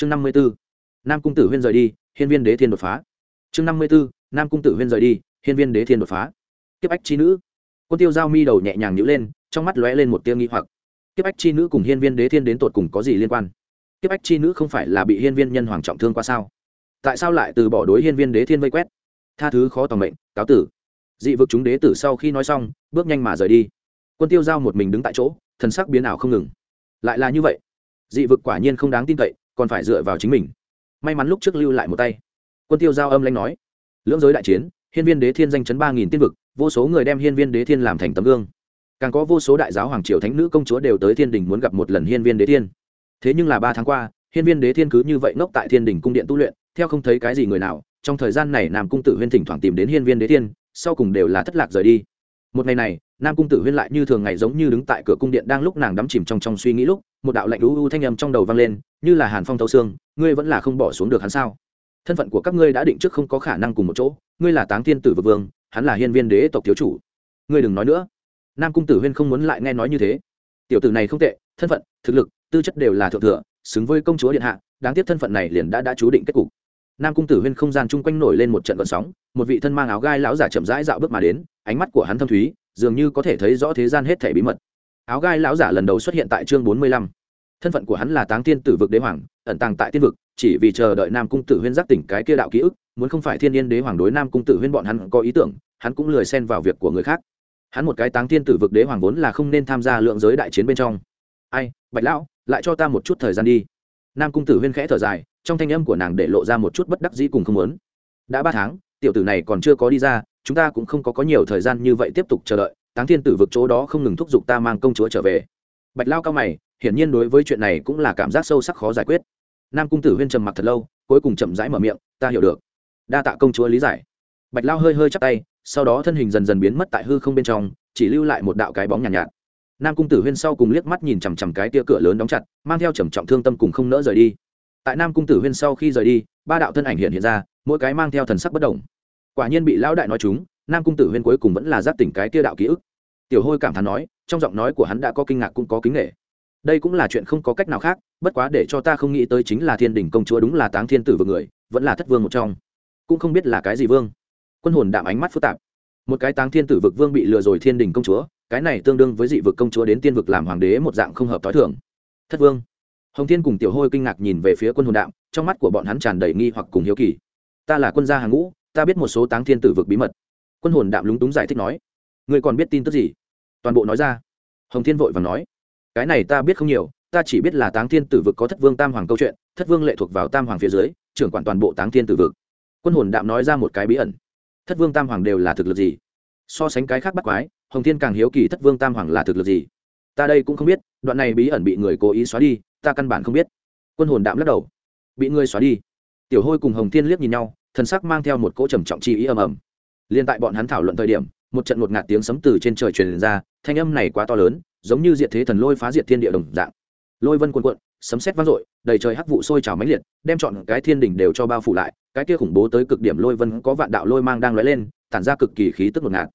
chương năm mươi b ố nam cung tử huyên rời đi, hiên viên đế thiên đột phá. Chương năm mươi b ố nam cung tử huyên rời đi, hiên viên đế thiên đột phá. Kiếp ách chi nữ. Quân tiêu giao mi đầu nhẹ nhàng nhữ lên, trong mắt lóe lên một tiêu nghi hoặc. Kiếp ách chi nữ cùng hiên viên đế thiên đến tột cùng có gì liên quan? Kiếp ách chi nữ không phải là bị hiên viên nhân hoàng trọng thương qua sao? Tại sao lại từ bỏ đối hiên viên đế thiên vây quét? Tha thứ khó tòng mệnh, cáo tử. Dị vực chúng đế tử sau khi nói xong, bước nhanh mà rời đi. Quân tiêu giao một mình đứng tại chỗ, thần sắc biến ảo không ngừng. Lại là như vậy. Dị vực quả nhiên không đáng tin cậy còn phải dựa vào chính mình. May mắn lúc trước lưu lại một tay. Quân tiêu giao âm lanh nói, lưỡng giới đại chiến, hiên viên đế thiên danh chấn ba nghìn tiên vực, vô số người đem hiên viên đế thiên làm thành tấm gương. Càng có vô số đại giáo hoàng triều thánh nữ công chúa đều tới thiên đình muốn gặp một lần hiên viên đế thiên. Thế nhưng là ba tháng qua, hiên viên đế thiên cứ như vậy ngốc tại thiên đình cung điện tu luyện, theo không thấy cái gì người nào, trong thời gian này nam cung tử huyên thỉnh thoảng tìm đến hiên viên đế thiên, sau cùng đều là thất lạc rời đi. Một ngày này, nam cung tử huyên lại như thường ngày giống như đứng tại cửa cung điện đang lúc nàng đắm chìm trong trong suy nghĩ lúc một đạo lạnh u u thanh âm trong đầu vang lên, như là hàn phong thấu xương, ngươi vẫn là không bỏ xuống được hắn sao? Thân phận của các ngươi đã định trước không có khả năng cùng một chỗ, ngươi là táng thiên tử vực vương, hắn là hiên viên đế tộc thiếu chủ. Ngươi đừng nói nữa. Nam cung tử huyên không muốn lại nghe nói như thế. Tiểu tử này không tệ, thân phận, thực lực, tư chất đều là thượng thừa, xứng với công chúa điện hạ, đáng tiếc thân phận này liền đã đã chú định kết cục. Nam cung tử huyên không gian chung quanh nổi lên một trận vận sóng, một vị thân mang áo gai lão giả chậm rãi dạo bước mà đến, ánh mắt của hắn thâm thúy, dường như có thể thấy rõ thế gian hết thể bí mật áo gai lão giả lần đầu xuất hiện tại chương bốn mươi lăm. Thân phận của hắn là táng tiên tử vực đế hoàng, ẩn tàng tại tiên vực, chỉ vì chờ đợi nam cung tử huyên giác tỉnh cái kia đạo ký ức, muốn không phải thiên yên đế hoàng đối nam cung tử huyên bọn hắn có ý tưởng, hắn cũng lười xen vào việc của người khác. Hắn một cái táng tiên tử vực đế hoàng vốn là không nên tham gia lượng giới đại chiến bên trong. Ai, bạch lão, lại cho ta một chút thời gian đi. Nam cung tử huyên khẽ thở dài, trong thanh âm của nàng để lộ ra một chút bất đắc dĩ cùng không muốn. Đã ba tháng, tiểu tử này còn chưa có đi ra, chúng ta cũng không có có nhiều thời gian như vậy tiếp tục chờ đợi táng thiên tử vực chỗ đó không ngừng thúc giục ta mang công chúa trở về. Bạch lao cao mày hiển nhiên đối với chuyện này cũng là cảm giác sâu sắc khó giải quyết. Nam cung tử huyên trầm mặc thật lâu cuối cùng chậm rãi mở miệng ta hiểu được. Đa tạ công chúa lý giải. Bạch lao hơi hơi chắp tay sau đó thân hình dần dần biến mất tại hư không bên trong chỉ lưu lại một đạo cái bóng nhàn nhạt, nhạt. Nam cung tử huyên sau cùng liếc mắt nhìn chằm chằm cái tia cửa lớn đóng chặt mang theo trầm trọng thương tâm cùng không nỡ rời đi. Tại nam cung tử huyên sau khi rời đi ba đạo thân ảnh hiện hiện ra mỗi cái mang theo thần sắc bất đồng quả nhiên bị lão đại nói chúng nam cung tử huyên cuối cùng vẫn là giáp tỉnh cái kia đạo ký ức. Tiểu hôi cảm thán nói, trong giọng nói của hắn đã có kinh ngạc cũng có kính nghệ đây cũng là chuyện không có cách nào khác, bất quá để cho ta không nghĩ tới chính là thiên đình công chúa đúng là táng thiên tử vừa người, vẫn là thất vương một trong. Cũng không biết là cái gì vương. Quân hồn đạm ánh mắt phức tạp. Một cái táng thiên tử vực vương bị lừa rồi thiên đình công chúa, cái này tương đương với dị vực công chúa đến tiên vực làm hoàng đế một dạng không hợp t h o i thường. Thất vương. Hồng thiên cùng tiểu hôi kinh ngạc nhìn về phía quân hồn đạm, trong mắt của bọn hắn tràn đầy nghi hoặc cùng hiếu kỳ. Ta là quân gia hàng ngũ, ta biết một số táng thiên tử vực bí mật quân hồn đạm lúng túng giải thích nói, ngươi còn biết tin tức gì? Toàn bộ nói ra. Hồng thiên vội và nói, cái này ta biết không nhiều, ta chỉ biết là táng thiên tử vực có thất vương tam hoàng câu chuyện, thất vương lệ thuộc vào tam hoàng phía dưới, trưởng quản toàn bộ táng thiên tử vực. Quân hồn đạm nói ra một cái bí ẩn. Thất vương tam hoàng đều là thực lực gì? So sánh cái khác bắt quái, hồng thiên càng hiếu kỳ thất vương tam hoàng là thực lực gì? Ta đây cũng không biết, đoạn này bí ẩn bị người cố ý xóa đi, ta căn bản không biết. Quân hồn đạm lắc đầu. Bị người xóa đi. Tiểu hôi cùng hồng thiên liếc nhìn nhau, thần sắc mang theo một cỗ trầm trọng chi ý ầm ầm liên tại bọn hắn thảo luận thời điểm, một trận ngột ngạt tiếng sấm từ trên trời truyền ra, thanh âm này quá to lớn, giống như diệt thế thần lôi phá diệt thiên địa đồng dạng. Lôi vân cuồn cuộn, sấm sét vang dội, đầy trời hắc vụ sôi trào mãnh liệt, đem trọn cái thiên đỉnh đều cho bao phủ lại, cái kia khủng bố tới cực điểm lôi vân có vạn đạo lôi mang đang lóe lên, tản ra cực kỳ khí tức ngột ngạt.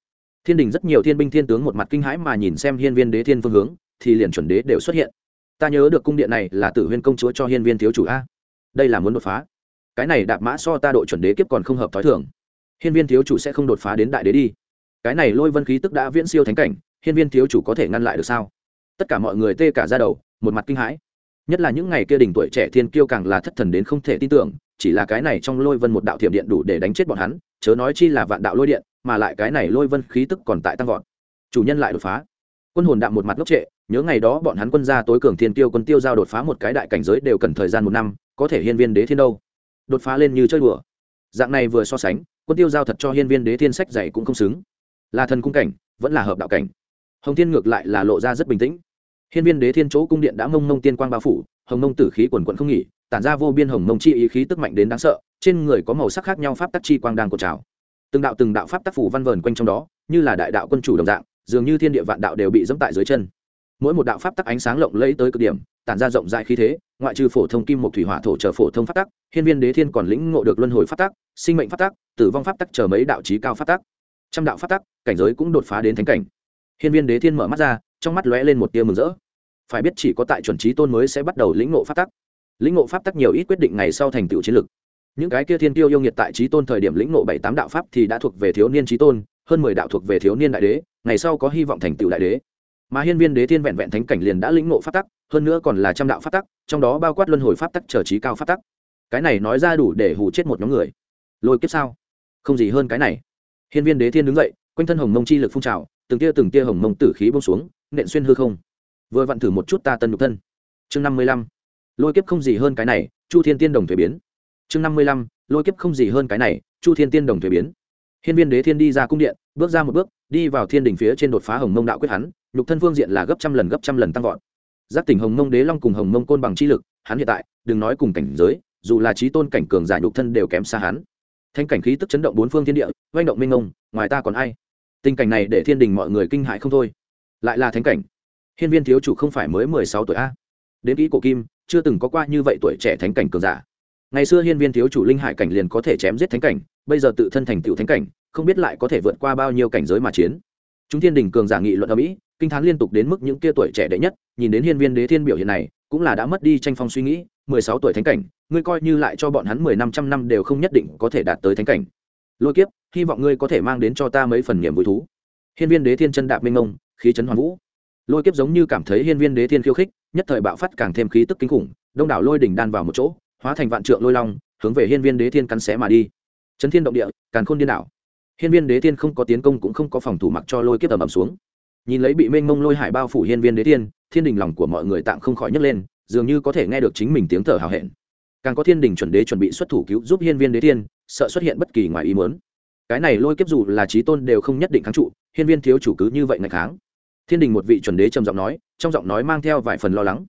Thiên đình rất nhiều thiên binh thiên tướng một mặt kinh hãi mà nhìn xem hiên viên đế thiên phương hướng, thì liền chuẩn đế đều xuất hiện. Ta nhớ được cung điện này là tử huyên công chúa cho hiên viên thiếu chủ a. Đây là muốn đột phá. Cái này đạp mã so ta độ chuẩn đế kiếp còn không hợp thói thường hiên viên thiếu chủ sẽ không đột phá đến đại đế đi. Cái này lôi vân khí tức đã viễn siêu thánh cảnh, hiên viên thiếu chủ có thể ngăn lại được sao? Tất cả mọi người tê cả ra đầu, một mặt kinh hãi. Nhất là những ngày kia đỉnh tuổi trẻ thiên kiêu càng là thất thần đến không thể tin tưởng, chỉ là cái này trong lôi vân một đạo thiểm điện đủ để đánh chết bọn hắn, chớ nói chi là vạn đạo lôi điện, mà lại cái này lôi vân khí tức còn tại tăng vọt. Chủ nhân lại đột phá. Quân hồn đạm một mặt ngốc trệ, nhớ ngày đó bọn hắn quân gia tối cường thiên tiêu quân tiêu giao đột phá một cái đại cảnh giới đều cần thời gian một năm, có thể hiên viên đế thiên đâu. Đột phá lên như chơi đùa. Dạng này vừa so sánh quân tiêu giao thật cho hiên viên đế thiên sách dày cũng không xứng. Là thần cung cảnh, vẫn là hợp đạo cảnh. Hồng thiên ngược lại là lộ ra rất bình tĩnh. Hiên viên đế thiên chỗ cung điện đã mông mông tiên quang bao phủ, hồng mông tử khí quần quận không nghỉ, tản ra vô biên hồng mông chi ý khí tức mạnh đến đáng sợ, trên người có màu sắc khác nhau pháp tắc chi quang đang cột trào. Từng đạo từng đạo pháp tắc phủ văn vờn quanh trong đó, như là đại đạo quân chủ đồng dạng, dường như thiên địa vạn đạo đều bị dẫm tại dưới chân. Mỗi một đạo pháp tắc ánh sáng lộng lẫy tới cực điểm tản ra rộng rãi khí thế, ngoại trừ phổ thông kim một thủy hỏa thổ chờ phổ thông pháp tắc, hiên viên đế thiên còn lĩnh ngộ được luân hồi pháp tắc, sinh mệnh pháp tắc, tử vong pháp tắc chờ mấy đạo trí cao pháp tắc. Trăm đạo pháp tắc, cảnh giới cũng đột phá đến thánh cảnh. Hiên viên đế thiên mở mắt ra, trong mắt lóe lên một tia mừng rỡ. Phải biết chỉ có tại chuẩn trí tôn mới sẽ bắt đầu lĩnh ngộ pháp tắc. Lĩnh ngộ pháp tắc nhiều ít quyết định ngày sau thành tựu chiến lực những cái kia thiên tiêu yêu nghiệt tại trí tôn thời điểm lĩnh ngộ bảy tám đạo pháp thì đã thuộc về thiếu niên trí tôn, hơn mười đạo thuộc về thiếu niên đại đế, ngày sau có hy vọng thành tựu đại đế. Mà hiên viên đế thiên vẹn vẹn thánh cảnh liền đã lĩnh ngộ pháp tắc hơn nữa còn là trăm đạo pháp tắc, trong đó bao quát luân hồi pháp tắc, trở trí cao pháp tắc. Cái này nói ra đủ để hù chết một nhóm người. Lôi kiếp sao? Không gì hơn cái này. Hiên viên đế thiên đứng dậy, quanh thân hồng mông chi lực phun trào, từng tia từng tia hồng mông tử khí bông xuống, nện xuyên hư không. Vừa vặn thử một chút ta tân nhục thân. Chương năm mươi lăm. Lôi kiếp không gì hơn cái này, chu thiên tiên đồng thuế biến. Chương năm mươi lăm. Lôi kiếp không gì hơn cái này, chu thiên tiên đồng thuế biến. Hiên viên đế thiên đi ra cung điện, bước ra một bước, đi vào thiên đỉnh phía trên đột phá hồng mông đạo quyết hắn, nhục thân phương diện là gấp trăm lần gấp trăm lần tăng vọt giác tỉnh hồng mông đế long cùng hồng mông côn bằng chi lực, hắn hiện tại, đừng nói cùng cảnh giới, dù là trí tôn cảnh cường giả nhục thân đều kém xa hắn. Thanh cảnh khí tức chấn động bốn phương thiên địa oanh động minh ông ngoài ta còn ai? Tình cảnh này để thiên đình mọi người kinh hại không thôi. Lại là thánh cảnh. Hiên viên thiếu chủ không phải mới mười sáu tuổi a? Đến kỹ cổ kim, chưa từng có qua như vậy tuổi trẻ thánh cảnh cường giả. Ngày xưa hiên viên thiếu chủ linh hải cảnh liền có thể chém giết thánh cảnh, bây giờ tự thân thành tựu thánh cảnh, không biết lại có thể vượt qua bao nhiêu cảnh giới mà chiến. Chúng thiên đình cường giả nghị luận ở mỹ kinh thán liên tục đến mức những kia tuổi trẻ đệ nhất, nhìn đến hiên viên đế thiên biểu hiện này, cũng là đã mất đi tranh phong suy nghĩ, mười sáu tuổi thánh cảnh, ngươi coi như lại cho bọn hắn mười năm trăm năm đều không nhất định có thể đạt tới thánh cảnh. Lôi kiếp, hy vọng ngươi có thể mang đến cho ta mấy phần niềm vui thú. Hiên viên đế thiên chân đạp minh ngông khí chấn hoàn vũ. Lôi kiếp giống như cảm thấy hiên viên đế thiên khiêu khích, nhất thời bạo phát càng thêm khí tức kinh khủng, đông đảo lôi đỉnh đan vào một chỗ, hóa thành vạn trượng lôi long, hướng về hiên viên đế thiên cắn xé mà đi. Chấn thiên động địa, càn khôn điên đảo. Hiên viên đế thiên không có tiến công cũng không có phòng thủ mặc cho lôi kiếp ầm ầm xuống nhìn lấy bị mênh mông lôi hải bao phủ hiên viên đế thiên thiên đình lòng của mọi người tạm không khỏi nhấc lên, dường như có thể nghe được chính mình tiếng thở hào hẹn. Càng có thiên đình chuẩn đế chuẩn bị xuất thủ cứu giúp hiên viên đế thiên sợ xuất hiện bất kỳ ngoài ý muốn. Cái này lôi kiếp dù là trí tôn đều không nhất định kháng trụ, hiên viên thiếu chủ cứ như vậy ngày kháng. Thiên đình một vị chuẩn đế trầm giọng nói, trong giọng nói mang theo vài phần lo lắng.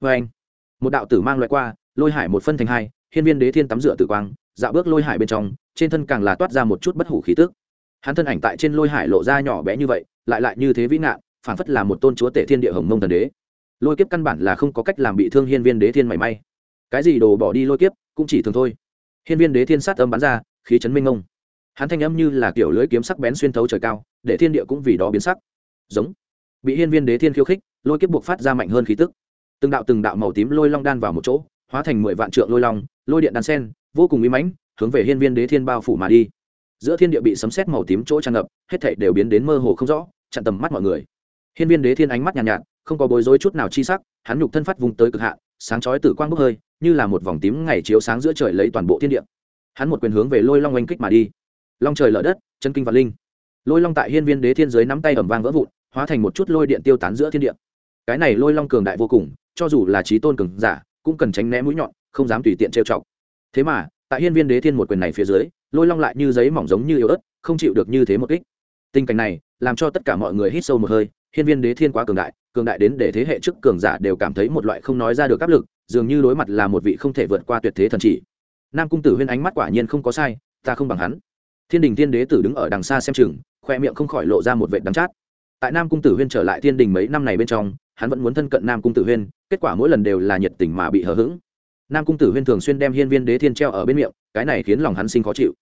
Vê anh, một đạo tử mang loại qua, lôi hải một phân thành hai, hiên viên đế thiên tắm rửa tử quang, dạo bước lôi hải bên trong, trên thân càng là toát ra một chút bất hủ khí tức. Hắn thân ảnh tại trên lôi hải lộ ra nhỏ bé như vậy lại lại như thế vĩ nạn phản phất là một tôn chúa tể thiên địa hồng mông thần đế. Lôi kiếp căn bản là không có cách làm bị thương hiên viên đế thiên mảy may. Cái gì đồ bỏ đi lôi kiếp, cũng chỉ thường thôi. Hiên viên đế thiên sát âm bắn ra, khí chấn minh ngông hắn thanh âm như là kiểu lưới kiếm sắc bén xuyên thấu trời cao, để thiên địa cũng vì đó biến sắc. Giống. Bị hiên viên đế thiên khiêu khích, lôi kiếp buộc phát ra mạnh hơn khí tức. Từng đạo từng đạo màu tím lôi long đan vào một chỗ, hóa thành mười vạn trượng lôi long, lôi điện đan sen, vô cùng uy mãnh, hướng về hiên viên đế thiên bao phủ mà đi. Giữa thiên địa bị sấm sét màu tím chỗ tràn ngập, hết thảy đều biến đến mơ hồ không rõ chặn tầm mắt mọi người. Hiên viên đế thiên ánh mắt nhàn nhạt, nhạt không có bối rối chút nào chi sắc hắn nhục thân phát vùng tới cực hạn sáng chói tử quang bốc hơi như là một vòng tím ngày chiếu sáng giữa trời lấy toàn bộ thiên địa. Hắn một quyền hướng về lôi long oanh kích mà đi. Long trời lở đất chân kinh và linh. Lôi long tại hiên viên đế thiên giới nắm tay ẩm vang vỡ vụn hóa thành một chút lôi điện tiêu tán giữa thiên địa. Cái này lôi long cường đại vô cùng cho dù là trí tôn cường giả cũng cần tránh né mũi nhọn không dám tùy tiện trêu chọc. Thế mà tại hiên viên đế thiên một quyền này phía dưới lôi long lại như giấy mỏng giống như yếu ớt không chịu được như thế một kích. Tình cảnh này làm cho tất cả mọi người hít sâu một hơi, hiên viên đế thiên quá cường đại cường đại đến để thế hệ trước cường giả đều cảm thấy một loại không nói ra được áp lực, dường như đối mặt là một vị không thể vượt qua tuyệt thế thần chỉ. Nam cung tử huyên ánh mắt quả nhiên không có sai, ta không bằng hắn. Thiên đình thiên đế tử đứng ở đằng xa xem chừng, khoe miệng không khỏi lộ ra một vệ đắng chát. Tại nam cung tử huyên trở lại thiên đình mấy năm này bên trong, hắn vẫn muốn thân cận nam cung tử huyên, kết quả mỗi lần đều là nhiệt tình mà bị hờ hững. Nam cung tử huyên thường xuyên đem hiên viên đế thiên treo ở bên miệng, cái này khiến lòng hắn sinh khó chịu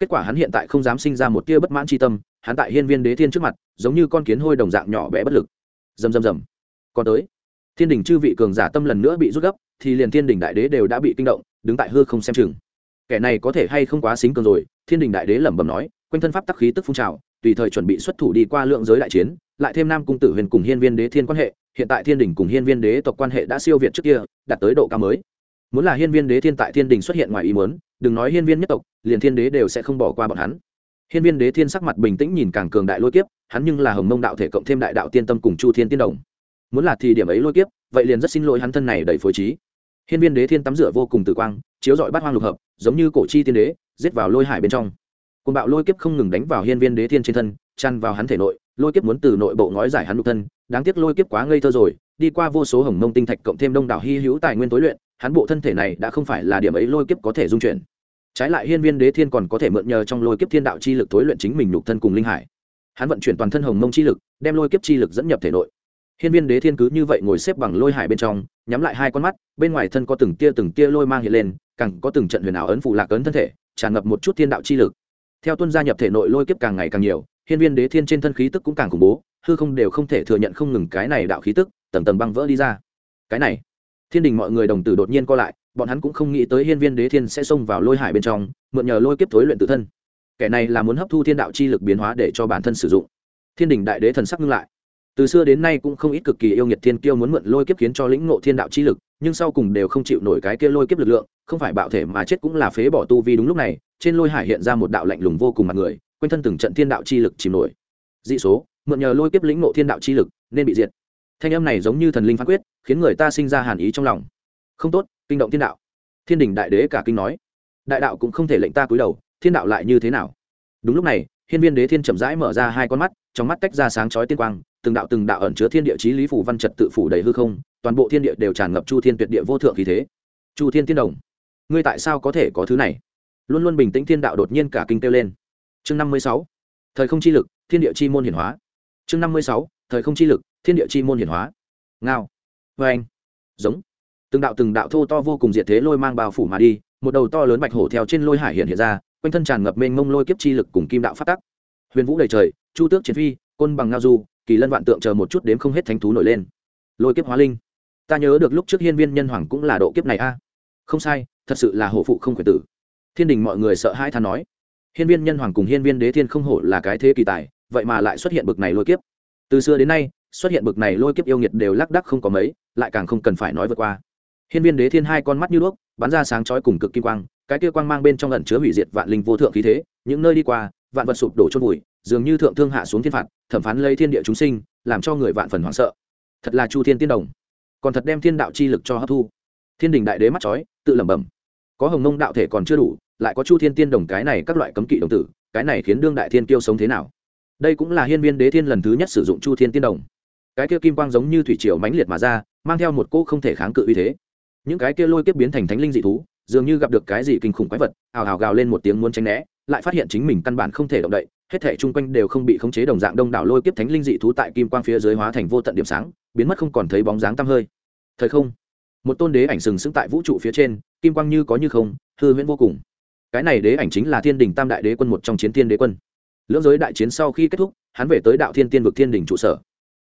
kết quả hắn hiện tại không dám sinh ra một tia bất mãn tri tâm, hắn tại hiên viên đế thiên trước mặt, giống như con kiến hôi đồng dạng nhỏ bé bất lực. Dầm dầm dầm còn tới. Thiên đình chư vị cường giả tâm lần nữa bị rút gấp, thì liền thiên đình đại đế đều đã bị kinh động, đứng tại hư không xem chừng. Kẻ này có thể hay không quá xính cường rồi, thiên đình đại đế lẩm bẩm nói, quanh thân pháp tắc khí tức phun trào, tùy thời chuẩn bị xuất thủ đi qua lượng giới đại chiến, lại thêm nam cung tử huyền cùng hiên viên đế thiên quan hệ, hiện tại thiên đình cùng hiên viên đế tộc quan hệ đã siêu việt trước kia, đạt tới độ cao mới muốn là hiên viên đế thiên tại thiên đình xuất hiện ngoài ý muốn, đừng nói hiên viên nhất tộc, liền thiên đế đều sẽ không bỏ qua bọn hắn. Hiên viên đế thiên sắc mặt bình tĩnh nhìn càng cường đại lôi kiếp, hắn nhưng là hồng mông đạo thể cộng thêm đại đạo tiên tâm cùng chu thiên tiên đồng. Muốn là thì điểm ấy lôi kiếp, vậy liền rất xin lỗi hắn thân này đầy phối trí. Hiên viên đế thiên tắm rửa vô cùng tử quang, chiếu dọi bát hoang lục hợp, giống như cổ chi tiên đế, giết vào lôi hải bên trong. Côn bạo lôi kiếp không ngừng đánh vào hiên viên đế thiên trên thân chăn vào hắn thể nội, lôi kiếp muốn từ nội bộ ngói giải hắn lục thân, đáng tiếc lôi kiếp quá ngây thơ rồi, đi qua vô số hồng mông tinh thạch cộng thêm đông đảo hy hữu tài nguyên tối luyện hắn bộ thân thể này đã không phải là điểm ấy lôi kiếp có thể dung chuyển. Trái lại hiên viên đế thiên còn có thể mượn nhờ trong lôi kiếp thiên đạo chi lực tối luyện chính mình nhục thân cùng linh hải. Hắn vận chuyển toàn thân hồng mông chi lực, đem lôi kiếp chi lực dẫn nhập thể nội. Hiên viên đế thiên cứ như vậy ngồi xếp bằng lôi hải bên trong, nhắm lại hai con mắt, bên ngoài thân có từng tia từng tia lôi mang hiện lên, càng có từng trận huyền ảo ấn phụ lạc ấn thân thể, tràn ngập một chút thiên đạo chi lực. Theo tuân gia nhập thể nội lôi kiếp càng ngày càng nhiều, hiên viên đế thiên trên thân khí tức cũng càng khủng bố, hư không đều không thể thừa nhận không ngừng cái này đạo khí tức, tầng tầng băng vỡ đi ra. Cái này thiên đình mọi người đồng tử đột nhiên co lại, bọn hắn cũng không nghĩ tới hiên viên đế thiên sẽ xông vào lôi hải bên trong, mượn nhờ lôi kiếp thối luyện tự thân. Kẻ này là muốn hấp thu thiên đạo chi lực biến hóa để cho bản thân sử dụng. Thiên đình đại đế thần sắc ngưng lại. Từ xưa đến nay cũng không ít cực kỳ yêu nghiệt thiên kiêu muốn mượn lôi kiếp khiến cho lĩnh ngộ thiên đạo chi lực, nhưng sau cùng đều không chịu nổi cái kia lôi kiếp lực lượng, không phải bạo thể mà chết cũng là phế bỏ tu vi đúng lúc này, trên lôi hải hiện ra một đạo lạnh lùng vô cùng mặt người, quanh thân từng trận thiên đạo chi lực chìm nổi. Dị số, mượn nhờ lôi kiếp lĩnh ngộ thiên đạo chi lực, nên bị diệt thanh âm này giống như thần linh phán quyết, khiến người ta sinh ra hàn ý trong lòng. Không tốt, kinh động thiên đạo. Thiên đình đại đế cả kinh nói. Đại đạo cũng không thể lệnh ta cúi đầu, thiên đạo lại như thế nào? Đúng lúc này, hiên viên đế thiên chậm rãi mở ra hai con mắt, trong mắt tách ra sáng chói tiên quang, từng đạo từng đạo ẩn chứa thiên địa chí lý phủ văn trật tự phủ đầy hư không, toàn bộ thiên địa đều tràn ngập chu thiên tuyệt địa vô thượng khí thế. Chu thiên tiên đồng, ngươi tại sao có thể có thứ này? Luôn luôn bình tĩnh thiên đạo đột nhiên cả kinh kêu lên. Chương năm mươi sáu, thời không chi lực, thiên địa chi môn hiển hóa. Chương năm mươi sáu, thời không chi lực thiên địa chi môn hiển hóa. Ngao. Vê anh. Giống. Từng đạo từng đạo thô to vô cùng diệt thế lôi mang bao phủ mà đi, một đầu to lớn bạch hổ theo trên lôi hải hiện hiện ra, quanh thân tràn ngập mênh mông lôi kiếp chi lực cùng kim đạo phát tắc. Huyền vũ đầy trời, chu tước chiến phi, côn bằng ngao du, kỳ lân vạn tượng chờ một chút đếm không hết thánh thú nổi lên. Lôi kiếp hóa linh. Ta nhớ được lúc trước hiên viên nhân hoàng cũng là độ kiếp này a. Không sai, thật sự là hổ phụ không khuyển tử. Thiên đình mọi người sợ hai than nói. Hiên viên nhân hoàng cùng hiên viên đế thiên không hổ là cái thế kỳ tài, vậy mà lại xuất hiện bực này lôi kiếp. Từ xưa đến nay xuất hiện bực này lôi kiếp yêu nghiệt đều lác đắc không có mấy, lại càng không cần phải nói vượt qua. Hiên viên đế thiên hai con mắt như đuốc, bắn ra sáng chói cùng cực kim quang, cái kia quang mang bên trong ẩn chứa hủy diệt vạn linh vô thượng khí thế, những nơi đi qua, vạn vật sụp đổ chôn vùi, dường như thượng thương hạ xuống thiên phạt, thẩm phán lấy thiên địa chúng sinh, làm cho người vạn phần hoảng sợ. Thật là chu thiên tiên đồng. Còn thật đem thiên đạo chi lực cho hấp thu. Thiên đình đại đế mắt chói, tự lẩm bẩm. Có hồng Nông đạo thể còn chưa đủ, lại có chu thiên tiên đồng cái này các loại cấm kỵ đồng tử, cái này khiến đương đại thiên kiêu sống thế nào? Đây cũng là hiên viên đế thiên lần thứ nhất sử dụng chu thiên tiên đồng cái kia kim quang giống như thủy triều mãnh liệt mà ra, mang theo một cỗ không thể kháng cự uy thế. Những cái kia lôi kiếp biến thành thánh linh dị thú, dường như gặp được cái gì kinh khủng quái vật, ào ào gào lên một tiếng muốn tránh né, lại phát hiện chính mình căn bản không thể động đậy, hết thể chung quanh đều không bị khống chế đồng dạng đông đảo lôi kiếp thánh linh dị thú tại kim quang phía dưới hóa thành vô tận điểm sáng, biến mất không còn thấy bóng dáng tăm hơi. Thời không, một tôn đế ảnh sừng sững tại vũ trụ phía trên, kim quang như có như không, hư huyễn vô cùng. Cái này đế ảnh chính là thiên đình tam đại đế quân, một trong chiến thiên đế quân. Lưỡng giới đại chiến sau khi kết thúc, hắn về tới đạo thiên tiên vực thiên đình trụ sở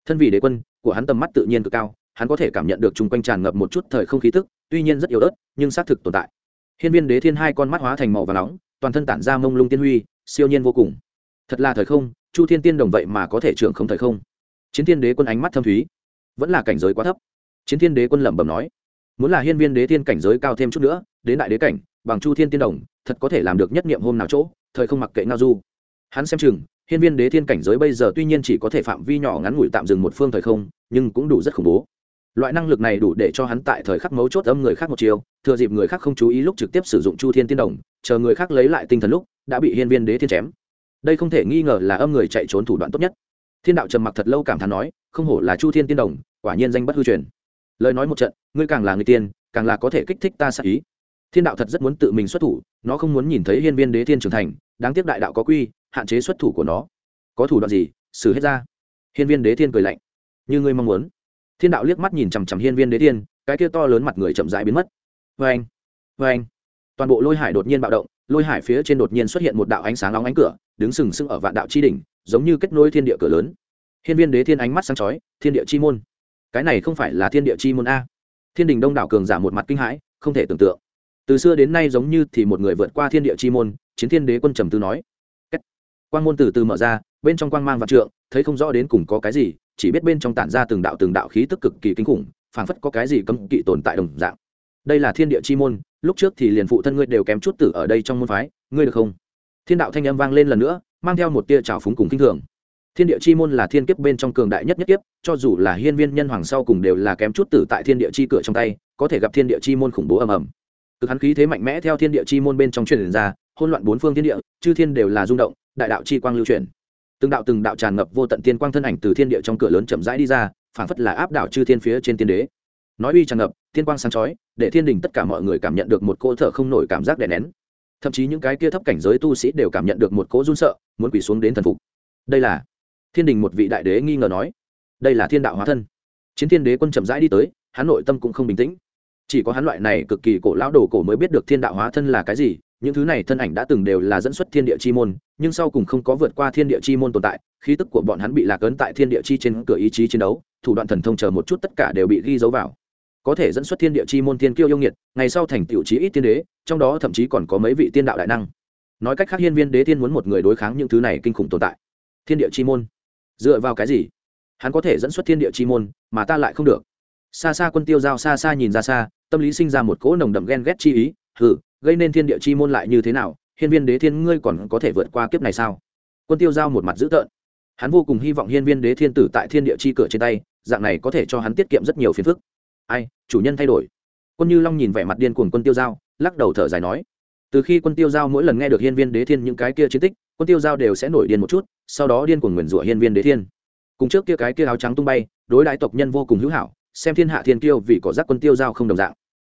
thân vị đế quân, của hắn tầm mắt tự nhiên cực cao, hắn có thể cảm nhận được chung quanh tràn ngập một chút thời không khí tức, tuy nhiên rất yếu ớt, nhưng xác thực tồn tại. Hiên viên đế thiên hai con mắt hóa thành màu và nóng, toàn thân tản ra mông lung tiên huy, siêu nhiên vô cùng. Thật là thời không, chu thiên tiên đồng vậy mà có thể trưởng không thời không. Chiến thiên đế quân ánh mắt thâm thúy, vẫn là cảnh giới quá thấp. Chiến thiên đế quân lẩm bẩm nói, muốn là hiên viên đế thiên cảnh giới cao thêm chút nữa, đến đại đế cảnh, bằng chu thiên tiên đồng, thật có thể làm được nhất niệm hôm nào chỗ, thời không mặc kệ ngao du. Hắn xem chừng hiên viên đế thiên cảnh giới bây giờ tuy nhiên chỉ có thể phạm vi nhỏ ngắn ngủi tạm dừng một phương thời không, nhưng cũng đủ rất khủng bố. Loại năng lực này đủ để cho hắn tại thời khắc mấu chốt âm người khác một chiều, thừa dịp người khác không chú ý lúc trực tiếp sử dụng chu thiên tiên đồng, chờ người khác lấy lại tinh thần lúc, đã bị hiên viên đế thiên chém. Đây không thể nghi ngờ là âm người chạy trốn thủ đoạn tốt nhất. Thiên đạo trầm mặc thật lâu cảm thán nói, không hổ là chu thiên tiên đồng, quả nhiên danh bất hư truyền. Lời nói một trận, ngươi càng là người tiên, càng là có thể kích thích ta sát ý. Thiên đạo thật rất muốn tự mình xuất thủ, nó không muốn nhìn thấy hiên viên đế thiên trưởng thành đáng tiếc đại đạo có quy, hạn chế xuất thủ của nó. Có thủ đoạn gì? Xử hết ra. Hiên viên đế thiên cười lạnh. Như ngươi mong muốn. Thiên đạo liếc mắt nhìn chằm chằm hiên viên đế thiên, cái kia to lớn mặt người chậm rãi biến mất. Vê anh vê anh. Toàn bộ lôi hải đột nhiên bạo động, lôi hải phía trên đột nhiên xuất hiện một đạo ánh sáng nóng ánh cửa, đứng sừng sững ở vạn đạo chi đỉnh, giống như kết nối thiên địa cửa lớn. Hiên viên đế thiên ánh mắt sáng chói, thiên địa chi môn. Cái này không phải là thiên địa chi môn a. Thiên đình đông đảo cường giả một mặt kinh hãi, không thể tưởng tượng. Từ xưa đến nay giống như thì một người vượt qua thiên địa chi môn chiến thiên đế quân trầm tư nói. Quang môn từ từ mở ra, bên trong quang mang vạn trượng, thấy không rõ đến cùng có cái gì, chỉ biết bên trong tản ra từng đạo từng đạo khí tức cực kỳ kinh khủng, phảng phất có cái gì cấm kỵ tồn tại đồng dạng. Đây là thiên địa chi môn, lúc trước thì liền phụ thân ngươi đều kém chút tử ở đây trong môn phái, ngươi được không? Thiên đạo thanh âm vang lên lần nữa, mang theo một tia trào phúng cùng kinh thường. Thiên địa chi môn là thiên kiếp bên trong cường đại nhất nhất kiếp, cho dù là hiên viên nhân hoàng sau cùng đều là kém chút tử tại thiên địa chi cửa trong tay, có thể gặp thiên địa chi môn khủng bố ầm ầm. Cực hắn khí thế mạnh mẽ theo thiên địa chi môn bên trong truyền ra hôn loạn bốn phương thiên địa, chư thiên đều là rung động, đại đạo chi quang lưu truyền từng đạo từng đạo tràn ngập vô tận tiên quang thân ảnh từ thiên địa trong cửa lớn chậm rãi đi ra, phảng phất là áp đảo chư thiên phía trên tiên đế. Nói uy tràn ngập, tiên quang sáng chói, để thiên đình tất cả mọi người cảm nhận được một cỗ thở không nổi cảm giác đè nén. Thậm chí những cái kia thấp cảnh giới tu sĩ đều cảm nhận được một cỗ run sợ, muốn quỳ xuống đến thần phục. Đây là thiên đình một vị đại đế nghi ngờ nói. Đây là thiên đạo hóa thân. Chiến thiên đế quân chậm rãi đi tới, hắn nội tâm cũng không bình tĩnh. Chỉ có hắn loại này cực kỳ cổ lão đồ cổ mới biết được thiên đạo hóa thân là cái gì những thứ này thân ảnh đã từng đều là dẫn xuất thiên địa chi môn, nhưng sau cùng không có vượt qua thiên địa chi môn tồn tại, khí tức của bọn hắn bị lạc ấn tại thiên địa chi trên cửa ý chí chiến đấu, thủ đoạn thần thông chờ một chút tất cả đều bị ghi dấu vào. Có thể dẫn xuất thiên địa chi môn tiên kiêu yêu nghiệt, ngày sau thành tiểu chí ít tiên đế, trong đó thậm chí còn có mấy vị tiên đạo đại năng. Nói cách khác hiên viên đế tiên muốn một người đối kháng những thứ này kinh khủng tồn tại. Thiên địa chi môn? Dựa vào cái gì? Hắn có thể dẫn xuất thiên địa chi môn, mà ta lại không được. Xa xa quân tiêu giao xa xa nhìn ra xa, tâm lý sinh ra một cỗ nồng đậm ghen ghét chi ý, hừ gây nên thiên địa chi môn lại như thế nào, hiên viên đế thiên ngươi còn có thể vượt qua kiếp này sao? Quân tiêu giao một mặt dữ tợn. Hắn vô cùng hy vọng hiên viên đế thiên tử tại thiên địa chi cửa trên tay, dạng này có thể cho hắn tiết kiệm rất nhiều phiền phức. Ai, chủ nhân thay đổi. Quân như long nhìn vẻ mặt điên cuồng quân tiêu giao, lắc đầu thở dài nói, từ khi quân tiêu giao mỗi lần nghe được hiên viên đế thiên những cái kia chiến tích, quân tiêu giao đều sẽ nổi điên một chút, sau đó điên cuồng nguyền rủa hiên viên đế thiên. Cùng trước kia cái kia áo trắng tung bay, đối đại tộc nhân vô cùng hữu hảo, xem thiên hạ thiên kiêu vì có giác quân tiêu giao không đồng dạng.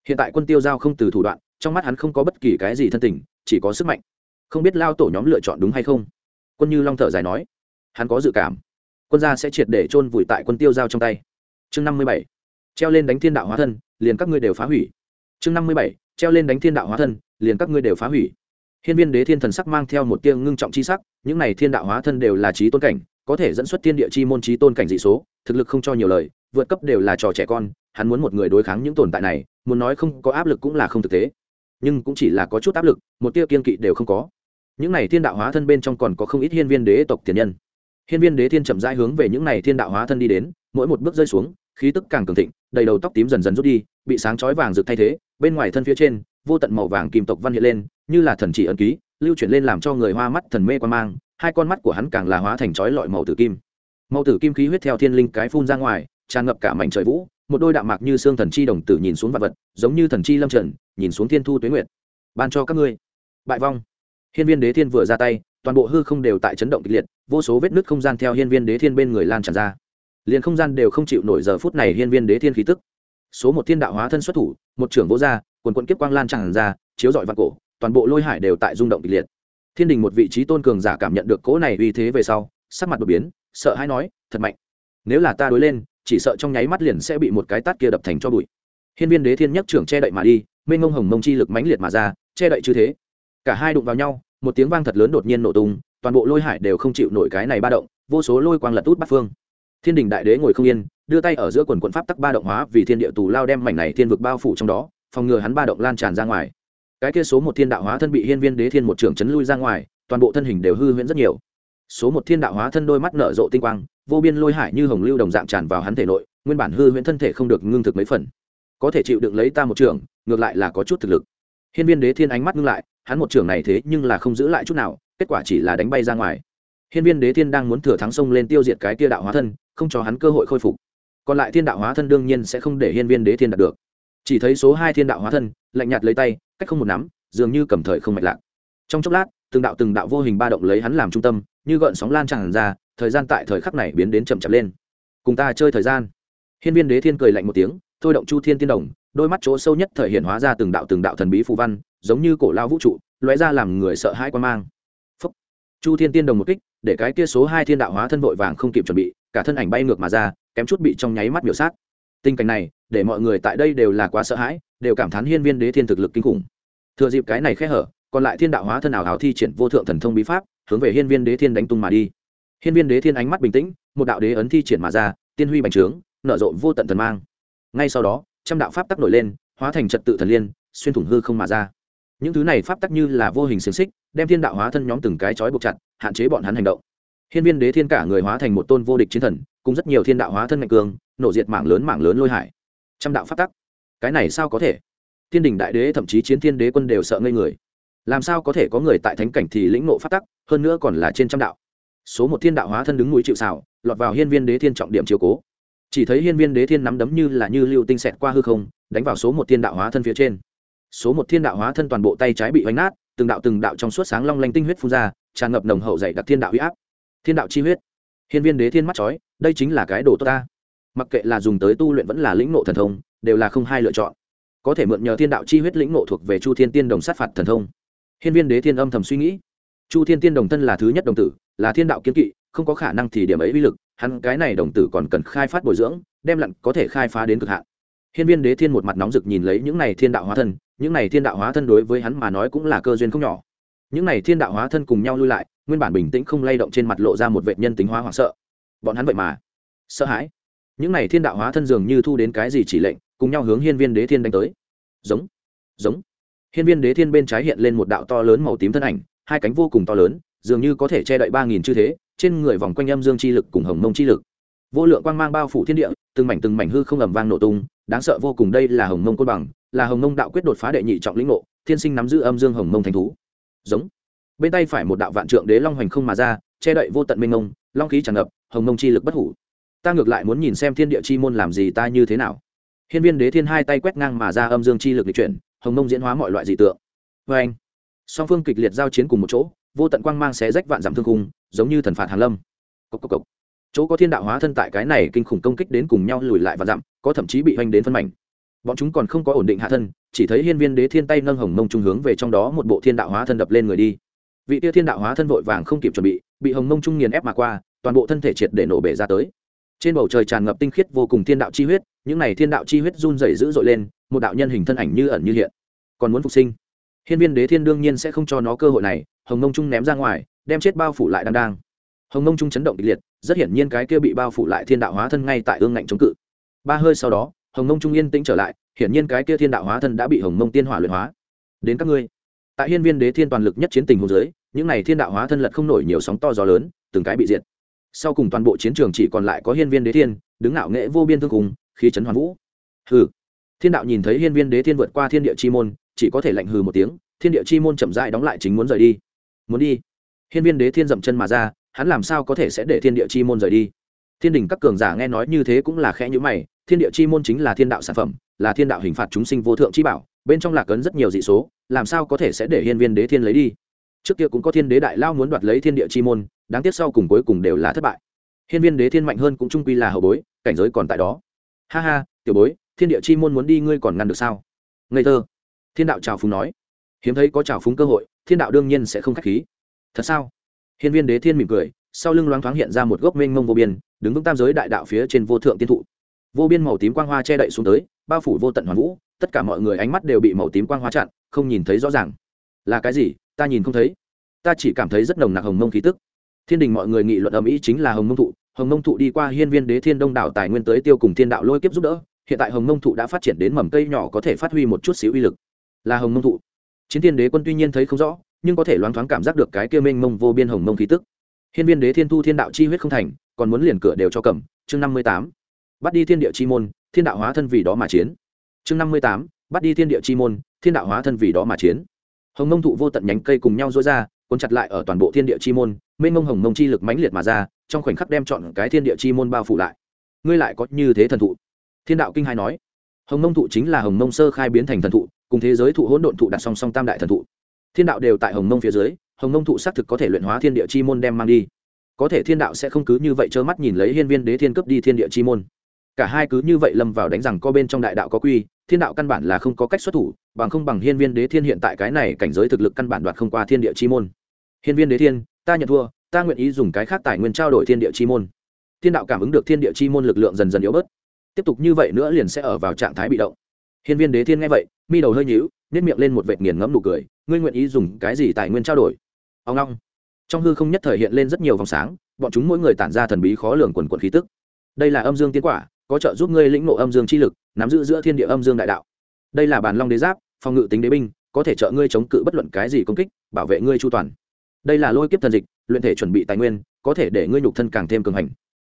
Hiện tại quân tiêu giao không từ thủ đoạn trong mắt hắn không có bất kỳ cái gì thân tình, chỉ có sức mạnh. Không biết lao tổ nhóm lựa chọn đúng hay không? Quân như long thở dài nói, hắn có dự cảm, quân gia sẽ triệt để chôn vùi tại quân tiêu giao trong tay. Chương năm mươi bảy, treo lên đánh thiên đạo hóa thân, liền các ngươi đều phá hủy. Chương năm mươi bảy, treo lên đánh thiên đạo hóa thân, liền các ngươi đều phá hủy. Hiên viên đế thiên thần sắc mang theo một tia ngưng trọng chi sắc, những này thiên đạo hóa thân đều là trí tôn cảnh, có thể dẫn xuất thiên địa chi môn trí tôn cảnh dị số, thực lực không cho nhiều lời, vượt cấp đều là trò trẻ con, hắn muốn một người đối kháng những tồn tại này, muốn nói không có áp lực cũng là không thực tế nhưng cũng chỉ là có chút áp lực, một tia kiên kỵ đều không có. Những này thiên đạo hóa thân bên trong còn có không ít hiên viên đế tộc tiền nhân. Hiên viên đế thiên chậm rãi hướng về những này thiên đạo hóa thân đi đến, mỗi một bước rơi xuống, khí tức càng cường thịnh, đầy đầu tóc tím dần dần rút đi, bị sáng chói vàng rực thay thế, bên ngoài thân phía trên, vô tận màu vàng kim tộc văn hiện lên, như là thần chỉ ấn ký, lưu chuyển lên làm cho người hoa mắt thần mê quan mang, hai con mắt của hắn càng là hóa thành chói lọi màu tử kim. Màu tử kim khí huyết theo thiên linh cái phun ra ngoài, tràn ngập cả mảnh trời vũ một đôi đạm mạc như xương thần chi đồng tử nhìn xuống vạn vật, giống như thần chi lâm trần nhìn xuống thiên thu tuế nguyệt. Ban cho các ngươi. Bại vong. Hiên viên đế thiên vừa ra tay, toàn bộ hư không đều tại chấn động kịch liệt, vô số vết nứt không gian theo hiên viên đế thiên bên người lan tràn ra. Liền không gian đều không chịu nổi giờ phút này hiên viên đế thiên khí tức. Số một thiên đạo hóa thân xuất thủ, một trưởng vô gia quần quận kiếp quang lan tràn ra, chiếu dọi vạn cổ, toàn bộ lôi hải đều tại rung động kịch liệt. Thiên đình một vị trí tôn cường giả cảm nhận được cỗ này uy thế về sau, sắc mặt đột biến, sợ hãi nói, thật mạnh. Nếu là ta đối lên chỉ sợ trong nháy mắt liền sẽ bị một cái tát kia đập thành cho bụi. Hiên viên đế thiên nhất trưởng che đậy mà đi, mênh ngông hồng mông chi lực mãnh liệt mà ra, che đậy chư thế. Cả hai đụng vào nhau, một tiếng vang thật lớn đột nhiên nổ tung, toàn bộ lôi hải đều không chịu nổi cái này ba động, vô số lôi quang lật út bắt phương. Thiên đình đại đế ngồi không yên, đưa tay ở giữa quần quận pháp tắc ba động hóa vì thiên địa tù lao đem mảnh này thiên vực bao phủ trong đó, phòng ngừa hắn ba động lan tràn ra ngoài. Cái kia số một thiên đạo hóa thân bị hiên viên đế thiên một trưởng chấn lui ra ngoài, toàn bộ thân hình đều hư huyễn rất nhiều. Số một thiên đạo hóa thân đôi mắt nở rộ tinh quang vô biên lôi hải như hồng lưu đồng dạng tràn vào hắn thể nội nguyên bản hư huyễn thân thể không được ngưng thực mấy phần. Có thể chịu đựng lấy ta một trường, ngược lại là có chút thực lực. Hiên viên đế thiên ánh mắt ngưng lại hắn một trường này thế nhưng là không giữ lại chút nào kết quả chỉ là đánh bay ra ngoài. Hiên viên đế thiên đang muốn thừa thắng sông lên tiêu diệt cái kia đạo hóa thân không cho hắn cơ hội khôi phục. Còn lại thiên đạo hóa thân đương nhiên sẽ không để hiên viên đế thiên đạt được. Chỉ thấy số hai thiên đạo hóa thân lạnh nhạt lấy tay cách không một nắm dường như cầm thời không mạch lạc. Trong chốc lát từng đạo từng đạo vô hình ba động lấy hắn làm trung tâm như gợn sóng lan tràn ra thời gian tại thời khắc này biến đến chậm chậm lên. Cùng ta chơi thời gian. Hiên viên đế thiên cười lạnh một tiếng, thôi động chu thiên tiên đồng, đôi mắt chỗ sâu nhất thời hiện hóa ra từng đạo từng đạo thần bí phù văn, giống như cổ lao vũ trụ, lóe ra làm người sợ hãi quan mang. Phúc. chu thiên tiên đồng một kích, để cái kia số hai thiên đạo hóa thân vội vàng không kịp chuẩn bị, cả thân ảnh bay ngược mà ra, kém chút bị trong nháy mắt biểu sát. Tình cảnh này, để mọi người tại đây đều là quá sợ hãi, đều cảm thán hiên viên đế thiên thực lực kinh khủng. Thừa dịp cái này khẽ hở, còn lại thiên đạo hóa thân ảo hào thi triển vô thượng thần thông bí pháp, hướng về hiên viên đế thiên đánh tung mà đi hiên viên đế thiên ánh mắt bình tĩnh, một đạo đế ấn thi triển mà ra, tiên huy bành trướng, nở rộ vô tận thần mang. Ngay sau đó, trăm đạo pháp tắc nổi lên, hóa thành trật tự thần liên, xuyên thủng hư không mà ra. Những thứ này pháp tắc như là vô hình xiềng xích, đem thiên đạo hóa thân nhóm từng cái trói buộc chặt, hạn chế bọn hắn hành động. Hiên viên đế thiên cả người hóa thành một tôn vô địch chiến thần, cùng rất nhiều thiên đạo hóa thân mạnh cường, nổ diệt mảng lớn mảng lớn lôi hải. Trăm đạo pháp tắc. Cái này sao có thể? Thiên đình đại đế, thậm chí chiến thiên đế quân đều sợ ngây người. Làm sao có thể có người tại thánh cảnh thì lĩnh nộ pháp tắc, hơn nữa còn là trên trăm đạo? Số một thiên đạo hóa thân đứng núi chịu xào, lọt vào hiên viên đế thiên trọng điểm chiếu cố. Chỉ thấy hiên viên đế thiên nắm đấm như là như lưu tinh xẹt qua hư không, đánh vào số một thiên đạo hóa thân phía trên. Số một thiên đạo hóa thân toàn bộ tay trái bị vánh nát, từng đạo từng đạo trong suốt sáng long lanh tinh huyết phun ra, tràn ngập nồng hậu dày đặc thiên đạo huy áp. Thiên đạo chi huyết. Hiên viên đế thiên mắt chói, đây chính là cái đồ tốt ta. Mặc kệ là dùng tới tu luyện vẫn là lĩnh nộ thần thông, đều là không hai lựa chọn. Có thể mượn nhờ thiên đạo chi huyết lĩnh nộ thuộc về chu thiên tiên đồng sát phạt thần thông. Hiên viên đế thiên âm thầm suy nghĩ. Chu thiên tiên đồng thân là thứ nhất đồng tử là thiên đạo kiến kỵ, không có khả năng thì điểm ấy uy lực, hắn cái này đồng tử còn cần khai phát bồi dưỡng, đem lặn có thể khai phá đến cực hạn. Hiên viên đế thiên một mặt nóng rực nhìn lấy những này thiên đạo hóa thân, những này thiên đạo hóa thân đối với hắn mà nói cũng là cơ duyên không nhỏ. Những này thiên đạo hóa thân cùng nhau lui lại, nguyên bản bình tĩnh không lay động trên mặt lộ ra một vệ nhân tính hóa hoảng sợ. Bọn hắn vậy mà sợ hãi. Những này thiên đạo hóa thân dường như thu đến cái gì chỉ lệnh, cùng nhau hướng hiên viên đế thiên đánh tới. Giống giống. Hiên viên đế thiên bên trái hiện lên một đạo to lớn màu tím thân ảnh, hai cánh vô cùng to lớn dường như có thể che đậy ba nghìn chư thế, trên người vòng quanh âm dương chi lực cùng hồng mông chi lực. Vô lượng quang mang bao phủ thiên địa, từng mảnh từng mảnh hư không ầm vang nổ tung, đáng sợ vô cùng đây là hồng mông côn bằng, là hồng mông đạo quyết đột phá đệ nhị trọng lĩnh ngộ, thiên sinh nắm giữ âm dương hồng mông thành thú. Giống. Bên tay phải một đạo vạn trượng đế long hoành không mà ra, che đậy vô tận minh ngông, long khí tràn ngập, hồng mông chi lực bất hủ. Ta ngược lại muốn nhìn xem thiên địa chi môn làm gì ta như thế nào. Hiên viên đế thiên hai tay quét ngang mà ra âm dương chi lực di chuyển, hồng mông diễn hóa mọi loại dị tượng. Vê anh song phương kịch liệt giao chiến cùng một chỗ vô tận quang mang xé rách vạn dặm thương khung, giống như thần phạt hàn lâm. Cốc cốc cốc. chỗ có thiên đạo hóa thân tại cái này kinh khủng công kích đến cùng nhau lùi lại vạn dặm, có thậm chí bị hoành đến phân mảnh. Bọn chúng còn không có ổn định hạ thân, chỉ thấy hiên viên đế thiên tay nâng hồng mông trung hướng về trong đó một bộ thiên đạo hóa thân đập lên người đi. Vị tia thiên đạo hóa thân vội vàng không kịp chuẩn bị bị hồng mông trung nghiền ép mà qua, toàn bộ thân thể triệt để nổ bể ra tới. Trên bầu trời tràn ngập tinh khiết vô cùng thiên đạo chi huyết, những này thiên đạo chi huyết run rẩy dữ dội lên, một đạo nhân hình thân ảnh như ẩn như hiện. Còn muốn phục sinh. Hiên viên đế thiên đương nhiên sẽ không cho nó cơ hội này hồng mông trung ném ra ngoài, đem chết bao phủ lại đang đang. Hồng mông trung chấn động kịch liệt, rất hiển nhiên cái kia bị bao phủ lại thiên đạo hóa thân ngay tại ương ngạnh chống cự. Ba hơi sau đó, hồng mông trung yên tĩnh trở lại, hiển nhiên cái kia thiên đạo hóa thân đã bị hồng mông tiên hỏa luyện hóa. Đến các ngươi. Tại hiên viên đế thiên toàn lực nhất chiến tình hồ dưới những này thiên đạo hóa thân lật không nổi nhiều sóng to gió lớn, từng cái bị diệt. Sau cùng toàn bộ chiến trường chỉ còn lại có hiên viên đế thiên, đứng ngạo nghệ vô biên thương cùng, khí chấn hoàn vũ. Hừ. Thiên đạo nhìn thấy hiên viên đế thiên vượt qua thiên địa chi môn, chỉ có thể lạnh hừ một tiếng, thiên địa chi môn chậm rãi đóng lại chính muốn rời đi muốn đi. Hiên viên đế thiên dậm chân mà ra, hắn làm sao có thể sẽ để thiên địa chi môn rời đi? Thiên đình các cường giả nghe nói như thế cũng là khẽ nhữ mày, thiên địa chi môn chính là thiên đạo sản phẩm, là thiên đạo hình phạt chúng sinh vô thượng chi bảo, bên trong lạc ấn rất nhiều dị số, làm sao có thể sẽ để hiên viên đế thiên lấy đi? Trước kia cũng có thiên đế đại lao muốn đoạt lấy thiên địa chi môn, đáng tiếc sau cùng cuối cùng đều là thất bại. Hiên viên đế thiên mạnh hơn cũng trung quy là hậu bối, cảnh giới còn tại đó. Ha ha, tiểu bối, thiên địa chi môn muốn đi ngươi còn ngăn được sao? Ngây thơ. Thiên đạo trào phúng nói. Hiếm thấy có trào phúng cơ hội thiên đạo đương nhiên sẽ không k h á c h khí. Thật sao? Hiên viên đế thiên mỉm cười, sau lưng loáng thoáng hiện ra một gốc mênh mông vô biên, đứng vững tam giới đại đạo phía trên vô thượng tiên thụ. Vô biên màu tím quang hoa che đậy xuống tới, bao phủ vô tận hoàn vũ, tất cả mọi người ánh mắt đều bị màu tím quang hoa chặn, không nhìn thấy rõ ràng. Là cái gì? Ta nhìn không thấy. Ta chỉ cảm thấy rất nồng nặc hồng mông khí tức. Thiên đình mọi người nghị luận ầm ĩ chính là hồng mông thụ. Hồng mông thụ đi qua hiên viên đế thiên đông đảo tài nguyên tới tiêu cùng thiên đạo lôi kiếp giúp đỡ. Hiện tại hồng mông thụ đã phát triển đến mầm cây nhỏ có thể phát huy một chút xíu uy lực. Là hồng mông thụ chiến thiên đế quân tuy nhiên thấy không rõ, nhưng có thể loáng thoáng cảm giác được cái kia mênh mông vô biên hồng mông khí tức. Hiên viên đế thiên thu thiên đạo chi huyết không thành, còn muốn liền cửa đều cho cầm. Chương năm mươi tám, bắt đi thiên địa chi môn, thiên đạo hóa thân vì đó mà chiến. Chương năm mươi tám, bắt đi thiên địa chi môn, thiên đạo hóa thân vì đó mà chiến. Hồng mông thụ vô tận nhánh cây cùng nhau dối ra, cuốn chặt lại ở toàn bộ thiên địa chi môn, mênh mông hồng mông chi lực mãnh liệt mà ra, trong khoảnh khắc đem chọn cái thiên địa chi môn bao phủ lại. Ngươi lại có như thế thần thụ? Thiên đạo kinh hai nói. Hồng mông thụ chính là hồng mông sơ khai biến thành thần thụ cùng thế giới thụ hỗn độn thụ đặt song song tam đại thần thụ. Thiên đạo đều tại hồng mông phía dưới, hồng mông thụ xác thực có thể luyện hóa thiên địa chi môn đem mang đi. Có thể thiên đạo sẽ không cứ như vậy trơ mắt nhìn lấy hiên viên đế thiên cấp đi thiên địa chi môn. Cả hai cứ như vậy lâm vào đánh rằng có bên trong đại đạo có quy, thiên đạo căn bản là không có cách xuất thủ, bằng không bằng hiên viên đế thiên hiện tại cái này cảnh giới thực lực căn bản đoạt không qua thiên địa chi môn. Hiên viên đế thiên, ta nhận thua, ta nguyện ý dùng cái khác tài nguyên trao đổi thiên địa chi môn. Thiên đạo cảm ứng được thiên địa chi môn lực lượng dần dần yếu bớt. Tiếp tục như vậy nữa liền sẽ ở vào trạng thái bị động. Hiên viên đế thiên nghe vậy mi đầu hơi nhíu nếp miệng lên một vệt nghiền ngẫm nụ cười, ngươi nguyện ý dùng cái gì tài nguyên trao đổi? Ông long trong hư không nhất thời hiện lên rất nhiều vòng sáng, bọn chúng mỗi người tản ra thần bí khó lường quần quần khí tức. Đây là âm dương tiến quả, có trợ giúp ngươi lĩnh ngộ âm dương chi lực, nắm giữ giữa thiên địa âm dương đại đạo. Đây là bản long đế giáp, phòng ngự tính đế binh, có thể trợ ngươi chống cự bất luận cái gì công kích, bảo vệ ngươi chu toàn. Đây là lôi kiếp thần dịch, luyện thể chuẩn bị tài nguyên, có thể để ngươi nhục thân càng thêm cường hành.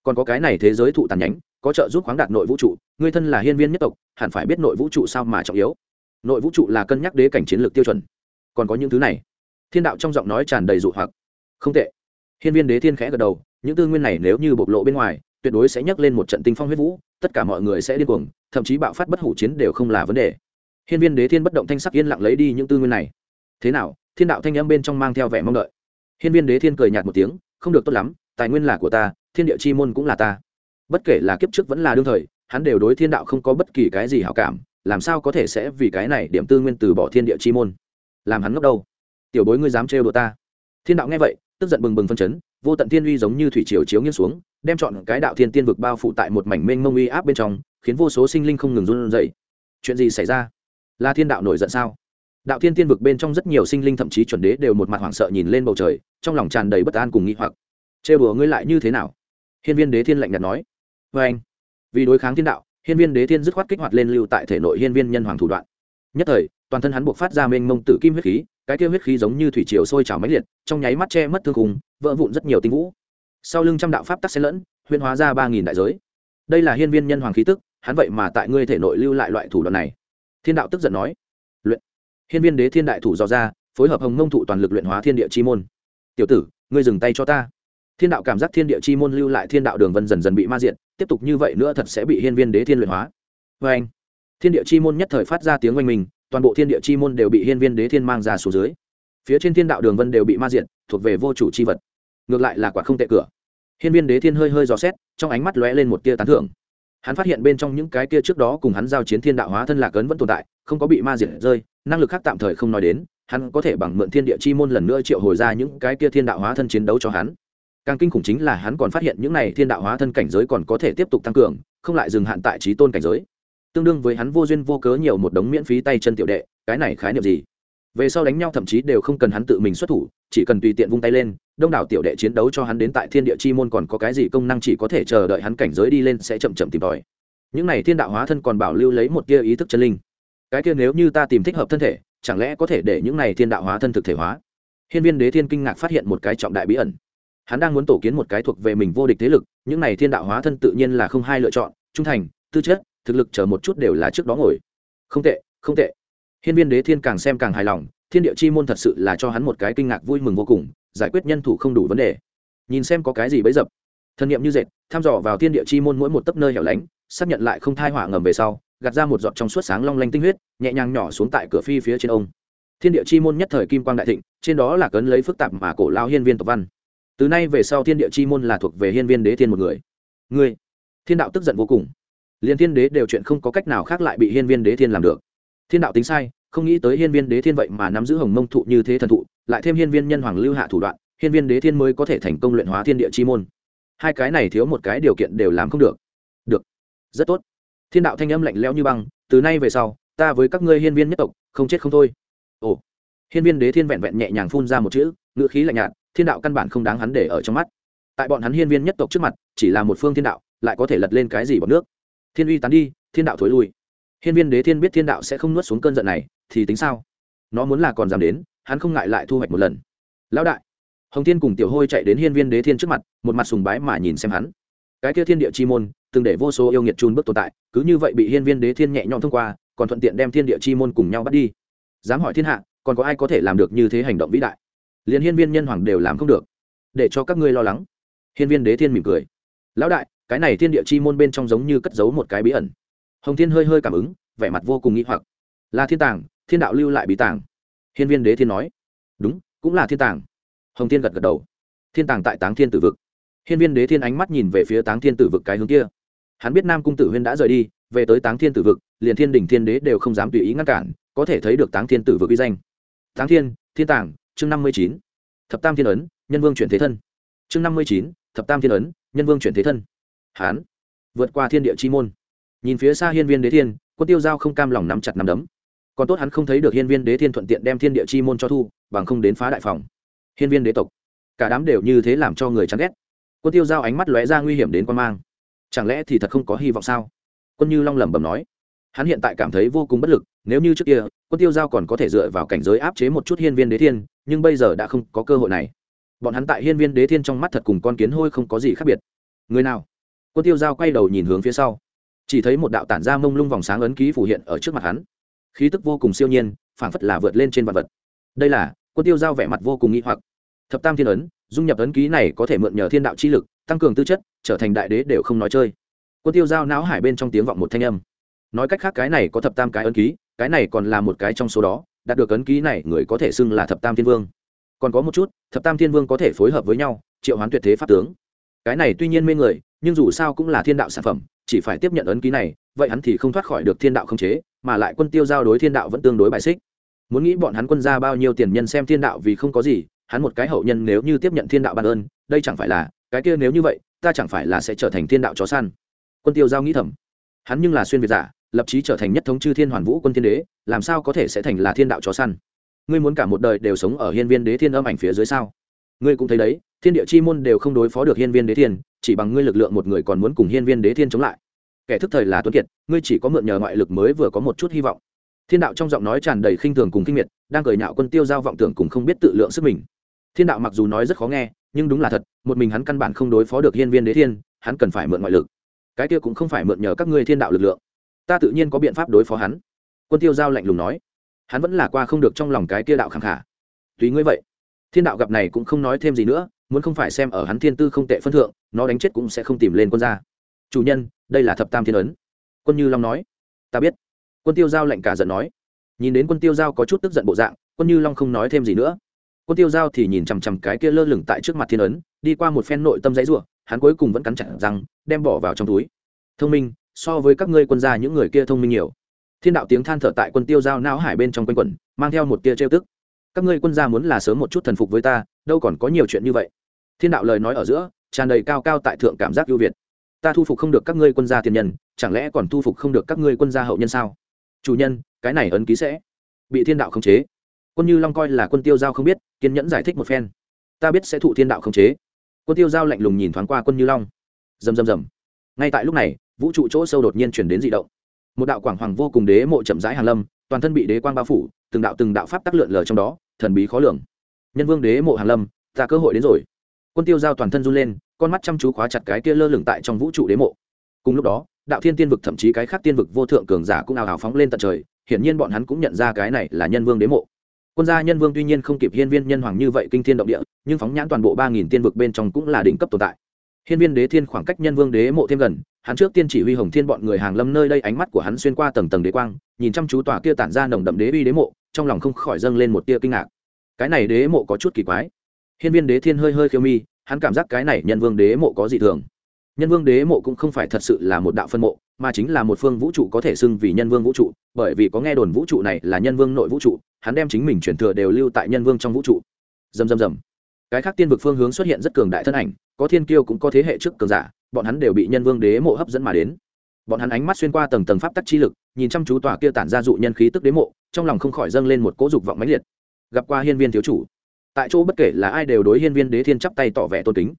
Còn có cái này thế giới thụ tàn nhánh, có trợ giúp khoáng đạt nội vũ trụ, ngươi thân là hiên viên nhất tộc, hẳn phải biết nội vũ trụ sao mà trọng yếu nội vũ trụ là cân nhắc đế cảnh chiến lược tiêu chuẩn. Còn có những thứ này. Thiên đạo trong giọng nói tràn đầy dụ hoặc. Không tệ. Hiên viên đế thiên khẽ gật đầu, những tư nguyên này nếu như bộc lộ bên ngoài, tuyệt đối sẽ nhắc lên một trận tinh phong huyết vũ, tất cả mọi người sẽ điên cuồng, thậm chí bạo phát bất hủ chiến đều không là vấn đề. Hiên viên đế thiên bất động thanh sắc yên lặng lấy đi những tư nguyên này. Thế nào, thiên đạo thanh âm bên trong mang theo vẻ mong đợi. Hiên viên đế thiên cười nhạt một tiếng, không được tốt lắm, tài nguyên là của ta, thiên địa chi môn cũng là ta. Bất kể là kiếp trước vẫn là đương thời, hắn đều đối thiên đạo không có bất kỳ cái gì hảo cảm làm sao có thể sẽ vì cái này điểm tư nguyên từ bỏ thiên địa chi môn? Làm hắn ngốc đâu? Tiểu bối ngươi dám trêu đùa ta. Thiên đạo nghe vậy, tức giận bừng bừng phân chấn, vô tận thiên uy giống như thủy triều chiếu nghiêng xuống, đem chọn cái đạo thiên tiên vực bao phủ tại một mảnh mênh mông uy áp bên trong, khiến vô số sinh linh không ngừng run rẩy. Chuyện gì xảy ra? Là thiên đạo nổi giận sao? Đạo thiên tiên vực bên trong rất nhiều sinh linh thậm chí chuẩn đế đều một mặt hoảng sợ nhìn lên bầu trời, trong lòng tràn đầy bất an cùng nghĩ hoặc. Trêu đùa ngươi lại như thế nào? Hiên viên đế thiên lạnh nhạt nói. Vê anh vì đối kháng thiên đạo hiên viên đế thiên dứt khoát kích hoạt lên lưu tại thể nội hiên viên nhân hoàng thủ đoạn. Nhất thời, toàn thân hắn buộc phát ra mênh mông tử kim huyết khí, cái kia huyết khí giống như thủy triều sôi trào máy liệt, trong nháy mắt che mất thương khùng vỡ vụn rất nhiều tinh vũ. Sau lưng trăm đạo pháp tắc xen lẫn huyên hóa ra ba nghìn đại giới. Đây là hiên viên nhân hoàng khí tức, hắn vậy mà tại ngươi thể nội lưu lại loại thủ đoạn này. Thiên đạo tức giận nói. Luyện. Hiên viên đế thiên đại thủ dò ra, phối hợp hồng ngông thụ toàn lực luyện hóa thiên địa chi môn. Tiểu tử, ngươi dừng tay cho ta thiên đạo cảm giác thiên địa chi môn lưu lại thiên đạo đường vân dần dần bị ma diện tiếp tục như vậy nữa thật sẽ bị hiên viên đế thiên luyện hóa. Vê anh, thiên địa chi môn nhất thời phát ra tiếng oanh mình toàn bộ thiên địa chi môn đều bị hiên viên đế thiên mang ra xuống dưới. Phía trên thiên đạo đường vân đều bị ma diện thuộc về vô chủ chi vật. Ngược lại là quả không tệ cửa. Hiên viên đế thiên hơi hơi dò xét, trong ánh mắt lóe lên một tia tán thưởng. Hắn phát hiện bên trong những cái kia trước đó cùng hắn giao chiến thiên đạo hóa thân lạc ấn vẫn tồn tại, không có bị ma diệt rơi, năng lực khác tạm thời không nói đến, hắn có thể bằng mượn thiên địa chi môn lần nữa triệu hồi ra những cái kia thiên đạo hóa thân chiến đấu cho hắn càng kinh khủng chính là hắn còn phát hiện những này thiên đạo hóa thân cảnh giới còn có thể tiếp tục tăng cường, không lại dừng hạn tại trí tôn cảnh giới. Tương đương với hắn vô duyên vô cớ nhiều một đống miễn phí tay chân tiểu đệ, cái này khái niệm gì? Về sau đánh nhau thậm chí đều không cần hắn tự mình xuất thủ, chỉ cần tùy tiện vung tay lên, đông đảo tiểu đệ chiến đấu cho hắn đến tại thiên địa chi môn còn có cái gì công năng chỉ có thể chờ đợi hắn cảnh giới đi lên sẽ chậm chậm tìm tòi. Những này thiên đạo hóa thân còn bảo lưu lấy một kia ý thức chân linh. Cái kia nếu như ta tìm thích hợp thân thể, chẳng lẽ có thể để những này thiên đạo hóa thân thực thể hóa? Hiên viên đế thiên kinh ngạc phát hiện một cái trọng đại bí ẩn hắn đang muốn tổ kiến một cái thuộc về mình vô địch thế lực, những này thiên đạo hóa thân tự nhiên là không hai lựa chọn, trung thành, tư chất, thực lực chờ một chút đều là trước đó ngồi. Không tệ không tệ. Hiên viên đế thiên càng xem càng hài lòng, thiên địa chi môn thật sự là cho hắn một cái kinh ngạc vui mừng vô cùng, giải quyết nhân thủ không đủ vấn đề. Nhìn xem có cái gì bấy dập. Thân nhiệm như dệt thăm dò vào thiên địa chi môn mỗi một tấp nơi hẻo lánh, xác nhận lại không thai hỏa ngầm về sau, gạt ra một giọt trong suốt sáng long lanh tinh huyết, nhẹ nhàng nhỏ xuống tại cửa phi phía trên ông. Thiên địa chi môn nhất thời kim quang đại thịnh, trên đó là cấn lấy phức tạp mà cổ lao hiên viên tộc văn từ nay về sau thiên địa chi môn là thuộc về hiên viên đế thiên một người. Người thiên đạo tức giận vô cùng. Liền thiên đế đều chuyện không có cách nào khác lại bị hiên viên đế thiên làm được. Thiên đạo tính sai, không nghĩ tới hiên viên đế thiên vậy mà nắm giữ hồng mông thụ như thế thần thụ, lại thêm hiên viên nhân hoàng lưu hạ thủ đoạn, hiên viên đế thiên mới có thể thành công luyện hóa thiên địa chi môn. Hai cái này thiếu một cái điều kiện đều làm không được. Được. Rất tốt. Thiên đạo thanh âm lạnh lẽo như băng, từ nay về sau, ta với các ngươi hiên viên nhất tộc, không chết không thôi. Ồ. Hiên viên đế thiên vẹn vẹn nhẹ nhàng phun ra một chữ, ngữ khí lạnh nhạt thiên đạo căn bản không đáng hắn để ở trong mắt. Tại bọn hắn hiên viên nhất tộc trước mặt, chỉ là một phương thiên đạo, lại có thể lật lên cái gì bọn nước? Thiên uy tán đi, thiên đạo thối lui. Hiên viên đế thiên biết thiên đạo sẽ không nuốt xuống cơn giận này, thì tính sao? Nó muốn là còn dám đến, hắn không ngại lại thu hoạch một lần. Lão đại. Hồng thiên cùng tiểu hôi chạy đến hiên viên đế thiên trước mặt, một mặt sùng bái mà nhìn xem hắn. Cái kia thiên địa chi môn, từng để vô số yêu nghiệt chun bước tồn tại, cứ như vậy bị hiên viên đế thiên nhẹ nhõm thông qua, còn thuận tiện đem thiên địa chi môn cùng nhau bắt đi. Dám hỏi thiên hạ, còn có ai có thể làm được như thế hành động vĩ đại? Liền hiên viên nhân hoàng đều làm không được, để cho các ngươi lo lắng. Hiên viên đế thiên mỉm cười. Lão đại, cái này thiên địa chi môn bên trong giống như cất giấu một cái bí ẩn. Hồng thiên hơi hơi cảm ứng, vẻ mặt vô cùng nghĩ hoặc. Là thiên tàng, thiên đạo lưu lại bí tàng. Hiên viên đế thiên nói. Đúng, cũng là thiên tàng. Hồng thiên gật gật đầu. Thiên tàng tại táng thiên tử vực. Hiên viên đế thiên ánh mắt nhìn về phía táng thiên tử vực cái hướng kia. Hắn biết nam cung tử huyên đã rời đi, về tới táng thiên tử vực, liền thiên đình thiên đế đều không dám tùy ý ngăn cản, có thể thấy được táng thiên tử vực uy danh. Táng thiên thiên tàng chương năm mươi chín, thập tam thiên ấn, nhân vương chuyển thế thân. Chương năm mươi chín, thập tam thiên ấn, nhân vương chuyển thế thân. Hán, vượt qua thiên địa chi môn. Nhìn phía xa hiên viên đế thiên, quân tiêu giao không cam lòng nắm chặt nắm đấm. Còn tốt hắn không thấy được hiên viên đế thiên thuận tiện đem thiên địa chi môn cho thu, bằng không đến phá đại phòng. Hiên viên đế tộc, cả đám đều như thế làm cho người chán ghét. Quân tiêu giao ánh mắt lóe ra nguy hiểm đến quan mang. Chẳng lẽ thì thật không có hy vọng sao? Quân như long lẩm bẩm nói. Hắn hiện tại cảm thấy vô cùng bất lực, nếu như trước kia, quân tiêu giao còn có thể dựa vào cảnh giới áp chế một chút hiên viên đế thiên nhưng bây giờ đã không có cơ hội này. Bọn hắn tại hiên viên đế thiên trong mắt thật cùng con kiến hôi không có gì khác biệt. Người nào? Quân tiêu giao quay đầu nhìn hướng phía sau. Chỉ thấy một đạo tản ra mông lung vòng sáng ấn ký phủ hiện ở trước mặt hắn. Khí tức vô cùng siêu nhiên, phảng phất là vượt lên trên vật vật. Đây là, quân tiêu giao vẻ mặt vô cùng nghi hoặc. Thập tam thiên ấn, dung nhập ấn ký này có thể mượn nhờ thiên đạo chi lực, tăng cường tư chất, trở thành đại đế đều không nói chơi. Quân tiêu giao não hải bên trong tiếng vọng một thanh âm. Nói cách khác cái này có thập tam cái ấn ký, cái này còn là một cái trong số đó đạt được ấn ký này người có thể xưng là thập tam thiên vương. Còn có một chút, thập tam thiên vương có thể phối hợp với nhau, triệu hoán tuyệt thế pháp tướng. Cái này tuy nhiên mê người, nhưng dù sao cũng là thiên đạo sản phẩm, chỉ phải tiếp nhận ấn ký này, vậy hắn thì không thoát khỏi được thiên đạo không chế, mà lại quân tiêu giao đối thiên đạo vẫn tương đối bài xích. Muốn nghĩ bọn hắn quân ra bao nhiêu tiền nhân xem thiên đạo vì không có gì, hắn một cái hậu nhân nếu như tiếp nhận thiên đạo ban ơn, đây chẳng phải là, cái kia nếu như vậy, ta chẳng phải là sẽ trở thành thiên đạo chó săn. Quân tiêu giao nghĩ thầm. Hắn nhưng là xuyên việt giả lập chí trở thành nhất thống chư thiên hoàn vũ quân thiên đế, làm sao có thể sẽ thành là thiên đạo chó săn? Ngươi muốn cả một đời đều sống ở hiên viên đế thiên âm ảnh phía dưới sao? Ngươi cũng thấy đấy, thiên địa chi môn đều không đối phó được hiên viên đế thiên, chỉ bằng ngươi lực lượng một người còn muốn cùng hiên viên đế thiên chống lại. Kẻ thức thời là tuấn kiệt, ngươi chỉ có mượn nhờ ngoại lực mới vừa có một chút hy vọng. Thiên đạo trong giọng nói tràn đầy khinh thường cùng kinh miệt, đang cười nhạo quân tiêu giao vọng tưởng cùng không biết tự lượng sức mình. Thiên đạo mặc dù nói rất khó nghe, nhưng đúng là thật, một mình hắn căn bản không đối phó được hiên viên đế thiên, hắn cần phải mượn ngoại lực. Cái kia cũng không phải mượn nhờ các ngươi thiên đạo lực lượng ta tự nhiên có biện pháp đối phó hắn. Quân tiêu giao lạnh lùng nói. Hắn vẫn là qua không được trong lòng cái kia đạo khẳng khả. Tùy ngươi vậy. Thiên đạo gặp này cũng không nói thêm gì nữa, muốn không phải xem ở hắn thiên tư không tệ phân thượng, nó đánh chết cũng sẽ không tìm lên quân gia. Chủ nhân, đây là thập tam thiên ấn. Quân như long nói. Ta biết. Quân tiêu giao lạnh cả giận nói. Nhìn đến quân tiêu giao có chút tức giận bộ dạng, quân như long không nói thêm gì nữa. Quân tiêu giao thì nhìn chằm chằm cái kia lơ lửng tại trước mặt thiên ấn, đi qua một phen nội tâm giấy ruộng hắn cuối cùng vẫn cắn chặt răng, đem bỏ vào trong túi. Thông minh so với các ngươi quân gia những người kia thông minh nhiều. Thiên đạo tiếng than thở tại quân tiêu giao não hải bên trong quanh quẩn, mang theo một tia trêu tức. Các ngươi quân gia muốn là sớm một chút thần phục với ta, đâu còn có nhiều chuyện như vậy. Thiên đạo lời nói ở giữa, tràn đầy cao cao tại thượng cảm giác ưu việt. Ta thu phục không được các ngươi quân gia tiền nhân, chẳng lẽ còn thu phục không được các ngươi quân gia hậu nhân sao? Chủ nhân, cái này ấn ký sẽ bị thiên đạo khống chế. Quân như long coi là quân tiêu giao không biết, kiên nhẫn giải thích một phen. Ta biết sẽ thụ thiên đạo khống chế. Quân tiêu giao lạnh lùng nhìn thoáng qua quân như long. Rầm rầm rầm. Ngay tại lúc này vũ trụ chỗ sâu đột nhiên chuyển đến dị động. Một đạo quảng hoàng vô cùng đế mộ chậm rãi hàn lâm, toàn thân bị đế quang bao phủ, từng đạo từng đạo pháp tắc lượn lờ trong đó, thần bí khó lường. Nhân vương đế mộ hàn lâm, ta cơ hội đến rồi. Quân tiêu giao toàn thân run lên, con mắt chăm chú khóa chặt cái kia lơ lửng tại trong vũ trụ đế mộ. Cùng lúc đó, đạo thiên tiên vực thậm chí cái khác tiên vực vô thượng cường giả cũng ào ào phóng lên tận trời, hiển nhiên bọn hắn cũng nhận ra cái này là nhân vương đế mộ. Quân gia nhân vương tuy nhiên không kịp hiên viên nhân hoàng như vậy kinh thiên động địa, nhưng phóng nhãn toàn bộ ba nghìn tiên vực bên trong cũng là đỉnh cấp tồn tại. Hiên viên đế thiên khoảng cách nhân vương đế mộ thêm gần hắn trước tiên chỉ huy hồng thiên bọn người hàng lâm nơi đây ánh mắt của hắn xuyên qua tầng tầng đế quang, nhìn chăm chú tòa kia tản ra nồng đậm đế uy đế mộ, trong lòng không khỏi dâng lên một tia kinh ngạc. Cái này đế mộ có chút kỳ quái. Hiên viên đế thiên hơi hơi khiêu mi, hắn cảm giác cái này nhân vương đế mộ có gì thường. Nhân vương đế mộ cũng không phải thật sự là một đạo phân mộ, mà chính là một phương vũ trụ có thể xưng vì nhân vương vũ trụ, bởi vì có nghe đồn vũ trụ này là nhân vương nội vũ trụ, hắn đem chính mình chuyển thừa đều lưu tại nhân vương trong vũ trụ. Dầm dầm dầm cái khác tiên vực phương hướng xuất hiện rất cường đại thân ảnh, có thiên kiêu cũng có thế hệ trước cường giả bọn hắn đều bị nhân vương đế mộ hấp dẫn mà đến. Bọn hắn ánh mắt xuyên qua tầng tầng pháp tắc chi lực, nhìn chăm chú tòa kia tản ra dụ nhân khí tức đế mộ, trong lòng không khỏi dâng lên một cỗ dục vọng mãnh liệt. Gặp qua hiên viên thiếu chủ, tại chỗ bất kể là ai đều đối hiên viên đế thiên chắp tay tỏ vẻ tôn kính.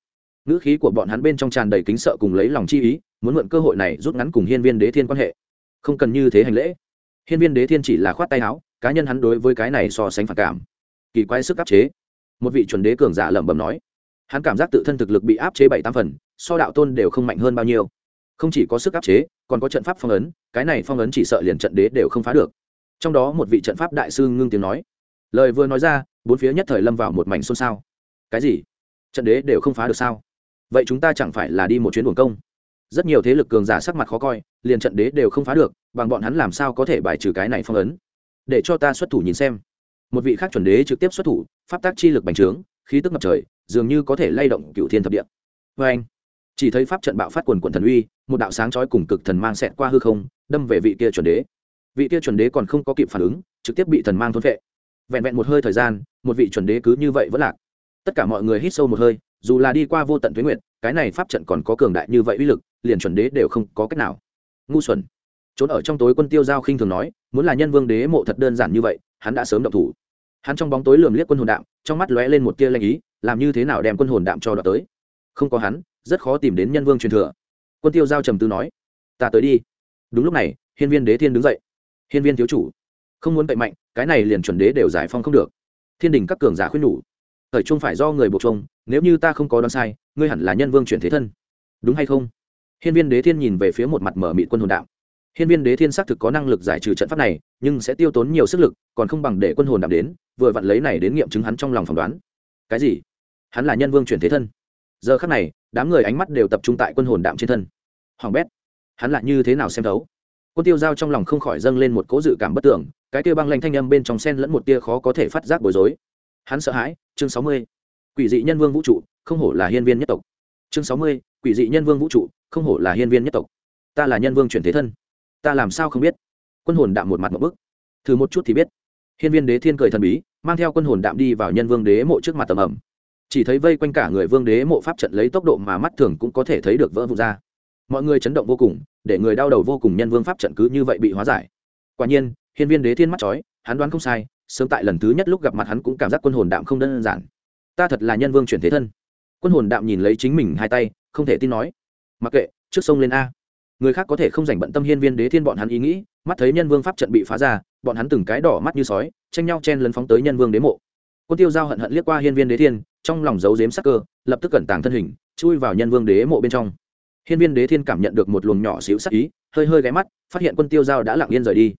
Ngữ khí của bọn hắn bên trong tràn đầy kính sợ cùng lấy lòng chi ý, muốn mượn cơ hội này rút ngắn cùng hiên viên đế thiên quan hệ. Không cần như thế hành lễ. Hiên viên đế thiên chỉ là khoát tay áo, cá nhân hắn đối với cái này so sánh phản cảm. Kỳ quái sức áp chế. Một vị chuẩn đế cường giả lẩm bẩm nói hắn cảm giác tự thân thực lực bị áp chế bảy tám phần, so đạo tôn đều không mạnh hơn bao nhiêu. Không chỉ có sức áp chế, còn có trận pháp phong ấn, cái này phong ấn chỉ sợ liền trận đế đều không phá được. Trong đó một vị trận pháp đại sư ngưng tiếng nói. Lời vừa nói ra, bốn phía nhất thời lâm vào một mảnh xôn xao. Cái gì? Trận đế đều không phá được sao? Vậy chúng ta chẳng phải là đi một chuyến buồng công? Rất nhiều thế lực cường giả sắc mặt khó coi, liền trận đế đều không phá được, bằng bọn hắn làm sao có thể bài trừ cái này phong ấn? Để cho ta xuất thủ nhìn xem. Một vị khác chuẩn đế trực tiếp xuất thủ, pháp tác chi lực bành trướng, khí tức ngập trời dường như có thể lay động cựu thiên thập địa. Vê anh chỉ thấy pháp trận bạo phát quần quần thần uy một đạo sáng chói cùng cực thần mang xẹt qua hư không đâm về vị kia chuẩn đế. Vị kia chuẩn đế còn không có kịp phản ứng trực tiếp bị thần mang thôn vệ vẹn vẹn một hơi thời gian một vị chuẩn đế cứ như vậy vẫn lạc. Tất cả mọi người hít sâu một hơi dù là đi qua vô tận tuyến nguyện cái này pháp trận còn có cường đại như vậy uy lực liền chuẩn đế đều không có cách nào. Ngu xuẩn. Trốn ở trong tối quân tiêu giao khinh thường nói muốn là nhân vương đế mộ thật đơn giản như vậy hắn đã sớm động thủ. Hắn trong bóng tối lườm liếc quân hồn đạo, trong mắt lóe lên một tia lanh ý làm như thế nào đem quân hồn đạm cho đoạt tới? Không có hắn, rất khó tìm đến nhân vương truyền thừa. Quân tiêu giao trầm tư nói, ta tới đi. Đúng lúc này, hiên viên đế thiên đứng dậy. Hiên viên thiếu chủ, không muốn cậy mạnh, cái này liền chuẩn đế đều giải phong không được. Thiên đình các cường giả khuyên nhủ, thời trung phải do người buộc trông nếu như ta không có đoán sai, ngươi hẳn là nhân vương chuyển thế thân. Đúng hay không? Hiên viên đế thiên nhìn về phía một mặt mở mị quân hồn đạm. hiên viên đế thiên xác thực có năng lực giải trừ trận pháp này, nhưng sẽ tiêu tốn nhiều sức lực, còn không bằng để quân hồn đạm đến, vừa vặn lấy này đến nghiệm chứng hắn trong lòng phỏng đoán. Cái gì? Hắn là nhân vương chuyển thế thân. Giờ khắc này, đám người ánh mắt đều tập trung tại quân hồn đạm trên thân. Hoàng bét, hắn lại như thế nào xem thấu? Quân tiêu giao trong lòng không khỏi dâng lên một cố dự cảm bất tưởng, cái tia băng lanh thanh âm bên trong sen lẫn một tia khó có thể phát giác bối rối. Hắn sợ hãi, chương sáu mươi, quỷ dị nhân vương vũ trụ, không hổ là hiên viên nhất tộc. Chương sáu mươi, quỷ dị nhân vương vũ trụ, không hổ là hiên viên nhất tộc. Ta là nhân vương chuyển thế thân. Ta làm sao không biết? Quân hồn đạm một mặt một bức. Thử một chút thì biết. Hiên viên đế thiên cười thần bí, mang theo quân hồn đạm đi vào nhân vương đế mộ trước mặt tầm ẩm chỉ thấy vây quanh cả người vương đế mộ pháp trận lấy tốc độ mà mắt thường cũng có thể thấy được vỡ vụn ra. Mọi người chấn động vô cùng, để người đau đầu vô cùng nhân vương pháp trận cứ như vậy bị hóa giải. Quả nhiên, hiên viên đế thiên mắt chói, hắn đoán không sai, sớm tại lần thứ nhất lúc gặp mặt hắn cũng cảm giác quân hồn đạm không đơn giản. Ta thật là nhân vương chuyển thế thân. Quân hồn đạm nhìn lấy chính mình hai tay, không thể tin nói. Mặc kệ, trước sông lên a. Người khác có thể không dành bận tâm hiên viên đế thiên bọn hắn ý nghĩ, mắt thấy nhân vương pháp trận bị phá ra, bọn hắn từng cái đỏ mắt như sói, tranh nhau chen lấn phóng tới nhân vương đế mộ. Quân tiêu giao hận hận liếc qua hiên viên đế thiên trong lòng giấu giếm sắc cơ, lập tức cẩn tàng thân hình, chui vào nhân vương đế mộ bên trong. Hiên viên đế thiên cảm nhận được một luồng nhỏ xíu sắc ý, hơi hơi ghé mắt, phát hiện quân tiêu dao đã lặng yên rời đi.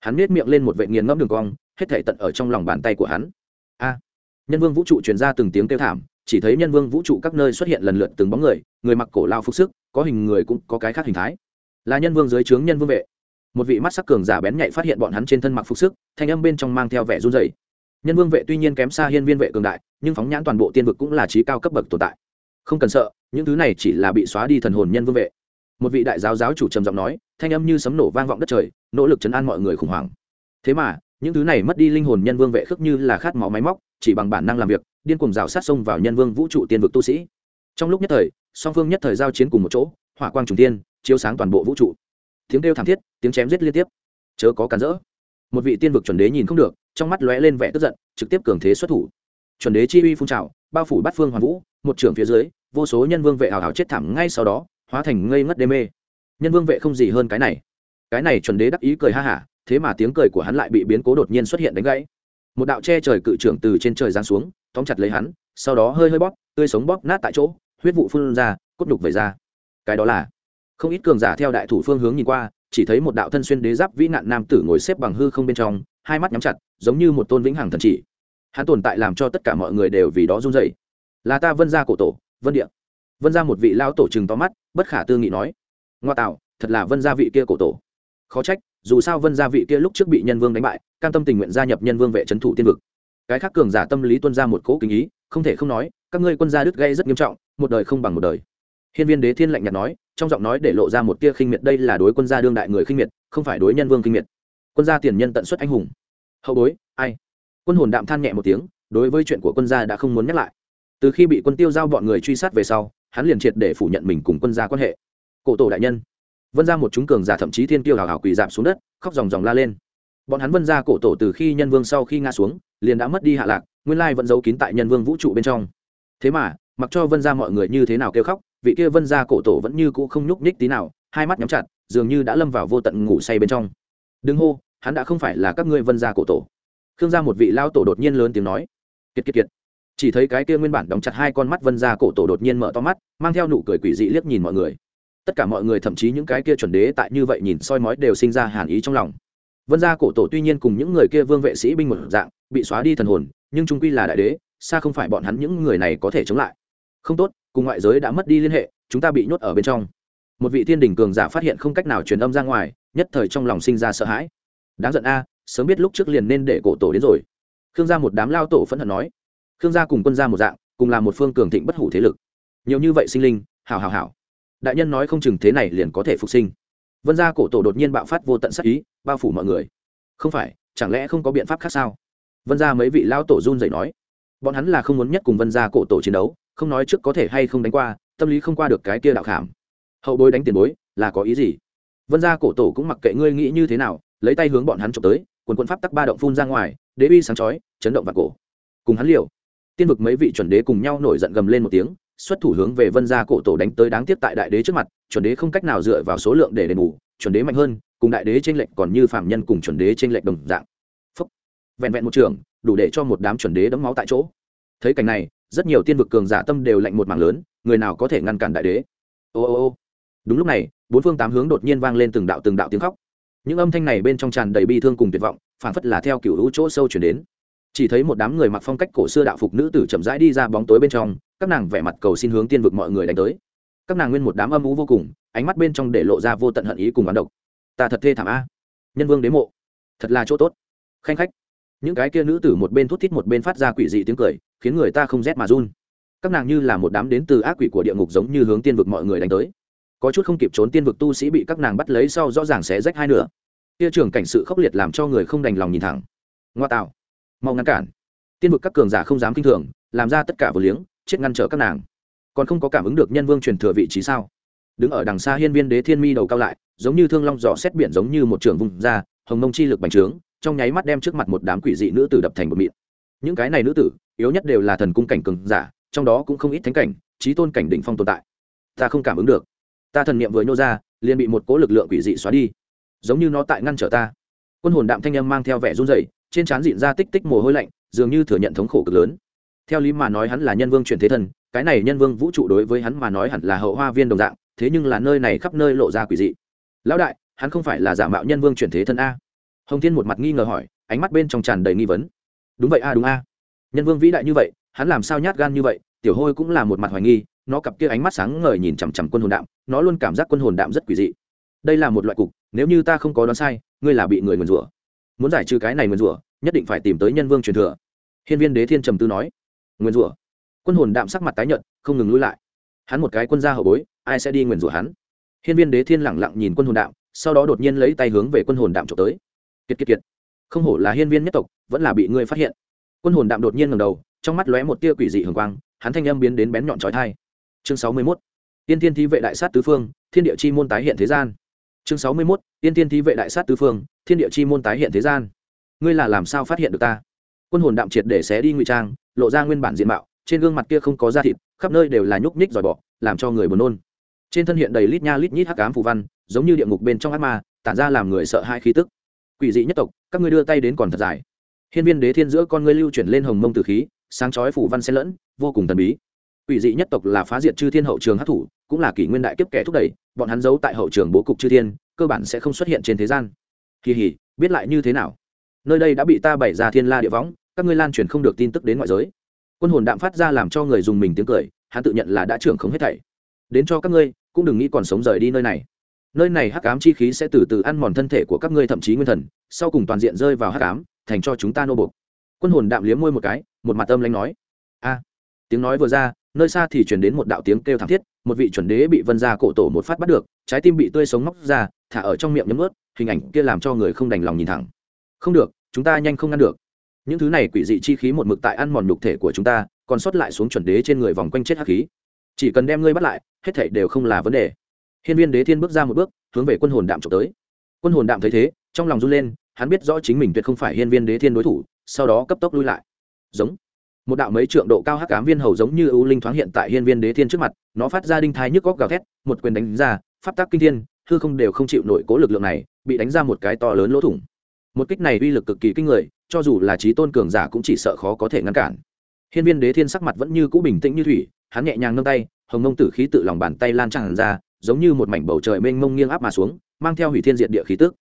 Hắn nết miệng lên một vệ nghiền ngẫm đường cong, hết thể tận ở trong lòng bàn tay của hắn. A! Nhân vương vũ trụ truyền ra từng tiếng kêu thảm, chỉ thấy nhân vương vũ trụ các nơi xuất hiện lần lượt từng bóng người người mặc cổ lao phục sức, có hình người cũng có cái khác hình thái. Là nhân vương dưới trướng nhân vương vệ. Một vị mắt sắc cường giả bén nhạy phát hiện bọn hắn trên thân mặc phục sức, thanh âm bên trong mang theo vẻ run dày nhân vương vệ tuy nhiên kém xa hiên viên vệ cường đại, nhưng phóng nhãn toàn bộ tiên vực cũng là trí cao cấp bậc tồn tại. Không cần sợ, những thứ này chỉ là bị xóa đi thần hồn nhân vương vệ. Một vị đại giáo giáo chủ trầm giọng nói, thanh âm như sấm nổ vang vọng đất trời, nỗ lực chấn an mọi người khủng hoảng. Thế mà, những thứ này mất đi linh hồn nhân vương vệ khước như là khát máu máy móc, chỉ bằng bản năng làm việc, điên cùng rào sát xông vào nhân vương vũ trụ tiên vực tu sĩ. Trong lúc nhất thời, song phương nhất thời giao chiến cùng một chỗ, hỏa quang trùng tiên chiếu sáng toàn bộ vũ trụ. Tiếng kêu thảm thiết, tiếng chém giết liên tiếp. Chớ có cản rỡ. Một vị tiên vực chuẩn đế nhìn không được trong mắt lóe lên vẻ tức giận, trực tiếp cường thế xuất thủ. Chuẩn đế chi uy phun trào, bao phủ bát phương hoàn vũ, một trưởng phía dưới, vô số nhân vương vệ hào hào chết thảm ngay sau đó, hóa thành ngây ngất đê mê. Nhân vương vệ không gì hơn cái này. Cái này chuẩn đế đắc ý cười ha hả, thế mà tiếng cười của hắn lại bị biến cố đột nhiên xuất hiện đánh gãy. Một đạo che trời cự trưởng từ trên trời giáng xuống, tóm chặt lấy hắn, sau đó hơi hơi bóp, tươi sống bóp nát tại chỗ, huyết vụ phun ra, cốt đục về ra. Cái đó là, không ít cường giả theo đại thủ phương hướng nhìn qua, chỉ thấy một đạo thân xuyên đế giáp vĩ nạn nam tử ngồi xếp bằng hư không bên trong hai mắt nhắm chặt, giống như một tôn vĩnh hằng thần chỉ. Hắn tồn tại làm cho tất cả mọi người đều vì đó run dậy là ta vân gia cổ tổ, vân địa. Vân gia một vị lao tổ chừng to mắt, bất khả tư nghị nói, ngoa tạo, thật là vân gia vị kia cổ tổ. Khó trách, dù sao vân gia vị kia lúc trước bị nhân vương đánh bại, cam tâm tình nguyện gia nhập nhân vương vệ trấn thủ tiên vực. Cái khác cường giả tâm lý tuân ra một cỗ kinh ý, không thể không nói, các ngươi quân gia đứt gây rất nghiêm trọng, một đời không bằng một đời. Hiên viên đế thiên lạnh nhạt nói, trong giọng nói để lộ ra một tia khinh miệt, đây là đối quân gia đương đại người khinh miệt, không phải đối nhân vương khinh miệt quân gia tiền nhân tận xuất anh hùng. Hậu bối, ai? Quân hồn đạm than nhẹ một tiếng, đối với chuyện của quân gia đã không muốn nhắc lại. Từ khi bị quân tiêu giao bọn người truy sát về sau, hắn liền triệt để phủ nhận mình cùng quân gia quan hệ. Cổ tổ đại nhân. Vân ra một chúng cường giả thậm chí thiên tiêu hào hào quỳ dạp xuống đất, khóc dòng dòng la lên. Bọn hắn vân ra cổ tổ từ khi nhân vương sau khi ngã xuống, liền đã mất đi hạ lạc, nguyên lai vẫn giấu kín tại nhân vương vũ trụ bên trong. Thế mà, mặc cho vân ra mọi người như thế nào kêu khóc, vị kia vân ra cổ tổ vẫn như cũ không nhúc nhích tí nào, hai mắt nhắm chặt, dường như đã lâm vào vô tận ngủ say bên trong. Đừng hô hắn đã không phải là các ngươi vân gia cổ tổ. Khương gia một vị lao tổ đột nhiên lớn tiếng nói. Kiệt kiệt kiệt. Chỉ thấy cái kia nguyên bản đóng chặt hai con mắt vân gia cổ tổ đột nhiên mở to mắt, mang theo nụ cười quỷ dị liếc nhìn mọi người. Tất cả mọi người thậm chí những cái kia chuẩn đế tại như vậy nhìn soi mói đều sinh ra hàn ý trong lòng. Vân gia cổ tổ tuy nhiên cùng những người kia vương vệ sĩ binh một dạng, bị xóa đi thần hồn, nhưng trung quy là đại đế, xa không phải bọn hắn những người này có thể chống lại. Không tốt, cùng ngoại giới đã mất đi liên hệ, chúng ta bị nhốt ở bên trong. Một vị thiên đình cường giả phát hiện không cách nào truyền âm ra ngoài, nhất thời trong lòng sinh ra sợ hãi đáng giận a, sớm biết lúc trước liền nên để cổ tổ đến rồi. Khương gia một đám lao tổ phẫn hận nói. Khương gia cùng quân gia một dạng, cùng là một phương cường thịnh bất hủ thế lực. Nhiều như vậy sinh linh, hảo hảo hảo. Đại nhân nói không chừng thế này liền có thể phục sinh. Vân gia cổ tổ đột nhiên bạo phát vô tận sắc ý, bao phủ mọi người. Không phải, chẳng lẽ không có biện pháp khác sao? Vân gia mấy vị lao tổ run dậy nói. Bọn hắn là không muốn nhất cùng vân gia cổ tổ chiến đấu, không nói trước có thể hay không đánh qua, tâm lý không qua được cái kia đạo khảm. Hậu bối đánh tiền bối, là có ý gì? Vân gia cổ tổ cũng mặc kệ ngươi nghĩ như thế nào lấy tay hướng bọn hắn trộm tới, quần quân pháp tắc ba động phun ra ngoài, đế uy sáng chói, chấn động và cổ. Cùng hắn liều. Tiên vực mấy vị chuẩn đế cùng nhau nổi giận gầm lên một tiếng, xuất thủ hướng về vân gia cổ tổ đánh tới đáng tiếc tại đại đế trước mặt, chuẩn đế không cách nào dựa vào số lượng để đền bù, chuẩn đế mạnh hơn, cùng đại đế tranh lệch còn như phạm nhân cùng chuẩn đế tranh lệch đồng dạng. Phúc. vẹn vẹn một trường, đủ để cho một đám chuẩn đế đấm máu tại chỗ. Thấy cảnh này, rất nhiều tiên vực cường giả tâm đều lạnh một mảng lớn, người nào có thể ngăn cản đại đế? Ô ô ô. Đúng lúc này, bốn phương tám hướng đột nhiên vang lên từng đạo từng đạo tiếng khóc những âm thanh này bên trong tràn đầy bi thương cùng tuyệt vọng phản phất là theo kiểu hữu chỗ sâu chuyển đến. Chỉ thấy một đám người mặc phong cách cổ xưa đạo phục nữ tử chậm rãi đi ra bóng tối bên trong, các nàng vẻ mặt cầu xin hướng tiên vực mọi người đánh tới. Các nàng nguyên một đám âm ú vô cùng, ánh mắt bên trong để lộ ra vô tận hận ý cùng bán độc. Ta thật thê thảm a. Nhân vương đế mộ. Thật là chỗ tốt. Khanh khách. Những cái kia nữ tử một bên thút thít một bên phát ra quỷ dị tiếng cười, khiến người ta không rét mà run. Các nàng như là một đám đến từ ác quỷ của địa ngục giống như hướng tiên vực mọi người đánh tới có chút không kịp trốn tiên vực tu sĩ bị các nàng bắt lấy sau rõ ràng sẽ rách hai nửa. Kia trường cảnh sự khốc liệt làm cho người không đành lòng nhìn thẳng. Ngoa tạo. Mau ngăn cản. Tiên vực các cường giả không dám kinh thường, làm ra tất cả vừa liếng, chết ngăn trở các nàng. Còn không có cảm ứng được nhân vương truyền thừa vị trí sao? Đứng ở đằng xa hiên viên đế thiên mi đầu cao lại, giống như thương long dò xét biển giống như một trường vùng ra, hồng mông chi lực bành trướng, trong nháy mắt đem trước mặt một đám quỷ dị nữ tử đập thành một mịn. Những cái này nữ tử, yếu nhất đều là thần cung cảnh cường giả, trong đó cũng không ít thánh cảnh trí tôn cảnh đỉnh phong tồn tại. Ta không cảm ứng được ta thần niệm vừa nhô ra liền bị một cố lực lượng quỷ dị xóa đi. Giống như nó tại ngăn trở ta. Quân hồn đạm thanh âm mang theo vẻ run rẩy trên trán dịn ra tích tích mồ hôi lạnh dường như thừa nhận thống khổ cực lớn. Theo lý mà nói hắn là nhân vương chuyển thế thần, cái này nhân vương vũ trụ đối với hắn mà nói hẳn là hậu hoa viên đồng dạng thế nhưng là nơi này khắp nơi lộ ra quỷ dị. Lão đại hắn không phải là giả mạo nhân vương chuyển thế thân a? Hồng thiên một mặt nghi ngờ hỏi ánh mắt bên trong tràn đầy nghi vấn. Đúng vậy a đúng a. Nhân vương vĩ đại như vậy hắn làm sao nhát gan như vậy tiểu hôi cũng là một mặt hoài nghi nó cặp kia ánh mắt sáng ngời nhìn chằm chằm quân hồn đạm, nó luôn cảm giác quân hồn đạm rất quỷ dị. Đây là một loại cục, nếu như ta không có đoán sai, ngươi là bị người nguyền rủa. Muốn giải trừ cái này nguyền rủa, nhất định phải tìm tới nhân vương truyền thừa. Hiên viên đế thiên trầm tư nói. Nguyền rủa? Quân hồn đạm sắc mặt tái nhợt, không ngừng lui lại. Hắn một cái quân gia hậu bối, ai sẽ đi nguyền rủa hắn? Hiên viên đế thiên lẳng lặng nhìn quân hồn đạm, sau đó đột nhiên lấy tay hướng về quân hồn đạm trộm tới. Kiệt kiệt kiệt. Không hổ là hiên viên nhất tộc, vẫn là bị ngươi phát hiện. Quân hồn đạm đột nhiên ngầm đầu, trong mắt lóe một tia quỷ dị hường quang, hắn thanh âm biến đến bén nhọn trói thai chương sáu mươi mốt. Tiên thiên Thí vệ đại sát tứ phương, thiên địa chi môn tái hiện thế gian. Chương sáu mươi mốt. Tiên thiên Thí vệ đại sát tứ phương, thiên địa chi môn tái hiện thế gian. Ngươi là làm sao phát hiện được ta? Quân hồn đạm triệt để xé đi ngụy trang, lộ ra nguyên bản diện mạo, trên gương mặt kia không có da thịt, khắp nơi đều là nhúc nhích dòi bọ, làm cho người buồn nôn. Trên thân hiện đầy lít nha lít nhít hắc ám phù văn, giống như địa ngục bên trong ác ma, tản ra làm người sợ hai khí tức. Quỷ dị nhất tộc, các ngươi đưa tay đến còn thật dài. Hiên viên đế thiên giữa con ngươi lưu chuyển lên hồng mông tử khí, sáng chói phủ văn xen lẫn, vô cùng thần bí quỷ dị nhất tộc là phá diệt chư thiên hậu trường hắc thủ, cũng là kỷ nguyên đại kiếp kẻ thúc đẩy, bọn hắn giấu tại hậu trường bố cục chư thiên, cơ bản sẽ không xuất hiện trên thế gian. Kỳ hỉ, biết lại như thế nào? Nơi đây đã bị ta bày ra thiên la địa võng, các ngươi lan truyền không được tin tức đến ngoại giới. Quân hồn đạm phát ra làm cho người dùng mình tiếng cười, hắn tự nhận là đã trưởng không hết thảy. Đến cho các ngươi, cũng đừng nghĩ còn sống rời đi nơi này. Nơi này hắc ám chi khí sẽ từ từ ăn mòn thân thể của các ngươi thậm chí nguyên thần, sau cùng toàn diện rơi vào hắc ám, thành cho chúng ta nô bộc. Quân hồn đạm liếm môi một cái, một mặt âm lãnh nói. A, tiếng nói vừa ra nơi xa thì chuyển đến một đạo tiếng kêu thảm thiết, một vị chuẩn đế bị vân ra cổ tổ một phát bắt được, trái tim bị tươi sống móc ra, thả ở trong miệng nhấm ướt, hình ảnh kia làm cho người không đành lòng nhìn thẳng. Không được, chúng ta nhanh không ngăn được. Những thứ này quỷ dị chi khí một mực tại ăn mòn nhục thể của chúng ta, còn sót lại xuống chuẩn đế trên người vòng quanh chết hắc khí. Chỉ cần đem ngươi bắt lại, hết thảy đều không là vấn đề. Hiên viên đế thiên bước ra một bước, hướng về quân hồn đạm trộm tới. Quân hồn đạm thấy thế, trong lòng run lên, hắn biết rõ chính mình tuyệt không phải hiên viên đế thiên đối thủ, sau đó cấp tốc lui lại. Giống một đạo mấy trượng độ cao hắc ám viên hầu giống như ưu linh thoáng hiện tại hiên viên đế thiên trước mặt, nó phát ra đinh thái nhức góc gào thét, một quyền đánh ra, pháp tắc kinh thiên, hư không đều không chịu nổi cố lực lượng này, bị đánh ra một cái to lớn lỗ thủng. Một kích này uy lực cực kỳ kinh người, cho dù là trí tôn cường giả cũng chỉ sợ khó có thể ngăn cản. Hiên viên đế thiên sắc mặt vẫn như cũ bình tĩnh như thủy, hắn nhẹ nhàng nâng tay, hồng nông tử khí tự lòng bàn tay lan tràn ra, giống như một mảnh bầu trời mênh mông nghiêng áp mà xuống, mang theo hủy thiên diệt địa khí tức.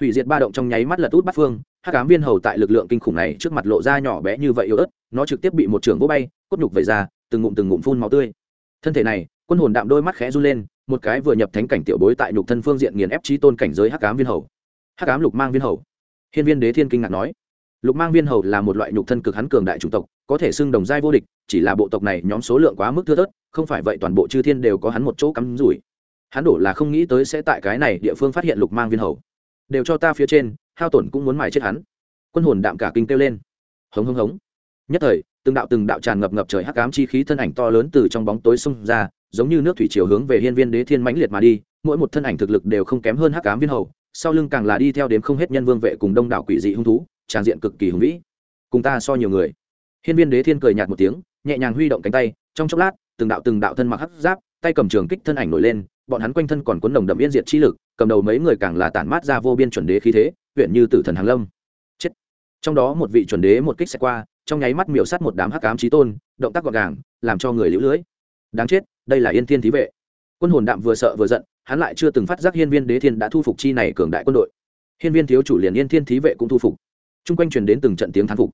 Hủy diệt ba động trong nháy mắt lật út bắt phương hát cám viên hầu tại lực lượng kinh khủng này trước mặt lộ ra nhỏ bé như vậy yếu ớt, nó trực tiếp bị một trường vỗ bay, cốt nhục vẩy ra, từng ngụm từng ngụm phun máu tươi. Thân thể này, quân hồn đạm đôi mắt khẽ run lên, một cái vừa nhập thánh cảnh tiểu bối tại nhục thân phương diện nghiền ép trí tôn cảnh giới hắc cám viên hầu. Hắc cám lục mang viên hầu. Hiên viên đế thiên kinh ngạc nói, lục mang viên hầu là một loại nhục thân cực hắn cường đại chủng tộc, có thể xưng đồng giai vô địch, chỉ là bộ tộc này nhóm số lượng quá mức thưa thớt, không phải vậy toàn bộ chư thiên đều có hắn một chỗ cắm rủi. Hắn đổ là không nghĩ tới sẽ tại cái này địa phương phát hiện lục mang viên hầu. Đều cho ta phía trên hao tổn cũng muốn mài chết hắn. Quân hồn đạm cả kinh kêu lên. Hống hống hống. Nhất thời, từng đạo từng đạo tràn ngập ngập trời hắc ám chi khí thân ảnh to lớn từ trong bóng tối xông ra, giống như nước thủy chiều hướng về hiên viên đế thiên mãnh liệt mà đi, mỗi một thân ảnh thực lực đều không kém hơn hắc ám viên hầu, sau lưng càng là đi theo đếm không hết nhân vương vệ cùng đông đảo quỷ dị hung thú, tràn diện cực kỳ hùng vĩ. Cùng ta so nhiều người. Hiên viên đế thiên cười nhạt một tiếng, nhẹ nhàng huy động cánh tay, trong chốc lát, từng đạo từng đạo thân mặc hắc giáp, tay cầm trường kích thân ảnh nổi lên, bọn hắn quanh thân còn cuốn đồng đậm yên diệt chi lực, cầm đầu mấy người càng là tản mát ra vô biên chuẩn đế khí thế huyện như tử thần hàng lâm. Chết. Trong đó một vị chuẩn đế một kích sẽ qua, trong nháy mắt miểu sát một đám hắc ám trí tôn, động tác gọn gàng, làm cho người lũ lưới. Đáng chết, đây là yên thiên thí vệ. Quân hồn đạm vừa sợ vừa giận, hắn lại chưa từng phát giác hiên viên đế thiên đã thu phục chi này cường đại quân đội. Hiên viên thiếu chủ liền yên thiên thí vệ cũng thu phục. Chung quanh truyền đến từng trận tiếng thán phục.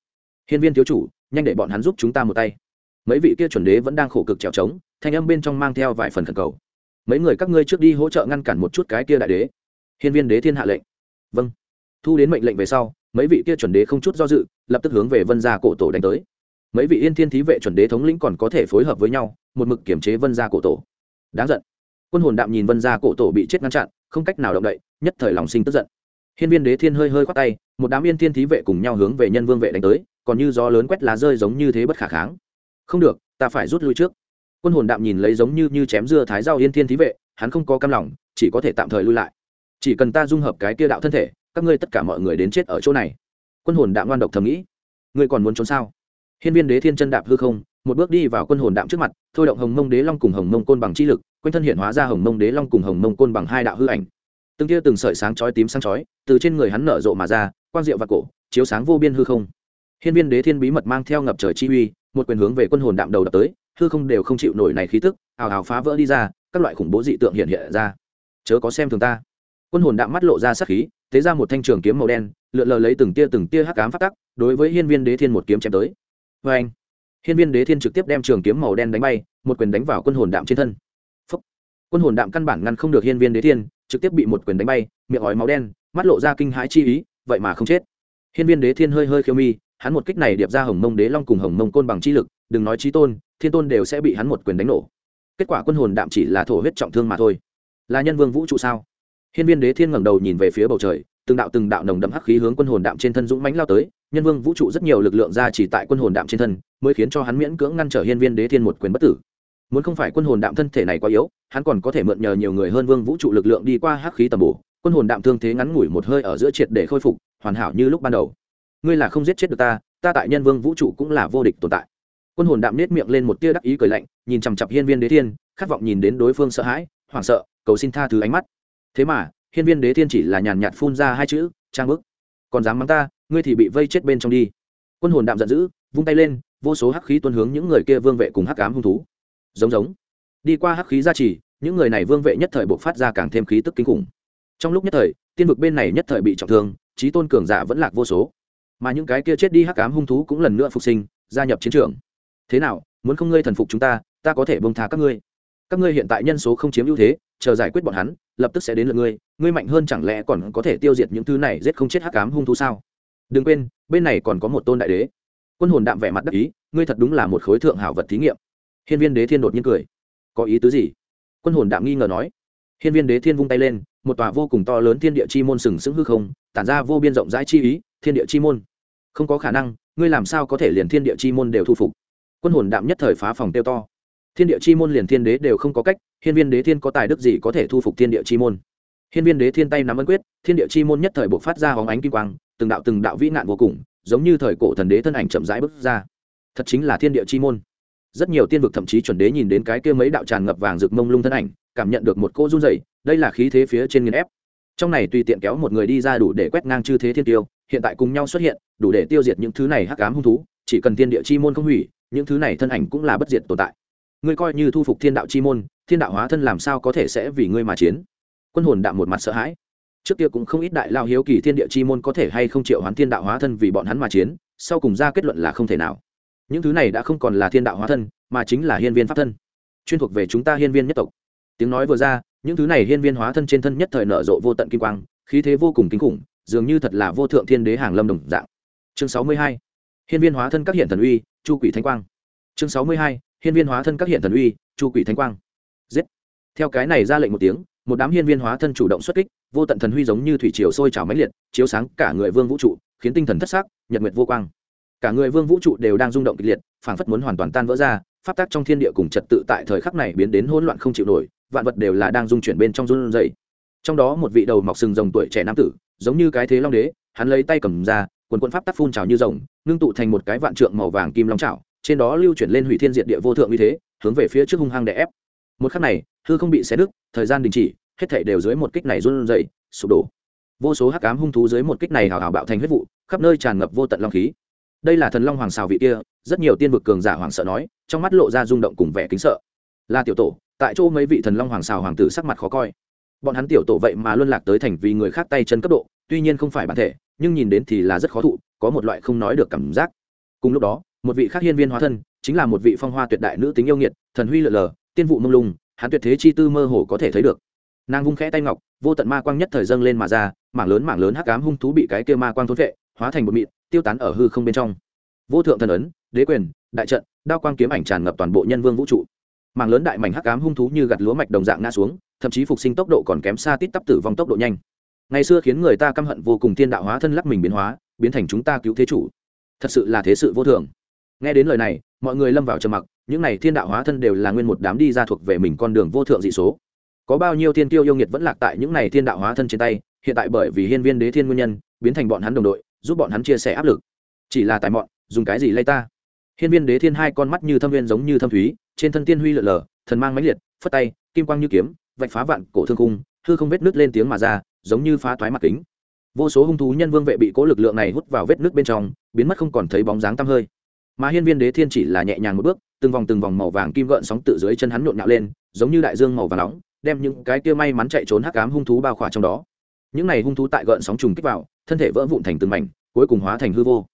Hiên viên thiếu chủ, nhanh để bọn hắn giúp chúng ta một tay. Mấy vị kia chuẩn đế vẫn đang khổ cực trèo trống, thanh âm bên trong mang theo vài phần khẩn cầu. Mấy người các ngươi trước đi hỗ trợ ngăn cản một chút cái kia đại đế. Hiên viên đế thiên hạ lệnh. Vâng thu đến mệnh lệnh về sau, mấy vị kia chuẩn đế không chút do dự, lập tức hướng về vân gia cổ tổ đánh tới. Mấy vị yên thiên thí vệ chuẩn đế thống lĩnh còn có thể phối hợp với nhau, một mực kiểm chế vân gia cổ tổ. Đáng giận. Quân hồn đạm nhìn vân gia cổ tổ bị chết ngăn chặn, không cách nào động đậy, nhất thời lòng sinh tức giận. Hiên viên đế thiên hơi hơi khoát tay, một đám yên thiên thí vệ cùng nhau hướng về nhân vương vệ đánh tới, còn như gió lớn quét lá rơi giống như thế bất khả kháng. Không được, ta phải rút lui trước. Quân hồn đạm nhìn lấy giống như như chém dưa thái rau yên thiên thí vệ, hắn không có cam lòng, chỉ có thể tạm thời lui lại. Chỉ cần ta dung hợp cái kia đạo thân thể các ngươi tất cả mọi người đến chết ở chỗ này. Quân hồn đạm ngoan độc thầm nghĩ. Ngươi còn muốn trốn sao? Hiên viên đế thiên chân đạp hư không, một bước đi vào quân hồn đạm trước mặt, thôi động hồng mông đế long cùng hồng mông côn bằng chi lực, quanh thân hiện hóa ra hồng mông đế long cùng hồng mông côn bằng hai đạo hư ảnh. Từng tia từng sợi sáng chói tím sáng chói, từ trên người hắn nở rộ mà ra, quang diệu và cổ, chiếu sáng vô biên hư không. Hiên viên đế thiên bí mật mang theo ngập trời chi uy, một quyền hướng về quân hồn đạm đầu đập tới, hư không đều không chịu nổi này khí tức, ào ào phá vỡ đi ra, các loại khủng bố dị tượng hiện hiện ra. Chớ có xem thường ta. Quân hồn đạm mắt lộ ra sát khí thế ra một thanh trường kiếm màu đen, lượn lờ lấy từng tia từng tia hắc ám phát tắc, đối với hiên viên đế thiên một kiếm chém tới. Vê anh, hiên viên đế thiên trực tiếp đem trường kiếm màu đen đánh bay, một quyền đánh vào quân hồn đạm trên thân. Phúc. quân hồn đạm căn bản ngăn không được hiên viên đế thiên, trực tiếp bị một quyền đánh bay, miệng ói máu đen, mắt lộ ra kinh hãi chi ý, vậy mà không chết. Hiên viên đế thiên hơi hơi khiêu mi, hắn một kích này điệp ra hồng mông đế long cùng hồng mông côn bằng chi lực, đừng nói trí tôn, thiên tôn đều sẽ bị hắn một quyền đánh nổ. Kết quả quân hồn đạm chỉ là thổ huyết trọng thương mà thôi. Là nhân vương vũ trụ sao? Hiên viên đế thiên ngẩng đầu nhìn về phía bầu trời, từng đạo từng đạo nồng đậm hắc khí hướng quân hồn đạm trên thân dũng mãnh lao tới, nhân vương vũ trụ rất nhiều lực lượng ra chỉ tại quân hồn đạm trên thân, mới khiến cho hắn miễn cưỡng ngăn trở hiên viên đế thiên một quyền bất tử. Muốn không phải quân hồn đạm thân thể này quá yếu, hắn còn có thể mượn nhờ nhiều người hơn vương vũ trụ lực lượng đi qua hắc khí tầm bổ, quân hồn đạm thương thế ngắn ngủi một hơi ở giữa triệt để khôi phục, hoàn hảo như lúc ban đầu. Ngươi là không giết chết được ta ta tại nhân vương vũ trụ cũng là vô địch tồn tại. Quân hồn đạm nết miệng lên một tia đắc ý cười lạnh, nhìn chằm chặp hiên viên đế thiên, khát vọng nhìn đến đối phương sợ hãi, hoảng sợ, cầu xin tha thứ ánh mắt thế mà, hiên viên đế thiên chỉ là nhàn nhạt phun ra hai chữ, trang bức. Còn dám mắng ta, ngươi thì bị vây chết bên trong đi. Quân hồn đạm giận dữ, vung tay lên, vô số hắc khí tuân hướng những người kia vương vệ cùng hắc ám hung thú. Giống giống. Đi qua hắc khí gia trì, những người này vương vệ nhất thời buộc phát ra càng thêm khí tức kinh khủng. Trong lúc nhất thời, tiên vực bên này nhất thời bị trọng thương trí tôn cường giả vẫn lạc vô số. Mà những cái kia chết đi hắc ám hung thú cũng lần nữa phục sinh, gia nhập chiến trường. Thế nào, muốn không ngươi thần phục chúng ta ta có thể bông tha các ngươi. Các ngươi hiện tại nhân số không chiếm ưu thế, chờ giải quyết bọn hắn lập tức sẽ đến lượt ngươi ngươi mạnh hơn chẳng lẽ còn có thể tiêu diệt những thứ này giết không chết hắc ám hung thú sao? Đừng quên, bên này còn có một tôn đại đế. Quân hồn đạm vẻ mặt đắc ý, ngươi thật đúng là một khối thượng hảo vật thí nghiệm. Hiên viên đế thiên đột nhiên cười. Có ý tứ gì? Quân hồn đạm nghi ngờ nói. Hiên viên đế thiên vung tay lên, một tòa vô cùng to lớn thiên địa chi môn sừng sững hư không, tản ra vô biên rộng rãi chi ý, thiên địa chi môn. Không có khả năng, ngươi làm sao có thể liền thiên địa chi môn đều thu phục? Quân hồn đạm nhất thời phá phòng tiêu to thiên địa chi môn liền thiên đế đều không có cách, hiên viên đế thiên có tài đức gì có thể thu phục thiên địa chi môn? Hiên viên đế thiên tay nắm ấn quyết, thiên địa chi môn nhất thời buộc phát ra hóng ánh kim quang, từng đạo từng đạo vĩ nạn vô cùng, giống như thời cổ thần đế thân ảnh chậm rãi bước ra. Thật chính là thiên địa chi môn. Rất nhiều tiên vực thậm chí chuẩn đế nhìn đến cái kia mấy đạo tràn ngập vàng rực mông lung thân ảnh, cảm nhận được một cô run dày đây là khí thế phía trên nghiền ép. Trong này tùy tiện kéo một người đi ra đủ để quét ngang chư thế thiên tiêu, hiện tại cùng nhau xuất hiện, đủ để tiêu diệt những thứ này hắc ám hung thú, chỉ cần thiên địa chi môn không hủy, những thứ này thân ảnh cũng là bất diệt tồn tại ngươi coi như thu phục thiên đạo chi môn, thiên đạo hóa thân làm sao có thể sẽ vì ngươi mà chiến? Quân hồn đạm một mặt sợ hãi. Trước kia cũng không ít đại lao hiếu kỳ thiên địa chi môn có thể hay không triệu hoán thiên đạo hóa thân vì bọn hắn mà chiến, sau cùng ra kết luận là không thể nào. Những thứ này đã không còn là thiên đạo hóa thân, mà chính là hiên viên pháp thân, chuyên thuộc về chúng ta hiên viên nhất tộc. Tiếng nói vừa ra, những thứ này hiên viên hóa thân trên thân nhất thời nở rộ vô tận kim quang, khí thế vô cùng kinh khủng, dường như thật là vô thượng thiên đế hàng lâm đồng dạng. Chương sáu mươi hai, hiên viên hóa thân các hiện thần uy, chu quỷ thanh quang. Chương sáu mươi hai hiên viên hóa thân các hiện thần uy, chu quỷ thanh quang. Giết. Theo cái này ra lệnh một tiếng, một đám hiên viên hóa thân chủ động xuất kích, vô tận thần huy giống như thủy triều sôi trào mãnh liệt, chiếu sáng cả người vương vũ trụ, khiến tinh thần thất sắc, nhật nguyệt vô quang. Cả người vương vũ trụ đều đang rung động kịch liệt, phảng phất muốn hoàn toàn tan vỡ ra, pháp tắc trong thiên địa cùng trật tự tại thời khắc này biến đến hỗn loạn không chịu nổi, vạn vật đều là đang dung chuyển bên trong run rẩy. Trong đó một vị đầu mọc sừng rồng tuổi trẻ nam tử, giống như cái thế long đế, hắn lấy tay cầm ra, quần quân pháp tắc phun trào như rồng, ngưng tụ thành một cái vạn trượng màu vàng kim long trảo trên đó lưu chuyển lên hủy thiên diệt địa vô thượng uy thế, hướng về phía trước hung hăng đè ép. Một khắc này, hư không bị xé đứt, thời gian đình chỉ, hết thảy đều dưới một kích này run rẩy, sụp đổ. Vô số hắc ám hung thú dưới một kích này hào hào bạo thành huyết vụ, khắp nơi tràn ngập vô tận long khí. Đây là thần long hoàng xào vị kia, rất nhiều tiên vực cường giả hoàng sợ nói, trong mắt lộ ra rung động cùng vẻ kính sợ. Là tiểu tổ, tại chỗ mấy vị thần long hoàng xào hoàng tử sắc mặt khó coi. Bọn hắn tiểu tổ vậy mà luân lạc tới thành vì người khác tay chân cấp độ, tuy nhiên không phải bản thể, nhưng nhìn đến thì là rất khó thụ, có một loại không nói được cảm giác. Cùng lúc đó một vị khác hiên viên hóa thân, chính là một vị phong hoa tuyệt đại nữ tính yêu nghiệt, thần huy lờ lờ, tiên vụ mông lung, hắn tuyệt thế chi tư mơ hồ có thể thấy được. Nàng vung khẽ tay ngọc, vô tận ma quang nhất thời dâng lên mà ra, mảng lớn mảng lớn hắc ám hung thú bị cái kia ma quang thốn vệ, hóa thành một mịn, tiêu tán ở hư không bên trong. Vô thượng thần ấn, đế quyền, đại trận, đao quang kiếm ảnh tràn ngập toàn bộ nhân vương vũ trụ. Mảng lớn đại mảnh hắc ám hung thú như gặt lúa mạch đồng dạng ngã xuống, thậm chí phục sinh tốc độ còn kém xa tít tắp tử vong tốc độ nhanh. Ngày xưa khiến người ta căm hận vô cùng thiên đạo hóa thân lắc mình biến hóa, biến thành chúng ta cứu thế chủ. Thật sự là thế sự vô thường nghe đến lời này, mọi người lâm vào trầm mặc, những này thiên đạo hóa thân đều là nguyên một đám đi ra thuộc về mình con đường vô thượng dị số. Có bao nhiêu thiên tiêu yêu nghiệt vẫn lạc tại những này thiên đạo hóa thân trên tay, hiện tại bởi vì hiên viên đế thiên nguyên nhân, biến thành bọn hắn đồng đội, giúp bọn hắn chia sẻ áp lực. Chỉ là tài mọn, dùng cái gì lay ta? Hiên viên đế thiên hai con mắt như thâm viên giống như thâm thúy, trên thân tiên huy lượn lờ, thần mang mãnh liệt, phất tay, kim quang như kiếm, vạch phá vạn cổ thương cung thư không vết nứt lên tiếng mà ra, giống như phá thoái mặt kính. Vô số hung thú nhân vương vệ bị cố lực lượng này hút vào vết nước bên trong, biến mất không còn thấy bóng dáng tăm hơi mà hiên viên đế thiên chỉ là nhẹ nhàng một bước, từng vòng từng vòng màu vàng kim gợn sóng tự dưới chân hắn nhộn nhạo lên, giống như đại dương màu vàng nóng, đem những cái kia may mắn chạy trốn hắc ám hung thú bao khỏa trong đó. Những này hung thú tại gợn sóng trùng kích vào, thân thể vỡ vụn thành từng mảnh, cuối cùng hóa thành hư vô.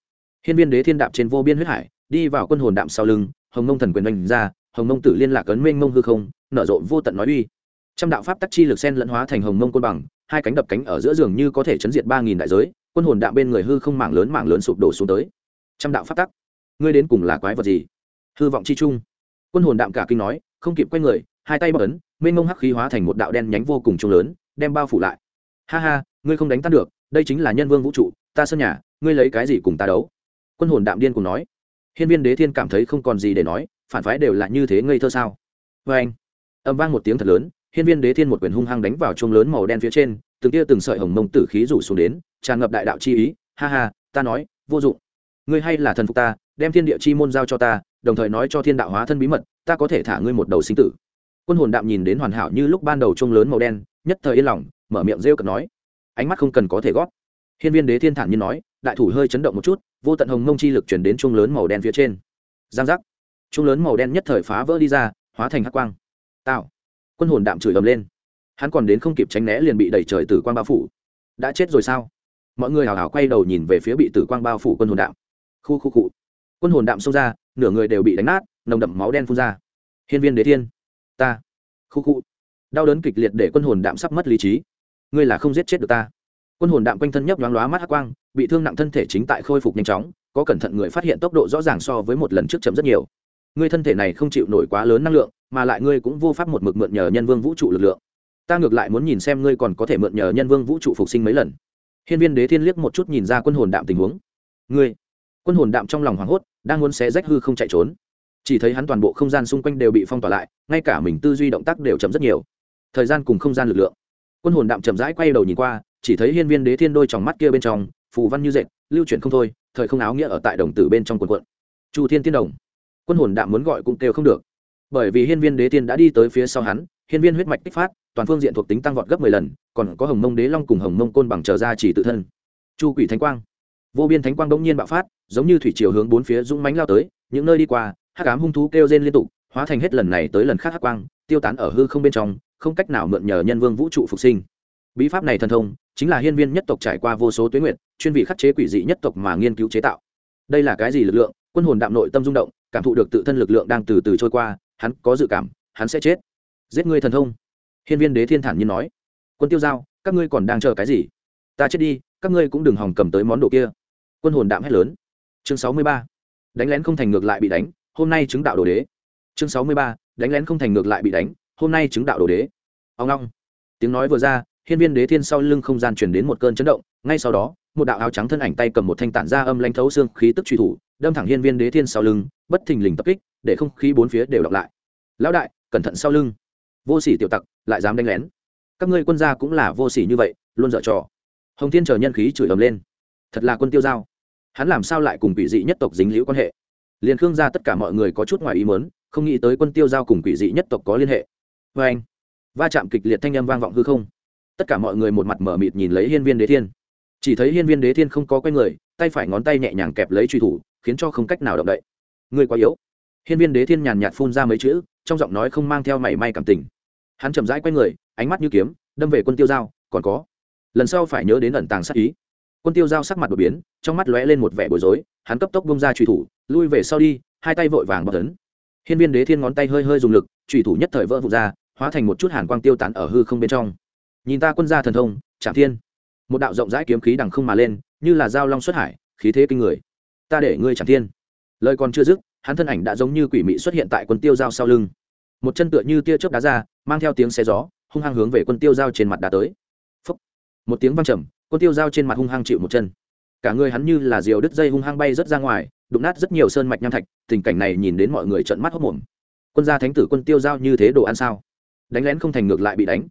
Hiên viên đế thiên đạp trên vô biên huyết hải, đi vào quân hồn đạm sau lưng, hồng mông thần quyền đánh ra, hồng mông tử liên lạc ấn mênh mông hư không, nở rộ vô tận nói uy. Trăm đạo pháp tắc chi lực sen lẫn hóa thành hồng mông côn bằng, hai cánh đập cánh ở giữa giường như có thể chấn diệt ba nghìn đại giới, quân hồn đạm bên người hư không mảng lớn mảng lớn sụp đổ xuống tới. Trăm đạo pháp tắc ngươi đến cùng là quái vật gì? Hư vọng chi trung. Quân hồn đạm cả kinh nói, không kịp quay người, hai tay bóc ấn, mênh mông hắc khí hóa thành một đạo đen nhánh vô cùng trung lớn, đem bao phủ lại. Ha ha, ngươi không đánh tan được, đây chính là nhân vương vũ trụ, ta sân nhà, ngươi lấy cái gì cùng ta đấu? Quân hồn đạm điên cùng nói. Hiên viên đế thiên cảm thấy không còn gì để nói, phản phái đều là như thế ngây thơ sao? Vê anh, âm vang một tiếng thật lớn, hiên viên đế thiên một quyền hung hăng đánh vào chuông lớn màu đen phía trên, từng tia từng sợi hồng mông tử khí rủ xuống đến, tràn ngập đại đạo chi ý. Ha ha, ta nói, vô dụng. Ngươi hay là thần phục ta đem thiên địa chi môn giao cho ta, đồng thời nói cho thiên đạo hóa thân bí mật, ta có thể thả ngươi một đầu sinh tử. Quân hồn đạm nhìn đến hoàn hảo như lúc ban đầu trông lớn màu đen, nhất thời yên lòng, mở miệng rêu cợt nói, ánh mắt không cần có thể gót hiên viên đế thiên thản nhiên nói, đại thủ hơi chấn động một chút, vô tận hồng mông chi lực chuyển đến trông lớn màu đen phía trên. Giang giác. Trông lớn màu đen nhất thời phá vỡ đi ra, hóa thành hắc quang. Tạo quân hồn đạm chửi ầm lên. Hắn còn đến không kịp tránh né liền bị đẩy trời tử quang bao phủ. Đã chết rồi sao? Mọi người hào hào quay đầu nhìn về phía bị tử quang bao phủ quân hồn đạm. Khu khu cụ quân hồn đạm xông ra, nửa người đều bị đánh nát, nồng đậm máu đen phun ra. Hiên viên đế thiên, ta. Khu khu. Đau đớn kịch liệt để quân hồn đạm sắp mất lý trí. Ngươi là không giết chết được ta. Quân hồn đạm quanh thân nhấp nhoáng lóa mắt hắc quang, bị thương nặng thân thể chính tại khôi phục nhanh chóng, có cẩn thận người phát hiện tốc độ rõ ràng so với một lần trước chậm rất nhiều. Ngươi thân thể này không chịu nổi quá lớn năng lượng, mà lại ngươi cũng vô pháp một mực mượn nhờ nhân vương vũ trụ lực lượng. Ta ngược lại muốn nhìn xem ngươi còn có thể mượn nhờ nhân vương vũ trụ phục sinh mấy lần. Hiên viên đế thiên liếc một chút nhìn ra quân hồn đạm tình huống. Ngươi. Quân hồn đạm trong lòng hoảng hốt đang muốn xé rách hư không chạy trốn. Chỉ thấy hắn toàn bộ không gian xung quanh đều bị phong tỏa lại, ngay cả mình tư duy động tác đều chậm rất nhiều. Thời gian cùng không gian lực lượng. Quân hồn đạm chậm rãi quay đầu nhìn qua, chỉ thấy hiên viên đế thiên đôi tròng mắt kia bên trong, phù văn như dệt, lưu chuyển không thôi, thời không áo nghĩa ở tại đồng tử bên trong quần quận. Chu thiên tiên đồng. Quân hồn đạm muốn gọi cũng kêu không được. Bởi vì hiên viên đế tiên đã đi tới phía sau hắn, hiên viên huyết mạch kích phát, toàn phương diện thuộc tính tăng vọt gấp mười lần, còn có hồng mông đế long cùng hồng mông côn bằng trở ra chỉ tự thân. Chu quỷ thánh quang vô biên thánh quang bỗng nhiên bạo phát, giống như thủy chiều hướng bốn phía dũng mánh lao tới, những nơi đi qua, hắc ám hung thú kêu rên liên tục, hóa thành hết lần này tới lần khác hắc quang, tiêu tán ở hư không bên trong, không cách nào mượn nhờ nhân vương vũ trụ phục sinh. Bí pháp này thần thông, chính là hiên viên nhất tộc trải qua vô số tuyến nguyện chuyên vị khắc chế quỷ dị nhất tộc mà nghiên cứu chế tạo. Đây là cái gì lực lượng? Quân hồn đạm nội tâm rung động, cảm thụ được tự thân lực lượng đang từ từ trôi qua, hắn có dự cảm, hắn sẽ chết. Giết ngươi thần thông. Hiên viên đế thiên thản nhiên nói. Quân tiêu giao, các ngươi còn đang chờ cái gì? Ta chết đi, các ngươi cũng đừng hòng cầm tới món đồ kia quân hồn đạm hét lớn. Chương sáu mươi ba. Đánh lén không thành ngược lại bị đánh, hôm nay chứng đạo đồ đế. Chương sáu mươi ba. Đánh lén không thành ngược lại bị đánh, hôm nay chứng đạo đồ đế. Ông long tiếng nói vừa ra, hiên viên đế thiên sau lưng không gian truyền đến một cơn chấn động, ngay sau đó, một đạo áo trắng thân ảnh tay cầm một thanh tản ra âm lanh thấu xương khí tức truy thủ, đâm thẳng hiên viên đế thiên sau lưng, bất thình lình tập kích, để không khí bốn phía đều đọc lại. Lão đại, cẩn thận sau lưng. Vô sỉ tiểu tặc, lại dám đánh lén. Các ngươi quân gia cũng là vô sỉ như vậy, luôn dở trò. Hồng thiên chờ nhân khí chửi ầm lên thật là quân tiêu giao. Hắn làm sao lại cùng quỷ dị nhất tộc dính liễu quan hệ? Liền khương gia tất cả mọi người có chút ngoài ý mớn không nghĩ tới quân tiêu giao cùng quỷ dị nhất tộc có liên hệ. Vê anh, va chạm kịch liệt thanh âm vang vọng hư không. Tất cả mọi người một mặt mở mịt nhìn lấy hiên viên đế thiên. Chỉ thấy hiên viên đế thiên không có quay người, tay phải ngón tay nhẹ nhàng kẹp lấy truy thủ, khiến cho không cách nào động đậy. Người quá yếu. Hiên viên đế thiên nhàn nhạt phun ra mấy chữ, trong giọng nói không mang theo mảy may cảm tình. Hắn chậm rãi quay người, ánh mắt như kiếm, đâm về quân tiêu giao, còn có. Lần sau phải nhớ đến ẩn tàng sắc ý quân tiêu giao sắc mặt đột biến, trong mắt lóe lên một vẻ bối rối, hắn cấp tốc bông ra truy thủ, lui về sau đi, hai tay vội vàng bọc tấn hiên viên đế thiên ngón tay hơi hơi dùng lực truy thủ nhất thời vỡ vụt ra, hóa thành một chút hàn quang tiêu tán ở hư không bên trong. Nhìn ta quân gia thần thông trạm thiên. Một đạo rộng rãi kiếm khí đằng không mà lên, như là dao long xuất hải, khí thế kinh người. Ta để ngươi trạm thiên. Lời còn chưa dứt, hắn thân ảnh đã giống như quỷ mị xuất hiện tại quân tiêu dao sau lưng. Một chân tựa như tia chớp đá ra, mang theo tiếng xe gió, hung hăng hướng về quân tiêu dao trên mặt đá tới. Phúc. một tiếng văng trầm quân tiêu dao trên mặt hung hăng chịu một chân. Cả người hắn như là diều đứt dây hung hăng bay rớt ra ngoài, đụng nát rất nhiều sơn mạch nham thạch, tình cảnh này nhìn đến mọi người trợn mắt hốc mồm quân gia thánh tử quân tiêu giao như thế đồ ăn sao? Đánh lén không thành ngược lại bị đánh.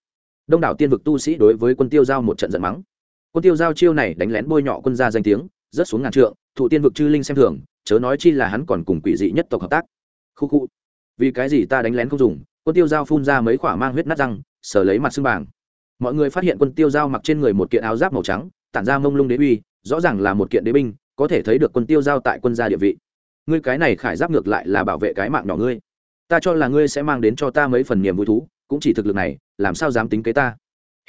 Đông đảo tiên vực tu sĩ đối với quân tiêu giao một trận giận mắng. Quân tiêu giao chiêu này đánh lén bôi nhọ quân gia danh tiếng rất xuống ngàn trượng, thụ tiên vực chư linh xem thường, chớ nói chi là hắn còn cùng quỷ dị nhất tộc hợp tác. Khu khu. Vì cái gì ta đánh lén không dùng? Quân tiêu giao phun ra mấy khỏa mang huyết nát răng, sờ lấy mặt xương bảng mọi người phát hiện quân tiêu giao mặc trên người một kiện áo giáp màu trắng tản ra mông lung đế uy rõ ràng là một kiện đế binh có thể thấy được quân tiêu giao tại quân gia địa vị. Ngươi cái này khải giáp ngược lại là bảo vệ cái mạng nhỏ ngươi. Ta cho là ngươi sẽ mang đến cho ta mấy phần niềm vui thú cũng chỉ thực lực này làm sao dám tính kế ta?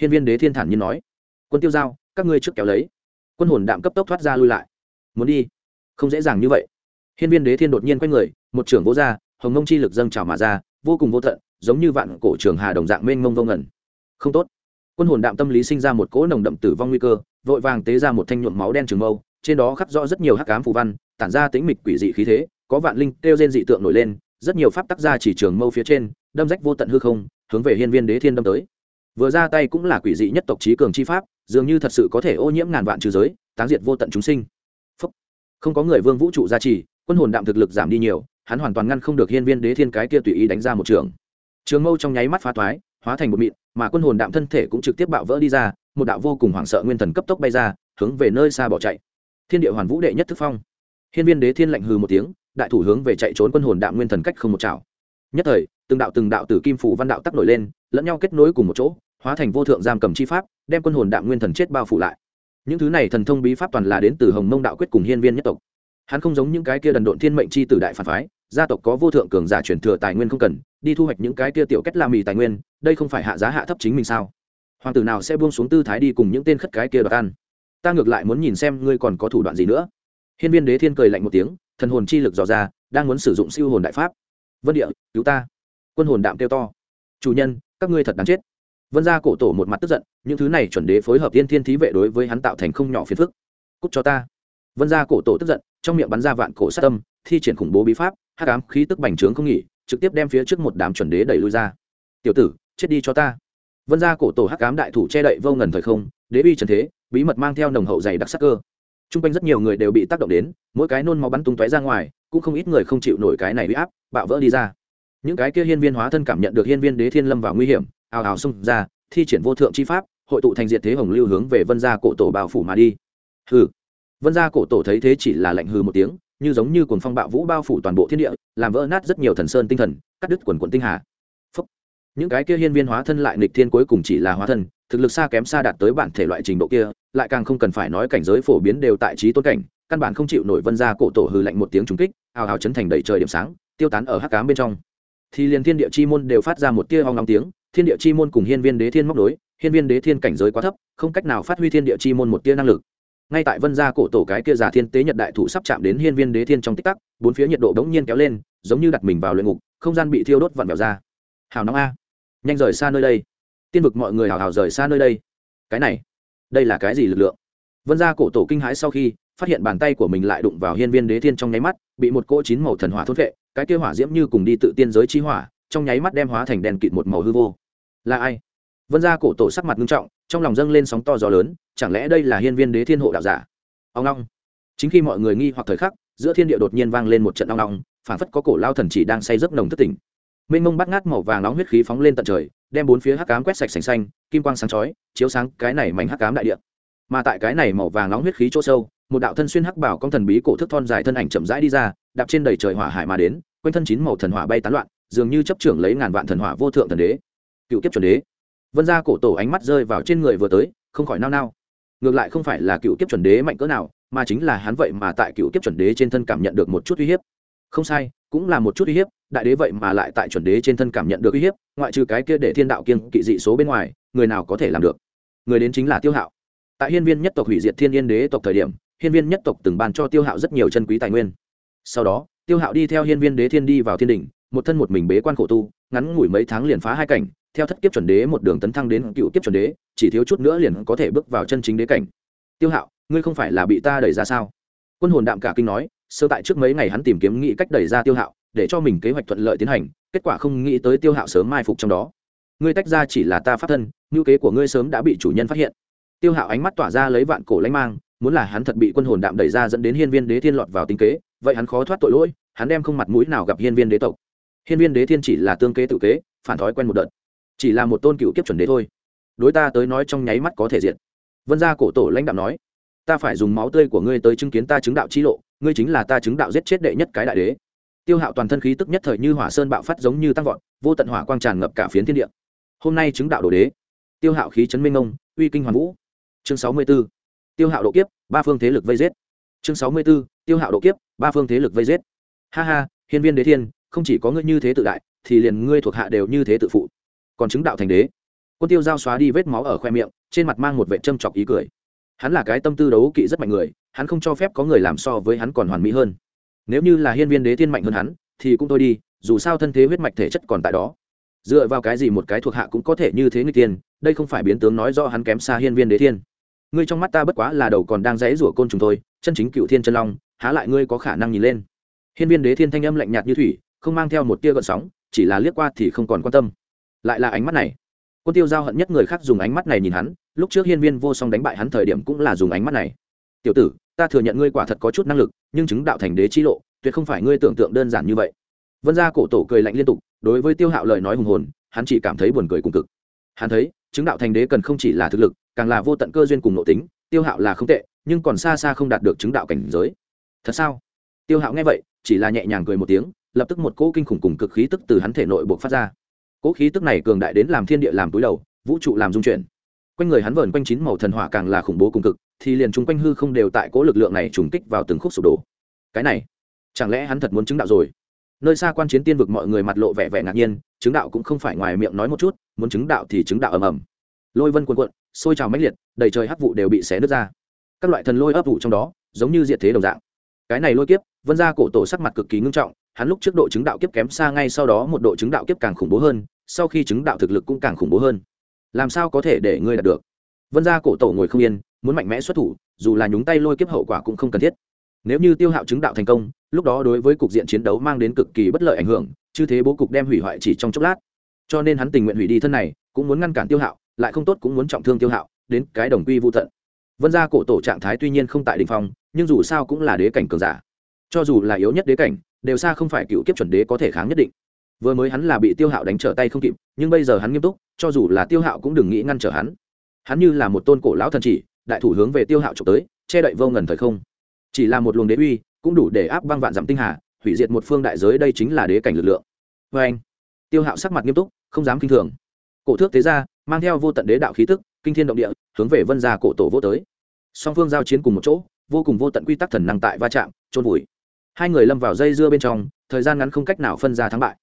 Hiên viên đế thiên thản nhiên nói. Quân tiêu giao các ngươi trước kéo lấy. Quân hồn đạm cấp tốc thoát ra lui lại. Muốn đi? Không dễ dàng như vậy. Hiên viên đế thiên đột nhiên quay người một trưởng vô gia, hồng ngông chi lực dâng trào mà ra vô cùng vô thận, giống như vạn cổ trường hà đồng dạng mênh mông vô ngẩn không tốt quân hồn đạm tâm lý sinh ra một cỗ nồng đậm tử vong nguy cơ, vội vàng tế ra một thanh nhuộm máu đen trường mâu, trên đó khắc rõ rất nhiều hắc ám phù văn, tản ra tính mịch quỷ dị khí thế, có vạn linh kêu rên dị tượng nổi lên, rất nhiều pháp tác ra chỉ trường mâu phía trên, đâm rách vô tận hư không, hướng về hiên viên đế thiên đâm tới. Vừa ra tay cũng là quỷ dị nhất tộc trí cường chi pháp, dường như thật sự có thể ô nhiễm ngàn vạn trừ giới, táng diệt vô tận chúng sinh. Phúc. không có người vương vũ trụ gia trì, quân hồn đạm thực lực giảm đi nhiều, hắn hoàn toàn ngăn không được hiên viên đế thiên cái kia tùy ý đánh ra một trường. Trường mâu trong nháy mắt phá toái, hóa thành một mịn mà quân hồn đạm thân thể cũng trực tiếp bạo vỡ đi ra, một đạo vô cùng hoảng sợ nguyên thần cấp tốc bay ra, hướng về nơi xa bỏ chạy. Thiên địa hoàn vũ đệ nhất thức phong. Hiên viên đế thiên lạnh hừ một tiếng, đại thủ hướng về chạy trốn quân hồn đạm nguyên thần cách không một chảo. Nhất thời, từng đạo từng đạo tử kim phủ văn đạo tắc nổi lên, lẫn nhau kết nối cùng một chỗ, hóa thành vô thượng giam cầm chi pháp, đem quân hồn đạm nguyên thần chết bao phủ lại. Những thứ này thần thông bí pháp toàn là đến từ hồng mông đạo quyết cùng hiên viên nhất tộc. Hắn không giống những cái kia đần độn thiên mệnh chi tử đại phản phái gia tộc có vô thượng cường giả truyền thừa tài nguyên không cần, đi thu hoạch những cái kia tiểu kết la mì tài nguyên, đây không phải hạ giá hạ thấp chính mình sao? Hoàng tử nào sẽ buông xuống tư thái đi cùng những tên khất cái kia đoạt ăn? Ta ngược lại muốn nhìn xem ngươi còn có thủ đoạn gì nữa. Hiên viên đế thiên cười lạnh một tiếng, thần hồn chi lực dò ra, đang muốn sử dụng siêu hồn đại pháp. Vân địa, cứu ta. Quân hồn đạm kêu to. Chủ nhân, các ngươi thật đáng chết. Vân gia cổ tổ một mặt tức giận, những thứ này chuẩn đế phối hợp tiên thiên thí vệ đối với hắn tạo thành không nhỏ phiền phức. Cúc cho ta. Vân gia cổ tổ tức giận, trong miệng bắn ra vạn cổ sát tâm, thi triển khủng bố bí pháp hát cám khí tức bành trướng không nghỉ, trực tiếp đem phía trước một đám chuẩn đế đẩy lui ra. Tiểu tử, chết đi cho ta. Vân ra cổ tổ hắc cám đại thủ che đậy vô ngần thời không, đế uy trần thế, bí mật mang theo nồng hậu dày đặc sắc cơ. T r u n g quanh rất nhiều người đều bị tác động đến, mỗi cái nôn máu bắn tung tóe ra ngoài, cũng không ít người không chịu nổi cái này bị áp, bạo vỡ đi ra. Những cái kia hiên viên hóa thân cảm nhận được hiên viên đế thiên lâm vào nguy hiểm, ào ào xông ra, thi triển vô thượng chi pháp, hội tụ thành diệt thế hồng lưu hướng về vân gia cổ tổ bào phủ mà đi. Hừ. Vân gia cổ tổ thấy thế chỉ là lạnh hừ một tiếng như giống như cuồng phong bạo vũ bao phủ toàn bộ thiên địa, làm vỡ nát rất nhiều thần sơn tinh thần, cắt đứt quần quận tinh hà. Phúc. những cái kia hiên viên hóa thân lại nịch thiên cuối cùng chỉ là hóa thân, thực lực xa kém xa đạt tới bản thể loại trình độ kia, lại càng không cần phải nói cảnh giới phổ biến đều tại trí tôn cảnh, căn bản không chịu nổi vân ra cổ tổ hư lạnh một tiếng trúng kích, ào ào chấn thành đầy trời điểm sáng, tiêu tán ở hắc cám bên trong. Thì liền thiên địa chi môn đều phát ra một tia hoang long tiếng, thiên địa chi môn cùng hiên viên đế thiên móc đối, hiên viên đế thiên cảnh giới quá thấp, không cách nào phát huy thiên địa chi môn một tia năng lực ngay tại vân gia cổ tổ cái kia già thiên tế nhật đại thủ sắp chạm đến hiên viên đế thiên trong tích tắc, bốn phía nhiệt độ đống nhiên kéo lên, giống như đặt mình vào luyện ngục, không gian bị thiêu đốt vặn vẹo ra. Hào nóng a. Nhanh rời xa nơi đây. Tiên vực mọi người hào hào rời xa nơi đây. Cái này, đây là cái gì lực lượng? Vân gia cổ tổ kinh hãi sau khi, phát hiện bàn tay của mình lại đụng vào hiên viên đế thiên trong nháy mắt, bị một cỗ chín màu thần hỏa thốt vệ, cái kia hỏa diễm như cùng đi tự tiên giới chi hỏa, trong nháy mắt đem hóa thành đèn kịt một màu hư vô. Là ai? Vân gia cổ tổ sắc mặt nghiêm trọng trong lòng dâng lên sóng to gió lớn, chẳng lẽ đây là hiên viên đế thiên hộ đạo giả? Ông long chính khi mọi người nghi hoặc thời khắc, giữa thiên địa đột nhiên vang lên một trận ong long phản phất có cổ lao thần chỉ đang say giấc nồng thất tỉnh. Mênh mông bắt ngát màu vàng nóng huyết khí phóng lên tận trời, đem bốn phía hắc cám quét sạch sành xanh, kim quang sáng chói, chiếu sáng cái này mảnh hắc cám đại địa. Mà tại cái này màu vàng nóng huyết khí chỗ sâu, một đạo thân xuyên hắc bảo con thần bí cổ thức thon dài thân ảnh chậm rãi đi ra, đạp trên đầy trời hỏa hải mà đến, quanh thân chín màu thần hỏa bay tán loạn, dường như chấp trưởng lấy ngàn vạn thần hỏa vô thượng thần đế. Cựu kiếp chuẩn đế vân gia cổ tổ ánh mắt rơi vào trên người vừa tới, không khỏi nao nao. Ngược lại không phải là cựu kiếp chuẩn đế mạnh cỡ nào, mà chính là hắn vậy mà tại cựu kiếp chuẩn đế trên thân cảm nhận được một chút uy hiếp. Không sai, cũng là một chút uy hiếp, đại đế vậy mà lại tại chuẩn đế trên thân cảm nhận được uy hiếp, ngoại trừ cái kia để thiên đạo kiên kỵ dị số bên ngoài, người nào có thể làm được? Người đến chính là tiêu hạo. Tại hiên viên nhất tộc hủy diệt thiên yên đế tộc thời điểm, hiên viên nhất tộc từng ban cho tiêu hạo rất nhiều chân quý tài nguyên. Sau đó, tiêu hạo đi theo hiên viên đế thiên đi vào thiên đình một thân một mình bế quan khổ tu, ngắn ngủi mấy tháng liền phá hai cảnh theo thất kiếp chuẩn đế một đường tấn thăng đến cựu kiếp chuẩn đế, chỉ thiếu chút nữa liền có thể bước vào chân chính đế cảnh. Tiêu hạo, ngươi không phải là bị ta đẩy ra sao? Quân hồn đạm cả kinh nói, sơ tại trước mấy ngày hắn tìm kiếm nghĩ cách đẩy ra tiêu hạo, để cho mình kế hoạch thuận lợi tiến hành, kết quả không nghĩ tới tiêu hạo sớm mai phục trong đó. Ngươi tách ra chỉ là ta phát thân, ngữ kế của ngươi sớm đã bị chủ nhân phát hiện. Tiêu hạo ánh mắt tỏa ra lấy vạn cổ lãnh mang, muốn là hắn thật bị quân hồn đạm đẩy ra dẫn đến hiên viên đế thiên lọt vào tính kế, vậy hắn khó thoát tội lỗi, hắn đem không mặt mũi nào gặp hiên viên đế tộc. Hiên viên đế thiên chỉ là tương kế tự kế, phản thói quen một đợt chỉ là một tôn cựu kiếp chuẩn đế thôi. Đối ta tới nói trong nháy mắt có thể diện vân gia cổ tổ lãnh đạo nói, ta phải dùng máu tươi của ngươi tới chứng kiến ta chứng đạo chi lộ, ngươi chính là ta chứng đạo giết chết đệ nhất cái đại đế. Tiêu hạo toàn thân khí tức nhất thời như hỏa sơn bạo phát giống như tăng vọt, vô tận hỏa quang tràn ngập cả phiến thiên địa. Hôm nay chứng đạo đồ đế. Tiêu hạo khí chấn minh ông, uy kinh hoàn vũ. Chương sáu mươi b ố tiêu hạo độ kiếp, ba phương thế lực vây giết. Chương sáu mươi b ố tiêu hạo độ kiếp, ba phương thế lực vây giết. Ha ha, hiên viên đế thiên, không chỉ có ngươi như thế tự đại, thì liền ngươi thuộc hạ đều như thế tự phụ còn chứng đạo thành đế. Quân tiêu giao xóa đi vết máu ở khoe miệng, trên mặt mang một vệ châm chọc ý cười. Hắn là cái tâm tư đấu kỵ rất mạnh người, hắn không cho phép có người làm so với hắn còn hoàn mỹ hơn. Nếu như là hiên viên đế thiên mạnh hơn hắn, thì cũng thôi đi, dù sao thân thế huyết mạch thể chất còn tại đó. Dựa vào cái gì một cái thuộc hạ cũng có thể như thế người tiên, đây không phải biến tướng nói do hắn kém xa hiên viên đế thiên. Ngươi trong mắt ta bất quá là đầu còn đang dãy rủa côn trùng thôi, chân chính cựu thiên chân long, há lại ngươi có khả năng nhìn lên? Hiên viên đế thiên thanh âm lạnh nhạt như thủy, không mang theo một tia gợn sóng, chỉ là liếc qua thì không còn quan tâm lại là ánh mắt này. Quân tiêu giao hận nhất người khác dùng ánh mắt này nhìn hắn, lúc trước hiên viên vô song đánh bại hắn thời điểm cũng là dùng ánh mắt này. Tiểu tử, ta thừa nhận ngươi quả thật có chút năng lực, nhưng chứng đạo thành đế chi lộ, tuyệt không phải ngươi tưởng tượng đơn giản như vậy. Vân gia cổ tổ cười lạnh liên tục, đối với tiêu hạo lời nói hùng hồn, hắn chỉ cảm thấy buồn cười cùng cực. Hắn thấy, chứng đạo thành đế cần không chỉ là thực lực, càng là vô tận cơ duyên cùng nội tính, tiêu hạo là không tệ, nhưng còn xa xa không đạt được chứng đạo cảnh giới. Thật sao? Tiêu hạo nghe vậy, chỉ là nhẹ nhàng cười một tiếng, lập tức một cỗ kinh khủng cùng cực khí tức từ hắn thể nội buộc phát ra cỗ khí tức này cường đại đến làm thiên địa làm túi đầu, vũ trụ làm dung chuyển. Quanh người hắn vờn quanh chín màu thần hỏa càng là khủng bố cùng cực, thì liền chung quanh hư không đều tại cỗ lực lượng này trùng kích vào từng khúc sụp đổ. Cái này, chẳng lẽ hắn thật muốn chứng đạo rồi? Nơi xa quan chiến tiên vực mọi người mặt lộ vẻ vẻ ngạc nhiên, chứng đạo cũng không phải ngoài miệng nói một chút, muốn chứng đạo thì chứng đạo ầm ầm. Lôi vân cuồn cuộn, sôi trào mãnh liệt, đầy trời hắc vụ đều bị xé nứt ra. Các loại thần lôi ấp vụ trong đó, giống như diệt thế đồng dạng. Cái này lôi kiếp, vân ra cổ tổ sắc mặt cực kỳ ngưng trọng hắn lúc trước độ chứng đạo kiếp kém xa ngay sau đó một độ chứng đạo kiếp càng khủng bố hơn, sau khi chứng đạo thực lực cũng càng khủng bố hơn. Làm sao có thể để ngươi đạt được? Vân gia cổ tổ ngồi không yên, muốn mạnh mẽ xuất thủ, dù là nhúng tay lôi kiếp hậu quả cũng không cần thiết. Nếu như tiêu hạo chứng đạo thành công, lúc đó đối với cục diện chiến đấu mang đến cực kỳ bất lợi ảnh hưởng, chứ thế bố cục đem hủy hoại chỉ trong chốc lát. Cho nên hắn tình nguyện hủy đi thân này, cũng muốn ngăn cản tiêu hạo, lại không tốt cũng muốn trọng thương tiêu hạo, đến cái đồng quy vô tận. Vân gia cổ tổ trạng thái tuy nhiên không tại đ ỉ n h phong, nhưng dù sao cũng là đế cảnh cường giả. Cho dù là yếu nhất đế cảnh đều xa không phải cựu kiếp chuẩn đế có thể kháng nhất định. Vừa mới hắn là bị tiêu hạo đánh trở tay không kịp, nhưng bây giờ hắn nghiêm túc, cho dù là tiêu hạo cũng đừng nghĩ ngăn trở hắn. Hắn như là một tôn cổ lão thần chỉ, đại thủ hướng về tiêu hạo trộm tới, che đậy vô ngần thời không. Chỉ là một luồng đế uy, cũng đủ để áp băng vạn dặm tinh hà, hủy diệt một phương đại giới đây chính là đế cảnh lực lượng. Vê anh, tiêu hạo sắc mặt nghiêm túc, không dám kinh thường. Cổ thước tế ra mang theo vô tận đế đạo khí tức, kinh thiên động địa, hướng về vân gia cổ tổ vô tới. Song phương giao chiến cùng một chỗ, vô cùng vô tận quy tắc thần năng tại va chạm trôn vùi hai người lâm vào dây dưa bên trong, thời gian ngắn không cách nào phân ra thắng bại.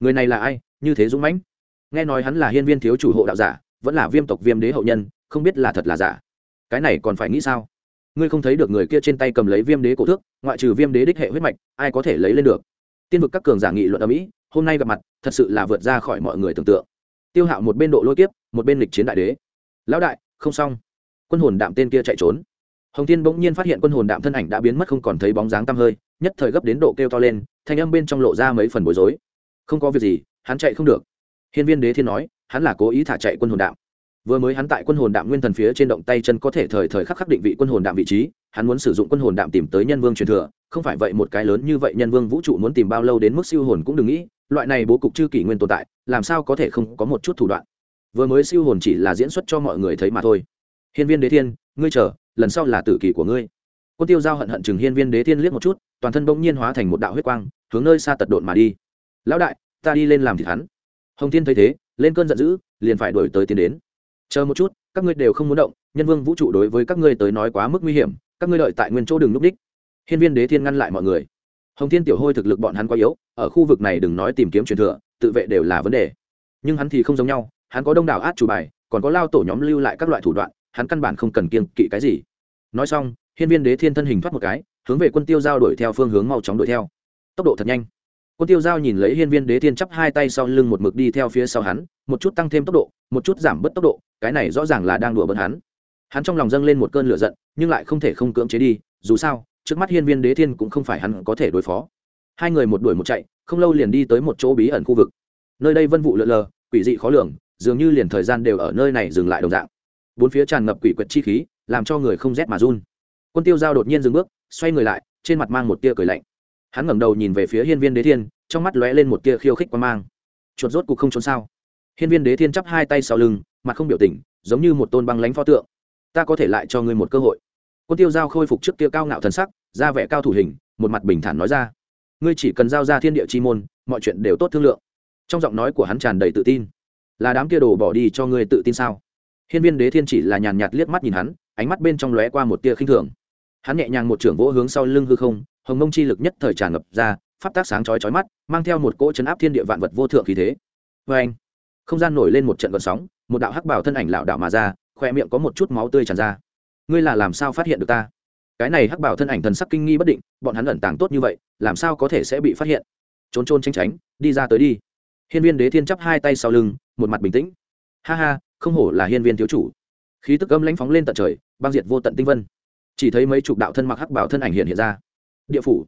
Người này là ai? Như thế dũng mãnh. Nghe nói hắn là hiên viên thiếu chủ hộ đạo giả, vẫn là viêm tộc viêm đế hậu nhân, không biết là thật là giả. Cái này còn phải nghĩ sao? Ngươi không thấy được người kia trên tay cầm lấy viêm đế cổ thước, ngoại trừ viêm đế đích hệ huyết mạch, ai có thể lấy lên được? Tiên vực các cường giả nghị luận ở mỹ, hôm nay gặp mặt, thật sự là vượt ra khỏi mọi người tưởng tượng. Tiêu hạo một bên độ lôi kiếp, một bên lịch chiến đại đế. Lão đại, không xong. Quân hồn đạm tên kia chạy trốn. Hồng tiên bỗng nhiên phát hiện quân hồn đạm thân ảnh đã biến mất không còn thấy bóng dáng tăm hơi nhất thời gấp đến độ kêu to lên, thanh âm bên trong lộ ra mấy phần bối rối. Không có việc gì, hắn chạy không được. Hiên viên đế thiên nói, hắn là cố ý thả chạy quân hồn đạm. Vừa mới hắn tại quân hồn đạm nguyên thần phía trên động tay chân có thể thời thời khắc khắc định vị quân hồn đạm vị trí, hắn muốn sử dụng quân hồn đạm tìm tới nhân vương truyền thừa, không phải vậy một cái lớn như vậy nhân vương vũ trụ muốn tìm bao lâu đến mức siêu hồn cũng đừng nghĩ, loại này bố cục chư kỷ nguyên tồn tại, làm sao có thể không có một chút thủ đoạn. Vừa mới siêu hồn chỉ là diễn xuất cho mọi người thấy mà thôi. Hiên viên đế thiên, ngươi chờ, lần sau là tử kỳ của ngươi. Quân tiêu giao hận hận chừng hiên viên đế thiên liếc một chút toàn thân bỗng nhiên hóa thành một đạo huyết quang, hướng nơi xa tật độn mà đi. Lão đại, ta đi lên làm thịt hắn. Hồng thiên thấy thế, lên cơn giận dữ, liền phải đuổi tới tiến đến. Chờ một chút, các ngươi đều không muốn động, nhân vương vũ trụ đối với các ngươi tới nói quá mức nguy hiểm, các ngươi đợi tại nguyên chỗ đừng núp đích. Hiên viên đế thiên ngăn lại mọi người. Hồng thiên tiểu hôi thực lực bọn hắn quá yếu, ở khu vực này đừng nói tìm kiếm truyền thừa, tự vệ đều là vấn đề. Nhưng hắn thì không giống nhau, hắn có đông đảo át chủ bài, còn có lao tổ nhóm lưu lại các loại thủ đoạn, hắn căn bản không cần kiên kỵ cái gì. Nói xong, hiên viên đế thiên thân hình thoát một cái hướng về quân tiêu giao đuổi theo phương hướng mau chóng đuổi theo. Tốc độ thật nhanh. Quân tiêu giao nhìn lấy hiên viên đế thiên chắp hai tay sau lưng một mực đi theo phía sau hắn, một chút tăng thêm tốc độ, một chút giảm bớt tốc độ, cái này rõ ràng là đang đùa bớt hắn. Hắn trong lòng dâng lên một cơn lửa giận, nhưng lại không thể không cưỡng chế đi, dù sao, trước mắt hiên viên đế thiên cũng không phải hắn có thể đối phó. Hai người một đuổi một chạy, không lâu liền đi tới một chỗ bí ẩn khu vực. Nơi đây vân vụ lượn lờ, quỷ dị khó lường, dường như liền thời gian đều ở nơi này dừng lại đồng dạng. Bốn phía tràn ngập quỷ quyệt chi khí, làm cho người không rét mà run. Quân tiêu giao đột nhiên dừng bước xoay người lại, trên mặt mang một tia cười lạnh. Hắn ngẩng đầu nhìn về phía hiên viên đế thiên, trong mắt lóe lên một tia khiêu khích quan mang. Chuột rốt cục không trốn sao? Hiên viên đế thiên chắp hai tay sau lưng, mặt không biểu tình, giống như một tôn băng lánh pho tượng. Ta có thể lại cho ngươi một cơ hội. Quân tiêu giao khôi phục trước kia cao ngạo thần sắc, ra vẻ cao thủ hình, một mặt bình thản nói ra. Ngươi chỉ cần giao ra thiên địa chi môn, mọi chuyện đều tốt thương lượng. Trong giọng nói của hắn tràn đầy tự tin. Là đám kia đồ bỏ đi cho ngươi tự tin sao? Hiên viên đế thiên chỉ là nhàn nhạt liếc mắt nhìn hắn, ánh mắt bên trong lóe qua một tia khinh thường hắn nhẹ nhàng một trưởng vỗ hướng sau lưng hư không, hồng mông chi lực nhất thời tràn ngập ra, pháp tác sáng chói chói mắt, mang theo một cỗ chấn áp thiên địa vạn vật vô thượng khí thế. Vê anh, không gian nổi lên một trận vận sóng, một đạo hắc bảo thân ảnh lảo đảo mà ra khoe miệng có một chút máu tươi tràn ra. Ngươi là làm sao phát hiện được ta? Cái này hắc bảo thân ảnh thần sắc kinh nghi bất định, bọn hắn ẩn tàng tốt như vậy, làm sao có thể sẽ bị phát hiện? Trốn trôn tranh tránh, đi ra tới đi. Hiên viên đế thiên chắp hai tay sau lưng, một mặt bình tĩnh. Ha ha, không hổ là hiên viên thiếu chủ. Khí tức âm lãnh phóng lên tận trời, băng diệt vô tận tinh vân chỉ thấy mấy chục đạo thân mặc hắc bảo thân ảnh hiện hiện ra. Địa phủ.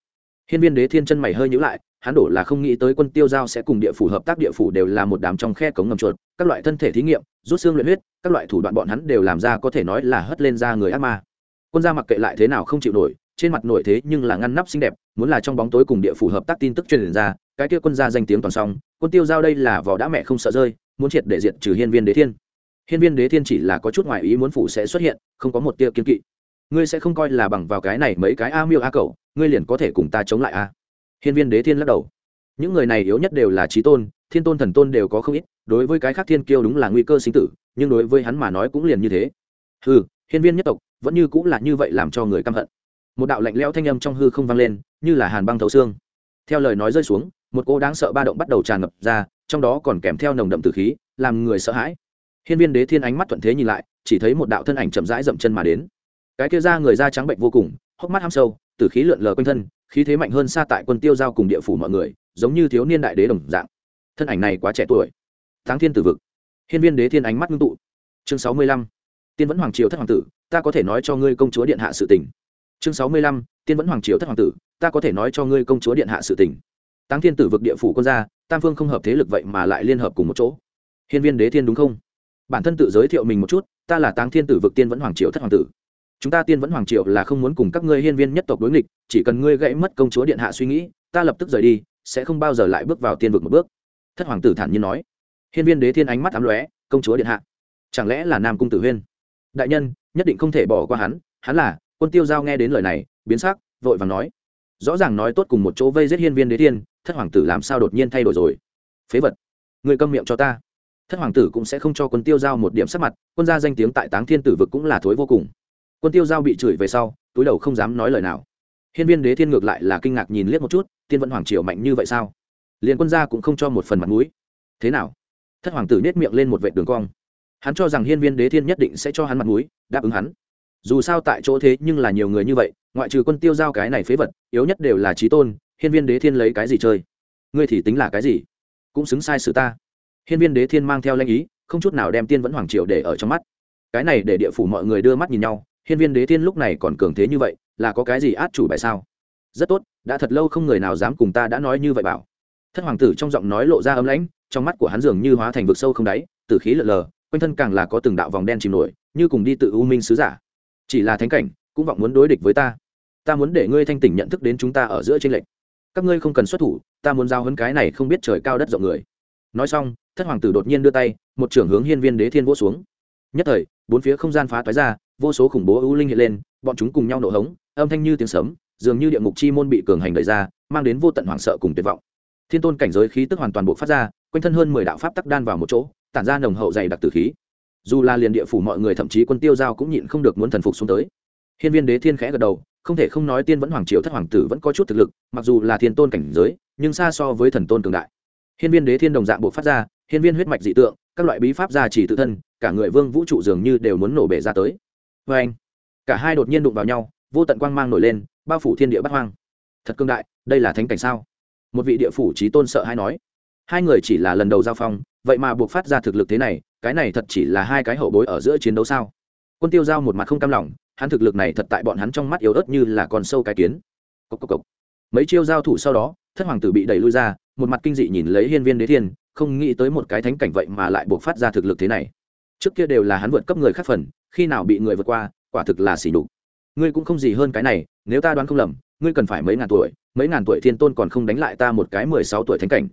Hiên viên đế thiên chân mày hơi nhữ lại, hắn đổ là không nghĩ tới quân tiêu giao sẽ cùng địa phủ hợp tác, địa phủ đều là một đám trong khe cống ngầm chuột, các loại thân thể thí nghiệm, rút xương luyện huyết, các loại thủ đoạn bọn hắn đều làm ra có thể nói là hất lên ra người ác ma. Quân gia mặc kệ lại thế nào không chịu nổi, trên mặt nổi thế nhưng là ngăn nắp xinh đẹp, muốn là trong bóng tối cùng địa phủ hợp tác tin tức truyền ra, cái kia quân gia danh tiếng toàn xong, quân tiêu giao đây là vỏ đã mẹ không sợ rơi, muốn triệt để diện trừ hiên viên đế thiên. Hiên viên đế thiên chỉ là có chút ngoại ý muốn phủ sẽ xuất hiện, không có một tia kiên kỵ ngươi sẽ không coi là bằng vào cái này mấy cái a miêu a cậu, ngươi liền có thể cùng ta chống lại a. Hiên viên đế thiên lắc đầu. Những người này yếu nhất đều là trí tôn thiên tôn thần tôn đều có không ít đối với cái khác thiên kiêu đúng là nguy cơ sinh tử nhưng đối với hắn mà nói cũng liền như thế. Hư, hiên viên nhất tộc vẫn như cũng là như vậy làm cho người căm hận. Một đạo lạnh lẽo thanh âm trong hư không vang lên như là hàn băng thấu xương. Theo lời nói rơi xuống một cô đáng sợ ba động bắt đầu tràn ngập ra trong đó còn kèm theo nồng đậm tử khí làm người sợ hãi. Hiên viên đế thiên ánh mắt thuận thế nhìn lại chỉ thấy một đạo thân ảnh chậm rãi dậm chân mà đến cái kia ra người da trắng bệnh vô cùng, hốc mắt ham sâu tử khí lượn lờ quanh thân, khí thế mạnh hơn xa tại quân tiêu giao cùng địa phủ mọi người, giống như thiếu niên đại đế đồng dạng. Thân ảnh này quá trẻ tuổi. Tháng thiên tử vực. Hiên viên đế thiên ánh mắt ngưng tụ. Chương sáu mươi lăm. Tiên vẫn hoàng triều thất hoàng tử, ta có thể nói cho ngươi công chúa điện hạ sự tình. Chương sáu mươi lăm. Tiên vẫn hoàng triều thất hoàng tử, ta có thể nói cho ngươi công chúa điện hạ sự tình. Tăng thiên tử vực địa phủ quân gia, tam phương không hợp thế lực vậy mà lại liên hợp cùng một chỗ. Hiên viên đế thiên đúng không? Bản thân tự giới thiệu mình một chút, ta là táng thiên tử vực tiên vẫn hoàng triều thất hoàng tử chúng ta tiên vẫn hoàng triệu là không muốn cùng các ngươi hiên viên nhất tộc đối nghịch, chỉ cần ngươi gãy mất công chúa điện hạ suy nghĩ, ta lập tức rời đi, sẽ không bao giờ lại bước vào tiên vực một bước. Thất hoàng tử thản nhiên nói. Hiên viên đế thiên ánh mắt ám lóe, công chúa điện hạ, chẳng lẽ là nam cung tử huyên? Đại nhân, nhất định không thể bỏ qua hắn hắn là quân tiêu giao nghe đến lời này, biến sắc, vội vàng nói. Rõ ràng nói tốt cùng một chỗ vây giết hiên viên đế thiên, thất hoàng tử làm sao đột nhiên thay đổi rồi? Phế vật, người câm miệng cho ta. Thất hoàng tử cũng sẽ không cho quân tiêu giao một điểm sắc mặt, quân gia danh tiếng tại táng thiên tử vực cũng là thối vô cùng quân tiêu giao bị chửi về sau, túi đầu không dám nói lời nào. Hiên viên đế thiên ngược lại là kinh ngạc nhìn liếc một chút, tiên vận hoàng triều mạnh như vậy sao? Liền quân gia cũng không cho một phần mặt mũi. Thế nào? Thất hoàng tử nết miệng lên một vệ đường cong. Hắn cho rằng hiên viên đế thiên nhất định sẽ cho hắn mặt mũi, đáp ứng hắn. Dù sao tại chỗ thế nhưng là nhiều người như vậy, ngoại trừ quân tiêu giao cái này phế vật, yếu nhất đều là trí tôn, hiên viên đế thiên lấy cái gì chơi? Ngươi thì tính là cái gì? Cũng xứng sai sự ta. Hiên viên đế thiên mang theo lanh ý, không chút nào đem tiên vẫn hoàng triều để ở trong mắt. Cái này để địa phủ mọi người đưa mắt nhìn nhau hiên viên đế thiên lúc này còn cường thế như vậy, là có cái gì át chủ bài sao? Rất tốt, đã thật lâu không người nào dám cùng ta đã nói như vậy bảo. Thất hoàng tử trong giọng nói lộ ra ấm lãnh, trong mắt của hắn dường như hóa thành vực sâu không đáy, tử khí lờ lờ, quanh thân càng là có từng đạo vòng đen chìm nổi, như cùng đi tự u minh sứ giả. Chỉ là thánh cảnh, cũng vọng muốn đối địch với ta. Ta muốn để ngươi thanh tỉnh nhận thức đến chúng ta ở giữa trên lệnh các ngươi không cần xuất thủ, ta muốn giao hấn cái này không biết trời cao đất rộng người. Nói xong, thất hoàng tử đột nhiên đưa tay, một trưởng hướng hiên viên đế thiên vỗ xuống. Nhất thời, bốn phía không gian phá toái ra vô số khủng bố ưu linh hiện lên, bọn chúng cùng nhau nổ hống, âm thanh như tiếng sấm, dường như địa ngục chi môn bị cường hành đẩy ra, mang đến vô tận hoảng sợ cùng tuyệt vọng. Thiên tôn cảnh giới khí tức hoàn toàn bộ phát ra, quanh thân hơn mười đạo pháp tắc đan vào một chỗ, tản ra nồng hậu dày đặc tử khí. Dù là liền địa phủ mọi người thậm chí quân tiêu giao cũng nhịn không được muốn thần phục xuống tới. Hiên viên đế thiên khẽ gật đầu, không thể không nói tiên vẫn hoàng triều thất hoàng tử vẫn có chút thực lực, mặc dù là thiên tôn cảnh giới, nhưng xa so với thần tôn cường đại. Hiên viên đế thiên đồng dạng bộ phát ra, hiên viên huyết mạch dị tượng, các loại bí pháp gia chỉ tự thân, cả người vương vũ trụ dường như đều muốn nổ bể ra tới vê anh. Cả hai đột nhiên đụng vào nhau, vô tận quang mang nổi lên, bao phủ thiên địa bắt hoang. Thật cương đại, đây là thánh cảnh sao? Một vị địa phủ trí tôn sợ hay nói. Hai người chỉ là lần đầu giao phong, vậy mà buộc phát ra thực lực thế này, cái này thật chỉ là hai cái hậu bối ở giữa chiến đấu sao? Quân tiêu giao một mặt không cam lòng, hắn thực lực này thật tại bọn hắn trong mắt yếu ớt như là con sâu cái kiến. Cốc cốc cốc. mấy chiêu giao thủ sau đó, thất hoàng tử bị đẩy lui ra, một mặt kinh dị nhìn lấy hiên viên đế thiên, không nghĩ tới một cái thánh cảnh vậy mà lại buộc phát ra thực lực thế này trước kia đều là hắn vượt cấp người khác phần, khi nào bị người vượt qua, quả thực là xỉ đục ngươi cũng không gì hơn cái này, nếu ta đoán không lầm, ngươi cần phải mấy ngàn tuổi, mấy ngàn tuổi thiên tôn còn không đánh lại ta một cái mười sáu tuổi thánh cảnh.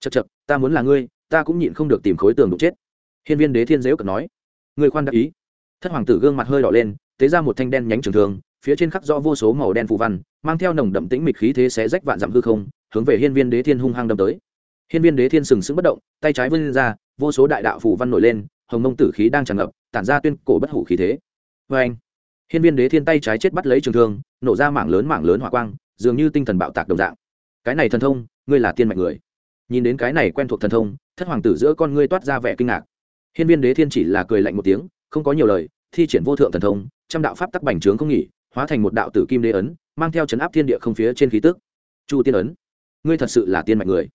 Chật chật ta muốn là ngươi, ta cũng nhịn không được tìm khối tường đục chết. Hiên viên đế thiên dễu cật nói. Người khoan đắc ý. Thất hoàng tử gương mặt hơi đỏ lên, tế ra một thanh đen nhánh trường thường phía trên khắc rõ vô số màu đen phù văn, mang theo nồng đậm tĩnh mịch khí thế xé rách vạn dặm hư không, hướng về hiên viên đế thiên hung hăng đâm tới. Hiên viên đế thiên sừng sững bất động, tay trái vươn ra, vô số đại đạo phù văn nổi lên hồng mông tử khí đang tràn ngập, tản ra tuyên cổ bất hủ khí thế. Vê anh, hiên viên đế thiên tay trái chết bắt lấy trường thương, nổ ra mảng lớn mảng lớn hỏa quang, dường như tinh thần bạo tạc đồng dạng. Cái này thần thông, ngươi là tiên mạnh người. Nhìn đến cái này quen thuộc thần thông, thất hoàng tử giữa con ngươi toát ra vẻ kinh ngạc. Hiên viên đế thiên chỉ là cười lạnh một tiếng, không có nhiều lời, thi triển vô thượng thần thông, trăm đạo pháp tắc bành trướng không nghỉ, hóa thành một đạo tử kim đế ấn, mang theo chấn áp thiên địa không phía trên khí tức. Chu tiên ấn, ngươi thật sự là tiên mạnh người.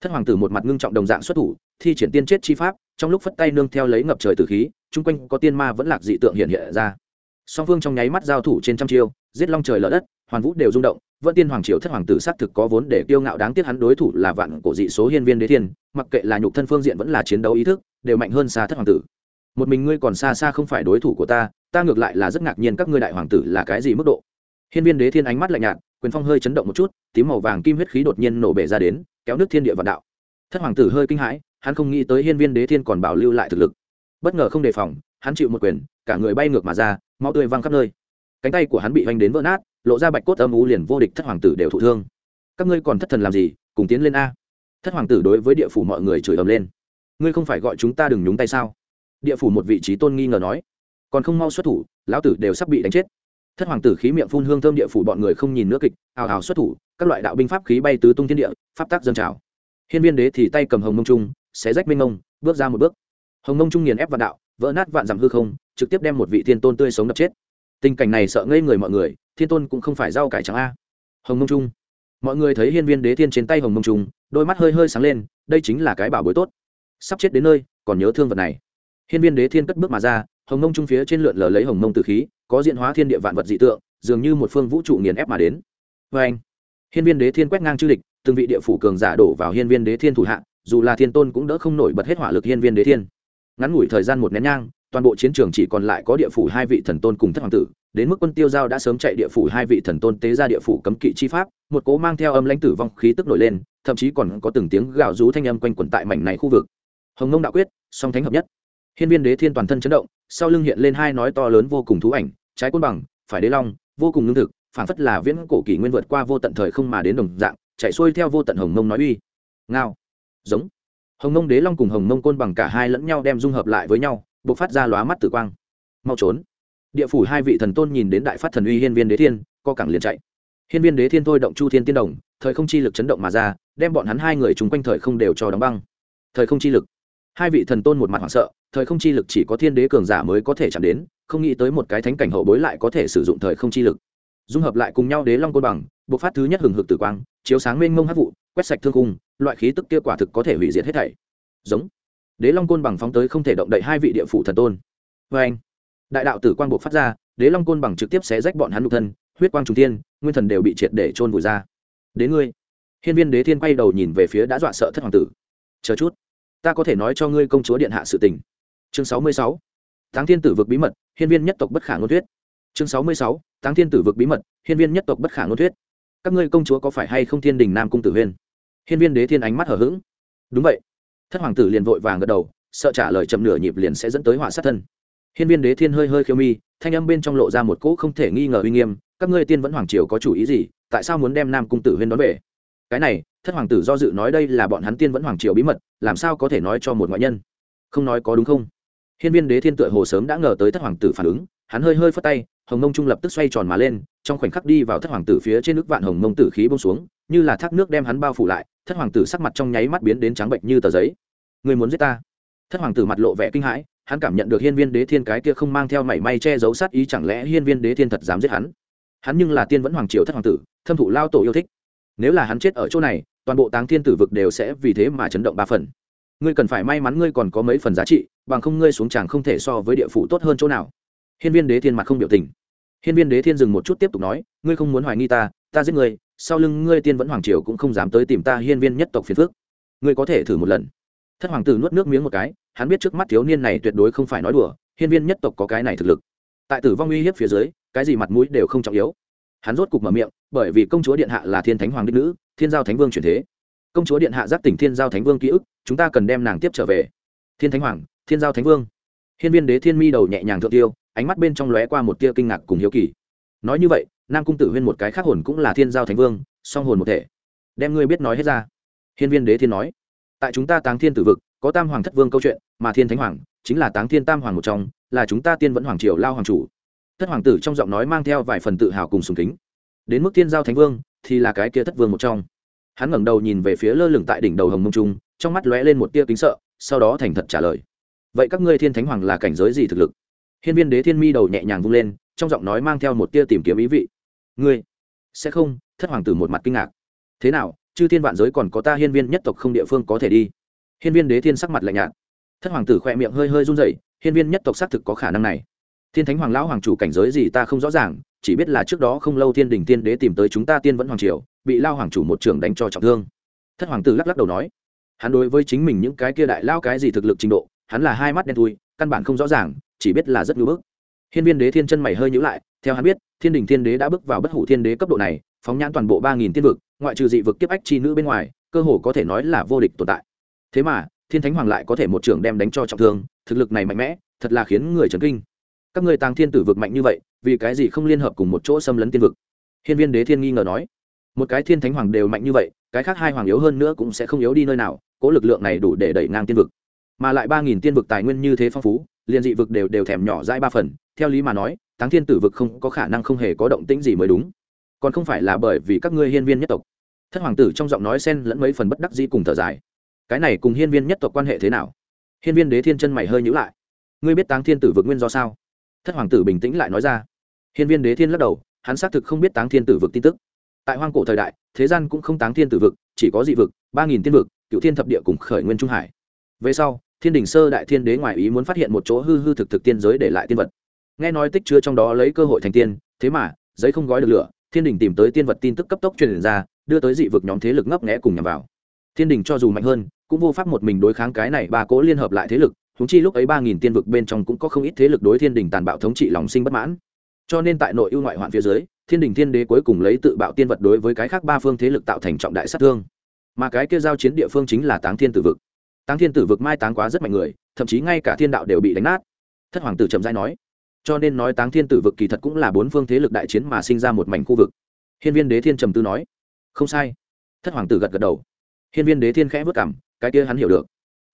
Thất hoàng tử một mặt ngưng trọng đồng dạng xuất thủ, thi triển tiên chết chi pháp trong lúc phất tay nương theo lấy ngập trời tử khí, chung quanh có tiên ma vẫn lạc dị tượng hiện hiện ra. Song phương trong nháy mắt giao thủ trên trăm chiêu, giết long trời lở đất, hoàn vũ đều rung động, vẫn tiên hoàng triều thất hoàng tử xác thực có vốn để kiêu ngạo đáng tiếc hắn đối thủ là vạn cổ dị số hiên viên đế thiên, mặc kệ là nhục thân phương diện vẫn là chiến đấu ý thức, đều mạnh hơn xa thất hoàng tử. Một mình ngươi còn xa xa không phải đối thủ của ta ta ngược lại là rất ngạc nhiên các ngươi đại hoàng tử là cái gì mức độ. Hiên viên đế thiên ánh mắt lạnh nhạt, quyền phong hơi chấn động một chút, tím màu vàng kim huyết khí đột nhiên nổ bể ra đến, kéo nước thiên địa vạn đạo. Thất hoàng tử hơi kinh hãi hắn không nghĩ tới hiên viên đế thiên còn bảo lưu lại thực lực. Bất ngờ không đề phòng, hắn chịu một quyền, cả người bay ngược mà ra, máu tươi văng khắp nơi. Cánh tay của hắn bị hoành đến vỡ nát, lộ ra bạch cốt âm u liền vô địch thất hoàng tử đều thụ thương. Các ngươi còn thất thần làm gì, cùng tiến lên a. Thất hoàng tử đối với địa phủ mọi người chửi ầm lên. Ngươi không phải gọi chúng ta đừng nhúng tay sao? Địa phủ một vị trí tôn nghi ngờ nói. Còn không mau xuất thủ, lão tử đều sắp bị đánh chết. Thất hoàng tử khí miệng phun hương thơm địa phủ bọn người không nhìn nữa kịch ào ào xuất thủ, các loại đạo binh pháp khí bay tứ tung thiên địa, pháp tác dân trào. Hiên viên đế thì tay cầm hồng mông trung xé rách minh ngông, bước ra một bước. Hồng ngông trung nghiền ép vạn đạo vỡ nát vạn dặm hư không trực tiếp đem một vị thiên tôn tươi sống đập chết. Tình cảnh này sợ ngây người mọi người thiên tôn cũng không phải rau cải trắng a. Hồng ngông trung. Mọi người thấy hiên viên đế thiên trên tay hồng ngông trung đôi mắt hơi hơi sáng lên đây chính là cái bảo bối tốt. Sắp chết đến nơi còn nhớ thương vật này. Hiên viên đế thiên cất bước mà ra hồng ngông trung phía trên lượn lờ lấy hồng ngông từ khí có diện hóa thiên địa vạn vật dị tượng dường như một phương vũ trụ nghiền ép mà đến. Vê anh. Hiên viên đế thiên quét ngang chư địch từng vị địa phủ cường giả đổ vào hiên viên đế thiên thủ hạ dù là thiên tôn cũng đỡ không nổi bật hết hỏa lực hiên viên đế thiên. Ngắn ngủi thời gian một nén nhang, toàn bộ chiến trường chỉ còn lại có địa phủ hai vị thần tôn cùng thất hoàng tử, đến mức quân tiêu giao đã sớm chạy địa phủ hai vị thần tôn tế ra địa phủ cấm kỵ chi pháp, một cố mang theo âm lãnh tử vong khí tức nổi lên, thậm chí còn có từng tiếng gào rú thanh âm quanh quẩn tại mảnh này khu vực. Hồng ngông đạo quyết, song thánh hợp nhất. Hiên viên đế thiên toàn thân chấn động, sau lưng hiện lên hai nói to lớn vô cùng thú ảnh, trái côn bằng, phải đế long, vô cùng lương thực phản phất là viễn cổ kỷ nguyên vượt qua vô tận thời không mà đến đồng dạng, chạy xuôi theo vô tận hồng ngông nói uy. Ngao giống. Hồng mông đế long cùng hồng mông côn bằng cả hai lẫn nhau đem dung hợp lại với nhau b ộ c phát ra lóa mắt tử quang. Mau trốn. Địa phủ hai vị thần tôn nhìn đến đại phát thần uy hiên viên đế thiên, co cẳng liền chạy. Hiên viên đế thiên thôi động chu thiên tiên đồng, thời không chi lực chấn động mà ra, đem bọn hắn hai người chung quanh thời không đều cho đóng băng. Thời không chi lực. Hai vị thần tôn một mặt hoảng sợ, thời không chi lực chỉ có thiên đế cường giả mới có thể chạm đến, không nghĩ tới một cái thánh cảnh hậu bối lại có thể sử dụng thời không chi lực. Dung hợp lại cùng nhau đế long côn bằng, bộc phát thứ nhất hừng hực tử quang, chiếu sáng mênh mông hát vụ, quét sạch thương cung loại khí tức kia quả thực có thể hủy diệt hết thảy. Giống. Đế long côn bằng phóng tới không thể động đậy hai vị địa phủ thần tôn. Vê anh, đại đạo tử quang Bộ phát ra, đế long côn bằng trực tiếp xé rách bọn hắn lục thân, huyết quang trung thiên, nguyên thần đều bị triệt để trôn vùi ra. Đến ngươi. Hiên viên đế thiên quay đầu nhìn về phía đã dọa sợ thất hoàng tử. Chờ chút, ta có thể nói cho ngươi công chúa điện hạ sự tình. Chương sáu mươi sáu. Táng thiên tử vực bí mật, hiên viên nhất tộc bất khả ngôn thuyết. Chương sáu mươi sáu. Táng thiên tử vực bí mật, hiên viên nhất tộc bất khả ngôn thuyết. Các ngươi công chúa có phải hay không thiên đình nam cung tử huyên? Hiên viên đế thiên ánh mắt hở h đúng vậy. Thất hoàng tử liền vội vàng gật đầu, sợ trả lời chậm nửa nhịp liền sẽ dẫn tới họa sát thân. Hiên viên đế thiên hơi hơi khiêu mi, thanh âm bên trong lộ ra một cỗ không thể nghi ngờ uy nghiêm, các ngươi tiên vẫn hoàng triều có chủ ý gì, tại sao muốn đem nam cung tử huyên đón về? Cái này, thất hoàng tử do dự nói đây là bọn hắn tiên vẫn hoàng triều bí mật, làm sao có thể nói cho một ngoại nhân? Không nói có đúng không? Hiên viên đế thiên tựa hồ sớm đã ngờ tới thất hoàng tử phản ứng, hắn hơi hơi phất tay hồng mông trung lập tức xoay tròn mà lên, trong khoảnh khắc đi vào thất hoàng tử phía trên nước vạn hồng mông tử khí bông xuống, như là thác nước đem hắn bao phủ lại, thất hoàng tử sắc mặt trong nháy mắt biến đến trắng bệnh như tờ giấy. Người muốn giết ta? Thất hoàng tử mặt lộ vẻ kinh hãi, hắn cảm nhận được hiên viên đế thiên cái kia không mang theo mảy may che giấu sát ý, chẳng lẽ hiên viên đế thiên thật dám giết hắn? Hắn nhưng là tiên vẫn hoàng triều thất hoàng tử, thâm thụ lao tổ yêu thích. Nếu là hắn chết ở chỗ này, toàn bộ táng thiên tử vực đều sẽ vì thế mà chấn động ba phần. Ngươi cần phải may mắn ngươi còn có mấy phần giá trị, bằng không ngươi xuống tràng không thể so với địa phủ tốt hơn chỗ nào hiên viên đế thiên mặt không biểu tình. Hiên viên đế thiên dừng một chút tiếp tục nói, ngươi không muốn hoài nghi ta ta giết ngươi, sau lưng ngươi tiên vẫn hoàng triều cũng không dám tới tìm ta hiên viên nhất tộc phiền phước ngươi có thể thử một lần. Thất hoàng tử nuốt nước miếng một cái, hắn biết trước mắt thiếu niên này tuyệt đối không phải nói đùa, hiên viên nhất tộc có cái này thực lực. Tại tử vong uy hiếp phía dưới, cái gì mặt mũi đều không trọng yếu. Hắn rốt cục mở miệng, bởi vì công chúa điện hạ là thiên thánh hoàng đích nữ, thiên giao thánh vương chuyển thế. Công chúa điện hạ giác tỉnh thiên giao thánh vương ký ức, chúng ta cần đem nàng tiếp trở về. Thiên thánh hoàng, thiên giao thánh vương. Hiên viên đế thiên mi đầu nhẹ nhàng thượng tiêu ánh mắt bên trong lóe qua một tia kinh ngạc cùng hiếu kỳ. Nói như vậy, nam cung tử huyên một cái khác hồn cũng là thiên giao thánh vương, song hồn một thể. Đem ngươi biết nói hết ra. Hiên viên đế thiên nói, tại chúng ta táng thiên tử vực, có tam hoàng thất vương câu chuyện, mà thiên thánh hoàng chính là táng thiên tam hoàng một trong, là chúng ta tiên vẫn hoàng triều lao hoàng chủ. Thất hoàng tử trong giọng nói mang theo vài phần tự hào cùng sùng kính. Đến mức thiên giao thánh vương thì là cái kia thất vương một trong. Hắn ngẩng đầu nhìn về phía lơ lửng tại đỉnh đầu hồng mông trung, trong mắt lóe lên một tia kính sợ, sau đó thành thật trả lời, vậy các ngươi thiên thánh hoàng là cảnh giới gì thực lực? Hiên viên đế thiên mi đầu nhẹ nhàng vung lên, trong giọng nói mang theo một tia tìm kiếm ý vị. Ngươi, sẽ không? Thất hoàng tử một mặt kinh ngạc. Thế nào, chư thiên vạn giới còn có ta hiên viên nhất tộc không địa phương có thể đi? Hiên viên đế thiên sắc mặt lạnh nhạt. Thất hoàng tử khỏe miệng hơi hơi run rẩy, hiên viên nhất tộc xác thực có khả năng này. Thiên thánh hoàng lão hoàng chủ cảnh giới gì ta không rõ ràng, chỉ biết là trước đó không lâu thiên đình tiên đế tìm tới chúng ta tiên vẫn hoàng triều, bị lao hoàng chủ một trưởng đánh cho trọng thương. Thất hoàng tử lắc lắc đầu nói, hắn đối với chính mình những cái kia đại lao cái gì thực lực trình độ, hắn là hai mắt đen thui, căn bản không rõ ràng chỉ biết là rất ngưỡng bức. Hiên viên đế thiên chân mày hơi nhíu lại, theo hắn biết, thiên đình thiên đế đã bước vào bất hủ thiên đế cấp độ này, phóng nhãn toàn bộ ba nghìn tiên vực, ngoại trừ dị vực kiếp ách chi nữ bên ngoài, cơ hồ có thể nói là vô địch tồn tại. Thế mà, thiên thánh hoàng lại có thể một trưởng đem đánh cho trọng thương, thực lực này mạnh mẽ, thật là khiến người chấn kinh. Các người tàng thiên tử vực mạnh như vậy, vì cái gì không liên hợp cùng một chỗ xâm lấn tiên vực? Hiên viên đế thiên nghi ngờ nói. Một cái thiên thánh hoàng đều mạnh như vậy, cái khác hai hoàng yếu hơn nữa cũng sẽ không yếu đi nơi nào, cố lực lượng này đủ để đẩy ngang tiên vực. Mà lại ba nghìn tiên vực tài nguyên như thế phong phú liền dị vực đều đều thèm nhỏ dãi ba phần, theo lý mà nói, táng thiên tử vực không có khả năng không hề có động tĩnh gì mới đúng. Còn không phải là bởi vì các ngươi hiên viên nhất tộc. Thất hoàng tử trong giọng nói xen lẫn mấy phần bất đắc dĩ cùng thở dài. Cái này cùng hiên viên nhất tộc quan hệ thế nào? Hiên viên đế thiên chân mày hơi nhữ lại. Ngươi biết táng thiên tử vực nguyên do sao? Thất hoàng tử bình tĩnh lại nói ra. Hiên viên đế thiên lắc đầu, hắn xác thực không biết táng thiên tử vực tin tức. Tại hoang cổ thời đại, thế gian cũng không táng thiên tử vực, chỉ có dị vực, ba nghìn tiên vực, cựu thiên thập địa cùng khởi nguyên trung hải. Về sau thiên đình sơ đại thiên đế ngoài ý muốn phát hiện một chỗ hư hư thực thực tiên giới để lại tiên vật. Nghe nói tích chứa trong đó lấy cơ hội thành tiên, thế mà, giấy không gói được lửa, thiên đình tìm tới tiên vật tin tức cấp tốc truyền ra, đưa tới dị vực nhóm thế lực ngấp nghẽ cùng nhằm vào. Thiên đình cho dù mạnh hơn, cũng vô pháp một mình đối kháng cái này ba cố liên hợp lại thế lực húng chi lúc ấy ba nghìn tiên vực bên trong cũng có không ít thế lực đối thiên đình tàn bạo thống trị lòng sinh bất mãn. Cho nên tại nội ưu ngoại hoạn phía dưới, thiên đình thiên đế cuối cùng lấy tự bạo tiên vật đối với cái khác ba phương thế lực tạo thành trọng đại sát thương. Mà cái kia giao chiến địa phương chính là táng thiên tử vực táng thiên tử vực mai táng quá rất mạnh người, thậm chí ngay cả thiên đạo đều bị đánh nát. Thất hoàng tử trầm giai nói. Cho nên nói táng thiên tử vực kỳ thật cũng là bốn phương thế lực đại chiến mà sinh ra một mảnh khu vực. Hiên viên đế thiên trầm tư nói. Không sai. Thất hoàng tử gật gật đầu. Hiên viên đế thiên khẽ vất cảm, cái kia hắn hiểu được.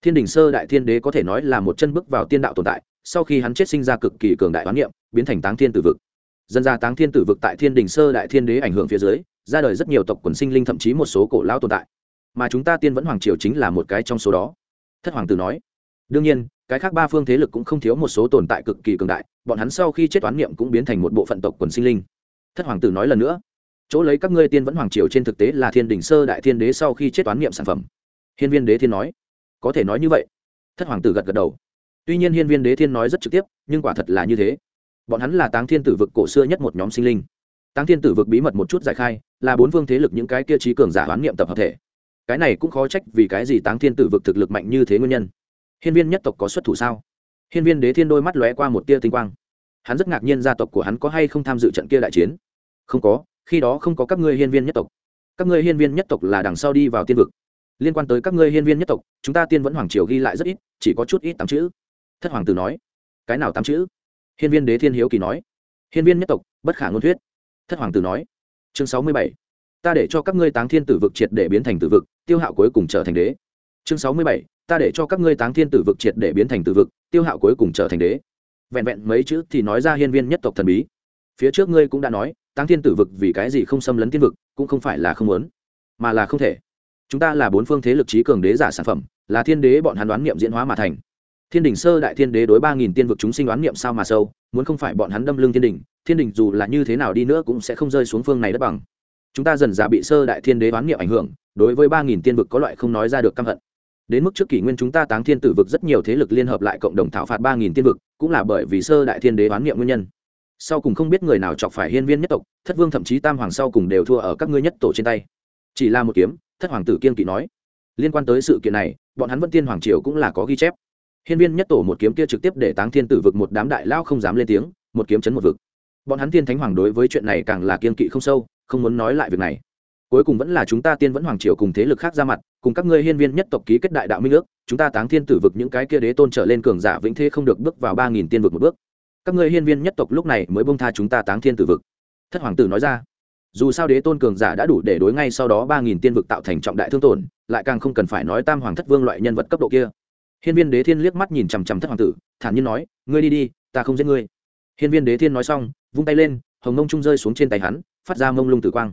Thiên đình sơ đại thiên đế có thể nói là một chân bước vào tiên đạo tồn tại, sau khi hắn chết sinh ra cực kỳ cường đại oán niệm, biến thành táng thiên tử vực. Dân ra táng thiên tử vực tại thiên đình sơ đại thiên đế ảnh hưởng phía dưới, ra đời rất nhiều tộc quần sinh linh thậm chí một số cổ lao tồn tại. Mà chúng ta tiên vẫn hoàng triều chính là một cái trong số đó thất hoàng tử nói, đương nhiên, cái khác ba phương thế lực cũng không thiếu một số tồn tại cực kỳ cường đại, bọn hắn sau khi chết toán niệm cũng biến thành một bộ phận tộc quần sinh linh. Thất hoàng tử nói lần nữa, chỗ lấy các ngươi tiên vẫn hoàng triều trên thực tế là thiên đình sơ đại thiên đế sau khi chết toán niệm sản phẩm. Hiên viên đế thiên nói, có thể nói như vậy. Thất hoàng tử gật gật đầu. Tuy nhiên hiên viên đế thiên nói rất trực tiếp, nhưng quả thật là như thế. Bọn hắn là táng thiên tử vực cổ xưa nhất một nhóm sinh linh. Táng thiên tử vực bí mật một chút giải khai, là bốn phương thế lực những cái kia trí cường giả oán niệm tập hợp thể cái này cũng khó trách vì cái gì táng thiên tử vực thực lực mạnh như thế nguyên nhân. Hiên viên nhất tộc có xuất thủ sao? Hiên viên đế thiên đôi mắt lóe qua một tia tinh quang. Hắn rất ngạc nhiên gia tộc của hắn có hay không tham dự trận kia đại chiến. Không có, khi đó không có các ngươi hiên viên nhất tộc. Các ngươi hiên viên nhất tộc là đằng sau đi vào tiên vực. Liên quan tới các ngươi hiên viên nhất tộc, chúng ta tiên vẫn hoàng triều ghi lại rất ít, chỉ có chút ít tám chữ. Thất hoàng tử nói. Cái nào tám chữ? Hiên viên đế thiên hiếu kỳ nói. Hiên viên nhất tộc, bất khả ngôn thuyết. Thất hoàng tử nói. Chương sáu mươi bảy ta để cho các ngươi táng thiên tử vực triệt để biến thành tử vực, tiêu hạo cuối cùng trở thành đế. Chương sáu mươi bảy, ta để cho các ngươi táng thiên tử vực triệt để biến thành tử vực, tiêu hạo cuối cùng trở thành đế. Vẹn vẹn mấy chữ thì nói ra hiên viên nhất tộc thần bí. Phía trước ngươi cũng đã nói, táng thiên tử vực vì cái gì không xâm lấn thiên vực, cũng không phải là không muốn, mà là không thể. Chúng ta là bốn phương thế lực trí cường đế giả sản phẩm, là thiên đế bọn hắn đoán niệm diễn hóa mà thành. Thiên đình sơ đại thiên đế đối ba nghìn tiên vực chúng sinh đoán niệm sao mà sâu, muốn không phải bọn hắn đâm lương thiên đình thiên đình dù là như thế nào đi nữa cũng sẽ không rơi xuống phương này đất bằng chúng ta dần dà bị sơ đại thiên đế oán niệm ảnh hưởng, đối với ba nghìn tiên vực có loại không nói ra được căm hận. Đến mức trước kỷ nguyên chúng ta táng thiên tử vực rất nhiều thế lực liên hợp lại cộng đồng thảo phạt ba nghìn tiên vực, cũng là bởi vì sơ đại thiên đế oán niệm nguyên nhân. Sau cùng không biết người nào chọc phải hiên viên nhất tộc, thất vương thậm chí tam hoàng sau cùng đều thua ở các ngươi nhất tổ trên tay. Chỉ là một kiếm, thất hoàng tử kiên kỵ nói. Liên quan tới sự kiện này, bọn hắn vẫn tiên hoàng triều cũng là có ghi chép. Hiên viên nhất tổ một kiếm kia trực tiếp để táng thiên tử vực một đám đại lao không dám lên tiếng, một kiếm chấn một vực. Bọn hắn tiên thánh hoàng đối với chuyện này càng là kiên kỵ không sâu không muốn nói lại việc này. Cuối cùng vẫn là chúng ta tiên vẫn hoàng triều cùng thế lực khác ra mặt, cùng các ngươi hiên viên nhất tộc ký kết đại đạo minh ước, chúng ta táng thiên tử vực những cái kia đế tôn trở lên cường giả vĩnh thế không được bước vào ba nghìn tiên vực một bước. Các ngươi hiên viên nhất tộc lúc này mới bông tha chúng ta táng thiên tử vực. Thất hoàng tử nói ra. Dù sao đế tôn cường giả đã đủ để đối ngay sau đó ba nghìn tiên vực tạo thành trọng đại thương tổn, lại càng không cần phải nói tam hoàng thất vương loại nhân vật cấp độ kia. Hiên viên đế thiên liếc mắt nhìn chằm chằm thất hoàng tử, thản nhiên nói, ngươi đi đi, ta không giết ngươi. Hiên viên đế thiên nói xong, vung tay lên, hồng nông trung rơi xuống trên tay hắn phát ra mông lung tử quang.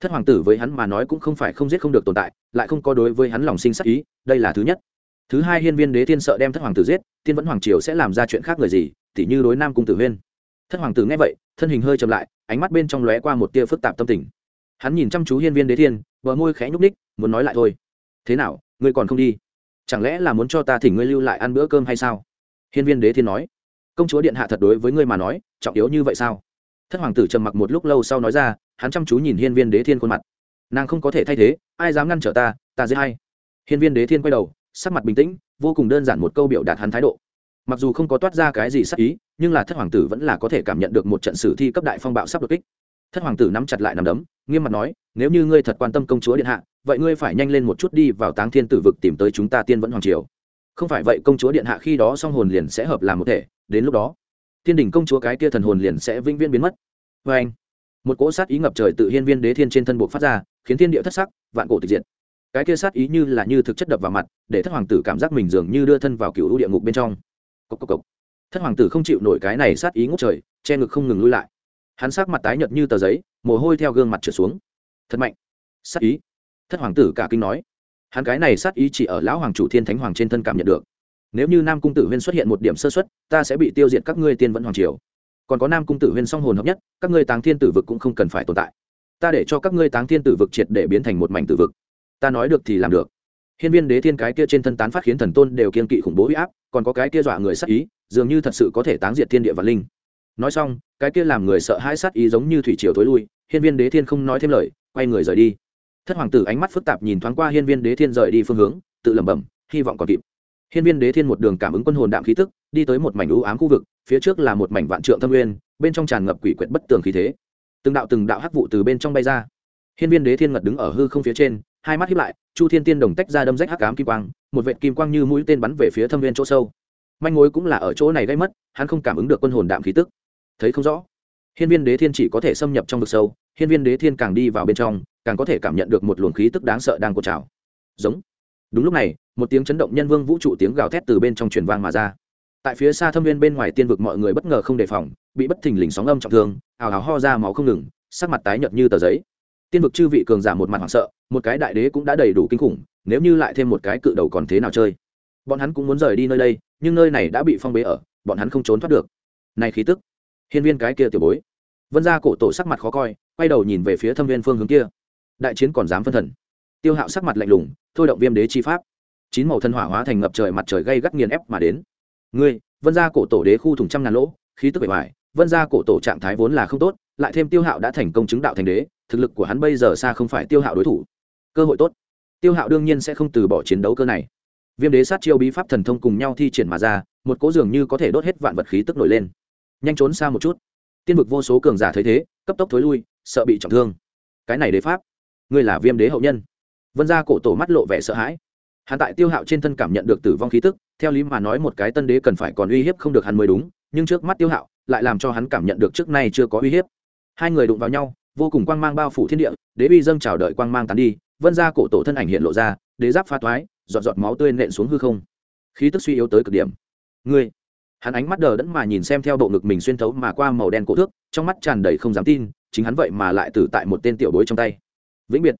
Thất hoàng tử với hắn mà nói cũng không phải không giết không được tồn tại, lại không có đối với hắn lòng sinh sắc ý, đây là thứ nhất. Thứ hai, hiên viên đế thiên sợ đem thất hoàng tử giết, tiên vẫn hoàng triều sẽ làm ra chuyện khác người gì, tỉ như đối nam cung tử huyên. Thất hoàng tử nghe vậy, thân hình hơi chậm lại, ánh mắt bên trong lóe qua một tia phức tạp tâm tình. Hắn nhìn chăm chú hiên viên đế thiên, bờ môi khẽ nhúc ních muốn nói lại thôi. Thế nào, ngươi còn không đi? Chẳng lẽ là muốn cho ta thỉnh ngươi lưu lại ăn bữa cơm hay sao? Hiên viên đế thiên nói. Công chúa điện hạ thật đối với ngươi mà nói, trọng yếu như vậy sao? Thất hoàng tử trầm mặc một lúc lâu sau nói ra, hắn chăm chú nhìn hiên viên đế thiên khuôn mặt. Nàng không có thể thay thế, ai dám ngăn trở ta ta dễ hay hiên viên đế thiên quay đầu, sắc mặt bình tĩnh, vô cùng đơn giản một câu biểu đạt hắn thái độ. Mặc dù không có toát ra cái gì sắc ý, nhưng là thất hoàng tử vẫn là có thể cảm nhận được một trận sử thi cấp đại phong bạo sắp đột kích. Thất hoàng tử nắm chặt lại nằm đấm, nghiêm mặt nói, nếu như ngươi thật quan tâm công chúa điện hạ, vậy ngươi phải nhanh lên một chút đi vào táng thiên tử vực tìm tới chúng ta tiên vẫn hoàng triều. Không phải vậy công chúa điện hạ khi đó song hồn liền sẽ hợp làm một thể, đến lúc đó thiên đình công chúa cái kia thần hồn liền sẽ vĩnh viễn biến mất. Vê anh, một cỗ sát ý ngập trời tự hiên viên đế thiên trên thân buộc phát ra, khiến thiên địa thất sắc, vạn cổ tịch diệt. Cái kia sát ý như là như thực chất đập vào mặt, để thất hoàng tử cảm giác mình dường như đưa thân vào cựu địa ngục bên trong. Cốc cốc cốc. thất hoàng tử không chịu nổi cái này sát ý ngốc trời, che ngực không ngừng lui lại. Hắn sắc mặt tái nhợt như tờ giấy, mồ hôi theo gương mặt trở xuống. Thật mạnh. Sát ý. Thất hoàng tử cả kinh nói. Hắn cái này sát ý chỉ ở lão hoàng chủ thiên thánh hoàng trên thân cảm nhận được nếu như nam cung tử huyên xuất hiện một điểm sơ xuất ta sẽ bị tiêu diệt các ngươi tiên vẫn hoàng triều. Còn có nam cung tử huyên song hồn hợp nhất, các ngươi táng thiên tử vực cũng không cần phải tồn tại. Ta để cho các ngươi táng thiên tử vực triệt để biến thành một mảnh tử vực. Ta nói được thì làm được. Hiên viên đế thiên cái kia trên thân tán phát khiến thần tôn đều kiên kỵ khủng bố huy áp, còn có cái kia dọa người sát ý, dường như thật sự có thể táng diệt thiên địa và linh. Nói xong, cái kia làm người sợ hãi sát ý giống như thủy triều thối lui, hiên viên đế thiên không nói thêm lời, quay người rời đi. Thất hoàng tử ánh mắt phức tạp nhìn thoáng qua hiên viên đế thiên rời đi phương hướng, tự lẩm bẩm, hy vọng còn kịp hiên viên đế thiên một đường cảm ứng quân hồn đạm khí tức, đi tới một mảnh u ám khu vực, phía trước là một mảnh vạn trượng thâm nguyên, bên trong tràn ngập quỷ quyệt bất tường khí thế. Từng đạo từng đạo hắc vụ từ bên trong bay ra. Hiên viên đế thiên ngật đứng ở hư không phía trên, hai mắt híp lại, chu thiên tiên đồng tách ra đâm rách hắc ám kim quang, một vệt kim quang như mũi tên bắn về phía thâm nguyên chỗ sâu. Manh mối cũng là ở chỗ này gây mất, hắn không cảm ứng được quân hồn đạm khí tức. Thấy không rõ, hiên viên đế thiên chỉ có thể xâm nhập trong vực sâu, hiên viên đế thiên càng đi vào bên trong, càng có thể cảm nhận được một luồng khí tức đáng sợ đang cuộn trào. Giống. Đúng lúc này một tiếng chấn động nhân vương vũ trụ tiếng gào thét từ bên trong truyền vang mà ra. Tại phía xa thâm viên bên ngoài tiên vực mọi người bất ngờ không đề phòng, bị bất thình lình sóng âm trọng thương, ào ào ho ra máu không ngừng, sắc mặt tái nhợt như tờ giấy. Tiên vực chư vị cường giả một mặt hoảng sợ, một cái đại đế cũng đã đầy đủ kinh khủng, nếu như lại thêm một cái cự đầu còn thế nào chơi? Bọn hắn cũng muốn rời đi nơi đây, nhưng nơi này đã bị phong bế ở, bọn hắn không trốn thoát được. Này khí tức, hiên viên cái kia tiểu bối. Vân gia cổ tổ sắc mặt khó coi, quay đầu nhìn về phía thâm viên phương hướng kia. Đại chiến còn dám phân thần. Tiêu hạo sắc mặt lạnh lùng, thôi động viêm đế chi pháp chín màu thân hỏa hóa thành ngập trời mặt trời gây gắt nghiền ép mà đến. Ngươi, vân ra cổ tổ đế khu thủng trăm ngàn lỗ, khí tức bề ngoài vân ra cổ tổ trạng thái vốn là không tốt, lại thêm tiêu hạo đã thành công chứng đạo thành đế, thực lực của hắn bây giờ xa không phải tiêu hạo đối thủ. Cơ hội tốt. Tiêu hạo đương nhiên sẽ không từ bỏ chiến đấu cơ này. Viêm đế sát chiêu bí pháp thần thông cùng nhau thi triển mà ra, một cố dường như có thể đốt hết vạn vật khí tức nổi lên. Nhanh trốn xa một chút. Tiên vực vô số cường giả thấy thế, cấp tốc thối lui, sợ bị trọng thương. Cái này đế pháp. Ngươi là viêm đế hậu nhân. Vân gia cổ tổ mắt lộ vẻ sợ hãi hắn tại tiêu hạo trên thân cảm nhận được tử vong khí tức, theo lý mà nói một cái tân đế cần phải còn uy hiếp không được hắn mới đúng, nhưng trước mắt tiêu hạo lại làm cho hắn cảm nhận được trước nay chưa có uy hiếp. Hai người đụng vào nhau, vô cùng quang mang bao phủ thiên địa, đế uy dâng chào đợi quang mang tán đi, vân ra cổ tổ thân ảnh hiện lộ ra, đế giáp pha toái, giọt giọt máu tươi nện xuống hư không. Khí tức suy yếu tới cực điểm. Ngươi! Hắn ánh mắt đờ đẫn mà nhìn xem theo bộ ngực mình xuyên thấu mà qua màu đen cổ thước, trong mắt tràn đầy không dám tin, chính hắn vậy mà lại tử tại một tên tiểu bối trong tay. Vĩnh biệt!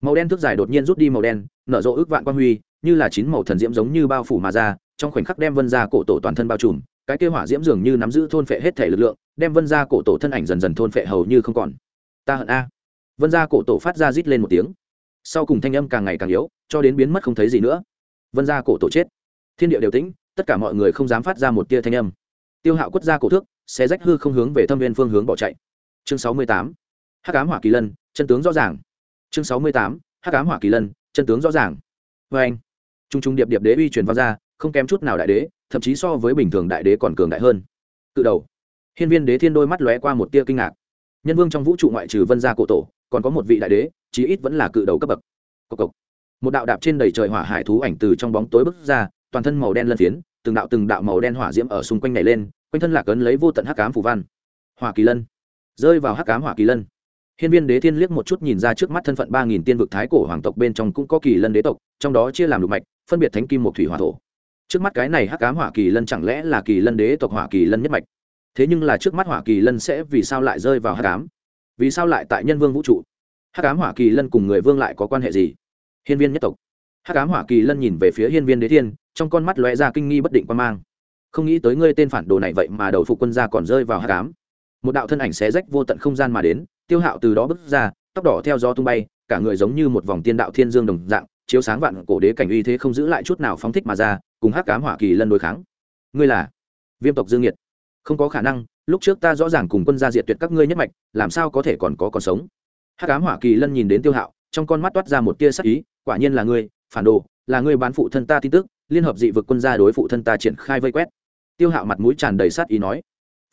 Màu đen thước dài đột nhiên rút đi màu đen, nở rộ ước vạn quan huy như là chín màu thần diễm giống như bao phủ mà ra, trong khoảnh khắc đem vân ra cổ tổ toàn thân bao trùm, cái kêu hỏa diễm dường như nắm giữ thôn phệ hết thể lực lượng, đem vân ra cổ tổ thân ảnh dần dần thôn phệ hầu như không còn. Ta hận a. Vân ra cổ tổ phát ra rít lên một tiếng. Sau cùng thanh âm càng ngày càng yếu, cho đến biến mất không thấy gì nữa. Vân ra cổ tổ chết. Thiên địa đều tĩnh, tất cả mọi người không dám phát ra một tia thanh âm. Tiêu hạo quất ra cổ thước, xé rách hư không hướng về thâm viên phương hướng bỏ chạy. Chương sáu mươi tám. Hắc ám hỏa kỳ lân, chân tướng rõ ràng. Chương sáu mươi tám. Hắc ám hỏa kỳ lân, chân tướng rõ ràng. Vê anh trung trung điệp điệp đế uy truyền vào ra, không kém chút nào đại đế, thậm chí so với bình thường đại đế còn cường đại hơn. Cự đầu. Hiên viên đế thiên đôi mắt lóe qua một tia kinh ngạc. Nhân vương trong vũ trụ ngoại trừ vân gia cổ tổ, còn có một vị đại đế, chí ít vẫn là cự đầu cấp bậc. Cộc cộc. một đạo đạp trên đầy trời hỏa hải thú ảnh từ trong bóng tối bước ra, toàn thân màu đen lân phiến, từng đạo từng đạo màu đen hỏa diễm ở xung quanh này lên, quanh thân lạc ấn lấy vô tận hắc ám phủ văn. Hỏa kỳ lân. Rơi vào hắc cám hỏa kỳ lân hiên viên đế thiên liếc một chút nhìn ra trước mắt thân phận ba nghìn tiên vực thái cổ hoàng tộc bên trong cũng có kỳ lân đế tộc, trong đó chia làm lục mạch, phân biệt thánh kim một thủy hỏa thổ. Trước mắt cái này hắc ám hỏa kỳ lân chẳng lẽ là kỳ lân đế tộc hỏa kỳ lân nhất mạch? Thế nhưng là trước mắt hỏa kỳ lân sẽ vì sao lại rơi vào hắc ám? vì sao lại tại nhân vương vũ trụ? Hắc ám hỏa kỳ lân cùng người vương lại có quan hệ gì? Hiên viên nhất tộc. Hắc ám hỏa kỳ lân nhìn về phía hiên viên đế thiên, trong con mắt lóe ra kinh nghi bất định qua mang. Không nghĩ tới ngươi tên phản đồ này vậy mà đầu phục quân gia còn rơi vào hắc ám một đạo thân ảnh xé rách vô tận không gian mà đến, tiêu hạo từ đó bước ra, tóc đỏ theo gió tung bay, cả người giống như một vòng tiên đạo thiên dương đồng dạng, chiếu sáng vạn cổ đế cảnh uy thế không giữ lại chút nào phóng thích mà ra, cùng hắc cám hỏa kỳ lân đối kháng. Ngươi là viêm tộc dương nhiệt. Không có khả năng, lúc trước ta rõ ràng cùng quân gia diệt tuyệt các ngươi nhất mạch, làm sao có thể còn có còn sống? Hắc cám hỏa kỳ lân nhìn đến tiêu hạo, trong con mắt toát ra một tia sắc ý, quả nhiên là ngươi, phản đồ, là ngươi bán phụ thân ta tin tức, liên hợp dị vực quân gia đối phụ thân ta triển khai vây quét. Tiêu hạo mặt mũi tràn đầy sát ý nói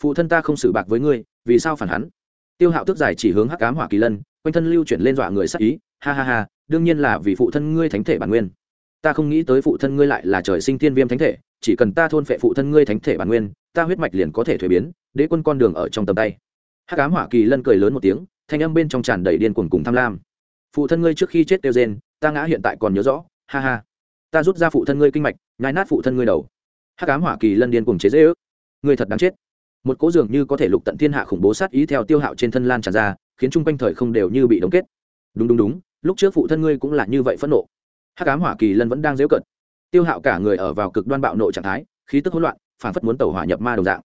phụ thân ta không xử bạc với ngươi, vì sao phản hắn? Tiêu hạo tức giải chỉ hướng hắc cám hỏa kỳ lân, quanh thân lưu chuyển lên dọa người sắc ý, ha ha ha, đương nhiên là vì phụ thân ngươi thánh thể bản nguyên. Ta không nghĩ tới phụ thân ngươi lại là trời sinh thiên viêm thánh thể, chỉ cần ta thôn phệ phụ thân ngươi thánh thể bản nguyên, ta huyết mạch liền có thể thuế biến, đế quân con đường ở trong tầm tay. Hắc cám hỏa kỳ lân cười lớn một tiếng, thanh âm bên trong tràn đầy điên cuồng cùng tham lam. Phụ thân ngươi trước khi chết tiêu rên, ta ngã hiện tại còn nhớ rõ, ha ha. Ta rút ra phụ thân ngươi kinh mạch, nhai nát phụ thân ngươi đầu. Hắc cám hỏa kỳ lân điên cuồng chế dễ ước ngươi thật đáng chết một cỗ dường như có thể lục tận thiên hạ khủng bố sát ý theo tiêu hạo trên thân lan tràn ra, khiến chung quanh thời không đều như bị đóng kết. Đúng đúng đúng, lúc trước phụ thân ngươi cũng là như vậy phẫn nộ. Hắc cám hỏa kỳ lân vẫn đang dễu cận tiêu hạo cả người ở vào cực đoan bạo nộ trạng thái, khí tức hỗn loạn phản phất muốn tẩu hỏa nhập ma đồng dạng.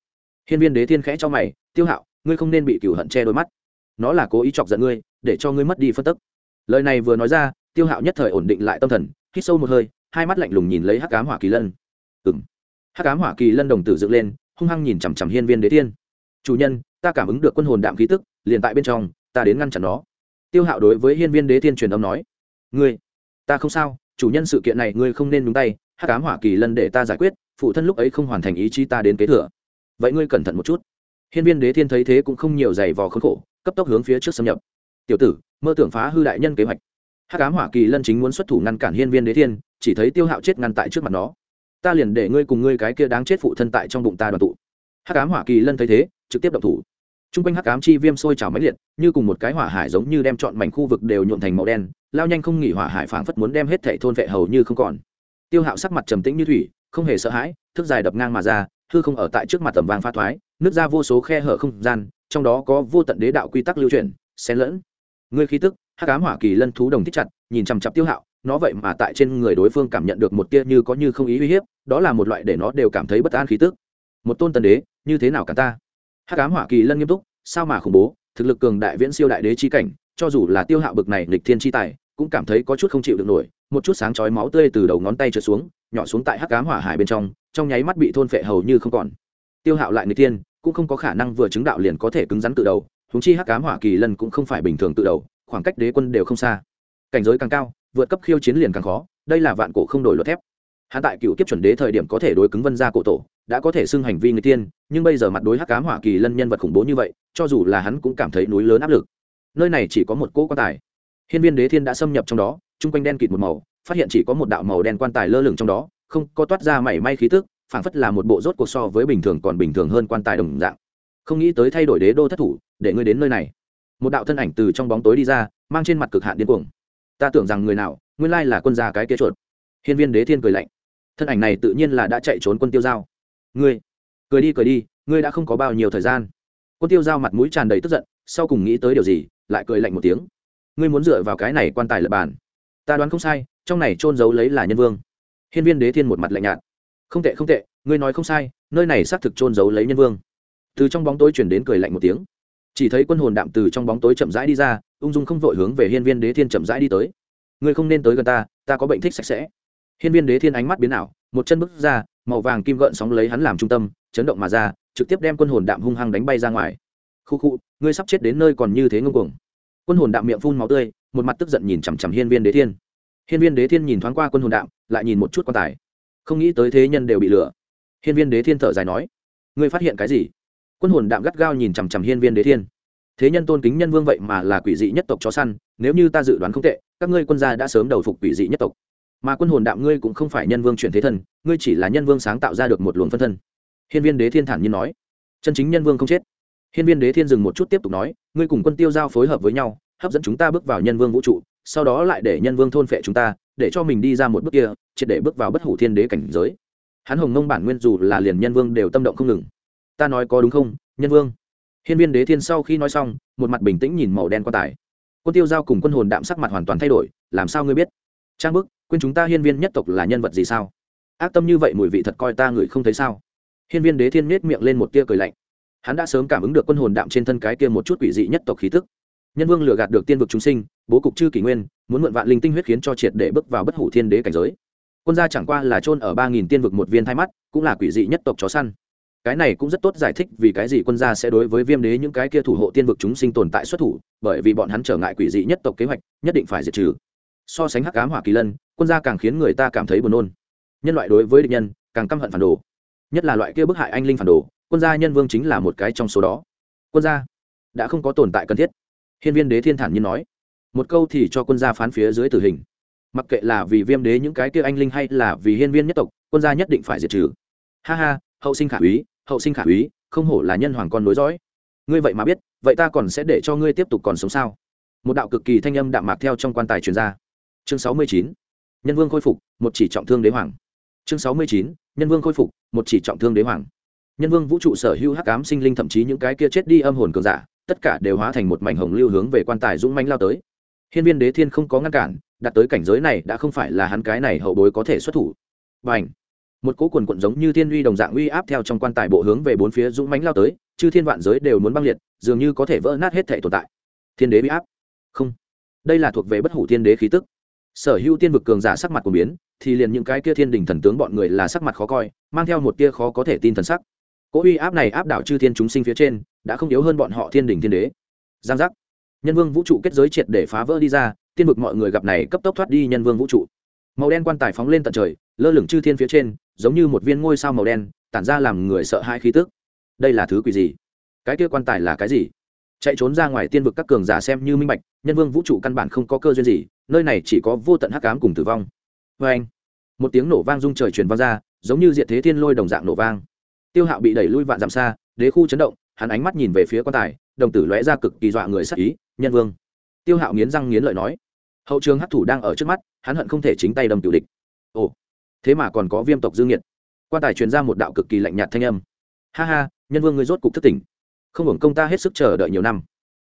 Hiên viên đế thiên khẽ cho mày, tiêu hạo, ngươi không nên bị cửu hận che đôi mắt. Nó là cố ý chọc giận ngươi, để cho ngươi mất đi phân tức. Lời này vừa nói ra, tiêu hạo nhất thời ổn định lại tâm thần, hít sâu một hơi, hai mắt lạnh lùng nhìn lấy hắc ám hỏa kỳ lân. Ừng hắc ám hỏa kỳ lân đồng tử dựng lên hung hăng nhìn chằm chằm hiên viên đế thiên chủ nhân, ta cảm ứng được quân hồn đạm khí tức, liền tại bên trong, ta đến ngăn chặn nó. Tiêu hạo đối với hiên viên đế thiên truyền âm nói. Ngươi, ta không sao, chủ nhân sự kiện này ngươi không nên nhúng tay, hắc cám hỏa kỳ lân để ta giải quyết, phụ thân lúc ấy không hoàn thành ý chí ta đến kế thừa. Vậy ngươi cẩn thận một chút. Hiên viên đế thiên thấy thế cũng không nhiều giày vò khốn khổ, cấp tốc hướng phía trước xâm nhập. Tiểu tử, mơ tưởng phá hư đại nhân kế hoạch. Hắc cám hỏa kỳ lân chính muốn xuất thủ ngăn cản hiên viên đế thiên chỉ thấy tiêu hạo chết ngăn tại trước mặt nó ta liền để ngươi cùng ngươi cái kia đáng chết phụ thân tại trong bụng ta đoàn tụ. Hắc ám hỏa kỳ lân thấy thế, trực tiếp động thủ. T r u n g quanh hắc ám chi viêm sôi trào máy liệt, như cùng một cái hỏa hải giống như đem chọn mảnh khu vực đều nhuộn thành màu đen, lao nhanh không nghỉ hỏa hải phảng phất muốn đem hết thệ thôn vệ hầu như không còn. Tiêu hạo sắc mặt trầm tĩnh như thủy, không hề sợ hãi, thức dài đập ngang mà ra, hư không ở tại trước mặt tầm vàng pha thoái nước ra vô số khe hở không gian, trong đó có vô tận đế đạo quy tắc lưu chuyển xen lẫn. Ngươi khí tức, hắc ám hỏa kỳ lân thú đồng thích chặt, nhìn chằm chặp tiêu hạo nó vậy mà tại trên người đối phương cảm nhận được một tia như có như không ý uy hiếp, đó là một loại để nó đều cảm thấy bất an khí tức. Một tôn tần đế, như thế nào cả ta? Hắc ám hỏa kỳ lân nghiêm túc, sao mà khủng bố, thực lực cường đại viễn siêu đại đế chi cảnh, cho dù là tiêu hạo bực này lịch thiên chi tài, cũng cảm thấy có chút không chịu được nổi, một chút sáng chói máu tươi từ đầu ngón tay trượt xuống, nhỏ xuống tại hắc ám hỏa hải bên trong trong nháy mắt bị thôn phệ hầu như không còn. Tiêu hạo lại người tiên cũng không có khả năng vừa chứng đạo liền có thể cứng rắn tự đầu húng chi hắc ám hỏa kỳ lân cũng không phải bình thường tự đầu, khoảng cách đế quân đều không xa. Cảnh giới càng cao vượt cấp khiêu chiến liền càng khó, đây là vạn cổ không đổi luật thép. Hắn tại cựu kiếp chuẩn đế thời điểm có thể đối cứng vân gia cổ tổ, đã có thể xưng hành vi người tiên nhưng bây giờ mặt đối hắc cám hỏa kỳ lân nhân vật khủng bố như vậy, cho dù là hắn cũng cảm thấy núi lớn áp lực. Nơi này chỉ có một cỗ quan tài. Hiên viên đế thiên đã xâm nhập trong đó, chung quanh đen kịt một màu, phát hiện chỉ có một đạo màu đen quan tài lơ lửng trong đó, không có toát ra mảy may khí tức, phảng phất là một bộ rốt cuộc so với bình thường còn bình thường hơn quan tài đồng dạng. Không nghĩ tới thay đổi đế đô thất thủ, để ngươi đến nơi này. Một đạo thân ảnh từ trong bóng tối đi ra, mang trên mặt cực hạn điên cuồng ta tưởng rằng người nào, nguyên lai là quân gia cái kia chuột. Hiên viên đế thiên cười lạnh. Thân ảnh này tự nhiên là đã chạy trốn quân tiêu giao. Ngươi, cười đi cười đi, ngươi đã không có bao nhiêu thời gian. Quân tiêu giao mặt mũi tràn đầy tức giận, sau cùng nghĩ tới điều gì, lại cười lạnh một tiếng. Ngươi muốn dựa vào cái này quan tài lập bàn. Ta đoán không sai, trong này trôn giấu lấy là nhân vương. Hiên viên đế thiên một mặt lạnh nhạt. Không tệ không tệ, ngươi nói không sai, nơi này xác thực trôn giấu lấy nhân vương. Từ trong bóng tối chuyển đến cười lạnh một tiếng. Chỉ thấy quân hồn đạm từ trong bóng tối chậm rãi đi ra ung dung không vội hướng về hiên viên đế thiên chậm rãi đi tới. Ngươi không nên tới gần ta ta có bệnh thích sạch sẽ. Hiên viên đế thiên ánh mắt biến ảo, một chân bước ra, màu vàng kim gợn sóng lấy hắn làm trung tâm, chấn động mà ra, trực tiếp đem quân hồn đạm hung hăng đánh bay ra ngoài. Khu khu, ngươi sắp chết đến nơi còn như thế ngông cuồng. Quân hồn đạm miệng phun máu tươi, một mặt tức giận nhìn chằm chằm hiên viên đế thiên. Hiên viên đế thiên nhìn thoáng qua quân hồn đạm, lại nhìn một chút quan tài. Không nghĩ tới thế nhân đều bị lừa. Hiên viên đế thiên thở dài nói, ngươi phát hiện cái gì? Quân hồn đạm gắt gao nhìn chằm chằm hiên viên đế thiên thế nhân tôn kính nhân vương vậy mà là quỷ dị nhất tộc chó săn, nếu như ta dự đoán không tệ, các ngươi quân gia đã sớm đầu phục quỷ dị nhất tộc. Mà quân hồn đạm ngươi cũng không phải nhân vương chuyển thế thân ngươi chỉ là nhân vương sáng tạo ra được một luồng phân thân. Hiên viên đế thiên thản nhiên nói. Chân chính nhân vương không chết. Hiên viên đế thiên dừng một chút tiếp tục nói, ngươi cùng quân tiêu giao phối hợp với nhau, hấp dẫn chúng ta bước vào nhân vương vũ trụ, sau đó lại để nhân vương thôn phệ chúng ta, để cho mình đi ra một bước kia, triệt để bước vào bất hủ thiên đế cảnh giới. Hắn hồng mông bản nguyên dù là liền nhân vương đều tâm động không ngừng. Ta nói có đúng không, nhân vương? Hiên viên đế thiên sau khi nói xong, một mặt bình tĩnh nhìn màu đen quan tài. Quân tiêu giao cùng quân hồn đạm sắc mặt hoàn toàn thay đổi, làm sao ngươi biết? Trang bức, quên chúng ta hiên viên nhất tộc là nhân vật gì sao? Ác tâm như vậy mùi vị thật coi ta người không thấy sao? Hiên viên đế thiên miết miệng lên một tia cười lạnh. Hắn đã sớm cảm ứng được quân hồn đạm trên thân cái kia một chút quỷ dị nhất tộc khí tức. Nhân vương lừa gạt được tiên vực chúng sinh, bố cục chư kỷ nguyên, muốn mượn vạn linh tinh huyết khiến cho triệt để bước vào bất hủ thiên đế cảnh giới. Quân gia chẳng qua là trôn ở ba nghìn tiên vực một viên thai mắt, cũng là quỷ dị nhất tộc chó săn cái này cũng rất tốt giải thích vì cái gì quân gia sẽ đối với viêm đế những cái kia thủ hộ tiên vực chúng sinh tồn tại xuất thủ, bởi vì bọn hắn trở ngại quỷ dị nhất tộc kế hoạch, nhất định phải diệt trừ. So sánh hắc ám hỏa kỳ lân, quân gia càng khiến người ta cảm thấy buồn nôn. Nhân loại đối với địch nhân, càng căm hận phản đồ. Nhất là loại kia bức hại anh linh phản đồ, quân gia nhân vương chính là một cái trong số đó. Quân gia đã không có tồn tại cần thiết. Hiên viên đế thiên thản như nói, một câu thì cho quân gia phán phía dưới tử hình. Mặc kệ là vì viêm đế những cái kia anh linh hay là vì hiên viên nhất tộc, quân gia nhất định phải diệt trừ. Ha ha, hậu sinh khả úy hậu sinh khả úy, không hổ là nhân hoàng con nối dõi. Ngươi vậy mà biết, vậy ta còn sẽ để cho ngươi tiếp tục còn sống sao? Một đạo cực kỳ thanh âm đạm mạc theo trong quan tài truyền ra. Chương sáu mươi chín, nhân vương khôi phục, một chỉ trọng thương đế hoàng. Chương sáu mươi chín, nhân vương khôi phục, một chỉ trọng thương đế hoàng. Nhân vương vũ trụ sở hữu hắc ám sinh linh thậm chí những cái kia chết đi âm hồn cường giả, tất cả đều hóa thành một mảnh hồng lưu hướng về quan tài dũng manh lao tới. Hiên viên đế thiên không có ngăn cản, đạt tới cảnh giới này đã không phải là hắn cái này hậu bối có thể xuất thủ. B à n h một cỗ quần quận giống như thiên uy đồng dạng uy áp theo trong quan tài bộ hướng về bốn phía dũng mánh lao tới, chư thiên vạn giới đều muốn băng liệt, dường như có thể vỡ nát hết thể tồn tại. Thiên đế uy áp. Không. Đây là thuộc về bất hủ thiên đế khí tức. Sở hữu tiên vực cường giả sắc mặt của biến, thì liền những cái kia thiên đình thần tướng bọn người là sắc mặt khó coi, mang theo một tia khó có thể tin thần sắc. Cỗ uy áp này áp đảo chư thiên chúng sinh phía trên, đã không yếu hơn bọn họ thiên đình thiên đế. Giang giác. Nhân vương vũ trụ kết giới triệt để phá vỡ đi ra, tiên vực mọi người gặp này cấp tốc thoát đi nhân vương vũ trụ. Màu đen quan tài phóng lên tận trời lơ lửng chư thiên phía trên, giống như một viên ngôi sao màu đen, tản ra làm người sợ hai khí tức. Đây là thứ quỷ gì? Cái kia quan tài là cái gì? Chạy trốn ra ngoài tiên vực các cường giả xem như minh bạch, nhân vương vũ trụ căn bản không có cơ duyên gì, nơi này chỉ có vô tận hắc ám cùng tử vong. Vê anh, một tiếng nổ vang rung trời truyền vang ra, giống như diệt thế thiên lôi đồng dạng nổ vang. Tiêu hạo bị đẩy lui vạn dặm xa, đế khu chấn động, hắn ánh mắt nhìn về phía quan tài, đồng tử lóe ra cực kỳ dọa người sắc ý, nhân vương. Tiêu hạo nghiến răng nghiến lợi nói. Hậu trường hắc thủ đang ở trước mắt, hắn hận không thể chính tay đâm tiểu địch. Ồ thế mà còn có viêm tộc dương nhiệt. Quan tài truyền ra một đạo cực kỳ lạnh nhạt thanh âm. Ha ha, nhân vương ngươi rốt cục thất tỉnh. Không hưởng công ta hết sức chờ đợi nhiều năm.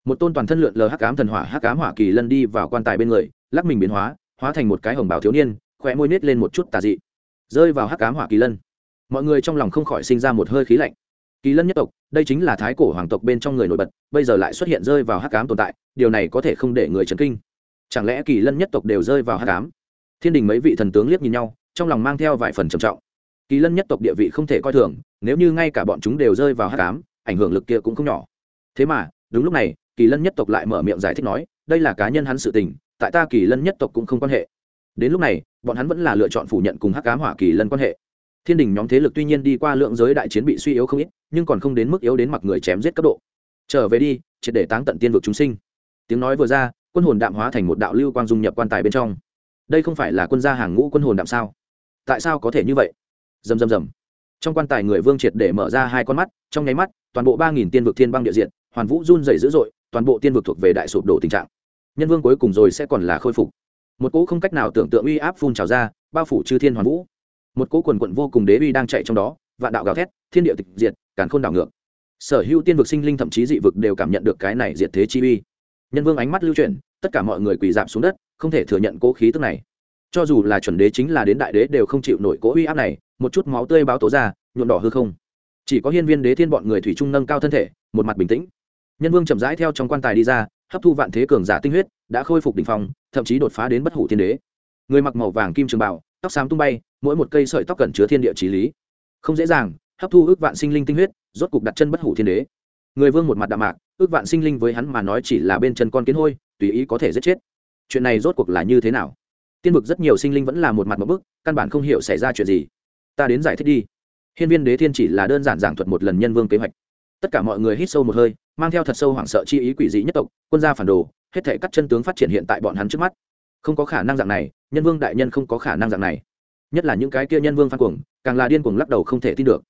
Một tôn toàn thân lượn lờ hắc ám thần hỏa, hắc ám hỏa kỳ lân đi vào quan tài bên người, lắc mình biến hóa hóa thành một cái hồng bảo thiếu niên khỏe môi nết lên một chút tà dị. Rơi vào hắc ám hỏa kỳ lân. Mọi người trong lòng không khỏi sinh ra một hơi khí lạnh. Kỳ lân nhất tộc, đây chính là thái cổ hoàng tộc bên trong người nổi bật, bây giờ lại xuất hiện rơi vào hắc ám tồn tại, điều này có thể không để người chấn kinh. Chẳng lẽ kỳ lân nhất tộc đều rơi vào hắc ám? Thiên đình mấy vị thần tướng liếc nhìn nhau trong lòng mang theo vài phần trầm trọng. Kỳ lân nhất tộc địa vị không thể coi thường, nếu như ngay cả bọn chúng đều rơi vào hắc ám, ảnh hưởng lực kia cũng không nhỏ. Thế mà, đúng lúc này, kỳ lân nhất tộc lại mở miệng giải thích nói, đây là cá nhân hắn sự tình, tại ta kỳ lân nhất tộc cũng không quan hệ. Đến lúc này, bọn hắn vẫn là lựa chọn phủ nhận cùng hắc ám hỏa kỳ lân quan hệ. Thiên đình nhóm thế lực tuy nhiên đi qua lượng giới đại chiến bị suy yếu không ít, nhưng còn không đến mức yếu đến mặc người chém giết cấp độ. Trở về đi, triệt để táng tận tiên vực chúng sinh. Tiếng nói vừa ra, quân hồn đạm hóa thành một đạo lưu quang dung nhập quan tài bên trong. Đây không phải là quân gia hàng ngũ quân hồn đạm sao? Tại sao có thể như vậy? Dầm dầm dầm trong quan tài người vương triệt để mở ra hai con mắt, trong nháy mắt, toàn bộ ba nghìn tiên vực thiên băng địa diện, hoàn vũ run dày dữ dội, toàn bộ tiên vực thuộc về đại sụp đổ tình trạng. Nhân vương cuối cùng rồi sẽ còn là khôi phục. Một cỗ không cách nào tưởng tượng uy áp phun trào ra, bao phủ chư thiên hoàn vũ. Một cỗ quần quận vô cùng đế uy đang chạy trong đó, vạn đạo gào thét, thiên địa tịch diệt, càn khôn đảo ngược. Sở hữu tiên vực sinh linh thậm chí dị vực đều cảm nhận được cái này diệt thế chi uy. Nhân vương ánh mắt lưu chuyển, tất cả mọi người quỳ giảm xuống đất, không thể thừa nhận cỗ khí tức này cho dù là chuẩn đế chính là đến đại đế đều không chịu nổi cố uy áp này, một chút máu tươi báo tố ra, nhuộm đỏ hư không. Chỉ có hiên viên đế thiên bọn người thủy trung nâng cao thân thể, một mặt bình tĩnh. Nhân vương chậm rãi theo trong quan tài đi ra, hấp thu vạn thế cường giả tinh huyết, đã khôi phục đỉnh phòng phong, thậm chí đột phá đến bất hủ thiên đế. Người mặc màu vàng kim trường bảo tóc xám tung bay, mỗi một cây sợi tóc cẩn chứa thiên địa trí lý. Không dễ dàng, hấp thu ước vạn sinh linh tinh huyết, rốt cục đặt chân bất hủ thiên đế. Người vương một mặt đạm mạc, ước vạn sinh linh với hắn mà nói chỉ là bên chân con kiến hôi, tùy ý có thể giết chết. Chuyện này rốt cuộc là như thế nào? Tiên vực rất nhiều sinh linh vẫn là một mặt một bức, căn bản không hiểu xảy ra chuyện gì. Ta đến giải thích đi. Hiên viên đế thiên chỉ là đơn giản giảng thuật một lần nhân vương kế hoạch. Tất cả mọi người hít sâu một hơi, mang theo thật sâu hoảng sợ chi ý quỷ dị nhất tộc, quân gia phản đồ, hết thể các chân tướng phát triển hiện tại bọn hắn trước mắt. Không có khả năng dạng này, nhân vương đại nhân không có khả năng dạng này. Nhất là những cái kia nhân vương phan cuồng, càng là điên cuồng lắc đầu không thể tin được.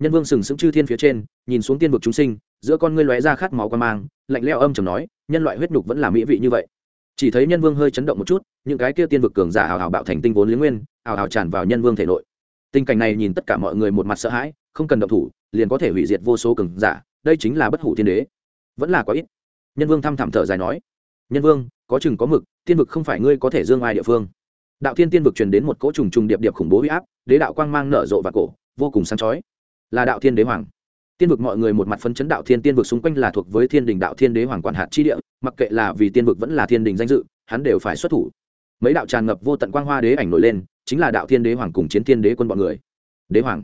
Nhân vương sừng sững chư thiên phía trên, nhìn xuống tiên vực chúng sinh, giữa con ngươi lóe ra khát máu quan mang, lạnh leo âm chầm nói, nhân loại huyết nhục vẫn là mỹ vị như vậy chỉ thấy nhân vương hơi chấn động một chút, những cái kia tiên vực cường giả hào hào bạo thành tinh vốn lý nguyên, hào hào tràn vào nhân vương thể nội. Tình cảnh này nhìn tất cả mọi người một mặt sợ hãi, không cần động thủ, liền có thể hủy diệt vô số cường giả, đây chính là bất hủ thiên đế. Vẫn là quá ít. Nhân vương thăm thẳm thở dài nói, nhân vương, có chừng có mực, tiên vực không phải ngươi có thể dương ai địa phương. Đạo thiên tiên vực truyền đến một cỗ trùng trùng điệp điệp khủng bố huy áp, đế đạo quang mang nở rộ và cổ, vô cùng sáng chói. Là đạo thiên đế hoàng tiên vực mọi người một mặt phấn chấn đạo thiên, tiên vực xung quanh là thuộc với thiên đình đạo thiên đế hoàng quản hạt chi địa, mặc kệ là vì tiên vực vẫn là thiên đình danh dự, hắn đều phải xuất thủ. Mấy đạo tràn ngập vô tận quang hoa đế ảnh nổi lên, chính là đạo thiên đế hoàng cùng chiến thiên đế quân bọn người. Đế hoàng,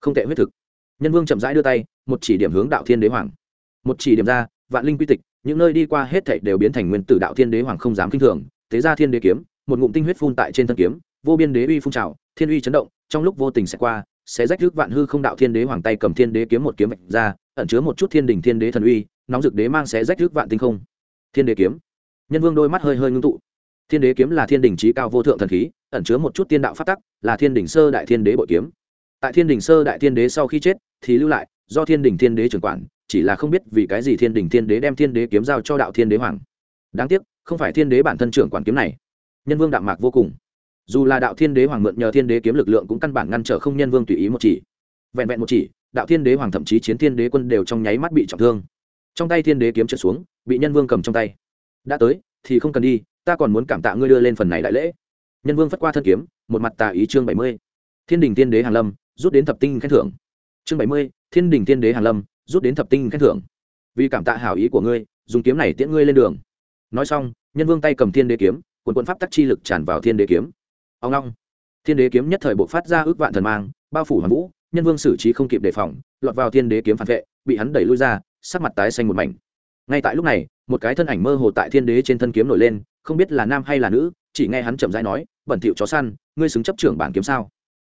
không tệ huyết thực. Nhân vương chậm rãi đưa tay, một chỉ điểm hướng đạo thiên đế hoàng. Một chỉ điểm ra, vạn linh quy tịch, những nơi đi qua hết thảy đều biến thành nguyên tử đạo thiên đế hoàng không dám kinh thường thế ra thiên đế kiếm, một ngụm tinh huyết phun tại trên thân kiếm, vô biên đế uy phun trào, thiên uy chấn động, trong lúc vô tình sẽ qua sẽ rách rước vạn hư không đạo thiên đế hoàng tay cầm thiên đế kiếm một kiếm vạch ra ẩn chứa một chút thiên đình thiên đế thần uy nóng rực đế mang sẽ rách rước vạn tinh không thiên đế kiếm nhân vương đôi mắt hơi hơi ngưng tụ thiên đế kiếm là thiên đình trí cao vô thượng thần khí ẩn chứa một chút tiên đạo phát tắc là thiên đình sơ đại thiên đế bội kiếm tại thiên đình sơ đại thiên đế sau khi chết thì lưu lại do thiên đình thiên đế trưởng quản chỉ là không biết vì cái gì thiên đình thiên đế đem thiên đế kiếm giao cho đạo thiên đế hoàng đáng tiếc không phải thiên đế bản thân trưởng quản kiếm này nhân vương đạm mạc vô cùng dù là đạo thiên đế hoàng mượn nhờ thiên đế kiếm lực lượng cũng căn bản ngăn trở không nhân vương tùy ý một chỉ. Vẹn vẹn một chỉ, đạo thiên đế hoàng thậm chí chiến thiên đế quân đều trong nháy mắt bị trọng thương. Trong tay thiên đế kiếm trượt xuống, bị nhân vương cầm trong tay. Đã tới, thì không cần đi, ta còn muốn cảm tạ ngươi đưa lên phần này đại lễ. Nhân vương phất qua thân kiếm, một mặt tà ý chương bảy mươi. Thiên đình thiên đế hàn lâm, rút đến thập tinh khen thưởng. Chương bảy mươi, thiên đình thiên đế hàn lâm, rút đến thập tinh khen thưởng. Vì cảm tạ hảo ý của ngươi, dùng kiếm này tiễn ngươi lên đường. Nói xong, nhân vương tay cầm thiên đế kiếm quần quân pháp tắc chi lực tràn vào thiên đế kiếm ông long thiên đế kiếm nhất thời bộ phát ra ước vạn thần mang, bao phủ hoàng vũ, nhân vương xử trí không kịp đề phòng, lọt vào thiên đế kiếm phản vệ, bị hắn đẩy lui ra, sắc mặt tái xanh một mảnh. Ngay tại lúc này, một cái thân ảnh mơ hồ tại thiên đế trên thân kiếm nổi lên, không biết là nam hay là nữ, chỉ nghe hắn chậm rãi nói, bẩn thỉu chó săn, ngươi xứng chấp trưởng bản kiếm sao?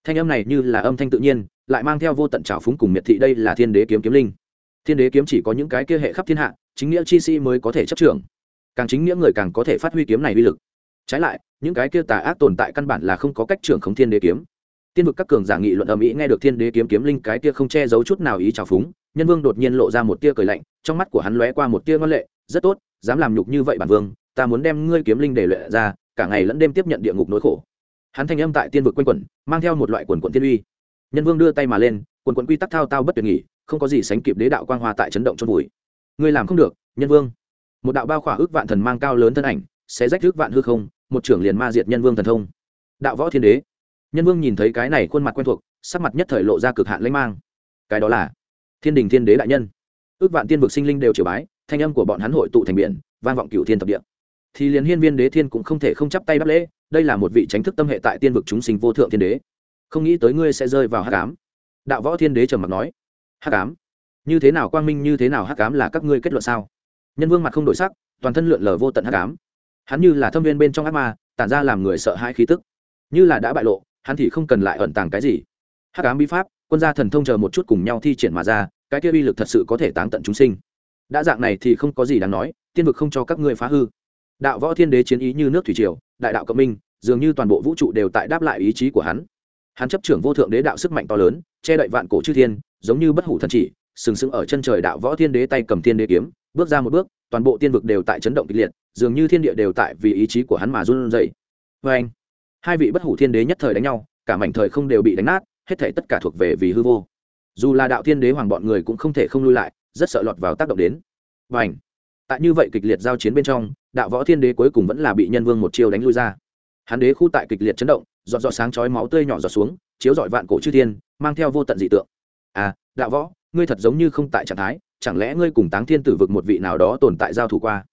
Thanh âm này như là âm thanh tự nhiên, lại mang theo vô tận trào phúng cùng miệt thị đây là thiên đế kiếm kiếm linh. Thiên đế kiếm chỉ có những cái kia hệ khắp thiên hạ, chính nghĩa chi sĩ mới có thể chấp trưởng. Càng chính nghĩa người càng có thể phát huy kiếm này uy lực trái lại, những cái kia tà ác tồn tại căn bản là không có cách trưởng khống thiên đế kiếm. Tiên vực các cường giả nghị luận ở mỹ nghe được thiên đế kiếm kiếm linh cái kia không che giấu chút nào ý trào phúng, nhân vương đột nhiên lộ ra một tia cười lạnh, trong mắt của hắn lóe qua một tia ngoan lệ, rất tốt, dám làm nhục như vậy bản vương, ta muốn đem ngươi kiếm linh để luyện ra, cả ngày lẫn đêm tiếp nhận địa ngục nỗi khổ. Hắn thanh âm tại tiên vực quanh quẩn, mang theo một loại quần quận tiên uy. Nhân vương đưa tay mà lên, quần quận quy tắc thao tao bất tuyệt nghỉ, không có gì sánh kịp đế đạo quang hoa tại chấn động trong bụi ngươi làm không được, nhân vương. Một đạo bao khỏa ước vạn thần mang cao lớn thân ảnh sẽ rách thước vạn hư không, một trưởng liền ma diệt nhân vương thần thông. Đạo võ thiên đế. Nhân vương nhìn thấy cái này khuôn mặt quen thuộc, sắc mặt nhất thời lộ ra cực hạn lãnh mang. Cái đó là thiên đình thiên đế đại nhân. Ước vạn tiên vực sinh linh đều triều bái, thanh âm của bọn hắn hội tụ thành biển, vang vọng cựu thiên thập địa. Thì liền hiên viên đế thiên cũng không thể không chắp tay bắt lễ, đây là một vị tránh thức tâm hệ tại tiên vực chúng sinh vô thượng thiên đế. Không nghĩ tới ngươi sẽ rơi vào hắc ám. Đạo võ thiên đế trầm mặc nói, hắc ám? Như thế nào quang minh, như thế nào hắc ám là các ngươi kết luận sao? Nhân vương mặt không đổi sắc, toàn thân lượn lờ vô tận hắc ám hắn như là thâm viên bên trong ác ma, tản ra làm người sợ hãi khí tức. Như là đã bại lộ, hắn thì không cần lại ẩn tàng cái gì. Hắc ám bi pháp, quân gia thần thông chờ một chút cùng nhau thi triển mà ra, cái kia uy lực thật sự có thể táng tận chúng sinh. Đã dạng này thì không có gì đáng nói, tiên vực không cho các ngươi phá hư. Đạo võ thiên đế chiến ý như nước thủy triều, đại đạo cộng minh, dường như toàn bộ vũ trụ đều tại đáp lại ý chí của hắn. Hắn chấp trưởng vô thượng đế đạo sức mạnh to lớn, che đậy vạn cổ chư thiên, giống như bất hủ thần chỉ, sừng sững ở chân trời đạo võ thiên đế tay cầm thiên đế kiếm bước ra một bước, toàn bộ tiên vực đều tại chấn động kịch liệt, dường như thiên địa đều tại vì ý chí của hắn mà run rẩy. Vê anh, hai vị bất hủ thiên đế nhất thời đánh nhau, cả mảnh thời không đều bị đánh nát, hết thể tất cả thuộc về vì hư vô. Dù là đạo thiên đế hoàng bọn người cũng không thể không lui lại, rất sợ lọt vào tác động đến. Và ảnh tại như vậy kịch liệt giao chiến bên trong, đạo võ thiên đế cuối cùng vẫn là bị nhân vương một chiêu đánh lui ra. Hắn đế khu tại kịch liệt chấn động, giọt giọt sáng chói máu tươi nhỏ giọt xuống, chiếu dọi vạn cổ chư thiên, mang theo vô tận dị tượng. À đạo võ, ngươi thật giống như không tại trạng thái chẳng lẽ ngươi cùng táng thiên tử vực một vị nào đó tồn tại giao thủ qua?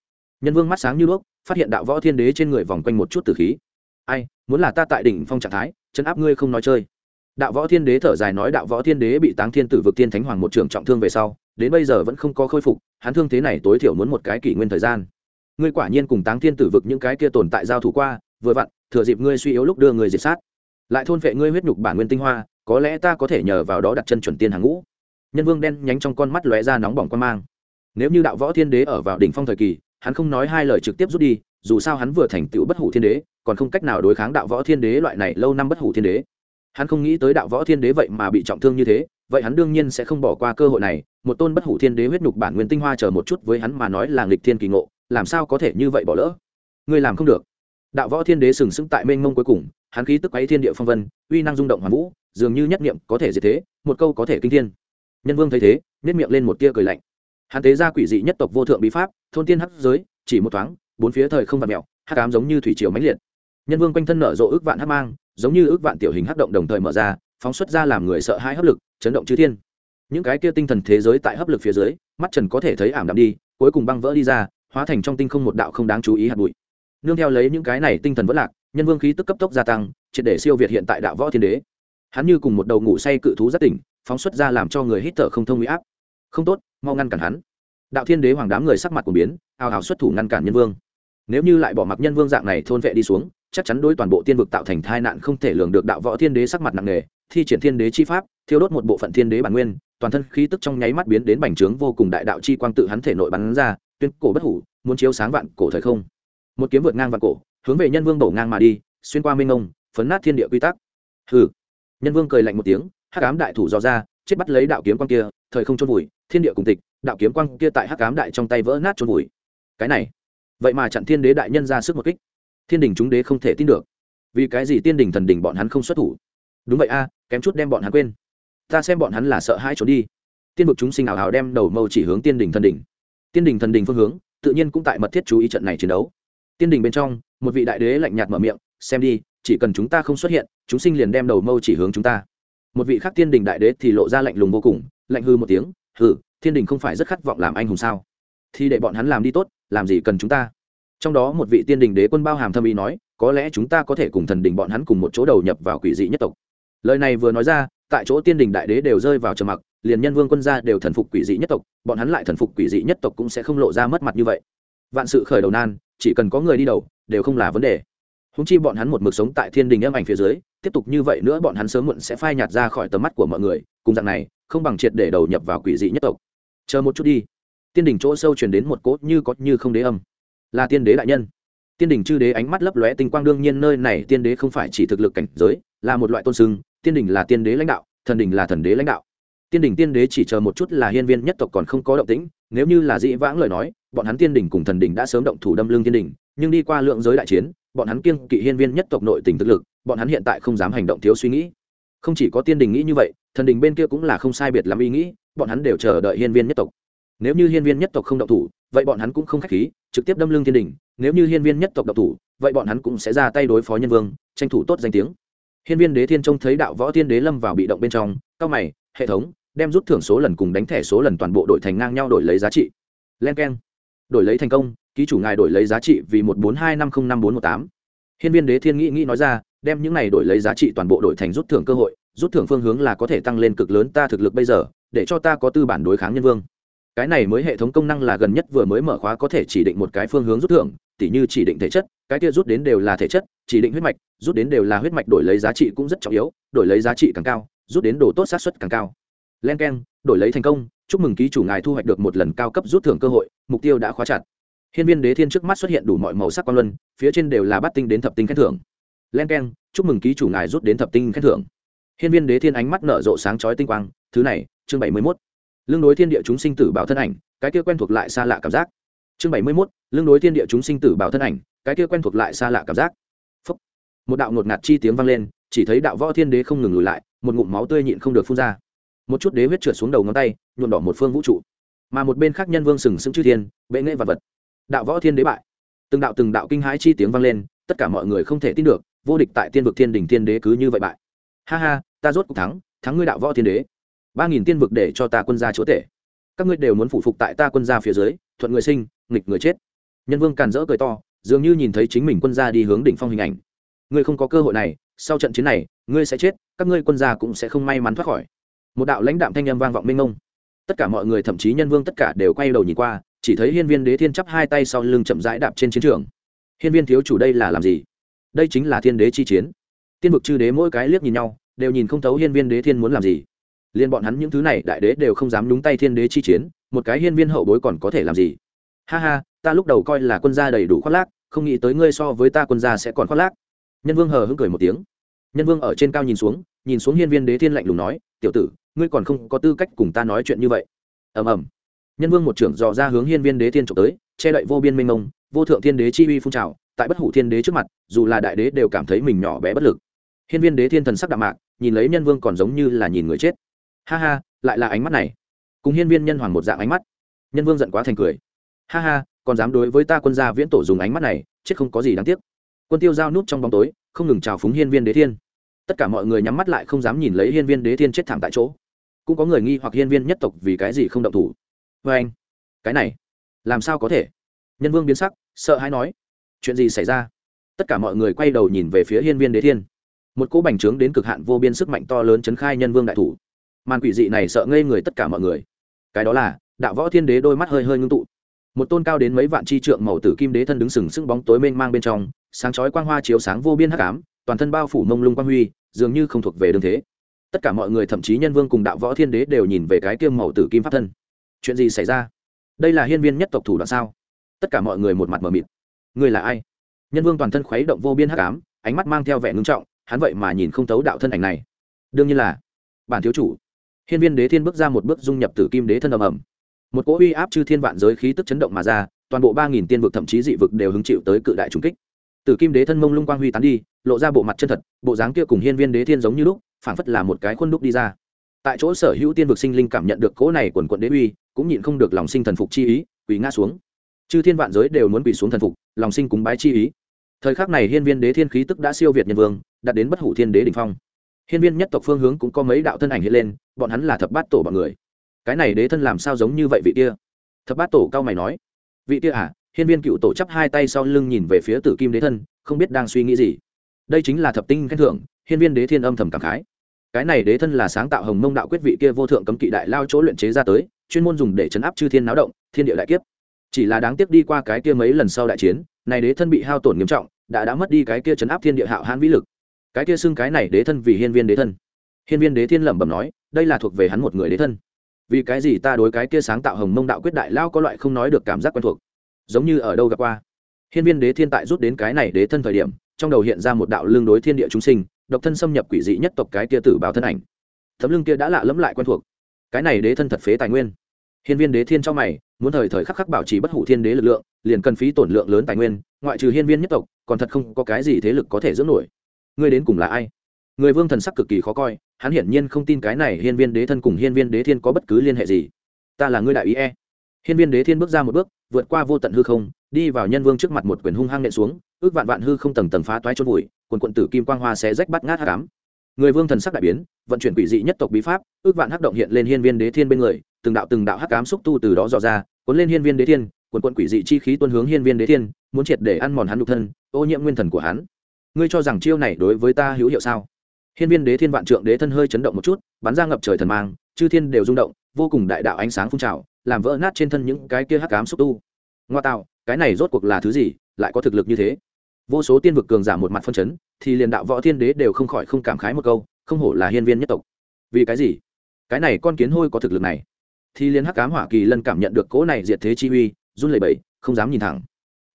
Nhân vương mắt sáng như đuốc, phát hiện đạo võ thiên đế trên người vòng quanh một chút tử khí. Ai, muốn là ta tại đỉnh phong trạng thái chân áp ngươi không nói chơi. Đạo võ thiên đế thở dài nói đạo võ thiên đế bị táng thiên tử vực tiên thánh hoàng một trường trọng thương về sau, đến bây giờ vẫn không có khôi phục, hắn thương thế này tối thiểu muốn một cái kỷ nguyên thời gian. Ngươi quả nhiên cùng táng thiên tử vực những cái kia tồn tại giao thủ qua, vừa vặn, thừa dịp ngươi suy yếu lúc đưa người diệt sát. Lại thôn vệ ngươi huyết nhục bản nguyên tinh hoa, có lẽ ta có thể nhờ vào đó đặt chân chuẩn tiên hàng ngũ nhân vương đen nhánh trong con mắt lóe ra nóng bỏng quan mang. Nếu như đạo võ thiên đế ở vào đỉnh phong thời kỳ, hắn không nói hai lời trực tiếp rút đi, dù sao hắn vừa thành tựu bất hủ thiên đế, còn không cách nào đối kháng đạo võ thiên đế loại này lâu năm bất hủ thiên đế. Hắn không nghĩ tới đạo võ thiên đế vậy mà bị trọng thương như thế, vậy hắn đương nhiên sẽ không bỏ qua cơ hội này, một tôn bất hủ thiên đế huyết nhục bản nguyên tinh hoa chờ một chút với hắn mà nói là nghịch thiên kỳ ngộ, làm sao có thể như vậy bỏ lỡ? Ngươi làm không được. Đạo võ thiên đế sừng sững tại mênh mông cuối cùng, hắn khí tức ấy thiên địa phong vân, uy năng rung động hoàn vũ, dường như nhất niệm có thể diệt thế, một câu có thể kinh thiên nhân vương thấy thế nếp miệng lên một tia cười lạnh. Hắn tế ra quỷ dị nhất tộc vô thượng bí pháp, thôn tiên hắc giới, chỉ một thoáng, bốn phía thời không vạt mẹo, hắc ám giống như thủy triều mãnh liệt. Nhân vương quanh thân nở rộ ước vạn hắc mang, giống như ước vạn tiểu hình hắc động đồng thời mở ra, phóng xuất ra làm người sợ hãi hấp lực, chấn động chư thiên. Những cái kia tinh thần thế giới tại hấp lực phía dưới, mắt trần có thể thấy ảm đạm đi, cuối cùng băng vỡ đi ra, hóa thành trong tinh không một đạo không đáng chú ý hạt bụi. Nương theo lấy những cái này tinh thần vỡ lạc, nhân vương khí tức cấp tốc gia tăng, triệt để siêu việt hiện tại đạo võ thiên đế. Hắn như cùng một đầu ngủ say cự thú rất tỉnh phóng xuất ra làm cho người hít thở không thông huy áp. Không tốt, mau ngăn cản hắn. Đạo thiên đế hoàng đám người sắc mặt của biến ào ào xuất thủ ngăn cản nhân vương. Nếu như lại bỏ mặc nhân vương dạng này thôn vệ đi xuống, chắc chắn đối toàn bộ tiên vực tạo thành tai nạn không thể lường được đạo võ thiên đế sắc mặt nặng nề, thi triển thiên đế chi pháp, thiêu đốt một bộ phận thiên đế bản nguyên, toàn thân khí tức trong nháy mắt biến đến bành trướng vô cùng đại đạo chi quang tự hắn thể nội bắn ra, tuyên cổ bất hủ, muốn chiếu sáng vạn cổ thời không. Một kiếm vượt ngang vạn cổ, hướng về nhân vương bổ ngang mà đi, xuyên qua minh ông phấn nát thiên địa quy tắc. Hừ. Nhân vương cười lạnh một tiếng hắc ám đại thủ dò ra, chết bắt lấy đạo kiếm quang kia, thời không chôn vùi, thiên địa cùng tịch, đạo kiếm quang kia tại hắc ám đại trong tay vỡ nát chôn vùi. Cái này, vậy mà chặn thiên đế đại nhân ra sức một kích. Thiên đình chúng đế không thể tin được. Vì cái gì tiên đình thần đình bọn hắn không xuất thủ? Đúng vậy a, kém chút đem bọn hắn quên. Ta xem bọn hắn là sợ hãi trốn đi. Tiên vực chúng sinh ảo hào đem đầu mâu chỉ hướng tiên đình thần đình. Tiên đình thần đình phương hướng, tự nhiên cũng tại mật thiết chú ý trận này chiến đấu. Tiên đình bên trong, một vị đại đế lạnh nhạt mở miệng, xem đi, chỉ cần chúng ta không xuất hiện, chúng sinh liền đem đầu mâu chỉ hướng chúng ta một vị khác thiên đình đại đế thì lộ ra lạnh lùng vô cùng, lạnh hư một tiếng, hừ, thiên đình không phải rất khát vọng làm anh hùng sao? Thì để bọn hắn làm đi tốt, làm gì cần chúng ta? Trong đó một vị tiên đình đế quân bao hàm thâm ý nói, có lẽ chúng ta có thể cùng thần đình bọn hắn cùng một chỗ đầu nhập vào quỷ dị nhất tộc. Lời này vừa nói ra, tại chỗ tiên đình đại đế đều rơi vào trầm mặc, liền nhân vương quân gia đều thần phục quỷ dị nhất tộc, bọn hắn lại thần phục quỷ dị nhất tộc cũng sẽ không lộ ra mất mặt như vậy. Vạn sự khởi đầu nan, chỉ cần có người đi đầu, đều không là vấn đề húng chi bọn hắn một mực sống tại thiên đình âm ảnh phía dưới, tiếp tục như vậy nữa bọn hắn sớm muộn sẽ phai nhạt ra khỏi tầm mắt của mọi người, cùng dạng này, không bằng triệt để đầu nhập vào quỷ dị nhất tộc. Chờ một chút đi. Tiên đình chỗ sâu truyền đến một cốt như có như không đế âm. Là tiên đế đại nhân. Tiên đình chư đế ánh mắt lấp lóe tinh quang, đương nhiên nơi này tiên đế không phải chỉ thực lực cảnh giới, là một loại tôn sưng, tiên đình là tiên đế lãnh đạo, thần đình là thần đế lãnh đạo. Tiên đình tiên đế chỉ chờ một chút là hiên viên nhất tộc còn không có động tĩnh, nếu như là dĩ vãng lời nói, bọn hắn tiên đình cùng thần đình đã sớm động thủ đâm lương tiên đình, nhưng đi qua lượng giới đại chiến bọn hắn kiên kỵ hiên viên nhất tộc nội tình thực lực, bọn hắn hiện tại không dám hành động thiếu suy nghĩ. Không chỉ có tiên đình nghĩ như vậy, thần đình bên kia cũng là không sai biệt lắm ý nghĩ, bọn hắn đều chờ đợi hiên viên nhất tộc. Nếu như hiên viên nhất tộc không động thủ, vậy bọn hắn cũng không khách khí, trực tiếp đâm lưng thiên đình. Nếu như hiên viên nhất tộc động thủ, vậy bọn hắn cũng sẽ ra tay đối phó nhân vương, tranh thủ tốt danh tiếng. Hiên viên đế thiên trông thấy đạo võ thiên đế lâm vào bị động bên trong cao mày, hệ thống, đem rút thưởng số lần cùng đánh thẻ số lần toàn bộ đổi thành ngang nhau đổi lấy giá trị. Len k e n đổi lấy thành công ký chủ ngài đổi lấy giá trị vì một bốn hai năm không năm bốn một tám. Hiên viên đế thiên nghĩ nghĩ nói ra, đem những này đổi lấy giá trị toàn bộ đổi thành rút thưởng cơ hội, rút thưởng phương hướng là có thể tăng lên cực lớn ta thực lực bây giờ, để cho ta có tư bản đối kháng nhân vương. Cái này mới hệ thống công năng là gần nhất vừa mới mở khóa có thể chỉ định một cái phương hướng rút thưởng, tỉ như chỉ định thể chất, cái kia rút đến đều là thể chất, chỉ định huyết mạch, rút đến đều là huyết mạch đổi lấy giá trị cũng rất trọng yếu, đổi lấy giá trị càng cao, rút đến đồ tốt sát xuất càng cao. Len k e n đổi lấy thành công, chúc mừng ký chủ ngài thu hoạch được một lần cao cấp rút thưởng cơ hội, mục tiêu đã khóa chặt hiên viên đế thiên trước mắt xuất hiện đủ mọi màu sắc quan luân, phía trên đều là bát tinh đến thập tinh khen thưởng. Len k e n chúc mừng ký chủ ngài rút đến thập tinh khen thưởng. Hiên viên đế thiên ánh mắt nở rộ sáng chói tinh quang, thứ này, chương bảy mươi mốt. Lương đối thiên địa chúng sinh tử bảo thân ảnh, cái kia quen thuộc lại xa lạ cảm giác. Chương bảy mươi mốt, lương đối thiên địa chúng sinh tử bảo thân ảnh, cái kia quen thuộc lại xa lạ cảm giác. Phúc. một đạo ngột ngạt chi tiếng vang lên, chỉ thấy đạo võ thiên đế không ngừng lùi lại, một ngụm máu tươi nhịn không được phun ra. Một chút đế huyết trượt xuống đầu ngón tay, nhuộm đỏ một phương vũ trụ. Mà một bên khác nhân vương sừng sững chư thiên, bệ nghệ vật vật đạo võ thiên đế bại. Từng đạo từng đạo kinh hãi chi tiếng vang lên, tất cả mọi người không thể tin được, vô địch tại tiên vực thiên đình thiên đế cứ như vậy bại. Ha ha, ta rốt cuộc thắng thắng ngươi đạo võ thiên đế. Ba nghìn tiên vực để cho ta quân gia chúa tể. Các ngươi đều muốn phụ phục tại ta quân gia phía dưới, thuận người sinh, nghịch người chết. Nhân vương càn rỡ cười to, dường như nhìn thấy chính mình quân gia đi hướng đỉnh phong hình ảnh. Ngươi không có cơ hội này, sau trận chiến này, ngươi sẽ chết, các ngươi quân gia cũng sẽ không may mắn thoát khỏi. Một đạo lãnh đạm thanh âm vang vọng minh ông tất cả mọi người, thậm chí nhân vương tất cả đều quay đầu nhìn qua chỉ thấy hiên viên đế thiên chắp hai tay sau lưng chậm rãi đạp trên chiến trường. Hiên viên thiếu chủ đây là làm gì? Đây chính là thiên đế chi chiến. Tiên vực chư đế mỗi cái liếc nhìn nhau, đều nhìn không thấu hiên viên đế thiên muốn làm gì. Liên bọn hắn những thứ này đại đế đều không dám nhúng tay thiên đế chi chiến, một cái hiên viên hậu bối còn có thể làm gì? Ha ha, ta lúc đầu coi là quân gia đầy đủ khoác lác, không nghĩ tới ngươi so với ta quân gia sẽ còn khoác lác. Nhân vương hờ hững cười một tiếng. Nhân vương ở trên cao nhìn xuống nhìn xuống hiên viên đế thiên lạnh lùng nói, tiểu tử, ngươi còn không có tư cách cùng ta nói chuyện như vậy. Ầm ầm nhân vương một trưởng dò ra hướng hiên viên đế thiên trộm tới, che đậy vô biên minh mông, vô thượng thiên đế chi uy phun trào, tại bất hủ thiên đế trước mặt, dù là đại đế đều cảm thấy mình nhỏ bé bất lực. Hiên viên đế thiên thần sắc đạm mạc, nhìn lấy nhân vương còn giống như là nhìn người chết. Ha ha, lại là ánh mắt này. Cùng hiên viên nhân hoàng một dạng ánh mắt. Nhân vương giận quá thành cười. Ha ha, còn dám đối với ta quân gia viễn tổ dùng ánh mắt này, chết không có gì đáng tiếc. Quân tiêu giao núp trong bóng tối, không ngừng chào phúng hiên viên đế thiên. Tất cả mọi người nhắm mắt lại không dám nhìn lấy hiên viên đế thiên chết thảm tại chỗ. Cũng có người nghi hoặc hiên viên nhất tộc vì cái gì không động thủ vê anh. Cái này, làm sao có thể? Nhân vương biến sắc, sợ hãi nói. Chuyện gì xảy ra? Tất cả mọi người quay đầu nhìn về phía hiên viên đế thiên. Một cỗ bành trướng đến cực hạn vô biên sức mạnh to lớn chấn khai nhân vương đại thủ. Màn quỷ dị này sợ ngây người tất cả mọi người. Cái đó là, đạo võ thiên đế đôi mắt hơi hơi ngưng tụ. Một tôn cao đến mấy vạn chi trượng màu tử kim đế thân đứng sừng sững bóng tối mênh mang bên trong, sáng chói quang hoa chiếu sáng vô biên hắc ám, toàn thân bao phủ mông lung quang huy, dường như không thuộc về đương thế. Tất cả mọi người, thậm chí nhân vương cùng đạo võ thiên đế đều nhìn về cái kiêm màu tử kim pháp thân chuyện gì xảy ra? Đây là hiên viên nhất tộc thủ đoạn sao? Tất cả mọi người một mặt mờ mịt. Người là ai? Nhân vương toàn thân khuấy động vô biên hắc ám, ánh mắt mang theo vẻ ngưng trọng, hắn vậy mà nhìn không thấu đạo thân ảnh này. Đương nhiên là, bản thiếu chủ. Hiên viên đế thiên bước ra một bước dung nhập tử kim đế thân ầm ầm. Một cỗ uy áp chư thiên vạn giới khí tức chấn động mà ra, toàn bộ ba nghìn tiên vực thậm chí dị vực đều hứng chịu tới cự đại trùng kích. Tử kim đế thân mông lung quang huy tán đi, lộ ra bộ mặt chân thật, bộ dáng kia cùng hiên viên đế thiên giống như lúc, phảng phất là một cái khuôn đúc đi ra. Tại chỗ sở hữu tiên vực sinh linh cảm nhận được cỗ này quần quận đế uy cũng nhịn không được lòng sinh thần phục chi ý, quỳ ngã xuống. Chư thiên vạn giới đều muốn quỳ xuống thần phục, lòng sinh cúng bái chi ý. Thời khắc này hiên viên đế thiên khí tức đã siêu việt nhân vương, đạt đến bất hủ thiên đế đ ỉ n h phong. Hiên viên nhất tộc phương hướng cũng có mấy đạo thân ảnh hiện lên, bọn hắn là thập bát tổ bọn người. Cái này đế thân làm sao giống như vậy vị kia? Thập bát tổ cao mày nói. Vị kia à hiên viên cựu tổ chắp hai tay sau lưng nhìn về phía tử kim đế thân, không biết đang suy nghĩ gì. Đây chính là thập tinh khen thưởng, hiên viên đế thiên âm thầm cảm khái. Cái này đế thân là sáng tạo hồng mông đạo quyết vị kia vô thượng cấm kỵ đại lao chỗ luyện chế ra tới chuyên môn dùng để chấn áp chư thiên náo động, thiên địa đại kiếp. Chỉ là đáng tiếc đi qua cái kia mấy lần sau đại chiến, này đế thân bị hao tổn nghiêm trọng, đã đã mất đi cái kia chấn áp thiên địa hạo hãn vĩ lực. Cái kia xưng cái này đế thân vì hiên viên đế thân. Hiên viên đế thiên lẩm bẩm nói, đây là thuộc về hắn một người đế thân. Vì cái gì ta đối cái kia sáng tạo hồng mông đạo quyết đại lao có loại không nói được cảm giác quen thuộc? Giống như ở đâu gặp qua. Hiên viên đế thiên tại rút đến cái này đế thân thời điểm, trong đầu hiện ra một đạo lương đối thiên địa chúng sinh, độc thân xâm nhập quỷ dị nhất tộc cái kia tử báo thân ảnh. Tấm lưng kia đã lạ lẫm lại quen thuộc cái này đế thân thật phế tài nguyên. Hiên viên đế thiên cho mày, muốn thời thời khắc khắc bảo trì bất hủ thiên đế lực lượng, liền cần phí tổn lượng lớn tài nguyên, ngoại trừ hiên viên nhất tộc, còn thật không có cái gì thế lực có thể giữ nổi. Ngươi đến cùng là ai? Người vương thần sắc cực kỳ khó coi, hắn hiển nhiên không tin cái này hiên viên đế thân cùng hiên viên đế thiên có bất cứ liên hệ gì. Ta là ngươi đại ý e. Hiên viên đế thiên bước ra một bước, vượt qua vô tận hư không, đi vào nhân vương trước mặt một quyền hung hăng nện xuống, ước vạn vạn hư không tầng tầng phá toái chôn vùi, quần quận tử kim quang hoa sẽ rách bắt ngát hạ cám người vương thần sắc đại biến, vận chuyển quỷ dị nhất tộc bí pháp, ước vạn hắc động hiện lên hiên viên đế thiên bên người, từng đạo từng đạo hắc cám xúc tu từ đó dò ra, cuốn lên hiên viên đế thiên quần quận quỷ dị chi khí tuân hướng hiên viên đế thiên, muốn triệt để ăn mòn hắn nhục thân, ô nhiễm nguyên thần của hắn. Ngươi cho rằng chiêu này đối với ta hữu hiệu sao? Hiên viên đế thiên vạn trượng đế thân hơi chấn động một chút, bắn ra ngập trời thần mang, chư thiên đều rung động, vô cùng đại đạo ánh sáng phun trào, làm vỡ nát trên thân những cái kia hắc cám xúc tu. Ngoa tạo, cái này rốt cuộc là thứ gì, lại có thực lực như thế? Vô số tiên vực cường giả một mặt phân chấn, thì liền đạo võ thiên đế đều không khỏi không cảm khái một câu, không hổ là hiên viên nhất tộc. Vì cái gì? Cái này con kiến hôi có thực lực này. Thì liền hắc cám hỏa kỳ lân cảm nhận được cỗ này diệt thế chi uy, run lẩy bẩy, không dám nhìn thẳng.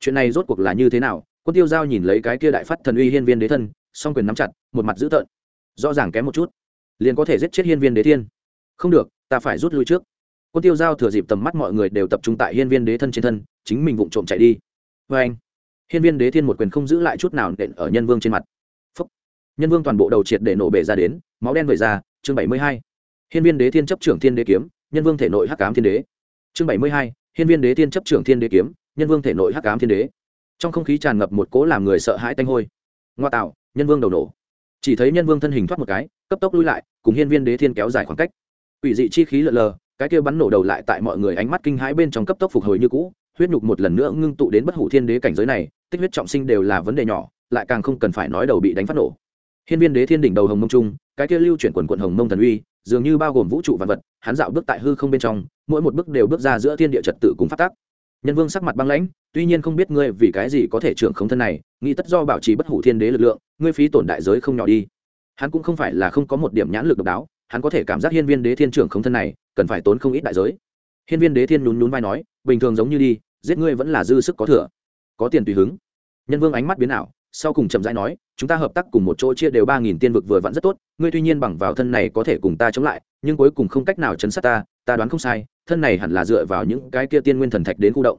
Chuyện này rốt cuộc là như thế nào? Quân tiêu giao nhìn lấy cái kia đại phát thần uy hiên viên đế thân, song quyền nắm chặt, một mặt dữ tợn. Rõ ràng kém một chút, liền có thể giết chết hiên viên đế thiên. Không được, ta phải rút lui trước. Quân tiêu giao thừa dịp tầm mắt mọi người đều tập trung tại hiên viên đế thân trên thân, chính mình vụng trộm chạy đi. Vê anh hiên viên đế thiên một quyền không giữ lại chút nào nện ở nhân vương trên mặt. Phúc. nhân vương toàn bộ đầu triệt để nổ bể ra đến, máu đen vẩy ra, chương bảy mươi hai. Hiên viên đế thiên chấp trưởng thiên đế kiếm, nhân vương thể nội hắc ám thiên đế. Chương bảy mươi hai, hiên viên đế thiên chấp trưởng thiên đế kiếm, nhân vương thể nội hắc ám thiên đế. Trong không khí tràn ngập một cỗ làm người sợ hãi tanh hôi. Ngoa tạo, nhân vương đầu nổ. Chỉ thấy nhân vương thân hình thoát một cái, cấp tốc lui lại, cùng hiên viên đế thiên kéo dài khoảng cách. Ủy dị chi khí lợn lờ, cái kia bắn nổ đầu lại tại mọi người ánh mắt kinh hãi bên trong cấp tốc phục hồi như cũ huyết nhục một lần nữa ngưng tụ đến bất hủ thiên đế cảnh giới này, tích huyết trọng sinh đều là vấn đề nhỏ, lại càng không cần phải nói đầu bị đánh phát nổ. Hiên viên đế thiên đỉnh đầu hồng mông trung, cái kia lưu chuyển quần quận hồng mông thần uy, dường như bao gồm vũ trụ vạn vật, hắn dạo bước tại hư không bên trong, mỗi một bước đều bước ra giữa thiên địa trật tự cùng phát tác. Nhân vương sắc mặt băng lãnh, tuy nhiên không biết ngươi vì cái gì có thể trưởng không thân này, nghĩ tất do bảo trì bất hủ thiên đế lực lượng, ngươi phí tổn đại giới không nhỏ đi. Hắn cũng không phải là không có một điểm nhãn lực độc đáo, hắn có thể cảm giác hiên viên đế thiên trưởng không thân này, cần phải tốn không ít đại giới hiên viên đế thiên nhún nhún vai nói, bình thường giống như đi, giết ngươi vẫn là dư sức có thừa. Có tiền tùy hứng. Nhân vương ánh mắt biến ảo, sau cùng chậm rãi nói, chúng ta hợp tác cùng một chỗ chia đều ba nghìn tiên vực vừa vặn rất tốt, ngươi tuy nhiên bằng vào thân này có thể cùng ta chống lại, nhưng cuối cùng không cách nào chấn sát ta ta đoán không sai, thân này hẳn là dựa vào những cái kia tiên nguyên thần thạch đến khu động.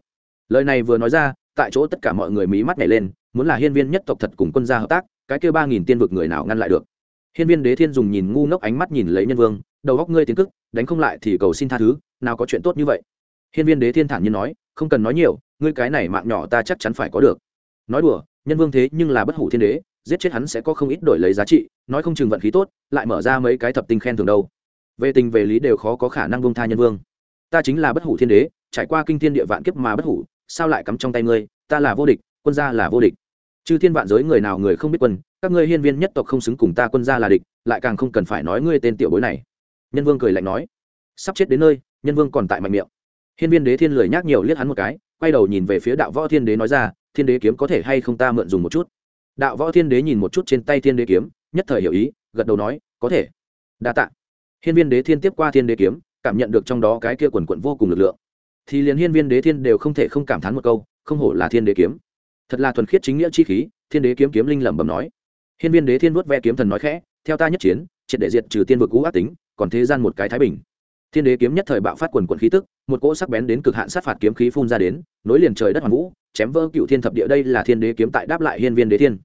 Lời này vừa nói ra, tại chỗ tất cả mọi người mí mắt nhảy lên, muốn là hiên viên nhất tộc thật cùng quân gia hợp tác, cái kia ba nghìn tiên vực người nào ngăn lại được? Hiên viên đế thiên dùng nhìn ngu ngốc ánh mắt nhìn lấy nhân vương, đầu góc ngươi tiến cức đánh không lại thì cầu xin tha thứ nào có chuyện tốt như vậy? Hiên viên đế thiên thản nhiên nói, không cần nói nhiều, ngươi cái này mạng nhỏ ta chắc chắn phải có được. Nói đùa, nhân vương thế nhưng là bất hủ thiên đế, giết chết hắn sẽ có không ít đổi lấy giá trị, nói không chừng vận khí tốt, lại mở ra mấy cái thập tinh khen thường đâu. Về tình về lý đều khó có khả năng bông tha nhân vương. Ta chính là bất hủ thiên đế, trải qua kinh thiên địa vạn kiếp mà bất hủ, sao lại cắm trong tay ngươi? Ta là vô địch, quân gia là vô địch. Chư thiên vạn giới người nào người không biết quân, các ngươi hiên viên nhất tộc không xứng cùng ta quân gia là địch, lại càng không cần phải nói ngươi tên tiểu bối này. Nhân vương cười lạnh nói, sắp chết đến nơi nhân vương còn tại mạnh miệng. Hiên viên đế thiên lười nhác nhiều liếc hắn một cái, quay đầu nhìn về phía đạo võ thiên đế nói ra, thiên đế kiếm có thể hay không ta mượn dùng một chút? Đạo võ thiên đế nhìn một chút trên tay thiên đế kiếm, nhất thời hiểu ý, gật đầu nói, có thể. Đa tạ. Hiên viên đế thiên tiếp qua thiên đế kiếm, cảm nhận được trong đó cái kia quần quận vô cùng lực lượng. Thì liền hiên viên đế thiên đều không thể không cảm thán một câu, không hổ là thiên đế kiếm. Thật là thuần khiết chính nghĩa chi khí, thiên đế kiếm kiếm linh lẩm bẩm nói. Hiên viên đế thiên vuốt ve kiếm thần nói khẽ, theo ta nhất chiến, triệt để diệt trừ tiên vực cũ ác tính, còn thế gian một cái thái bình thiên đế kiếm nhất thời bạo phát quần quần khí tức, một cỗ sắc bén đến cực hạn sát phạt kiếm khí phun ra đến, nối liền trời đất hoàn vũ, chém vỡ cựu thiên thập địa, đây là thiên đế kiếm tại đáp lại hiên viên đế thiên.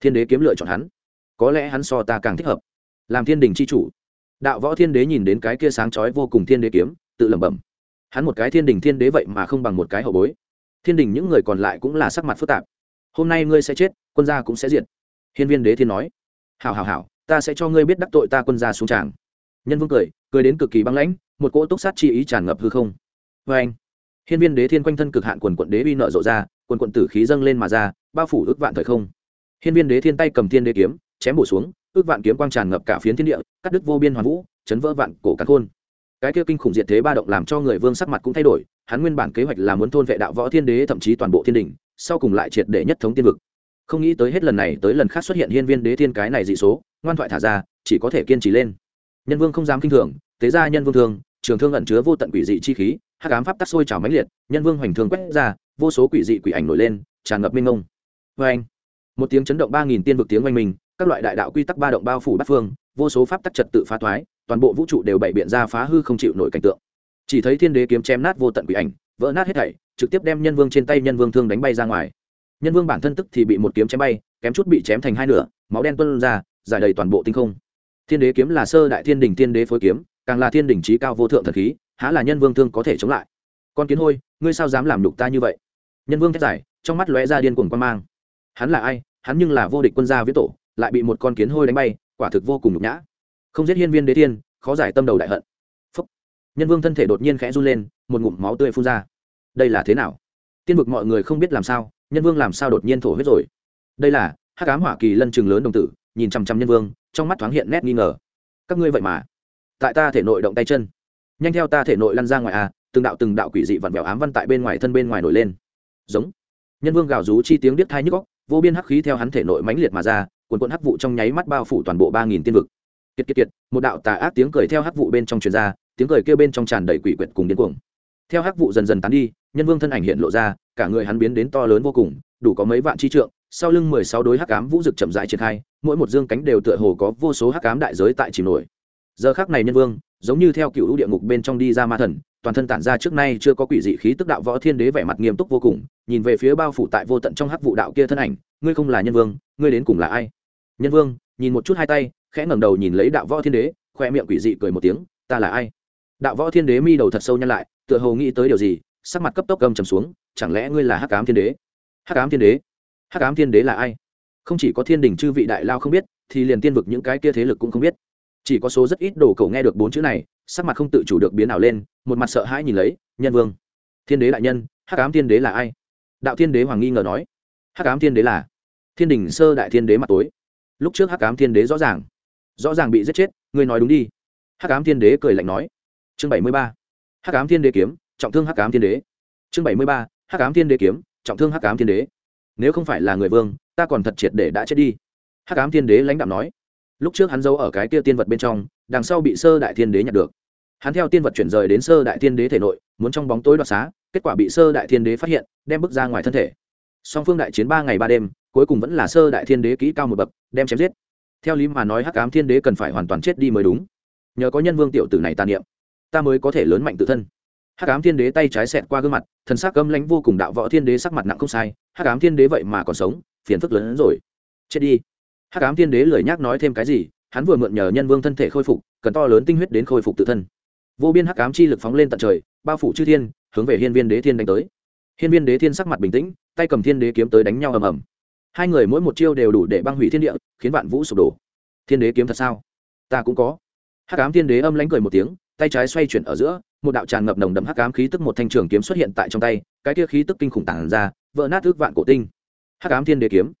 Thiên đế kiếm lựa chọn hắn. Có lẽ hắn so ta càng thích hợp. Làm thiên đình c h i chủ. Đạo võ thiên đế nhìn đến cái kia sáng chói vô cùng thiên đế kiếm, tự lẩm bẩm. Hắn một cái thiên đình thiên đế vậy mà không bằng một cái hậu bối. Thiên đình những người còn lại cũng là sắc mặt phức tạp. Hôm nay ngươi sẽ chết, quân gia cũng sẽ diệt. Hiên viên đế thiên nói. Hảo hảo hảo, ta sẽ cho ngươi biết đắc tội ta quân gia xuống tràng. Nhân vương cười cười đến cực kỳ băng lãnh một cỗ túc sát chi ý tràn ngập hư không. Vê anh, hiên viên đế thiên quanh thân cực hạn quần quận đế uy nợ rộ ra, quần quận tử khí dâng lên mà ra, bao phủ ước vạn thời không. Hiên viên đế thiên tay cầm thiên đế kiếm, chém bổ xuống, ước vạn kiếm quang tràn ngập cả phiến thiên địa, cắt đứt vô biên hoàn vũ, chấn vỡ vạn cổ cắn khôn. Cái kia kinh khủng diệt thế ba động làm cho người vương sắc mặt cũng thay đổi, hắn nguyên bản kế hoạch là muốn thôn vệ đạo võ thiên đế, thậm chí toàn bộ thiên đình, sau cùng lại triệt để nhất thống tiên vực. Không nghĩ tới hết lần này tới lần khác xuất hiện hiên viên đế thiên cái này dị số, ngoan thoại thả ra, chỉ có thể kiên trì lên. Nhân vương không dám kinh thường tế ra nhân vương thương, trường thương ẩn chứa vô tận quỷ dị chi khí, hắc ám pháp tắc sôi trào mãnh liệt, nhân vương hoành thương quét ra, vô số quỷ dị quỷ ảnh nổi lên, tràn ngập minh ngông vê anh, một tiếng chấn động ba nghìn tiên vực tiếng oanh mình các loại đại đạo quy tắc ba động bao phủ bát phương, vô số pháp tắc trật tự phá thoái, toàn bộ vũ trụ đều bày biện ra phá hư không chịu nổi cảnh tượng. Chỉ thấy thiên đế kiếm chém nát vô tận quỷ ảnh, vỡ nát hết thảy, trực tiếp đem nhân vương trên tay nhân vương thương đánh bay ra ngoài. Nhân vương bản thân tức thì bị một kiếm chém bay, kém chút bị chém thành hai nửa, máu đen tuân ra, giải đầy toàn bộ tinh không. Thiên đế kiếm là sơ đại thiên đình thiên đế phối kiếm càng là thiên đình trí cao vô thượng thần khí, há là nhân vương thương có thể chống lại. Con kiến hôi, ngươi sao dám làm nhục ta như vậy? Nhân vương thét giải trong mắt lóe ra điên cuồng quan mang. Hắn là ai? Hắn nhưng là vô địch quân gia viết tổ, lại bị một con kiến hôi đánh bay, quả thực vô cùng nhục nhã. Không giết hiên viên đế thiên, khó giải tâm đầu đại hận. Phúc. nhân vương thân thể đột nhiên khẽ run lên, một ngụm máu tươi phun ra. Đây là thế nào? Tiên vực mọi người không biết làm sao, nhân vương làm sao đột nhiên thổ huyết rồi? Đây là hắc ám hỏa kỳ lân trường lớn đồng tử, nhìn chăm chăm nhân vương, trong mắt thoáng hiện nét nghi ngờ. Các ngươi vậy mà tại ta thể nội động tay chân. Nhanh theo ta thể nội lăn ra ngoài à từng đạo từng đạo quỷ dị vặn vẹo ám văn tại bên ngoài thân bên ngoài nổi lên. Giống. Nhân vương gào rú chi tiếng điếc thai nhức góc vô biên hắc khí theo hắn thể nội mãnh liệt mà ra, cuồn cuộn hắc vụ trong nháy mắt bao phủ toàn bộ ba nghìn tiên vực. Kiệt kiệt kiệt, một đạo tà ác tiếng cười theo hắc vụ bên trong truyền ra, tiếng cười kêu bên trong tràn đầy quỷ quyệt cùng điên cuồng. Theo hắc vụ dần dần tán đi, nhân vương thân ảnh hiện lộ ra, cả người hắn biến đến to lớn vô cùng, đủ có mấy vạn chi trượng, sau lưng mười sáu đối hắc ám vũ rực chậm rãi triển khai, mỗi một dương cánh đều tựa hồ có vô số hắc ám đại giới tại chìm nổi giờ khắc này nhân vương, giống như theo cựu địa ngục bên trong đi ra ma thần, toàn thân tản ra trước nay chưa có quỷ dị khí tức đạo võ thiên đế vẻ mặt nghiêm túc vô cùng, nhìn về phía bao phủ tại vô tận trong hắc vụ đạo kia thân ảnh, ngươi không là nhân vương, ngươi đến cùng là ai? Nhân vương, nhìn một chút hai tay, khẽ ngẩng đầu nhìn lấy đạo võ thiên đế, khoe miệng quỷ dị cười một tiếng, ta là ai? Đạo võ thiên đế mi đầu thật sâu nhăn lại, tựa hồ nghĩ tới điều gì, sắc mặt cấp tốc gầm trầm xuống, chẳng lẽ ngươi là hắc ám thiên đế? Hắc ám thiên đế? Hắc ám thiên đế là ai? Không chỉ có thiên đình chư vị đại lao không biết, thì liền tiên vực những cái kia thế lực cũng không biết chỉ có số rất ít đồ cầu nghe được bốn chữ này sắc mặt không tự chủ được biến ảo lên một mặt sợ hãi nhìn lấy nhân vương thiên đế đại nhân hắc ám thiên đế là ai đạo thiên đế hoàng nghi ngờ nói hắc ám thiên đế là thiên đình sơ đại thiên đế mặt tối lúc trước hắc ám thiên đế rõ ràng rõ ràng bị giết chết ngươi nói đúng đi hắc ám thiên đế cười lạnh nói chương bảy mươi ba hắc ám thiên đế kiếm trọng thương hắc ám thiên đế chương bảy mươi ba hắc ám thiên đế kiếm trọng thương hắc ám thiên đế nếu không phải là người vương ta còn thật triệt để đã chết đi hắc ám thiên đế lãnh đạo nói lúc trước hắn giấu ở cái kia tiên vật bên trong, đằng sau bị sơ đại thiên đế nhặt được. Hắn theo tiên vật chuyển rời đến sơ đại thiên đế thể nội, muốn trong bóng tối đoạt xá, kết quả bị sơ đại thiên đế phát hiện, đem bước ra ngoài thân thể. Song phương đại chiến ba ngày ba đêm, cuối cùng vẫn là sơ đại thiên đế kỹ cao một bậc, đem chém giết. Theo lý mà nói hắc ám thiên đế cần phải hoàn toàn chết đi mới đúng. Nhờ có nhân vương tiểu tử này tàn niệm, ta mới có thể lớn mạnh tự thân. Hắc ám thiên đế tay trái xẹt qua gương mặt, thần sắc cấm lãnh vô cùng, đạo võ thiên đế sắc mặt nặng không sai, hắc ám thiên đế vậy mà còn sống, phiền phức lớn hơn rồi. Chết đi hắc ám thiên đế lười nhác nói thêm cái gì, hắn vừa mượn nhờ nhân vương thân thể khôi phục, cần to lớn tinh huyết đến khôi phục tự thân. Vô biên hắc ám chi lực phóng lên tận trời, bao phủ chư thiên, hướng về hiên viên đế thiên đánh tới. Hiên viên đế thiên sắc mặt bình tĩnh, tay cầm thiên đế kiếm tới đánh nhau ầm ầm. Hai người mỗi một chiêu đều đủ để băng hủy thiên địa, khiến vạn vũ sụp đổ. Thiên đế kiếm thật sao? Ta cũng có. Hắc ám thiên đế âm lánh cười một tiếng, tay trái xoay chuyển ở giữa, một đạo tràn ngập nồng đậm hắc ám khí tức một thanh trường kiếm xuất hiện tại trong tay, cái kia khí tức kinh khủng tản ra, vỡ nát ước vạn cổ tinh. Hắc ám thiên đế kiếm.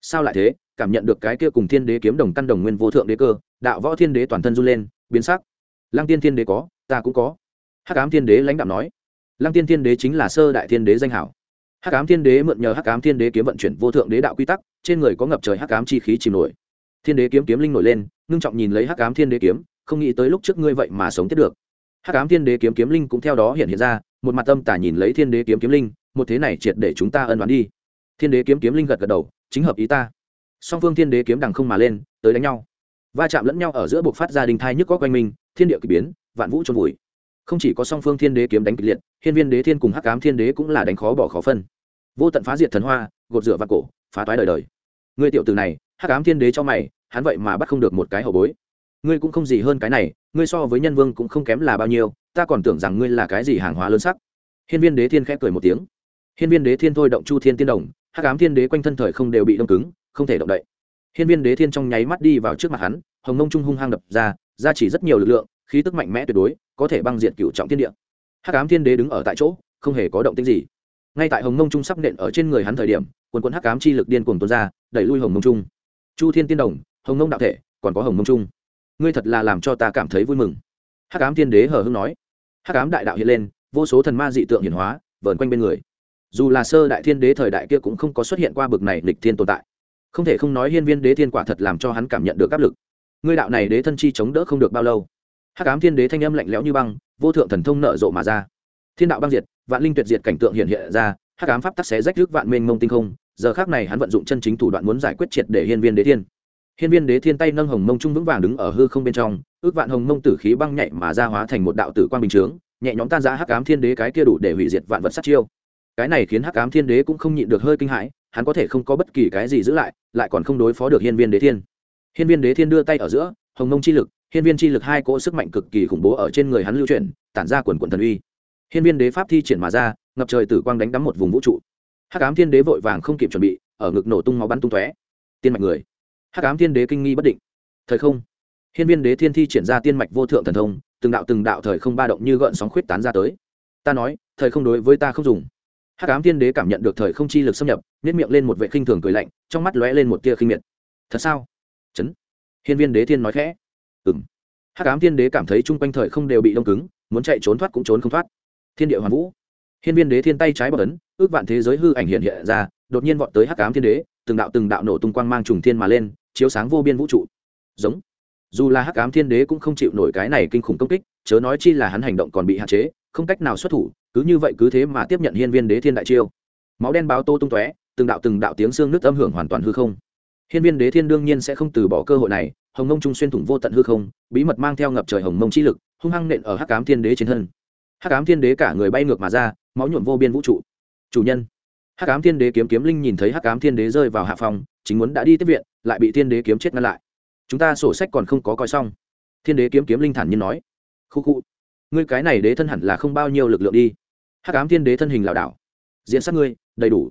Sao lại thế? Cảm nhận được cái kia cùng thiên đế kiếm đồng căn đồng nguyên vô thượng đế cơ, đạo võ thiên đế toàn thân run lên, biến sắc. Lăng tiên thiên đế có, ta cũng có. Hắc ám thiên đế lãnh đạo nói. Lăng tiên thiên đế chính là sơ đại thiên đế danh hảo. Hắc ám thiên đế mượn nhờ hắc ám thiên đế kiếm vận chuyển vô thượng đế đạo quy tắc, trên người có ngập trời hắc ám chi khí chìm nổi. Thiên đế kiếm kiếm linh nổi lên, ngưng trọng nhìn lấy hắc ám thiên đế kiếm, không nghĩ tới lúc trước ngươi vậy mà sống tiếp được. Hắc ám thiên đế kiếm kiếm linh cũng theo đó hiện hiện ra, một mặt tâm tả nhìn lấy thiên đế kiếm kiếm linh, một thế này triệt để chúng ta ân đoán đi. Thiên đế kiếm kiếm linh gật gật đầu, chính hợp ý ta song phương thiên đế kiếm đằng không mà lên, tới đánh nhau. Va chạm lẫn nhau ở giữa buộc phát ra đình thai nhức có quanh mình, thiên địa k ỳ biến, vạn vũ trôn vùi. Không chỉ có song phương thiên đế kiếm đánh kịch liệt, hiên viên đế thiên cùng hắc cám thiên đế cũng là đánh khó bỏ khó phân. Vô tận phá diệt thần hoa, gột rửa vạn cổ, phá toái đời đời. Người tiểu từ này, hắc cám thiên đế cho mày, hắn vậy mà bắt không được một cái hậu bối. Ngươi cũng không gì hơn cái này, ngươi so với nhân vương cũng không kém là bao nhiêu, ta còn tưởng rằng ngươi là cái gì hàng hóa lớn sắc. Hiên viên đế thiên khẽ cười một tiếng. Hiên viên đế thiên thôi động chu thiên tiên đồng, hắc ám thiên đế quanh thân thời không đều bị đông cứng không thể động đậy. Hiên viên đế thiên trong nháy mắt đi vào trước mặt hắn, hồng nông trung hung hăng đập ra ra chỉ rất nhiều lực lượng, khí tức mạnh mẽ tuyệt đối, có thể băng diện cựu trọng thiên địa. Hắc ám thiên đế đứng ở tại chỗ, không hề có động tĩnh gì. Ngay tại hồng nông trung sắp nện ở trên người hắn thời điểm, quần quân hắc ám chi lực điên cuồng tuôn ra, đẩy lui hồng nông trung. Chu thiên tiên đồng, hồng nông đạo thể, còn có hồng nông trung. Ngươi thật là làm cho ta cảm thấy vui mừng. Hắc ám thiên đế hờ hưng nói. Hắc ám đại đạo hiện lên, vô số thần ma dị tượng hiển hóa, vờn quanh bên người. Dù là sơ đại thiên đế thời đại kia cũng không có xuất hiện qua bực này lịch thiên tồn tại không thể không nói hiên viên đế thiên quả thật làm cho hắn cảm nhận được áp lực. Ngươi đạo này đế thân chi chống đỡ không được bao lâu. Hắc ám thiên đế thanh âm lạnh lẽo như băng, vô thượng thần thông nợ rộ mà ra. Thiên đạo băng diệt, vạn linh tuyệt diệt cảnh tượng hiện hiện ra, hắc ám pháp tắc xé rách rước vạn mênh mông tinh không, giờ khác này hắn vận dụng chân chính thủ đoạn muốn giải quyết triệt để hiên viên đế thiên. Hiên viên đế thiên tay nâng hồng mông trung vững vàng đứng ở hư không bên trong, ước vạn hồng mông tử khí băng nhạy mà ra hóa thành một đạo tử quan bình chướng, nhẹ nhõm tan ra hắc ám thiên đế cái kia đủ để hủy diệt vạn vật sát chiêu. Cái này khiến hắc ám thiên đế cũng không nhịn được hơi kinh hãi hắn có thể không có bất kỳ cái gì giữ lại lại còn không đối phó được hiên viên đế thiên. Hiên viên đế thiên đưa tay ở giữa, hồng mông chi lực, hiên viên chi lực hai cỗ sức mạnh cực kỳ khủng bố ở trên người hắn lưu chuyển, tản ra quần quần thần uy. Hiên viên đế pháp thi triển mà ra, ngập trời tử quang đánh đắm một vùng vũ trụ. Hắc ám thiên đế vội vàng không kịp chuẩn bị, ở ngực nổ tung máu bắn tung tóe. Tiên mạch người. Hắc ám thiên đế kinh nghi bất định. Thời không. Hiên viên đế thiên thi triển ra tiên mạch vô thượng thần thông, từng đạo từng đạo thời không ba động như gợn sóng khuyết tán ra tới. Ta nói, thời không đối với ta không dùng hắc ám thiên đế cảm nhận được thời không chi lực xâm nhập nếp miệng lên một vệ khinh thường cười lạnh, trong mắt lóe lên một tia khinh miệt. Thật sao? Chấn. Hiên viên đế thiên nói khẽ. Ừng hắc ám thiên đế cảm thấy chung quanh thời không đều bị đông cứng, muốn chạy trốn thoát cũng trốn không thoát. Thiên địa hoàn vũ. Hiên viên đế thiên tay trái bọc ấn, ước vạn thế giới hư ảnh hiện hiện ra, đột nhiên vọt tới hắc ám thiên đế, từng đạo từng đạo nổ tung quang mang trùng thiên mà lên, chiếu sáng vô biên vũ trụ. Giống. Dù là hắc ám thiên đế cũng không chịu nổi cái này kinh khủng công kích, chớ nói chi là hắn hành động còn bị hạn chế không cách nào xuất thủ, cứ như vậy cứ thế mà tiếp nhận hiên viên đế thiên đại chiêu. Máu đen báo tô tung tóe, từng đạo từng đạo tiếng xương nước âm hưởng hoàn toàn hư không. Hiên viên đế thiên đương nhiên sẽ không từ bỏ cơ hội này, hồng mông trung xuyên thủng vô tận hư không, bí mật mang theo ngập trời hồng mông chi lực, hung hăng nện ở hắc cám thiên đế trên thân. Hắc cám thiên đế cả người bay ngược mà ra, máu nhuộm vô biên vũ trụ. Chủ nhân. Hắc cám thiên đế kiếm kiếm linh nhìn thấy hắc cám thiên đế rơi vào hạ phòng, chính muốn đã đi tiếp viện, lại bị thiên đế kiếm chết ngăn lại. Chúng ta sổ sách còn không có coi xong. Thiên đế kiếm kiếm linh thản nhiên nói. Khu khu ngươi cái này đế thân hẳn là không bao nhiêu lực lượng đi. Hắc ám thiên đế thân hình lảo đảo. Diễn sát ngươi, đầy đủ.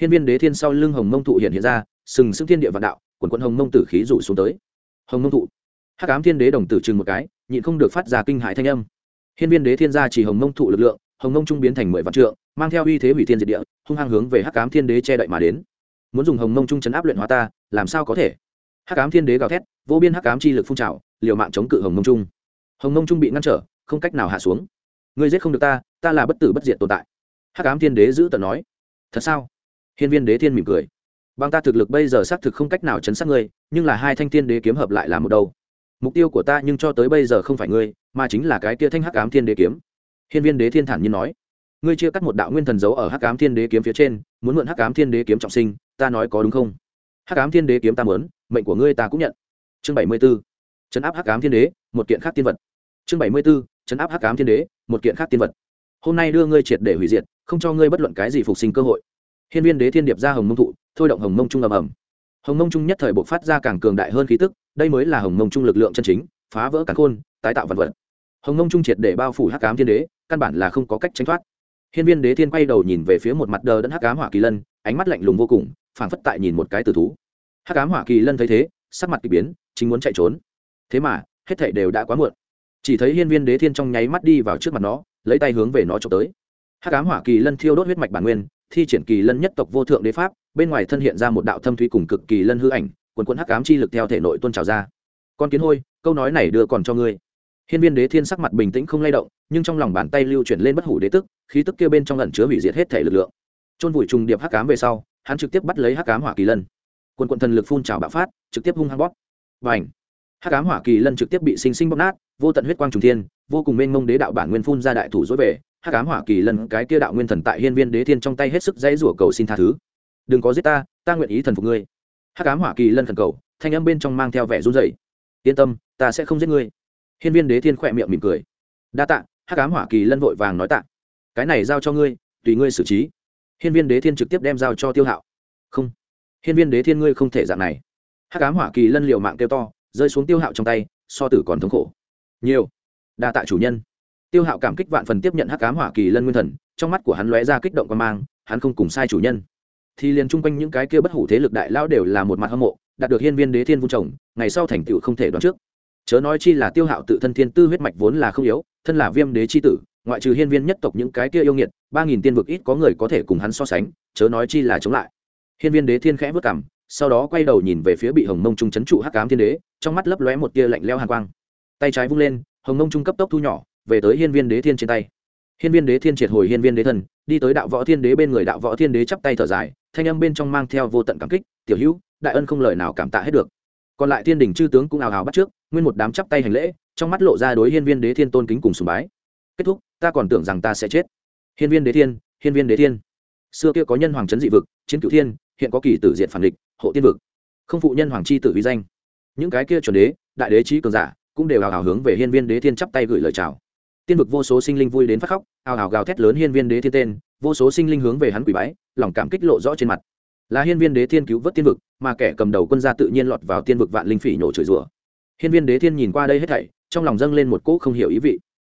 Hiên viên đế thiên sau lưng hồng mông thụ hiện hiện ra, sừng sững thiên địa vạn đạo, quần quận hồng mông tử khí rủ xuống tới. Hồng mông thụ. Hắc ám thiên đế đồng tử chừng một cái, nhịn không được phát ra kinh hại thanh âm. Hiên viên đế thiên gia chỉ hồng mông thụ lực lượng, hồng mông trung biến thành mười vạn trượng, mang theo uy thế hủy thiên diệt địa, hung hăng hướng về hắc ám thiên đế che đậy mà đến. Muốn dùng hồng mông trung chấn áp luyện hóa ta, làm sao có thể? Hắc ám thiên đế gào thét, vô biên hắc ám chi lực phun trào, liều mạng chống cự hồng mông trung. Hồng mông trung bị ngăn trở không cách nào hạ xuống. Ngươi giết không được ta ta là bất tử bất diệt tồn tại. Hắc ám thiên đế giữ tận nói. Thật sao? Hiên viên đế thiên mỉm cười. Bằng ta thực lực bây giờ xác thực không cách nào chấn sát ngươi, nhưng là hai thanh thiên đế kiếm hợp lại là một đầu. mục tiêu của ta nhưng cho tới bây giờ không phải ngươi, mà chính là cái kia thanh hắc ám thiên đế kiếm. Hiên viên đế thiên thản nhiên nói. Ngươi chia cắt một đạo nguyên thần giấu ở hắc ám thiên đế kiếm phía trên, muốn mượn hắc ám thiên đế kiếm trọng sinh, ta nói có đúng không? Hắc ám thiên đế kiếm ta mớn mệnh của ngươi ta cũng nhận. Chương bảy mươi b ố chấn áp hắc ám thiên đế, một kiện khác tiên vật. Chương bảy mươi b ố chấn áp hắc ám thiên đế, một kiện khác tiên vật. Hôm nay đưa ngươi triệt để hủy diệt, không cho ngươi bất luận cái gì phục sinh cơ hội. Hiên viên đế thiên điệp ra hồng mông thụ, thôi động hồng mông trung ầm ầm. Hồng mông trung nhất thời bộc phát ra càng cường đại hơn khí tức, đây mới là hồng mông trung lực lượng chân chính, phá vỡ cả khôn, tái tạo vật vật. Hồng mông trung triệt để bao phủ hắc cám thiên đế, căn bản là không có cách tránh thoát. Hiên viên đế thiên quay đầu nhìn về phía một mặt đờ đẫn hắc cám hỏa kỳ lân, ánh mắt lạnh lùng vô cùng, phảng phất tại nhìn một cái tử thú. Hắc cám hỏa kỳ lân thấy thế, sắc mặt kỳ biến, chính muốn chạy trốn. Thế mà, hết thảy đều đã quá muộn chỉ thấy hiên viên đế thiên trong nháy mắt đi vào trước mặt nó, lấy tay hướng về nó trộm tới. Hắc ám hỏa kỳ lân thiêu đốt huyết mạch bản nguyên, thi triển kỳ lân nhất tộc vô thượng đế pháp, bên ngoài thân hiện ra một đạo thâm thúy cùng cực kỳ lân hư ảnh quần quần hắc ám chi lực theo thể nội tuôn trào ra. Con kiến hôi, câu nói này đưa còn cho ngươi. Hiên viên đế thiên sắc mặt bình tĩnh không lay động, nhưng trong lòng bàn tay lưu chuyển lên bất hủ đế tức, khí tức kia bên trong lẩn chứa hủy diệt hết thể lực lượng. Trôn vùi trùng điệp hắc ám về sau, hắn trực tiếp bắt lấy hắc ám hỏa kỳ lân. Quần quận thần lực phun trào bạo phát, trực tiếp hung hăng bóp. Và ảnh hắc ám hỏa kỳ lân trực tiếp bị sinh sinh bóp nát, vô tận huyết quang trùng thiên, vô cùng mênh mông đế đạo bản nguyên phun ra đại thủ dối về, hắc ám hỏa kỳ lân, cái kia đạo nguyên thần tại hiên viên đế thiên trong tay hết sức dãy rủa cầu xin tha thứ. Đừng có giết ta ta nguyện ý thần phục ngươi. Hắc ám hỏa kỳ lân thần cầu, thanh âm bên trong mang theo vẻ run rẩy. Yên tâm, ta sẽ không giết ngươi. Hiên viên đế thiên khỏe miệng mỉm cười. Đa tạ, hắc ám hỏa kỳ lân vội vàng nói tạ. Cái này giao cho ngươi, tùy ngươi xử trí. Hiên viên đế thiên trực tiếp đem giao cho tiêu hạo. Không. Hiên viên đế thiên ngươi không thể dạng này. Hắc ám hỏa kỳ lân liều mạng kêu to rơi xuống tiêu hạo trong tay, so tử còn thống khổ. Nhiều. Đa tạ chủ nhân. Tiêu hạo cảm kích vạn phần tiếp nhận hắc cám hỏa kỳ lân nguyên thần, trong mắt của hắn lóe ra kích động quan mang, hắn không cùng sai chủ nhân. Thì liền chung quanh những cái kia bất hủ thế lực đại lão đều là một mặt hâm mộ, đạt được hiên viên đế thiên vung trồng ngày sau thành tựu không thể đoán trước. Chớ nói chi là tiêu hạo tự thân thiên tư huyết mạch vốn là không yếu, thân là viêm đế chi tử, ngoại trừ hiên viên nhất tộc những cái kia yêu nghiệt, ba nghìn tiên vực ít có người có thể cùng hắn so sánh, chớ nói chi là chống lại. Hiên viên đế thiên khẽ vất cảm sau đó quay đầu nhìn về phía bị hồng mông trung chấn trụ hắc cám thiên đế, trong mắt lấp lóe một tia lạnh leo hàn quang. Tay trái vung lên, hồng mông trung cấp tốc thu nhỏ, về tới hiên viên đế thiên trên tay. Hiên viên đế thiên triệt hồi hiên viên đế thần, đi tới đạo võ thiên đế bên người đạo võ thiên đế chắp tay thở dài, thanh âm bên trong mang theo vô tận cảm kích, tiểu hữu, đại ân không lời nào cảm tạ hết được. Còn lại thiên đình chư tướng cũng ào ào bắt trước, nguyên một đám chắp tay hành lễ, trong mắt lộ ra đối hiên viên đế thiên tôn kính cùng sùng bái. Kết thúc, ta còn tưởng rằng ta sẽ chết. Hiên viên đế thiên, hiên viên đế thiên. Xưa kia có nhân hoàng trấn dị vực, chiến cựu thiên hiện có kỳ tử diện phản địch, hộ tiên vực. Không phụ nhân hoàng chi tử vi danh. Những cái kia chuẩn đế, đại đế trí cường giả, cũng đều hào hào hướng về hiên viên đế thiên chắp tay gửi lời chào. Tiên vực vô số sinh linh vui đến phát khóc, hào hào gào thét lớn hiên viên đế thiên tên, vô số sinh linh hướng về hắn quỷ bái, lòng cảm kích lộ rõ trên mặt. Là hiên viên đế thiên cứu vớt tiên vực, mà kẻ cầm đầu quân gia tự nhiên lọt vào tiên vực vạn linh phỉ nhổ chửi rủa. Hiên viên đế thiên nhìn qua đây hết thảy, trong lòng dâng lên một cỗ không hiểu ý vị.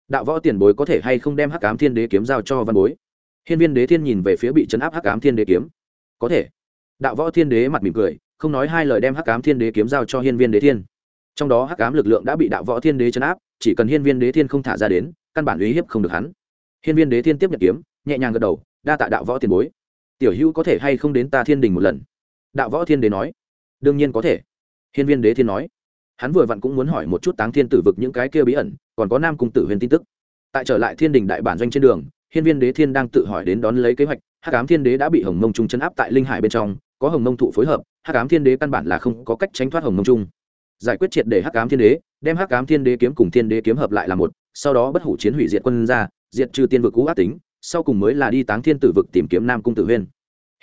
Đạo võ tiền bối có thể hay không đem hắc ám thiên đế kiếm giao cho văn bối? Hiên viên đế thiên nhìn về phía bị chấn áp hắc ám thiên đế kiếm. Có thể đạo võ thiên đế mặt mỉm cười, không nói hai lời đem hắc ám thiên đế kiếm giao cho hiên viên đế thiên. Trong đó hắc ám lực lượng đã bị đạo võ thiên đế chấn áp, chỉ cần hiên viên đế thiên không thả ra đến, căn bản uy hiếp không được hắn. Hiên viên đế thiên tiếp nhận kiếm, nhẹ nhàng gật đầu, đa tạ đạo võ tiền bối. Tiểu hữu có thể hay không đến ta thiên đình một lần? Đạo võ thiên đế nói, đương nhiên có thể. Hiên viên đế thiên nói. Hắn vừa vặn cũng muốn hỏi một chút táng thiên tử vực những cái kia bí ẩn, còn có nam cung tử huyền tin tức. Tại trở lại thiên đình đại bản doanh trên đường, hiên viên đế thiên đang tự hỏi đến đón lấy kế hoạch, hắc ám thiên đế đã bị hồng mông trung chấn áp tại linh hải bên trong có hồng mông thụ phối hợp, hắc ám thiên đế căn bản là không có cách tránh thoát hồng mông trung giải quyết triệt để hắc ám thiên đế, đem hắc ám thiên đế kiếm cùng thiên đế kiếm hợp lại là một, sau đó bất hủ chiến hủy diệt quân ra, diệt trừ tiên vực cũ ác tính, sau cùng mới là đi táng thiên tử vực tìm kiếm nam cung tử huyên.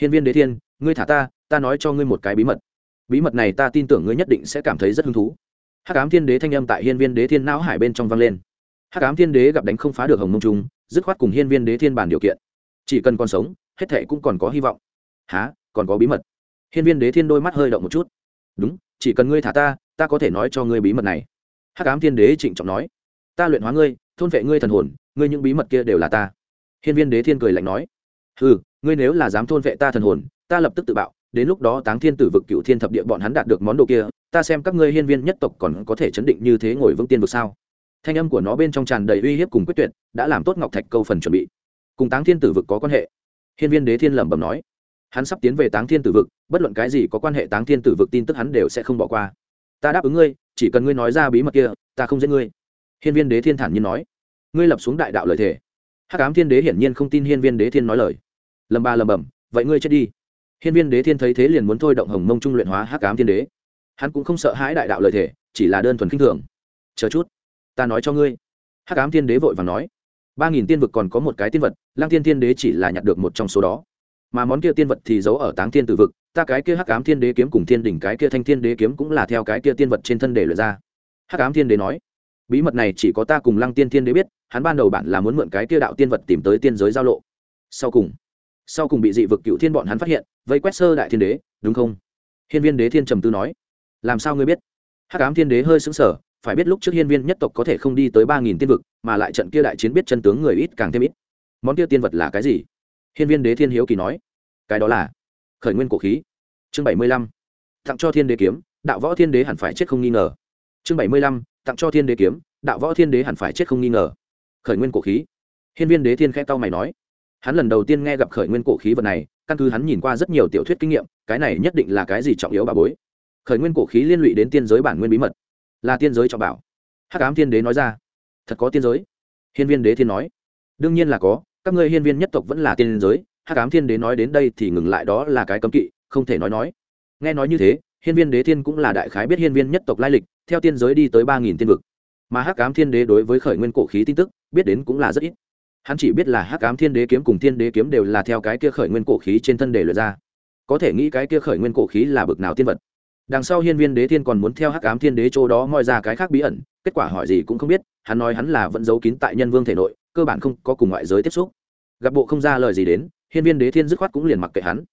Hiên viên đế thiên, ngươi thả ta ta nói cho ngươi một cái bí mật. Bí mật này ta tin tưởng ngươi nhất định sẽ cảm thấy rất hứng thú. Hắc ám thiên đế thanh âm tại hiên viên đế thiên não hải bên trong vang lên. Hắc ám thiên đế gặp đánh không phá được hồng mông trung dứt khoát cùng hiên viên đế thiên bàn điều kiện. Chỉ cần còn sống, hết thệ cũng còn có hy vọng. Há còn có bí mật. Hiên viên đế thiên đôi mắt hơi động một chút. Đúng, chỉ cần ngươi thả ta ta có thể nói cho ngươi bí mật này. Hắc ám thiên đế trịnh trọng nói. Ta luyện hóa ngươi, thôn vệ ngươi thần hồn, ngươi những bí mật kia đều là ta. Hiên viên đế thiên cười lạnh nói. Ừ ngươi nếu là dám thôn vệ ta thần hồn, ta lập tức tự bạo, đến lúc đó táng thiên tử vực cựu thiên thập địa bọn hắn đạt được món đồ kia, ta xem các ngươi hiên viên nhất tộc còn có thể chấn định như thế ngồi vững tiên vực sao? Thanh âm của nó bên trong tràn đầy uy hiếp cùng quyết tuyệt, đã làm tốt ngọc thạch câu phần chuẩn bị. Cùng táng thiên tử vực có quan hệ. Hiên viên đế thiên lẩm bẩm nói hắn sắp tiến về táng thiên tử vực, bất luận cái gì có quan hệ táng thiên tử vực tin tức hắn đều sẽ không bỏ qua. Ta đáp ứng ngươi, chỉ cần ngươi nói ra bí mật kia, ta không giết ngươi. Hiên viên đế thiên thản nhiên nói. Ngươi lập xuống đại đạo lời thề. Hắc ám thiên đế hiển nhiên không tin hiên viên đế thiên nói lời. Lầm ba lầm bầm vậy ngươi chết đi. Hiên viên đế thiên thấy thế liền muốn thôi động hồng mông trung luyện hóa hắc ám thiên đế. Hắn cũng không sợ hãi đại đạo lời thề, chỉ là đơn thuần khinh thường. Chờ chút, ta nói cho ngươi. Hắc ám thiên đế vội và nói. Ba nghìn tiên vực còn có một cái tiên vật lang thiên thiên đế chỉ là nhặt được một trong số đó mà món kia tiên vật thì giấu ở táng thiên tử vực, ta cái kia hắc ám thiên đế kiếm cùng thiên đỉnh cái kia thanh thiên đế kiếm cũng là theo cái kia tiên vật trên thân để luyện ra. Hắc ám thiên đế nói, bí mật này chỉ có ta cùng lăng tiên thiên đế biết, hắn ban đầu bản là muốn mượn cái kia đạo tiên vật tìm tới tiên giới giao lộ. Sau cùng sau cùng bị dị vực cựu thiên bọn hắn phát hiện, vây quét sơ đại thiên đế, đúng không? Hiên viên đế thiên trầm tư nói, làm sao ngươi biết? Hắc ám thiên đế hơi xứng sở phải biết lúc trước hiên viên nhất tộc có thể không đi tới ba nghìn tiên vực, mà lại trận kia đại chiến biết chân tướng người ít càng thêm ít. Món kia tiên vật là cái gì? Hiên viên đế thiên hiếu kỳ nói, cái đó là khởi nguyên cổ khí. Chương bảy mươi lăm, tặng cho thiên đế kiếm, đạo võ thiên đế hẳn phải chết không nghi ngờ. Chương bảy mươi lăm, tặng cho thiên đế kiếm, đạo võ thiên đế hẳn phải chết không nghi ngờ. Khởi nguyên cổ khí. Hiên viên đế thiên khẽ tao mày nói, hắn lần đầu tiên nghe gặp khởi nguyên cổ khí vật này, căn cứ hắn nhìn qua rất nhiều tiểu thuyết kinh nghiệm, cái này nhất định là cái gì trọng yếu bà bối? Khởi nguyên cổ khí liên lụy đến tiên giới bản nguyên bí mật. Là tiên giới trọng bảo. Hắc ám thiên đế nói ra, thật có tiên giới? Hiên viên đế thiên nói, đương nhiên là có các ngươi hiên viên nhất tộc vẫn là tiên giới, hắc ám thiên đế nói đến đây thì ngừng lại đó là cái cấm kỵ, không thể nói nói. Nghe nói như thế, hiên viên đế thiên cũng là đại khái biết hiên viên nhất tộc lai lịch, theo tiên giới đi tới ba nghìn tiên vực. Mà hắc ám thiên đế đối với khởi nguyên cổ khí tin tức, biết đến cũng là rất ít. Hắn chỉ biết là hắc ám thiên đế kiếm cùng thiên đế kiếm đều là theo cái kia khởi nguyên cổ khí trên thân để luyện ra. Có thể nghĩ cái kia khởi nguyên cổ khí là bực nào tiên vật. Đằng sau hiên viên đế thiên còn muốn theo hắc ám thiên đế chỗ đó moi ra cái khác bí ẩn, kết quả hỏi gì cũng không biết, hắn nói hắn là vẫn giấu kín tại nhân vương thể nội cơ bản không có cùng ngoại giới tiếp xúc. Gặp bộ không ra lời gì đến, hiên viên đế thiên dứt khoát cũng liền mặc kệ hắn.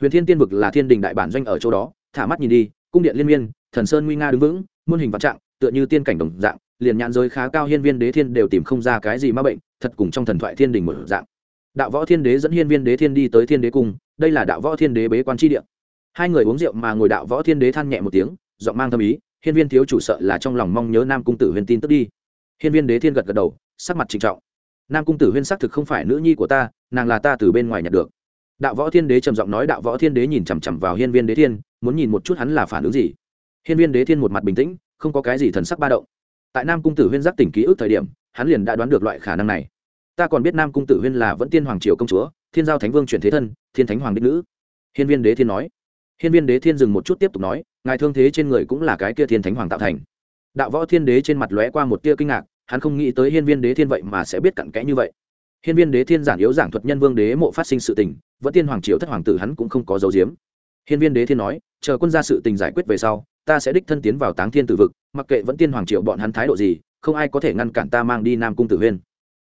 Huyền thiên tiên vực là thiên đình đại bản doanh ở chỗ đó, thả mắt nhìn đi, cung điện liên miên, thần sơn nguy nga đứng vững, muôn hình vạn trạng, tựa như tiên cảnh đồng dạng, liền nhãn giới khá cao hiên viên đế thiên đều tìm không ra cái gì ma bệnh, thật cùng trong thần thoại thiên đình một dạng. Đạo võ thiên đế dẫn hiên viên đế thiên đi tới thiên đế cung, đây là đạo võ thiên đế bế quan tri địa. Hai người uống rượu mà ngồi đạo võ thiên đế than nhẹ một tiếng, giọng mang tâm ý, hiên viên thiếu chủ sợ là trong lòng mong nhớ nam cung tử huyền tin tức đi. Hiên viên đế thiên gật gật đầu, sắc mặt trịnh trọng nam cung tử huyên xác thực không phải nữ nhi của ta, nàng là ta từ bên ngoài nhặt được. Đạo võ thiên đế trầm giọng nói, đạo võ thiên đế nhìn chằm chằm vào hiên viên đế thiên, muốn nhìn một chút hắn là phản ứng gì. Hiên viên đế thiên một mặt bình tĩnh, không có cái gì thần sắc ba động. Tại nam cung tử huyên giác tỉnh ký ức thời điểm, hắn liền đã đoán được loại khả năng này. Ta còn biết nam cung tử huyên là vẫn tiên hoàng triều công chúa, thiên giao thánh vương chuyển thế thân, thiên thánh hoàng đích nữ. Hiên viên đế thiên nói. Hiên viên đế thiên dừng một chút tiếp tục nói, ngài thương thế trên người cũng là cái kia thiên thánh hoàng tạo thành. Đạo võ thiên đế trên mặt lóe qua một tia kinh ngạc hắn không nghĩ tới hiên viên đế thiên vậy mà sẽ biết cặn kẽ như vậy. Hiên viên đế thiên giản yếu giảng thuật nhân vương đế mộ phát sinh sự tình, vẫn tiên hoàng triều thất hoàng tử hắn cũng không có dấu diếm hiên viên đế thiên nói, chờ quân ra sự tình giải quyết về sau, ta sẽ đích thân tiến vào táng thiên tử vực, mặc kệ vẫn tiên hoàng triều bọn hắn thái độ gì, không ai có thể ngăn cản ta mang đi nam cung tử huyên.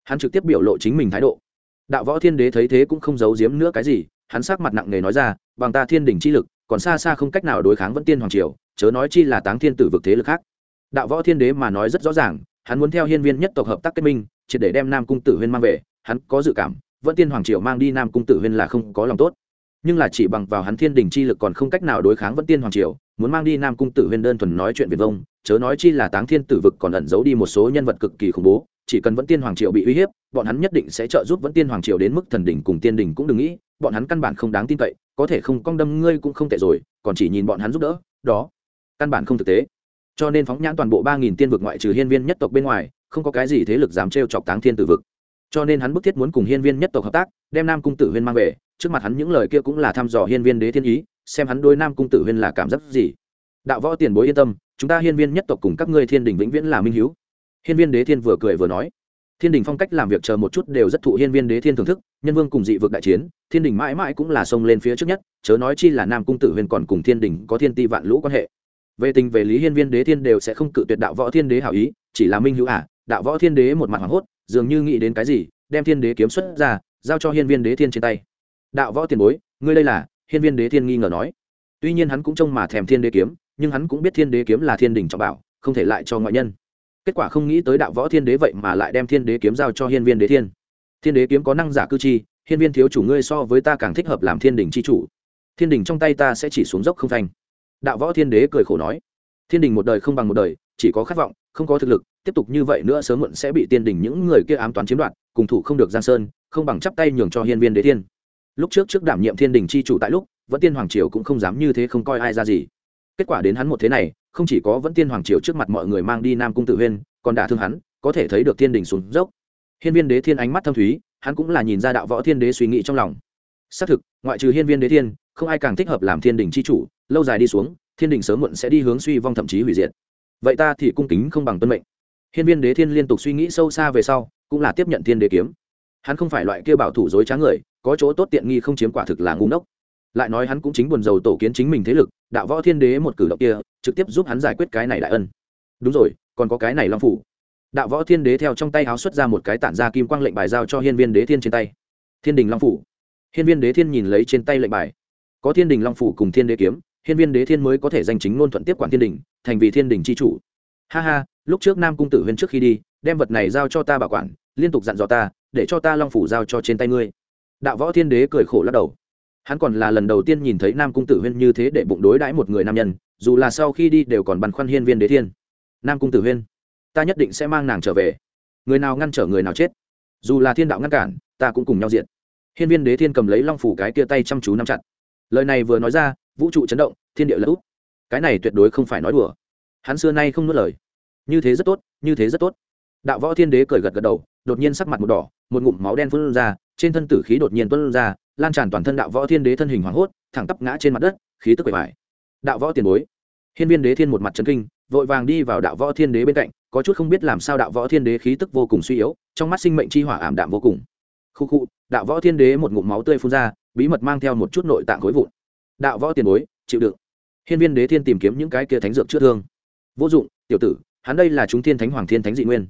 Hắn trực tiếp biểu lộ chính mình thái độ. Đạo võ thiên đế thấy thế cũng không giấu giếm nữa cái gì, hắn sắc mặt nặng nề nói ra, bằng ta thiên đỉnh chi lực, còn xa xa không cách nào đối kháng vẫn tiên hoàng triều, chớ nói chi là táng thiên tử vực thế lực khác. Đạo võ thiên đế mà nói rất rõ ràng hắn muốn theo hiên viên nhất tộc hợp tác kết minh chỉ để đem nam cung tử huyên mang về, hắn có dự cảm, vẫn tiên hoàng triều mang đi nam cung tử huyên là không có lòng tốt. Nhưng là chỉ bằng vào hắn thiên đình chi lực còn không cách nào đối kháng vẫn tiên hoàng triều, muốn mang đi nam cung tử huyên đơn thuần nói chuyện việt vông, chớ nói chi là táng thiên tử vực còn ẩn giấu đi một số nhân vật cực kỳ khủng bố, chỉ cần vẫn tiên hoàng triều bị uy hiếp, bọn hắn nhất định sẽ trợ giúp vẫn tiên hoàng triều đến mức thần đỉnh cùng tiên đỉnh cũng đừng nghĩ, bọn hắn căn bản không đáng tin cậy, có thể không cong đâm ngươi cũng không tệ rồi, còn chỉ nhìn bọn hắn giúp đỡ, đó, căn bản không thực tế cho nên phóng nhãn toàn bộ ba nghìn tiên vực ngoại trừ hiên viên nhất tộc bên ngoài, không có cái gì thế lực dám trêu chọc táng thiên tử vực. Cho nên hắn bức thiết muốn cùng hiên viên nhất tộc hợp tác, đem nam cung tử huyên mang về. Trước mặt hắn những lời kia cũng là thăm dò hiên viên đế thiên ý, xem hắn đôi nam cung tử huyên là cảm giác gì. Đạo võ tiền bối yên tâm, chúng ta hiên viên nhất tộc cùng các ngươi thiên đình vĩnh viễn là minh hiếu. Hiên viên đế thiên vừa cười vừa nói. Thiên đình phong cách làm việc chờ một chút đều rất thụ hiên viên đế thiên thưởng thức, nhân vương cùng dị vực đại chiến, thiên đình mãi mãi cũng là xông lên phía trước nhất, chớ nói chi là nam cung tử huyên còn cùng thiên đình có thiên ti vạn lũ quan hệ về tình về lý hiên viên đế thiên đều sẽ không cự tuyệt đạo võ thiên đế hảo ý chỉ là minh hữu ả à, đạo võ thiên đế một mặt hoảng hốt dường như nghĩ đến cái gì đem thiên đế kiếm xuất ra giao cho hiên viên đế thiên trên tay. Đạo võ tiền bối ngươi đây là hiên viên đế thiên nghi ngờ nói. Tuy nhiên hắn cũng trông mà thèm thiên đế kiếm nhưng hắn cũng biết thiên đế kiếm là thiên đình trọng bảo không thể lại cho ngoại nhân. Kết quả không nghĩ tới đạo võ thiên đế vậy mà lại đem thiên đế kiếm giao cho hiên viên đế thiên. Thiên đế kiếm có năng giả cư chi hiên viên thiếu chủ ngươi so với ta càng thích hợp làm thiên đình c h i chủ. Thiên đình trong tay ta sẽ chỉ xuống dốc không thành đạo võ thiên đế cười khổ nói, thiên đình một đời không bằng một đời, chỉ có khát vọng, không có thực lực, tiếp tục như vậy nữa sớm muộn sẽ bị tiên đình những người kia ám toán chiếm đoạt, cùng thủ không được giang sơn, không bằng chắp tay nhường cho hiên viên đế thiên. Lúc trước trước đảm nhiệm thiên đình c h i chủ tại lúc, vẫn tiên hoàng triều cũng không dám như thế không coi ai ra gì. Kết quả đến hắn một thế này, không chỉ có vẫn tiên hoàng triều trước mặt mọi người mang đi nam cung tự huyên, còn đả thương hắn, có thể thấy được thiên đình xuống dốc. Hiên viên đế thiên ánh mắt thâm thúy, hắn cũng là nhìn ra đạo võ thiên đế suy nghĩ trong lòng. Xác thực, ngoại trừ hiên viên đế thiên không ai càng thích hợp làm thiên đình c h i chủ, lâu dài đi xuống, thiên đình sớm muộn sẽ đi hướng suy vong thậm chí hủy diệt. Vậy ta thì cung kính không bằng tuân mệnh. Hiên viên đế thiên liên tục suy nghĩ sâu xa về sau, cũng là tiếp nhận thiên đế kiếm. Hắn không phải loại kia bảo thủ dối trá người, có chỗ tốt tiện nghi không chiếm quả thực là ngu ngốc. Lại nói hắn cũng chính buồn dầu tổ kiến chính mình thế lực, đạo võ thiên đế một cử động kia, trực tiếp giúp hắn giải quyết cái này đại ân. Đúng rồi, còn có cái này long phủ. Đạo võ thiên đế theo trong tay háo xuất ra một cái tản ra kim quang lệnh bài giao cho hiên viên đế thiên trên tay. Thiên đình long phủ. Hiên viên đế thiên nhìn lấy trên tay lệnh bài có thiên đình long phủ cùng thiên đế kiếm, hiên viên đế thiên mới có thể danh chính ngôn thuận tiếp quản thiên đình, thành vì thiên đình c h i chủ. Ha ha, lúc trước nam cung tử huyên trước khi đi, đem vật này giao cho ta bảo quản, liên tục dặn dò ta, để cho ta long phủ giao cho trên tay ngươi. Đạo võ thiên đế cười khổ lắc đầu. Hắn còn là lần đầu tiên nhìn thấy nam cung tử huyên như thế để bụng đối đãi một người nam nhân, dù là sau khi đi đều còn băn khoăn hiên viên đế thiên. Nam cung tử huyên ta nhất định sẽ mang nàng trở về. Người nào ngăn trở người nào chết. Dù là thiên đạo ngăn cản, ta cũng cùng nhau diện hiên viên đế thiên cầm lấy long phủ cái kia tay chăm chú nắm chặt lời này vừa nói ra, vũ trụ chấn động, thiên địa lật úp cái này tuyệt đối không phải nói đùa. Hắn xưa nay không nuốt lời. Như thế rất tốt, như thế rất tốt. Đạo võ thiên đế cười gật gật đầu, đột nhiên sắc mặt một đỏ, một ngụm máu đen phun ra, trên thân tử khí đột nhiên tuân ra, lan tràn toàn thân đạo võ thiên đế thân hình hoảng hốt, thẳng tắp ngã trên mặt đất, khí tức bề bài đạo võ tiền bối. Hiên viên đế thiên một mặt trấn kinh, vội vàng đi vào đạo võ thiên đế bên cạnh, có chút không biết làm sao đạo võ thiên đế khí tức vô cùng suy yếu, trong mắt sinh mệnh chi hỏa ảm đạm vô cùng. Khu khu, đạo võ thiên đế một ngụm máu tươi phun ra bí mật mang theo một chút nội tạng khối vụn. Đạo võ tiền bối, chịu đựng. Hiên viên đế thiên tìm kiếm những cái kia thánh dược chữa thương. Vô dụng, tiểu tử, hắn đây là chúng thiên thánh hoàng thiên thánh dị nguyên.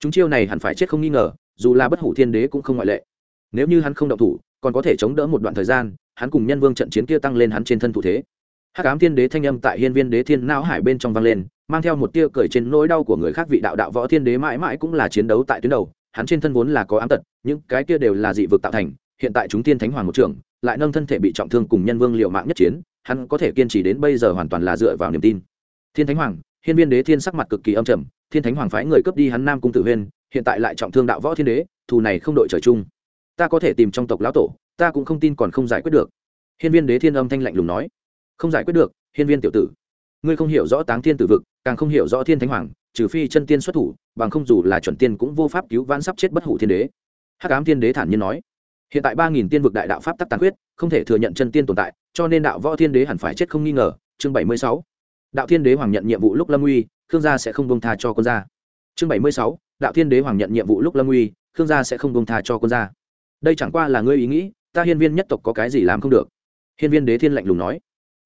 Chúng chiêu này hẳn phải chết không nghi ngờ, dù là bất hủ thiên đế cũng không ngoại lệ. Nếu như hắn không động thủ, còn có thể chống đỡ một đoạn thời gian, hắn cùng nhân vương trận chiến kia tăng lên hắn trên thân thủ thế. Hắc ám thiên đế thanh âm tại hiên viên đế thiên não hải bên trong vang lên, mang theo một tia cười trên nỗi đau của người khác vị đạo đạo võ thiên đế mãi mãi cũng là chiến đấu tại tuyến đầu, hắn trên thân vốn là có ám tật, những cái kia đều là dị vực tạo thành hiện tại chúng tiên thánh hoàng một trưởng, lại nâng thân thể bị trọng thương cùng nhân vương liệu mạng nhất chiến, hắn có thể kiên trì đến bây giờ hoàn toàn là dựa vào niềm tin. Thiên thánh hoàng, hiên viên đế thiên sắc mặt cực kỳ âm trầm, thiên thánh hoàng phái người cướp đi hắn nam cung tử huyên, hiện tại lại trọng thương đạo võ thiên đế, thù này không đội trời chung. Ta có thể tìm trong tộc lão tổ, ta cũng không tin còn không giải quyết được. Hiên viên đế thiên âm thanh lạnh lùng nói. Không giải quyết được, hiên viên tiểu tử. Ngươi không hiểu rõ táng thiên tử vực, càng không hiểu rõ thiên thánh hoàng, trừ phi chân tiên xuất thủ, bằng không dù là chuẩn tiên cũng vô pháp cứu vãn sắp chết bất hủ thiên đế. Hắc ám thiên đế thản nhiên nói hiện tại ba nghìn tiên vực đại đạo pháp tắc tàn huyết không thể thừa nhận chân tiên tồn tại, cho nên đạo võ thiên đế hẳn phải chết không nghi ngờ. Chương bảy mươi sáu. Đạo thiên đế hoàng nhận nhiệm vụ lúc lâm uy, khương gia sẽ không bông tha cho quân gia. Chương bảy mươi sáu. Đạo thiên đế hoàng nhận nhiệm vụ lúc lâm uy, khương gia sẽ không bông tha cho quân gia. Đây chẳng qua là ngươi ý nghĩ, ta hiên viên nhất tộc có cái gì làm không được? Hiên viên đế thiên lạnh lùng nói.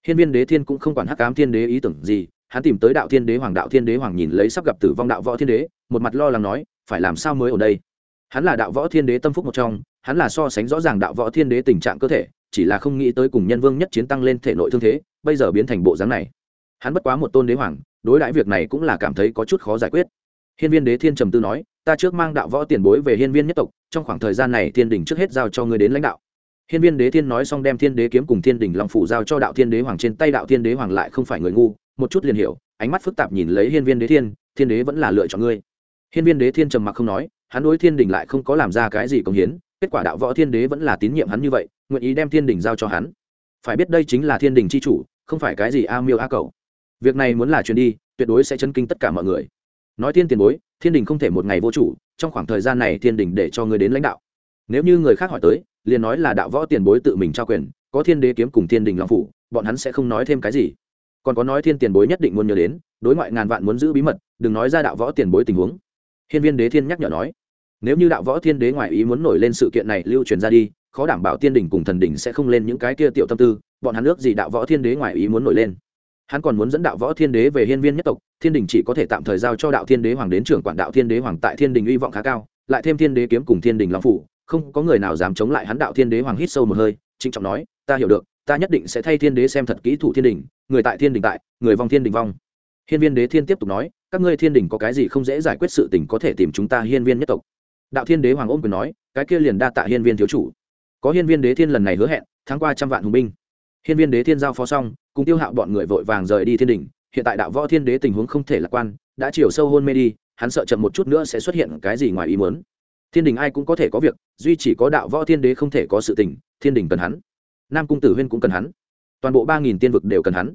Hiên viên đế thiên cũng không quản hắc cám thiên đế ý tưởng gì, hắn tìm tới đạo thiên đế hoàng, đạo thiên đế hoàng nhìn lấy sắp gặp tử vong đạo võ thiên đế, một mặt lo lắng nói, phải làm sao mới ở đây? Hắn là đạo võ thiên đế tâm phúc một trong hắn là so sánh rõ ràng đạo võ thiên đế tình trạng cơ thể, chỉ là không nghĩ tới cùng nhân vương nhất chiến tăng lên thể nội thương thế, bây giờ biến thành bộ dáng này. Hắn bất quá một tôn đế hoàng, đối đãi việc này cũng là cảm thấy có chút khó giải quyết. Hiên viên đế thiên trầm tư nói, ta trước mang đạo võ tiền bối về hiên viên nhất tộc, trong khoảng thời gian này thiên đình trước hết giao cho người đến lãnh đạo. Hiên viên đế thiên nói xong đem thiên đế kiếm cùng thiên đình long phủ giao cho đạo thiên đế hoàng trên tay đạo thiên đế hoàng lại không phải người ngu, một chút liền hiểu, ánh mắt phức tạp nhìn lấy hiên viên đế thiên thiên đế vẫn là lựa chọn ngươi. Hiên viên đế thiên trầm mặc không nói, hắn đối thiên đình lại không có làm ra cái gì công hiến kết quả đạo võ thiên đế vẫn là tín nhiệm hắn như vậy, nguyện ý đem thiên đình giao cho hắn. Phải biết đây chính là thiên đình c h i chủ, không phải cái gì a miêu a cầu. Việc này muốn là truyền đi, tuyệt đối sẽ chấn kinh tất cả mọi người. Nói thiên tiền bối, thiên đình không thể một ngày vô chủ, trong khoảng thời gian này thiên đình để cho người đến lãnh đạo. Nếu như người khác hỏi tới, liền nói là đạo võ tiền bối tự mình trao quyền, có thiên đế kiếm cùng thiên đình long phủ, bọn hắn sẽ không nói thêm cái gì. Còn có nói thiên tiền bối nhất định muốn nhớ đến, đối ngoại ngàn vạn muốn giữ bí mật, đừng nói ra đạo võ tiền bối tình huống. Hiên viên đế thiên nhắc nhở nói nếu như đạo võ thiên đế ngoại ý muốn nổi lên sự kiện này lưu truyền ra đi, khó đảm bảo tiên đình cùng thần đình sẽ không lên những cái kia tiểu tâm tư, bọn hắn ước gì đạo võ thiên đế ngoại ý muốn nổi lên. Hắn còn muốn dẫn đạo võ thiên đế về hiên viên nhất tộc, thiên đình chỉ có thể tạm thời giao cho đạo thiên đế hoàng đến trưởng quản đạo thiên đế hoàng tại thiên đình uy vọng khá cao, lại thêm thiên đế kiếm cùng thiên đình long phủ, không có người nào dám chống lại hắn đạo thiên đế hoàng hít sâu một hơi, trịnh trọng nói, ta hiểu được, ta nhất định sẽ thay thiên đế xem thật kỹ thủ thiên đình người tại thiên đình tại, người vong thiên đình vong. Hiên viên đế thiên tiếp tục nói, các ngươi thiên đình có cái gì không dễ giải quyết sự tình có thể tìm chúng ta hiên viên nhất tộc đạo thiên đế hoàng ôm quyền nói, cái kia liền đa tạ hiên viên thiếu chủ. Có hiên viên đế thiên lần này hứa hẹn tháng qua trăm vạn hùng binh. Hiên viên đế thiên giao phó xong, cùng tiêu hạo bọn người vội vàng rời đi thiên đình hiện tại đạo võ thiên đế tình huống không thể lạc quan, đã chiều sâu hôn mê đi, hắn sợ chậm một chút nữa sẽ xuất hiện cái gì ngoài ý muốn. Thiên đình ai cũng có thể có việc, duy chỉ có đạo võ thiên đế không thể có sự tình, thiên đình cần hắn. Nam cung tử huyên cũng cần hắn. Toàn bộ ba nghìn tiên vực đều cần hắn.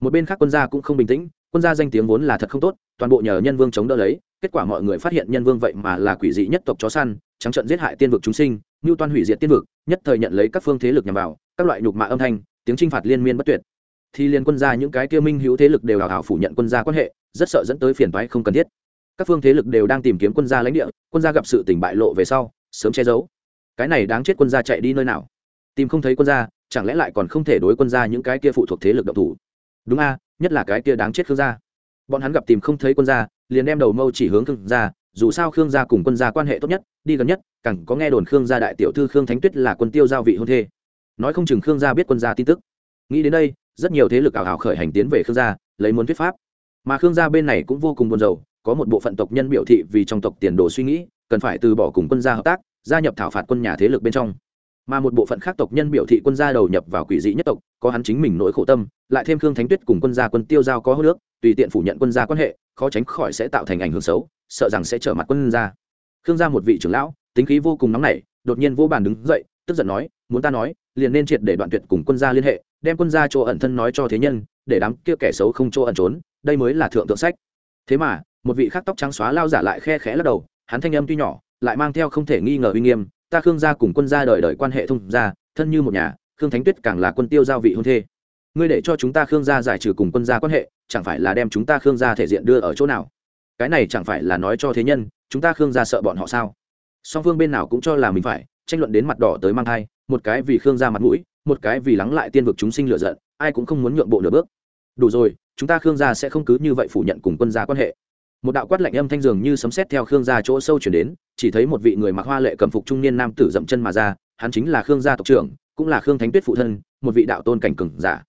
Một bên khác quân gia cũng không bình tĩnh, quân gia danh tiếng vốn là thật không tốt, toàn bộ nhờ nhân vương chống đỡ lấy kết quả mọi người phát hiện nhân vương vậy mà là quỷ dị nhất tộc chó săn, trắng trận giết hại tiên vực chúng sinh, ngưu toan hủy diệt tiên vực, nhất thời nhận lấy các phương thế lực nhằm vào, các loại nhục mạ âm thanh, tiếng chinh phạt liên miên bất tuyệt. Thì liên quân gia những cái kia minh hữu thế lực đều hào hào phủ nhận quân gia quan hệ, rất sợ dẫn tới phiền toái không cần thiết. Các phương thế lực đều đang tìm kiếm quân gia lãnh địa, quân gia gặp sự tình bại lộ về sau, sớm che giấu. Cái này đáng chết quân gia chạy đi nơi nào? Tìm không thấy quân gia, chẳng lẽ lại còn không thể đối quân gia những cái kia phụ thuộc thế lực độc thủ? Đúng a, nhất là cái kia đáng chết khương gia. Bọn hắn gặp tìm không thấy quân gia liền đem đầu mâu chỉ hướng khương gia, dù sao khương gia cùng quân gia quan hệ tốt nhất, đi gần nhất, càng có nghe đồn khương gia đại tiểu thư khương thánh tuyết là quân tiêu giao vị hôn thê. Nói không chừng khương gia biết quân gia tin tức. Nghĩ đến đây, rất nhiều thế lực ảo ảo khởi hành tiến về khương gia, lấy muốn thuyết pháp. Mà khương gia bên này cũng vô cùng buồn rầu, có một bộ phận tộc nhân biểu thị vì trong tộc tiền đồ suy nghĩ, cần phải từ bỏ cùng quân gia hợp tác, gia nhập thảo phạt quân nhà thế lực bên trong. Mà một bộ phận khác tộc nhân biểu thị quân gia đầu nhập vào quỷ dị nhất tộc, có hắn chính mình nỗi khổ tâm, lại thêm khương thánh tuyết cùng quân gia quân tiêu giao có hô nước, tùy tiện phủ nhận quân gia quan hệ khó tránh khỏi sẽ tạo thành ảnh hưởng xấu, sợ rằng sẽ trở mặt quân gia khương gia một vị trưởng lão, tính khí vô cùng nóng nảy, đột nhiên vô bàn đứng dậy, tức giận nói, muốn ta nói, liền nên triệt để đoạn tuyệt cùng quân gia liên hệ, đem quân gia chỗ ẩn thân nói cho thế nhân, để đám kia kẻ xấu không chỗ ẩn trốn, đây mới là thượng tượng sách. Thế mà, một vị khác tóc trắng xóa lao giả lại khe khẽ lắc đầu, hắn thanh âm tuy nhỏ, lại mang theo không thể nghi ngờ uy nghiêm, ta khương gia cùng quân gia đời đời quan hệ thông gia, thân như một nhà, khương thánh tuyết càng là quân tiêu giao vị hôn thê. Ngươi để cho chúng ta khương gia giải trừ cùng quân gia quan hệ chẳng phải là đem chúng ta khương gia thể diện đưa ở chỗ nào? Cái này chẳng phải là nói cho thế nhân, chúng ta khương gia sợ bọn họ sao? Song phương bên nào cũng cho là mình phải, tranh luận đến mặt đỏ tới mang thai, một cái vì khương gia mặt mũi, một cái vì lắng lại tiên vực chúng sinh lựa giận, ai cũng không muốn nhượng bộ nửa bước. Đủ rồi, chúng ta khương gia sẽ không cứ như vậy phủ nhận cùng quân gia quan hệ. Một đạo quát lạnh âm thanh dường như sấm sét theo khương gia chỗ sâu chuyển đến, chỉ thấy một vị người mặc hoa lệ cầm phục trung niên nam tử dậm chân mà ra, hắn chính là khương gia tộc trưởng, cũng là khương thánh tuyết phụ thân, một vị đạo tôn cảnh cừng giả.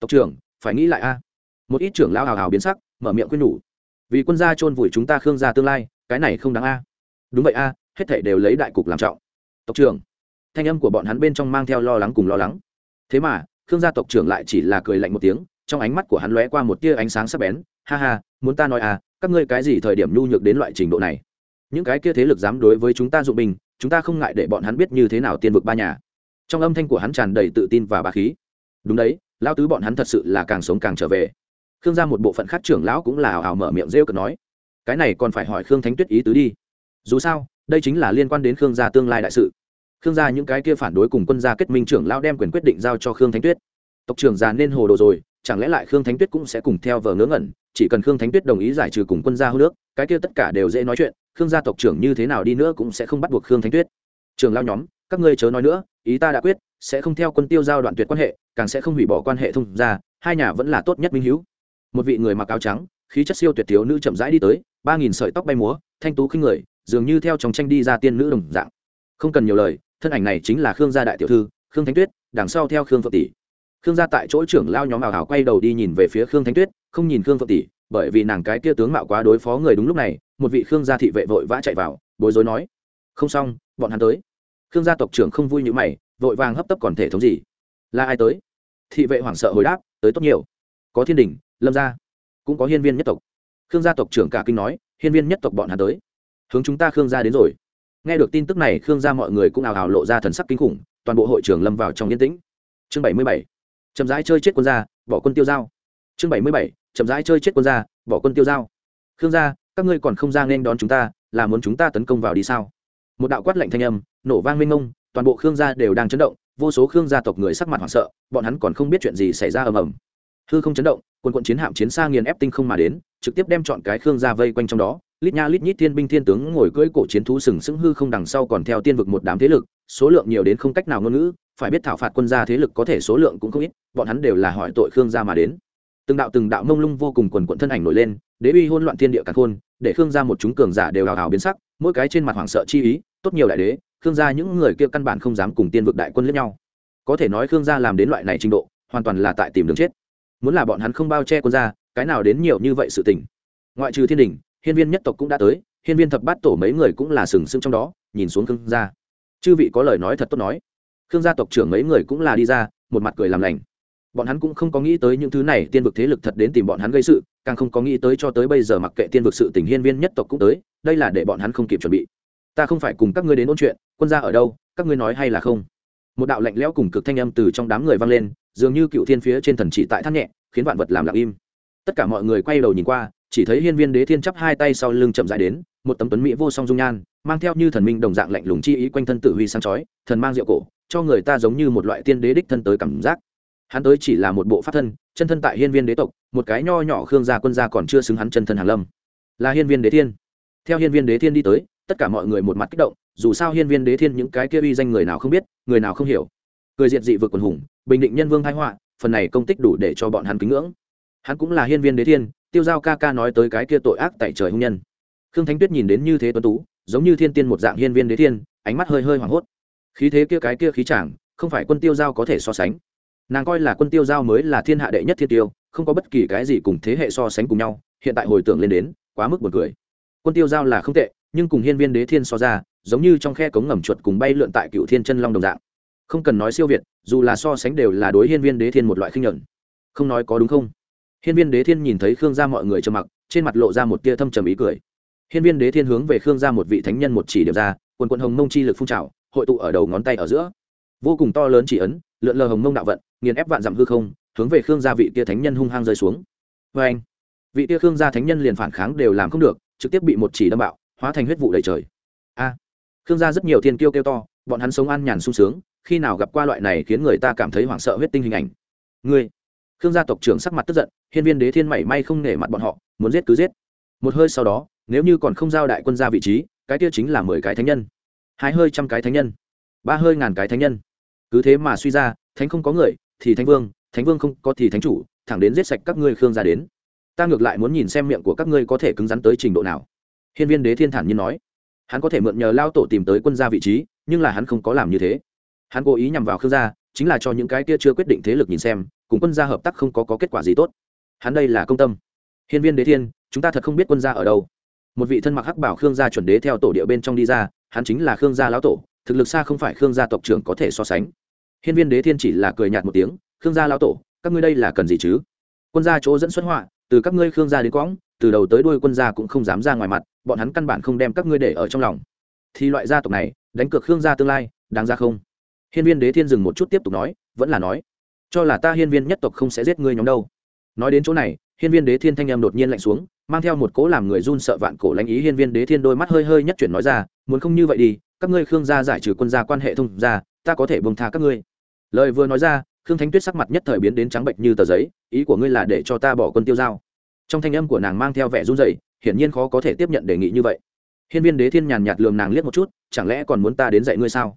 Tộc trưởng, phải nghĩ lại a một ít trưởng lao hào hào biến sắc, mở miệng khuyên nhủ, vì quân gia chôn vùi chúng ta khương gia tương lai, cái này không đáng a. Đúng vậy a, hết thảy đều lấy đại cục làm trọng. Tộc trưởng. Thanh âm của bọn hắn bên trong mang theo lo lắng cùng lo lắng. Thế mà, khương gia tộc trưởng lại chỉ là cười lạnh một tiếng, trong ánh mắt của hắn lóe qua một tia ánh sáng sắc bén. Ha ha, muốn ta nói à các ngươi cái gì thời điểm nhu nhược đến loại trình độ này? Những cái kia thế lực dám đối với chúng ta dụng bình, chúng ta không ngại để bọn hắn biết như thế nào tiên vực ba nhà. Trong âm thanh của hắn tràn đầy tự tin và bá khí. Đúng đấy lao tứ bọn hắn thật sự là càng sống càng trở về khương gia một bộ phận khác trưởng lão cũng là ảo ảo mở miệng rêu cực nói, cái này còn phải hỏi khương thánh tuyết ý tứ đi. Dù sao, đây chính là liên quan đến khương gia tương lai đại sự. Khương gia những cái kia phản đối cùng quân gia kết minh trưởng lão đem quyền quyết định giao cho khương thánh tuyết. Tộc trưởng già nên hồ đồ rồi, chẳng lẽ lại khương thánh tuyết cũng sẽ cùng theo vờ ngớ ngẩn, chỉ cần khương thánh tuyết đồng ý giải trừ cùng quân gia hô nước, cái kia tất cả đều dễ nói chuyện, khương gia tộc trưởng như thế nào đi nữa cũng sẽ không bắt buộc khương thánh tuyết. Trường lao nhóm, các ngươi chớ nói nữa, ý ta đã quyết, sẽ không theo quân tiêu giao đoạn tuyệt quan hệ, càng sẽ không hủy bỏ quan hệ thông gia, hai nhà vẫn là tốt nhất minh hữu một vị người mặc áo trắng, khí chất siêu tuyệt thiếu nữ chậm rãi đi tới, ba nghìn sợi tóc bay múa, thanh tú khinh người, dường như theo trong tranh đi ra tiên nữ đồng dạng. Không cần nhiều lời, thân ảnh này chính là khương gia đại tiểu thư, khương thánh tuyết, đằng sau theo khương phượng tỷ. Khương gia tại chỗ trưởng lao nhóm ảo hảo quay đầu đi nhìn về phía khương thánh tuyết, không nhìn khương phượng tỷ, bởi vì nàng cái kia tướng mạo quá đối phó người đúng lúc này, một vị khương gia thị vệ vội vã chạy vào, bối rối nói, không xong, bọn hắn tới. Khương gia tộc trưởng không vui như mày, vội vàng hấp tấp còn thể thống gì? Là ai tới? Thị vệ hoảng sợ hồi đáp, tới tốt nhiều. Có thiên đình lâm gia cũng có hiên viên nhất tộc khương gia tộc trưởng cả kinh nói hiên viên nhất tộc bọn hắn tới hướng chúng ta khương gia đến rồi nghe được tin tức này khương gia mọi người cũng ào ào lộ ra thần sắc kinh khủng toàn bộ hội trưởng lâm vào trong yên tĩnh chương bảy mươi bảy chậm rãi chơi chết quân gia bỏ quân tiêu giao chương bảy mươi bảy chậm rãi chơi chết quân gia bỏ quân tiêu giao khương gia các ngươi còn không ra nên đón chúng ta là muốn chúng ta tấn công vào đi sao một đạo quát lạnh thanh âm nổ vang minh ngông toàn bộ khương gia đều đang chấn động vô số khương gia tộc người sắc mặt hoảng sợ bọn hắn còn không biết chuyện gì xảy ra ầm ầm hư không chấn động quân quận chiến hạm chiến xa nghiền ép tinh không mà đến, trực tiếp đem chọn cái khương gia vây quanh trong đó. Lít nha lít nhít thiên binh thiên tướng ngồi cưỡi cổ chiến thú sừng sững hư không đằng sau còn theo tiên vực một đám thế lực, số lượng nhiều đến không cách nào ngôn ngữ, phải biết thảo phạt quân gia thế lực có thể số lượng cũng không ít, bọn hắn đều là hỏi tội khương gia mà đến. Từng đạo từng đạo mông lung vô cùng quần quận thân ảnh nổi lên, đế uy hôn loạn thiên địa cả khôn, để khương gia một chúng cường giả đều hào hào biến sắc, mỗi cái trên mặt hoảng sợ chi ý, tốt nhiều đại đế, khương gia những người kia căn bản không dám cùng tiên vực đại quân lẫn nhau. Có thể nói khương gia làm đến loại này trình độ, hoàn toàn là tại tìm đường chết muốn là bọn hắn không bao che quân gia cái nào đến nhiều như vậy sự tình. Ngoại trừ thiên đình, hiên viên nhất tộc cũng đã tới, hiên viên thập bát tổ mấy người cũng là sừng sững trong đó, nhìn xuống khương gia. Chư vị có lời nói thật tốt nói. Khương gia tộc trưởng mấy người cũng là đi ra, một mặt cười làm lành. Bọn hắn cũng không có nghĩ tới những thứ này, tiên vực thế lực thật đến tìm bọn hắn gây sự, càng không có nghĩ tới cho tới bây giờ mặc kệ tiên vực sự tình hiên viên nhất tộc cũng tới, đây là để bọn hắn không kịp chuẩn bị. Ta không phải cùng các ngươi đến ôn chuyện, quân gia ở đâu, các ngươi nói hay là không? Một đạo lạnh lẽo cùng cực thanh âm từ trong đám người vang lên dường như cựu thiên phía trên thần chỉ tại thắt nhẹ, khiến vạn vật làm lặng im. Tất cả mọi người quay đầu nhìn qua, chỉ thấy hiên viên đế thiên chắp hai tay sau lưng chậm dại đến, một tấm tuấn mỹ vô song dung nhan, mang theo như thần minh đồng dạng lạnh lùng chi ý quanh thân tử huy sáng chói, thần mang rượu cổ, cho người ta giống như một loại tiên đế đích thân tới cảm giác. Hắn tới chỉ là một bộ pháp thân, chân thân tại hiên viên đế tộc, một cái nho nhỏ khương gia quân gia còn chưa xứng hắn chân thân hàn lâm. Là hiên viên đế thiên. Theo hiên viên đế thiên đi tới, tất cả mọi người một mặt kích động, dù sao hiên viên đế thiên những cái kia uy danh người nào không biết, người nào không hiểu cười diệt dị vực quần hùng, bình định nhân vương thái họa, phần này công tích đủ để cho bọn hắn kính ngưỡng. Hắn cũng là hiên viên đế thiên, tiêu giao ca ca nói tới cái kia tội ác tại trời hung nhân. Khương thánh tuyết nhìn đến như thế tuấn tú, giống như thiên tiên một dạng hiên viên đế thiên, ánh mắt hơi hơi hoảng hốt. Khí thế kia cái kia khí chàng, không phải quân tiêu giao có thể so sánh. Nàng coi là quân tiêu giao mới là thiên hạ đệ nhất thiên tiêu, không có bất kỳ cái gì cùng thế hệ so sánh cùng nhau, hiện tại hồi tưởng lên đến, quá mức buồn cười. Quân tiêu giao là không tệ, nhưng cùng hiên viên đế thiên so ra, giống như trong khe cống ngầm chuột cùng bay lượn tại cựu thiên chân long đồng dạng không cần nói siêu việt, dù là so sánh đều là đối hiên viên đế thiên một loại khinh nhuận. Không nói có đúng không? Hiên viên đế thiên nhìn thấy khương gia mọi người trầm mặc, trên mặt lộ ra một tia thâm trầm ý cười. Hiên viên đế thiên hướng về khương gia một vị thánh nhân một chỉ điểm ra, quần quần hồng mông chi lực phun trào, hội tụ ở đầu ngón tay ở giữa. Vô cùng to lớn chỉ ấn, lượn lờ hồng mông đạo vận, nghiền ép vạn dặm hư không, hướng về khương gia vị tia thánh nhân hung hăng rơi xuống. Vê anh, vị tia khương gia thánh nhân liền phản kháng đều làm không được, trực tiếp bị một chỉ đâm bạo, hóa thành huyết vụ đầy trời. A, khương gia rất nhiều thiên kiêu kêu to, bọn hắn sống an nhàn sung sướng khi nào gặp qua loại này khiến người ta cảm thấy hoảng sợ huyết tinh hình ảnh? Ngươi, khương gia tộc trưởng sắc mặt tức giận, hiên viên đế thiên mảy may không nể mặt bọn họ, muốn giết cứ giết. Một hơi sau đó, nếu như còn không giao đại quân ra vị trí, cái kia chính là mười cái thánh nhân. Hai hơi trăm cái thánh nhân. Ba hơi ngàn cái thánh nhân. Cứ thế mà suy ra, thánh không có người, thì thánh vương thánh vương không có thì thánh chủ, thẳng đến giết sạch các ngươi khương gia đến. Ta ngược lại muốn nhìn xem miệng của các ngươi có thể cứng rắn tới trình độ nào. Hiên viên đế thiên thản nhiên nói. Hắn có thể mượn nhờ lao tổ tìm tới quân gia vị trí, nhưng là hắn không có làm như thế hắn cố ý nhằm vào khương gia chính là cho những cái kia chưa quyết định thế lực nhìn xem cùng quân gia hợp tác không có, có kết quả gì tốt. Hắn đây là công tâm. Hiên viên đế thiên chúng ta thật không biết quân gia ở đâu. Một vị thân mặc hắc bảo khương gia chuẩn đế theo tổ địa bên trong đi ra hắn chính là khương gia lão tổ thực lực xa không phải khương gia tộc trưởng có thể so sánh. Hiên viên đế thiên chỉ là cười nhạt một tiếng khương gia lão tổ các ngươi đây là cần gì chứ? Quân gia chỗ dẫn xuất họa từ các ngươi khương gia đến quõng từ đầu tới đuôi quân gia cũng không dám ra ngoài mặt bọn hắn căn bản không đem các ngươi để ở trong lòng. Thì loại gia tộc này đánh cược khương gia tương lai đáng ra không? Hiên viên đế thiên dừng một chút tiếp tục nói, vẫn là nói, cho là ta hiên viên nhất tộc không sẽ giết ngươi nhóm đâu. Nói đến chỗ này, hiên viên đế thiên thanh em đột nhiên lạnh xuống, mang theo một cố làm người run sợ vạn cổ lãnh ý hiên viên đế thiên đôi mắt hơi hơi nhất chuyển nói ra, muốn không như vậy đi, các ngươi khương gia giải trừ quân gia quan hệ thông gia, ta có thể bông tha các ngươi. Lời vừa nói ra, khương thánh tuyết sắc mặt nhất thời biến đến trắng bệnh như tờ giấy, ý của ngươi là để cho ta bỏ quân tiêu giao trong thanh âm của nàng mang theo vẻ run rẩy, hiển nhiên khó có thể tiếp nhận đề nghị như vậy. Hiên viên đế thiên nhàn nhạt lườm nàng liếc một chút, chẳng lẽ còn muốn ta đến dạy ngươi sao?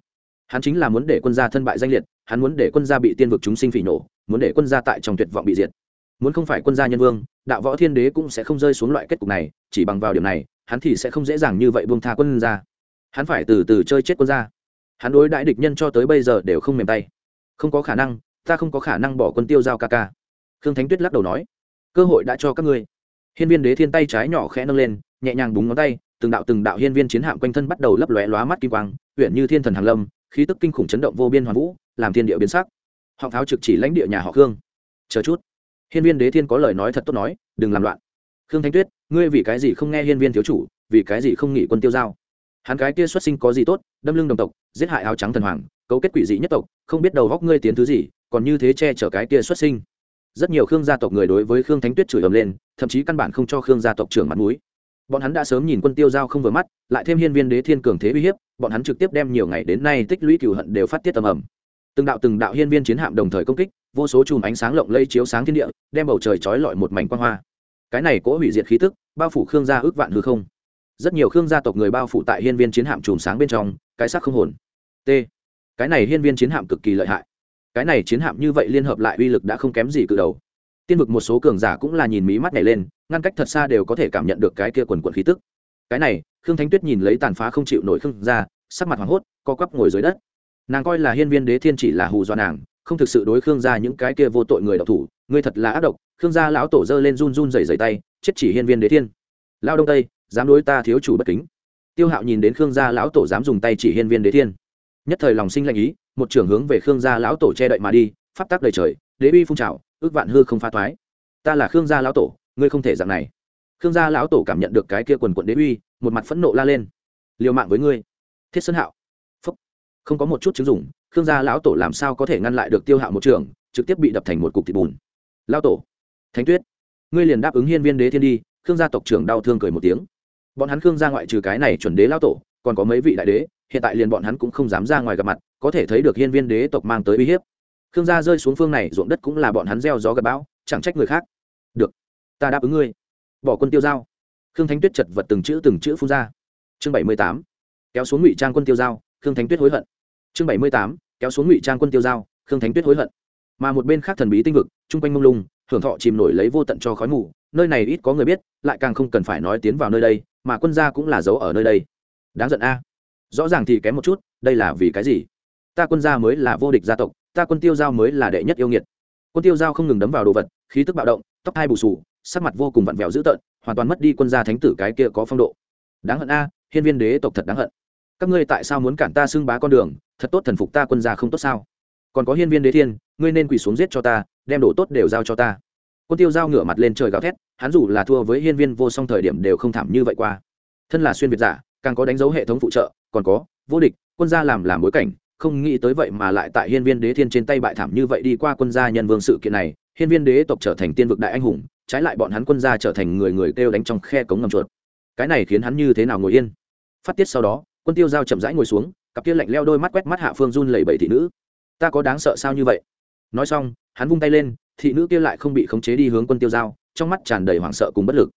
Hắn chính là muốn để quân gia thân bại danh liệt, hắn muốn để quân gia bị tiên vực chúng sinh phỉ nổ, muốn để quân gia tại trong tuyệt vọng bị diệt. Muốn không phải quân gia nhân vương, đạo võ thiên đế cũng sẽ không rơi xuống loại kết cục này, chỉ bằng vào điểm này, hắn thì sẽ không dễ dàng như vậy buông tha quân gia. Hắn phải từ từ chơi chết quân gia. Hắn đối đãi địch nhân cho tới bây giờ đều không mềm tay. Không có khả năng, ta không có khả năng bỏ quân tiêu giao ca ca. Khương thánh tuyết lắc đầu nói, cơ hội đã cho các ngươi. Hiên viên đế thiên tay trái nhỏ khẽ nâng lên, nhẹ nhàng búng ngón tay, từng đạo từng đạo hiên viên chiến hạm quanh thân bắt đầu lấp lóe lóa mắt kim quang huyện như thiên thần hàng lâm khí tức kinh khủng chấn động vô biên hoàn vũ, làm thiên địa biến sắc. Họ tháo trực chỉ lãnh địa nhà họ khương. Chờ chút. Hiên viên đế thiên có lời nói thật tốt nói, đừng làm loạn. Khương thanh tuyết, ngươi vì cái gì không nghe hiên viên thiếu chủ, vì cái gì không nghỉ quân tiêu giao? Hắn cái kia xuất sinh có gì tốt, đâm lưng đồng tộc, giết hại áo trắng thần hoàng, cấu kết quỷ dị nhất tộc, không biết đầu góc ngươi tiến thứ gì, còn như thế che chở cái kia xuất sinh. Rất nhiều khương gia tộc người đối với khương thánh tuyết chửi ầm lên, thậm chí căn bản không cho khương gia tộc trưởng mặt mũi bọn hắn đã sớm nhìn quân tiêu giao không vừa mắt, lại thêm hiên viên đế thiên cường thế uy hiếp, bọn hắn trực tiếp đem nhiều ngày đến nay tích lũy cửu hận đều phát tiết tầm ầm. Từng đạo từng đạo hiên viên chiến hạm đồng thời công kích, vô số chùm ánh sáng lộng lây chiếu sáng thiên địa, đem bầu trời trói lọi một mảnh quang hoa. Cái này cố hủy diệt khí tức, bao phủ khương gia ước vạn hư không. Rất nhiều khương gia tộc người bao phủ tại hiên viên chiến hạm chùm sáng bên trong, cái xác không hồn. T. Cái này hiên viên chiến hạm cực kỳ lợi hại. Cái này chiến hạm như vậy liên hợp lại uy lực đã không kém gì cự đầu tiên vực một số cường giả cũng là nhìn mí mắt này lên, ngăn cách thật xa đều có thể cảm nhận được cái kia quần quần khí tức. Cái này, khương thánh tuyết nhìn lấy tàn phá không chịu nổi khương ra sắc mặt hoảng hốt, co quắp ngồi dưới đất. Nàng coi là hiên viên đế thiên chỉ là hù dọa nàng, không thực sự đối khương gia những cái kia vô tội người độc thủ, ngươi thật là ác độc. Khương gia lão tổ dơ lên run run dày dày tay, chết chỉ hiên viên đế thiên. Lao đông tây, dám đối ta thiếu chủ bất kính. Tiêu hạo nhìn đến khương gia lão tổ dám dùng tay chỉ hiên viên đế thiên. Nhất thời lòng sinh lạnh ý, một trưởng hướng về khương gia lão tổ che đậy mà đi, pháp tắc đầy trời, đế uy phun trào ước vạn hư không phá thoái. Ta là khương gia lão tổ, ngươi không thể dạng này. Khương gia lão tổ cảm nhận được cái kia quần quận đế uy, một mặt phẫn nộ la lên. Liều mạng với ngươi. Thiết sơn hạo. Phúc. Không có một chút chứng dụng, khương gia lão tổ làm sao có thể ngăn lại được tiêu hạo một trường, trực tiếp bị đập thành một cục thịt bùn. Lão tổ. Thánh tuyết. Ngươi liền đáp ứng hiên viên đế thiên đi, khương gia tộc trưởng đau thương cười một tiếng. Bọn hắn khương gia ngoại trừ cái này chuẩn đế lão tổ, còn có mấy vị đại đế, hiện tại liền bọn hắn cũng không dám ra ngoài gặp mặt, có thể thấy được hiên viên đế tộc mang tới uy hiếp khương gia rơi xuống phương này, ruộng đất cũng là bọn hắn gieo gió gặp bão, chẳng trách người khác. Được, ta đáp ứng ngươi. Bỏ quân tiêu giao. Khương thánh tuyết chật vật từng chữ từng chữ phun ra. Chương bảy mươi tám. Kéo xuống ngụy trang quân tiêu giao, khương thánh tuyết hối hận. Chương bảy mươi tám. Kéo xuống ngụy trang quân tiêu giao, khương thánh tuyết hối hận. Mà một bên khác thần bí tinh vực, chung quanh mông lung, hưởng thọ chìm nổi lấy vô tận cho khói mù, nơi này ít có người biết, lại càng không cần phải nói tiến vào nơi đây, mà quân gia cũng là giấu ở nơi đây. Đáng giận a. Rõ ràng thì kém một chút, đây là vì cái gì? Ta quân gia mới là vô địch gia tộc ta quân tiêu giao mới là đệ nhất yêu nghiệt. Quân tiêu giao không ngừng đấm vào đồ vật, khí tức bạo động, tóc hai bù sù sắc mặt vô cùng vặn vẹo dữ tợn, hoàn toàn mất đi quân gia thánh tử cái kia có phong độ. Đáng hận a, hiên viên đế tộc thật đáng hận. Các ngươi tại sao muốn cản ta xưng bá con đường, thật tốt thần phục ta quân gia không tốt sao? Còn có hiên viên đế thiên, ngươi nên quỳ xuống giết cho ta, đem đồ tốt đều giao cho ta. Quân tiêu giao ngửa mặt lên trời gào thét, hắn dù là thua với hiên viên vô song thời điểm đều không thảm như vậy qua. Thân là xuyên việt giả, càng có đánh dấu hệ thống phụ trợ, còn có, vô địch, quân gia làm làm bối cảnh không nghĩ tới vậy mà lại tại hiên viên đế thiên trên tay bại thảm như vậy đi qua quân gia nhân vương sự kiện này, hiên viên đế tộc trở thành tiên vực đại anh hùng, trái lại bọn hắn quân gia trở thành người người kêu đánh trong khe cống ngầm chuột. Cái này khiến hắn như thế nào ngồi yên? Phát tiết sau đó, quân tiêu giao chậm rãi ngồi xuống, cặp kia lạnh leo đôi mắt quét mắt hạ phương run lẩy bẩy thị nữ. Ta có đáng sợ sao như vậy? Nói xong, hắn vung tay lên, thị nữ kia lại không bị khống chế đi hướng quân tiêu giao, trong mắt tràn đầy hoảng sợ cùng bất lực.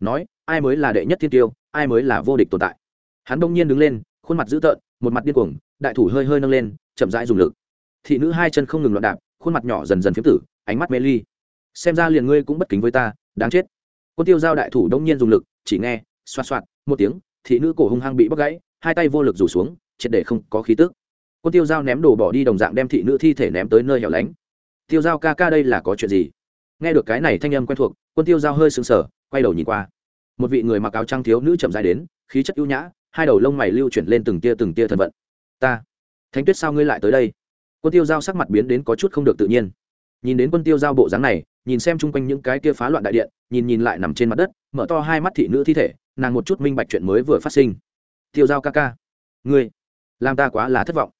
Nói, ai mới là đệ nhất thiên tiêu, ai mới là vô địch tồn tại? Hắn đông nhiên đứng lên, khuôn mặt dữ tợn một mặt điên cuồng, đại thủ hơi hơi nâng lên, chậm rãi dùng lực. Thị nữ hai chân không ngừng loạn đạp, khuôn mặt nhỏ dần dần phiếm tử, ánh mắt mê ly. Xem ra liền ngươi cũng bất kính với ta, đáng chết. Quân tiêu giao đại thủ đông nhiên dùng lực, chỉ nghe xoa xoạt, một tiếng, thị nữ cổ hung hăng bị bóc gãy, hai tay vô lực rủ xuống, triệt để không có khí tức. Quân tiêu giao ném đồ bỏ đi đồng dạng đem thị nữ thi thể ném tới nơi hẻo lánh. Tiêu giao ca ca đây là có chuyện gì? Nghe được cái này thanh âm quen thuộc, quân tiêu giao hơi sững sờ, quay đầu nhìn qua. Một vị người mặc áo trăng thiếu nữ chậm dài đến, khí chất ưu nhã hai đầu lông mày lưu chuyển lên từng tia từng tia thần vận. Ta, thánh tuyết sao ngươi lại tới đây? Quân tiêu giao sắc mặt biến đến có chút không được tự nhiên. Nhìn đến quân tiêu giao bộ dáng này, nhìn xem chung quanh những cái kia phá loạn đại điện, nhìn nhìn lại nằm trên mặt đất, mở to hai mắt thị nữ thi thể, nàng một chút minh bạch chuyện mới vừa phát sinh. Tiêu giao ca ca, ngươi, làm ta quá là thất vọng.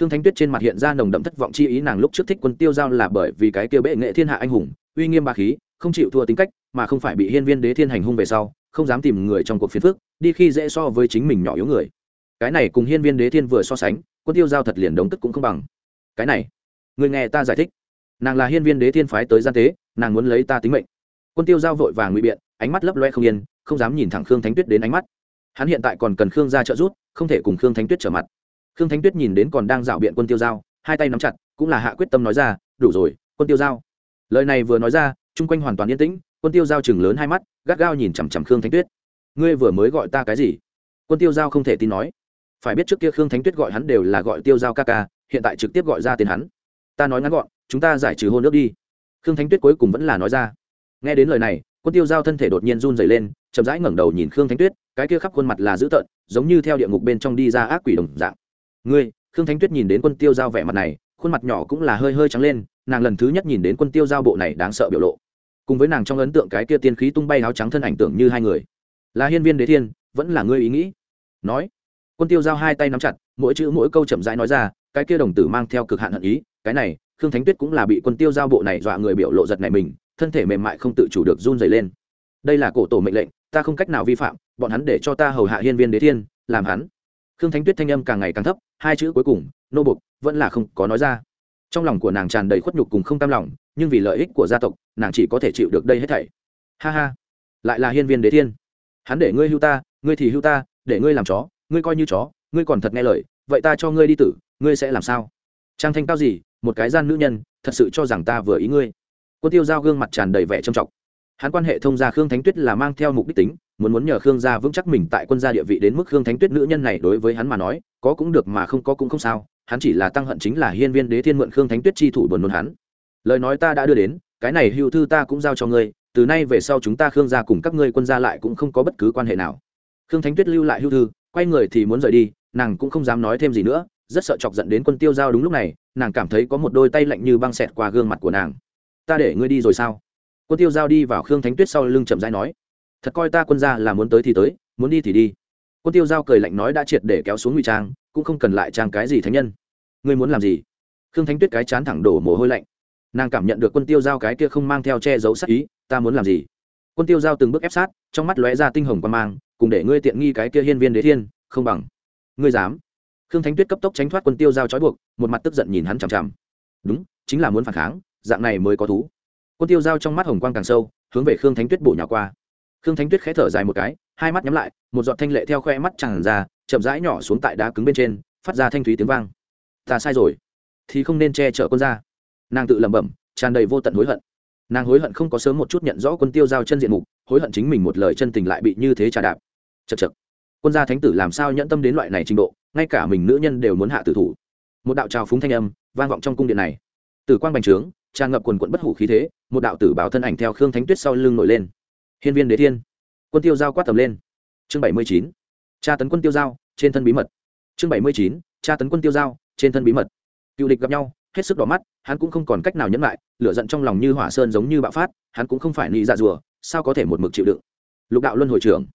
Khương thánh tuyết trên mặt hiện ra nồng đậm thất vọng chi ý, nàng lúc trước thích quân tiêu giao là bởi vì cái kia bệ nghệ thiên hạ anh hùng, uy nghiêm ba khí, không chịu thua tính cách, mà không phải bị hiên viên đế thiên hành hung về sau không dám tìm người trong cuộc phiền phức, đi khi dễ so với chính mình nhỏ yếu người. Cái này cùng hiên viên đế thiên vừa so sánh, quân tiêu giao thật liền đống tức cũng không bằng. Cái này, người nghe ta giải thích. Nàng là hiên viên đế thiên phái tới gian tế, nàng muốn lấy ta tính mệnh. Quân tiêu giao vội vàng ngụy biện, ánh mắt lấp loe không yên, không dám nhìn thẳng khương thánh tuyết đến ánh mắt. Hắn hiện tại còn cần khương ra trợ giúp, không thể cùng khương thánh tuyết trở mặt. Khương thánh tuyết nhìn đến còn đang dạo biện quân tiêu giao, hai tay nắm chặt, cũng là hạ quyết tâm nói ra, đủ rồi, quân tiêu giao. Lời này vừa nói ra, chung quanh hoàn toàn yên tĩnh quân tiêu giao chừng lớn hai mắt, gắt gao nhìn chằm chằm khương thánh tuyết. Ngươi vừa mới gọi ta cái gì? Quân tiêu giao không thể tin nói. Phải biết trước kia khương thánh tuyết gọi hắn đều là gọi tiêu giao ca ca, hiện tại trực tiếp gọi ra tên hắn. Ta nói ngắn gọn, chúng ta giải trừ hôn ước đi. Khương thánh tuyết cuối cùng vẫn là nói ra. Nghe đến lời này, quân tiêu giao thân thể đột nhiên run dày lên, chậm rãi ngẩng đầu nhìn khương thánh tuyết, cái kia khắp khuôn mặt là dữ tợn, giống như theo địa ngục bên trong đi ra ác quỷ đồng dạng. Ngươi! Khương thánh tuyết nhìn đến quân tiêu giao vẻ mặt này, khuôn mặt nhỏ cũng là hơi hơi trắng lên, nàng lần thứ nhất nhìn đến quân tiêu giao bộ này đáng sợ biểu lộ cùng với nàng trong ấn tượng cái kia tiên khí tung bay áo trắng thân ảnh tưởng như hai người. Là hiên viên đế thiên, vẫn là ngươi ý nghĩ? Nói. Quân tiêu giao hai tay nắm chặt, mỗi chữ mỗi câu chậm rãi nói ra, cái kia đồng tử mang theo cực hạn hận ý, cái này, khương thánh tuyết cũng là bị quân tiêu giao bộ này dọa người biểu lộ giật này mình, thân thể mềm mại không tự chủ được run dày lên. Đây là cổ tổ mệnh lệnh, ta không cách nào vi phạm, bọn hắn để cho ta hầu hạ hiên viên đế thiên, làm hắn. Khương thánh tuyết thanh âm càng ngày càng thấp, hai chữ cuối cùng, nô bục vẫn là không có nói ra. Trong lòng của nàng tràn đầy khuất nhục cùng không tam lòng nhưng vì lợi ích của gia tộc, nàng chỉ có thể chịu được đây hết thảy. Ha ha, lại là hiên viên đế thiên. Hắn để ngươi hưu ta, ngươi thì hưu ta, để ngươi làm chó, ngươi coi như chó, ngươi còn thật nghe lời, vậy ta cho ngươi đi tử, ngươi sẽ làm sao? Trang thanh cao gì, một cái gian nữ nhân, thật sự cho rằng ta vừa ý ngươi. Quân tiêu giao gương mặt tràn đầy vẻ trầm trọng. Hắn quan hệ thông gia khương thánh tuyết là mang theo mục đích tính, muốn muốn nhờ khương gia vững chắc mình tại quân gia địa vị đến mức khương thánh tuyết nữ nhân này đối với hắn mà nói, có cũng được mà không có cũng không sao. Hắn chỉ là tăng hận chính là hiên viên đế thiên mượn khương thánh tuyết chi thủ buồn nôn hắn lời nói ta đã đưa đến, cái này hưu thư ta cũng giao cho ngươi, từ nay về sau chúng ta khương gia cùng các ngươi quân gia lại cũng không có bất cứ quan hệ nào. Khương thánh tuyết lưu lại hưu thư, quay người thì muốn rời đi, nàng cũng không dám nói thêm gì nữa, rất sợ chọc giận đến quân tiêu giao đúng lúc này, nàng cảm thấy có một đôi tay lạnh như băng xẹt qua gương mặt của nàng. Ta để ngươi đi rồi sao? Quân tiêu giao đi vào khương thánh tuyết sau lưng chậm rãi nói. Thật coi ta quân gia là muốn tới thì tới, muốn đi thì đi. Quân tiêu giao cười lạnh nói đã triệt để kéo xuống ngụy trang, cũng không cần lại trang cái gì thánh nhân. Ngươi muốn làm gì? Khương thánh tuyết cái chán thẳng đổ mồ hôi lạnh nàng cảm nhận được quân tiêu giao cái kia không mang theo che giấu sắc ý, ta muốn làm gì? Quân tiêu giao từng bước ép sát, trong mắt lóe ra tinh hồng quan mang, cùng để ngươi tiện nghi cái kia hiên viên đế thiên, không bằng. Ngươi dám? Khương thánh tuyết cấp tốc tránh thoát quân tiêu giao trói buộc, một mặt tức giận nhìn hắn chằm chằm. Đúng, chính là muốn phản kháng, dạng này mới có thú. Quân tiêu giao trong mắt hồng quang càng sâu, hướng về khương thánh tuyết bổ nhỏ qua. Khương thánh tuyết khẽ thở dài một cái, hai mắt nhắm lại, một giọt thanh lệ theo khoe mắt tràn ra, chậm rãi nhỏ xuống tại đá cứng bên trên, phát ra thanh thúy tiếng vang. Ta sai rồi, thì không nên che chở quân ra nàng tự lẩm bẩm, tràn đầy vô tận hối hận. Nàng hối hận không có sớm một chút nhận rõ quân tiêu giao chân diện mục, hối hận chính mình một lời chân tình lại bị như thế trà đạp. Chật chật quân gia thánh tử làm sao nhẫn tâm đến loại này trình độ, ngay cả mình nữ nhân đều muốn hạ tử thủ. Một đạo trào phúng thanh âm vang vọng trong cung điện này. Tử quang bành trướng, tràn ngập quần quận bất hủ khí thế, một đạo tử bảo thân ảnh theo khương thánh tuyết sau lưng nổi lên. Hiên viên đế thiên. Quân tiêu giao quát tầm lên. Chương bảy mươi chín. Tra tấn quân tiêu giao, trên thân bí mật. Chương bảy mươi chín. Tra tấn quân tiêu giao, trên thân bí mật. Cựu địch gặp nhau hết sức đỏ mắt, hắn cũng không còn cách nào nhẫn lại, lửa giận trong lòng như hỏa sơn giống như bạo phát, hắn cũng không phải nị dạ rùa, sao có thể một mực chịu đựng? Lục đạo luân hồi trưởng.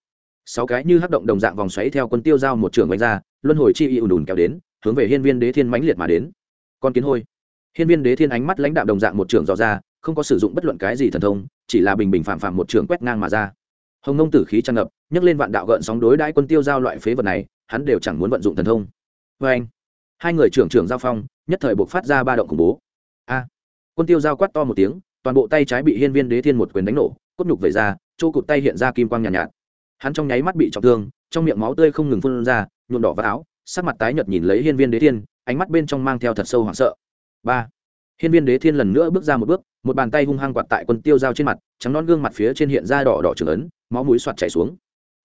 Sáu cái như hắc động đồng dạng vòng xoáy theo quân tiêu giao một trường đánh ra, luân hồi chi y ùn ùn kéo đến, hướng về hiên viên đế thiên mãnh liệt mà đến. Con kiến hôi. Hiên viên đế thiên ánh mắt lãnh đạo đồng dạng một trường dò ra, không có sử dụng bất luận cái gì thần thông, chỉ là bình bình phạm phạm một trường quét ngang mà ra. Hồng nông tử khí tràn ngập, nhấc lên vạn đạo gợn sóng đối đãi quân tiêu giao loại phế vật này, hắn đều chẳng muốn vận dụng thần thông. Vê anh hai người trưởng trưởng giao phong nhất thời buộc phát ra ba động khủng bố. A! Quân tiêu giao quát to một tiếng toàn bộ tay trái bị hiên viên đế thiên một quyền đánh nổ cốt nhục về ra chỗ cụt tay hiện ra kim quang nhàn nhạt, nhạt. Hắn trong nháy mắt bị trọng thương trong miệng máu tươi không ngừng phun ra nhuộm đỏ vào áo sắc mặt tái nhợt nhìn lấy hiên viên đế thiên ánh mắt bên trong mang theo thật sâu hoảng sợ. Ba! Hiên viên đế thiên lần nữa bước ra một bước một bàn tay hung hăng quạt tại quân tiêu dao trên mặt trắng non gương mặt phía trên hiện ra đỏ đỏ trường ấn máu mũi soạt chảy xuống.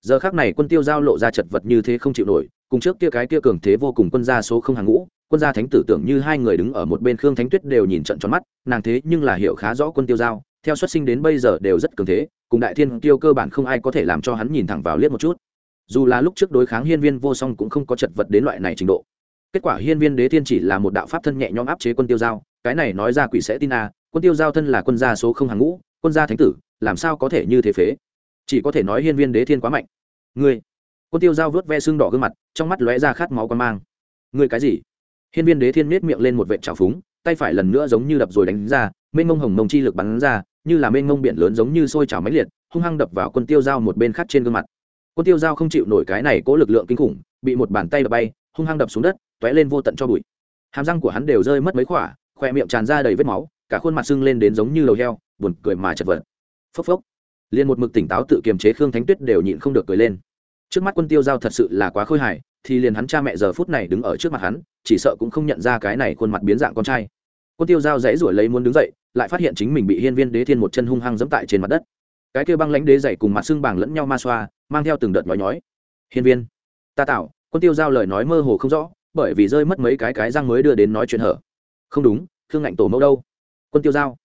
Giờ khác này quân tiêu giao lộ ra chật vật như thế không chịu nổi cùng trước kia cái kia cường thế vô cùng quân gia số không hàng ngũ quân gia thánh tử tưởng như hai người đứng ở một bên khương thánh tuyết đều nhìn trận tròn mắt, nàng thế nhưng là hiểu khá rõ quân tiêu giao, theo xuất sinh đến bây giờ đều rất cường thế, cùng đại thiên tiêu cơ bản không ai có thể làm cho hắn nhìn thẳng vào liếc một chút. Dù là lúc trước đối kháng hiên viên vô song cũng không có chật vật đến loại này trình độ. Kết quả hiên viên đế thiên chỉ là một đạo pháp thân nhẹ nhõm áp chế quân tiêu giao, cái này nói ra quỷ sẽ tin à quân tiêu giao thân là quân gia số không hàng ngũ, quân gia thánh tử, làm sao có thể như thế phế? Chỉ có thể nói hiên viên đế thiên quá mạnh. Ngươi, quân tiêu giao vớt ve xương đỏ gương mặt, trong mắt lóe ra khát máu quan mang. Ngươi cái gì? Hiên viên đế thiên miết miệng lên một vệ trào phúng, tay phải lần nữa giống như đập rồi đánh ra, mênh mông hồng mông chi lực bắn ra, như là mênh mông biển lớn giống như sôi trào máy liệt, hung hăng đập vào quân tiêu giao một bên khác trên gương mặt. Quân tiêu giao không chịu nổi cái này cố lực lượng kinh khủng, bị một bàn tay đập bay, hung hăng đập xuống đất t ó é lên vô tận cho bụi. Hàm răng của hắn đều rơi mất mấy khỏa, khoe miệng tràn ra đầy vết máu, cả khuôn mặt sưng lên đến giống như đầu heo, buồn cười mà chật vật. Phốc phốc. Liền một mực tỉnh táo tự kiềm chế khương thánh tuyết đều nhịn không được cười lên. Trước mắt quân tiêu giao thật sự là quá khôi hài thì liền hắn cha mẹ giờ phút này đứng ở trước mặt hắn, chỉ sợ cũng không nhận ra cái này khuôn mặt biến dạng con trai. Quân tiêu giao dãy ruổi lấy muốn đứng dậy, lại phát hiện chính mình bị hiên viên đế thiên một chân hung hăng dẫm tại trên mặt đất. Cái kia băng lãnh đế dậy cùng mặt xương bảng lẫn nhau ma xoa, mang theo từng đợt nhói nhói. Hiên viên, ta tạo. Quân tiêu giao lời nói mơ hồ không rõ, bởi vì rơi mất mấy cái cái răng mới đưa đến nói chuyện hở. Không đúng, khương ngạnh tổ mẫu đâu? Quân tiêu giao.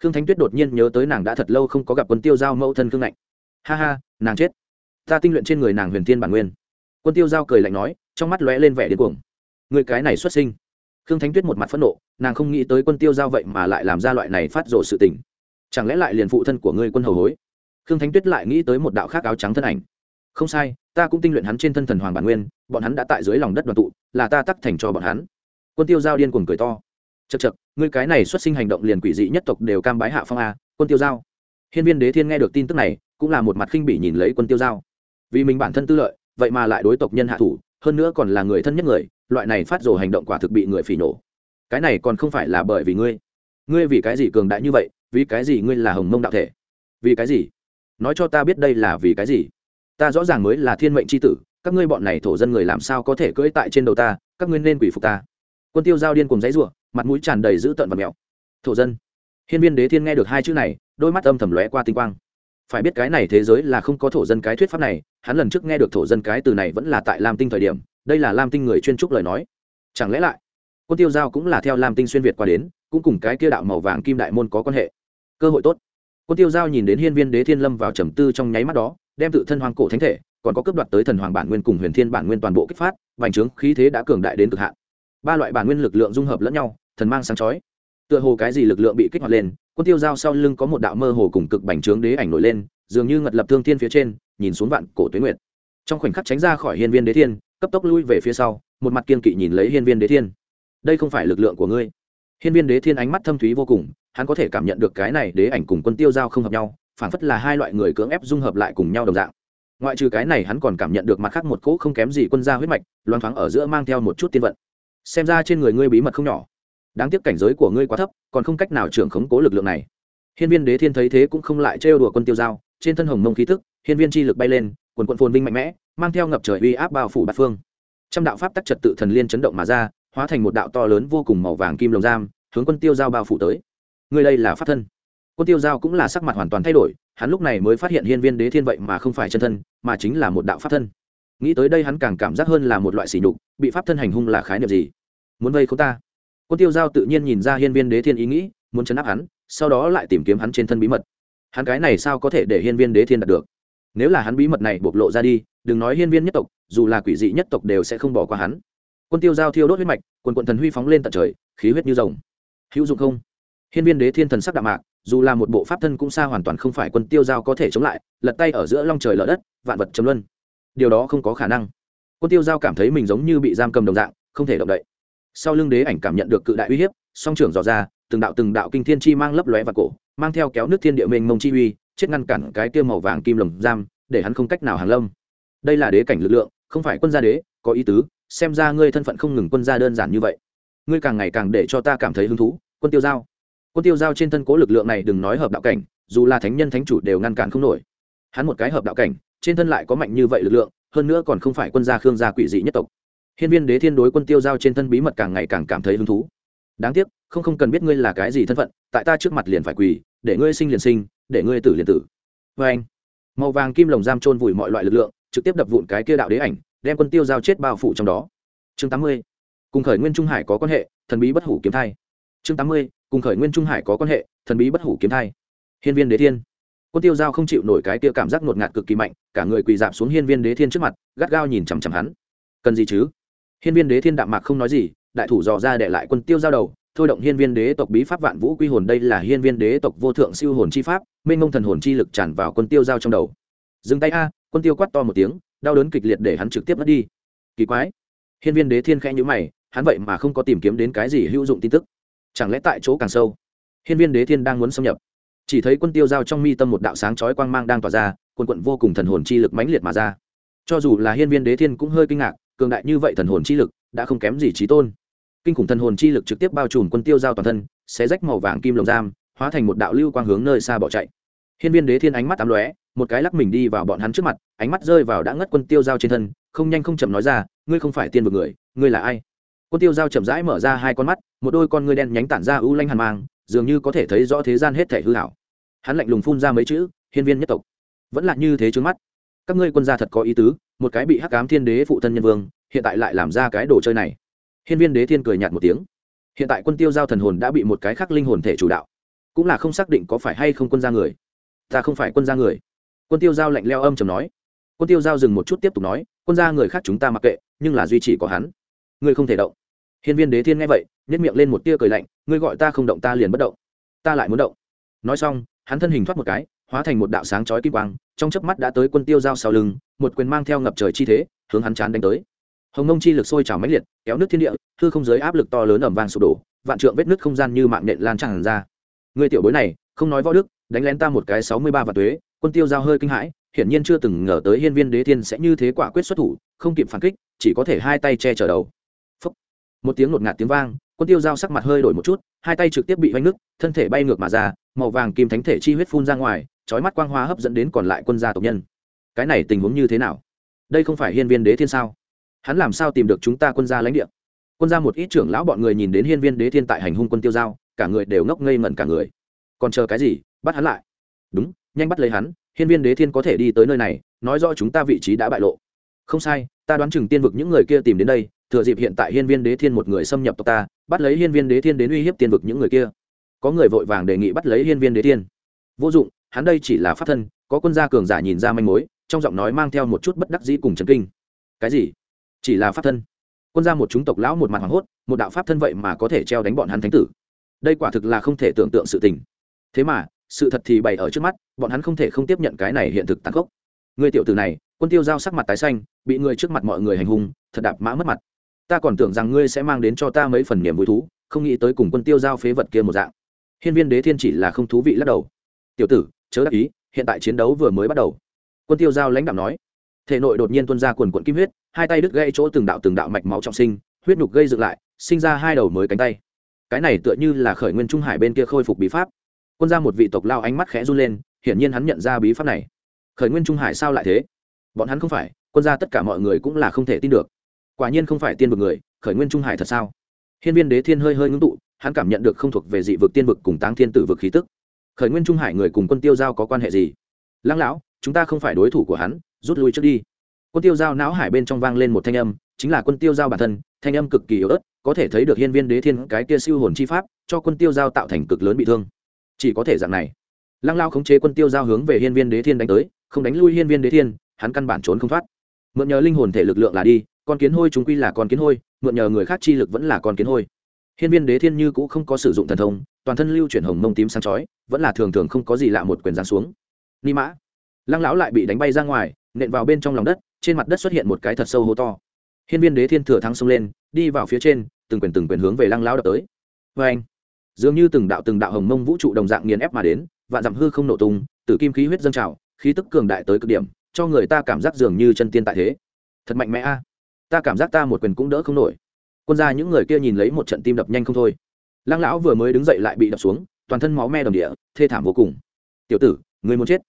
Khương thánh tuyết đột nhiên nhớ tới nàng đã thật lâu không có gặp quân tiêu giao mẫu thân khương ngạnh. Ha ha, nàng chết. Ta tinh luyện trên người nàng huyền thiên bản nguyên quân tiêu giao cười lạnh nói, trong mắt lóe lên vẻ điên cuồng. Người cái này xuất sinh. Khương thánh tuyết một mặt phẫn nộ, nàng không nghĩ tới quân tiêu giao vậy mà lại làm ra loại này phát rộ sự tình. Chẳng lẽ lại liền phụ thân của ngươi quân hầu hối? Khương thánh tuyết lại nghĩ tới một đạo khác áo trắng thân ảnh. Không sai, ta cũng tinh luyện hắn trên thân thần hoàng bản nguyên, bọn hắn đã tại dưới lòng đất đoàn tụ, là ta tắc thành cho bọn hắn. Quân tiêu giao điên cuồng cười to. Chật chật ngươi cái này xuất sinh hành động liền quỷ dị nhất tộc đều cam bái hạ phong a, quân tiêu giao. Hiên viên đế thiên nghe được tin tức này, cũng là một mặt khinh bỉ nhìn lấy quân tiêu giao. Vì mình bản thân tư lợi vậy mà lại đối tộc nhân hạ thủ, hơn nữa còn là người thân nhất người, loại này phát rồ hành động quả thực bị người phỉ nổ. Cái này còn không phải là bởi vì ngươi. Ngươi vì cái gì cường đại như vậy, vì cái gì ngươi là hồng mông đạo thể? Vì cái gì? Nói cho ta biết đây là vì cái gì? Ta rõ ràng mới là thiên mệnh c h i tử, các ngươi bọn này thổ dân người làm sao có thể cưỡi tại trên đầu ta, các ngươi nên quỷ phục ta. Quân tiêu giao điên cùng giấy r u ộ mặt mũi tràn đầy dữ tợn và mẹo. Thổ dân. Hiên viên đế thiên nghe được hai chữ này, đôi mắt âm thầm lóe qua tinh quang phải biết cái này thế giới là không có thổ dân cái thuyết pháp này, hắn lần trước nghe được thổ dân cái từ này vẫn là tại lam tinh thời điểm, đây là lam tinh người chuyên trúc lời nói. Chẳng lẽ lại, quân tiêu giao cũng là theo lam tinh xuyên việt qua đến, cũng cùng cái kia đạo màu vàng kim đại môn có quan hệ? Cơ hội tốt. Quân tiêu giao nhìn đến hiên viên đế thiên lâm vào trầm tư trong nháy mắt đó, đem tự thân hoàng cổ thánh thể, còn có cấp đoạt tới thần hoàng bản nguyên cùng huyền thiên bản nguyên toàn bộ kích phát, vành trướng khí thế đã cường đại đến cực hạn. Ba loại bản nguyên lực lượng dung hợp lẫn nhau, thần mang sáng chói. Tựa hồ cái gì lực lượng bị kích hoạt lên quân tiêu giao sau lưng có một đạo mơ hồ cùng cực bành trướng đế ảnh nổi lên, dường như ngật lập thương thiên phía trên, nhìn xuống vạn cổ tuyến nguyệt. Trong khoảnh khắc tránh ra khỏi hiên viên đế thiên, cấp tốc lui về phía sau, một mặt kiên kỵ nhìn lấy hiên viên đế thiên. Đây không phải lực lượng của ngươi. Hiên viên đế thiên ánh mắt thâm thúy vô cùng, hắn có thể cảm nhận được cái này đế ảnh cùng quân tiêu giao không hợp nhau phản phất là hai loại người cưỡng ép dung hợp lại cùng nhau đồng dạng. Ngoại trừ cái này hắn còn cảm nhận được mặt khác một cỗ không kém gì quân gia huyết mạch loan thoáng ở giữa mang theo một chút tiên vận. Xem ra trên người ngươi bí mật không nhỏ đáng tiếc cảnh giới của ngươi quá thấp, còn không cách nào trưởng khống cố lực lượng này. Hiên viên đế thiên thấy thế cũng không lại trêu đùa quân tiêu giao, trên thân hồng mông khí thức hiên viên chi lực bay lên, quần quận phồn vinh mạnh mẽ, mang theo ngập trời uy áp bao phủ bát phương. Trăm đạo pháp tắc trật tự thần liên chấn động mà ra, hóa thành một đạo to lớn vô cùng màu vàng kim lồng giam, hướng quân tiêu giao bao phủ tới. Ngươi đây là pháp thân. Quân tiêu giao cũng là sắc mặt hoàn toàn thay đổi, hắn lúc này mới phát hiện hiên viên đế thiên vậy mà không phải chân thân, mà chính là một đạo pháp thân. Nghĩ tới đây hắn càng cảm giác hơn là một loại sỉ nhục, bị pháp thân hành hung là khái niệm gì? Muốn vây không ta? Quân tiêu giao tự nhiên nhìn ra hiên viên đế thiên ý nghĩ, muốn chấn áp hắn, sau đó lại tìm kiếm hắn trên thân bí mật. Hắn cái này sao có thể để hiên viên đế thiên đạt được? Nếu là hắn bí mật này bộc lộ ra đi, đừng nói hiên viên nhất tộc, dù là quỷ dị nhất tộc đều sẽ không bỏ qua hắn. Quân tiêu giao thiêu đốt huyết mạch, quần quần thần huy phóng lên tận trời, khí huyết như rồng. Hữu dụng không? Hiên viên đế thiên thần sắc đạm mạc, dù là một bộ pháp thân cũng xa hoàn toàn không phải quân tiêu giao có thể chống lại, lật tay ở giữa long trời lở đất, vạn vật trầm luân. Điều đó không có khả năng. Quân tiêu giao cảm thấy mình giống như bị giam cầm đồng dạng, không thể động đậy sau lưng đế ảnh cảm nhận được cự đại uy hiếp, song trưởng dò ra, từng đạo từng đạo kinh thiên chi mang lấp lóe và cổ, mang theo kéo nước thiên địa mênh mông chi uy, chết ngăn cản cái tiêu màu vàng kim lồng giam, để hắn không cách nào hàng lâm. Đây là đế cảnh lực lượng, không phải quân gia đế, có ý tứ, xem ra ngươi thân phận không ngừng quân gia đơn giản như vậy. Ngươi càng ngày càng để cho ta cảm thấy hứng thú, quân tiêu giao. Quân tiêu giao trên thân cố lực lượng này đừng nói hợp đạo cảnh, dù là thánh nhân thánh chủ đều ngăn cản không nổi. Hắn một cái hợp đạo cảnh, trên thân lại có mạnh như vậy lực lượng, hơn nữa còn không phải quân gia khương gia quỷ dị nhất tộc hiên viên đế thiên đối quân tiêu giao trên thân bí mật càng ngày càng cảm thấy hứng thú. Đáng tiếc, không không cần biết ngươi là cái gì thân phận, tại ta trước mặt liền phải quỳ, để ngươi sinh liền sinh, để ngươi tử liền tử. Vê anh, màu vàng kim lồng giam trôn vùi mọi loại lực lượng, trực tiếp đập vụn cái kia đạo đế ảnh, đem quân tiêu giao chết bao phủ trong đó. Chương tám mươi, cùng khởi nguyên trung hải có quan hệ, thần bí bất hủ kiếm thai. Chương tám mươi, cùng khởi nguyên trung hải có quan hệ, thần bí bất hủ kiếm thai. Hiên viên đế thiên. Quân tiêu giao không chịu nổi cái kia cảm giác ngột ngạt cực kỳ mạnh, cả người quỳ dạp xuống hiên viên đế thiên trước mặt, gắt gao nhìn chằm chằm hắn. Cần gì chứ? Hiên viên đế thiên đạm mạc không nói gì, đại thủ dò ra để lại quân tiêu giao đầu, thôi động hiên viên đế tộc bí pháp vạn vũ quy hồn, đây là hiên viên đế tộc vô thượng siêu hồn chi pháp, mênh ngông thần hồn chi lực tràn vào quân tiêu giao trong đầu. Dừng tay a, quân tiêu quát to một tiếng, đau đớn kịch liệt để hắn trực tiếp mất đi. Kỳ quái. Hiên viên đế thiên khẽ nhữ mày, hắn vậy mà không có tìm kiếm đến cái gì hữu dụng tin tức. Chẳng lẽ tại chỗ càng sâu? Hiên viên đế thiên đang muốn xâm nhập. Chỉ thấy quân tiêu giao trong mi tâm một đạo sáng chói quang mang đang tỏa ra quân quận vô cùng thần hồn chi lực mãnh liệt mà ra. Cho dù là hiên viên đế thiên cũng hơi kinh ngạc cường đại như vậy thần hồn chi lực, đã không kém gì trí tôn. Kinh khủng thần hồn chi lực trực tiếp bao trùm quân tiêu giao toàn thân, xé rách màu vàng kim lồng giam, hóa thành một đạo lưu quang hướng nơi xa bỏ chạy. Hiên viên đế thiên ánh mắt tám lóe, một cái lắc mình đi vào bọn hắn trước mặt, ánh mắt rơi vào đã ngất quân tiêu giao trên thân, không nhanh không chậm nói ra, ngươi không phải tiên vực người, ngươi là ai? Quân tiêu giao chậm rãi mở ra hai con mắt, một đôi con ngươi đen nhánh tản ra ưu lanh hàn mang, dường như có thể thấy rõ thế gian hết thể hư hảo hắn lạnh lùng phun ra mấy chữ, hiên viên nhất tộc. Vẫn là như thế trước mắt. Các ngươi quân gia thật có ý tứ một cái bị hắc ám thiên đế phụ thân nhân vương, hiện tại lại làm ra cái đồ chơi này. Hiên viên đế thiên cười nhạt một tiếng. Hiện tại quân tiêu giao thần hồn đã bị một cái khác linh hồn thể chủ đạo. Cũng là không xác định có phải hay không quân gia người. Ta không phải quân gia người. Quân tiêu giao lạnh leo âm chầm nói. Quân tiêu giao dừng một chút tiếp tục nói, quân gia người khác chúng ta mặc kệ, nhưng là duy trì có hắn. Ngươi không thể động. Hiên viên đế thiên nghe vậy nhét miệng lên một tia cười lạnh, ngươi gọi ta không động ta liền bất động. Ta lại muốn động. Nói xong, hắn thân hình thoát một cái hóa thành một đạo sáng chói kim quang, trong chớp mắt đã tới quân tiêu giao sau lưng, một quyền mang theo ngập trời chi thế, hướng hắn chán đánh tới. Hồng nông chi lực sôi trào mãnh liệt, kéo nước thiên địa, hư không giới áp lực to lớn ẩm vang sụp đổ, vạn trượng vết nứt không gian như mạng nện lan tràn ra. Người tiểu bối này, không nói võ đức, đánh lén ta một cái sáu mươi ba vạn tuế, quân tiêu giao hơi kinh hãi, hiển nhiên chưa từng ngờ tới hiên viên đế thiên sẽ như thế quả quyết xuất thủ, không kịp phản kích, chỉ có thể hai tay che chở đầu. Phúc. một tiếng ngột ngạt tiếng vang, quân tiêu giao sắc mặt hơi đổi một chút, hai tay trực tiếp bị vanh nứt, thân thể bay ngược mà ra, màu vàng kim thánh thể chi huyết phun ra ngoài trói mắt quang hoa hấp dẫn đến còn lại quân gia tộc nhân. Cái này tình huống như thế nào? Đây không phải hiên viên đế thiên sao? Hắn làm sao tìm được chúng ta quân gia lãnh địa? Quân gia một ít trưởng lão bọn người nhìn đến hiên viên đế thiên tại hành hung quân tiêu giao, cả người đều ngốc ngây ngẩn cả người. Còn chờ cái gì? Bắt hắn lại. Đúng, nhanh bắt lấy hắn, hiên viên đế thiên có thể đi tới nơi này, nói rõ chúng ta vị trí đã bại lộ. Không sai, ta đoán chừng tiên vực những người kia tìm đến đây, thừa dịp hiện tại hiên viên đế thiên một người xâm nhập tộc ta, bắt lấy hiên viên đế thiên đến uy hiếp tiên vực những người kia. Có người vội vàng đề nghị bắt lấy hiên viên đế thiên. Vô dụng hắn đây chỉ là pháp thân, có quân gia cường giả nhìn ra manh mối, trong giọng nói mang theo một chút bất đắc dĩ cùng chấn kinh. Cái gì? Chỉ là pháp thân? Quân gia một chúng tộc lão một mặt hoảng hốt, một đạo pháp thân vậy mà có thể treo đánh bọn hắn thánh tử. Đây quả thực là không thể tưởng tượng sự tình. Thế mà, sự thật thì bày ở trước mắt, bọn hắn không thể không tiếp nhận cái này hiện thực tàn khốc. Người tiểu tử này, quân tiêu giao sắc mặt tái xanh, bị người trước mặt mọi người hành hung, thật đạp mã mất mặt. Ta còn tưởng rằng ngươi sẽ mang đến cho ta mấy phần niềm vui thú, không nghĩ tới cùng quân tiêu giao phế vật kia một dạng. Hiên viên đế thiên chỉ là không thú vị lắc đầu. Tiểu tử chớ đắc ý, hiện tại chiến đấu vừa mới bắt đầu. Quân tiêu giao lãnh đạo nói. Thể nội đột nhiên tuôn ra quần quận kim huyết, hai tay đứt gây chỗ từng đạo từng đạo mạch máu trọng sinh, huyết nhục gây dựng lại, sinh ra hai đầu mới cánh tay. Cái này tựa như là khởi nguyên trung hải bên kia khôi phục bí pháp. Quân ra một vị tộc lao ánh mắt khẽ run lên, hiển nhiên hắn nhận ra bí pháp này. Khởi nguyên trung hải sao lại thế? Bọn hắn không phải, quân ra tất cả mọi người cũng là không thể tin được. Quả nhiên không phải tiên vực người, khởi nguyên trung hải thật sao? Hiên viên đế thiên hơi hơi ngưng tụ, hắn cảm nhận được không thuộc về dị vực tiên vực cùng táng thiên tử vực khí tức khởi nguyên trung hải người cùng quân tiêu giao có quan hệ gì? Lăng lão, chúng ta không phải đối thủ của hắn, rút lui trước đi. Quân tiêu giao não hải bên trong vang lên một thanh âm, chính là quân tiêu giao bản thân, thanh âm cực kỳ yếu ớt, có thể thấy được hiên viên đế thiên cái kia siêu hồn chi pháp, cho quân tiêu giao tạo thành cực lớn bị thương. Chỉ có thể dạng này. Lăng lao khống chế quân tiêu giao hướng về hiên viên đế thiên đánh tới, không đánh lui hiên viên đế thiên, hắn căn bản trốn không thoát. Mượn nhờ linh hồn thể lực lượng là đi, con kiến hôi chúng quy là con kiến hôi, mượn nhờ người khác chi lực vẫn là con kiến hôi. Hiên viên đế thiên như cũng không có sử dụng thần thông toàn thân lưu chuyển hồng mông tím sáng chói, vẫn là thường thường không có gì lạ một quyền giáng xuống. Ni mã. Lăng lão lại bị đánh bay ra ngoài, nện vào bên trong lòng đất, trên mặt đất xuất hiện một cái thật sâu hố to. Hiên viên đế thiên thừa thắng xông lên, đi vào phía trên, từng quyền từng quyền hướng về lăng lão đập tới. Vê anh, dường như từng đạo từng đạo hồng mông vũ trụ đồng dạng nghiền ép mà đến, vạn dặm hư không nổ tung, tử kim khí huyết dâng trào, khí tức cường đại tới cực điểm, cho người ta cảm giác dường như chân tiên tại thế. Thật mạnh mẽ a. Ta cảm giác ta một quyền cũng đỡ không nổi. Quân ra những người kia nhìn lấy một trận tim đập nhanh không thôi lăng lão vừa mới đứng dậy lại bị đập xuống toàn thân máu me đầm địa thê thảm vô cùng. Tiểu tử người muốn chết.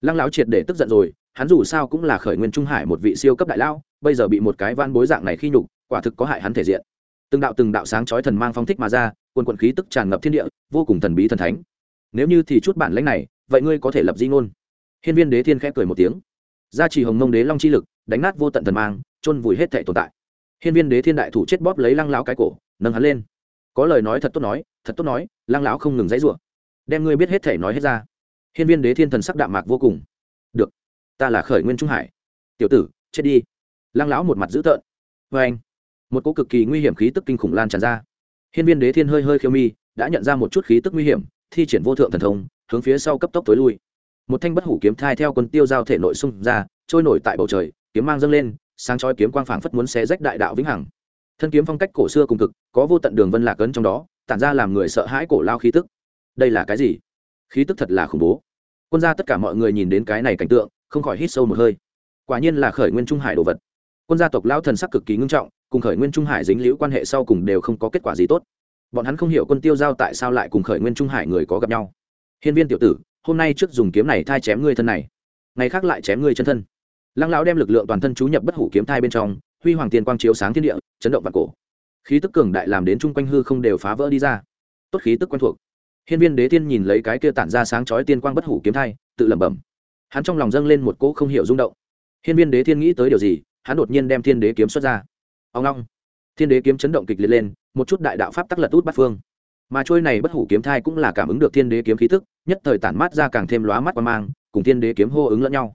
Lăng lão triệt để tức giận rồi hắn dù sao cũng là khởi nguyên trung hải một vị siêu cấp đại lão, bây giờ bị một cái van bối dạng này khi nhục quả thực có hại hắn thể diện. Từng đạo từng đạo sáng chói thần mang phong thích mà ra quần quận khí tức tràn ngập thiên địa vô cùng thần bí thần thánh. Nếu như thì chút bản lãnh này vậy ngươi có thể lập di ngôn. Hiên viên đế thiên khẽ cười một tiếng. Gia trì hồng mông đế long chi lực đánh nát vô tận thần mang chôn vùi hết thể tồn tại. Hiên viên đế thiên đại thủ chết bóp lấy lăng lão cái cổ nâng hắn lên có lời nói thật tốt nói, thật tốt nói lăng lão không ngừng dãy rủa. Đem ngươi biết hết thể nói hết ra. Hiên viên đế thiên thần sắc đạm mạc vô cùng. Được, ta là khởi nguyên trung hải. Tiểu tử, chết đi. Lăng lão một mặt dữ tợn. Vê anh, một cỗ cực kỳ nguy hiểm khí tức kinh khủng lan tràn ra. Hiên viên đế thiên hơi hơi khiêu mi, đã nhận ra một chút khí tức nguy hiểm, thi triển vô thượng thần thông, hướng phía sau cấp tốc tối lui. Một thanh bất hủ kiếm thai theo quân tiêu giao thể nội xung ra, trôi nổi tại bầu trời, kiếm mang dâng lên, sáng chói kiếm quang phảng phất muốn xé rách đại đạo vĩnh hằng thân kiếm phong cách cổ xưa cùng cực, có vô tận đường vân lạc ấn trong đó, tản ra làm người sợ hãi cổ lao khí tức. Đây là cái gì? Khí tức thật là khủng bố. Quân gia tất cả mọi người nhìn đến cái này cảnh tượng, không khỏi hít sâu một hơi. Quả nhiên là khởi nguyên trung hải đồ vật. Quân gia tộc lao thần sắc cực kỳ ngưng trọng, cùng khởi nguyên trung hải dính liễu quan hệ sau cùng đều không có kết quả gì tốt. Bọn hắn không hiểu quân tiêu giao tại sao lại cùng khởi nguyên trung hải người có gặp nhau. Hiên viên tiểu tử, hôm nay trước dùng kiếm này thai chém ngươi thân này. Ngày khác lại chém ngươi chân thân. Lăng lão đem lực lượng toàn thân chú nhập bất hủ kiếm thai bên trong, huy hoàng tiền quang chiếu sáng thiên địa chấn động vạn cổ. Khí tức cường đại làm đến chung quanh hư không đều phá vỡ đi ra. Tốt khí tức quen thuộc. Hiên viên đế tiên nhìn lấy cái kia tản ra sáng chói tiên quang bất hủ kiếm thai, tự lẩm bẩm. Hắn trong lòng dâng lên một cỗ không hiểu rung động. Hiên viên đế thiên nghĩ tới điều gì, hắn đột nhiên đem thiên đế kiếm xuất ra. Ông long thiên đế kiếm chấn động kịch liệt lên, một chút đại đạo pháp tắc lật út bắt phương. Mà trôi này bất hủ kiếm thai cũng là cảm ứng được thiên đế kiếm khí tức, nhất thời tản mát ra càng thêm lóa mắt qua mang, cùng thiên đế kiếm hô ứng lẫn nhau.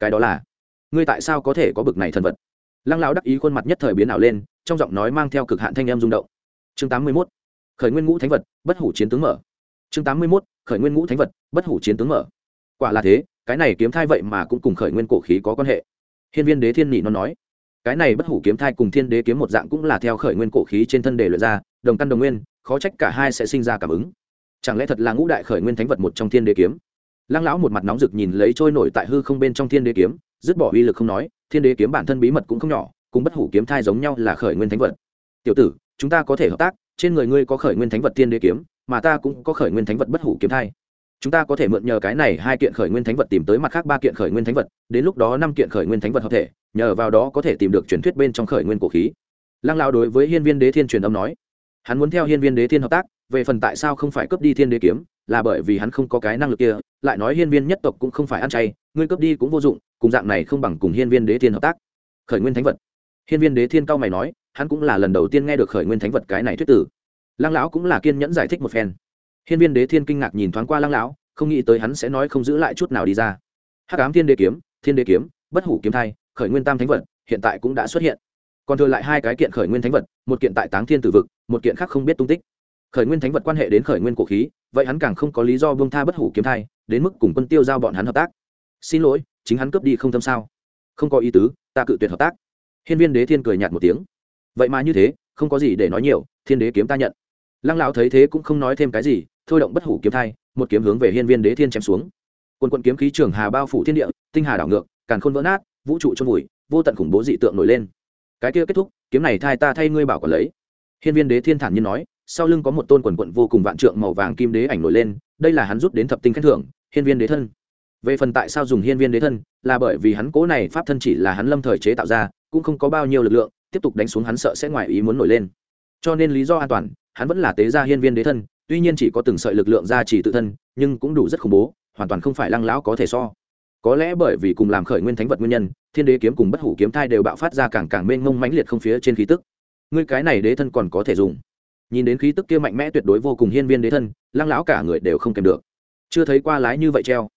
Cái đó là, ngươi tại sao có thể có bực này thần vật? Lăng lão đắc ý khuôn mặt nhất thời biến ảo lên trong giọng nói mang theo cực hạn thanh em rung động chương tám mươi 81. khởi nguyên ngũ thánh vật, bất hủ chiến tướng mở chương tám mươi 81. khởi nguyên ngũ thánh vật, bất hủ chiến tướng mở quả là thế, cái này kiếm thai vậy mà cũng cùng khởi nguyên cổ khí có quan hệ hiên viên đế thiên nhị nó nói, cái này bất hủ kiếm thai cùng thiên đế kiếm một dạng cũng là theo khởi nguyên cổ khí trên thân đề luyện ra, đồng căn đồng nguyên, khó trách cả hai sẽ sinh ra cảm ứng chẳng lẽ thật là ngũ đại khởi nguyên thánh vật một trong thiên đế kiếm lăng lão một mặt nóng rực nhìn lấy trôi nổi tại hư không bên trong thiên đế kiếm, dứt bỏ uy lực không nói, thiên đế kiếm bản thân bí mật cũng không nhỏ cùng bất hủ kiếm thai giống nhau là khởi nguyên thánh vật. Tiểu tử, chúng ta có thể hợp tác, trên người ngươi có khởi nguyên thánh vật thiên đế kiếm, mà ta cũng có khởi nguyên thánh vật bất hủ kiếm thai. Chúng ta có thể mượn nhờ cái này hai kiện khởi nguyên thánh vật tìm tới mặt khác ba kiện khởi nguyên thánh vật, đến lúc đó năm kiện khởi nguyên thánh vật hợp thể, nhờ vào đó có thể tìm được truyền thuyết bên trong khởi nguyên cổ khí. Lăng lao đối với hiên viên đế thiên truyền âm nói. Hắn muốn theo hiên viên đế thiên hợp tác, về phần tại sao không phải cướp đi thiên đế kiếm, là bởi vì hắn không có cái năng lực kia, lại nói hiên viên nhất tộc cũng không phải ăn chay, ngươi cướp đi cũng vô dụng, cùng dạng này không bằng cùng hiên viên đế thiên hợp tác. Khởi nguyên thánh vật hiên viên đế thiên cao mày nói, hắn cũng là lần đầu tiên nghe được khởi nguyên thánh vật cái này thuyết tử. Lăng lão cũng là kiên nhẫn giải thích một phen. Hiên viên đế thiên kinh ngạc nhìn thoáng qua lăng lão, không nghĩ tới hắn sẽ nói không giữ lại chút nào đi ra. Hắc ám thiên đế kiếm, thiên đế kiếm, bất hủ kiếm thai, khởi nguyên tam thánh vật, hiện tại cũng đã xuất hiện. Còn thừa lại hai cái kiện khởi nguyên thánh vật, một kiện tại táng thiên tử vực, một kiện khác không biết tung tích. Khởi nguyên thánh vật quan hệ đến khởi nguyên cổ khí, vậy hắn càng không có lý do buông tha bất hủ kiếm thai, đến mức cùng quân tiêu giao bọn hắn hợp tác. Xin lỗi, chính hắn cướp đi không tâm sao? Không có ý tứ, ta cự tuyệt hợp tác hiên viên đế thiên cười nhạt một tiếng. Vậy mà như thế, không có gì để nói nhiều, thiên đế kiếm ta nhận. Lăng lão thấy thế cũng không nói thêm cái gì, thôi động bất hủ kiếm thai, một kiếm hướng về hiên viên đế thiên chém xuống. Quân quân kiếm khí trường hà bao phủ thiên địa, tinh hà đảo ngược, càn khôn vỡ nát, vũ trụ trôn vùi, vô tận khủng bố dị tượng nổi lên. Cái kia kết thúc, kiếm này thai ta thay ngươi bảo còn lấy. Hiên viên đế thiên thản nhiên nói, sau lưng có một tôn quần quận vô cùng vạn trượng màu vàng kim đế ảnh nổi lên, đây là hắn rút đến thập tinh khen thưởng, hiên viên đế thân. Về phần tại sao dùng hiên viên đế thân, là bởi vì hắn cố này pháp thân chỉ là hắn lâm thời chế tạo ra cũng không có bao nhiêu lực lượng, tiếp tục đánh xuống hắn sợ sẽ ngoài ý muốn nổi lên. Cho nên lý do an toàn, hắn vẫn là tế gia hiên viên đế thân, tuy nhiên chỉ có từng sợi lực lượng ra chỉ tự thân, nhưng cũng đủ rất khủng bố, hoàn toàn không phải lăng lão có thể so. Có lẽ bởi vì cùng làm khởi nguyên thánh vật nguyên nhân, thiên đế kiếm cùng bất hủ kiếm thai đều bạo phát ra càng càng mênh mông mãnh liệt không phía trên khí tức. Ngươi cái này đế thân còn có thể dùng. Nhìn đến khí tức kia mạnh mẽ tuyệt đối vô cùng hiên viên đế thân, lăng lão cả người đều không kèm được. Chưa thấy qua lái như vậy treo.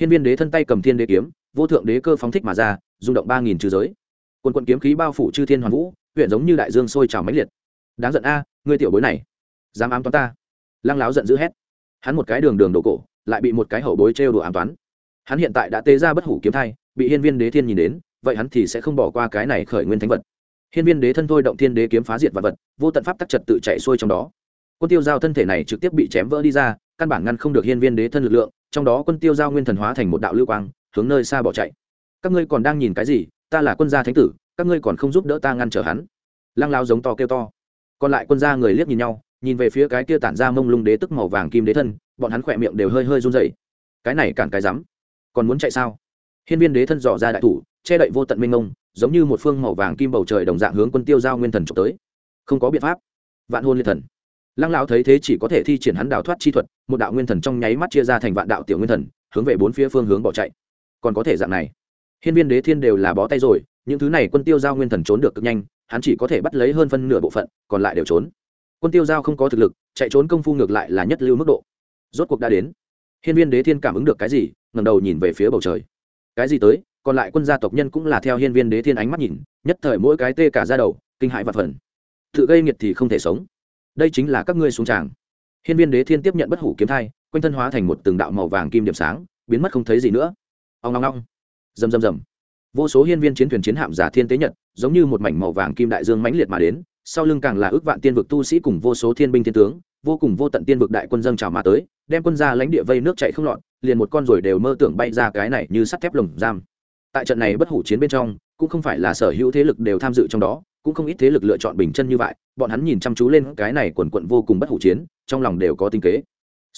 Hiên viên đế thân tay cầm thiên đế kiếm, vô thượng đế cơ phóng thích mà ra, rung động ba nghìn trừ giới quần quận kiếm khí bao phủ chư thiên hoàn vũ, huyện giống như đại dương sôi trào mãnh liệt. Đáng giận a, ngươi tiểu bối này, dám ám toán ta? Lăng láo giận dữ hét. Hắn một cái đường đường đổ cổ, lại bị một cái hậu bối trêu đồ ám toán. Hắn hiện tại đã tế ra bất hủ kiếm thai, bị hiên viên đế thiên nhìn đến, vậy hắn thì sẽ không bỏ qua cái này khởi nguyên thánh vật. Hiên viên đế thân thôi động thiên đế kiếm phá diệt vật vật, vô tận pháp tắc trật tự chạy xuôi trong đó. Quân tiêu giao thân thể này trực tiếp bị chém vỡ đi ra, căn bản ngăn không được hiên viên đế thân lực lượng, trong đó quân tiêu giao nguyên thần hóa thành một đạo lưu quang, hướng nơi xa bỏ chạy. Các ngươi còn đang nhìn cái gì? Ta là quân gia thánh tử, các ngươi còn không giúp đỡ ta ngăn trở hắn. Lăng lao giống to kêu to. Còn lại quân gia người liếc nhìn nhau, nhìn về phía cái kia tản ra mông lung đế tức màu vàng kim đế thân, bọn hắn khỏe miệng đều hơi hơi run dậy cái này cản cái rắm. Còn muốn chạy sao? Hiên viên đế thân dò ra đại thủ, che đậy vô tận minh ngông giống như một phương màu vàng kim bầu trời đồng dạng hướng quân tiêu giao nguyên thần trộm tới. Không có biện pháp. Vạn hôn liên thần. Lăng lão thấy thế chỉ có thể thi triển hắn đào thoát chi thuật, một đạo nguyên thần trong nháy mắt chia ra thành vạn đạo tiểu nguyên thần, hướng về bốn phía phương hướng bỏ chạy. Còn có thể dạng này hiên viên đế thiên đều là bó tay rồi, những thứ này quân tiêu giao nguyên thần trốn được cực nhanh, hắn chỉ có thể bắt lấy hơn phân nửa bộ phận, còn lại đều trốn. Quân tiêu giao không có thực lực, chạy trốn công phu ngược lại là nhất lưu mức độ. Rốt cuộc đã đến. Hiên viên đế thiên cảm ứng được cái gì ngầm đầu nhìn về phía bầu trời. Cái gì tới, còn lại quân gia tộc nhân cũng là theo hiên viên đế thiên ánh mắt nhìn, nhất thời mỗi cái tê cả ra đầu, kinh hãi và phần tự gây nghiệt thì không thể sống. Đây chính là các ngươi xuống tràng. Hiên viên đế thiên tiếp nhận bất hủ kiếm thai, quanh thân hóa thành một từng đạo màu vàng kim điểm sáng, biến mất không thấy gì nữa. Ông ngong ngong rầm rầm rầm. Vô số hiên viên chiến thuyền chiến hạm giả thiên tế nhật, giống như một mảnh màu vàng kim đại dương mãnh liệt mà đến, sau lưng càng là ước vạn tiên vực tu sĩ cùng vô số thiên binh thiên tướng, vô cùng vô tận tiên vực đại quân dâng trào mà tới, đem quân ra lãnh địa vây nước chạy không lọt, liền một con rồi đều mơ tưởng bay ra cái này như sắt thép lồng giam. Tại trận này bất hủ chiến bên trong, cũng không phải là sở hữu thế lực đều tham dự trong đó, cũng không ít thế lực lựa chọn bình chân như vậy, bọn hắn nhìn chăm chú lên cái này quần quận vô cùng bất hủ chiến, trong lòng đều có tinh kế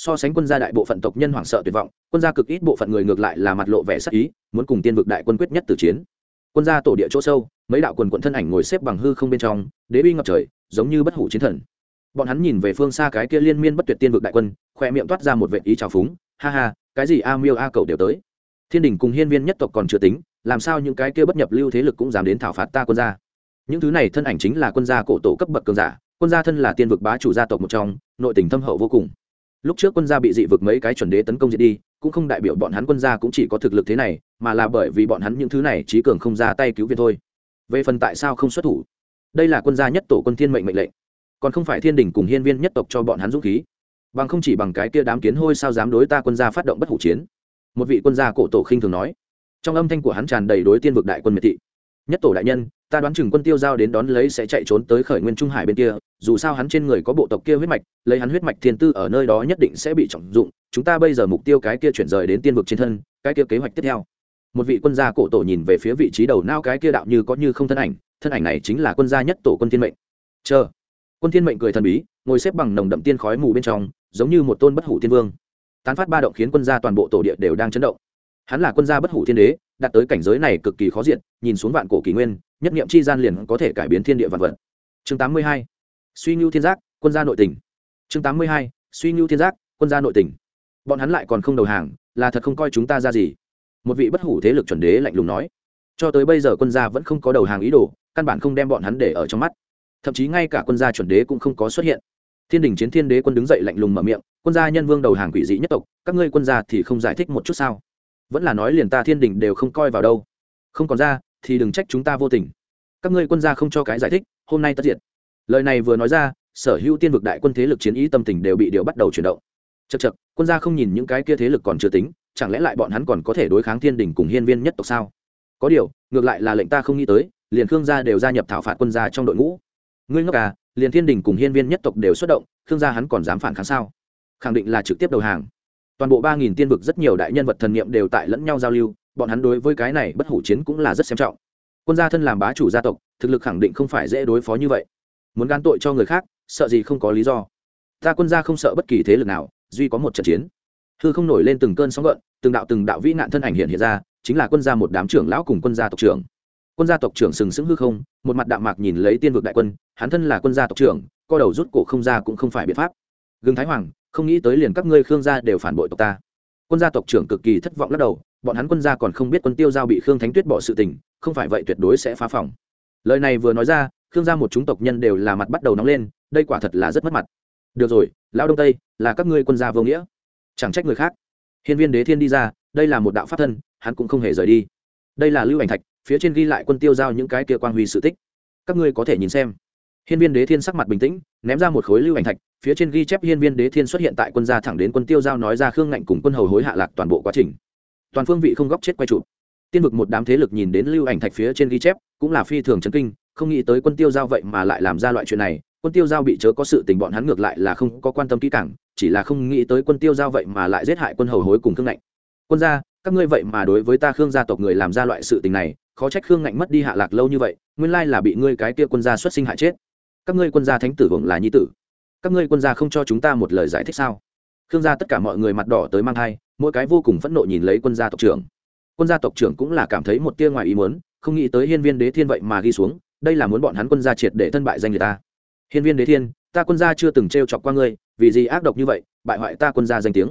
so sánh quân gia đại bộ phận tộc nhân hoảng sợ tuyệt vọng, quân gia cực ít bộ phận người ngược lại là mặt lộ vẻ sắc ý, muốn cùng tiên vực đại quân quyết nhất từ chiến. Quân gia tổ địa chỗ sâu, mấy đạo quần quận thân ảnh ngồi xếp bằng hư không bên trong, đế uy ngập trời, giống như bất hủ chiến thần. Bọn hắn nhìn về phương xa cái kia liên miên bất tuyệt tiên vực đại quân, khoe miệng toát ra một vệ ý trào phúng, ha ha, cái gì a miêu a cầu đều tới. Thiên đình cùng hiên viên nhất tộc còn chưa tính, làm sao những cái kia bất nhập lưu thế lực cũng dám đến thảo phạt ta quân gia? Những thứ này thân ảnh chính là quân gia cổ tổ cấp bậc cường giả, quân gia thân là tiên vực bá chủ gia tộc một trong, nội tình thâm hậu vô cùng lúc trước quân gia bị dị vực mấy cái chuẩn đế tấn công diệt đi, cũng không đại biểu bọn hắn quân gia cũng chỉ có thực lực thế này, mà là bởi vì bọn hắn những thứ này trí cường không ra tay cứu viện thôi. Về phần tại sao không xuất thủ? Đây là quân gia nhất tổ quân thiên mệnh mệnh lệnh. Còn không phải thiên đình cùng hiên viên nhất tộc cho bọn hắn dũng khí. Bằng không chỉ bằng cái kia đám kiến hôi sao dám đối ta quân gia phát động bất hủ chiến. Một vị quân gia cổ tổ khinh thường nói. Trong âm thanh của hắn tràn đầy đối tiên vực đại quân miệt thị. Nhất tổ đại nhân ta đoán chừng quân tiêu giao đến đón lấy sẽ chạy trốn tới khởi nguyên trung hải bên kia, dù sao hắn trên người có bộ tộc kia huyết mạch, lấy hắn huyết mạch thiên tư ở nơi đó nhất định sẽ bị trọng dụng, chúng ta bây giờ mục tiêu cái kia chuyển rời đến tiên vực trên thân, cái kia kế hoạch tiếp theo. Một vị quân gia cổ tổ nhìn về phía vị trí đầu nao cái kia đạo như có như không thân ảnh thân ảnh này chính là quân gia nhất tổ quân thiên mệnh. Chờ. Quân thiên mệnh cười thần bí, ngồi xếp bằng nồng đậm tiên khói mù bên trong, giống như một tôn bất hủ tiên vương. Tán phát ba động khiến quân gia toàn bộ tổ địa đều đang chấn động hắn là quân gia bất hủ thiên đế, đạt tới cảnh giới này cực kỳ khó diện, nhìn xuống vạn cổ kỷ nguyên, nhất nghiệm chi gian liền có thể cải biến thiên địa vạn vật. Chương 82. suy ngưu thiên giác, quân gia nội tình. Chương 82. suy ngưu thiên giác, quân gia nội tình. Bọn hắn lại còn không đầu hàng, là thật không coi chúng ta ra gì. Một vị bất hủ thế lực chuẩn đế lạnh lùng nói, cho tới bây giờ quân gia vẫn không có đầu hàng ý đồ, căn bản không đem bọn hắn để ở trong mắt. Thậm chí ngay cả quân gia chuẩn đế cũng không có xuất hiện. Thiên đình chiến thiên đế quân đứng dậy lạnh lùng mở miệng, quân gia nhân vương đầu hàng quỷ dị nhất tộc, các ngươi quân gia thì không giải thích một chút sao? Vẫn là nói liền ta thiên đình đều không coi vào đâu. Không còn ra, thì đừng trách chúng ta vô tình. Các ngươi quân gia không cho cái giải thích, hôm nay tất diệt. Lời này vừa nói ra, sở hữu tiên vực đại quân thế lực chiến ý tâm tình đều bị điều bắt đầu chuyển động. Chật chật quân gia không nhìn những cái kia thế lực còn chưa tính, chẳng lẽ lại bọn hắn còn có thể đối kháng thiên đình cùng hiên viên nhất tộc sao? Có điều, ngược lại là lệnh ta không nghĩ tới, liền khương gia đều gia nhập thảo phạt quân gia trong đội ngũ. Ngươi ngốc à liền thiên đình cùng hiên viên nhất tộc đều xuất động, khương gia hắn còn dám phản kháng sao? Khẳng định là trực tiếp đầu hàng toàn bộ ba nghìn tiên vực rất nhiều đại nhân vật thần niệm đều tại lẫn nhau giao lưu, bọn hắn đối với cái này bất hủ chiến cũng là rất xem trọng. Quân gia thân làm bá chủ gia tộc, thực lực khẳng định không phải dễ đối phó như vậy. Muốn gan tội cho người khác, sợ gì không có lý do. Ta quân gia không sợ bất kỳ thế lực nào, duy có một trận chiến. Hư không nổi lên từng cơn sóng gợn, từng đạo từng đạo vĩ nạn thân ảnh hiện hiện ra, chính là quân gia một đám trưởng lão cùng quân gia tộc trưởng. Quân gia tộc trưởng sừng sững hư không, một mặt đạm mạc nhìn lấy tiên vực đại quân, hắn thân là quân gia tộc trưởng, co đầu rút cổ không ra cũng không phải biện pháp gừng thái hoàng, không nghĩ tới liền các ngươi khương gia đều phản bội tộc ta. Quân gia tộc trưởng cực kỳ thất vọng lắc đầu, bọn hắn quân gia còn không biết quân tiêu giao bị khương thánh tuyết bỏ sự tình, không phải vậy tuyệt đối sẽ phá phòng. Lời này vừa nói ra, khương gia một chúng tộc nhân đều là mặt bắt đầu nóng lên, đây quả thật là rất mất mặt. Được rồi, lão đông tây, là các ngươi quân gia vô nghĩa. Chẳng trách người khác. Hiên viên đế thiên đi ra, đây là một đạo pháp thân, hắn cũng không hề rời đi. Đây là lưu ảnh thạch, phía trên ghi lại quân tiêu giao những cái kia quang huy sự tích. Các ngươi có thể nhìn xem hiên viên đế thiên sắc mặt bình tĩnh, ném ra một khối lưu ảnh thạch, phía trên ghi chép hiên viên đế thiên xuất hiện tại quân gia thẳng đến quân tiêu giao nói ra khương ngạnh cùng quân hầu hối hạ lạc toàn bộ quá trình. Toàn phương vị không góc chết quay chụp. tiên vực một đám thế lực nhìn đến lưu ảnh thạch phía trên ghi chép, cũng là phi thường chấn kinh, không nghĩ tới quân tiêu giao vậy mà lại làm ra loại chuyện này. Quân tiêu giao bị chớ có sự tình bọn hắn ngược lại là không có quan tâm kỹ càng, chỉ là không nghĩ tới quân tiêu giao vậy mà lại giết hại quân hầu hối cùng khương ngạnh. Quân gia, các ngươi vậy mà đối với ta khương gia tộc người làm ra loại sự tình này, khó trách khương ngạnh mất đi hạ lạc lâu như vậy, nguyên lai là bị ngươi cái kia quân gia xuất sinh hại chết các ngươi quân gia thánh tử hưởng là nhi tử. Các ngươi quân gia không cho chúng ta một lời giải thích sao? Khương gia tất cả mọi người mặt đỏ tới mang thai, mỗi cái vô cùng phẫn nộ nhìn lấy quân gia tộc trưởng. Quân gia tộc trưởng cũng là cảm thấy một tia ngoài ý muốn, không nghĩ tới hiên viên đế thiên vậy mà ghi xuống, đây là muốn bọn hắn quân gia triệt để thân bại danh người ta. Hiên viên đế thiên, ta quân gia chưa từng t r e o chọc qua ngươi, vì gì ác độc như vậy, bại hoại ta quân gia danh tiếng.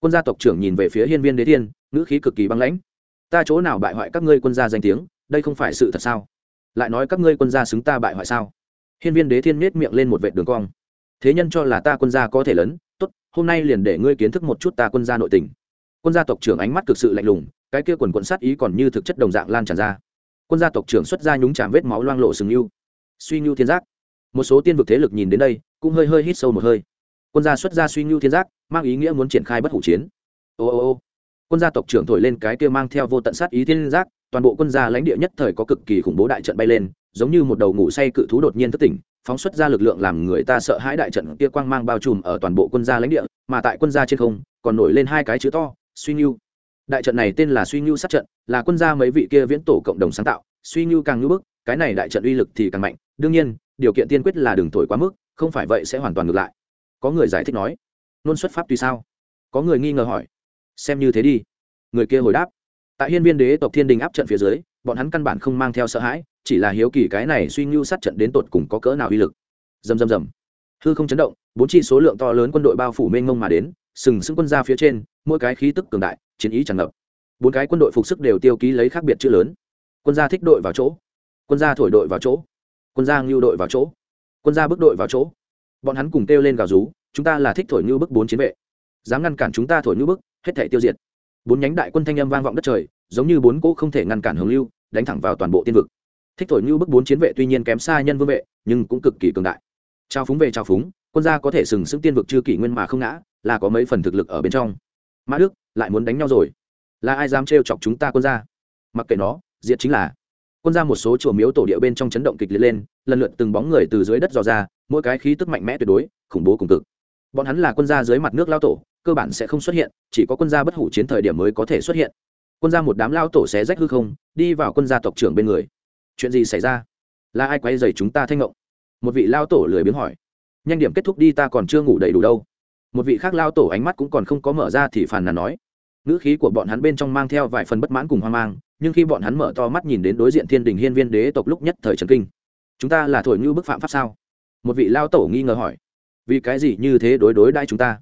Quân gia tộc trưởng nhìn về phía hiên viên đế thiên, ngữ khí cực kỳ băng lãnh. Ta chỗ nào bại hoại các ngươi quân gia danh tiếng, đây không phải sự thật sao? Lại nói các ngươi quân gia xứng ta bại hoại sao? Hiên viên đế thiên miết miệng lên một vệ đường cong. Thế nhân cho là ta quân gia có thể lớn, tốt, hôm nay liền để ngươi kiến thức một chút ta quân gia nội tình. Quân gia tộc trưởng ánh mắt cực sự lạnh lùng, cái kia quần quận sát ý còn như thực chất đồng dạng lan tràn ra. Quân gia tộc trưởng xuất ra nhúng chạm vết máu loang lộ sừng yêu suy nhu thiên giác. Một số tiên vực thế lực nhìn đến đây, cũng hơi hơi hít sâu một hơi. Quân gia xuất ra suy nhu thiên giác, mang ý nghĩa muốn triển khai bất hủ chiến. Ô ô ô. Quân gia tộc trưởng thổi lên cái kia mang theo vô tận sát ý thiên giác toàn bộ quân gia lãnh địa nhất thời có cực kỳ khủng bố đại trận bay lên, giống như một đầu ngủ say cự thú đột nhiên thất tỉnh, phóng xuất ra lực lượng làm người ta sợ hãi đại trận kia quang mang bao trùm ở toàn bộ quân gia lãnh địa, mà tại quân gia trên không, còn nổi lên hai cái chữ to, suy nhu. Đại trận này tên là suy nhu sát trận, là quân gia mấy vị kia viễn tổ cộng đồng sáng tạo, suy nhu càng ngưỡng bức, cái này đại trận uy lực thì càng mạnh, đương nhiên, điều kiện tiên quyết là đừng thổi quá mức, không phải vậy sẽ hoàn toàn ngược lại. Có người giải thích nói luôn xuất pháp tùy sao? Có người nghi ngờ hỏi, xem như thế đi. Người kia hồi đáp tại hiên viên đế tộc thiên đình áp trận phía dưới, bọn hắn căn bản không mang theo sợ hãi, chỉ là hiếu kỳ cái này suy ngưu sát trận đến tột cùng có cỡ nào uy lực. Dầm dầm dầm hư không chấn động, bốn chi số lượng to lớn quân đội bao phủ mênh mông mà đến, sừng sững quân ra phía trên, mỗi cái khí tức cường đại, chiến ý tràn ngập. Bốn cái quân đội phục sức đều tiêu ký lấy khác biệt chữ lớn. Quân gia thích đội vào chỗ. Quân gia thổi đội vào chỗ. Quân gia ngưu đội vào chỗ. Quân gia bước đội vào chỗ. Bọn hắn cùng kêu lên gào rú, chúng ta là thích thổi ngưu bức bốn chiến vệ. Dám ngăn cản chúng ta thổi ngưu bức, hết thể tiêu diệt bốn nhánh đại quân thanh âm vang vọng đất trời, giống như bốn cỗ không thể ngăn cản hướng lưu, đánh thẳng vào toàn bộ tiên vực. Thích thổi như bức bốn chiến vệ tuy nhiên kém xa nhân vương vệ, nhưng cũng cực kỳ cường đại. Trao phúng về trao phúng, quân gia có thể sừng sững tiên vực chưa kỷ nguyên mà không ngã, là có mấy phần thực lực ở bên trong. Mã đức, lại muốn đánh nhau rồi. Là ai dám trêu chọc chúng ta quân gia? Mặc kệ nó, diệt chính là. Quân gia một số chùa miếu tổ địa bên trong chấn động kịch liệt lên, lần lượt từng bóng người từ dưới đất dò ra, mỗi cái khí tức mạnh mẽ tuyệt đối, khủng bố cùng cực. Bọn hắn là quân gia dưới mặt nước lao tổ cơ bản sẽ không xuất hiện, chỉ có quân gia bất hủ chiến thời điểm mới có thể xuất hiện. Quân gia một đám lao tổ xé rách hư không, đi vào quân gia tộc trưởng bên người. Chuyện gì xảy ra? Là ai quay dày chúng ta thanh ngộng? Một vị lao tổ lười biếng hỏi. Nhanh điểm kết thúc đi, ta còn chưa ngủ đầy đủ đâu. Một vị khác lao tổ ánh mắt cũng còn không có mở ra thì phàn nàn nói. Ngữ khí của bọn hắn bên trong mang theo vài phần bất mãn cùng hoang mang, nhưng khi bọn hắn mở to mắt nhìn đến đối diện thiên đình hiên viên đế tộc lúc nhất thời trần kinh. Chúng ta là thổi như bức phạm pháp sao? Một vị lao tổ nghi ngờ hỏi. Vì cái gì như thế đối đối đãi chúng ta?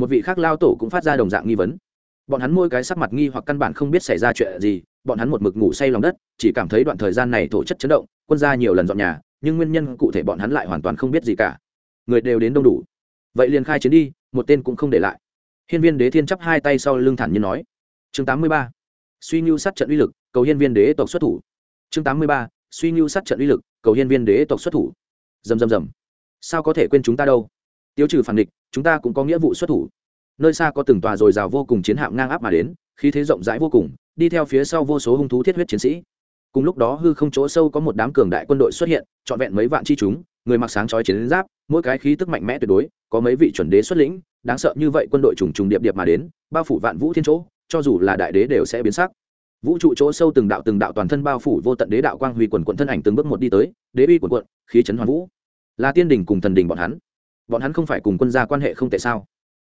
Một vị khác lao tổ cũng phát ra đồng dạng nghi vấn. Bọn hắn môi cái sắc mặt nghi hoặc căn bản không biết xảy ra chuyện gì, bọn hắn một mực ngủ say lòng đất, chỉ cảm thấy đoạn thời gian này thổ chất chấn động, quân ra nhiều lần dọn nhà, nhưng nguyên nhân cụ thể bọn hắn lại hoàn toàn không biết gì cả. Người đều đến đông đủ. Vậy liền khai chiến đi, một tên cũng không để lại. Hiên viên đế thiên chắp hai tay sau lưng thản như nói. Chương tám mươi ba. Suy ngưu sát trận uy lực, cầu hiên viên đế tộc xuất thủ. Chương tám mươi ba. Suy ngưu sát trận uy lực, cầu hiên viên đế tộc xuất thủ. Dầm dầm dầm sao có thể quên chúng ta đâu? Tiêu trừ phản địch chúng ta cũng có nghĩa vụ xuất thủ. Nơi xa có từng tòa dồi dào vô cùng chiến hạm ngang áp mà đến, khí thế rộng rãi vô cùng, đi theo phía sau vô số hung thú thiết huyết chiến sĩ. Cùng lúc đó hư không chỗ sâu có một đám cường đại quân đội xuất hiện, trọn vẹn mấy vạn chi chúng, người mặc sáng chói chiến giáp, mỗi cái khí tức mạnh mẽ tuyệt đối, có mấy vị chuẩn đế xuất lĩnh, đáng sợ như vậy quân đội trùng trùng điệp điệp mà đến, bao phủ vạn vũ thiên chỗ, cho dù là đại đế đều sẽ biến sắc. Vũ trụ chỗ sâu từng đạo từng đạo toàn thân bao phủ vô tận đế đạo quang huy quần quận thân ảnh từng bước một đi tới, đế uy quần quận, khí chấn hoàn vũ. Là tiên đình cùng thần đình bọn hắn bọn hắn không phải cùng quân gia quan hệ không tệ sao?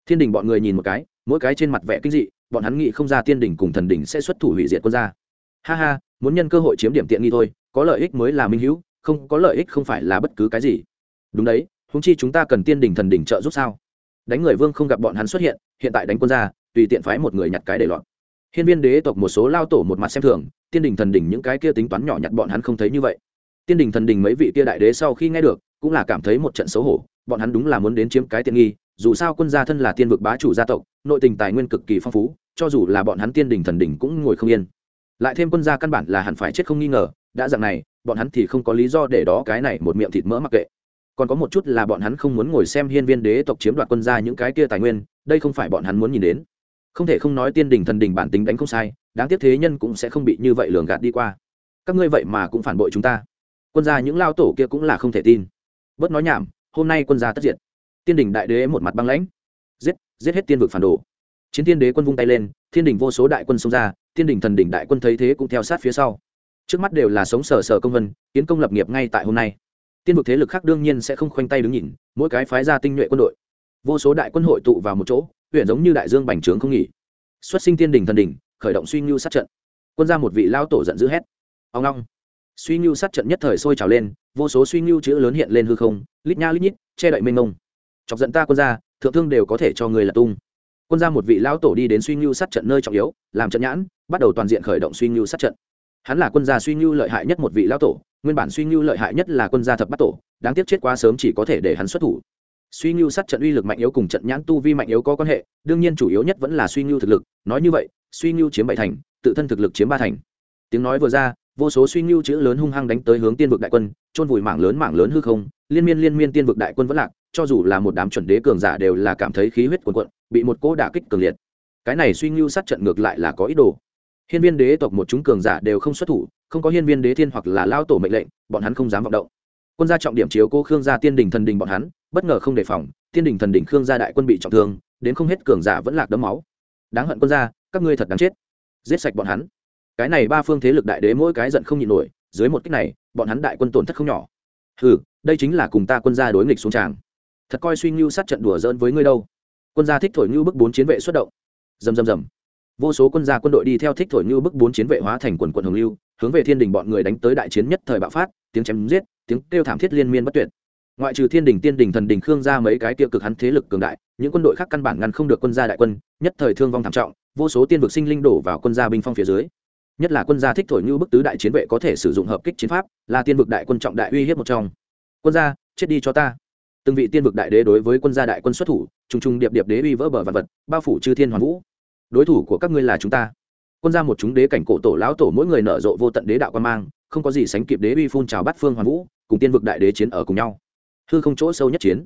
Thiên đình bọn người nhìn một cái, mỗi cái trên mặt vẻ kinh dị, bọn hắn nghĩ không ra tiên đình cùng thần đình sẽ xuất thủ hủy diệt quân gia. Ha ha, muốn nhân cơ hội chiếm điểm tiện nghi thôi, có lợi ích mới là minh hữu, không có lợi ích không phải là bất cứ cái gì. Đúng đấy húng chi chúng ta cần tiên đình thần đình trợ giúp sao? Đánh người vương không gặp bọn hắn xuất hiện hiện tại đánh quân gia, tùy tiện phái một người nhặt cái để lọt. Hiên viên đế tộc một số lao tổ một mặt xem thường, tiên đình thần đình những cái kia tính toán nhỏ nhặt bọn hắn không thấy như vậy. Tiên đình thần đình mấy vị kia đại đế sau khi nghe được, cũng là cảm thấy một trận xấu hổ bọn hắn đúng là muốn đến chiếm cái tiện nghi, dù sao quân gia thân là tiên vực bá chủ gia tộc, nội tình tài nguyên cực kỳ phong phú, cho dù là bọn hắn tiên đình thần đình cũng ngồi không yên. Lại thêm quân gia căn bản là hẳn phải chết không nghi ngờ, đã dạng này, bọn hắn thì không có lý do để đó cái này một miệng thịt mỡ mặc kệ. Còn có một chút là bọn hắn không muốn ngồi xem hiên viên đế tộc chiếm đoạt quân gia những cái kia tài nguyên, đây không phải bọn hắn muốn nhìn đến. Không thể không nói tiên đình thần đình bản tính đánh không sai, đáng tiếc thế nhân cũng sẽ không bị như vậy lường gạt đi qua. Các ngươi vậy mà cũng phản bội chúng ta. Quân gia những lao tổ kia cũng là không thể tin. Bớt nói nhảm hôm nay quân gia tất diệt. Tiên đình đại đế một mặt băng lãnh. Giết giết hết tiên vực phản đồ. Chiến tiên đế quân vung tay lên, thiên đình vô số đại quân xông ra tiên đình thần đỉnh đại quân thấy thế cũng theo sát phía sau. Trước mắt đều là sống sờ sờ công vân, tiến công lập nghiệp ngay tại hôm nay. Tiên vực thế lực khác đương nhiên sẽ không khoanh tay đứng nhìn, mỗi cái phái ra tinh nhuệ quân đội. Vô số đại quân hội tụ vào một chỗ, huyện giống như đại dương bành trướng không nghỉ. Xuất sinh tiên đình thần đình khởi động suy ngưu sát trận. Quân ra một vị lao tổ giận dữ hét. Ông long suy ngưu sát trận nhất thời sôi trào lên, vô số suy ngưu chữ lớn hiện lên hư không, lít nha lít nhít, che đậy mênh mông. Chọc giận ta quân ra thượng thương đều có thể cho người là tung. Quân ra một vị lão tổ đi đến suy ngưu sát trận nơi trọng yếu, làm trận nhãn, bắt đầu toàn diện khởi động suy ngưu sát trận. Hắn là quân gia suy ngưu lợi hại nhất một vị lão tổ, nguyên bản suy ngưu lợi hại nhất là quân gia thập bắt tổ, đáng tiếc chết quá sớm chỉ có thể để hắn xuất thủ. Suy ngưu sát trận uy lực mạnh yếu cùng trận nhãn tu vi mạnh yếu có quan hệ, đương nhiên chủ yếu nhất vẫn là suy ngưu thực lực, nói như vậy, suy ngưu chiếm bảy thành, tự thân thực lực chiếm ba thành. Tiếng nói vừa ra vô số suy ngưu chữ lớn hung hăng đánh tới hướng tiên vực đại quân trôn vùi mảng lớn mảng lớn hư không, liên miên liên miên tiên vực đại quân vẫn lạc, cho dù là một đám chuẩn đế cường giả đều là cảm thấy khí huyết cuồn cuộn, bị một cỗ đả kích cường liệt. Cái này suy ngưu sát trận ngược lại là có ý đồ. Hiên viên đế tộc một chúng cường giả đều không xuất thủ, không có hiên viên đế thiên hoặc là lao tổ mệnh lệnh, bọn hắn không dám vọng động. Quân gia trọng điểm chiếu cô khương gia tiên đình thần đình bọn hắn, bất ngờ không đề phòng, tiên đình thần đình khương gia đại quân bị trọng thương, đến không hết cường giả vẫn lạc đấm máu. Đáng hận quân gia, các ngươi thật đáng chết. Giết sạch bọn hắn cái này ba phương thế lực đại đế mỗi cái giận không nhịn nổi, dưới một cách này, bọn hắn đại quân tổn thất không nhỏ. Ừ đây chính là cùng ta quân gia đối nghịch xuống tràng. Thật coi suy ngưu sát trận đùa dỡn với ngươi đâu. Quân gia thích thổi ngưu bức bốn chiến vệ xuất động. Dầm dầm dầm vô số quân gia quân đội đi theo thích thổi ngưu bức bốn chiến vệ hóa thành quần quần hồng lưu, hướng về thiên đình bọn người đánh tới đại chiến nhất thời bạo phát, tiếng chém giết, tiếng kêu thảm thiết liên miên bất tuyệt. Ngoại trừ thiên đình, tiên đình, thần đình, khương gia mấy cái tiêu cực hắn thế lực cường đại, những quân đội khác căn bản ngăn không được quân gia đại quân, nhất thời thương vong thảm trọng, vô số tiên vực sinh linh đổ vào quân gia binh phong phía dưới nhất là quân gia thích thổi như bức tứ đại chiến vệ có thể sử dụng hợp kích chiến pháp, là tiên vực đại quân trọng đại uy hiếp một trong. Quân gia, chết đi cho ta. Từng vị tiên vực đại đế đối với quân gia đại quân xuất thủ, trùng trùng điệp điệp đế uy vỡ bờ vật vật, bao phủ chư thiên hoàn vũ. Đối thủ của các ngươi là chúng ta. Quân gia một chúng đế cảnh cổ tổ lão tổ mỗi người nở rộ vô tận đế đạo quan mang, không có gì sánh kịp đế uy phun trào bắt phương hoàn vũ, cùng tiên vực đại đế chiến ở cùng nhau. Hư không chỗ sâu nhất chiến.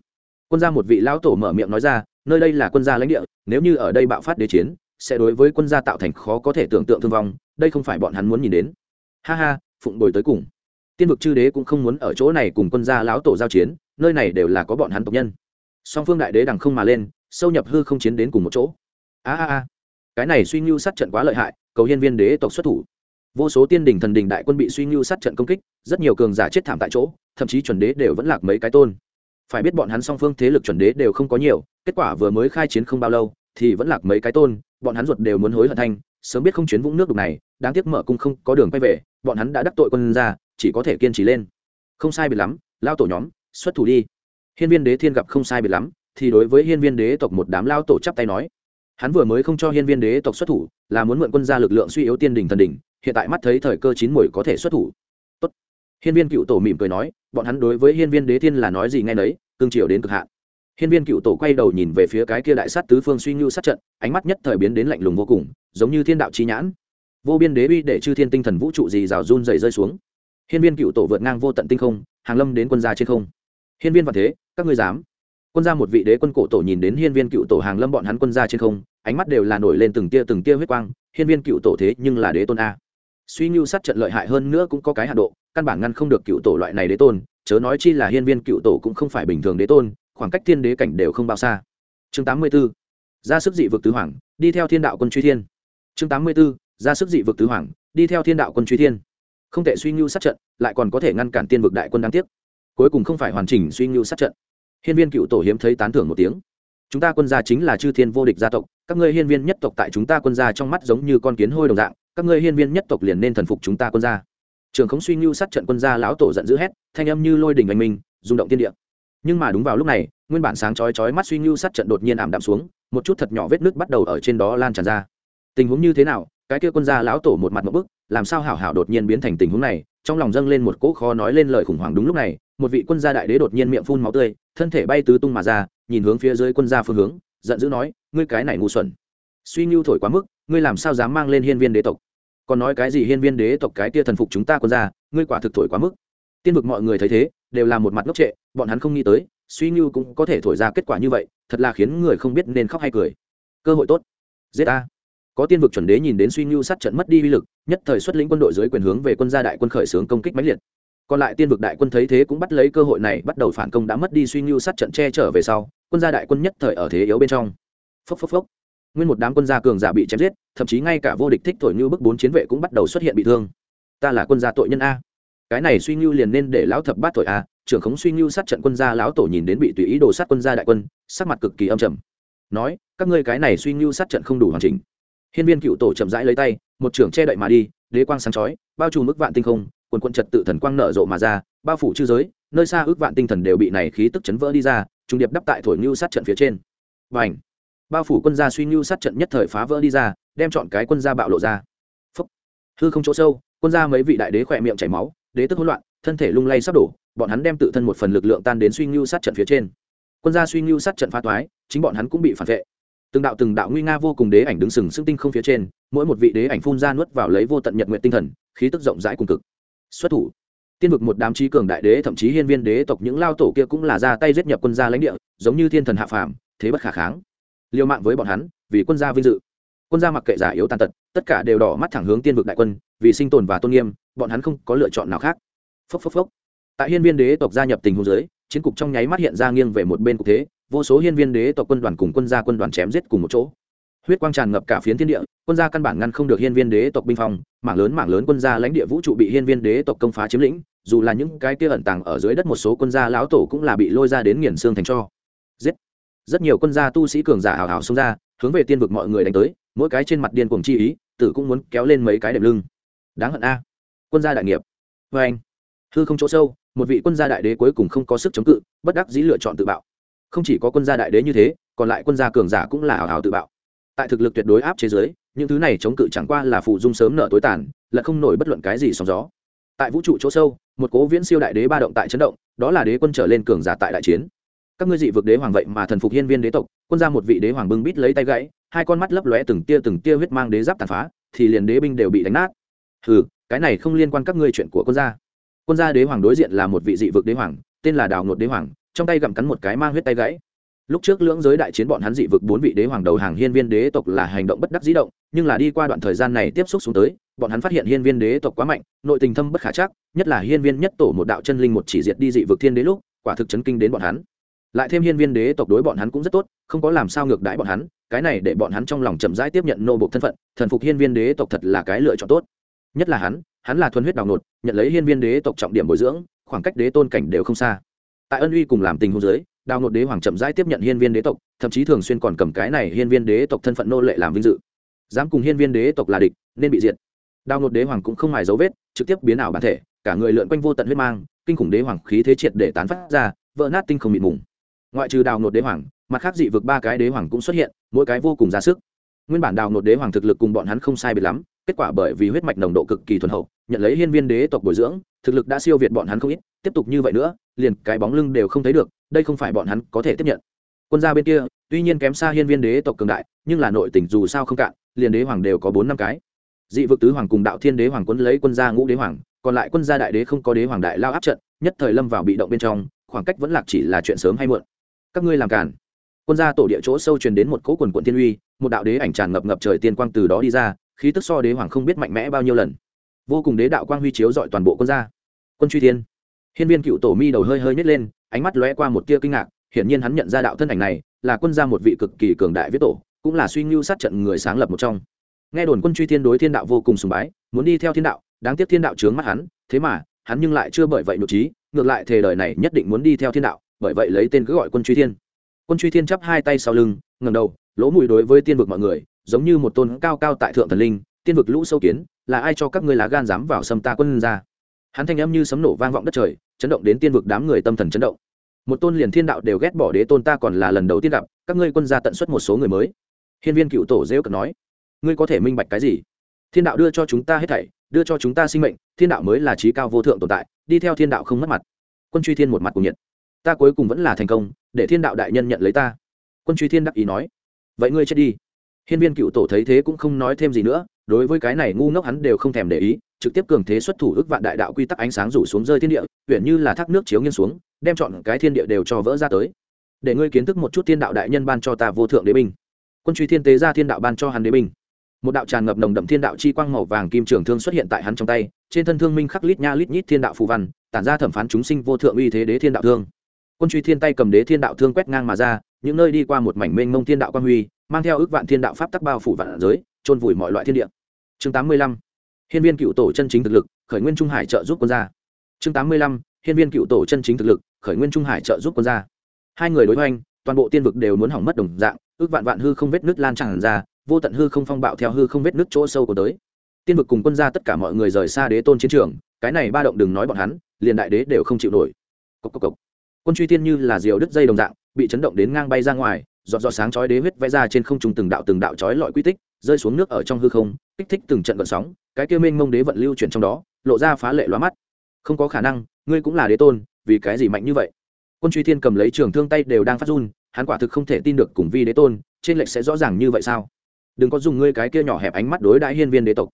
Quân gia một vị lão tổ mở miệng nói ra, nơi đây là quân gia lãnh địa, nếu như ở đây bạo phát đế chiến, sẽ đối với quân gia tạo thành khó có thể tưởng tượng thương vong đây không phải bọn hắn muốn nhìn đến. Ha ha, phụng bồi tới cùng. Tiên vực chư đế cũng không muốn ở chỗ này cùng quân gia lão tổ giao chiến, nơi này đều là có bọn hắn tộc nhân. Song phương đại đế đằng không mà lên, sâu nhập hư không chiến đến cùng một chỗ. A a a. Cái này suy ngưu sát trận quá lợi hại, cầu hiên viên đế tộc xuất thủ. Vô số tiên đình thần đình đại quân bị suy ngưu sát trận công kích, rất nhiều cường giả chết thảm tại chỗ, thậm chí chuẩn đế đều vẫn lạc mấy cái tôn. Phải biết bọn hắn song phương thế lực chuẩn đế đều không có nhiều, kết quả vừa mới khai chiến không bao lâu, thì vẫn lạc mấy cái tôn, bọn hắn ruột đều muốn hối hận thanh sớm biết không chuyến vũng nước đục này đáng tiếc mở cung không có đường quay về, bọn hắn đã đắc tội quân ra chỉ có thể kiên trì lên. Không sai biệt lắm, lao tổ nhóm, xuất thủ đi. Hiên viên đế thiên gặp không sai biệt lắm, thì đối với hiên viên đế tộc một đám lao tổ chắp tay nói. Hắn vừa mới không cho hiên viên đế tộc xuất thủ, là muốn mượn quân ra lực lượng suy yếu tiên đình thần đình hiện tại mắt thấy thời cơ chín mùi có thể xuất thủ. Tốt. hiên viên cựu tổ mỉm cười nói, bọn hắn đối với hiên viên đế thiên là nói gì ngay nấy, cương triều đến cực hạn. Hiên viên cựu tổ quay đầu nhìn về phía cái kia đại sát tứ phương suy ngưu sát trận, ánh mắt nhất thời biến đến lạnh lùng vô cùng, giống như thiên đạo trí nhãn vô biên đế uy để chư thiên tinh thần vũ trụ gì rào run dày rơi xuống hiên viên cựu tổ vượt ngang vô tận tinh không, hàng lâm đến quân gia trên không hiên viên và thế, các ngươi dám quân gia một vị đế quân cổ tổ nhìn đến hiên viên cựu tổ hàng lâm bọn hắn quân gia trên không, ánh mắt đều là nổi lên từng tia từng tia huyết quang, hiên viên cựu tổ thế nhưng là đế tôn a suy ngưu sát trận lợi hại hơn nữa cũng có cái hạ độ, căn bản ngăn không được cựu tổ loại này đế tôn, chớ nói chi là hiên viên cựu tổ cũng không phải bình thường đế tôn, khoảng cách thiên đế cảnh đều không bao xa chương tám mươi 84. ra sức dị vực tứ hoàng, đi theo thiên đạo quân truy thiên chương tám mươi 84 ra sức dị vực tứ hoàng, đi theo thiên đạo quân truy thiên. Không thể suy ngưu sát trận, lại còn có thể ngăn cản tiên vực đại quân đáng tiếc. Cuối cùng không phải hoàn chỉnh suy ngưu sát trận. Hiên viên cựu tổ hiếm thấy tán thưởng một tiếng. Chúng ta quân gia chính là chư thiên vô địch gia tộc, các ngươi hiên viên nhất tộc tại chúng ta quân gia trong mắt giống như con kiến hôi đồng dạng, các ngươi hiên viên nhất tộc liền nên thần phục chúng ta quân gia. Trường không suy ngưu sát trận quân gia lão tổ giận dữ hét, thanh âm như lôi đình anh minh, rung động tiên địa. Nhưng mà đúng vào lúc này, nguyên bản sáng chói chói mắt suy ngưu sát trận đột nhiên ảm đạm xuống, một chút thật nhỏ vết nước bắt đầu ở trên đó lan tràn ra. Tình huống như thế nào cái kia quân gia lão tổ một mặt một bức, làm sao hảo hảo đột nhiên biến thành tình huống này, trong lòng dâng lên một cỗ khó nói lên lời khủng hoảng đúng lúc này, một vị quân gia đại đế đột nhiên miệng phun máu tươi, thân thể bay tứ tung mà ra, nhìn hướng phía dưới quân gia phương hướng, giận dữ nói, ngươi cái này ngu xuẩn, suy ngưu thổi quá mức, ngươi làm sao dám mang lên hiên viên đế tộc? Còn nói cái gì hiên viên đế tộc cái kia thần phục chúng ta quân gia, ngươi quả thực thổi quá mức. Tiên vực mọi người thấy thế, đều là một mặt ngốc trệ, bọn hắn không nghĩ tới, suy ngưu cũng có thể thổi ra kết quả như vậy, thật là khiến người không biết nên khóc hay cười. Cơ hội tốt. Giết ta có tiên vực chuẩn đế nhìn đến suy ngưu sát trận mất đi uy lực, nhất thời xuất lĩnh quân đội dưới quyền hướng về quân gia đại quân khởi xướng công kích mãnh liệt. Còn lại tiên vực đại quân thấy thế cũng bắt lấy cơ hội này, bắt đầu phản công đã mất đi suy ngưu sát trận che trở về sau, quân gia đại quân nhất thời ở thế yếu bên trong. Phốc phốc phốc. Nguyên một đám quân gia cường giả bị chém giết, thậm chí ngay cả vô địch thích thổi như bức bốn chiến vệ cũng bắt đầu xuất hiện bị thương. Ta là quân gia tội nhân a. Cái này suy ngưu liền nên để lão thập bát thổi a, trưởng khống suy ngưu sát trận quân gia lão tổ nhìn đến bị tùy ý đồ sát quân gia đại quân, sắc mặt cực kỳ âm trầm. Nói, các ngươi cái này suy ngưu sát trận không đủ hoàn chỉnh hiên viên cựu tổ chậm rãi lấy tay, một trưởng che đậy mà đi, đế quang sáng chói, bao trùm mức vạn tinh không, quần quận trật tự thần quang nở rộ mà ra, bao phủ chư giới, nơi xa ước vạn tinh thần đều bị này khí tức chấn vỡ đi ra trung điệp đắp tại thổi ngưu sát trận phía trên. Và ảnh bao phủ quân gia suy ngưu sát trận nhất thời phá vỡ đi ra, đem chọn cái quân gia bạo lộ ra. Phúc. hư không chỗ sâu, quân gia mấy vị đại đế khỏe miệng chảy máu, đế tức hỗn loạn, thân thể lung lay sắp đổ, bọn hắn đem tự thân một phần lực lượng tan đến suy ngưu sát trận phía trên. Quân gia suy ngưu sát trận phá toái, chính bọn hắn cũng bị phản vệ từng đạo từng đạo nguy nga vô cùng đế ảnh đứng sừng sững tinh không phía trên, mỗi một vị đế ảnh phun ra nuốt vào lấy vô tận nhật nguyện tinh thần, khí tức rộng rãi cùng cực. Xuất thủ. Tiên vực một đám trí cường đại đế, thậm chí hiên viên đế tộc những lao tổ kia cũng là ra tay giết nhập quân gia lãnh địa, giống như thiên thần hạ phàm, thế bất khả kháng. Liều mạng với bọn hắn, vì quân gia vinh dự. Quân gia mặc kệ giả yếu tàn tật, tất cả đều đỏ mắt thẳng hướng tiên vực đại quân, vì sinh tồn và tôn nghiêm, bọn hắn không có lựa chọn nào khác. Phốc phốc phốc. Tại hiên viên đế tộc gia nhập tình huống giới chiến cục trong nháy mắt hiện ra nghiêng về một bên cục thế vô số hiên viên đế tộc quân đoàn cùng quân gia quân đoàn chém giết cùng một chỗ. Huyết quang tràn ngập cả phiến thiên địa, quân gia căn bản ngăn không được hiên viên đế tộc binh phong, mảng lớn mảng lớn quân gia lãnh địa vũ trụ bị hiên viên đế tộc công phá chiếm lĩnh, dù là những cái kia ẩn tàng ở dưới đất một số quân gia lão tổ cũng là bị lôi ra đến nghiền xương thành cho. Giết! Rất nhiều quân gia tu sĩ cường giả hào hào xông ra, hướng về tiên vực mọi người đánh tới, mỗi cái trên mặt điên cuồng chi ý, tử cũng muốn kéo lên mấy cái đệm lưng. Đáng hận a. Quân gia đại nghiệp. Vê anh. Hư không chỗ sâu, một vị quân gia đại đế cuối cùng không có sức chống cự, bất đắc dĩ lựa chọn tự bạo không chỉ có quân gia đại đế như thế, còn lại quân gia cường giả cũng là hào hào tự bạo. Tại thực lực tuyệt đối áp chế giới những thứ này chống cự chẳng qua là phụ dung sớm nợ tối tàn, là không nổi bất luận cái gì sóng gió. Tại vũ trụ chỗ sâu, một cố viễn siêu đại đế ba động tại chấn động, đó là đế quân trở lên cường giả tại đại chiến. Các ngươi dị vực đế hoàng vậy mà thần phục hiên viên đế tộc, quân ra một vị đế hoàng bưng bít lấy tay gãy, hai con mắt lấp lóe từng tia từng tia huyết mang đế giáp tàn phá, thì liền đế binh đều bị đánh nát. Ừ cái này không liên quan các ngươi chuyện của quân gia. Quân gia đế hoàng đối diện là một vị dị vực đế hoàng, tên là đào ngột đế hoàng trong tay gặm cắn một cái mang huyết tay gãy. Lúc trước lưỡng giới đại chiến bọn hắn dị vực bốn vị đế hoàng đầu hàng hiên viên đế tộc là hành động bất đắc dĩ động, nhưng là đi qua đoạn thời gian này tiếp xúc xuống tới, bọn hắn phát hiện hiên viên đế tộc quá mạnh, nội tình thâm bất khả chắc, nhất là hiên viên nhất tổ một đạo chân linh một chỉ diệt đi dị vực thiên đế lúc, quả thực chấn kinh đến bọn hắn. Lại thêm hiên viên đế tộc đối bọn hắn cũng rất tốt, không có làm sao ngược đãi bọn hắn, cái này để bọn hắn trong lòng chậm rãi tiếp nhận nô bộc thân phận, thần phục hiên viên đế tộc thật là cái lựa chọn tốt. Nhất là hắn hắn là thuần huyết đào nột nhận lấy hiên viên đế tộc trọng điểm bồi dưỡng, khoảng cách đế tôn cảnh đều không xa tại ân uy cùng làm tình hôn giới đào nột đế hoàng chậm rãi tiếp nhận hiên viên đế tộc, thậm chí thường xuyên còn cầm cái này hiên viên đế tộc thân phận nô lệ làm vinh dự. Dám cùng hiên viên đế tộc là địch, nên bị diệt. Đào nột đế hoàng cũng không mài dấu vết, trực tiếp biến ảo bản thể, cả người lượn quanh vô tận huyết mang, kinh khủng đế hoàng khí thế triệt để tán phát ra, vỡ nát tinh không mịt mùng. Ngoại trừ đào nột đế hoàng, mặt khác dị vực ba cái đế hoàng cũng xuất hiện, mỗi cái vô cùng ra sức. Nguyên bản đào nột đế hoàng thực lực cùng bọn hắn không sai biệt lắm, kết quả bởi vì huyết mạch nồng độ cực kỳ thuần hậu, nhận lấy hiên viên đế tộc bồi dưỡng, thực lực đã siêu việt bọn hắn không ít tiếp tục như vậy nữa, liền cái bóng lưng đều không thấy được, đây không phải bọn hắn có thể tiếp nhận. Quân gia bên kia, tuy nhiên kém xa hiên viên đế tộc cường đại, nhưng là nội tỉnh dù sao không cạn, liền đế hoàng đều có bốn năm cái. Dị vực tứ hoàng cùng đạo thiên đế hoàng quân lấy quân gia ngũ đế hoàng, còn lại quân gia đại đế không có đế hoàng đại lao áp trận, nhất thời lâm vào bị động bên trong, khoảng cách vẫn lạc chỉ là chuyện sớm hay muộn. Các ngươi làm cản. Quân gia tổ địa chỗ sâu truyền đến một cỗ quần quận thiên uy, một đạo đế ảnh tràn ngập ngập trời tiên quang từ đó đi ra, khí tức so đế hoàng không biết mạnh mẽ bao nhiêu lần. Vô cùng đế đạo quang huy chiếu dọi toàn bộ quân gia. Quân truy thiên hiên viên cựu tổ mi đầu hơi hơi nhếch lên, ánh mắt lóe qua một tia kinh ngạc, hiển nhiên hắn nhận ra đạo thân ảnh này là quân gia một vị cực kỳ cường đại viết tổ, cũng là suy ngưu sát trận người sáng lập một trong. Nghe đồn quân truy thiên đối thiên đạo vô cùng sùng bái, muốn đi theo thiên đạo, đáng tiếc thiên đạo chướng mắt hắn, thế mà, hắn nhưng lại chưa bởi vậy nội trí, ngược lại thề đời này nhất định muốn đi theo thiên đạo, bởi vậy lấy tên cứ gọi quân truy thiên. Quân truy thiên chắp hai tay sau lưng, ngẩng đầu, lỗ mũi đối với tiên vực mọi người, giống như một tôn cao cao tại thượng thần linh, tiên vực lũ sâu kiến, là ai cho các ngươi lá gan dám vào xâm ta quân ra hắn thanh âm như sấm nổ vang vọng đất trời, chấn động đến tiên vực đám người tâm thần chấn động. Một tôn liền thiên đạo đều ghét bỏ đế tôn ta còn là lần đầu tiên gặp, các ngươi quân gia tận xuất một số người mới. Hiên viên cựu tổ dễ cận nói, ngươi có thể minh bạch cái gì? Thiên đạo đưa cho chúng ta hết thảy, đưa cho chúng ta sinh mệnh, thiên đạo mới là trí cao vô thượng tồn tại, đi theo thiên đạo không mất mặt. Quân truy thiên một mặt cùng nhiệt. Ta cuối cùng vẫn là thành công, để thiên đạo đại nhân nhận lấy ta. Quân truy thiên đắc ý nói, vậy ngươi chết đi. Hiên viên cựu tổ thấy thế cũng không nói thêm gì nữa, đối với cái này ngu ngốc hắn đều không thèm để ý trực tiếp cường thế xuất thủ ước vạn đại đạo quy tắc ánh sáng rủ xuống rơi thiên địa huyện như là thác nước chiếu nghiêng xuống, đem chọn cái thiên địa đều cho vỡ ra tới. Để ngươi kiến thức một chút thiên đạo đại nhân ban cho ta vô thượng đế binh. Quân truy thiên tế ra thiên đạo ban cho hắn đế binh. Một đạo tràn ngập nồng đậm thiên đạo chi quang màu vàng kim trường thương xuất hiện tại hắn trong tay, trên thân thương minh khắc lít nha lít nhít thiên đạo phù văn, tản ra thẩm phán chúng sinh vô thượng uy thế đế thiên đạo thương. Quân truy thiên tay cầm đế thiên đạo thương quét ngang mà ra, những nơi đi qua một mảnh mênh mông thiên đạo quang huy, mang theo ước vạn thiên đạo pháp tắc bao phủ vạn giới trôn vùi mọi loại thiên địa. Chương tám mươi lăm hiên viên cựu tổ chân chính thực lực, khởi nguyên trung hải trợ giúp quân gia. Chương tám mươi lăm, hiên viên cựu tổ chân chính thực lực, khởi nguyên trung hải trợ giúp quân gia. Hai người đối hoành, toàn bộ tiên vực đều muốn hỏng mất đồng dạng, ước vạn vạn hư không vết nứt lan tràn ra, vô tận hư không phong bạo theo hư không vết nứt chỗ sâu của tới. Tiên vực cùng quân gia tất cả mọi người rời xa đế tôn chiến trường, cái này ba động đừng nói bọn hắn, liền đại đế đều không chịu nổi. Cốc cốc cốc. quân truy tiên như là diều đứt dây đồng dạng, bị chấn động đến ngang bay ra ngoài, giọt giọt sáng chói đế huyết vẽ ra trên không trung từng đạo từng đạo chói lọi quy tích rơi xuống nước ở trong hư không, kích thích từng trận gợn sóng, cái kia mênh mông đế vận lưu chuyển trong đó, lộ ra phá lệ lóa mắt. Không có khả năng, ngươi cũng là đế tôn, vì cái gì mạnh như vậy? Quân truy thiên cầm lấy trường thương tay đều đang phát run, hắn quả thực không thể tin được cùng vi đế tôn, trên lệch sẽ rõ ràng như vậy sao? Đừng có dùng ngươi cái kia nhỏ hẹp ánh mắt đối đãi hiên viên đế tộc.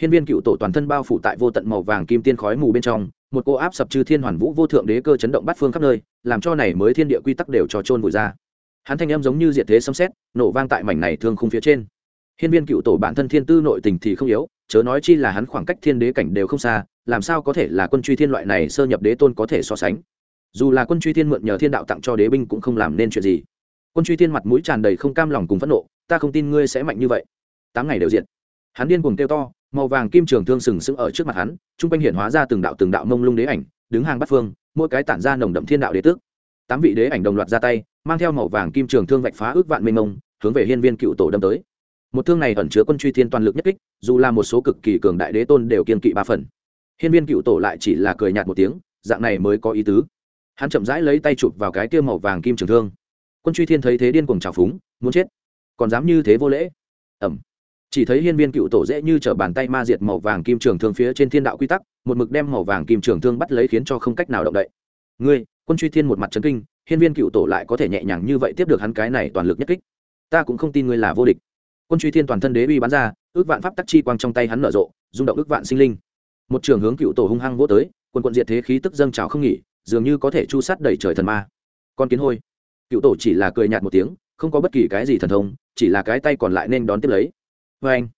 Hiên viên cựu tổ toàn thân bao phủ tại vô tận màu vàng kim tiên khói mù bên trong, một cô áp sập chư thiên hoàn vũ vô thượng đế cơ chấn động bắt phương khắp nơi, làm cho này mới thiên địa quy tắc đều cho trôn vùi ra. Hắn thanh âm giống như diệt thế sấm xét nổ vang tại mảnh này thương khung phía trên hiên viên cựu tổ bản thân thiên tư nội tình thì không yếu, chớ nói chi là hắn khoảng cách thiên đế cảnh đều không xa, làm sao có thể là quân truy thiên loại này sơ nhập đế tôn có thể so sánh? Dù là quân truy thiên mượn nhờ thiên đạo tặng cho đế binh cũng không làm nên chuyện gì. Quân truy thiên mặt mũi tràn đầy không cam lòng cùng phẫn nộ, ta không tin ngươi sẽ mạnh như vậy. Tám ngày đều diện hắn điên cuồng kêu to, màu vàng kim trường thương sừng sững ở trước mặt hắn, trung quanh hiện hóa ra từng đạo từng đạo mông lung đế ảnh, đứng hàng bắt phương, mỗi cái tản ra nồng đậm thiên đạo đế tước. Tám vị đế ảnh đồng loạt ra tay, mang theo màu vàng kim trường thương vạch phá ước vạn mênh mông, hướng về hiên viên cựu tổ đâm tới một thương này ẩn chứa quân truy thiên toàn lực nhất kích, dù là một số cực kỳ cường đại đế tôn đều kiên kỵ ba phần. Hiên viên cựu tổ lại chỉ là cười nhạt một tiếng, dạng này mới có ý tứ. Hắn chậm rãi lấy tay chụp vào cái tiêu màu vàng kim trường thương. Quân truy thiên thấy thế điên cuồng trào phúng, muốn chết. Còn dám như thế vô lễ. Ẩm. Chỉ thấy hiên viên cựu tổ dễ như t r ở bàn tay ma diệt màu vàng kim trường thương phía trên thiên đạo quy tắc, một mực đem màu vàng kim trường thương bắt lấy khiến cho không cách nào động đậy. Ngươi, quân truy thiên một mặt trấn kinh, hiên viên cựu tổ lại có thể nhẹ nhàng như vậy tiếp được hắn cái này toàn lực nhất kích. Ta cũng không tin ngươi là vô địch quân truy thiên toàn thân đế uy bắn ra, ước vạn pháp tắc chi quang trong tay hắn nở rộ, rung động ước vạn sinh linh. Một trường hướng cựu tổ hung hăng vỗ tới quân quận diệt thế khí tức dâng trào không nghỉ, dường như có thể chu sát đẩy trời thần ma. Con kiến hôi. Cựu tổ chỉ là cười nhạt một tiếng, không có bất kỳ cái gì thần thông, chỉ là cái tay còn lại nên đón tiếp lấy. Vê anh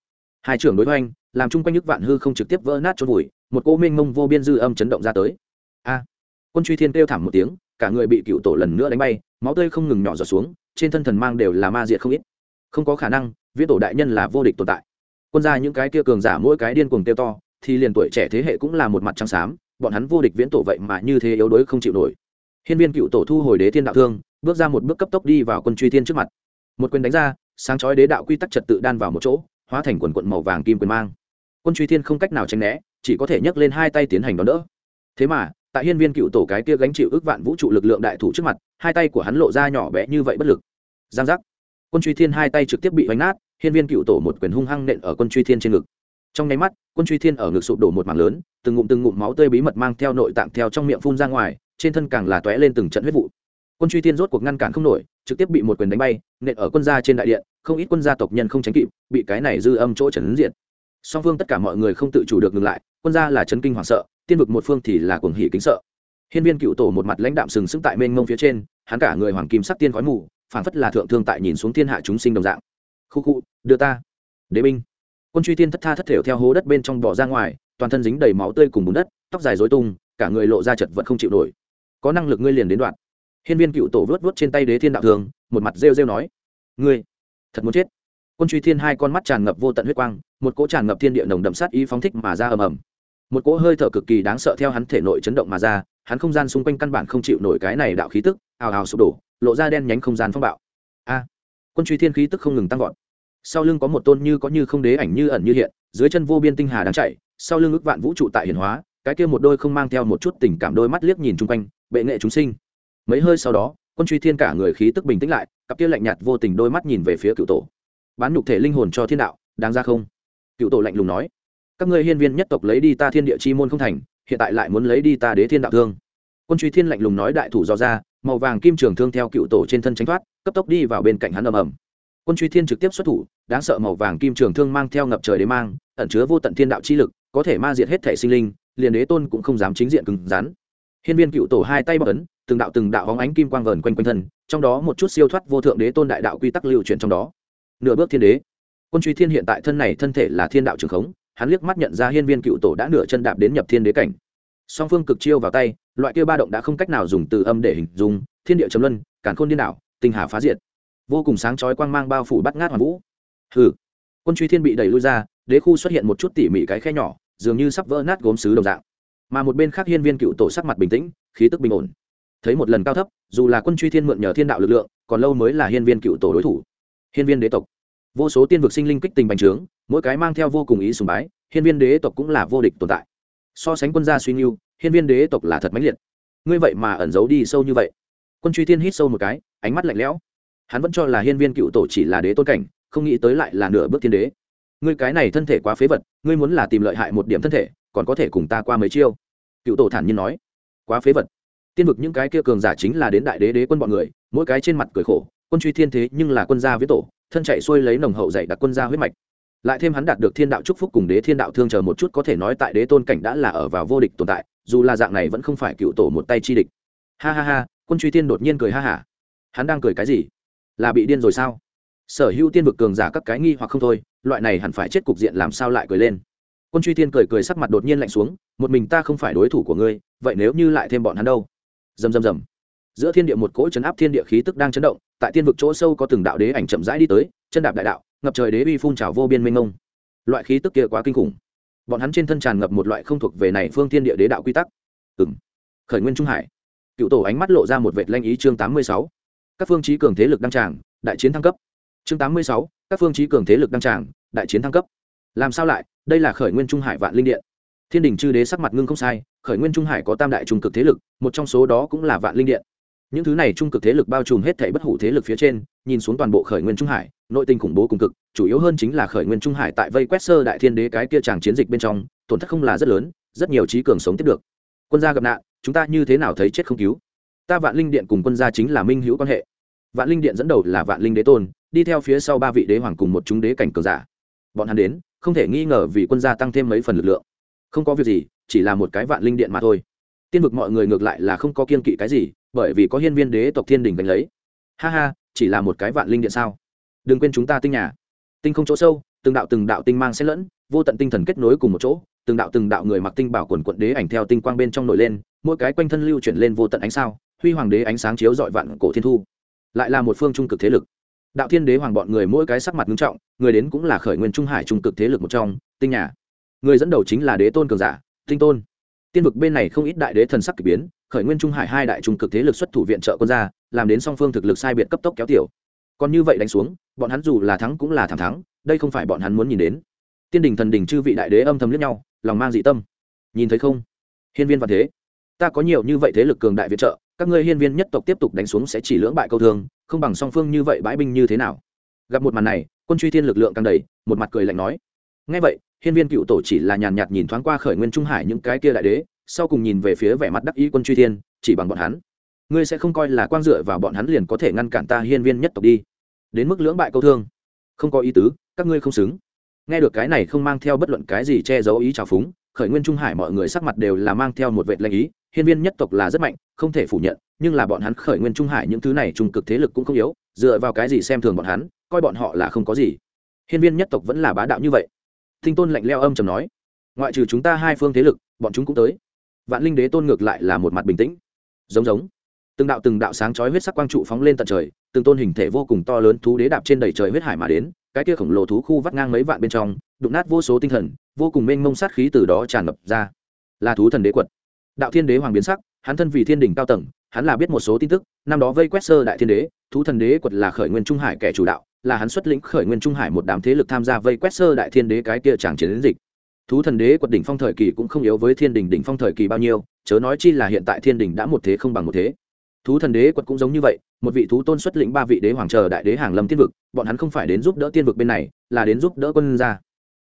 hai trưởng đối với anh làm chung quanh nhức vạn hư không trực tiếp vỡ nát cho vùi, một cô minh mông vô biên dư âm chấn động ra tới. A. Quân truy thiên kêu thảm một tiếng, cả người bị cựu tổ lần nữa đánh bay, máu tươi không ngừng nhỏ giọt xuống, trên thân thần mang đều là ma diệt không ít. Không có khả năng viễn tổ đại nhân là vô địch tồn tại. Quân gia những cái kia cường giả mỗi cái điên cuồng tiêu to, thì liền tuổi trẻ thế hệ cũng là một mặt trắng xám, bọn hắn vô địch viễn tổ vậy mà như thế yếu đuối không chịu nổi. Hiên viên cựu tổ thu hồi đế thiên đạo thương, bước ra một bước cấp tốc đi vào quân truy thiên trước mặt. Một quyền đánh ra, sáng chói đế đạo quy tắc trật tự đan vào một chỗ, hóa thành quần quận màu vàng kim quyền mang. Quân truy thiên không cách nào tránh né, chỉ có thể nhấc lên hai tay tiến hành đón đỡ. Thế mà, tại hiên viên cựu tổ cái kia gánh chịu ước vạn vũ trụ lực lượng đại thủ trước mặt, hai tay của hắn lộ ra nhỏ bé như vậy bất lực. Giang giác. Quân truy thiên hai tay trực tiếp bị vánh nát hiên viên cựu tổ một quyền hung hăng nện ở quân truy thiên trên ngực. Trong nháy mắt, quân truy thiên ở ngực sụp đổ một mảng lớn, từng ngụm từng ngụm máu tươi bí mật mang theo nội tạng theo trong miệng phun ra ngoài, trên thân càng là tóe lên từng trận huyết vụ. Quân truy thiên rốt cuộc ngăn cản không nổi, trực tiếp bị một quyền đánh bay, nện ở quân gia trên đại điện, không ít quân gia tộc nhân không tránh kịp, bị cái này dư âm chỗ trấn diện song phương tất cả mọi người không tự chủ được ngừng lại, quân gia là chấn kinh hoảng sợ, tiên vực một phương thì là cuồng hỉ kính sợ. Hiên viên cựu tổ một mặt lãnh đạm sừng sững tại mênh mông phía trên, hắn cả người hoàng kim sắc tiên khói mù, phảng phất là thượng thương tại nhìn xuống thiên hạ chúng sinh đồng dạng khu khu, đưa ta. Đế binh. Quân truy tiên thất tha thất thểu theo hố đất bên trong bỏ ra ngoài, toàn thân dính đầy máu tươi cùng bùn đất, tóc dài dối tung, cả người lộ ra chật vật không chịu nổi. Có năng lực ngươi liền đến đoạn. Hiên viên cựu tổ vớt vớt trên tay đế thiên đạo thường, một mặt rêu rêu nói. Ngươi, thật muốn chết. Quân truy thiên hai con mắt tràn ngập vô tận huyết quang, một cỗ tràn ngập thiên địa nồng đậm sát ý phóng thích mà ra ầm ầm. Một cỗ hơi thở cực kỳ đáng sợ theo hắn thể nội chấn động mà ra, hắn không gian xung quanh căn bản không chịu nổi cái này đạo khí tức, ào ào sụp đổ, lộ ra đen nhánh không gian phong bạo quân truy thiên khí tức không ngừng tăng vọt. Sau lưng có một tôn như có như không đế ảnh như ẩn như hiện, dưới chân vô biên tinh hà đang chạy, sau lưng ước vạn vũ trụ tại hiển hóa, cái kia một đôi không mang theo một chút tình cảm đôi mắt liếc nhìn chung quanh, bệ nghệ chúng sinh. Mấy hơi sau đó, quân truy thiên cả người khí tức bình tĩnh lại, cặp kia lạnh nhạt vô tình đôi mắt nhìn về phía cựu tổ. Bán nhục thể linh hồn cho thiên đạo, đáng ra không? Cựu tổ lạnh lùng nói. Các ngươi hiên viên nhất tộc lấy đi ta thiên địa chi môn không thành, hiện tại lại muốn lấy đi ta đế thiên đạo thương. Quân truy thiên lạnh lùng nói đại thủ do ra màu vàng kim trường thương theo cựu tổ trên thân tránh thoát, cấp tốc đi vào bên cạnh hắn ầm ầm. Quân truy thiên trực tiếp xuất thủ, đáng sợ màu vàng kim trường thương mang theo ngập trời đế mang, ẩn chứa vô tận thiên đạo chi lực, có thể ma diệt hết thể sinh linh, liền đế tôn cũng không dám chính diện cứng rắn. Hiên viên cựu tổ hai tay bọc ấn, từng đạo từng đạo hóng ánh kim quang vờn quanh quanh thân, trong đó một chút siêu thoát vô thượng đế tôn đại đạo quy tắc lưu truyền trong đó. Nửa bước thiên đế. Quân truy thiên hiện tại thân này thân thể là thiên đạo trường khống, hắn liếc mắt nhận ra hiên viên cựu tổ đã nửa chân đạp đến nhập thiên đế cảnh song phương cực chiêu vào tay, loại kia ba động đã không cách nào dùng từ âm để hình dung, thiên địa chấm luân cản khôn điên đảo, tinh hà phá diệt. Vô cùng sáng chói quang mang bao phủ bắt ngát hoàn vũ. Hừ. Quân truy thiên bị đẩy lui ra, đế khu xuất hiện một chút tỉ mỉ cái khe nhỏ, dường như sắp vỡ nát gốm sứ đồng dạng. Mà một bên khác hiên viên cựu tổ sắc mặt bình tĩnh, khí tức bình ổn. Thấy một lần cao thấp, dù là quân truy thiên mượn nhờ thiên đạo lực lượng, còn lâu mới là hiên viên cựu tổ đối thủ. Hiên viên đế tộc. Vô số tiên vực sinh linh kích tình bành trướng, mỗi cái mang theo vô cùng ý sùng bái, hiên viên đế tộc cũng là vô địch tồn tại so sánh quân gia suy nghiêu hiên viên đế tộc là thật mãnh liệt. Ngươi vậy mà ẩn giấu đi sâu như vậy. Quân truy thiên hít sâu một cái, ánh mắt lạnh lẽo. Hắn vẫn cho là hiên viên cựu tổ chỉ là đế tôn cảnh, không nghĩ tới lại là nửa bước thiên đế. Ngươi cái này thân thể quá phế vật, ngươi muốn là tìm lợi hại một điểm thân thể, còn có thể cùng ta qua mấy chiêu? Cựu tổ thản nhiên nói. Quá phế vật. Tiên vực những cái kia cường giả chính là đến đại đế đế quân bọn người, mỗi cái trên mặt cười khổ, quân truy thiên thế nhưng là quân gia với tổ, thân chạy xuôi lấy nồng hậu dạy đặc quân gia huyết mạch lại thêm hắn đạt được thiên đạo chúc phúc cùng đế thiên đạo thương chờ một chút có thể nói tại đế tôn cảnh đã là ở vào vô địch tồn tại, dù là dạng này vẫn không phải cựu tổ một tay chi địch. Ha ha ha, quân truy thiên đột nhiên cười ha hả. Hắn đang cười cái gì? Là bị điên rồi sao? Sở hữu tiên vực cường giả các cái nghi hoặc không thôi, loại này hẳn phải chết cục diện làm sao lại cười lên. Quân truy thiên cười cười sắc mặt đột nhiên lạnh xuống, một mình ta không phải đối thủ của ngươi, vậy nếu như lại thêm bọn hắn đâu? Dầm dầm dầm giữa thiên địa một cỗ chấn áp thiên địa khí tức đang chấn động, tại tiên vực chỗ sâu có từng đạo đế ảnh chậm rãi đi tới, chân đạp đại đạo ngập trời đế uy phun trào vô biên mênh mông. Loại khí tức kia quá kinh khủng. Bọn hắn trên thân tràn ngập một loại không thuộc về này phương thiên địa đế đạo quy tắc. Ừng khởi nguyên trung hải. Cựu tổ ánh mắt lộ ra một vệt lanh ý chương tám mươi sáu. Các phương trí cường thế lực đăng tràng, đại chiến thăng cấp. Chương tám mươi sáu, các phương trí cường thế lực đăng tràng, đại chiến thăng cấp. Làm sao lại? Đây là khởi nguyên trung hải vạn linh điện. Thiên đình chư đế sắc mặt ngưng không sai, khởi nguyên trung hải có tam đại trung cực thế lực, một trong số đó cũng là vạn linh điện những thứ này trung cực thế lực bao trùm hết thảy bất hủ thế lực phía trên, nhìn xuống toàn bộ khởi nguyên trung hải, nội tình khủng bố cùng cực, chủ yếu hơn chính là khởi nguyên trung hải tại vây quét sơ đại thiên đế cái kia tràng chiến dịch bên trong, tổn thất không là rất lớn, rất nhiều trí cường sống tiếp được. Quân gia gặp nạn, chúng ta như thế nào thấy chết không cứu? Ta vạn linh điện cùng quân gia chính là minh hữu quan hệ. Vạn linh điện dẫn đầu là vạn linh đế tôn, đi theo phía sau ba vị đế hoàng cùng một chúng đế cảnh cường giả. Bọn hắn đến, không thể nghi ngờ vì quân gia tăng thêm mấy phần lực lượng. Không có việc gì, chỉ là một cái vạn linh điện mà thôi. Tiên vực mọi người ngược lại là không có kiên kỵ cái gì bởi vì có hiên viên đế tộc thiên đình đánh lấy. Ha ha, chỉ là một cái vạn linh điện sao? Đừng quên chúng ta tinh nhà. Tinh không chỗ sâu, từng đạo từng đạo tinh mang xen lẫn, vô tận tinh thần kết nối cùng một chỗ, từng đạo từng đạo người mặc tinh bảo quần quận đế ảnh theo tinh quang bên trong nổi lên, mỗi cái quanh thân lưu chuyển lên vô tận ánh sao, huy hoàng đế ánh sáng chiếu dọi vạn cổ thiên thu. Lại là một phương trung cực thế lực. Đạo thiên đế hoàng bọn người mỗi cái sắc mặt nghiêm trọng, người đến cũng là khởi nguyên trung hải trung cực thế lực một trong, tinh nhà. Người dẫn đầu chính là đế tôn cường giả, tinh tôn. Tiên vực bên này không ít đại đế thần sắc k ỳ biến khởi nguyên trung hải hai đại trung cực thế lực xuất thủ viện trợ quân gia, làm đến song phương thực lực sai biệt cấp tốc kéo tiểu. Còn như vậy đánh xuống, bọn hắn dù là thắng cũng là thẳng thắng, đây không phải bọn hắn muốn nhìn đến. Tiên đình thần đình chư vị đại đế âm thầm lẫn nhau, lòng mang dị tâm. Nhìn thấy không? Hiên viên và thế. Ta có nhiều như vậy thế lực cường đại viện trợ, các ngươi hiên viên nhất tộc tiếp tục đánh xuống sẽ chỉ lưỡng bại câu thương, không bằng song phương như vậy bãi binh như thế nào? Gặp một màn này, quân truy thiên lực lượng càng đầy, một mặt cười lạnh nói. Ngay vậy, hiên viên cựu tổ chỉ là nhàn nhạt nhìn thoáng qua khởi nguyên trung hải những cái kia đại đế sau cùng nhìn về phía vẻ mặt đắc ý quân truy thiên, chỉ bằng bọn hắn. Ngươi sẽ không coi là quang dựa vào bọn hắn liền có thể ngăn cản ta hiên viên nhất tộc đi. Đến mức lưỡng bại câu thương. Không có ý tứ, các ngươi không xứng. Nghe được cái này không mang theo bất luận cái gì che giấu ý trào phúng, khởi nguyên trung hải mọi người sắc mặt đều là mang theo một vệ lệnh ý, hiên viên nhất tộc là rất mạnh, không thể phủ nhận, nhưng là bọn hắn khởi nguyên trung hải những thứ này trung cực thế lực cũng không yếu, dựa vào cái gì xem thường bọn hắn, coi bọn họ là không có gì. Hiên viên nhất tộc vẫn là bá đạo như vậy. Thinh tôn lạnh leo âm trầm nói, ngoại trừ chúng ta hai phương thế lực, bọn chúng cũng tới vạn linh đế tôn ngược lại là một mặt bình tĩnh. Giống giống. Từng đạo từng đạo sáng chói huyết sắc quang trụ phóng lên tận trời, từng tôn hình thể vô cùng to lớn thú đế đạp trên đầy trời huyết hải mà đến, cái kia khổng lồ thú khu vắt ngang mấy vạn bên trong, đụng nát vô số tinh thần, vô cùng mênh mông sát khí từ đó tràn ngập ra. Là thú thần đế quật. Đạo thiên đế hoàng biến sắc, hắn thân vì thiên đình cao tầng, hắn là biết một số tin tức, năm đó vây quét sơ đại thiên đế, thú thần đế quật là khởi nguyên trung hải kẻ chủ đạo, là hắn xuất lĩnh khởi nguyên trung hải một đám thế lực tham gia vây quét sơ đại thiên đế cái kia tràng chiến dịch thú thần đế quật đỉnh phong thời kỳ cũng không yếu với thiên đình đỉnh phong thời kỳ bao nhiêu, chớ nói chi là hiện tại thiên đình đã một thế không bằng một thế. Thú thần đế quật cũng giống như vậy, một vị thú tôn xuất lĩnh ba vị đế hoàng chờ đại đế hàng lâm tiên vực, bọn hắn không phải đến giúp đỡ tiên vực bên này, là đến giúp đỡ quân gia.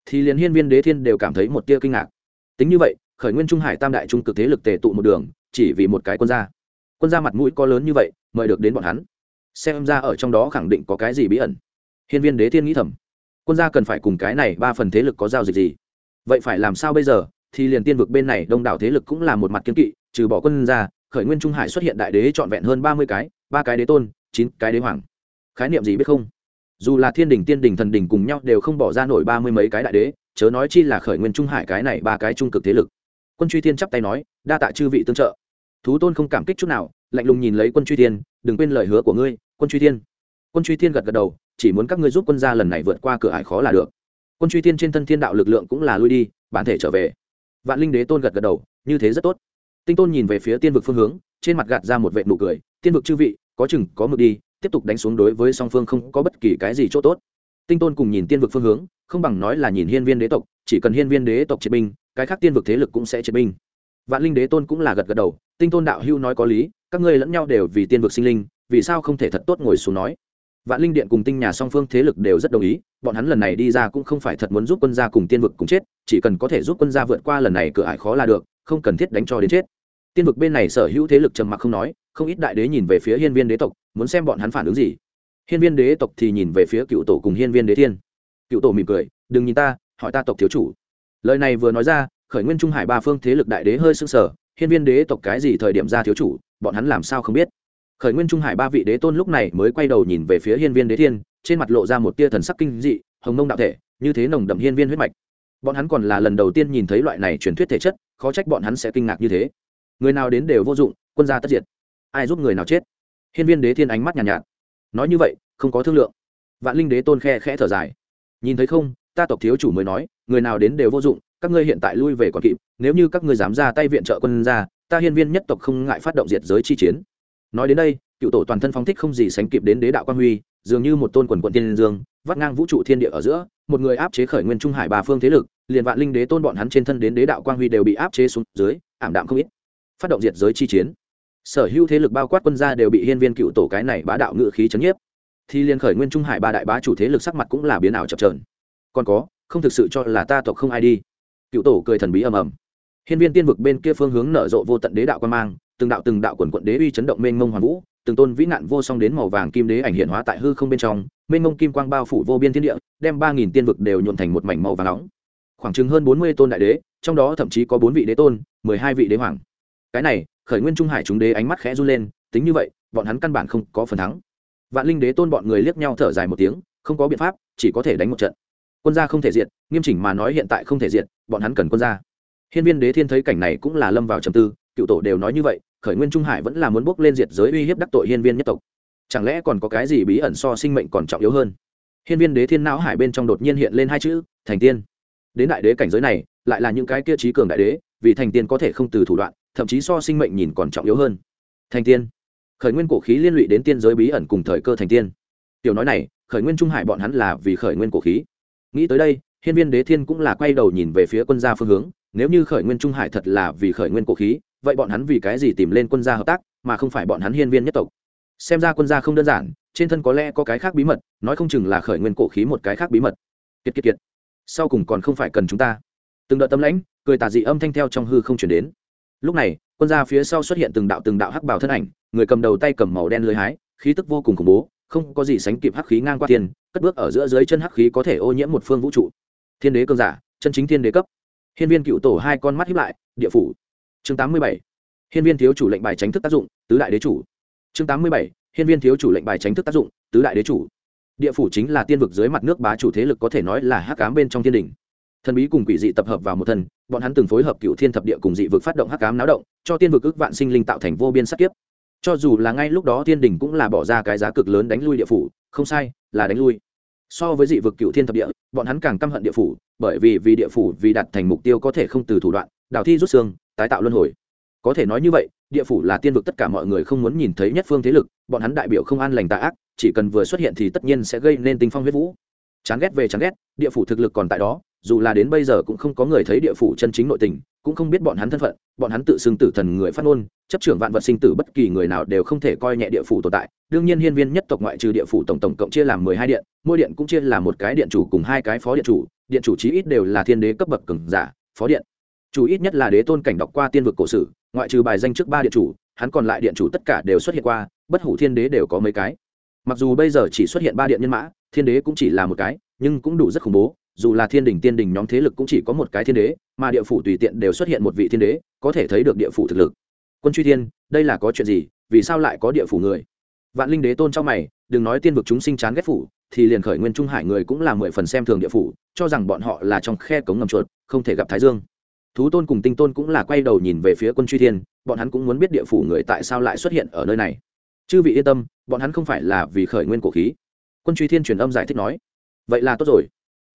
Thì liền hiên viên đế thiên đều cảm thấy một tia kinh ngạc. Tính như vậy, khởi nguyên trung hải tam đại trung cực thế lực tề tụ một đường, chỉ vì một cái quân gia. Quân gia mặt mũi có lớn như vậy, mời được đến bọn hắn. Xem ra ở trong đó khẳng định có cái gì bí ẩn. Hiên viên đế thiên nghĩ thầm. Quân gia cần phải cùng cái này ba phần thế lực có giao dịch gì? Vậy phải làm sao bây giờ? Thì liền tiên vực bên này đông đảo thế lực cũng là một mặt kiên kỵ trừ bỏ quân ra, khởi nguyên trung hải xuất hiện đại đế trọn vẹn hơn ba mươi cái ba cái đế tôn chín cái đế hoàng. Khái niệm gì biết không? Dù là thiên đình tiên đình thần đình cùng nhau đều không bỏ ra nổi ba mươi mấy cái đại đế chớ nói chi là khởi nguyên trung hải cái này ba cái trung cực thế lực. Quân truy thiên chắp tay nói đa tạ chư vị tương trợ. Thú tôn không cảm kích chút nào lạnh lùng nhìn lấy quân truy thiên đừng quên lời hứa của ngươi quân truy thiên. Quân truy thiên gật gật đầu chỉ muốn các ngươi giúp quân gia lần này vượt qua cửa ải khó là được quân truy tiên trên thân thiên đạo lực lượng cũng là lui đi, bản thể trở về. Vạn linh đế tôn gật gật đầu, như thế rất tốt. Tinh tôn nhìn về phía tiên vực phương hướng, trên mặt gạt ra một vệ nụ cười, tiên vực chư vị, có chừng, có mực đi, tiếp tục đánh xuống đối với song phương không có bất kỳ cái gì chỗ tốt. Tinh tôn cùng nhìn tiên vực phương hướng, không bằng nói là nhìn hiên viên đế tộc, chỉ cần hiên viên đế tộc triệt binh, cái khác tiên vực thế lực cũng sẽ triệt binh. Vạn linh đế tôn cũng là gật gật đầu, tinh tôn đạo hưu nói có lý, các ngươi lẫn nhau đều vì tiên vực sinh linh, vì sao không thể thật tốt ngồi xuống nói? Vạn linh điện cùng tinh nhà song phương thế lực đều rất đồng ý, bọn hắn lần này đi ra cũng không phải thật muốn giúp quân gia cùng tiên vực cùng chết, chỉ cần có thể giúp quân gia vượt qua lần này cửa ải khó là được, không cần thiết đánh cho đến chết. Tiên vực bên này sở hữu thế lực trầm mặc không nói, không ít đại đế nhìn về phía hiên viên đế tộc, muốn xem bọn hắn phản ứng gì. Hiên viên đế tộc thì nhìn về phía cựu tổ cùng hiên viên đế thiên. Cựu tổ mỉm cười, đừng nhìn ta, hỏi ta tộc thiếu chủ. Lời này vừa nói ra, khởi nguyên trung hải ba phương thế lực đại đế hơi s ư n g sở hiên viên đế tộc cái gì thời điểm ra thiếu chủ, bọn hắn làm sao không biết? Khởi nguyên trung hải ba vị đế tôn lúc này mới quay đầu nhìn về phía hiên viên đế thiên trên mặt lộ ra một tia thần sắc kinh dị hồng nông đạo thể như thế nồng đậm hiên viên huyết mạch. Bọn hắn còn là lần đầu tiên nhìn thấy loại này truyền thuyết thể chất khó trách bọn hắn sẽ kinh ngạc như thế. Người nào đến đều vô dụng quân gia tất diệt. Ai giúp người nào chết? Hiên viên đế thiên ánh mắt nhàn nhạt, nhạt. Nói như vậy không có thương lượng. Vạn linh đế tôn khe khẽ thở dài. Nhìn thấy không ta tộc thiếu chủ mới nói người nào đến đều vô dụng các ngươi hiện tại lui về còn kịp nếu như các ngươi dám ra tay viện trợ quân ra ta hiên viên nhất tộc không ngại phát động diệt giới chi chiến nói đến đây, cựu tổ toàn thân phong thích không gì sánh kịp đến đế đạo quan huy, dường như một tôn quần quận tiên dương, vắt ngang vũ trụ thiên địa ở giữa, một người áp chế khởi nguyên trung hải ba phương thế lực, liền vạn linh đế tôn bọn hắn trên thân đến đế đạo quang huy đều bị áp chế xuống dưới, ảm đạm không ít. Phát động diệt giới chi chiến. Sở hữu thế lực bao quát quân gia đều bị hiên viên cựu tổ cái này bá đạo ngự khí chấn nhiếp. Thì liên khởi nguyên trung hải ba đại bá chủ thế lực sắc mặt cũng là biến ảo chập trờn còn có, không thực sự cho là ta tộc không ai đi. Cựu tổ cười thần bí ầm ầm. Hiên viên tiên vực bên kia phương hướng nở rộ vô tận đế đạo quan mang từng đạo từng đạo quần quận đế uy chấn động mênh mông hoàn vũ, từng tôn vĩ nạn vô song đến màu vàng kim đế ảnh hiện hóa tại hư không bên trong, mênh mông kim quang bao phủ vô biên thiên địa, đem ba nghìn tiên vực đều nhuộn thành một mảnh màu vàng nóng. Khoảng chừng hơn bốn mươi tôn đại đế, trong đó thậm chí có bốn vị đế tôn, mười hai vị đế hoàng. Cái này, khởi nguyên trung hải chúng đế ánh mắt khẽ run lên, tính như vậy, bọn hắn căn bản không có phần thắng. Vạn linh đế tôn bọn người liếc nhau thở dài một tiếng, không có biện pháp, chỉ có thể đánh một trận. Quân gia không thể diệt, nghiêm chỉnh mà nói hiện tại không thể diệt, bọn hắn cần quân gia. Hiên viên đế thiên thấy cảnh này cũng là lâm vào trầm tư cựu tổ đều nói như vậy, khởi nguyên trung hải vẫn là muốn bước lên diệt giới uy hiếp đắc tội hiên viên nhất tộc. Chẳng lẽ còn có cái gì bí ẩn so sinh mệnh còn trọng yếu hơn? Hiên viên đế thiên não hải bên trong đột nhiên hiện lên hai chữ, thành tiên. Đến đại đế cảnh giới này, lại là những cái kia trí cường đại đế, vì thành tiên có thể không từ thủ đoạn, thậm chí so sinh mệnh nhìn còn trọng yếu hơn. Thành tiên. Khởi nguyên cổ khí liên lụy đến tiên giới bí ẩn cùng thời cơ thành tiên. Tiểu nói này, khởi nguyên trung hải bọn hắn là vì khởi nguyên cổ khí. Nghĩ tới đây, hiên viên đế thiên cũng là quay đầu nhìn về phía quân gia phương hướng, nếu như khởi nguyên trung hải thật là vì khởi nguyên cổ khí vậy bọn hắn vì cái gì tìm lên quân gia hợp tác, mà không phải bọn hắn hiên viên nhất tộc? Xem ra quân gia không đơn giản, trên thân có lẽ có cái khác bí mật, nói không chừng là khởi nguyên cổ khí một cái khác bí mật. Kiệt kiệt kiệt. Sau cùng còn không phải cần chúng ta. Từng đợt tâm lãnh, cười tà dị âm thanh theo trong hư không chuyển đến. Lúc này, quân gia phía sau xuất hiện từng đạo từng đạo hắc bảo thân ảnh, người cầm đầu tay cầm màu đen lưới hái, khí tức vô cùng khủng bố, không có gì sánh kịp hắc khí ngang qua tiền cất bước ở giữa dưới chân hắc khí có thể ô nhiễm một phương vũ trụ. Thiên đế cơn giả, chân chính thiên đế cấp. Hiên viên cựu tổ hai con mắt hiếp lại, địa phủ chương tám mươi bảy. Hiên viên thiếu chủ lệnh bài tránh thức tác dụng, tứ đại đế chủ. Chương tám mươi bảy. Hiên viên thiếu chủ lệnh bài tránh thức tác dụng, tứ đại đế chủ. Địa phủ chính là tiên vực dưới mặt nước bá chủ thế lực có thể nói là hắc cám bên trong thiên đình. Thần bí cùng quỷ dị tập hợp vào một thân, bọn hắn từng phối hợp cựu thiên thập địa cùng dị vực phát động hắc cám náo động, cho tiên vực ước vạn sinh linh tạo thành vô biên sắc kiếp. Cho dù là ngay lúc đó thiên đình cũng là bỏ ra cái giá cực lớn đánh lui địa phủ, không sai, là đánh lui. So với dị vực cựu thiên thập địa, bọn hắn càng căm hận địa phủ, bởi vì vì địa phủ vì đặt thành mục tiêu có thể không từ thủ đoạn, đào thi rút xương tái tạo luân hồi. Có thể nói như vậy, địa phủ là tiên vực tất cả mọi người không muốn nhìn thấy nhất phương thế lực, bọn hắn đại biểu không an lành tà ác, chỉ cần vừa xuất hiện thì tất nhiên sẽ gây nên tinh phong huyết vũ. Chán ghét về chán ghét, địa phủ thực lực còn tại đó, dù là đến bây giờ cũng không có người thấy địa phủ chân chính nội tình, cũng không biết bọn hắn thân phận, bọn hắn tự xưng tử thần người phát ngôn, chấp trưởng vạn vật sinh tử bất kỳ người nào đều không thể coi nhẹ địa phủ tồn tại. Đương nhiên hiên viên nhất tộc ngoại trừ địa phủ tổng tổng cộng chia làm mười hai điện, mỗi điện cũng chia làm một cái điện chủ cùng hai cái phó điện chủ điện chủ chí ít đều là thiên đế cấp bậc cường giả, phó điện chủ ít nhất là đế tôn cảnh đọc qua tiên vực cổ sử, ngoại trừ bài danh trước ba điện chủ, hắn còn lại điện chủ tất cả đều xuất hiện qua, bất hủ thiên đế đều có mấy cái. Mặc dù bây giờ chỉ xuất hiện ba điện nhân mã, thiên đế cũng chỉ là một cái, nhưng cũng đủ rất khủng bố, dù là thiên đình tiên đình nhóm thế lực cũng chỉ có một cái thiên đế, mà địa phủ tùy tiện đều xuất hiện một vị thiên đế, có thể thấy được địa phủ thực lực. Quân truy thiên, đây là có chuyện gì, vì sao lại có địa phủ người? Vạn linh đế tôn trong mày, đừng nói tiên vực chúng sinh chán ghét phủ, thì liền khởi nguyên trung hải người cũng là mười phần xem thường địa phủ, cho rằng bọn họ là trong khe cống ngầm chuột, không thể gặp thái dương thú tôn cùng tinh tôn cũng là quay đầu nhìn về phía quân truy thiên, bọn hắn cũng muốn biết địa phủ người tại sao lại xuất hiện ở nơi này. Chư vị yên tâm, bọn hắn không phải là vì khởi nguyên cổ khí. Quân truy thiên truyền âm giải thích nói, vậy là tốt rồi.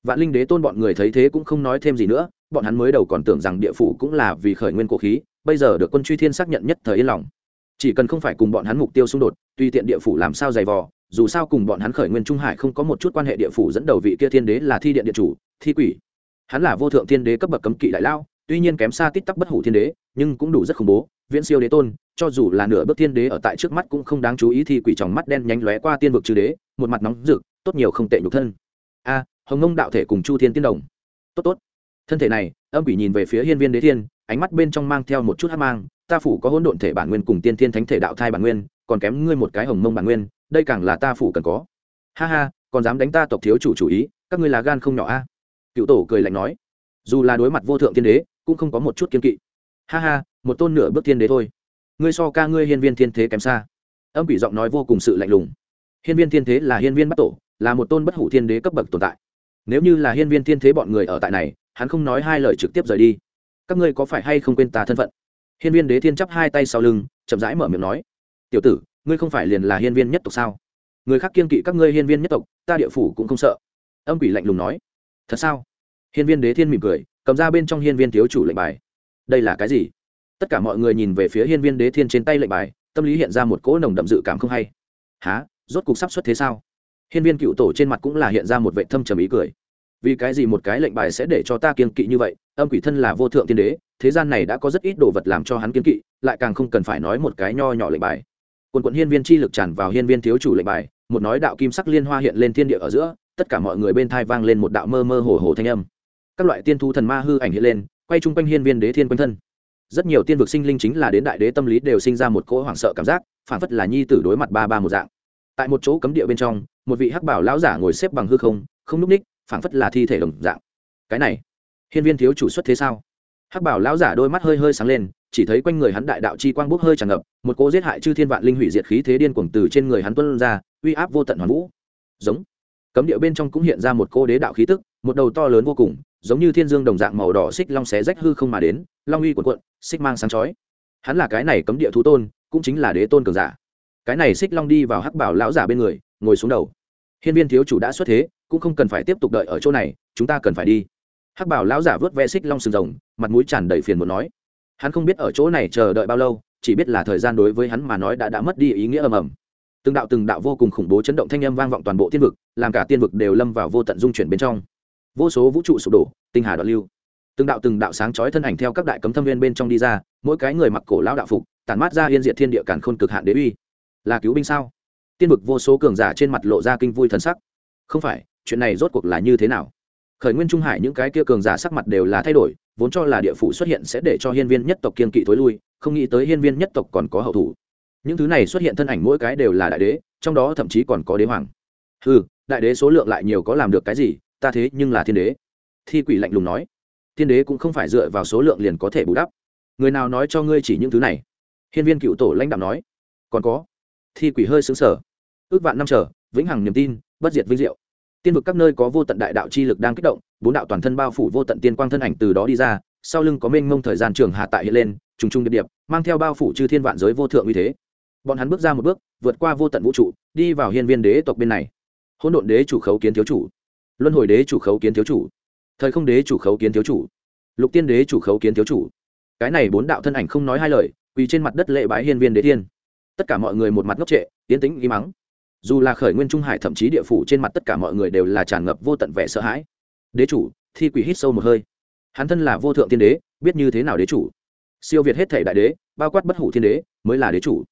Vạn linh đế tôn bọn người thấy thế cũng không nói thêm gì nữa, bọn hắn mới đầu còn tưởng rằng địa phủ cũng là vì khởi nguyên cổ khí, bây giờ được quân truy thiên xác nhận nhất thời yên lòng. Chỉ cần không phải cùng bọn hắn mục tiêu xung đột tùy tiện địa phủ làm sao dày vò, dù sao cùng bọn hắn khởi nguyên trung hải không có một chút quan hệ địa phủ dẫn đầu vị kia thiên đế là thi điện điện chủ, thi quỷ. Hắn là vô thượng thiên đế cấp bậc cấm kỵ đại lao tuy nhiên kém xa tít tắc bất hủ thiên đế, nhưng cũng đủ rất khủng bố. Viễn siêu đế tôn, cho dù là nửa bước thiên đế ở tại trước mắt cũng không đáng chú ý thì quỷ tròng mắt đen nhánh lóe qua tiên vực trừ đế, một mặt nóng rực, tốt nhiều không tệ nhục thân. A, hồng ngông đạo thể cùng chu thiên tiên đồng. Tốt tốt. Thân thể này, âm quỷ nhìn về phía hiên viên đế thiên, ánh mắt bên trong mang theo một chút hát mang. Ta phủ có hỗn độn thể bản nguyên cùng tiên thiên thánh thể đạo thai bản nguyên, còn kém ngươi một cái hồng mông bản nguyên, đây càng là ta phủ cần có. Ha ha, còn dám đánh ta tộc thiếu chủ chủ ý, các ngươi là gan không nhỏ a. Cựu tổ cười lạnh nói dù là đối mặt vô thượng thiên đế, cũng không có một chút kiên kỵ. Ha ha, một tôn nửa bước thiên đế thôi. Ngươi so ca ngươi hiên viên thiên thế kém xa. Âm quỷ giọng nói vô cùng sự lạnh lùng. Hiên viên thiên thế là hiên viên bắt tổ, là một tôn bất hủ thiên đế cấp bậc tồn tại. Nếu như là hiên viên thiên thế bọn người ở tại này, hắn không nói hai lời trực tiếp rời đi. Các ngươi có phải hay không quên ta thân phận? Hiên viên đế thiên chắp hai tay sau lưng, chậm rãi mở miệng nói. Tiểu tử, ngươi không phải liền là hiên viên nhất tộc sao? Người khác kiên kỵ các ngươi hiên viên nhất tộc, ta địa phủ cũng không sợ. Âm quỷ lạnh lùng nói. Thật sao? Hiên viên đế thiên mỉm cười, cầm ra bên trong hiên viên thiếu chủ lệnh bài. Đây là cái gì? Tất cả mọi người nhìn về phía hiên viên đế thiên trên tay lệnh bài, tâm lý hiện ra một cỗ nồng đậm dự cảm không hay. Há rốt cục sắp xuất thế sao? Hiên viên cựu tổ trên mặt cũng là hiện ra một vệ thâm trầm ý cười. Vì cái gì một cái lệnh bài sẽ để cho ta kiên kỵ như vậy? Âm quỷ thân là vô thượng tiên đế, thế gian này đã có rất ít đồ vật làm cho hắn kiên kỵ, lại càng không cần phải nói một cái nho nhỏ lệnh bài. Quần quận hiên viên chi lực tràn vào hiên viên thiếu chủ lệnh bài, một nói đạo kim sắc liên hoa hiện lên thiên địa ở giữa, tất cả mọi người bên thai vang lên một đạo mơ mơ hồ hồ thanh âm các loại tiên thu thần ma hư ảnh hiện lên, quay chung quanh hiên viên đế thiên quanh thân. Rất nhiều tiên vực sinh linh chính là đến đại đế tâm lý đều sinh ra một cỗ hoảng sợ cảm giác, phản phất là nhi tử đối mặt ba ba một dạng. Tại một chỗ cấm địa bên trong, một vị hắc bảo lão giả ngồi xếp bằng hư không không núp ních, phản phất là thi thể đồng dạng. Cái này, hiên viên thiếu chủ xuất thế sao? Hắc bảo lão giả đôi mắt hơi hơi sáng lên, chỉ thấy quanh người hắn đại đạo chi quang bốc hơi tràn ngập, một cỗ giết hại chư thiên vạn linh hủy diệt khí thế điên cuồng từ trên người hắn tuân ra, uy áp vô tận hoàn vũ. Giống. Cấm địa bên trong cũng hiện ra một cô đế đạo khí tức, một đầu to lớn vô cùng giống như thiên dương đồng dạng màu đỏ xích long xé rách hư không mà đến, long uy cuộn cuộn, xích mang sáng chói. Hắn là cái này cấm địa thú tôn, cũng chính là đế tôn cường giả. Cái này xích long đi vào hắc bảo lão giả bên người, ngồi xuống đầu. Hiên viên thiếu chủ đã xuất thế, cũng không cần phải tiếp tục đợi ở chỗ này, chúng ta cần phải đi. Hắc bảo lão giả vớt ve xích long sừng rồng, mặt mũi tràn đầy phiền muốn nói. Hắn không biết ở chỗ này chờ đợi bao lâu, chỉ biết là thời gian đối với hắn mà nói đã đã mất đi ý nghĩa ầm ầm. Từng đạo từng đạo vô cùng khủng bố chấn động thanh âm vang vọng toàn bộ tiên vực, làm cả tiên vực đều lâm vào vô tận dung chuyển bên trong vô số vũ trụ sụp đổ, tinh hà đoạn lưu. Từng đạo từng đạo sáng chói thân ảnh theo các đại cấm thâm viên bên trong đi ra, mỗi cái người mặc cổ lão đạo phục, tản mát ra yên diệt thiên địa càn khôn cực hạn đế uy. Là cứu binh sao? Tiên vực vô số cường giả trên mặt lộ ra kinh vui thần sắc. Không phải, chuyện này rốt cuộc là như thế nào? Khởi nguyên trung hải những cái kia cường giả sắc mặt đều là thay đổi, vốn cho là địa phủ xuất hiện sẽ để cho hiên viên nhất tộc kiên kỵ thối lui, không nghĩ tới hiên viên nhất tộc còn có hậu thủ. Những thứ này xuất hiện thân ảnh mỗi cái đều là đại đế, trong đó thậm chí còn có đế hoàng. Ừ đại đế số lượng lại nhiều có làm được cái gì? Ta thế nhưng là thiên đế. Thi quỷ lạnh lùng nói, thiên đế cũng không phải dựa vào số lượng liền có thể bù đắp. Người nào nói cho ngươi chỉ những thứ này? Hiên viên cựu tổ lãnh đạo nói, còn có. Thi quỷ hơi xứng sở ước vạn năm trở vĩnh hằng niềm tin, bất diệt vinh diệu. Tiên vực các nơi có vô tận đại đạo chi lực đang kích động, bốn đạo toàn thân bao phủ vô tận tiên quang thân ảnh từ đó đi ra, sau lưng có mênh mông thời gian trường hạ tại hiện lên, trùng trùng điệp điệp, mang theo bao phủ chư thiên vạn giới vô thượng uy thế. Bọn hắn bước ra một bước, vượt qua vô tận vũ trụ, đi vào hiên viên đế tộc bên này. Hỗn độn đế chủ khấu kiến thiếu chủ luân hồi đế chủ khấu kiến thiếu chủ. Thời không đế chủ khấu kiến thiếu chủ. Lục tiên đế chủ khấu kiến thiếu chủ. Cái này bốn đạo thân ảnh không nói hai lời, quỳ trên mặt đất lệ bái hiên viên đế thiên. Tất cả mọi người một mặt ngốc trệ, tiến tĩnh ghi mắng. Dù là khởi nguyên trung hải thậm chí địa phủ trên mặt tất cả mọi người đều là tràn ngập vô tận vẻ sợ hãi. Đế chủ, thi quỷ hít sâu một hơi. Hắn thân là vô thượng tiên đế, biết như thế nào đế chủ? Siêu việt hết thể đại đế, bao quát bất hủ thiên đế, mới là đế chủ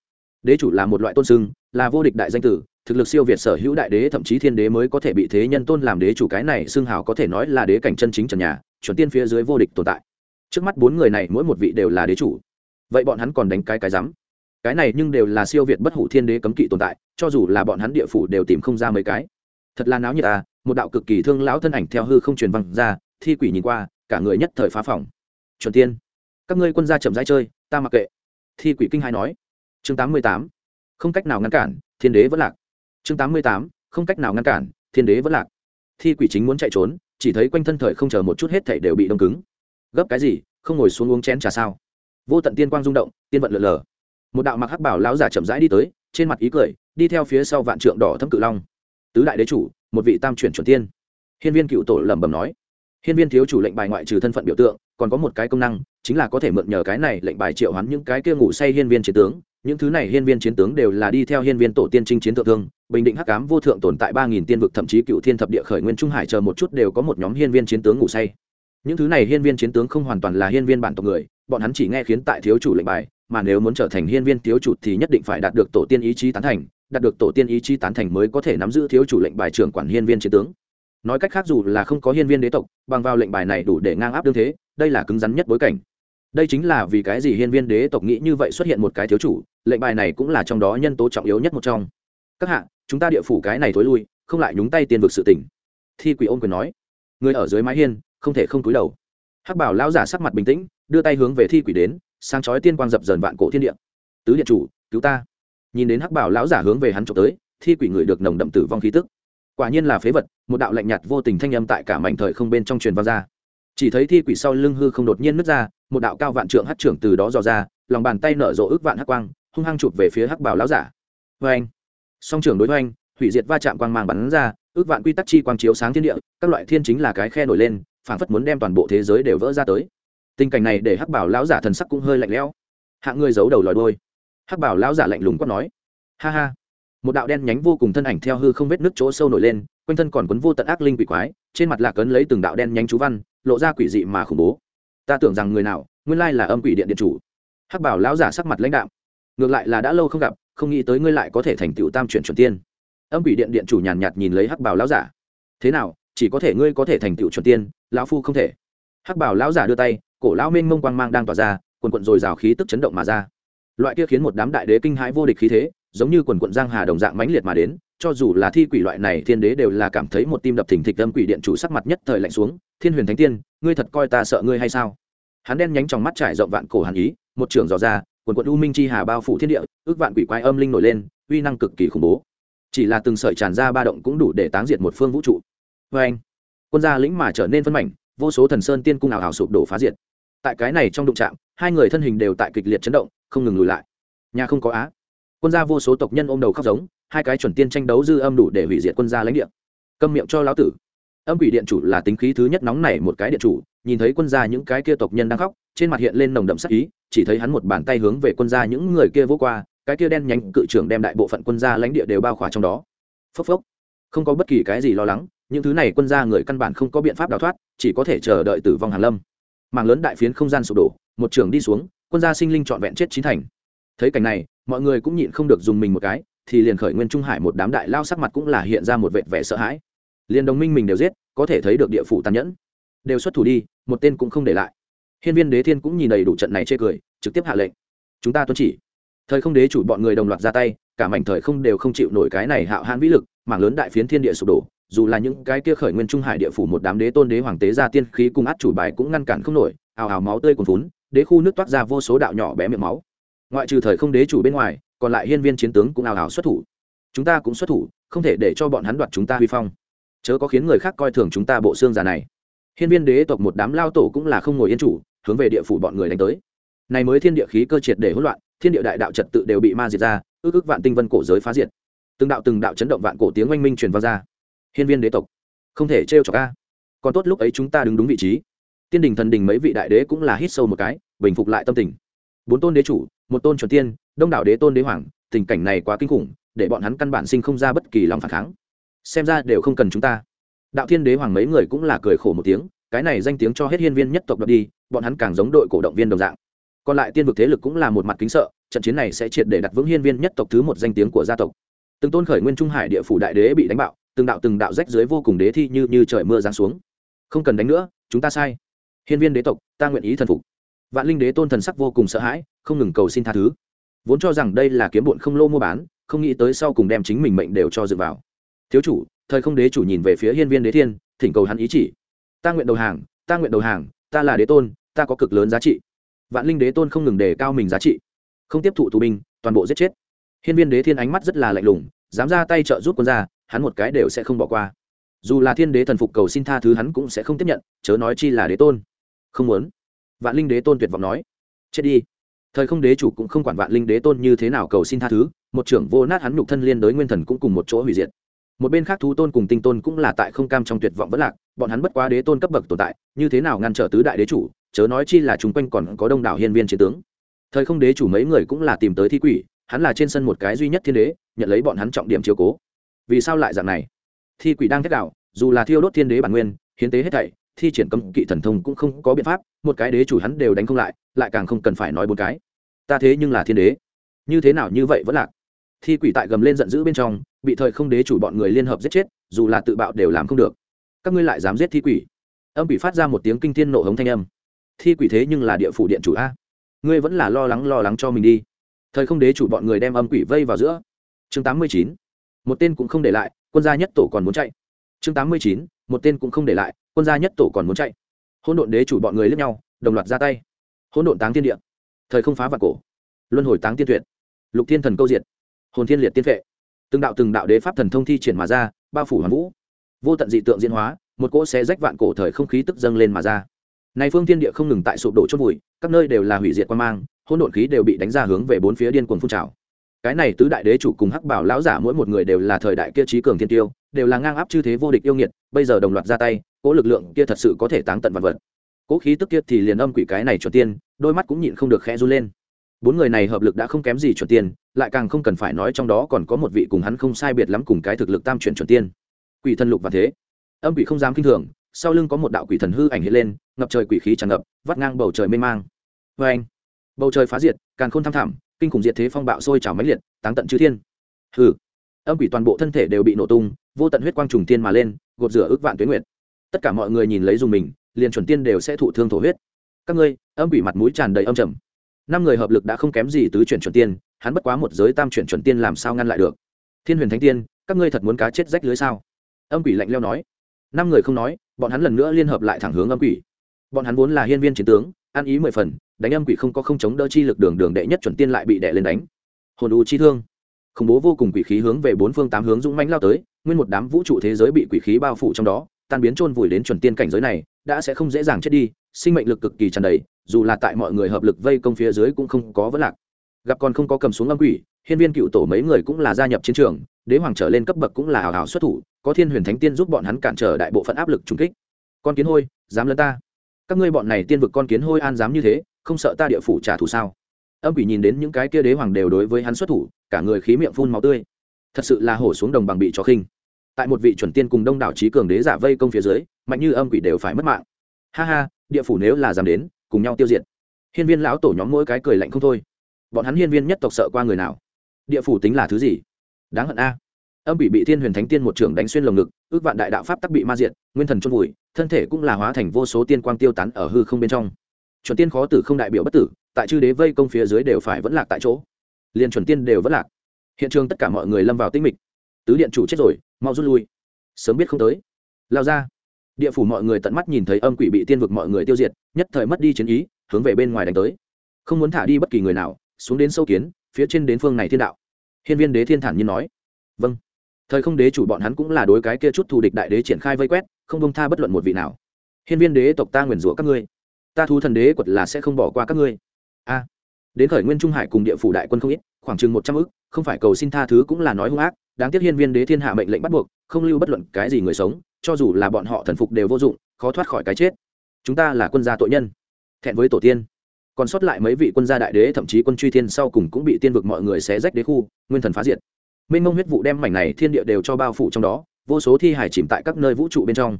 đế chủ là một loại tôn sưng, là vô địch đại danh tử, thực lực siêu việt sở hữu đại đế, thậm chí thiên đế mới có thể bị thế nhân tôn làm đế chủ, cái này xưng hào có thể nói là đế cảnh chân chính trần nhà, chuẩn tiên phía dưới vô địch tồn tại. Trước mắt bốn người này, mỗi một vị đều là đế chủ. Vậy bọn hắn còn đánh cái cái rắm? Cái này nhưng đều là siêu việt bất hủ thiên đế cấm kỵ tồn tại, cho dù là bọn hắn địa phủ đều tìm không ra mấy cái. Thật là náo nhiệt à một đạo cực kỳ thương lão thân ảnh theo hư không truyền văng ra, thi quỷ nhìn qua, cả người nhất thời phá phòng. Chuẩn tiên, các ngươi quân gia chậm rãi chơi, ta mặc kệ. Thi quỷ kinh hai nói chương tám mươi tám, không cách nào ngăn cản, thiên đế vẫn lạc. Chương tám mươi tám, không cách nào ngăn cản, thiên đế vẫn lạc. Thi quỷ chính muốn chạy trốn, chỉ thấy quanh thân thời không chờ một chút hết thảy đều bị đông cứng. Gấp cái gì, không ngồi xuống uống chén trà sao? Vô tận tiên quang rung động, tiên vận lượn lờ. Một đạo mặc hắc bảo lão giả chậm rãi đi tới, trên mặt ý cười, đi theo phía sau vạn trượng đỏ thâm cự long. Tứ đại đế chủ, một vị tam chuyển chuẩn tiên. Hiên viên cựu tổ lẩm bẩm nói. Hiên viên thiếu chủ lệnh bài ngoại trừ thân phận biểu tượng, còn có một cái công năng, chính là có thể mượn nhờ cái này lệnh bài triệu hoán những cái kia ngủ say hiên viên chiến tướng những thứ này hiên viên chiến tướng đều là đi theo hiên viên tổ tiên trinh chiến thượng thương, bình định hắc cám vô thượng tồn tại ba nghìn tiên vực, thậm chí cựu thiên thập địa khởi nguyên trung hải chờ một chút đều có một nhóm hiên viên chiến tướng ngủ say. Những thứ này hiên viên chiến tướng không hoàn toàn là hiên viên bản tộc người, bọn hắn chỉ nghe khiến tại thiếu chủ lệnh bài, mà nếu muốn trở thành hiên viên thiếu chủ thì nhất định phải đạt được tổ tiên ý chí tán thành, đạt được tổ tiên ý chí tán thành mới có thể nắm giữ thiếu chủ lệnh bài trưởng quản hiên viên chiến tướng. Nói cách khác dù là không có hiên viên đế tộc, bằng vào lệnh bài này đủ để ngang áp đương thế, đây là cứng rắn nhất bối cảnh. Đây chính là vì cái gì hiên viên đế tộc nghĩ như vậy xuất hiện một cái thiếu chủ lệnh bài này cũng là trong đó nhân tố trọng yếu nhất một trong. Các hạ, chúng ta địa phủ cái này thối lui, không lại nhúng tay tiên vực sự tỉnh thi quỷ ôm quyền nói. Người ở dưới mái hiên, không thể không cúi đầu. Hắc bảo lão giả sắc mặt bình tĩnh, đưa tay hướng về thi quỷ đến sang chói tiên quang dập dần vạn cổ thiên địa. Tứ điện chủ, cứu ta. Nhìn đến hắc bảo lão giả hướng về hắn trộm tới, thi quỷ người được nồng đậm tử vong khí tức. Quả nhiên là phế vật, một đạo lạnh nhạt vô tình thanh âm tại cả mảnh thời không bên trong truyền vang ra. Chỉ thấy thi quỷ sau lưng hư không đột nhiên nứt ra, một đạo cao vạn trượng hát trưởng từ đó dò ra, lòng bàn tay nở rộ ước vạn hắc quang hung hăng chụp về phía hắc bảo lão giả. Vê anh, song trưởng đối với anh, hủy diệt va chạm quang mang bắn ra, ước vạn quy tắc chi quang chiếu sáng thiên địa, các loại thiên chính là cái khe nổi lên, phảng phất muốn đem toàn bộ thế giới đều vỡ ra tới. Tình cảnh này để hắc bảo lão giả thần sắc cũng hơi lạnh lẽo. Hạng người giấu đầu lòi đôi hắc bảo lão giả lạnh lùng quát nói, ha ha. Một đạo đen nhánh vô cùng thân ảnh theo hư không vết nước chỗ sâu nổi lên, quanh thân còn quấn vô tận ác linh quỷ quái, trên mặt lạc cấn lấy từng đạo đen nhánh chú văn, lộ ra quỷ dị mà khủng bố. Ta tưởng rằng người nào, nguyên lai là âm quỷ điện điện chủ. Hắc bảo lão giả sắc mặt lãnh đạo ngược lại là đã lâu không gặp, không nghĩ tới ngươi lại có thể thành tựu tam chuyển chuẩn tiên. Âm quỷ điện điện chủ nhàn nhạt nhìn lấy hắc bảo lão giả. Thế nào, chỉ có thể ngươi có thể thành tựu chuẩn tiên, lão phu không thể. Hắc bảo lão giả đưa tay, cổ lão minh mông quang mang đang tỏa ra, quần quận rồi rào khí tức chấn động mà ra. Loại kia khiến một đám đại đế kinh hãi vô địch khí thế, giống như quần quận giang hà đồng dạng mãnh liệt mà đến, cho dù là thi quỷ loại này thiên đế đều là cảm thấy một tim đập thình thịch âm quỷ điện chủ sắc mặt nhất thời lạnh xuống, thiên huyền thánh tiên, ngươi thật coi ta sợ ngươi hay sao? Hắn đen nhánh trong mắt trải rộng vạn cổ hàn ý, một trường dò ra quần quận u minh chi hà bao phủ thiên địa, ước vạn quỷ quái âm linh nổi lên, uy năng cực kỳ khủng bố. Chỉ là từng sợi tràn ra ba động cũng đủ để táng diệt một phương vũ trụ. Vê anh, quân gia lĩnh mà trở nên phân mảnh, vô số thần sơn tiên cung ảo ảo sụp đổ phá diệt. Tại cái này trong đụng trạm hai người thân hình đều tại kịch liệt chấn động, không ngừng lùi lại. Nhà không có á. Quân gia vô số tộc nhân ôm đầu khóc giống, hai cái chuẩn tiên tranh đấu dư âm đủ để hủy diệt quân gia lãnh địa. Câm miệng cho lão tử âm quỷ điện chủ là tính khí thứ nhất nóng nảy một cái điện chủ, nhìn thấy quân gia những cái kia tộc nhân đang khóc, trên mặt hiện lên nồng đậm sắc ý, chỉ thấy hắn một bàn tay hướng về quân gia những người kia vô qua, cái kia đen nhánh cự trưởng đem đại bộ phận quân gia lãnh địa đều bao khỏa trong đó. Phốc phốc. Không có bất kỳ cái gì lo lắng, những thứ này quân gia người căn bản không có biện pháp đào thoát, chỉ có thể chờ đợi tử vong hàn lâm. Mảng lớn đại phiến không gian sụp đổ, một trường đi xuống, quân gia sinh linh trọn vẹn chết chín thành. Thấy cảnh này, mọi người cũng nhịn không được dùng mình một cái, thì liền khởi nguyên trung hải một đám đại lao sắc mặt cũng là hiện ra một vệt vẻ sợ hãi liền đồng minh mình đều giết, có thể thấy được địa phủ tàn nhẫn. Đều xuất thủ đi, một tên cũng không để lại. Hiên viên đế thiên cũng nhìn đầy đủ trận này chê cười, trực tiếp hạ lệnh. Chúng ta tuân chỉ. Thời không đế chủ bọn người đồng loạt ra tay, cả mảnh thời không đều không chịu nổi cái này hạo hãn vĩ lực, mảng lớn đại phiến thiên địa sụp đổ, dù là những cái kia khởi nguyên trung hải địa phủ một đám đế tôn đế hoàng tế ra tiên khí cung át chủ bài cũng ngăn cản không nổi, ào ào máu tươi cuồn vốn đế khu nước toát ra vô số đạo nhỏ bé miệng máu. Ngoại trừ thời không đế chủ bên ngoài, còn lại hiên viên chiến tướng cũng ào ào xuất thủ. Chúng ta cũng xuất thủ, không thể để cho bọn hắn đoạt chúng ta huy phong chớ có khiến người khác coi thường chúng ta bộ xương già này. Hiên viên đế tộc một đám lao tổ cũng là không ngồi yên chủ, hướng về địa phủ bọn người đánh tới. Này mới thiên địa khí cơ triệt để hỗn loạn, thiên địa đại đạo trật tự đều bị ma diệt ra, ước ước vạn tinh vân cổ giới phá diệt. Từng đạo từng đạo chấn động vạn cổ tiếng oanh minh truyền vào ra. Hiên viên đế tộc, không thể trêu cho ca còn tốt lúc ấy chúng ta đứng đúng vị trí. Tiên đình thần đình mấy vị đại đế cũng là hít sâu một cái, bình phục lại tâm tình. Bốn tôn đế chủ, một tôn chuẩn tiên, đông đảo đế tôn đế hoàng, tình cảnh này quá kinh khủng, để bọn hắn căn bản sinh không ra bất kỳ lòng phản kháng xem ra đều không cần chúng ta. Đạo thiên đế hoàng mấy người cũng là cười khổ một tiếng, cái này danh tiếng cho hết hiên viên nhất tộc đập đi, bọn hắn càng giống đội cổ động viên đồng dạng. Còn lại tiên vực thế lực cũng là một mặt kính sợ, trận chiến này sẽ triệt để đặt vững hiên viên nhất tộc thứ một danh tiếng của gia tộc. Từng tôn khởi nguyên trung hải địa phủ đại đế bị đánh bạo, từng đạo từng đạo rách dưới vô cùng đế thi như như trời mưa giáng xuống. Không cần đánh nữa, chúng ta sai. Hiên viên đế tộc, ta nguyện ý thần phục. Vạn linh đế tôn thần sắc vô cùng sợ hãi, không ngừng cầu xin tha thứ. Vốn cho rằng đây là kiếm bụn không lô mua bán, không nghĩ tới sau cùng đem chính mình mệnh đều cho dựa vào thiếu chủ, thời không đế chủ nhìn về phía hiên viên đế thiên, thỉnh cầu hắn ý chỉ. Ta nguyện đầu hàng, ta nguyện đầu hàng, ta là đế tôn, ta có cực lớn giá trị. Vạn linh đế tôn không ngừng đề cao mình giá trị. Không tiếp thụ tù binh, toàn bộ giết chết. Hiên viên đế thiên ánh mắt rất là lạnh lùng, dám ra tay trợ giúp quân ra hắn một cái đều sẽ không bỏ qua. Dù là thiên đế thần phục cầu xin tha thứ hắn cũng sẽ không tiếp nhận, chớ nói chi là đế tôn. Không muốn. Vạn linh đế tôn tuyệt vọng nói. Chết đi. Thời không đế chủ cũng không quản vạn linh đế tôn như thế nào cầu xin tha thứ, một trưởng vô nát hắn nhục thân liên đới nguyên thần cũng cùng một chỗ hủy diệt một bên khác thú tôn cùng tinh tôn cũng là tại không cam trong tuyệt vọng vất lạc, bọn hắn bất quá đế tôn cấp bậc tồn tại, như thế nào ngăn trở tứ đại đế chủ, chớ nói chi là chung quanh còn có đông đảo hiên viên chiến tướng. Thời không đế chủ mấy người cũng là tìm tới thi quỷ, hắn là trên sân một cái duy nhất thiên đế, nhận lấy bọn hắn trọng điểm chiếu cố. Vì sao lại dạng này? Thi quỷ đang thét đạo, dù là thiêu đốt thiên đế bản nguyên, hiến tế hết thảy, thi triển cấm kỵ thần thông cũng không có biện pháp, một cái đế chủ hắn đều đánh không lại lại càng không cần phải nói bốn cái. Ta thế nhưng là thiên đế. Như thế nào như vậy vẫn lạc? Thi quỷ tại gầm lên giận dữ bên trong, bị thời không đế chủ bọn người liên hợp giết chết, dù là tự bạo đều làm không được. Các ngươi lại dám giết thi quỷ? Âm quỷ phát ra một tiếng kinh thiên nộ hống thanh âm. Thi quỷ thế nhưng là địa phủ điện chủ a. Ngươi vẫn là lo lắng lo lắng cho mình đi. Thời không đế chủ bọn người đem âm quỷ vây vào giữa. Chương tám mươi chín. Một tên cũng không để lại, quân gia nhất tổ còn muốn chạy. Chương tám mươi chín. Một tên cũng không để lại, quân gia nhất tổ còn muốn chạy. Hôn độn đế chủ bọn người lướt nhau, đồng loạt ra tay. Hôn độn táng thiên địa. Thời không phá và cổ. Luân hồi táng tiên tuyệt. Lục thiên thần câu diện hồn thiên liệt tiên vệ. Từng đạo từng đạo đế pháp thần thông thi triển mà ra, bao phủ hoàn vũ. Vô tận dị tượng diễn hóa, một cỗ xé rách vạn cổ thời không khí tức dâng lên mà ra. Này phương thiên địa không ngừng tại sụp đổ chốt bụi các nơi đều là hủy diệt quan mang, hỗn độn khí đều bị đánh ra hướng về bốn phía điên cuồng phun trào. Cái này tứ đại đế chủ cùng hắc bảo lão giả mỗi một người đều là thời đại kia trí cường thiên tiêu, đều là ngang áp chư thế vô địch yêu nghiệt, bây giờ đồng loạt ra tay, cỗ lực lượng kia thật sự có thể táng tận vật vật. Cỗ khí tức kia thì liền âm quỷ cái này chuẩn tiên, đôi mắt cũng nhịn không được khẽ run lên bốn người này hợp lực đã không kém gì chuẩn tiên, lại càng không cần phải nói trong đó còn có một vị cùng hắn không sai biệt lắm cùng cái thực lực tam chuyển chuẩn tiên. Quỷ thần lục và thế. Âm quỷ không dám kinh thường, sau lưng có một đạo quỷ thần hư ảnh hiện lên, ngập trời quỷ khí tràn ngập, vắt ngang bầu trời mê mang. Vê anh, bầu trời phá diệt, càng không tham thẳm, kinh khủng diệt thế phong bạo sôi trào máy liệt, táng tận chư thiên. Hừ. Âm quỷ toàn bộ thân thể đều bị nổ tung, vô tận huyết quang trùng tiên mà lên, gột rửa ước vạn tuyến nguyện tất cả mọi người nhìn lấy dùng mình, liền chuẩn tiên đều sẽ thụ thương thổ huyết. Các ngươi, âm quỷ mặt mũi tràn đầy âm trầm năm người hợp lực đã không kém gì tứ chuyển chuẩn tiên, hắn bất quá một giới tam chuyển chuẩn tiên làm sao ngăn lại được? Thiên huyền thánh tiên, các ngươi thật muốn cá chết rách lưới sao? Âm quỷ lạnh leo nói. Năm người không nói, bọn hắn lần nữa liên hợp lại thẳng hướng âm quỷ. Bọn hắn vốn là hiên viên chiến tướng, ăn ý mười phần, đánh âm quỷ không có không chống đỡ chi lực đường đường đệ nhất chuẩn tiên lại bị đệ lên đánh. Hồn u chi thương. Khủng bố vô cùng quỷ khí hướng về bốn phương tám hướng dũng mãnh lao tới, nguyên một đám vũ trụ thế giới bị quỷ khí bao phủ trong đó, tan biến chôn vùi đến chuẩn tiên cảnh giới này, đã sẽ không dễ dàng chết đi, sinh mệnh lực cực kỳ tràn đầy dù là tại mọi người hợp lực vây công phía dưới cũng không có vấn lạc. Gặp còn không có cầm xuống âm quỷ, hiên viên cựu tổ mấy người cũng là gia nhập chiến trường, đế hoàng trở lên cấp bậc cũng là hào hào xuất thủ, có thiên huyền thánh tiên giúp bọn hắn cản trở đại bộ phận áp lực trung kích. Con kiến hôi, dám lấn ta. Các ngươi bọn này tiên vực con kiến hôi an dám như thế, không sợ ta địa phủ trả thù sao? Âm quỷ nhìn đến những cái kia đế hoàng đều đối với hắn xuất thủ, cả người khí miệng phun máu tươi. Thật sự là hổ xuống đồng bằng bị cho khinh. Tại một vị chuẩn tiên cùng đông đảo trí cường đế giả vây công phía dưới, mạnh như âm quỷ đều phải mất mạng. Ha ha, địa phủ nếu là dám đến cùng nhau tiêu diệt. Hiên viên lão tổ nhóm mỗi cái cười lạnh không thôi. Bọn hắn hiên viên nhất tộc sợ qua người nào? Địa phủ tính là thứ gì? Đáng hận a. Âm bị bị thiên huyền thánh tiên một trưởng đánh xuyên lồng ngực, ước vạn đại đạo pháp tắc bị ma diện nguyên thần chôn vùi, thân thể cũng là hóa thành vô số tiên quang tiêu tán ở hư không bên trong. Chuẩn tiên khó tử không đại biểu bất tử, tại chư đế vây công phía dưới đều phải vẫn lạc tại chỗ. Liền chuẩn tiên đều vẫn lạc. Hiện trường tất cả mọi người lâm vào tinh mịch. Tứ điện chủ chết rồi, mau rút lui. Sớm biết không tới. Lao ra địa phủ mọi người tận mắt nhìn thấy âm quỷ bị tiên vực mọi người tiêu diệt, nhất thời mất đi chiến ý, hướng về bên ngoài đánh tới. Không muốn thả đi bất kỳ người nào, xuống đến sâu kiến, phía trên đến phương này thiên đạo. Hiên viên đế thiên thản nhiên nói vâng. Thời không đế chủ bọn hắn cũng là đối cái kia chút thù địch đại đế triển khai vây quét, không bông tha bất luận một vị nào. Hiên viên đế tộc ta nguyền rủa các ngươi. Ta thu thần đế quật là sẽ không bỏ qua các ngươi. A. Đến khởi nguyên trung hải cùng địa phủ đại quân không ít, khoảng chừng một trăm ước không phải cầu xin tha thứ cũng là nói hung ác, đáng tiếc hiên viên đế thiên hạ mệnh lệnh bắt buộc, không lưu bất luận cái gì người sống cho dù là bọn họ thần phục đều vô dụng, khó thoát khỏi cái chết. Chúng ta là quân gia tội nhân, thẹn với tổ tiên. Còn sót lại mấy vị quân gia đại đế, thậm chí quân truy thiên sau cùng cũng bị tiên vực mọi người xé rách đế khu, nguyên thần phá diệt. Minh mông huyết vụ đem mảnh này thiên địa đều cho bao phủ trong đó, vô số thi hải chìm tại các nơi vũ trụ bên trong.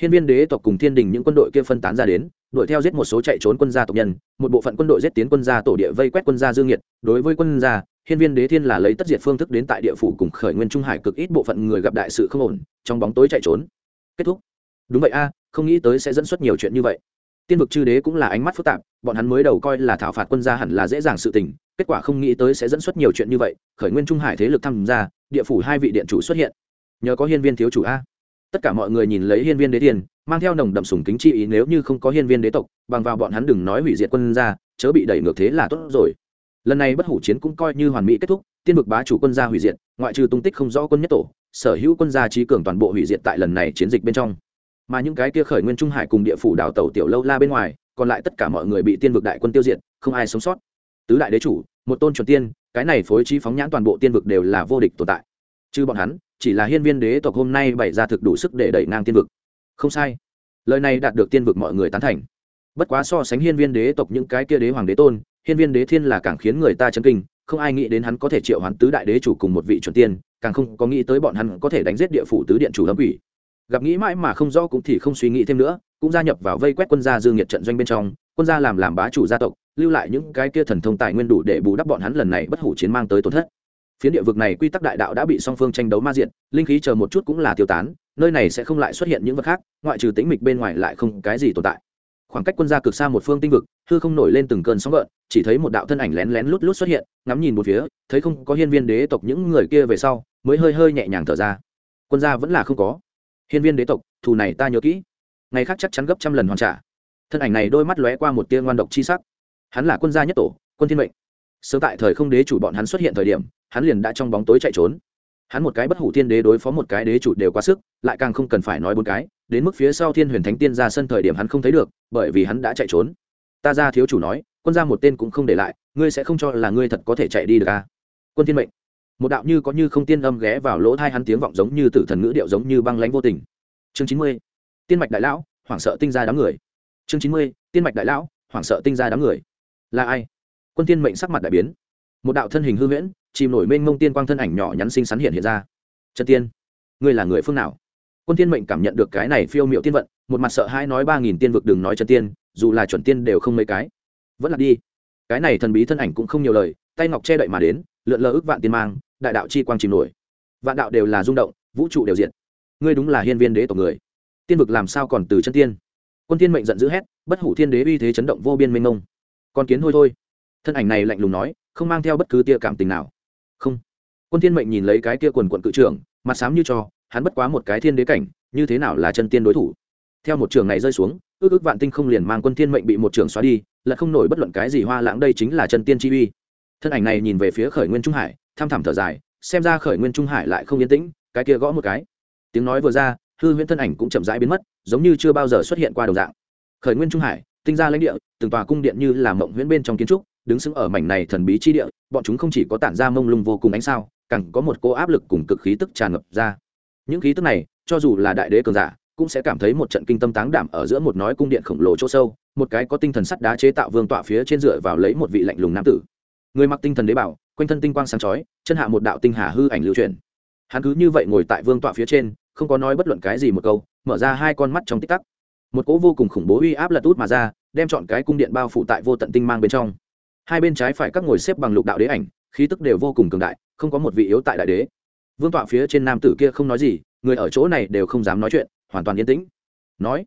Hiên viên đế tộc cùng thiên đình những quân đội kia phân tán ra đến, đuổi theo giết một số chạy trốn quân gia tộc nhân, một bộ phận quân đội giết tiến quân gia tổ địa vây quét quân gia dương nhiệt. Đối với quân gia, hiên viên đế thiên là lấy tất diệt phương thức đến tại địa phủ cùng khởi nguyên trung hải cực ít bộ phận người gặp đại sự không ổn, trong bóng tối chạy trốn kết thúc. Đúng vậy a, không nghĩ tới sẽ dẫn xuất nhiều chuyện như vậy. Tiên vực chư đế cũng là ánh mắt phức tạp, bọn hắn mới đầu coi là thảo phạt quân gia hẳn là dễ dàng sự tình, kết quả không nghĩ tới sẽ dẫn xuất nhiều chuyện như vậy, khởi nguyên trung hải thế lực tham gia, địa phủ hai vị điện chủ xuất hiện. Nhờ có hiên viên thiếu chủ a. Tất cả mọi người nhìn lấy hiên viên đế tiền mang theo nồng đậm sùng kính chi ý nếu như không có hiên viên đế tộc, bằng vào bọn hắn đừng nói hủy diệt quân gia, chớ bị đẩy ngược thế là tốt rồi lần này bất hủ chiến cũng coi như hoàn mỹ kết thúc, tiên vực bá chủ quân gia hủy diệt, ngoại trừ tung tích không rõ quân nhất tổ, sở hữu quân gia trí cường toàn bộ hủy diệt tại lần này chiến dịch bên trong. Mà những cái kia khởi nguyên trung hải cùng địa phủ đảo tàu tiểu lâu la bên ngoài, còn lại tất cả mọi người bị tiên vực đại quân tiêu diệt, không ai sống sót. Tứ đại đế chủ, một tôn chuẩn tiên, cái này phối trí phóng nhãn toàn bộ tiên vực đều là vô địch tồn tại. Chứ bọn hắn, chỉ là hiên viên đế tộc hôm nay bày ra thực đủ sức để đẩy ngang tiên vực. Không sai. Lời này đạt được tiên vực mọi người tán thành. Bất quá so sánh hiên viên đế tộc những cái kia đế hoàng đế tôn hiên viên đế thiên là càng khiến người ta chấn kinh, không ai nghĩ đến hắn có thể triệu hoán tứ đại đế chủ cùng một vị chuẩn tiên, càng không có nghĩ tới bọn hắn có thể đánh giết địa phủ tứ điện chủ lâm quỷ. Gặp nghĩ mãi mà không rõ cũng thì không suy nghĩ thêm nữa, cũng gia nhập vào vây quét quân gia dương nhiệt trận doanh bên trong, quân gia làm làm bá chủ gia tộc, lưu lại những cái kia thần thông tài nguyên đủ để bù đắp bọn hắn lần này bất hủ chiến mang tới tổn thất. Phiến địa vực này quy tắc đại đạo đã bị song phương tranh đấu ma diện linh khí chờ một chút cũng là tiêu tán, nơi này sẽ không lại xuất hiện những vật khác, ngoại trừ tĩnh mịch bên ngoài lại không cái gì tồn tại khoảng cách quân gia cực xa một phương tinh vực, hư không nổi lên từng cơn sóng gợn, chỉ thấy một đạo thân ảnh lén lén lút lút xuất hiện, ngắm nhìn một phía, thấy không có hiên viên đế tộc những người kia về sau, mới hơi hơi nhẹ nhàng thở ra. Quân gia vẫn là không có. Hiên viên đế tộc, thù này ta nhớ kỹ. Ngày khác chắc chắn gấp trăm lần hoàn trả. Thân ảnh này đôi mắt lóe qua một tia ngoan độc chi sắc. Hắn là quân gia nhất tổ, quân thiên mệnh. Sớm tại thời không đế chủ bọn hắn xuất hiện thời điểm, hắn liền đã trong bóng tối chạy trốn. Hắn một cái bất hủ thiên đế đối phó một cái đế chủ đều quá sức, lại càng không cần phải nói bốn cái đến mức phía sau thiên huyền thánh tiên ra sân thời điểm hắn không thấy được, bởi vì hắn đã chạy trốn. Ta ra thiếu chủ nói, quân ra một tên cũng không để lại, ngươi sẽ không cho là ngươi thật có thể chạy đi được à? Quân thiên mệnh. Một đạo như có như không tiên âm ghé vào lỗ thai hắn tiếng vọng giống như tử thần ngữ điệu giống như băng lánh vô tình. Chương chín mươi. Tiên mạch đại lão, hoảng sợ tinh ra đám người. Chương chín mươi. Tiên mạch đại lão, hoảng sợ tinh ra đám người. Là ai? Quân tiên mệnh sắc mặt đại biến. Một đạo thân hình hư huyễn, chìm nổi mênh mông tiên quang thân ảnh nhỏ nhắn xinh xắn hiện hiện ra. Trần tiên, ngươi là người phương nào? Quân Thiên mệnh cảm nhận được cái này phiêu miệu tiên vận, một mặt sợ hãi nói ba nghìn tiên vực đừng nói chân tiên, dù là chuẩn tiên đều không mấy cái. Vẫn là đi. Cái này thần bí thân ảnh cũng không nhiều lời, tay ngọc che đậy mà đến, lượn lờ ức vạn tiên mang, đại đạo chi quang chìm nổi. Vạn đạo đều là rung động, vũ trụ đều diện ngươi đúng là hiên viên đế tộc người. Tiên vực làm sao còn từ chân tiên? Quân Thiên mệnh giận dữ hét, bất hủ thiên đế uy thế chấn động vô biên mênh mông. Con kiến thôi thôi. Thân ảnh này lạnh lùng nói, không mang theo bất cứ tia cảm tình nào. Không. Quân thiên mệnh nhìn lấy cái kia quần quận cự trưởng, mặt xám như cho hắn bất quá một cái thiên đế cảnh, như thế nào là chân tiên đối thủ? Theo một trường này rơi xuống, ước ước vạn tinh không liền mang quân thiên mệnh bị một trường xóa đi, là không nổi bất luận cái gì hoa lãng đây chính là chân tiên chi uy. Thân ảnh này nhìn về phía khởi nguyên trung hải, tham thẳm thở dài, xem ra khởi nguyên trung hải lại không yên tĩnh, cái kia gõ một cái. Tiếng nói vừa ra, hư huyễn thân ảnh cũng chậm rãi biến mất, giống như chưa bao giờ xuất hiện qua đồng dạng. Khởi nguyên trung hải, tinh ra lãnh địa, từng tòa cung điện như là mộng huyễn bên trong kiến trúc, đứng sững ở mảnh này thần bí chi địa, bọn chúng không chỉ có tản ra mông lung vô cùng ánh sao, càng có một cô áp lực cùng cực khí tức tràn ngập ra những khí tức này, cho dù là đại đế cường giả, cũng sẽ cảm thấy một trận kinh tâm táng đảm ở giữa một nói cung điện khổng lồ chỗ sâu, một cái có tinh thần sắt đá chế tạo vương tọa phía trên dựa vào lấy một vị lạnh lùng nam tử. Người mặc tinh thần đế bảo, quanh thân tinh quang sáng chói, chân hạ một đạo tinh hà hư ảnh lưu truyền hắn cứ như vậy ngồi tại vương tọa phía trên, không có nói bất luận cái gì một câu, mở ra hai con mắt trong tích tắc. Một cỗ vô cùng khủng bố uy áp lật út mà ra, đem chọn cái cung điện bao phủ tại vô tận tinh mang bên trong. Hai bên trái phải các ngồi xếp bằng lục đạo đế ảnh, khí tức đều vô cùng cường đại, không có một vị yếu tại đại đế vương tọa phía trên nam tử kia không nói gì, người ở chỗ này đều không dám nói chuyện, hoàn toàn yên tĩnh. Nói,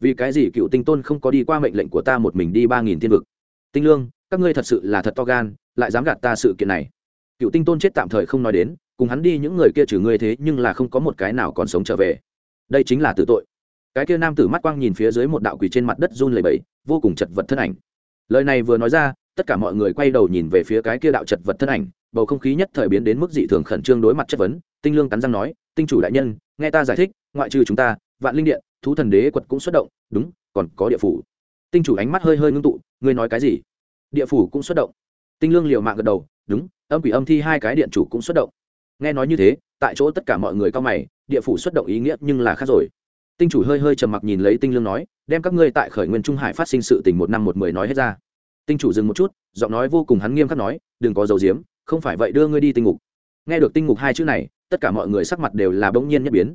vì cái gì cựu tinh tôn không có đi qua mệnh lệnh của ta một mình đi ba nghìn thiên vực? Tinh lương, các ngươi thật sự là thật to gan, lại dám gạt ta sự kiện này. Cựu tinh tôn chết tạm thời không nói đến, cùng hắn đi những người kia trừ ngươi thế nhưng là không có một cái nào còn sống trở về. Đây chính là tử tội. Cái kia nam tử mắt quang nhìn phía dưới một đạo quỷ trên mặt đất run lầy bẫy vô cùng chật vật thân ảnh. Lời này vừa nói ra, tất cả mọi người quay đầu nhìn về phía cái kia đạo chật vật thân ảnh bầu không khí nhất thời biến đến mức dị thường khẩn trương đối mặt chất vấn, tinh lương cắn răng nói, tinh chủ đại nhân, nghe ta giải thích, ngoại trừ chúng ta, vạn linh điện, thú thần đế quật cũng xuất động, đúng, còn có địa phủ. Tinh chủ ánh mắt hơi hơi ngưng tụ, ngươi nói cái gì? Địa phủ cũng xuất động. Tinh lương liều mạng gật đầu, đúng, âm quỷ âm thi hai cái điện chủ cũng xuất động. Nghe nói như thế, tại chỗ tất cả mọi người cao mày, địa phủ xuất động ý nghĩa nhưng là khác rồi. Tinh chủ hơi hơi trầm mặc nhìn lấy tinh lương nói, đem các ngươi tại khởi nguyên trung hải phát sinh sự tình một năm một mười nói hết ra. Tinh chủ dừng một chút, giọng nói vô cùng hắn nghiêm khắc nói, đừng có dầu diếm không phải vậy đưa ngươi đi tinh ngục. Nghe được tinh ngục hai chữ này, tất cả mọi người sắc mặt đều là bỗng nhiên nhất biến.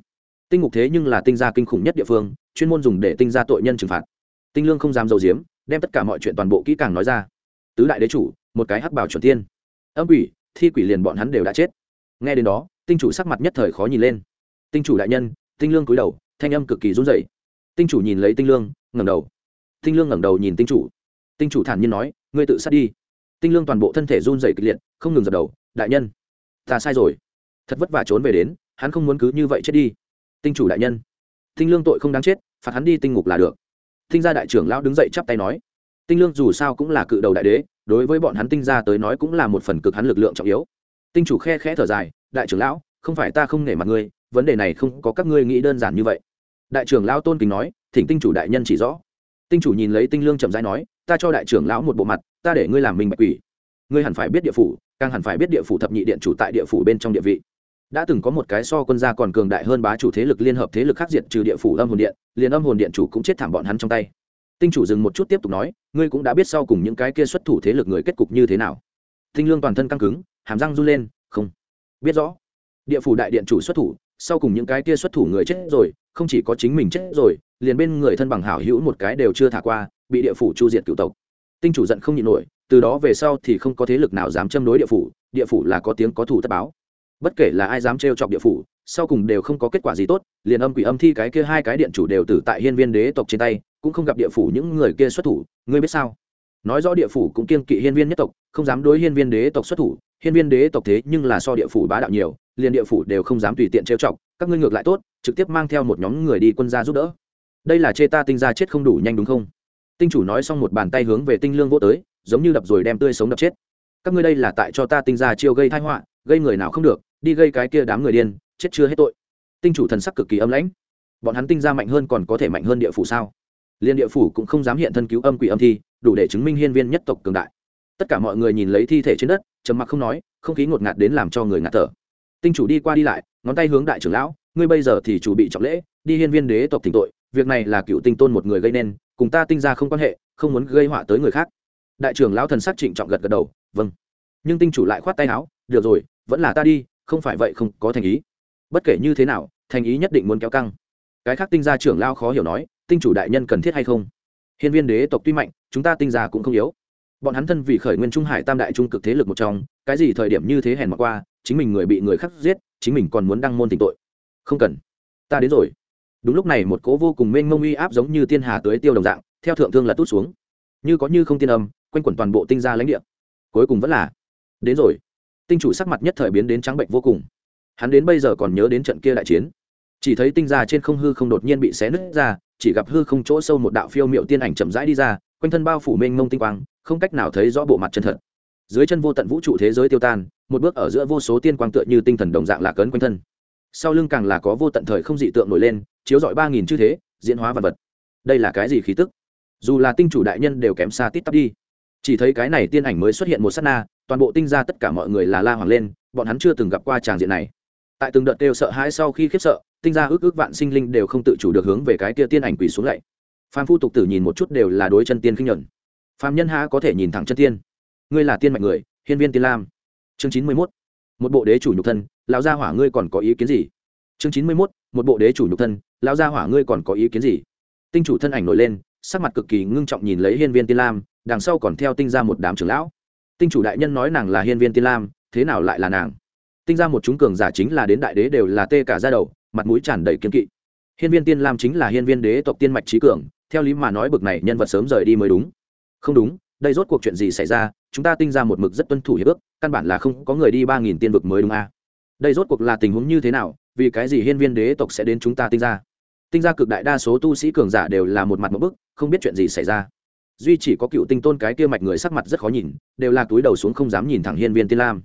Tinh ngục thế nhưng là tinh gia kinh khủng nhất địa phương, chuyên môn dùng để tinh ra tội nhân trừng phạt. Tinh lương không dám dầu diếm đem tất cả mọi chuyện toàn bộ kỹ càng nói ra. Tứ đại đế chủ, một cái hắc bảo chuẩn tiên. Âm quỷ, thi quỷ liền bọn hắn đều đã chết. Nghe đến đó, tinh chủ sắc mặt nhất thời khó nhìn lên. Tinh chủ đại nhân, tinh lương cúi đầu, thanh âm cực kỳ run rẩy. Tinh chủ nhìn lấy tinh lương, ngẩng đầu. Tinh lương ngẩng đầu nhìn tinh chủ. Tinh chủ thản nhiên nói, ngươi tự sát đi tinh lương toàn bộ thân thể run rẩy kịch liệt, không ngừng dập đầu, đại nhân, ta sai rồi. Thật vất vả trốn về đến, hắn không muốn cứ như vậy chết đi. Tinh chủ đại nhân. Tinh lương tội không đáng chết, phạt hắn đi tinh ngục là được. Tinh gia đại trưởng lão đứng dậy chắp tay nói. Tinh lương dù sao cũng là cự đầu đại đế, đối với bọn hắn tinh gia tới nói cũng là một phần cực hắn lực lượng trọng yếu. Tinh chủ khe khẽ thở dài, đại trưởng lão, không phải ta không nể mặt ngươi, vấn đề này không có các ngươi nghĩ đơn giản như vậy. Đại trưởng lão tôn kính nói, thỉnh tinh chủ đại nhân chỉ rõ. Tinh chủ nhìn lấy tinh lương chậm rãi nói ta cho đại trưởng lão một bộ mặt, ta để ngươi làm mình bạch quỷ. Ngươi hẳn phải biết địa phủ, càng hẳn phải biết địa phủ thập nhị điện chủ tại địa phủ bên trong địa vị. Đã từng có một cái so quân gia còn cường đại hơn bá chủ thế lực liên hợp thế lực khác diệt trừ địa phủ âm hồn điện, liền âm hồn điện chủ cũng chết thảm bọn hắn trong tay. Tinh chủ dừng một chút tiếp tục nói, ngươi cũng đã biết sau cùng những cái kia xuất thủ thế lực người kết cục như thế nào. Tinh lương toàn thân căng cứng, hàm răng run lên, không biết rõ. Địa phủ đại điện chủ xuất thủ, sau cùng những cái kia xuất thủ người chết rồi, không chỉ có chính mình chết rồi, liền bên người thân bằng hảo hữu một cái đều chưa thả qua bị địa phủ chu diệt cựu tộc. Tinh chủ giận không nhịn nổi, từ đó về sau thì không có thế lực nào dám châm đối địa phủ địa phủ là có tiếng có thủ tất báo. Bất kể là ai dám trêu chọc địa phủ, sau cùng đều không có kết quả gì tốt, liền âm quỷ âm thi cái kia hai cái điện chủ đều tử tại hiên viên đế tộc trên tay, cũng không gặp địa phủ những người kia xuất thủ, ngươi biết sao? Nói rõ địa phủ cũng kiên kỵ hiên viên nhất tộc, không dám đối hiên viên đế tộc xuất thủ, hiên viên đế tộc thế nhưng là so địa phủ bá đạo nhiều, liền địa phủ đều không dám tùy tiện trêu chọc, các ngươi ngược lại tốt, trực tiếp mang theo một nhóm người đi quân gia giúp đỡ. Đây là chê ta tinh gia chết không đủ nhanh đúng không? Tinh chủ nói xong một bàn tay hướng về tinh lương vô tới, giống như đập rồi đem tươi sống đập chết. Các ngươi đây là tại cho ta tinh gia chiêu gây thai họa, gây người nào không được, đi gây cái kia đám người điên, chết chưa hết tội. Tinh chủ thần sắc cực kỳ âm lãnh. Bọn hắn tinh gia mạnh hơn còn có thể mạnh hơn địa phủ sao? Liên địa phủ cũng không dám hiện thân cứu âm quỷ âm thi, đủ để chứng minh hiên viên nhất tộc cường đại. Tất cả mọi người nhìn lấy thi thể trên đất, trầm mặc không nói, không khí ngột ngạt đến làm cho người ngạt thở. Tinh chủ đi qua đi lại, ngón tay hướng đại trưởng lão, ngươi bây giờ thì chủ bị trọng lễ, đi hiên viên đế tộc tỉnh tội, việc này là cựu tinh tôn một người gây nên cùng ta tinh ra không quan hệ, không muốn gây họa tới người khác. Đại trưởng lão thần sắc trịnh trọng gật gật đầu vâng. Nhưng tinh chủ lại khoát tay áo, được rồi, vẫn là ta đi, không phải vậy không có thành ý. Bất kể như thế nào, thành ý nhất định muốn kéo căng. Cái khác tinh gia trưởng lao khó hiểu nói, tinh chủ đại nhân cần thiết hay không? Hiên viên đế tộc tuy mạnh, chúng ta tinh gia cũng không yếu. Bọn hắn thân vì khởi nguyên trung hải tam đại trung cực thế lực một trong, cái gì thời điểm như thế hèn mà qua, chính mình người bị người khác giết, chính mình còn muốn đăng môn tình tội. Không cần, ta đến rồi đúng lúc này một cố vô cùng mênh mông uy áp giống như tiên hà tưới tiêu đồng dạng, theo thượng thương là tút xuống. Như có như không tiên âm, quanh quẩn toàn bộ tinh gia lãnh địa. Cuối cùng vẫn là, đến rồi. Tinh chủ sắc mặt nhất thời biến đến trắng bệnh vô cùng. Hắn đến bây giờ còn nhớ đến trận kia đại chiến. Chỉ thấy tinh gia trên không hư không đột nhiên bị xé nứt ra, chỉ gặp hư không chỗ sâu một đạo phiêu miệu tiên ảnh chậm rãi đi ra, quanh thân bao phủ mênh mông tinh quang, không cách nào thấy rõ bộ mặt chân thật. Dưới chân vô tận vũ trụ thế giới tiêu tan, một bước ở giữa vô số tiên quang tựa như tinh thần đồng dạng lạc ấn quanh thân sau lưng càng là có vô tận thời không dị tượng nổi lên, chiếu dọi ba nghìn chư thế, diễn hóa vật vật. Đây là cái gì khí tức? Dù là tinh chủ đại nhân đều kém xa tít tắp đi. Chỉ thấy cái này tiên ảnh mới xuất hiện một s á t na, toàn bộ tinh ra tất cả mọi người là la hoàng lên, bọn hắn chưa từng gặp qua tràng diện này. Tại từng đợt đều sợ hãi sau khi khiếp sợ, tinh ra ước ước vạn sinh linh đều không tự chủ được hướng về cái kia tiên ảnh quỳ xuống lạy phan phu tục tử nhìn một chút đều là đối chân tiên khinh nhuận. Phạm nhân há có thể nhìn thẳng chân tiên? Ngươi là tiên mạnh người, hiên viên tiên lam. Chương chín mươi mốt. Một bộ đế chủ nhục thân lão gia hỏa ngươi còn có ý kiến gì? Chương chín mươi mốt, một bộ đế chủ nhục thân, lão gia hỏa ngươi còn có ý kiến gì? Tinh chủ thân ảnh nổi lên, sắc mặt cực kỳ ngưng trọng nhìn lấy hiên viên tiên lam, đằng sau còn theo tinh ra một đám trưởng lão. Tinh chủ đại nhân nói nàng là hiên viên tiên lam, thế nào lại là nàng? Tinh ra một chúng cường giả chính là đến đại đế đều là tê cả ra đầu, mặt mũi tràn đầy kiên kỵ. Hiên viên tiên lam chính là hiên viên đế tộc tiên mạch trí cường, theo lý mà nói bực này nhân vật sớm rời đi mới đúng. Không đúng, đây rốt cuộc chuyện gì xảy ra, chúng ta tinh ra một mực rất tuân thủ hiệp ước, căn bản là không có người đi ba nghìn tiên vực mới đúng a. à? Đây rốt cuộc là tình huống như thế nào, vì cái gì hiên viên đế tộc sẽ đến chúng ta tinh ra tinh ra cực đại đa số tu sĩ cường giả đều là một mặt một bức, không biết chuyện gì xảy ra. Duy chỉ có cựu tinh tôn cái kia mạch người sắc mặt rất khó nhìn, đều là túi đầu xuống không dám nhìn thẳng hiên viên tiên lam.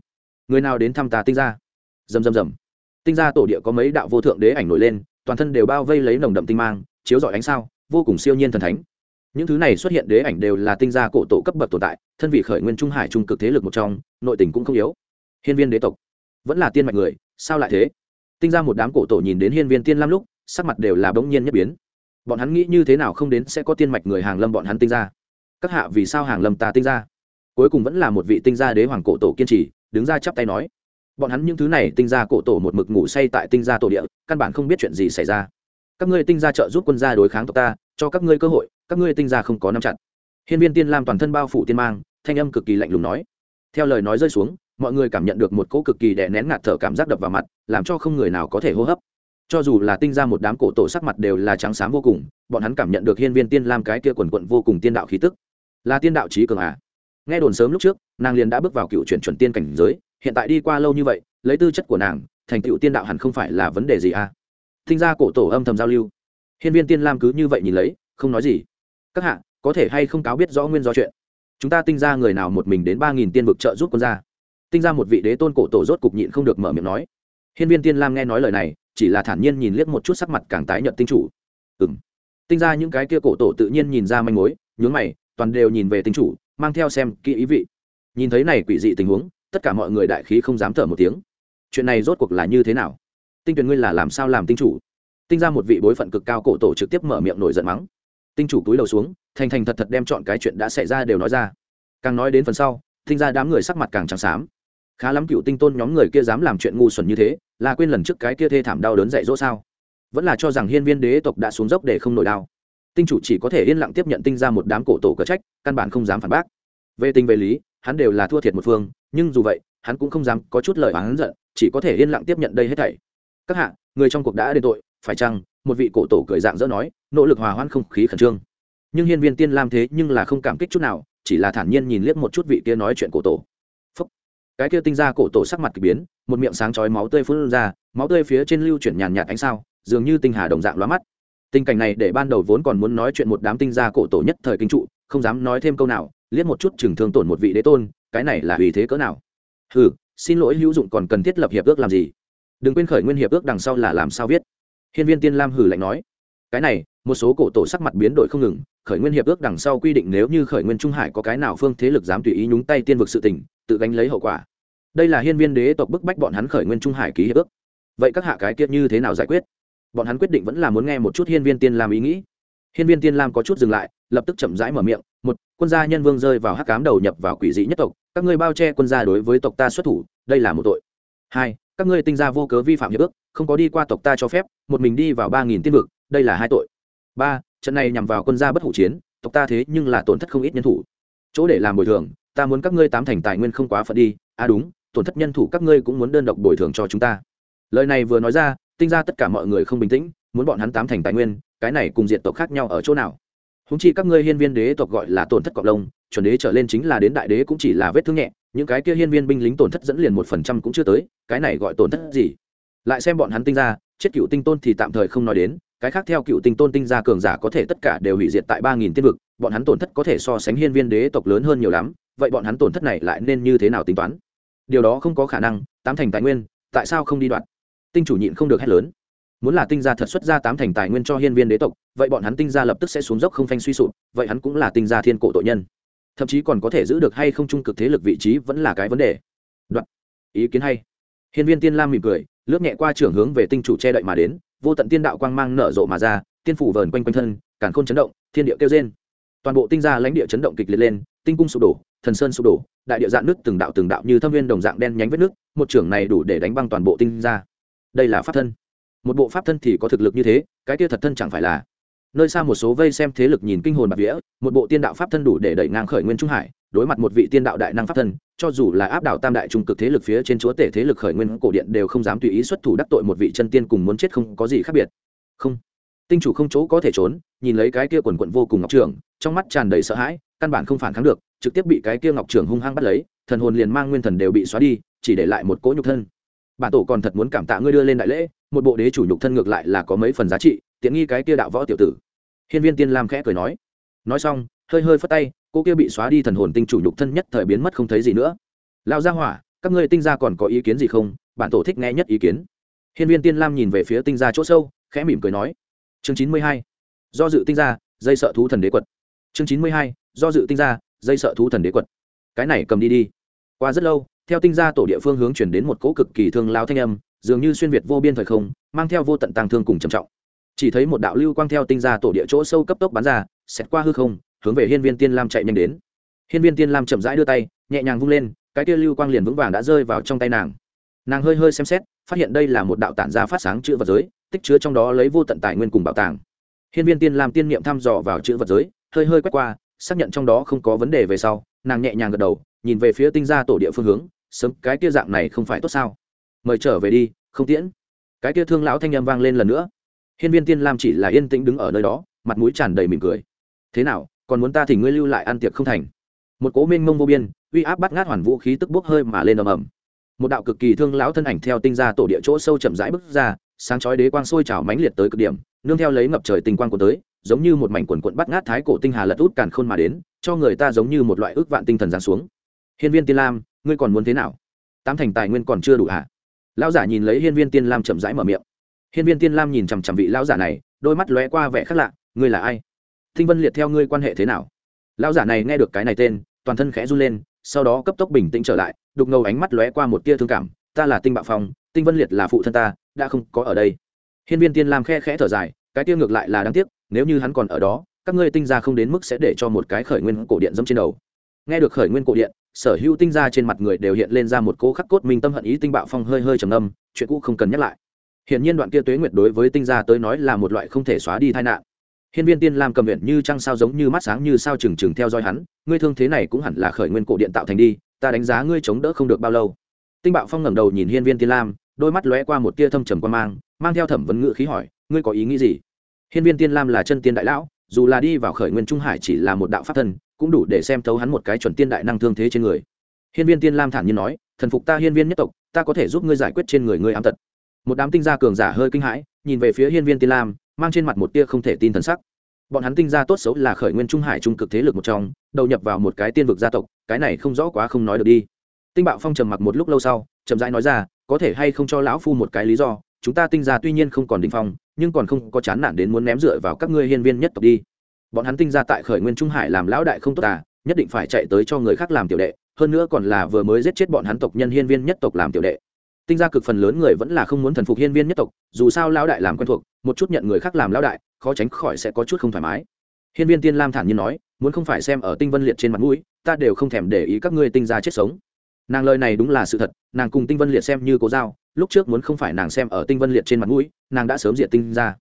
Người nào đến thăm ta tinh ra rầm rầm rầm. Tinh ra tổ địa có mấy đạo vô thượng đế ảnh nổi lên, toàn thân đều bao vây lấy nồng đậm tinh mang, chiếu rọi ánh sao, vô cùng siêu nhiên thần thánh. Những thứ này xuất hiện đế ảnh đều là tinh gia cổ tổ cấp bậc tồn tại, thân vị khởi nguyên trung hải trung cực thế lực một trong, nội tình cũng không yếu. Hiên viên đế tộc vẫn là tiên mạch người, sao lại thế? Tinh ra một đám cổ tổ nhìn đến hiên viên tiên lam lúc, sắc mặt đều là bỗng nhiên nhất biến. Bọn hắn nghĩ như thế nào không đến sẽ có tiên mạch người hàng lâm bọn hắn tinh ra. Các hạ vì sao hàng lâm ta tinh ra? Cuối cùng vẫn là một vị tinh gia đế hoàng cổ tổ kiên trì, đứng ra chắp tay nói. Bọn hắn những thứ này tinh gia cổ tổ một mực ngủ say tại tinh gia tổ địa, căn bản không biết chuyện gì xảy ra. Các ngươi tinh gia trợ giúp quân gia đối kháng tộc ta, cho các ngươi cơ hội, các ngươi tinh gia không có nắm chặt. Hiên viên tiên lam toàn thân bao phủ tiên mang, thanh âm cực kỳ lạnh lùng nói. Theo lời nói rơi xuống mọi người cảm nhận được một cỗ cực kỳ đè nén ngạt thở cảm giác đập vào mặt, làm cho không người nào có thể hô hấp. Cho dù là tinh ra một đám cổ tổ sắc mặt đều là trắng xám vô cùng, bọn hắn cảm nhận được hiên viên tiên lam cái kia quần quận vô cùng tiên đạo khí tức. Là tiên đạo trí cường à? Nghe đồn sớm lúc trước, nàng liền đã bước vào cựu chuyển chuẩn tiên cảnh giới, hiện tại đi qua lâu như vậy, lấy tư chất của nàng, thành tựu tiên đạo hẳn không phải là vấn đề gì à? Tinh ra cổ tổ âm thầm giao lưu. Hiên viên tiên lam cứ như vậy nhìn lấy, không nói gì. Các hạ, có thể hay không cáo biết rõ nguyên do chuyện? Chúng ta tinh ra người nào một mình đến ba nghìn tiên vực trợ giúp quân gia? Tinh ra một vị đế tôn cổ tổ rốt cục nhịn không được mở miệng nói. Hiên viên tiên lam nghe nói lời này, chỉ là thản nhiên nhìn liếc một chút sắc mặt càng tái nhợt tinh chủ. Ừ m tinh ra những cái kia cổ tổ tự nhiên nhìn ra manh mối nhún mày, toàn đều nhìn về tinh chủ, mang theo xem kỹ ý vị. Nhìn thấy này quỷ dị tình huống, tất cả mọi người đại khí không dám thở một tiếng. Chuyện này rốt cuộc là như thế nào? Tinh tuyển ngươi là làm sao làm tinh chủ? Tinh ra một vị bối phận cực cao cổ tổ trực tiếp mở miệng nổi giận mắng. Tinh chủ túi đầu xuống, thành thành thật thật đem chọn cái chuyện đã xảy ra đều nói ra. Càng nói đến phần sau, tinh ra đám người sắc mặt càng trắng xám khá lắm cựu tinh tôn nhóm người kia dám làm chuyện ngu xuẩn như thế, là quên lần trước cái kia thê thảm đau đớn dạy dỗ sao? Vẫn là cho rằng hiên viên đế tộc đã xuống dốc để không nổi đau. Tinh chủ chỉ có thể yên lặng tiếp nhận tinh ra một đám cổ tổ cờ trách, căn bản không dám phản bác. Về tình về lý, hắn đều là thua thiệt một phương, nhưng dù vậy, hắn cũng không dám có chút lời hắn giận, chỉ có thể yên lặng tiếp nhận đây hết thảy. Các hạ, người trong cuộc đã đền tội, phải chăng, một vị cổ tổ cười dạng dỡ nói, nỗ lực hòa hoãn không khí khẩn trương. Nhưng hiên viên tiên lam thế nhưng là không cảm kích chút nào, chỉ là thản nhiên nhìn liếc một chút vị kia nói chuyện cổ tổ cái kia tinh ra cổ tổ sắc mặt k ỳ biến, một miệng sáng chói máu tươi phun ra, máu tươi phía trên lưu chuyển nhàn nhạt ánh sao, dường như tinh hà đồng dạng lóa mắt. Tình cảnh này để ban đầu vốn còn muốn nói chuyện một đám tinh gia cổ tổ nhất thời kinh trụ, không dám nói thêm câu nào, liếc một chút chừng thương tổn một vị đế tôn, cái này là vì thế cỡ nào? Ừ xin lỗi hữu dụng còn cần thiết lập hiệp ước làm gì? Đừng quên khởi nguyên hiệp ước đằng sau là làm sao viết. Hiên viên tiên lam hử lạnh nói cái này, một số cổ tổ sắc mặt biến đổi không ngừng, khởi nguyên hiệp ước đằng sau quy định nếu như khởi nguyên trung hải có cái nào phương thế lực dám tùy ý nhúng tay tiên vực sự tình, tự gánh lấy hậu quả. Đây là hiên viên đế tộc bức bách bọn hắn khởi nguyên trung hải ký hiệp ước. Vậy các hạ cái kiệt như thế nào giải quyết? Bọn hắn quyết định vẫn là muốn nghe một chút hiên viên tiên lam ý nghĩ. Hiên viên tiên lam có chút dừng lại, lập tức chậm rãi mở miệng, một, quân gia nhân vương rơi vào hắc cám đầu nhập vào quỷ dị nhất tộc, các ngươi bao che quân gia đối với tộc ta xuất thủ, đây là một tội. Hai các ngươi tinh gia vô cớ vi phạm hiệp ước, không có đi qua tộc ta cho phép, một mình đi vào ba nghìn tiên vực, đây là hai tội. Ba, trận này nhằm vào quân gia bất hủ chiến, tộc ta thế nhưng là tổn thất không ít nhân thủ. Chỗ để làm bồi thường, ta muốn các ngươi tám thành tài nguyên không quá phận đi. À đúng, tổn thất nhân thủ các ngươi cũng muốn đơn độc bồi thường cho chúng ta. Lời này vừa nói ra, tinh ra tất cả mọi người không bình tĩnh, muốn bọn hắn tám thành tài nguyên, cái này cùng diện tộc khác nhau ở chỗ nào? Húng chi các ngươi hiên viên đế tộc gọi là tổn thất cọc lông, chuẩn đế trở lên chính là đến đại đế cũng chỉ là vết thương nhẹ, những cái kia hiên viên binh lính tổn thất dẫn liền một phần trăm cũng chưa tới, cái này gọi tổn thất gì? Lại xem bọn hắn tinh ra, chết cựu tinh tôn thì tạm thời không nói đến, cái khác theo cựu tinh tôn tinh gia cường giả có thể tất cả đều hủy diệt tại ba nghìn tiên vực, bọn hắn tổn thất có thể so sánh hiên viên đế tộc lớn hơn nhiều lắm, vậy bọn hắn tổn thất này lại nên như thế nào tính toán? Điều đó không có khả năng, tám thành tài nguyên, tại sao không đi đoạn? Tinh chủ nhịn không được hét lớn muốn là tinh gia thật xuất ra tám thành tài nguyên cho hiên viên đế tộc, vậy bọn hắn tinh gia lập tức sẽ xuống dốc không phanh suy sụp, vậy hắn cũng là tinh gia thiên cổ tội nhân. Thậm chí còn có thể giữ được hay không trung cực thế lực vị trí vẫn là cái vấn đề. Đoạn. Ý kiến hay. Hiên viên tiên lam mỉm cười, lướt nhẹ qua trưởng hướng về tinh chủ che đậy mà đến, vô tận tiên đạo quang mang nở rộ mà ra, tiên phủ vờn quanh quanh thân, càn khôn chấn động, thiên địa kêu trên toàn bộ tinh gia lãnh địa chấn động kịch liệt lên, tinh cung sụp đổ, thần sơn sụp đổ, đại địa dạng nước từng đạo từng đạo như thâm viên đồng dạng đen nhánh vết nước một trưởng này đủ để đánh băng toàn bộ tinh gia. Đây là pháp thân một bộ pháp thân thì có thực lực như thế, cái kia thật thân chẳng phải là. Nơi xa một số vây xem thế lực nhìn kinh hồn bạc vía, một bộ tiên đạo pháp thân đủ để đẩy ngang khởi nguyên trung hải, đối mặt một vị tiên đạo đại năng pháp thân, cho dù là áp đảo tam đại trung cực thế lực phía trên chúa tể thế lực khởi nguyên cổ điện đều không dám tùy ý xuất thủ đắc tội một vị chân tiên cùng muốn chết không có gì khác biệt. Không. Tinh chủ không chỗ có thể trốn, nhìn lấy cái kia quần quận vô cùng ngọc trường, trong mắt tràn đầy sợ hãi, căn bản không phản kháng được, trực tiếp bị cái kia ngọc trường hung hăng bắt lấy, thần hồn liền mang nguyên thần đều bị xóa đi, chỉ để lại một cỗ nhục thân. Bản tổ còn thật muốn cảm tạ ngươi đưa lên đại lễ một bộ đế chủ nhục thân ngược lại là có mấy phần giá trị, tiện nghi cái kia đạo võ tiểu tử. Hiên viên tiên lam khẽ cười nói. Nói xong, hơi hơi phất tay, cô kia bị xóa đi thần hồn tinh chủ nhục thân nhất thời biến mất không thấy gì nữa. Lao ra hỏa, các ngươi tinh gia còn có ý kiến gì không? Bản tổ thích nghe nhất ý kiến. Hiên viên tiên lam nhìn về phía tinh gia chỗ sâu, khẽ mỉm cười nói. Chương chín mươi hai, do dự tinh gia, dây sợ thú thần đế quật. Chương chín mươi hai, do dự tinh gia, dây sợ thú thần đế quật. Cái này cầm đi đi. Qua rất lâu, theo tinh gia tổ địa phương hướng chuyển đến một cỗ cực kỳ thương lao thanh âm dường như xuyên việt vô biên thời không, mang theo vô tận tàng thương cùng trầm trọng. Chỉ thấy một đạo lưu quang theo tinh gia tổ địa chỗ sâu cấp tốc bắn ra xét qua hư không, hướng về hiên viên tiên lam chạy nhanh đến. Hiên viên tiên lam chậm rãi đưa tay, nhẹ nhàng vung lên, cái kia lưu quang liền vững vàng đã rơi vào trong tay nàng. Nàng hơi hơi xem xét, phát hiện đây là một đạo tản ra phát sáng chữ vật giới, tích chứa trong đó lấy vô tận tài nguyên cùng bảo tàng. Hiên viên tiên lam tiên niệm thăm dò vào chữ vật giới, hơi hơi quét qua, xác nhận trong đó không có vấn đề về sau, nàng nhẹ nhàng gật đầu, nhìn về phía tinh gia tổ địa phương hướng, sớm, cái kia dạng này không phải tốt sao? Mời trở về đi, không tiễn. Cái kia thương lão thanh â m vang lên lần nữa. Hiên viên tiên lam chỉ là yên tĩnh đứng ở nơi đó, mặt mũi tràn đầy mỉm cười. Thế nào, còn muốn ta thì ngươi lưu lại ăn tiệc không thành? Một cố minh mông vô biên, uy áp bắt ngát hoàn vũ khí tức bốc hơi mà lên ầm ầm. Một đạo cực kỳ thương lão thân ảnh theo tinh ra tổ địa chỗ sâu chậm rãi bước ra, sáng chói đế quang sôi trào mãnh liệt tới cực điểm, nương theo lấy ngập trời tinh quang của tới, giống như một mảnh quần quận bắt ngát thái cổ tinh hà lật út càn khôn mà đến, cho người ta giống như một loại ước vạn tinh thần giáng xuống. Hiên viên tiên lam, ngươi còn muốn thế nào? Tám thành tài nguyên còn chưa đủ hả? Lão giả nhìn lấy hiên viên tiên lam chậm rãi mở miệng. Hiên viên tiên lam nhìn chằm chằm vị lão giả này, đôi mắt lóe qua vẻ khác lạ, ngươi là ai? Thinh vân liệt theo ngươi quan hệ thế nào? Lão giả này nghe được cái này tên, toàn thân khẽ run lên, sau đó cấp tốc bình tĩnh trở lại, đục ngầu ánh mắt lóe qua một tia thương cảm, ta là tinh bạo phong, tinh vân liệt là phụ thân ta, đã không có ở đây. Hiên viên tiên lam khe khẽ thở dài, cái tia ngược lại là đáng tiếc, nếu như hắn còn ở đó, các ngươi tinh gia không đến mức sẽ để cho một cái khởi nguyên cổ điện dẫm trên đầu. Nghe được khởi nguyên cổ điện sở hữu tinh gia trên mặt người đều hiện lên ra một cố khắc cốt minh tâm hận ý tinh bạo phong hơi hơi trầm âm chuyện cũ không cần nhắc lại. Hiện nhiên đoạn kia tuế nguyệt đối với tinh gia tới nói là một loại không thể xóa đi tai nạn. Hiên viên tiên lam cầm nguyện như trăng sao giống như mắt sáng như sao trừng trừng theo dõi hắn, ngươi thương thế này cũng hẳn là khởi nguyên cổ điện tạo thành đi, ta đánh giá ngươi chống đỡ không được bao lâu. Tinh bạo phong ngẩng đầu nhìn hiên viên tiên lam, đôi mắt lóe qua một tia thâm trầm quan mang mang theo thẩm vấn ngự khí hỏi, ngươi có ý nghĩ gì? Hiên viên tiên lam là chân tiên đại lão dù là đi vào khởi nguyên trung hải chỉ là một đạo pháp thân, cũng đủ để xem thấu hắn một cái chuẩn tiên đại năng thương thế trên người. Hiên viên tiên lam thản nhiên nói, thần phục ta hiên viên nhất tộc, ta có thể giúp ngươi giải quyết trên người ngươi ám tật. Một đám tinh gia cường giả hơi kinh hãi, nhìn về phía hiên viên tiên lam, mang trên mặt một tia không thể tin thần sắc. Bọn hắn tinh gia tốt xấu là khởi nguyên trung hải trung cực thế lực một trong, đầu nhập vào một cái tiên vực gia tộc, cái này không rõ quá không nói được đi. Tinh bạo phong trầm mặc một lúc lâu sau, chậm rãi nói ra, có thể hay không cho lão phu một cái lý do chúng ta tinh gia tuy nhiên không còn đình phong, nhưng còn không có chán nản đến muốn ném dựa vào các ngươi hiên viên nhất tộc đi. Bọn hắn tinh gia tại khởi nguyên trung hải làm lão đại không tốt à nhất định phải chạy tới cho người khác làm tiểu đệ, hơn nữa còn là vừa mới giết chết bọn hắn tộc nhân hiên viên nhất tộc làm tiểu đệ. Tinh gia cực phần lớn người vẫn là không muốn thần phục hiên viên nhất tộc, dù sao lão đại làm quen thuộc, một chút nhận người khác làm lão đại, khó tránh khỏi sẽ có chút không thoải mái. Hiên viên tiên lam thản nhiên nói, muốn không phải xem ở tinh vân liệt trên mặt mũi, ta đều không thèm để ý các ngươi tinh gia chết sống. Nàng lời này đúng là sự thật, nàng cùng tinh vân liệt xem như cố giao lúc trước muốn không phải nàng xem ở tinh vân liệt trên mặt mũi, nàng đã sớm diệt tinh ra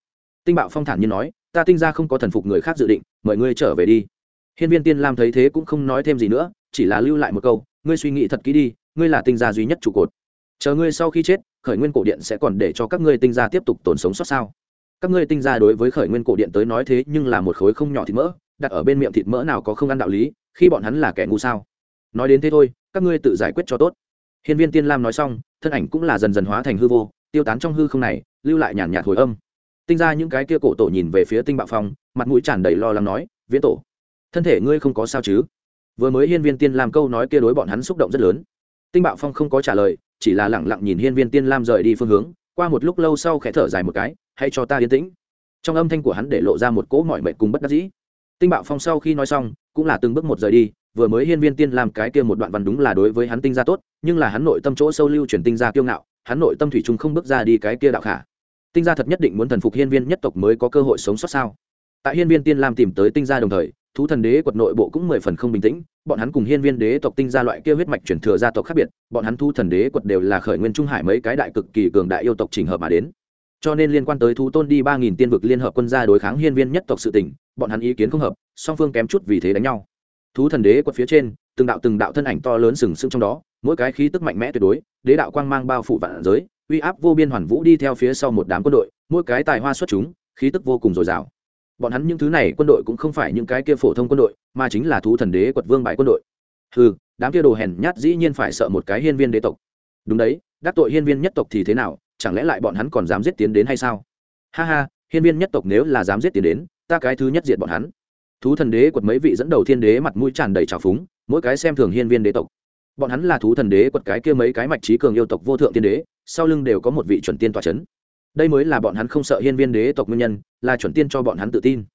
tinh bạo phong thản nhiên nói, ta tinh ra không có thần phục người khác dự định, mời ngươi trở về đi. Hiên viên tiên lam thấy thế cũng không nói thêm gì nữa, chỉ là lưu lại một câu, ngươi suy nghĩ thật kỹ đi, ngươi là tinh gia duy nhất trụ cột. Chờ ngươi sau khi chết, khởi nguyên cổ điện sẽ còn để cho các ngươi tinh gia tiếp tục tồn sống xót sao? Các ngươi tinh gia đối với khởi nguyên cổ điện tới nói thế nhưng là một khối không nhỏ thịt mỡ, đặt ở bên miệng thịt mỡ nào có không ăn đạo lý, khi bọn hắn là kẻ ngu sao? Nói đến thế thôi, các ngươi tự giải quyết cho tốt hiên viên tiên lam nói xong, thân ảnh cũng là dần dần hóa thành hư vô, tiêu tán trong hư không này, lưu lại nhàn nhạt hồi âm. Tinh ra những cái kia cổ tổ nhìn về phía tinh bạo phong, mặt mũi tràn đầy lo lắng nói, viễn tổ, thân thể ngươi không có sao chứ? Vừa mới hiên viên tiên lam câu nói kia đối bọn hắn xúc động rất lớn. Tinh bạo phong không có trả lời, chỉ là lẳng lặng nhìn hiên viên tiên lam rời đi phương hướng, qua một lúc lâu sau khẽ thở dài một cái, hãy cho ta yên tĩnh. Trong âm thanh của hắn để lộ ra một cỗ mọi mệt cùng bất đắc dĩ. Tinh bạo phong sau khi nói xong, cũng là từng bước một rời đi vừa mới hiên viên tiên làm cái kia một đoạn văn đúng là đối với hắn tinh ra tốt, nhưng là hắn nội tâm chỗ sâu lưu chuyển tinh ra kiêu ngạo, hắn nội tâm thủy chung không bước ra đi cái kia đạo khả. Tinh gia thật nhất định muốn thần phục hiên viên nhất tộc mới có cơ hội sống sót sao? Tại hiên viên tiên lam tìm tới tinh gia đồng thời, thú thần đế quật nội bộ cũng mười phần không bình tĩnh, bọn hắn cùng hiên viên đế tộc tinh gia loại kia huyết mạch chuyển thừa gia tộc khác biệt, bọn hắn thu thần đế quật đều là khởi nguyên trung hải mấy cái đại cực kỳ cường đại yêu tộc trình hợp mà đến. Cho nên liên quan tới thú tôn đi ba nghìn tiên vực liên hợp quân gia đối kháng hiên viên nhất tộc sự tỉnh bọn hắn ý kiến không hợp, song phương kém chút vì thế đánh nhau thú thần đế quật phía trên, từng đạo từng đạo thân ảnh to lớn sừng sững trong đó, mỗi cái khí tức mạnh mẽ tuyệt đối, đế đạo quang mang bao phủ vạn giới, uy áp vô biên hoàn vũ đi theo phía sau một đám quân đội, mỗi cái tài hoa xuất chúng, khí tức vô cùng dồi dào. Bọn hắn những thứ này quân đội cũng không phải những cái kia phổ thông quân đội, mà chính là thú thần đế quật vương bại quân đội. Ừ đám kia đồ hèn nhát dĩ nhiên phải sợ một cái hiên viên đế tộc. Đúng đấy, đắc tội hiên viên nhất tộc thì thế nào, chẳng lẽ lại bọn hắn còn dám giết tiến đến hay sao? Ha ha, hiên viên nhất tộc nếu là dám giết tiến đến, ta cái thứ nhất diệt bọn hắn thú thần đế quật mấy vị dẫn đầu thiên đế mặt mũi tràn đầy trào phúng, mỗi cái xem thường hiên viên đế tộc. Bọn hắn là thú thần đế quật cái kia mấy cái mạch trí cường yêu tộc vô thượng tiên đế, sau lưng đều có một vị chuẩn tiên tòa c h ấ n đây mới là bọn hắn không sợ hiên viên đế tộc nguyên nhân, là chuẩn tiên cho bọn hắn tự tin.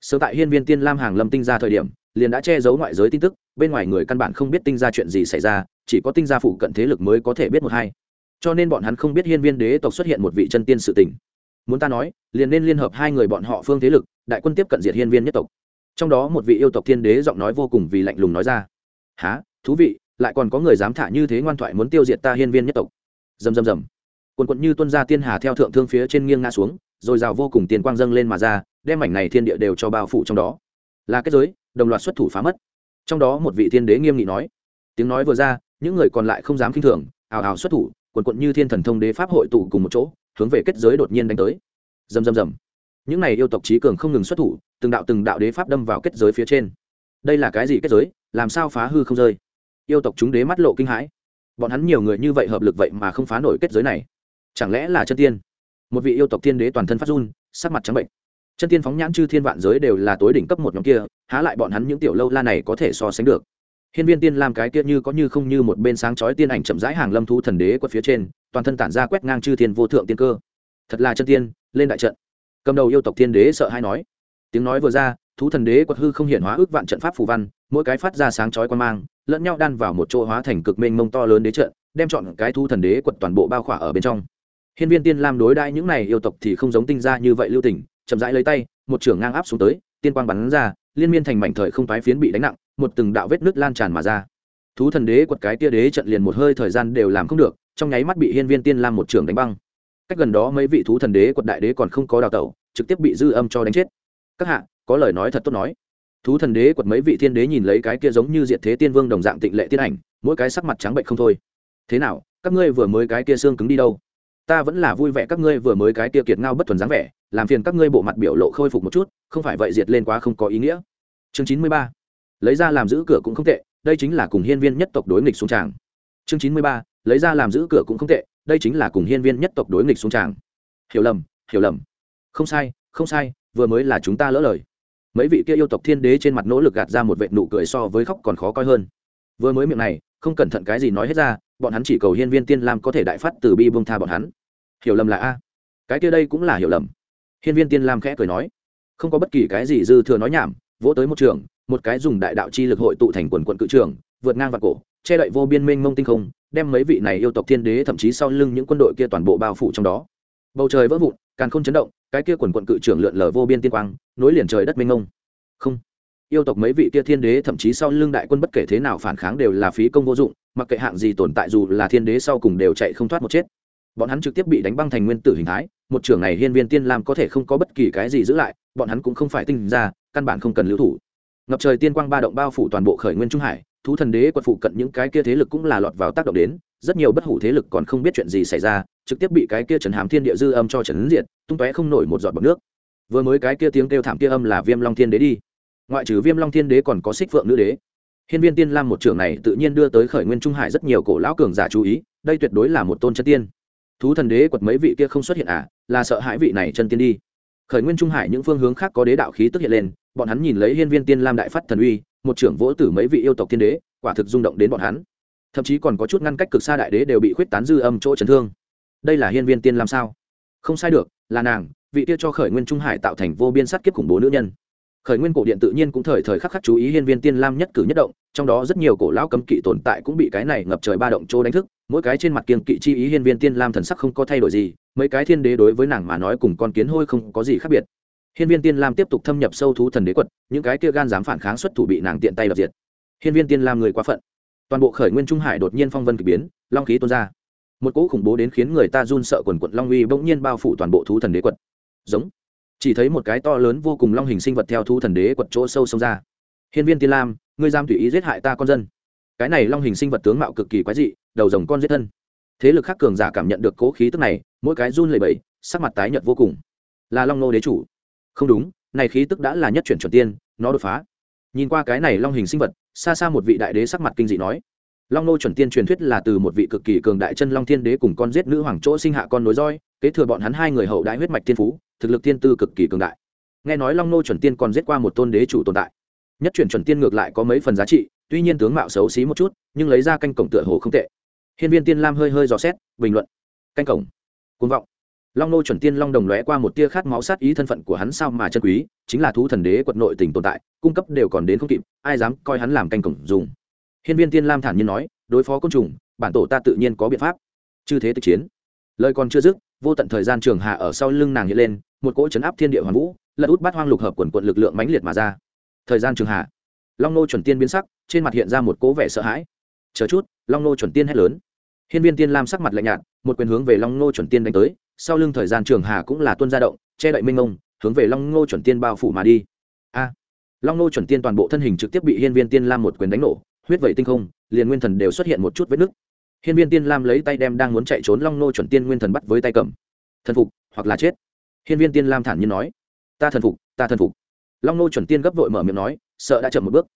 Sớm tại hiên viên tiên lam hàng lâm tinh ra thời điểm, liền đã che giấu ngoại giới tin tức, bên ngoài người căn bản không biết tinh ra chuyện gì xảy ra, chỉ có tinh gia phụ cận thế lực mới có thể biết một hai. Cho nên bọn hắn không biết hiên viên đế tộc xuất hiện một vị chân tiên sự tình. Muốn ta nói, liền nên liên hợp hai người bọn họ phương thế lực, đại quân tiếp cận diệt hiên viên nhất tộc trong đó một vị yêu tộc thiên đế giọng nói vô cùng vì lạnh lùng nói ra. Há thú vị, lại còn có người dám thả như thế ngoan thoại muốn tiêu diệt ta hiên viên nhất tộc. Dầm dầm dầm quần quận như tuân ra tiên hà theo thượng thương phía trên nghiêng ngã xuống, rồi rào vô cùng tiền quang dâng lên mà ra, đem ảnh này thiên địa đều cho bao phủ trong đó. Là kết giới, đồng loạt xuất thủ phá mất. Trong đó một vị thiên đế nghiêm nghị nói. Tiếng nói vừa ra, những người còn lại không dám kinh thường, ào ào xuất thủ, quần quận như thiên thần thông đế pháp hội tụ cùng một chỗ, hướng về kết giới đột nhiên đánh tới. Rầm rầm rầm những này yêu tộc trí cường không ngừng xuất thủ, từng đạo từng đạo đế pháp đâm vào kết giới phía trên. Đây là cái gì kết giới? Làm sao phá hư không rơi? Yêu tộc chúng đế mắt lộ kinh hãi. Bọn hắn nhiều người như vậy hợp lực vậy mà không phá nổi kết giới này. Chẳng lẽ là chân tiên? Một vị yêu tộc thiên đế toàn thân phát run, sắc mặt trắng bệnh. Chân tiên phóng nhãn chư thiên vạn giới đều là tối đỉnh cấp một nhóm kia, há lại bọn hắn những tiểu lâu la này có thể so sánh được? Hiên viên tiên làm cái kia như có như không như một bên sáng chói tiên ảnh chậm rãi hàng lâm thu thần đế quật phía trên, toàn thân tản ra quét ngang chư thiên vô thượng tiên cơ. Thật là chân tiên, lên đại trận cầm đầu yêu tộc thiên đế sợ hay nói. Tiếng nói vừa ra, thú thần đế quật hư không hiện hóa ước vạn trận pháp phù văn, mỗi cái phát ra sáng chói quan mang, lẫn nhau đan vào một chỗ hóa thành cực mênh mông to lớn đế trận, đem chọn cái thú thần đế quật toàn bộ bao khỏa ở bên trong. Hiên viên tiên lam đối đãi những này yêu tộc thì không giống tinh ra như vậy lưu tình, chậm rãi lấy tay, một trưởng ngang áp xuống tới, tiên quang bắn ra, liên miên thành mảnh thời không tái phiến bị đánh nặng, một từng đạo vết nước lan tràn mà ra. Thú thần đế quật cái tia đế trận liền một hơi thời gian đều làm không được, trong nháy mắt bị hiên viên tiên lam một trưởng đánh băng. Cách gần đó mấy vị thú thần đế quật đại đế còn không có đào tẩu trực tiếp bị dư âm cho đánh chết. Các hạ, có lời nói thật tốt nói. Thú thần đế quật mấy vị thiên đế nhìn lấy cái kia giống như diện thế tiên vương đồng dạng tịnh lệ tiên ảnh, mỗi cái sắc mặt trắng bệnh không thôi. Thế nào, các ngươi vừa mới cái kia xương cứng đi đâu? Ta vẫn là vui vẻ các ngươi vừa mới cái kia kiệt ngao bất thuần dáng vẻ, làm phiền các ngươi bộ mặt biểu lộ khôi phục một chút, không phải vậy diệt lên quá không có ý nghĩa. Chương chín mươi ba. Lấy ra làm giữ cửa cũng không tệ, đây chính là cùng hiên viên nhất tộc đối nghịch xuống tràng. Chương chín mươi ba. Lấy ra làm giữ cửa cũng không tệ, đây chính là cùng hiên viên nhất tộc đối nghịch xuống tràng. Hiểu lầm hiểu lầm không sai không sai, vừa mới là chúng ta lỡ lời. Mấy vị kia yêu tộc thiên đế trên mặt nỗ lực gạt ra một vệ nụ cười so với khóc còn khó coi hơn. Vừa mới miệng này, không cẩn thận cái gì nói hết ra, bọn hắn chỉ cầu hiên viên tiên lam có thể đại phát từ bi bông tha bọn hắn. Hiểu lầm là a? Cái kia đây cũng là hiểu lầm. Hiên viên tiên lam khẽ cười nói. Không có bất kỳ cái gì dư thừa nói nhảm, vỗ tới một trường, một cái dùng đại đạo chi lực hội tụ thành quần quận cự trường, vượt ngang vào cổ, che đậy vô biên mênh mông tinh không, đem mấy vị này yêu tộc thiên đế thậm chí sau lưng những quân đội kia toàn bộ bao phủ trong đó bầu trời vỡ vụn càng không chấn động, cái kia quần quận cự trưởng lượn lờ vô biên tiên quang, nối liền trời đất mênh mông. Không. Yêu tộc mấy vị kia thiên đế thậm chí sau lưng đại quân bất kể thế nào phản kháng đều là phí công vô dụng, mặc kệ hạng gì tồn tại dù là thiên đế sau cùng đều chạy không thoát một chết. Bọn hắn trực tiếp bị đánh băng thành nguyên tử hình thái, một trưởng này hiên viên tiên làm có thể không có bất kỳ cái gì giữ lại, bọn hắn cũng không phải tinh ra căn bản không cần lưu thủ. Ngập trời tiên quang ba động bao phủ toàn bộ khởi nguyên trung hải, thú thần đế quật phụ cận những cái kia thế lực cũng là lọt vào tác động đến rất nhiều bất hủ thế lực còn không biết chuyện gì xảy ra, trực tiếp bị cái kia trần hàm thiên địa dư âm cho trần diệt, tung tóe không nổi một giọt bọc nước. Vừa mới cái kia tiếng kêu thảm kia âm là viêm long thiên đế đi. Ngoại trừ viêm long thiên đế còn có xích phượng nữ đế. Hiên viên tiên lam một trưởng này tự nhiên đưa tới khởi nguyên trung hải rất nhiều cổ lão cường giả chú ý, đây tuyệt đối là một tôn chân tiên. Thú thần đế quật mấy vị kia không xuất hiện à là sợ hãi vị này chân tiên đi. Khởi nguyên trung hải những phương hướng khác có đế đạo khí tức hiện lên, bọn hắn nhìn lấy hiên viên tiên lam đại phát thần uy, một trưởng vỗ tử mấy vị yêu tộc thiên đế, quả thực rung động đến bọn hắn thậm chí còn có chút ngăn cách cực xa đại đế đều bị khuyết tán dư âm chỗ chấn thương. Đây là hiên viên tiên lam sao? Không sai được, là nàng, vị kia cho khởi nguyên trung hải tạo thành vô biên sát kiếp khủng bố nữ nhân. Khởi nguyên cổ điện tự nhiên cũng thời thời khắc khắc chú ý hiên viên tiên lam nhất cử nhất động, trong đó rất nhiều cổ lão cấm kỵ tồn tại cũng bị cái này ngập trời ba động chỗ đánh thức, mỗi cái trên mặt kiên kỵ chi ý hiên viên tiên lam thần sắc không có thay đổi gì, mấy cái thiên đế đối với nàng mà nói cùng con kiến hôi không có gì khác biệt. Hiên viên tiên lam tiếp tục thâm nhập sâu thú thần đế quật, những cái kia gan dám phản kháng xuất thủ bị nàng tiện tay đập diệt. Hiên viên tiên lam người quá phận toàn bộ khởi nguyên trung hải đột nhiên phong vân k ỳ biến, long khí tuôn ra. Một cỗ khủng bố đến khiến người ta run sợ quần quận long uy bỗng nhiên bao phủ toàn bộ thú thần đế quật. Giống. Chỉ thấy một cái to lớn vô cùng long hình sinh vật theo thú thần đế quật chỗ sâu sâu ra. Hiên viên tiên lam, ngươi giam tùy ý giết hại ta con dân. Cái này long hình sinh vật tướng mạo cực kỳ quái dị, đầu rồng con giết thân. Thế lực khác cường giả cảm nhận được cố khí tức này, mỗi cái run lầy bẫy sắc mặt tái nhợt vô cùng. Là long nô đế chủ. Không đúng, này khí tức đã là nhất chuyển chuẩn tiên, nó đột phá nhìn qua cái này long hình sinh vật, xa xa một vị đại đế sắc mặt kinh dị nói. Long nô chuẩn tiên truyền thuyết là từ một vị cực kỳ cường đại chân long thiên đế cùng con giết nữ hoàng chỗ sinh hạ con nối roi, kế thừa bọn hắn hai người hậu đại huyết mạch tiên phú, thực lực tiên tư cực kỳ cường đại. Nghe nói long nô chuẩn tiên còn giết qua một tôn đế chủ tồn tại. Nhất chuyển chuẩn tiên ngược lại có mấy phần giá trị, tuy nhiên tướng mạo xấu xí một chút, nhưng lấy ra canh cổng tựa hồ không tệ. Hiên viên tiên lam hơi hơi dò xét, bình luận. Canh cổng. Côn vọng long nô chuẩn tiên long đồng lóe qua một tia khát máu sát ý thân phận của hắn sao mà chân quý, chính là thú thần đế quật nội tình tồn tại, cung cấp đều còn đến không kịp, ai dám coi hắn làm canh cổng dùng. Hiên viên tiên lam thản nhiên nói, đối phó côn trùng, bản tổ ta tự nhiên có biện pháp. Chư thế tịch chiến. Lời còn chưa dứt, vô tận thời gian trường hạ ở sau lưng nàng hiện lên, một cỗ chấn áp thiên địa hoàn vũ, lật út bát hoang lục hợp quần quận lực lượng mãnh liệt mà ra. Thời gian trường hạ, long nô chuẩn tiên biến sắc, trên mặt hiện ra một cỗ vẻ sợ hãi. Chờ chút, long nô chuẩn tiên hét lớn hiên viên tiên lam sắc mặt lạnh nhạt, một quyền hướng về long ngô chuẩn tiên đánh tới, sau lưng thời gian trường hà cũng là tuôn ra động, che đậy minh ông hướng về long ngô chuẩn tiên bao phủ mà đi. A! Long ngô chuẩn tiên toàn bộ thân hình trực tiếp bị hiên viên tiên lam một quyền đánh nổ, huyết vẩy tinh không, liền nguyên thần đều xuất hiện một chút vết nứt. Hiên viên tiên lam lấy tay đem đang muốn chạy trốn long ngô chuẩn tiên nguyên thần bắt với tay cầm. Thần phục, hoặc là chết? Hiên viên tiên lam thản nhiên nói. Ta thần phục, ta thần phục. Long ngô chuẩn tiên gấp vội mở miệng nói, sợ đã chậm một bước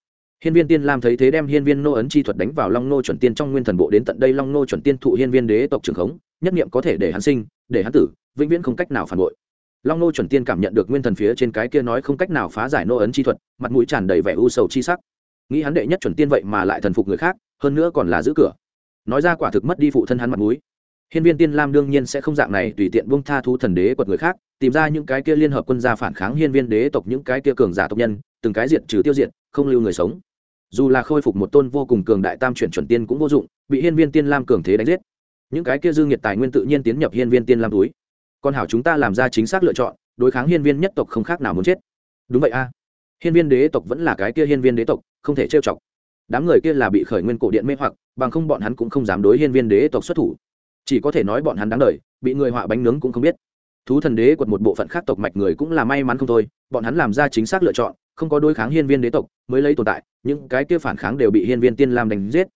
hiên viên tiên lam thấy thế đem hiên viên nô ấn chi thuật đánh vào long nô chuẩn tiên trong nguyên thần bộ đến tận đây long nô chuẩn tiên thụ hiên viên đế tộc trường khống, nhất niệm có thể để hắn sinh, để hắn tử, vĩnh viễn không cách nào phản bội. Long nô chuẩn tiên cảm nhận được nguyên thần phía trên cái kia nói không cách nào phá giải nô ấn chi thuật, mặt mũi tràn đầy vẻ u sầu chi sắc. Nghĩ hắn đệ nhất chuẩn tiên vậy mà lại thần phục người khác, hơn nữa còn là giữ cửa. Nói ra quả thực mất đi phụ thân hắn mặt mũi. Hiên viên tiên lam đương nhiên sẽ không dạng này tùy tiện buông tha thú thần đế quật người khác, tìm ra những cái kia liên hợp quân gia phản kháng hiên viên đế tộc những cái kia cường giả tộc nhân, từng cái diệt trừ tiêu diệt, không lưu người sống dù là khôi phục một tôn vô cùng cường đại tam chuyển chuẩn tiên cũng vô dụng, bị hiên viên tiên lam cường thế đánh giết. Những cái kia dư nghiệt tài nguyên tự nhiên tiến nhập hiên viên tiên lam túi. Còn hảo chúng ta làm ra chính xác lựa chọn, đối kháng hiên viên nhất tộc không khác nào muốn chết. Đúng vậy a. Hiên viên đế tộc vẫn là cái kia hiên viên đế tộc, không thể trêu chọc. Đám người kia là bị khởi nguyên cổ điện mê hoặc, bằng không bọn hắn cũng không dám đối hiên viên đế tộc xuất thủ. Chỉ có thể nói bọn hắn đáng đời, bị người họa bánh nướng cũng không biết. Thú thần đế quật một bộ phận khác tộc mạch người cũng là may mắn không thôi, bọn hắn làm ra chính xác lựa chọn không có đối kháng hiên viên đế tộc mới lấy tồn tại, những cái kia phản kháng đều bị hiên viên tiên lam đánh giết.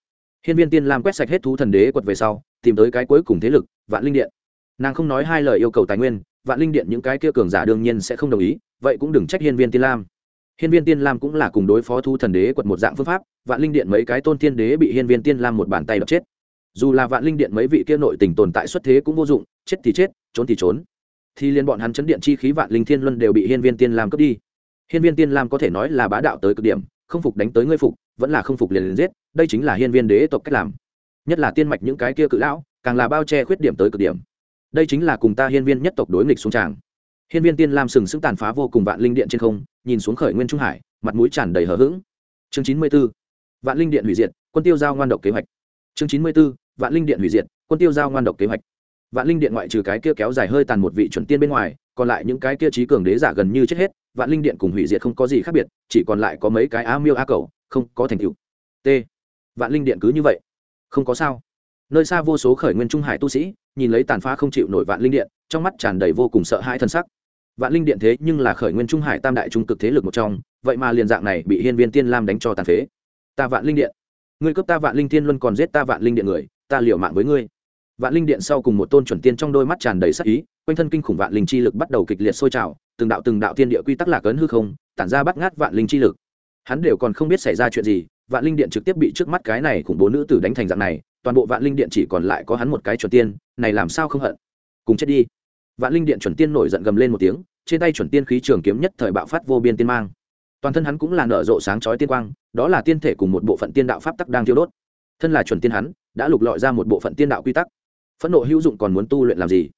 Hiên viên tiên lam quét sạch hết thú thần đế quật về sau, tìm tới cái cuối cùng thế lực, vạn linh điện. Nàng không nói hai lời yêu cầu tài nguyên, vạn linh điện những cái kia cường giả đương nhiên sẽ không đồng ý, vậy cũng đừng trách hiên viên tiên lam. Hiên viên tiên lam cũng là cùng đối phó thú thần đế quật một dạng phương pháp, vạn linh điện mấy cái tôn tiên đế bị hiên viên tiên lam một bàn tay đập chết. Dù là vạn linh điện mấy vị kia nội tình tồn tại xuất thế cũng vô dụng, chết thì chết, trốn thì trốn. Thì liên bọn hắn chấn điện chi khí vạn linh thiên luân đều bị hiên viên tiên lam cướp đi hiên viên tiên lam có thể nói là bá đạo tới cực điểm, không phục đánh tới ngươi phục, vẫn là không phục liền liền giết, đây chính là hiên viên đế tộc cách làm. Nhất là tiên mạch những cái kia cự lão, càng là bao che khuyết điểm tới cực điểm. Đây chính là cùng ta hiên viên nhất tộc đối nghịch xuống tràng. Hiên viên tiên lam sừng sững tàn phá vô cùng vạn linh điện trên không, nhìn xuống khởi nguyên trung hải, mặt mũi tràn đầy hờ hững. Chương chín mươi b ố vạn linh điện hủy diệt, quân tiêu giao ngoan độc kế hoạch. Chương chín mươi b ố vạn linh điện hủy diệt, quân tiêu giao ngoan độc kế hoạch. Vạn linh điện ngoại trừ cái kia kéo dài hơi tàn một vị chuẩn tiên bên ngoài, còn lại những cái kia trí cường đế giả gần như chết hết vạn linh điện cùng hủy diệt không có gì khác biệt, chỉ còn lại có mấy cái a miêu a cầu không có thành tựu. T. Vạn linh điện cứ như vậy. Không có sao. Nơi xa vô số khởi nguyên trung hải tu sĩ, nhìn lấy tàn phá không chịu nổi vạn linh điện, trong mắt tràn đầy vô cùng sợ hãi thân sắc. Vạn linh điện thế nhưng là khởi nguyên trung hải tam đại trung cực thế lực một trong, vậy mà liền dạng này bị hiên viên tiên lam đánh cho tàn phế. Ta vạn linh điện. Ngươi cướp ta vạn linh tiên luân còn giết ta vạn linh điện người, ta liều mạng với ngươi. Vạn linh điện sau cùng một tôn chuẩn tiên trong đôi mắt tràn đầy sắc ý, quanh thân kinh khủng vạn linh chi lực bắt đầu kịch liệt sôi trào từng đạo từng đạo thiên địa quy tắc lạc ấn hư không, tản ra bắt ngát vạn linh chi lực. Hắn đều còn không biết xảy ra chuyện gì, vạn linh điện trực tiếp bị trước mắt cái này khủng bố nữ tử đánh thành dạng này, toàn bộ vạn linh điện chỉ còn lại có hắn một cái chuẩn tiên, này làm sao không hận? Cùng chết đi. Vạn linh điện chuẩn tiên nổi giận gầm lên một tiếng, trên tay chuẩn tiên khí trường kiếm nhất thời bạo phát vô biên tiên mang. Toàn thân hắn cũng là nở rộ sáng chói tiên quang, đó là tiên thể cùng một bộ phận tiên đạo pháp tắc đang thiêu đốt. Thân là chuẩn tiên hắn, đã lục lọi ra một bộ phận tiên đạo quy tắc. Phẫn nộ hữu dụng còn muốn tu luyện làm gì?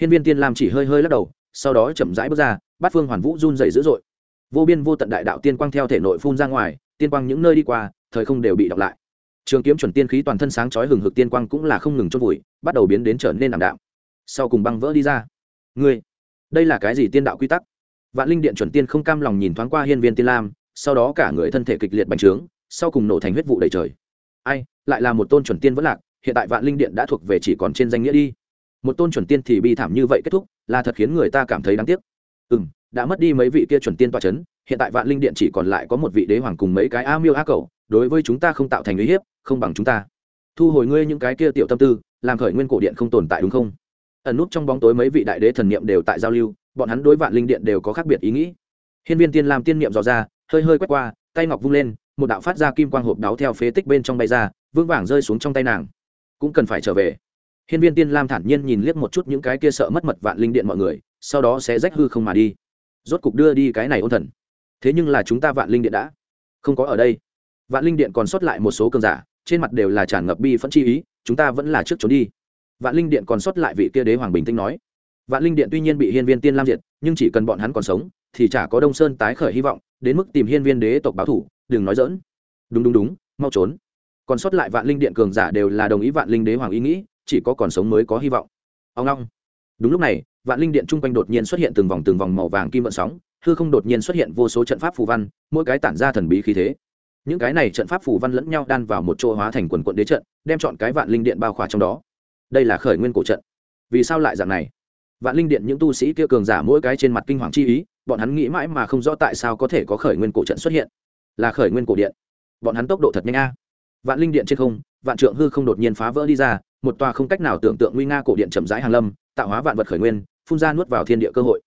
Hiên viên tiên lam chỉ hơi hơi lắc đầu sau đó chậm rãi bước ra bát phương hoàn vũ run dày dữ dội. Vô biên vô tận đại đạo tiên quang theo thể nội phun ra ngoài, tiên quang những nơi đi qua, thời không đều bị đọc lại. Trường kiếm chuẩn tiên khí toàn thân sáng chói hừng hực tiên quang cũng là không ngừng chôn vùi, bắt đầu biến đến trở nên ảm đạm. Sau cùng băng vỡ đi ra. Ngươi, đây là cái gì tiên đạo quy tắc? Vạn linh điện chuẩn tiên không cam lòng nhìn thoáng qua hiên viên tiên lam, sau đó cả người thân thể kịch liệt bành trướng, sau cùng nổ thành huyết vụ đầy trời. Ai, lại là một tôn chuẩn tiên vẫn lạc, hiện tại vạn linh điện đã thuộc về chỉ còn trên danh nghĩa đi một tôn chuẩn tiên thì bi thảm như vậy kết thúc, là thật khiến người ta cảm thấy đáng tiếc. Ừ m đã mất đi mấy vị kia chuẩn tiên toa c h ấ n hiện tại vạn linh điện chỉ còn lại có một vị đế hoàng cùng mấy cái a miêu a cầu đối với chúng ta không tạo thành uy hiếp, không bằng chúng ta. Thu hồi ngươi những cái kia tiểu tâm tư, làm khởi nguyên cổ điện không tồn tại đúng không? Ẩn nút trong bóng tối mấy vị đại đế thần niệm đều tại giao lưu, bọn hắn đối vạn linh điện đều có khác biệt ý nghĩ. Hiên viên tiên làm tiên niệm dò ra, hơi hơi quét qua, tay ngọc vung lên, một đạo phát ra kim quang hộp đáo theo phế tích bên trong bay ra, vững vàng rơi xuống trong tay nàng. Cũng cần phải trở về hiên viên tiên lam thản nhiên nhìn liếc một chút những cái kia sợ mất mật vạn linh điện mọi người sau đó sẽ rách hư không mà đi. Rốt cục đưa đi cái này ôn thần. Thế nhưng là chúng ta vạn linh điện đã không có ở đây. Vạn linh điện còn sót lại một số cường giả trên mặt đều là tràn ngập bi phẫn chi ý chúng ta vẫn là trước trốn đi. Vạn linh điện còn sót lại vị kia đế hoàng bình tĩnh nói. Vạn linh điện tuy nhiên bị hiên viên tiên lam diệt nhưng chỉ cần bọn hắn còn sống thì chả có đông sơn tái khởi hy vọng đến mức tìm hiên viên đế tộc báo thù, đừng nói dỡn đúng đúng đúng mau trốn. Còn sót lại vạn linh điện cường giả đều là đồng ý vạn linh đế hoàng ý nghĩ chỉ có còn sống mới có hy vọng. Ông long. Đúng lúc này, vạn linh điện chung quanh đột nhiên xuất hiện từng vòng từng vòng màu vàng kim vận sóng, hư không đột nhiên xuất hiện vô số trận pháp phù văn, mỗi cái tản ra thần bí khí thế. Những cái này trận pháp phù văn lẫn nhau đan vào một chỗ hóa thành quần quận đế trận, đem chọn cái vạn linh điện bao khỏa trong đó. Đây là khởi nguyên cổ trận. Vì sao lại dạng này? Vạn linh điện những tu sĩ kia cường giả mỗi cái trên mặt kinh hoàng chi ý, bọn hắn nghĩ mãi mà không rõ tại sao có thể có khởi nguyên cổ trận xuất hiện. Là khởi nguyên cổ điện. Bọn hắn tốc độ thật nhanh a vạn linh điện trên không, vạn trượng hư không đột nhiên phá vỡ đi ra, một tòa không cách nào tưởng tượng nguy nga cổ điện chậm rãi hàng lâm, tạo hóa vạn vật khởi nguyên, phun ra nuốt vào thiên địa cơ hội.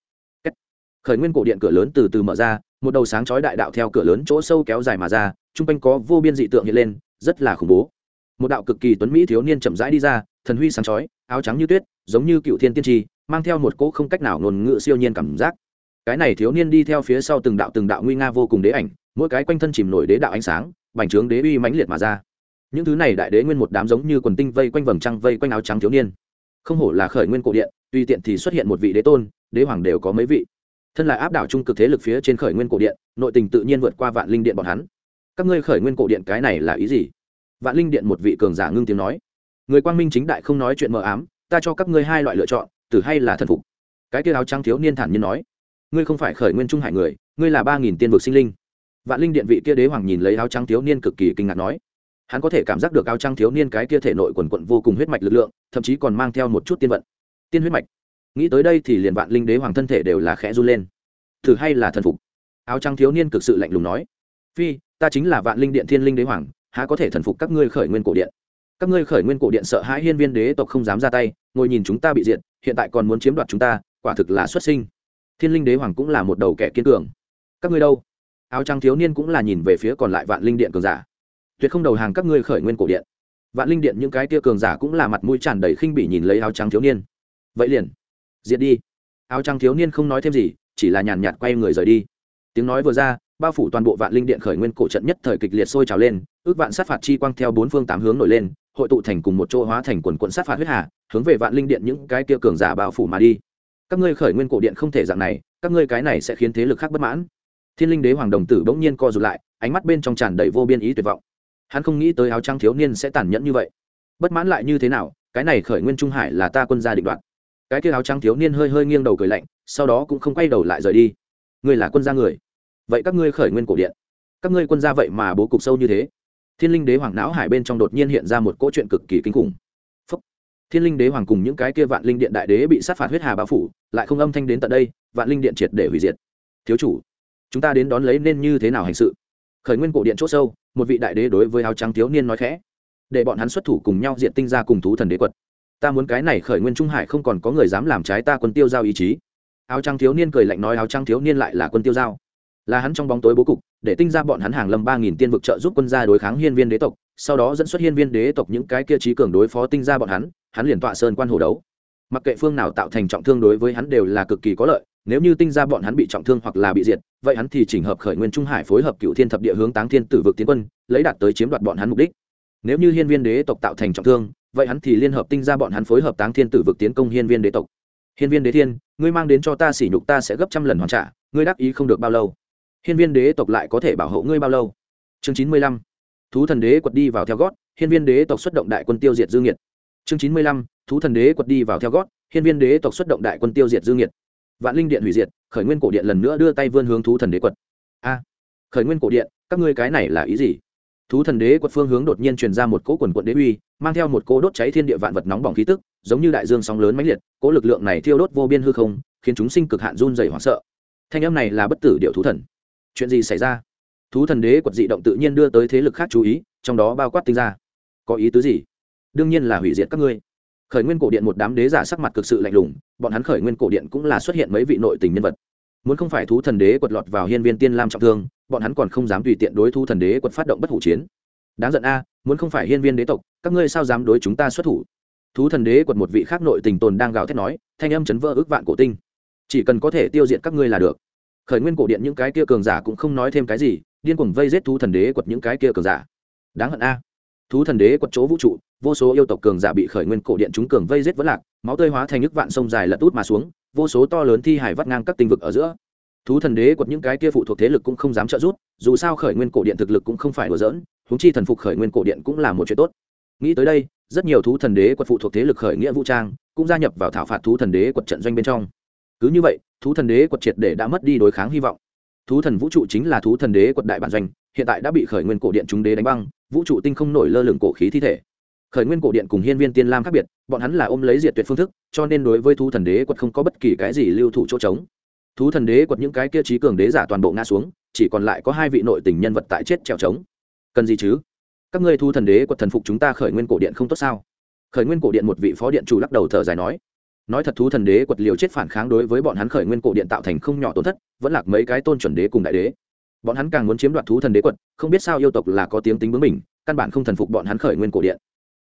Khởi nguyên cổ điện cửa lớn từ từ mở ra, một đầu sáng chói đại đạo theo cửa lớn chỗ sâu kéo dài mà ra chung quanh có vô biên dị tượng hiện lên, rất là khủng bố. Một đạo cực kỳ tuấn mỹ thiếu niên chậm rãi đi ra, thần huy sáng chói, áo trắng như tuyết, giống như cựu thiên tiên tri, mang theo một cỗ không cách nào ngôn ngữ siêu nhiên cảm giác. Cái này thiếu niên đi theo phía sau từng đạo từng đạo nguy nga vô cùng đế ảnh, mỗi cái quanh thân chìm nổi đế đạo ánh sáng, bành trướng đế uy mãnh liệt mà ra những thứ này đại đế nguyên một đám giống như quần tinh vây quanh vầng trăng, vây quanh áo trắng thiếu niên. Không hổ là khởi nguyên cổ điện, tùy tiện thì xuất hiện một vị đế tôn, đế hoàng đều có mấy vị. Thân là áp đảo trung cực thế lực phía trên khởi nguyên cổ điện, nội tình tự nhiên vượt qua vạn linh điện bọn hắn. Các ngươi khởi nguyên cổ điện cái này là ý gì? Vạn linh điện một vị cường giả ngưng tiếng nói. Người quang minh chính đại không nói chuyện mờ ám, ta cho các ngươi hai loại lựa chọn, tử hay là thần phục. Cái kia áo trắng thiếu niên thản nhiên nói. Ngươi không phải khởi nguyên trung hải người, ngươi là ba nghìn tiên vực sinh linh. Vạn linh điện vị kia đế hoàng nhìn lấy áo trắng thiếu niên cực kỳ kinh ngạc nói hắn có thể cảm giác được áo trăng thiếu niên cái kia thể nội quần quận vô cùng huyết mạch lực lượng, thậm chí còn mang theo một chút tiên vận. Tiên huyết mạch. Nghĩ tới đây thì liền vạn linh đế hoàng thân thể đều là khẽ run lên. Thử hay là thần phục? Áo trăng thiếu niên cực sự lạnh lùng nói. Phi, ta chính là vạn linh điện thiên linh đế hoàng, há có thể thần phục các ngươi khởi nguyên cổ điện? Các ngươi khởi nguyên cổ điện sợ hãi hiên viên đế tộc không dám ra tay, ngồi nhìn chúng ta bị diệt, hiện tại còn muốn chiếm đoạt chúng ta, quả thực là xuất sinh. Thiên linh đế hoàng cũng là một đầu kẻ kiên cường. Các ngươi đâu? Áo trăng thiếu niên cũng là nhìn về phía còn lại vạn linh điện cường giả tuyệt không đầu hàng các ngươi khởi nguyên cổ điện. Vạn linh điện những cái tia cường giả cũng là mặt mũi tràn đầy khinh bỉ nhìn lấy áo trắng thiếu niên. Vậy liền, diệt đi. Áo trắng thiếu niên không nói thêm gì, chỉ là nhàn nhạt quay người rời đi. Tiếng nói vừa ra, bao phủ toàn bộ vạn linh điện khởi nguyên cổ trận nhất thời kịch liệt sôi trào lên, ước vạn sát phạt chi quang theo bốn phương tám hướng nổi lên, hội tụ thành cùng một chỗ hóa thành quần quận sát phạt huyết hà, hướng về vạn linh điện những cái kia cường giả bao phủ mà đi. Các ngươi khởi nguyên cổ điện không thể dạng này, các ngươi cái này sẽ khiến thế lực khác bất mãn. Thiên linh đế hoàng đồng tử bỗng nhiên co rụt lại, ánh mắt bên trong tràn đầy vô biên ý tuyệt vọng hắn không nghĩ tới áo trắng thiếu niên sẽ tàn nhẫn như vậy. Bất mãn lại như thế nào, cái này khởi nguyên trung hải là ta quân gia định đoạt. Cái kia áo trắng thiếu niên hơi hơi nghiêng đầu cười lạnh, sau đó cũng không quay đầu lại rời đi. Ngươi là quân gia người. Vậy các ngươi khởi nguyên cổ điện. Các ngươi quân gia vậy mà bố cục sâu như thế. Thiên linh đế hoàng não hải bên trong đột nhiên hiện ra một cỗ chuyện cực kỳ kinh khủng. Phúc. thiên linh đế hoàng cùng những cái kia vạn linh điện đại đế bị sát phạt huyết hà bao phủ, lại không âm thanh đến tận đây, vạn linh điện triệt để hủy diệt. Thiếu chủ, chúng ta đến đón lấy nên như thế nào hành sự? Khởi nguyên cổ điện c h ỗ sâu một vị đại đế đối với áo trắng thiếu niên nói khẽ, để bọn hắn xuất thủ cùng nhau diện tinh ra cùng thú thần đế quật. Ta muốn cái này khởi nguyên trung hải không còn có người dám làm trái ta quân tiêu giao ý chí. Áo trắng thiếu niên cười lạnh nói, áo trắng thiếu niên lại là quân tiêu giao. Là hắn trong bóng tối bố cục, để tinh ra bọn hắn hàng lâm ba nghìn tiên vực trợ giúp quân gia đối kháng hiên viên đế tộc, sau đó dẫn xuất hiên viên đế tộc những cái kia trí cường đối phó tinh ra bọn hắn hắn liền tọa sơn quan hồ đấu. Mặc kệ phương nào tạo thành trọng thương đối với hắn đều là cực kỳ có lợi nếu như tinh ra bọn hắn bị trọng thương hoặc là bị diệt, vậy hắn thì chỉnh hợp khởi nguyên trung hải phối hợp cựu thiên thập địa hướng táng thiên tử vực tiến quân, lấy đạt tới chiếm đoạt bọn hắn mục đích. Nếu như hiên viên đế tộc tạo thành trọng thương, vậy hắn thì liên hợp tinh ra bọn hắn phối hợp táng thiên tử vực tiến công hiên viên đế tộc. Hiên viên đế thiên, ngươi mang đến cho ta sỉ nhục ta sẽ gấp trăm lần hoàn trả, ngươi đáp ý không được bao lâu. Hiên viên đế tộc lại có thể bảo hộ ngươi bao lâu? Chương chín mươi lăm. Thú thần đế quật đi vào theo gót, hiên viên đế tộc xuất động đại quân tiêu diệt dương nhiệt chương chín mươi lăm. Thú thần đế quật đi vào theo gót, hiên viên đế tộc xuất động đại quân tiêu diệt dương nhiệt vạn linh điện hủy diệt, khởi nguyên cổ điện lần nữa đưa tay vươn hướng thú thần đế quật. A! Khởi nguyên cổ điện, các ngươi cái này là ý gì? Thú thần đế quật phương hướng đột nhiên truyền ra một cỗ quần quận đế uy, mang theo một cỗ đốt cháy thiên địa vạn vật nóng bỏng khí tức, giống như đại dương sóng lớn mãnh liệt, cỗ lực lượng này thiêu đốt vô biên hư không, khiến chúng sinh cực hạn run dày hoảng sợ. Thanh âm này là bất tử điệu thú thần. Chuyện gì xảy ra? Thú thần đế quật dị động tự nhiên đưa tới thế lực khác chú ý, trong đó bao quát tinh ra có ý tứ gì? Đương nhiên là hủy diệt các ngươi khởi nguyên cổ điện một đám đế giả sắc mặt cực sự lạnh lùng, bọn hắn khởi nguyên cổ điện cũng là xuất hiện mấy vị nội tình nhân vật. Muốn không phải thú thần đế quật lọt vào hiên viên tiên lam trọng thương, bọn hắn còn không dám tùy tiện đối thú thần đế quật phát động bất hủ chiến. Đáng giận a, muốn không phải hiên viên đế tộc, các ngươi sao dám đối chúng ta xuất thủ? Thú thần đế quật một vị khác nội tình tồn đang gào thét nói, thanh âm chấn vỡ ước vạn cổ tinh. Chỉ cần có thể tiêu diệt các ngươi là được. Khởi nguyên cổ điện những cái kia cường giả cũng không nói thêm cái gì, điên cuồng vây giết thú thần đế quật những cái kia cường giả. Đáng hận a thú thần đế quật chỗ vũ trụ, vô số yêu tộc cường giả bị khởi nguyên cổ điện chúng cường vây giết vẫn lạc, máu tươi hóa thành nước vạn sông dài lật út mà xuống, vô số to lớn thi hải vắt ngang các tinh vực ở giữa. Thú thần đế quật những cái kia phụ thuộc thế lực cũng không dám trợ giúp, dù sao khởi nguyên cổ điện thực lực cũng không phải đùa dỡn húng chi thần phục khởi nguyên cổ điện cũng là một chuyện tốt. Nghĩ tới đây, rất nhiều thú thần đế quật phụ thuộc thế lực khởi nghĩa vũ trang, cũng gia nhập vào thảo phạt thú thần đế quật trận doanh bên trong. Cứ như vậy, thú thần đế quật triệt để đã mất đi đối kháng hy vọng thú thần vũ trụ chính là thú thần đế quật đại bản doanh, hiện tại đã bị khởi nguyên cổ điện chúng đế đánh băng, vũ trụ tinh không nổi lơ lửng cổ khí thi thể. Khởi nguyên cổ điện cùng hiên viên tiên lam khác biệt, bọn hắn là ôm lấy diệt tuyệt phương thức, cho nên đối với thú thần đế quật không có bất kỳ cái gì lưu thủ chỗ trống. Thú thần đế quật những cái kia trí cường đế giả toàn bộ ngã xuống, chỉ còn lại có hai vị nội tình nhân vật tại chết trèo trống. Cần gì chứ? Các ngươi thú thần đế quật thần phục chúng ta khởi nguyên cổ điện không tốt sao? Khởi nguyên cổ điện một vị phó điện chủ lắc đầu thở dài nói nói thật thú thần đế quật liều chết phản kháng đối với bọn hắn khởi nguyên cổ điện tạo thành không nhỏ tổn thất, vẫn lạc mấy cái tôn chuẩn đế cùng đại đế. Bọn hắn càng muốn chiếm đoạt thú thần đế quật, không biết sao yêu tộc là có tiếng tính bướng mình căn bản không thần phục bọn hắn khởi nguyên cổ điện.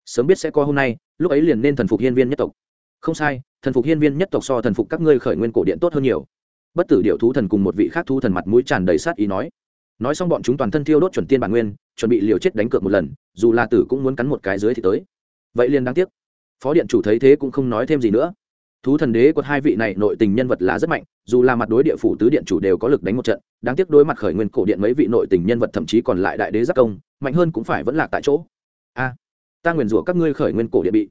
Sớm biết sẽ có hôm nay, lúc ấy liền nên thần phục hiên viên nhất tộc. Không sai, thần phục hiên viên nhất tộc so thần phục các ngươi khởi nguyên cổ điện tốt hơn nhiều. Bất tử điệu thú thần cùng một vị khác thú thần mặt mũi tràn đầy sát ý nói. Nói xong bọn chúng toàn thân thiêu đốt chuẩn tiên bản nguyên, chuẩn bị liều chết đánh cược một lần, dù là tử cũng muốn cắn một cái dưới thì tới. Vậy liền đáng tiếc. Phó điện chủ thấy thế cũng không nói thêm gì nữa thú thần đế quật hai vị này nội tình nhân vật là rất mạnh, dù là mặt đối địa phủ tứ điện chủ đều có lực đánh một trận, đáng tiếc đối mặt khởi nguyên cổ điện mấy vị nội tình nhân vật thậm chí còn lại đại đế giác công, mạnh hơn cũng phải vẫn lạc tại chỗ. A, ta nguyền rủa các ngươi khởi nguyên cổ điện bị.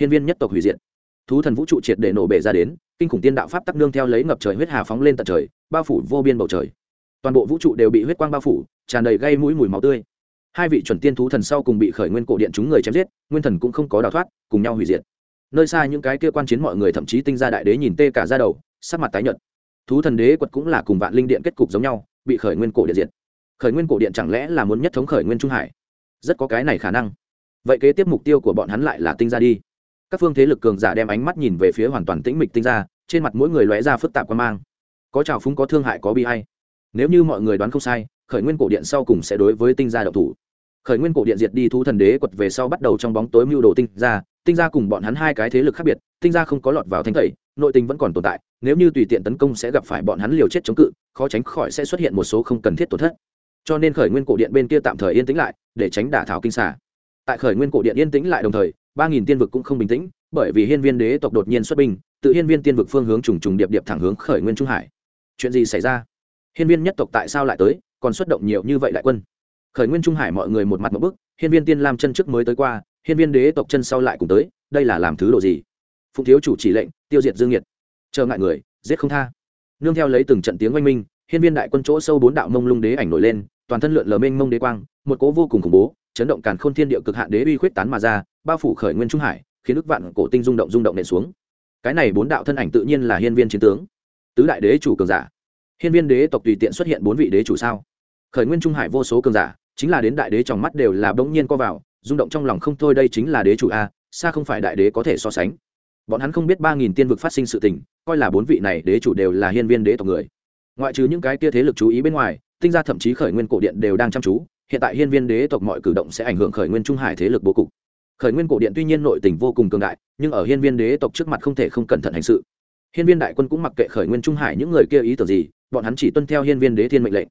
Hiên viên nhất tộc hủy diệt. Thú thần vũ trụ triệt để nổ bể ra đến, kinh khủng tiên đạo pháp tắc nương theo lấy ngập trời huyết hà phóng lên tận trời, bao phủ vô biên bầu trời. Toàn bộ vũ trụ đều bị huyết quang bao phủ, tràn đầy gây mũi mùi máu tươi. Hai vị chuẩn tiên thú thần sau cùng bị khởi nguyên cổ điện chúng người chém giết, nguyên thần cũng không có đào thoát, cùng nhau hủy diệt nơi xa những cái kia quan chiến mọi người thậm chí tinh ra đại đế nhìn tê cả ra đầu, sắc mặt tái nhợt. Thú thần đế quật cũng là cùng vạn linh điện kết cục giống nhau, bị khởi nguyên cổ điện diệt. Khởi nguyên cổ điện chẳng lẽ là muốn nhất thống khởi nguyên trung hải? Rất có cái này khả năng. Vậy kế tiếp mục tiêu của bọn hắn lại là tinh ra đi. Các phương thế lực cường giả đem ánh mắt nhìn về phía hoàn toàn tĩnh mịch tinh ra, trên mặt mỗi người lóe ra phức tạp quan mang. Có trào phúng, có thương hại, có bi hay nếu như mọi người đoán không sai, khởi nguyên cổ điện sau cùng sẽ đối với tinh gia độc thủ. Khởi nguyên cổ điện diệt đi thú thần đế quật về sau bắt đầu trong bóng tối mưu đồ tinh gia tinh gia cùng bọn hắn hai cái thế lực khác biệt, tinh gia không có lọt vào thanh tẩy, nội tình vẫn còn tồn tại, nếu như tùy tiện tấn công sẽ gặp phải bọn hắn liều chết chống cự, khó tránh khỏi sẽ xuất hiện một số không cần thiết tổn thất. Cho nên khởi nguyên cổ điện bên kia tạm thời yên tĩnh lại, để tránh đả thảo kinh xả tại khởi nguyên cổ điện yên tĩnh lại đồng thời, ba nghìn tiên vực cũng không bình tĩnh, bởi vì hiên viên đế tộc đột nhiên xuất binh, tự hiên viên tiên vực phương hướng trùng trùng điệp điệp thẳng hướng khởi nguyên trung hải. Chuyện gì xảy ra? Hiên viên nhất tộc tại sao lại tới, còn xuất động nhiều như vậy đại quân? Khởi nguyên trung hải mọi người một mặt một bức, hiên viên tiên lam chân trước mới tới qua hiên viên đế tộc chân sau lại cùng tới, đây là làm thứ độ gì? Phụng thiếu chủ chỉ lệnh, tiêu diệt dương nhiệt. Chờ ngại người, giết không tha. Nương theo lấy từng trận tiếng oanh minh, hiên viên đại quân chỗ sâu bốn đạo mông lung đế ảnh nổi lên, toàn thân lượn lờ mênh mông đế quang, một cố vô cùng khủng bố, chấn động càn khôn thiên địa cực hạn đế uy khuyết tán mà ra, bao phủ khởi nguyên trung hải, khiến ức vạn cổ tinh rung động rung động nện xuống. Cái này bốn đạo thân ảnh tự nhiên là hiên viên chiến tướng. Tứ đại đế chủ cường giả. Hiên viên đế tộc tùy tiện xuất hiện bốn vị đế chủ sao? Khởi nguyên trung hải vô số cường giả, chính là đến đại đế trong mắt đều là bỗng nhiên co vào rung động trong lòng không thôi, đây chính là đế chủ a, xa không phải đại đế có thể so sánh. Bọn hắn không biết ba nghìn tiên vực phát sinh sự tình, coi là bốn vị này đế chủ đều là hiên viên đế tộc người. Ngoại trừ những cái kia thế lực chú ý bên ngoài, tinh gia thậm chí khởi nguyên cổ điện đều đang chăm chú, hiện tại hiên viên đế tộc mọi cử động sẽ ảnh hưởng khởi nguyên trung hải thế lực bố cục. Khởi nguyên cổ điện tuy nhiên nội tình vô cùng cường đại, nhưng ở hiên viên đế tộc trước mặt không thể không cẩn thận hành sự. Hiên viên đại quân cũng mặc kệ khởi nguyên trung hải những người kia ý tưởng gì, bọn hắn chỉ tuân theo hiên viên đế thiên mệnh lệnh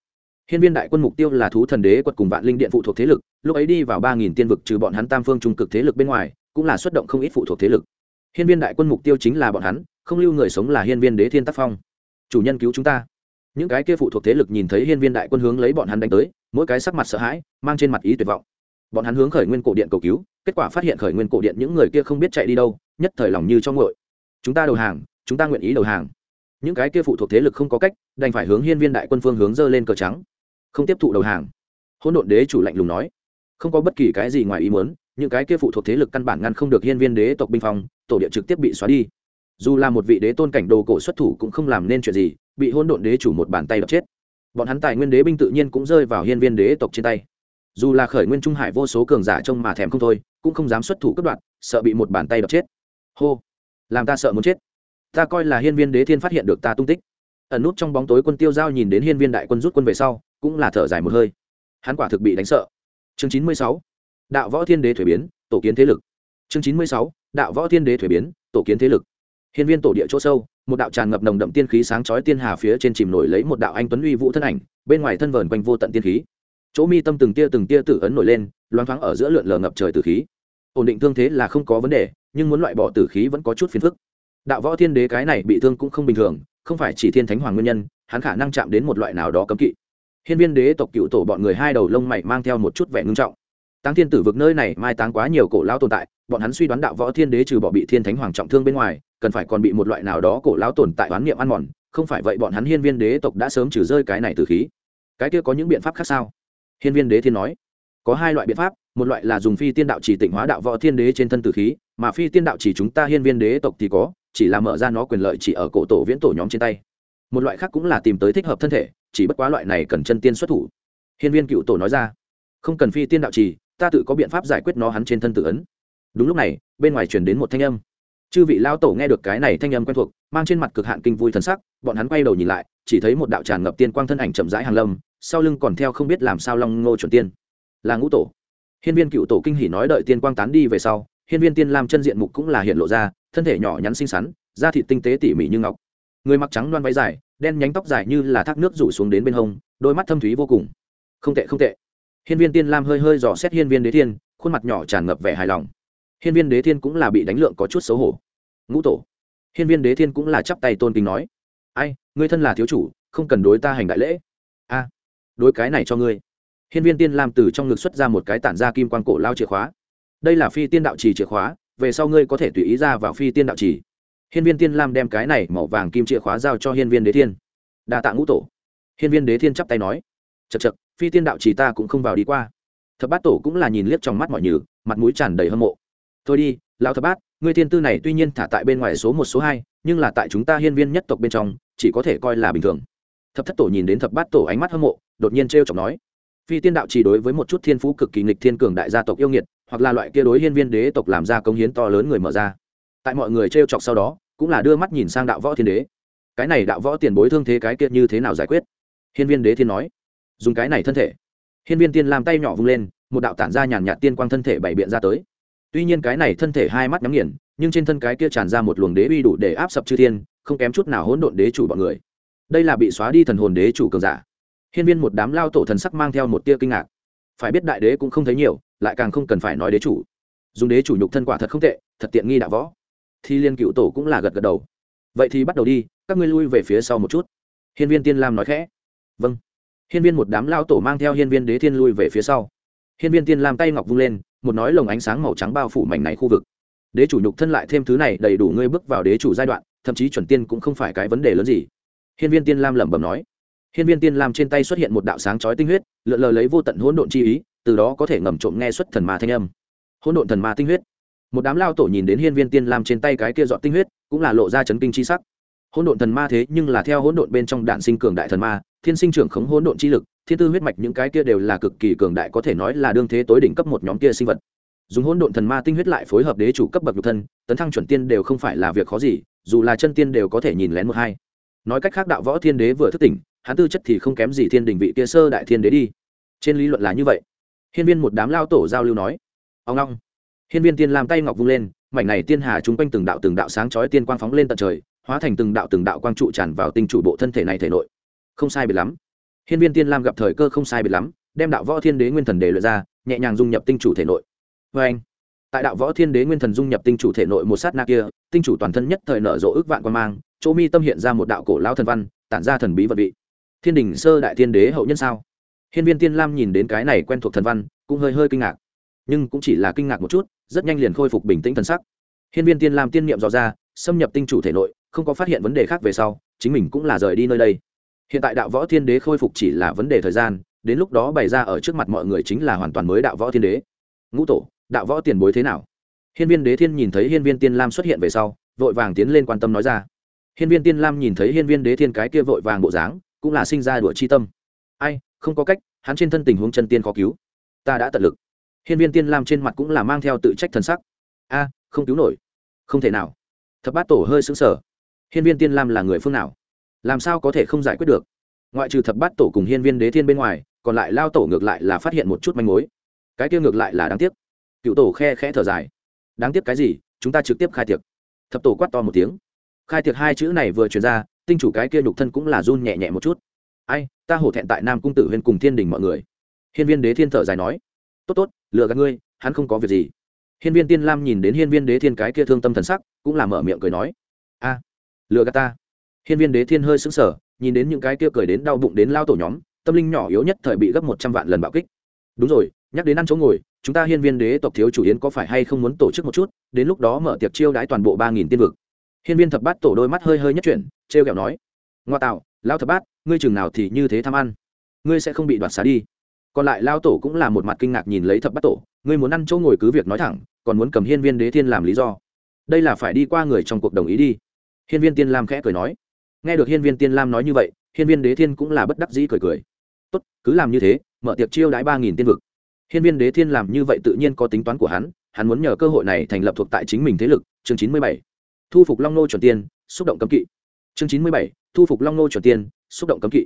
hiên viên đại quân mục tiêu là thú thần đế quật cùng vạn linh điện phụ thuộc thế lực, lúc ấy đi vào ba nghìn tiên vực trừ bọn hắn tam phương trung cực thế lực bên ngoài, cũng là xuất động không ít phụ thuộc thế lực. Hiên viên đại quân mục tiêu chính là bọn hắn, không lưu người sống là hiên viên đế thiên tác phong. Chủ nhân cứu chúng ta. Những cái kia phụ thuộc thế lực nhìn thấy hiên viên đại quân hướng lấy bọn hắn đánh tới, mỗi cái sắc mặt sợ hãi, mang trên mặt ý tuyệt vọng. Bọn hắn hướng khởi nguyên cổ điện cầu cứu, kết quả phát hiện khởi nguyên cổ điện những người kia không biết chạy đi đâu, nhất thời lòng như cho nguội. chúng ta đầu hàng, chúng ta nguyện ý đầu hàng. Những cái kia phụ thuộc thế lực không có cách, đành phải hướng hiên viên đại quân phương hướng dơ lên cờ trắng không tiếp thụ đầu hàng. Hỗn độn đế chủ lạnh lùng nói, không có bất kỳ cái gì ngoài ý muốn, những cái kia phụ thuộc thế lực căn bản ngăn không được hiên viên đế tộc binh phong, tổ địa trực tiếp bị xóa đi. Dù là một vị đế tôn cảnh đồ cổ xuất thủ cũng không làm nên chuyện gì, bị hỗn độn đế chủ một bàn tay đập chết. Bọn hắn tài nguyên đế binh tự nhiên cũng rơi vào hiên viên đế tộc trên tay. Dù là khởi nguyên trung hải vô số cường giả trông mà thèm không thôi, cũng không dám xuất thủ cướp đoạn sợ bị một bàn tay đập chết. Hô, làm ta sợ muốn chết. Ta coi là hiên viên đế thiên phát hiện được ta tung tích. Ẩn nút trong bóng tối quân tiêu giao nhìn đến hiên viên đại quân rút quân về sau cũng là thở dài một hơi. Hắn quả thực bị đánh sợ. Chương chín mươi sáu, đạo võ thiên đế thuế biến, tổ kiến thế lực. Chương chín mươi sáu, đạo võ thiên đế thuế biến, tổ kiến thế lực. Hiên viên tổ địa chỗ sâu, một đạo tràn ngập nồng đậm tiên khí sáng chói tiên hà phía trên chìm nổi lấy một đạo anh tuấn uy vũ thân ảnh, bên ngoài thân vờn quanh vô tận tiên khí. Chỗ mi tâm từng tia từng tia tử ấn nổi lên loáng thoáng ở giữa lượn lờ ngập trời tử khí. Ổn định thương thế là không có vấn đề, nhưng muốn loại bỏ tử khí vẫn có chút phiền phức. Đạo võ thiên đế cái này bị thương cũng không bình thường, không phải chỉ thiên thánh hoàng nguyên nhân, hắn khả năng chạm đến một loại nào đó cấm kỵ hiên viên đế tộc cựu tổ bọn người hai đầu lông mày mang theo một chút vẻ ngưng trọng. Táng thiên tử vực nơi này mai táng quá nhiều cổ lão tồn tại, bọn hắn suy đoán đạo võ thiên đế trừ bỏ bị thiên thánh hoàng trọng thương bên ngoài, cần phải còn bị một loại nào đó cổ lão tồn tại oán niệm ăn mòn, không phải vậy bọn hắn hiên viên đế tộc đã sớm trừ rơi cái này từ khí. Cái kia có những biện pháp khác sao? Hiên viên đế thiên nói. Có hai loại biện pháp, một loại là dùng phi tiên đạo chỉ tịnh hóa đạo võ thiên đế trên thân tử khí, mà phi tiên đạo chỉ chúng ta hiên viên đế tộc thì có, chỉ là mở ra nó quyền lợi chỉ ở cổ tổ viễn tổ nhóm trên tay một loại khác cũng là tìm tới thích hợp thân thể, chỉ bất quá loại này cần chân tiên xuất thủ. Hiên viên cựu tổ nói ra, không cần phi tiên đạo trì, ta tự có biện pháp giải quyết nó hắn trên thân tự ấn. Đúng lúc này, bên ngoài chuyển đến một thanh âm. Chư vị lao tổ nghe được cái này thanh âm quen thuộc, mang trên mặt cực hạn kinh vui thần sắc, bọn hắn quay đầu nhìn lại, chỉ thấy một đạo tràn ngập tiên quang thân ảnh chậm rãi hàng lâm, sau lưng còn theo không biết làm sao long ngô chuẩn tiên. Là ngũ tổ. Hiên viên cựu tổ kinh hỉ nói đợi tiên quang tán đi về sau, hiên viên tiên làm chân diện mục cũng là hiện lộ ra, thân thể nhỏ nhắn xinh xắn, da thịt tinh tế tỉ mỉ như ngọc người mặc trắng loan váy dài, đen nhánh tóc dài như là thác nước rủ xuống đến bên hông, đôi mắt thâm thúy vô cùng. Không tệ không tệ. Hiên viên tiên lam hơi hơi dò xét hiên viên đế thiên, khuôn mặt nhỏ tràn ngập vẻ hài lòng. Hiên viên đế thiên cũng là bị đánh lượng có chút xấu hổ. Ngũ tổ. Hiên viên đế thiên cũng là chắp tay tôn kính nói, ai, ngươi thân là thiếu chủ, không cần đối ta hành đại lễ. A, đối cái này cho ngươi. Hiên viên tiên lam từ trong ngực xuất ra một cái tản ra kim quan cổ lao chìa khóa. Đây là phi tiên đạo trì chìa khóa, về sau ngươi có thể tùy ý ra vào phi tiên đạo trì hiên viên tiên lam đem cái này màu vàng kim chìa khóa giao cho hiên viên đế thiên. Đa tạ ngũ tổ. Hiên viên đế thiên chắp tay nói chật chật phi tiên đạo trì ta cũng không vào đi qua. Thập bát tổ cũng là nhìn liếc trong mắt mọi nhử, mặt mũi tràn đầy hâm mộ. Thôi đi lão thập bát ngươi thiên tư này tuy nhiên thả tại bên ngoài số một số hai nhưng là tại chúng ta hiên viên nhất tộc bên trong chỉ có thể coi là bình thường. Thập thất tổ nhìn đến thập bát tổ ánh mắt hâm mộ đột nhiên t r chọc nói phi tiên đạo chỉ đối với một chút thiên phú cực kỳ nghịch thiên cường đại gia tộc yêu nghiệt hoặc là loại kia đối hiên viên đế tộc làm ra công hiến to lớn người mở ra tại mọi người t chọc sau đó, cũng là đưa mắt nhìn sang đạo võ thiên đế. Cái này đạo võ tiền bối thương thế cái kia như thế nào giải quyết? Hiên viên đế thiên nói. Dùng cái này thân thể. Hiên viên tiên làm tay nhỏ vung lên, một đạo tản ra nhàn nhạt tiên quang thân thể bảy biện ra tới. Tuy nhiên cái này thân thể hai mắt nhắm nghiền, nhưng trên thân cái kia tràn ra một luồng đế uy đủ để áp sập chư thiên, không kém chút nào hỗn độn đế chủ bọn người. Đây là bị xóa đi thần hồn đế chủ cường giả. Hiên viên một đám lao tổ thần sắc mang theo một tia kinh ngạc. Phải biết đại đế cũng không thấy nhiều, lại càng không cần phải nói đế chủ. Dùng đế chủ nhục thân quả thật không tệ, thật tiện nghi đạo võ thì liên cựu tổ cũng là gật gật đầu. Vậy thì bắt đầu đi, các ngươi lui về phía sau một chút. Hiên viên tiên lam nói khẽ. Vâng. Hiên viên một đám lao tổ mang theo hiên viên đế thiên lui về phía sau. Hiên viên tiên lam tay ngọc vung lên, một nói lồng ánh sáng màu trắng bao phủ mảnh này khu vực. Đế chủ nhục thân lại thêm thứ này đầy đủ ngươi bước vào đế chủ giai đoạn, thậm chí chuẩn tiên cũng không phải cái vấn đề lớn gì. Hiên viên tiên lam lẩm bẩm nói. Hiên viên tiên lam trên tay xuất hiện một đạo sáng chói tinh huyết lượn lờ lấy vô tận hỗn độn chi ý, từ đó có thể ngầm trộm nghe xuất thần ma thanh âm. Hỗn độn thần ma tinh huyết một đám lao tổ nhìn đến hiên viên tiên lam trên tay cái kia dọn tinh huyết, cũng là lộ ra chấn kinh chi sắc. Hỗn độn thần ma thế nhưng là theo hỗn độn bên trong đạn sinh cường đại thần ma, thiên sinh trưởng khống hỗn độn chi lực, thiên tư huyết mạch những cái kia đều là cực kỳ cường đại có thể nói là đương thế tối đỉnh cấp một nhóm kia sinh vật. Dùng hỗn độn thần ma tinh huyết lại phối hợp đế chủ cấp bậc nhục thân, tấn thăng chuẩn tiên đều không phải là việc khó gì, dù là chân tiên đều có thể nhìn lén một hai. Nói cách khác đạo võ thiên đế vừa thức tỉnh, hắn tư chất thì không kém gì thiên đình vị kia sơ đại thiên đế đi. Trên lý luận là như vậy. Hiên viên một đám lao tổ giao lưu nói. Ông long hiên viên tiên làm tay ngọc vung lên, mảnh này tiên hà chúng quanh từng đạo từng đạo sáng chói tiên quang phóng lên tận trời, hóa thành từng đạo từng đạo quang trụ tràn vào tinh chủ bộ thân thể này thể nội. Không sai biệt lắm. Hiên viên tiên lam gặp thời cơ không sai biệt lắm, đem đạo võ thiên đế nguyên thần đề luyện ra, nhẹ nhàng dung nhập tinh chủ thể nội. Vê anh, tại đạo võ thiên đế nguyên thần dung nhập tinh chủ thể nội một sát na kia, tinh chủ toàn thân nhất thời nở rộ ước vạn quan mang, chỗ mi tâm hiện ra một đạo cổ lao thần văn, tản ra thần bí vật vị. Thiên đình sơ đại thiên đế hậu nhân sao? Hiên viên tiên lam nhìn đến cái này quen thuộc thần văn, cũng hơi hơi kinh ngạc. Nhưng cũng chỉ là kinh ngạc một chút rất nhanh liền khôi phục bình tĩnh thần sắc. Hiên viên tiên lam tiên niệm dò ra, xâm nhập tinh chủ thể nội, không có phát hiện vấn đề khác về sau, chính mình cũng là rời đi nơi đây. Hiện tại đạo võ thiên đế khôi phục chỉ là vấn đề thời gian, đến lúc đó bày ra ở trước mặt mọi người chính là hoàn toàn mới đạo võ thiên đế. Ngũ tổ, đạo võ tiền bối thế nào? Hiên viên đế thiên nhìn thấy hiên viên tiên lam xuất hiện về sau, vội vàng tiến lên quan tâm nói ra. Hiên viên tiên lam nhìn thấy hiên viên đế thiên cái kia vội vàng bộ dáng, cũng là sinh ra đùa chi tâm. Ai, không có cách, hắn trên thân tình huống chân tiên khó cứu. Ta đã tận lực hiên viên tiên lam trên mặt cũng là mang theo tự trách thần sắc. A, không cứu nổi. Không thể nào. Thập bát tổ hơi xứng sở hiên viên tiên lam là người phương nào? Làm sao có thể không giải quyết được? Ngoại trừ thập bát tổ cùng hiên viên đế thiên bên ngoài, còn lại lao tổ ngược lại là phát hiện một chút manh mối. Cái kia ngược lại là đáng tiếc. Cựu tổ khe khẽ thở dài. Đáng tiếc cái gì? Chúng ta trực tiếp khai tiệc. Thập tổ quát to một tiếng. Khai tiệc hai chữ này vừa truyền ra, tinh chủ cái kia nhục thân cũng là run nhẹ nhẹ một chút. Ai, ta hổ thẹn tại nam cung tử huyên cùng thiên đình mọi người. Hiên viên đế thiên thở dài nói tốt tốt, lừa gạt ngươi, hắn không có việc gì. Hiên viên tiên lam nhìn đến hiên viên đế thiên cái kia thương tâm thần sắc, cũng là mở miệng cười nói, a, lừa gạt ta. Hiên viên đế thiên hơi sững sờ, nhìn đến những cái kia cười đến đau bụng đến lao tổ nhóm, tâm linh nhỏ yếu nhất thời bị gấp một trăm vạn lần bạo kích. Đúng rồi, nhắc đến ăn chỗ ngồi, chúng ta hiên viên đế tộc thiếu chủ yến có phải hay không muốn tổ chức một chút, đến lúc đó mở tiệc chiêu đãi toàn bộ ba nghìn tiên vực. Hiên viên thập bát tổ đôi mắt hơi hơi nhất chuyển t r e o kẹo nói, ngoa tạo lao thập bát, ngươi chừng nào thì như thế tham ăn? Ngươi sẽ không bị đoạt xá đi còn lại lao tổ cũng là một mặt kinh ngạc nhìn lấy thập bát tổ, ngươi muốn ăn chỗ ngồi cứ việc nói thẳng, còn muốn cầm hiên viên đế thiên làm lý do. Đây là phải đi qua người trong cuộc đồng ý đi. Hiên viên tiên lam khẽ cười nói. Nghe được hiên viên tiên lam nói như vậy, hiên viên đế thiên cũng là bất đắc dĩ cười cười. Tốt, cứ làm như thế, mở tiệc chiêu đãi ba nghìn tiên vực. Hiên viên đế thiên làm như vậy tự nhiên có tính toán của hắn hắn muốn nhờ cơ hội này thành lập thuộc tại chính mình thế lực, chương chín mươi bảy. Thu phục long nô chuẩn tiên, xúc động cấm kỵ. Chương chín mươi bảy, thu phục long nô chuẩn tiên, xúc động cấm kỵ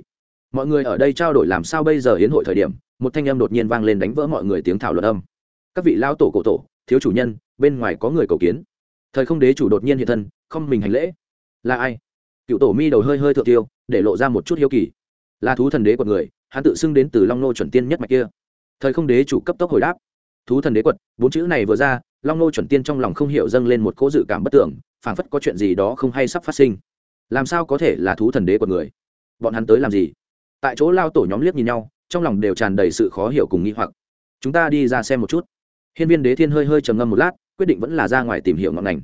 mọi người ở đây trao đổi làm sao bây giờ hiến hội thời điểm, một thanh âm đột nhiên vang lên đánh vỡ mọi người tiếng thảo luận âm. Các vị lao tổ cổ tổ, thiếu chủ nhân, bên ngoài có người cầu kiến. Thời không đế chủ đột nhiên hiện thân, không mình hành lễ. Là ai? Cựu tổ mi đầu hơi hơi thượng tiêu, để lộ ra một chút hiếu kỳ. Là thú thần đế của người, hắn tự xưng đến từ long nô chuẩn tiên nhất mạch kia. Thời không đế chủ cấp tốc hồi đáp. Thú thần đế quật, bốn chữ này vừa ra, long nô chuẩn tiên trong lòng không hiểu dâng lên một cỗ dự cảm bất tưởng, phảng phất có chuyện gì đó không hay sắp phát sinh. Làm sao có thể là thú thần đế quật người? Bọn hắn tới làm gì? Tại chỗ lao tổ nhóm liếc nhìn nhau, trong lòng đều tràn đầy sự khó hiểu cùng nghi hoặc. Chúng ta đi ra xem một chút. Hiên viên đế thiên hơi hơi trầm ngâm một lát, quyết định vẫn là ra ngoài tìm hiểu ngọn ngành.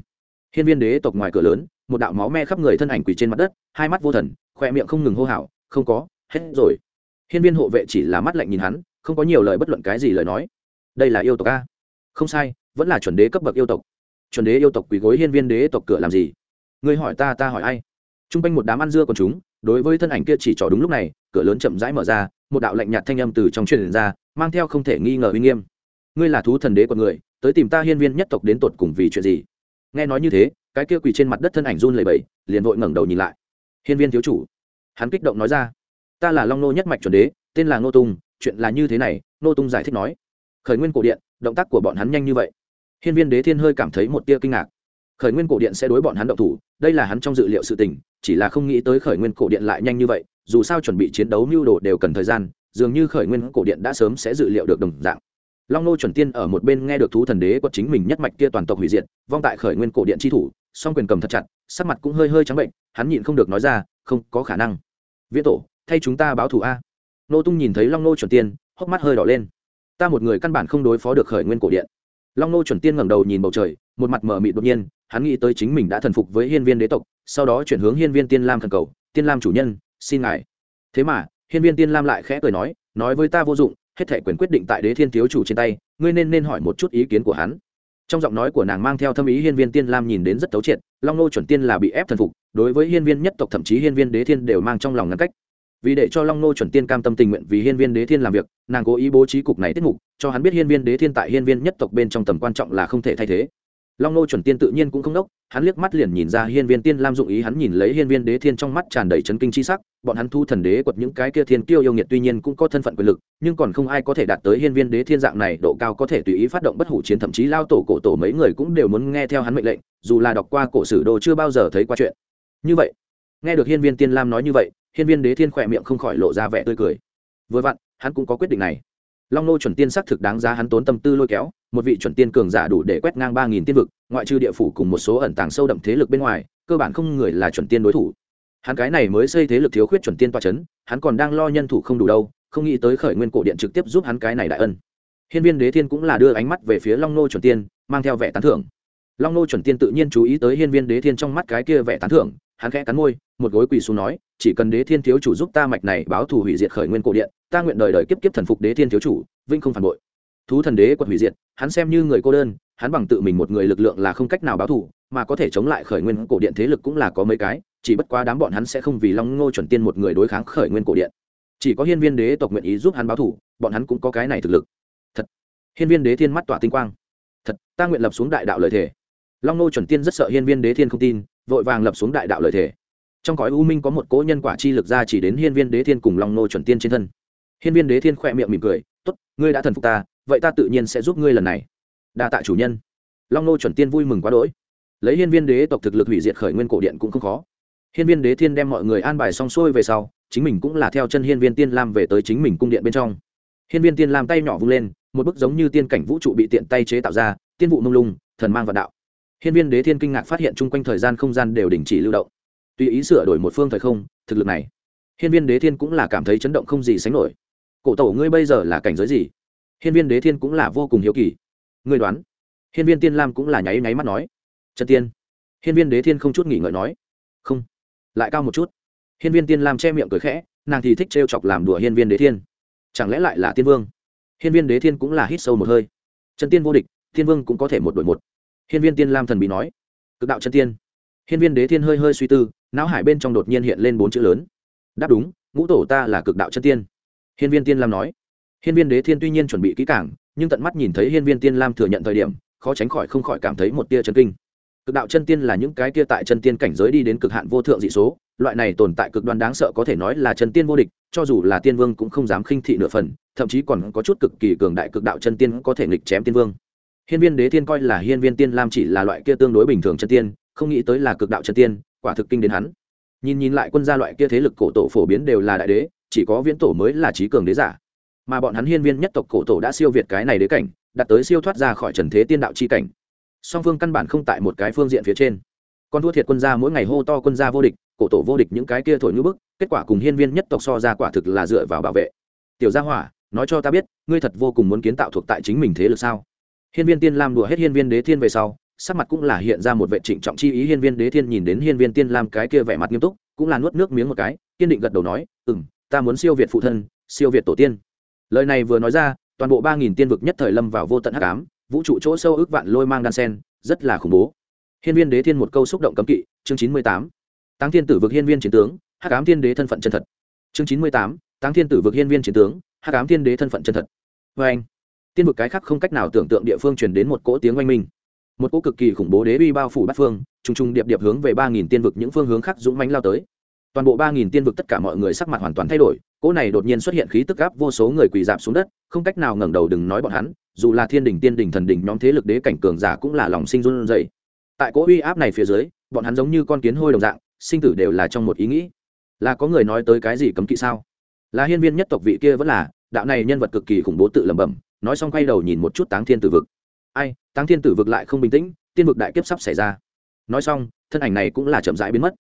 Hiên viên đế tộc ngoài cửa lớn, một đạo máu me khắp người thân ảnh quỳ trên mặt đất, hai mắt vô thần khoe miệng không ngừng hô hào, không có, hết rồi. Hiên viên hộ vệ chỉ là mắt lạnh nhìn hắn, không có nhiều lời bất luận cái gì lời nói. Đây là yêu tộc a? Không sai, vẫn là chuẩn đế cấp bậc yêu tộc. Chuẩn đế yêu tộc quỳ gối hiên viên đế tộc cửa làm gì? Ngươi hỏi ta ta hỏi ai? T r u n g quanh một đám ăn dưa còn chúng đối với thân ảnh kia chỉ trỏ đúng lúc này, cửa lớn chậm rãi mở ra, một đạo lạnh nhạt thanh âm từ trong truyền ra, mang theo không thể nghi ngờ uy nghiêm. Ngươi là thú thần đế của người, tới tìm ta hiên viên nhất tộc đến tột cùng vì chuyện gì? Nghe nói như thế, cái kia quỳ trên mặt đất thân ảnh run lầy bẫy liền vội ngẩng đầu nhìn lại. Hiên viên thiếu chủ, hắn kích động nói ra, ta là long nô nhất mạch chuẩn đế, tên là ngô tung, chuyện là như thế này, ngô tung giải thích nói. Khởi nguyên cổ điện, động tác của bọn hắn nhanh như vậy. Hiên viên đế thiên hơi cảm thấy một tia kinh ngạc. Khởi nguyên cổ điện sẽ đối bọn hắn động thủ, đây là hắn trong dự liệu sự tình chỉ là không nghĩ tới khởi nguyên cổ điện lại nhanh như vậy, dù sao chuẩn bị chiến đấu mưu đồ đều cần thời gian, dường như khởi nguyên cổ điện đã sớm sẽ dự liệu được đồng dạng. Long nô chuẩn tiên ở một bên nghe được thú thần đế quật chính mình nhất mạch kia toàn tộc hủy diệt, vong tại khởi nguyên cổ điện tri thủ, song quyền cầm thật chặt, sắc mặt cũng hơi hơi trắng bệnh, hắn nhịn không được nói ra, không có khả năng. Viễn tổ, thay chúng ta báo thù a. Nô tung nhìn thấy long nô chuẩn tiên, hốc mắt hơi đỏ lên. Ta một người căn bản không đối phó được khởi nguyên cổ điện. Long nô chuẩn tiên ngẩng đầu nhìn bầu trời, một mặt mở mịt đột nhiên hắn nghĩ tới chính mình đã thần phục với hiên viên đế tộc, sau đó chuyển hướng hiên viên tiên lam thần cầu, tiên lam chủ nhân, xin ngài. Thế mà, hiên viên tiên lam lại khẽ cười nói nói với ta vô dụng, hết thể quyền quyết định tại đế thiên thiếu chủ trên tay, ngươi nên nên hỏi một chút ý kiến của hắn. Trong giọng nói của nàng mang theo thâm ý hiên viên tiên lam nhìn đến rất thấu triệt, long nô chuẩn tiên là bị ép thần phục, đối với hiên viên nhất tộc thậm chí hiên viên đế thiên đều mang trong lòng ngăn cách. Vì để cho long nô chuẩn tiên cam tâm tình nguyện vì hiên viên đế thiên làm việc, nàng cố ý bố trí cục này tiết mục, cho hắn biết hiên viên đế thiên tại hiên viên nhất tộc bên trong tầm quan trọng là không thể thay thế long nô chuẩn tiên tự nhiên cũng không đốc, hắn liếc mắt liền nhìn ra hiên viên tiên lam dụng ý, hắn nhìn lấy hiên viên đế thiên trong mắt tràn đầy chấn kinh c h i sắc, bọn hắn thu thần đế quật những cái kia thiên kiêu yêu nghiệt tuy nhiên cũng có thân phận quyền lực, nhưng còn không ai có thể đạt tới hiên viên đế thiên dạng này, độ cao có thể tùy ý phát động bất hủ chiến, thậm chí lao tổ cổ tổ mấy người cũng đều muốn nghe theo hắn mệnh lệnh, dù là đọc qua cổ sử đồ chưa bao giờ thấy qua chuyện. Như vậy, nghe được hiên viên tiên lam nói như vậy, hiên viên đế thiên khỏe miệng không khỏi lộ ra vẻ tươi cười. Vừa vặn, hắn cũng có quyết định này long nô chuẩn tiên xác thực đáng giá hắn tốn tâm tư lôi kéo, một vị chuẩn tiên cường giả đủ để quét ngang ba nghìn tiên vực, ngoại trừ địa phủ cùng một số ẩn tàng sâu đậm thế lực bên ngoài, cơ bản không người là chuẩn tiên đối thủ. Hắn cái này mới xây thế lực thiếu khuyết chuẩn tiên toa c h ấ n hắn còn đang lo nhân thủ không đủ đâu, không nghĩ tới khởi nguyên cổ điện trực tiếp giúp hắn cái này đại ân. Hiên viên đế thiên cũng là đưa ánh mắt về phía long nô chuẩn tiên, mang theo vẻ tán thưởng. Long nô chuẩn tiên tự nhiên chú ý tới hiên viên đế thiên trong mắt cái kia vẻ tán thưởng, hắn khẽ cắn môi, một gối quỳ xuống nói, chỉ cần đế thiên thiếu chủ giúp ta mạch này báo thù hủy diệt khởi nguyên cổ điện ta nguyện đời đời kiếp kiếp thần phục đế thiên thiếu chủ vinh không phản bội. Thú thần đế quật hủy diệt, hắn xem như người cô đơn, hắn bằng tự mình một người lực lượng là không cách nào báo thù, mà có thể chống lại khởi nguyên cổ điện thế lực cũng là có mấy cái, chỉ bất quá đám bọn hắn sẽ không vì long ngô chuẩn tiên một người đối kháng khởi nguyên cổ điện. Chỉ có hiên viên đế tộc nguyện ý giúp hắn báo thù, bọn hắn cũng có cái này thực lực. Thật. Hiên viên đế thiên mắt tỏa tinh quang. Thật, ta nguyện lập xuống đại đạo lời thể long ngô chuẩn tiên rất sợ hiên viên đế thiên không tin, vội vàng lập xuống đại đạo lợi thể trong cõi u minh có một cỗ nhân quả chi lực ra chỉ đến hiên viên đế thiên cùng long nô chuẩn tiên trên thân hiên viên đế thiên khỏe miệng mỉm cười tốt ngươi đã thần phục ta vậy ta tự nhiên sẽ giúp ngươi lần này. Đa tạ chủ nhân. Long nô chuẩn tiên vui mừng quá đỗi. Lấy hiên viên đế tộc thực lực hủy diệt khởi nguyên cổ điện cũng không khó. Hiên viên đế thiên đem mọi người an bài xong xuôi về sau chính mình cũng là theo chân hiên viên tiên lam về tới chính mình cung điện bên trong. Hiên viên tiên lam tay nhỏ vung lên một bức giống như tiên cảnh vũ trụ bị tiện tay chế tạo ra tiên vụ mông lung thần mang vạn đạo. Hiên Viên Đế Thiên kinh ngạc phát hiện chung quanh thời gian không gian đều đình chỉ lưu động. Tùy ý sửa đổi một phương thời không, thực lực này, Hiên Viên Đế Thiên cũng là cảm thấy chấn động không gì sánh nổi. Cổ tổ ngươi bây giờ là cảnh giới gì? Hiên Viên Đế Thiên cũng là vô cùng hiếu kỳ. Ngươi đoán? Hiên Viên Tiên Lam cũng là nháy nháy mắt nói. Chân tiên. Hiên Viên Đế Thiên không chút nghỉ ngợi nói. Không, lại cao một chút. hiên viên tiên lam che miệng cười khẽ nàng thì thích trêu chọc làm đùa hiên viên đế thiên chẳng lẽ lại là tiên vương hiên viên đế thiên cũng là hít sâu một hơi chân tiên vô địch tiên vương cũng có thể một đội một hiên viên tiên lam thần bị nói cực đạo chân tiên hiên viên đế thiên hơi hơi suy tư não hải bên trong đột nhiên hiện lên bốn chữ lớn đáp đúng ngũ tổ ta là cực đạo chân tiên hiên viên tiên lam nói. Hiên viên đế thiên tuy nhiên chuẩn bị kỹ cảng nhưng tận mắt nhìn thấy hiên viên tiên lam thừa nhận thời điểm, khó tránh khỏi không khỏi cảm thấy một tia chấn kinh. Cực đạo chân tiên là những cái kia tại chân tiên cảnh giới đi đến cực hạn vô thượng dị số, loại này tồn tại cực đoan đáng sợ có thể nói là chân tiên vô địch, cho dù là tiên vương cũng không dám khinh thị nửa phần, thậm chí còn có chút cực kỳ cường đại cực đạo chân tiên có thể nghịch chém tiên vương. Hiên viên đế tiên coi là hiên viên tiên lam chỉ là loại kia tương đối bình thường chân tiên, không nghĩ tới là cực đạo chân tiên, quả thực kinh đến hắn. Nhìn nhìn lại quân gia loại kia thế lực cổ tổ phổ biến đều là đại đế chỉ có viễn tổ mới là trí cường đế giả. Mà bọn hắn hiên viên nhất tộc cổ tổ đã siêu việt cái này đế cảnh, đạt tới siêu thoát ra khỏi trần thế tiên đạo chi cảnh. Song phương căn bản không tại một cái phương diện phía trên. Còn thua thiệt quân gia mỗi ngày hô to quân gia vô địch, cổ tổ vô địch những cái kia thổi ngữ bức, kết quả cùng hiên viên nhất tộc so ra quả thực là dựa vào bảo vệ. Tiểu gia hỏa, nói cho ta biết, ngươi thật vô cùng muốn kiến tạo thuộc tại chính mình thế lực sao? Hiên viên tiên lam đùa hết hiên viên đế thiên về sau, sắc mặt cũng là hiện ra một vệ trịnh trọng chi ý, hiên viên đế thiên nhìn đến hiên viên tiên lam cái kia vẻ mặt nghiêm túc, cũng là nuốt nước miếng một cái, kiên định gật đầu nói ừ m ta muốn siêu việt phụ thân, siêu việt tổ tiên. Lời này vừa nói ra, toàn bộ ba nghìn tiên vực nhất thời lâm vào vô tận hắc ám, vũ trụ chỗ sâu ước vạn lôi mang đan sen, rất là khủng bố. Hiên viên đế thiên một câu xúc động cấm kỵ, chương chín mươi tám. Táng thiên tử vực hiên viên chiến tướng, hắc ám thiên đế thân phận chân thật. Chương chín mươi tám, táng thiên tử vực hiên viên chiến tướng, hắc ám thiên đế thân phận chân thật. Vê anh, tiên vực cái khác không cách nào tưởng tượng địa phương truyền đến một cỗ tiếng oanh minh. Một cỗ cực kỳ khủng bố đế uy bao phủ bát phương, trùng trùng điệp điệp hướng về ba nghìn tiên vực những phương hướng khác dũng mãnh lao tới toàn bộ ba nghìn tiên vực tất cả mọi người sắc mặt hoàn toàn thay đổi, cỗ này đột nhiên xuất hiện khí tức áp vô số người quỳ dạp xuống đất, không cách nào ngẩng đầu đừng nói bọn hắn, dù là thiên đình, tiên đình, thần đình, nhóm thế lực đế cảnh cường giả cũng là lòng sinh run dậy tại cỗ uy áp này phía dưới, bọn hắn giống như con kiến hôi đồng dạng, sinh tử đều là trong một ý nghĩ. Là có người nói tới cái gì cấm kỵ sao? Là hiên viên nhất tộc vị kia vẫn là, đạo này nhân vật cực kỳ khủng bố tự lẩm bẩm, nói xong quay đầu nhìn một chút táng thiên tử vực. Ai, táng thiên tử vực lại không bình tĩnh, tiên vực đại kiếp sắp xảy ra. Nói xong, thân ảnh này cũng là chậm rãi biến mất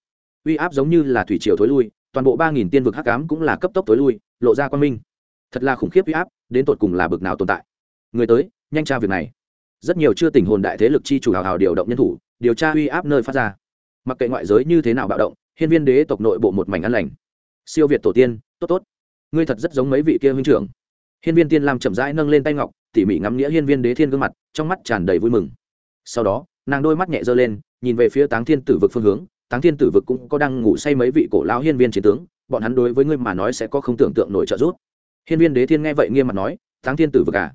uy áp giống như là thủy triều thối lui, toàn bộ ba nghìn tiên vực hắc ám cũng là cấp tốc thối lui, lộ ra quan minh. Thật là khủng khiếp uy áp, đến tột cùng là bực nào tồn tại. Người tới, nhanh tra việc này. Rất nhiều chưa tình hồn đại thế lực chi chủ hào hào điều động nhân thủ, điều tra uy áp nơi phát ra. Mặc kệ ngoại giới như thế nào bạo động, hiên viên đế tộc nội bộ một mảnh ăn lành. Siêu việt tổ tiên, tốt tốt. Ngươi thật rất giống mấy vị kia huynh trưởng. Hiên viên tiên lam chậm rãi nâng lên tay ngọc, tỉ mỉ ngắm nghĩa hiên viên đế thiên gương mặt, trong mắt tràn đầy vui mừng. Sau đó, nàng đôi mắt nhẹ dơ lên, nhìn về phía táng thiên tử vực phương hướng táng thiên tử vực cũng có đang ngủ say mấy vị cổ lão hiên viên chiến tướng, bọn hắn đối với ngươi mà nói sẽ có không tưởng tượng nổi trợ giúp. Hiên viên đế thiên nghe vậy nghiêm mặt nói, táng thiên tử vực à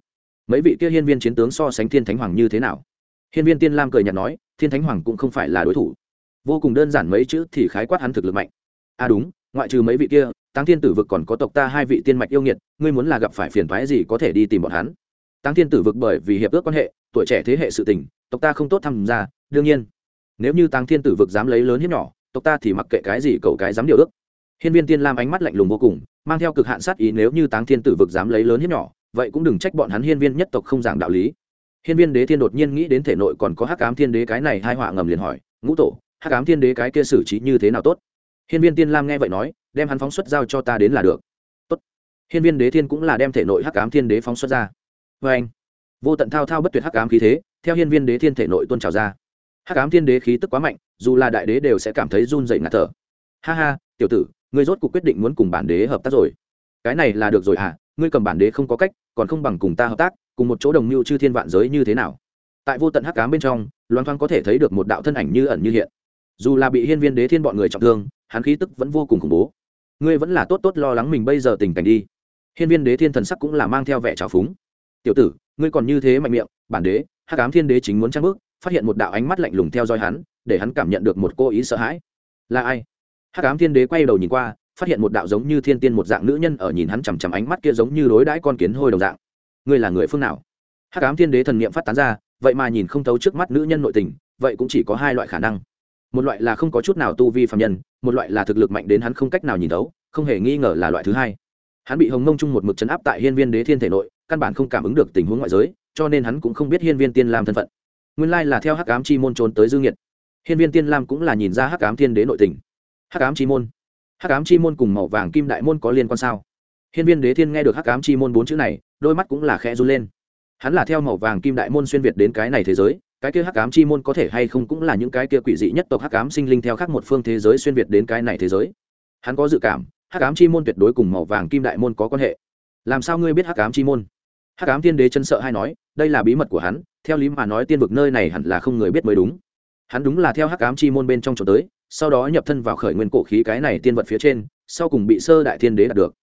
mấy vị kia hiên viên chiến tướng so sánh thiên thánh hoàng như thế nào? Hiên viên tiên lam cười nhạt nói, thiên thánh hoàng cũng không phải là đối thủ. Vô cùng đơn giản mấy chữ thì khái quát hắn thực lực mạnh. À đúng, ngoại trừ mấy vị kia, táng thiên tử vực còn có tộc ta hai vị tiên mạch yêu nghiệt, ngươi muốn là gặp phải phiền thoái gì có thể đi tìm bọn hắn. Táng thiên tử vực bởi vì hiệp ước quan hệ, tuổi trẻ thế hệ sự tình, tộc ta không tốt tham gia, đương nhiên nếu như tăng thiên tử vực dám lấy lớn hiếp nhỏ, tộc ta thì mặc kệ cái gì, cầu cái dám điều ước. Hiên viên tiên lam ánh mắt lạnh lùng vô cùng, mang theo cực hạn sát ý nếu như táng thiên tử vực dám lấy lớn hiếp nhỏ, vậy cũng đừng trách bọn hắn hiên viên nhất tộc không giảng đạo lý. Hiên viên đế thiên đột nhiên nghĩ đến thể nội còn có hắc ám thiên đế cái này hai họa ngầm liền hỏi, ngũ tổ, hắc ám thiên đế cái kia xử trí như thế nào tốt? Hiên viên tiên lam nghe vậy nói, đem hắn phóng xuất giao cho ta đến là được. Tốt. Hiên viên đế thiên cũng là đem thể nội hắc ám thiên đế phóng xuất ra. Vê anh vô tận thao thao bất tuyệt hắc ám khí thế, theo hiên viên đế thiên thể nội tuôn trào ra hắc ám thiên đế khí tức quá mạnh, dù là đại đế đều sẽ cảm thấy run dậy ngạt thở. Ha ha, tiểu tử, ngươi rốt cuộc quyết định muốn cùng bản đế hợp tác rồi. Cái này là được rồi à ngươi cầm bản đế không có cách, còn không bằng cùng ta hợp tác, cùng một chỗ đồng mưu chư thiên vạn giới như thế nào? Tại vô tận hắc ám bên trong, loan thoáng có thể thấy được một đạo thân ảnh như ẩn như hiện. Dù là bị hiên viên đế thiên bọn người trọng thương, hắn khí tức vẫn vô cùng khủng bố. Ngươi vẫn là tốt tốt lo lắng mình bây giờ tình cảnh đi. Hiên viên đế thiên thần sắc cũng là mang theo vẻ trào phúng. Tiểu tử, ngươi còn như thế mạnh miệng, bản đế, hắc ám thiên đế chính muốn trang bước phát hiện một đạo ánh mắt lạnh lùng theo dõi hắn, để hắn cảm nhận được một cô ý sợ hãi. Là ai? Hắc ám thiên đế quay đầu nhìn qua, phát hiện một đạo giống như thiên tiên một dạng nữ nhân ở nhìn hắn chằm chằm ánh mắt kia giống như đối đãi con kiến hôi đồng dạng. Ngươi là người phương nào? Hắc ám thiên đế thần niệm phát tán ra, vậy mà nhìn không thấu trước mắt nữ nhân nội tình, vậy cũng chỉ có hai loại khả năng. Một loại là không có chút nào tu vi phạm nhân, một loại là thực lực mạnh đến hắn không cách nào nhìn thấu, không hề nghi ngờ là loại thứ hai. Hắn bị hồng mông chung một mực chấn áp tại hiên viên đế thiên thể nội, căn bản không cảm ứng được tình huống ngoại giới, cho nên hắn cũng không biết hiên viên tiên lam thân phận nguyên lai là theo hắc ám chi môn trốn tới dương nhiệt hiên viên tiên lam cũng là nhìn ra hắc ám thiên đế nội tình. Hắc ám chi môn? Hắc ám chi môn cùng màu vàng kim đại môn có liên quan sao? Hiên viên đế thiên nghe được hắc ám chi môn bốn chữ này, đôi mắt cũng là khẽ run lên. Hắn là theo màu vàng kim đại môn xuyên việt đến cái này thế giới, cái kia hắc ám chi môn có thể hay không cũng là những cái kia quỷ dị nhất tộc hắc ám sinh linh theo khác một phương thế giới xuyên việt đến cái này thế giới. Hắn có dự cảm, hắc ám chi môn tuyệt đối cùng màu vàng kim đại môn có quan hệ. Làm sao ngươi biết hắc ám chi môn? Hắc ám tiên đế chân sợ hay nói đây là bí mật của hắn, theo lý mà nói tiên vực nơi này hẳn là không người biết mới đúng. Hắn đúng là theo hắc ám chi môn bên trong chỗ tới, sau đó nhập thân vào khởi nguyên cổ khí cái này tiên vật phía trên, sau cùng bị sơ đại thiên đế đạt được.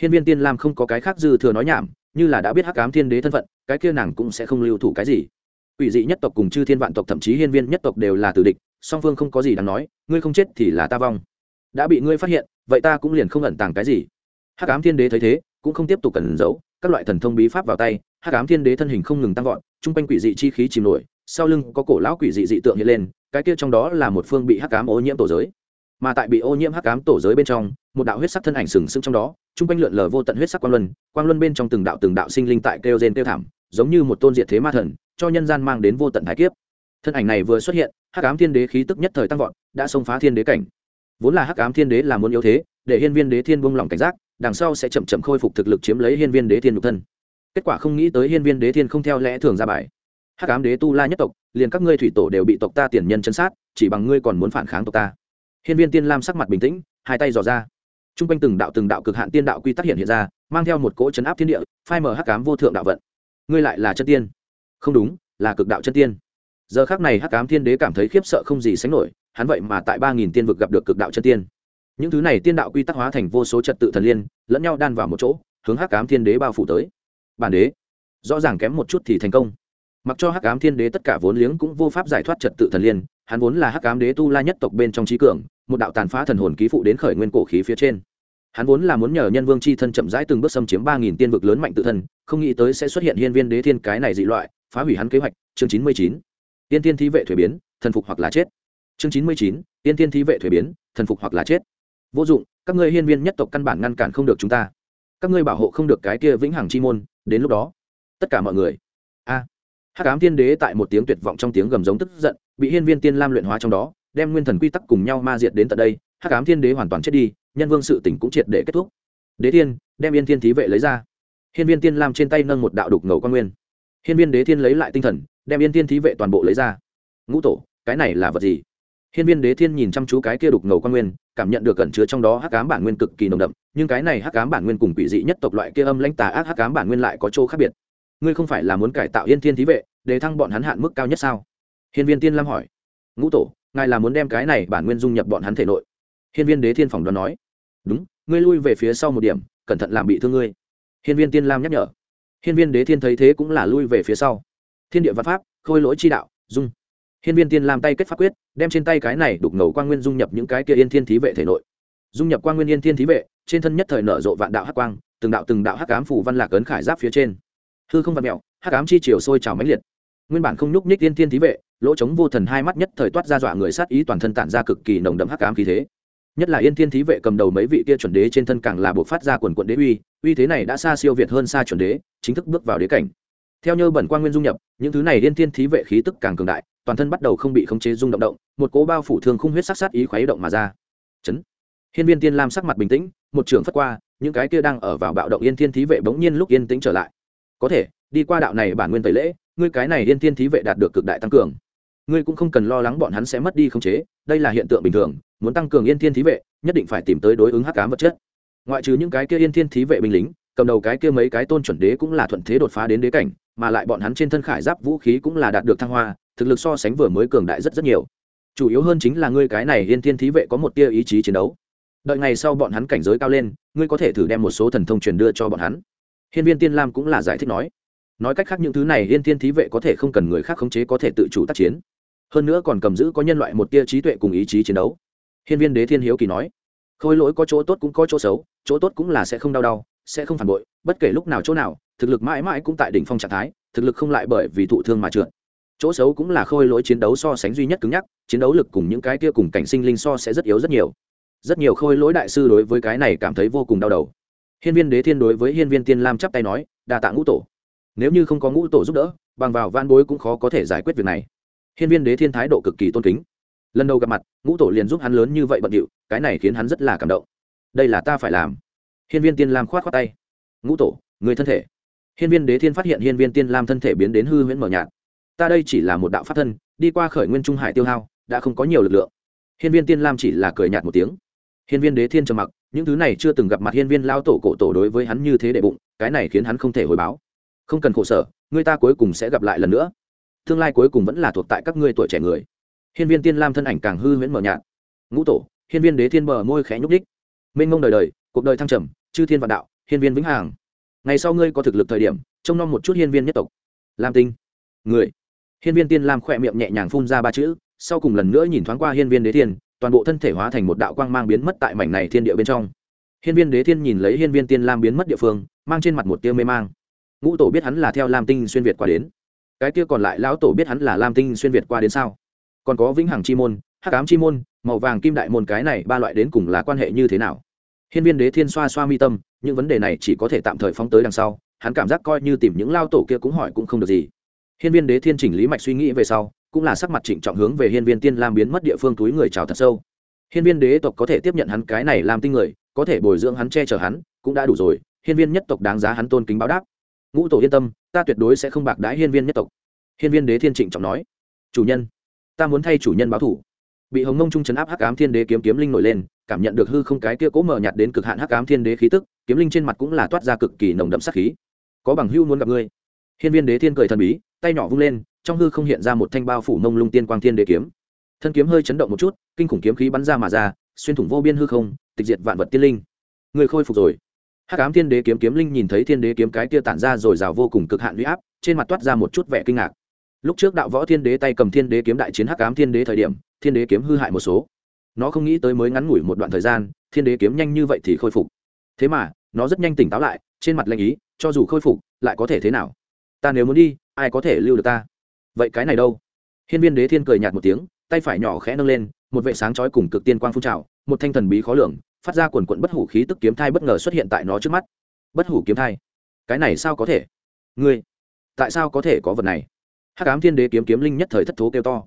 Hiên viên tiên lam không có cái khác dư thừa nói nhảm, như là đã biết hắc ám thiên đế thân phận, cái kia nàng cũng sẽ không lưu thủ cái gì. Quỷ dị nhất tộc cùng chư thiên vạn tộc thậm chí hiên viên nhất tộc đều là tử địch, song phương không có gì đáng nói, ngươi không chết thì là ta vong. Đã bị ngươi phát hiện, vậy ta cũng liền không ẩn tàng cái gì. Hắc ám thiên đế thấy thế, cũng không tiếp tục cần giấu, các loại thần thông bí pháp vào tay hắc ám thiên đế thân hình không ngừng tăng vọt, chung quanh quỷ dị chi khí chìm nổi, sau lưng có cổ lão quỷ dị dị tượng hiện lên, cái kia trong đó là một phương bị hắc ám ô nhiễm tổ giới. Mà tại bị ô nhiễm hắc ám tổ giới bên trong, một đạo huyết sắc thân ảnh sừng sững trong đó, chung quanh lượn lờ vô tận huyết sắc quang luân quang luân bên trong từng đạo từng đạo sinh linh tại kêu rên kêu thảm, giống như một tôn diệt thế ma thần, cho nhân gian mang đến vô tận thái kiếp. Thân ảnh này vừa xuất hiện, hắc ám thiên đế khí tức nhất thời tăng vọt, đã xông phá thiên đế cảnh. Vốn là hắc ám thiên đế là muốn yếu thế, để hiên viên đế thiên buông lỏng cảnh giác, đằng sau sẽ chậm chậm khôi phục thực lực chiếm lấy hiên viên đế thiên nhục thân kết quả không nghĩ tới hiên viên đế thiên không theo lẽ thường ra bài. Hắc ám đế tu la nhất tộc, liền các ngươi thủy tổ đều bị tộc ta tiền nhân chân sát, chỉ bằng ngươi còn muốn phản kháng tộc ta. Hiên viên tiên lam sắc mặt bình tĩnh, hai tay dò ra. T r u n g quanh từng đạo từng đạo cực hạn tiên đạo quy tắc hiện hiện ra, mang theo một cỗ chấn áp thiên địa, phai mở hắc ám vô thượng đạo vận. Ngươi lại là chân tiên. Không đúng, là cực đạo chân tiên. Giờ khác này hắc ám thiên đế cảm thấy khiếp sợ không gì sánh nổi, hắn vậy mà tại ba nghìn tiên vực gặp được cực đạo chân tiên. Những thứ này tiên đạo quy tắc hóa thành vô số trật tự thần liên, lẫn nhau đan vào một chỗ, hướng hắc ám thiên đế bao phủ tới bản đế. Rõ ràng kém một chút thì thành công. Mặc cho hắc ám thiên đế tất cả vốn liếng cũng vô pháp giải thoát trật tự thần liên, hắn vốn là hắc ám đế tu la nhất tộc bên trong trí cường, một đạo tàn phá thần hồn ký phụ đến khởi nguyên cổ khí phía trên. Hắn vốn là muốn nhờ nhân vương c h i thân chậm rãi từng bước xâm chiếm ba nghìn tiên vực lớn mạnh tự thân, không nghĩ tới sẽ xuất hiện hiên viên đế thiên cái này dị loại, phá hủy hắn kế hoạch. Chương chín mươi chín. Tiên tiên thí vệ thuế biến, thần phục hoặc là chết. Chương chín mươi chín. Tiên tiên thí vệ thuế biến, thần phục hoặc là chết. Vô dụng, các ngươi hiên viên nhất tộc căn bản ngăn cản không được chúng ta. Các ngươi bảo hộ không được cái kia vĩnh hằng chi môn đến lúc đó, tất cả mọi người. A. Hắc ám tiên đế tại một tiếng tuyệt vọng trong tiếng gầm giống tức giận, bị hiên viên tiên lam luyện hóa trong đó, đem nguyên thần quy tắc cùng nhau ma diệt đến tận đây, hắc ám thiên đế hoàn toàn chết đi, nhân vương sự tỉnh cũng triệt để kết thúc. Đế thiên, đem yên thiên thí vệ lấy ra. Hiên viên tiên lam trên tay nâng một đạo đục ngầu quan nguyên. Hiên viên đế thiên lấy lại tinh thần, đem yên thiên thí vệ toàn bộ lấy ra. Ngũ tổ, cái này là vật gì? Hiên viên đế thiên nhìn chăm chú cái kia đục ngầu quan nguyên, cảm nhận được cẩn chứa trong đó hắc ám bản nguyên cực kỳ nồng đậm, nhưng cái này hắc ám bản nguyên cùng quỷ dị nhất tộc loại kia âm lãnh tà ác hắc ám bản nguyên lại có chỗ khác biệt. Ngươi không phải là muốn cải tạo yên thiên thí vệ, để thăng bọn hắn hạn mức cao nhất sao? Hiên viên tiên lam hỏi. Ngũ tổ, ngài là muốn đem cái này bản nguyên dung nhập bọn hắn thể nội. Hiên viên đế thiên phòng đoán nói. Đúng, ngươi lui về phía sau một điểm, cẩn thận làm bị thương ngươi. Hiên viên tiên lam nhắc nhở. Hiên viên đế thiên thấy thế cũng là lui về phía sau. Thiên địa văn pháp, khôi lỗi chi đạo, dung hiên viên tiên lam tay kết pháp quyết đem trên tay cái này đục ngầu quang nguyên dung nhập những cái kia yên thiên thí vệ thể nội. Dung nhập quang nguyên yên thiên thí vệ trên thân nhất thời nở rộ vạn đạo hắc quang từng đạo từng đạo hắc ám phủ văn lạc ấn khải giáp phía trên. Hư không vặn mèo, hắc ám chi chiều sôi trào mãnh liệt. Nguyên bản không nhúc nhích Yên Thiên thí vệ lỗ trống vô thần hai mắt nhất thời toát ra dọa người sát ý toàn thân tản ra cực kỳ nồng đậm hắc ám khí thế. Nhất là yên Thiên thí vệ cầm đầu mấy vị kia chuẩn đế trên thân càng là bộc phát ra quần quần đế uy uy thế này đã xa siêu việt hơn xa chuẩn đế chính thức bước vào đế cảnh. Theo như bẩn quan nguyên dung nhập những thứ này yên tiên thí vệ khí tức càng cường đại toàn thân bắt đầu không bị khống chế rung động động, một cố bao phủ thương khung huyết sắc sát ý khuấy động mà ra. Chấn. Hiên viên tiên lam sắc mặt bình tĩnh, một trường phất qua, những cái kia đang ở vào bạo động yên thiên thí vệ bỗng nhiên lúc yên tĩnh trở lại. Có thể, đi qua đạo này bản nguyên tẩy lễ, ngươi cái này yên thiên thí vệ đạt được cực đại tăng cường. Ngươi cũng không cần lo lắng bọn hắn sẽ mất đi khống chế, đây là hiện tượng bình thường, muốn tăng cường yên thiên thí vệ, nhất định phải tìm tới đối ứng hắc cám vật chất. Ngoại trừ những cái kia yên thiên thí vệ binh lính, cầm đầu cái kia mấy cái tôn chuẩn đế cũng là thuận thế đột phá đến đế cảnh, mà lại bọn hắn trên thân khải giáp vũ khí cũng là đạt được thăng hoa thực lực so sánh vừa mới cường đại rất rất nhiều. Chủ yếu hơn chính là ngươi cái này yên thiên thí vệ có một tia ý chí chiến đấu. Đợi ngày sau bọn hắn cảnh giới cao lên, ngươi có thể thử đem một số thần thông truyền đưa cho bọn hắn. Hiên viên tiên lam cũng là giải thích nói. Nói cách khác những thứ này yên thiên thí vệ có thể không cần người khác khống chế có thể tự chủ tác chiến. Hơn nữa còn cầm giữ có nhân loại một tia trí tuệ cùng ý chí chiến đấu. Hiên viên đế thiên hiếu kỳ nói. Khôi lỗi có chỗ tốt cũng có chỗ xấu, chỗ tốt cũng là sẽ không đau đau, sẽ không phản bội, bất kể lúc nào chỗ nào, thực lực mãi mãi cũng tại đỉnh phong trạng thái, thực lực không lại bởi vì thụ thương mà trượt chỗ xấu cũng là khôi lỗi chiến đấu so sánh duy nhất cứng nhắc, chiến đấu lực cùng những cái kia cùng cảnh sinh linh so sẽ rất yếu rất nhiều. Rất nhiều khôi lỗi đại sư đối với cái này cảm thấy vô cùng đau đầu. Hiên viên đế thiên đối với hiên viên tiên lam chắp tay nói, đa tạ ngũ tổ. Nếu như không có ngũ tổ giúp đỡ, bằng vào van bối cũng khó có thể giải quyết việc này. Hiên viên đế thiên thái độ cực kỳ tôn kính. Lần đầu gặp mặt, ngũ tổ liền giúp hắn lớn như vậy bận điệu, cái này khiến hắn rất là cảm động. Đây là ta phải làm. Hiên viên tiên lam khoát khoát tay. Ngũ tổ, người thân thể. Hiên viên đế thiên phát hiện hiên viên tiên lam thân thể biến đến hư huyễn mờ nhạt ta đây chỉ là một đạo pháp thân, đi qua khởi nguyên trung hải tiêu hao, đã không có nhiều lực lượng. Hiên viên tiên lam chỉ là cười nhạt một tiếng. Hiên viên đế thiên trầm mặc, những thứ này chưa từng gặp mặt hiên viên lao tổ cổ tổ đối với hắn như thế đệ bụng, cái này khiến hắn không thể hồi báo. Không cần khổ sở, người ta cuối cùng sẽ gặp lại lần nữa. Tương lai cuối cùng vẫn là thuộc tại các ngươi tuổi trẻ người. Hiên viên tiên lam thân ảnh càng hư huyễn mờ nhạt. Ngũ tổ, hiên viên đế thiên bờ môi khẽ nhúc đích mênh mông đời đời, cuộc đời thăng trầm, chư thiên vạn đạo, hiên viên vĩnh hằng. Ngày sau ngươi có thực lực thời điểm, trông nom một chút hiên viên nhất tộc. Lam tinh. Người hiên viên tiên lam khỏe miệng nhẹ nhàng phun ra ba chữ, sau cùng lần nữa nhìn thoáng qua hiên viên đế thiên, toàn bộ thân thể hóa thành một đạo quang mang biến mất tại mảnh này thiên địa bên trong. Hiên viên đế thiên nhìn lấy hiên viên tiên lam biến mất địa phương, mang trên mặt một tia mê mang. Ngũ tổ biết hắn là theo lam tinh xuyên việt qua đến. Cái kia còn lại lão tổ biết hắn là lam tinh xuyên việt qua đến sao? Còn có vĩnh hằng chi môn, hắc ám chi môn, màu vàng kim đại môn cái này ba loại đến cùng là quan hệ như thế nào? Hiên viên đế thiên xoa xoa mi tâm, những vấn đề này chỉ có thể tạm thời phóng tới đằng sau, hắn cảm giác coi như tìm những lao tổ kia cũng hỏi cũng không được gì hiên viên đế thiên chỉnh lý mạch suy nghĩ về sau, cũng là sắc mặt trịnh trọng hướng về hiên viên tiên lam biến mất địa phương túi người chào thật sâu. Hiên viên đế tộc có thể tiếp nhận hắn cái này làm tinh người, có thể bồi dưỡng hắn che chở hắn, cũng đã đủ rồi, hiên viên nhất tộc đáng giá hắn tôn kính báo đáp. Ngũ tổ yên tâm, ta tuyệt đối sẽ không bạc đãi hiên viên nhất tộc. Hiên viên đế thiên trịnh trọng nói. Chủ nhân, ta muốn thay chủ nhân báo thủ. Bị hồng mông trung chấn áp hắc ám thiên đế kiếm kiếm linh nổi lên, cảm nhận được hư không cái kia cố mở nhạt đến cực hạn hắc ám thiên đế khí tức, kiếm linh trên mặt cũng là toát ra cực kỳ nồng đậm sát khí. Có bằng hưu muốn gặp ngươi. Hiên viên đế thiên cười thần bí tay nhỏ vung lên, trong hư không hiện ra một thanh bao phủ mông lung tiên quang thiên đế kiếm. Thân kiếm hơi chấn động một chút, kinh khủng kiếm khí bắn ra mà ra, xuyên thủng vô biên hư không, tịch diệt vạn vật tiên linh. Người khôi phục rồi. Hắc ám thiên đế kiếm kiếm linh nhìn thấy thiên đế kiếm cái kia tản ra rồi rào vô cùng cực hạn huy áp, trên mặt toát ra một chút vẻ kinh ngạc. Lúc trước đạo võ thiên đế tay cầm thiên đế kiếm đại chiến hắc ám thiên đế thời điểm, thiên đế kiếm hư hại một số. Nó không nghĩ tới mới ngắn ngủi một đoạn thời gian, thiên đế kiếm nhanh như vậy thì khôi phục. Thế mà, nó rất nhanh tỉnh táo lại, trên mặt lanh ý, cho dù khôi phục, lại có thể thế nào? Ta nếu muốn đi ai có thể lưu được ta? Vậy cái này đâu? Hiên viên đế thiên cười nhạt một tiếng, tay phải nhỏ khẽ nâng lên, một vệ sáng chói cùng cực tiên quang phun trào, một thanh thần bí khó lường, phát ra quần quận bất hủ khí tức kiếm thai bất ngờ xuất hiện tại nó trước mắt. Bất hủ kiếm thai? Cái này sao có thể? Ngươi, tại sao có thể có vật này? Hắc ám thiên đế kiếm kiếm linh nhất thời thất thố kêu to.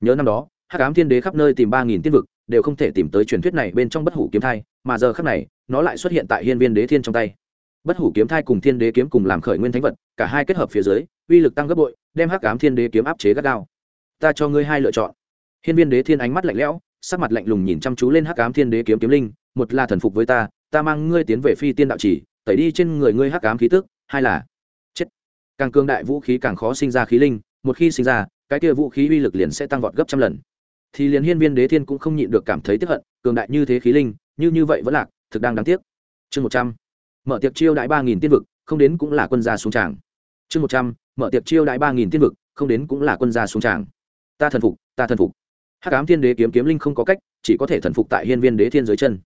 Nhớ năm đó, hắc ám thiên đế khắp nơi tìm ba nghìn tiên vực, đều không thể tìm tới truyền thuyết này bên trong bất hủ kiếm thai, mà giờ khắc này, nó lại xuất hiện tại hiên viên đế thiên trong tay. Bất hủ kiếm thai cùng thiên đế kiếm cùng làm khởi nguyên thánh vật, cả hai kết hợp phía dưới uy lực tăng gấp bội, đem hắc ám thiên đế kiếm áp chế gắt gao. Ta cho ngươi hai lựa chọn. Hiên viên đế thiên ánh mắt lạnh lẽo, sắc mặt lạnh lùng nhìn chăm chú lên hắc ám thiên đế kiếm kiếm linh, một là thần phục với ta ta mang ngươi tiến về phi tiên đạo chỉ, tẩy đi trên người ngươi hắc ám khí tức, hai là chết. Càng cường đại vũ khí càng khó sinh ra khí linh, một khi sinh ra, cái kia vũ khí uy lực liền sẽ tăng vọt gấp trăm lần. Thì liền hiên viên đế thiên cũng không nhịn được cảm thấy tức hận, cường đại như thế khí linh, như như vậy vẫn lạc, thực đang đáng tiếc. Chương một trăm. Mở tiệc chiêu đại ba nghìn tiên vực, không đến cũng là quân gia xuống tràng. Chương một trăm mở tiệc chiêu đại ba nghìn tiên vực, không đến cũng là quân gia xuống tràng. Ta thần phục, ta thần phục. Hắc ám thiên đế kiếm kiếm linh không có cách, chỉ có thể thần phục tại hiên viên đế thiên dưới chân.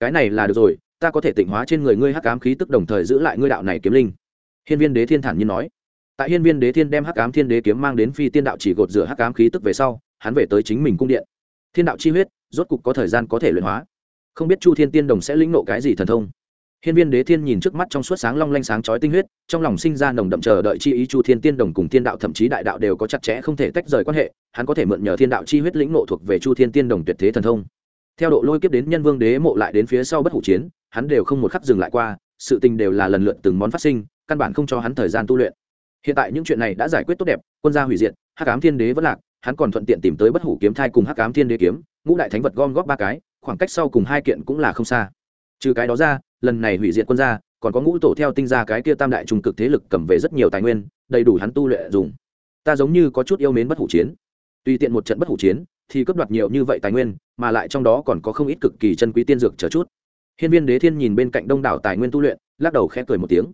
Cái này là được rồi, ta có thể tịnh hóa trên người ngươi hắc ám khí tức đồng thời giữ lại ngươi đạo này kiếm linh. Hiên viên đế thiên thản nhiên nói. Tại hiên viên đế thiên đem hắc ám thiên đế kiếm mang đến phi tiên đạo chỉ gột rửa hắc ám khí tức về sau, hắn về tới chính mình cung điện. Thiên đạo chi huyết, rốt cục có thời gian có thể luyện hóa. Không biết chu thiên tiên đồng sẽ lĩnh nộ cái gì thần thông. Hiên Viên Đế Thiên nhìn trước mắt trong suốt sáng long lanh sáng chói tinh huyết, trong lòng sinh ra nồng đậm chờ đợi chi ý Chu Thiên Tiên Đồng cùng Thiên Đạo thậm chí đại đạo đều có chặt chẽ không thể tách rời quan hệ, hắn có thể mượn nhờ Thiên Đạo chi huyết lĩnh ngộ thuộc về Chu Thiên Tiên Đồng tuyệt thế thần thông. Theo độ lôi kiếp đến Nhân Vương Đế mộ lại đến phía sau bất hủ chiến, hắn đều không một khắc dừng lại qua, sự tình đều là lần lượt từng món phát sinh, căn bản không cho hắn thời gian tu luyện. Hiện tại những chuyện này đã giải quyết tốt đẹp, quân gia hủy diệt, Hắc Ám Thiên Đế vẫn lạc, hắn còn thuận tiện tìm tới bất hủ kiếm thai cùng Hắc Ám Thiên Đế kiếm, ngũ đại thánh vật gom góp ba cái, khoảng cách sau cùng hai kiện cũng là không xa. Trừ cái đó ra, lần này hủy diệt quân gia, còn có ngũ tổ theo tinh ra cái kia tam đại trung cực thế lực cầm về rất nhiều tài nguyên đầy đủ hắn tu luyện dùng. Ta giống như có chút yêu mến bất hủ chiến. Tùy tiện một trận bất hủ chiến thì cướp đoạt nhiều như vậy tài nguyên mà lại trong đó còn có không ít cực kỳ chân quý tiên dược chờ chút. Hiên viên đế thiên nhìn bên cạnh đông đảo tài nguyên tu luyện lắc đầu khẽ cười một tiếng.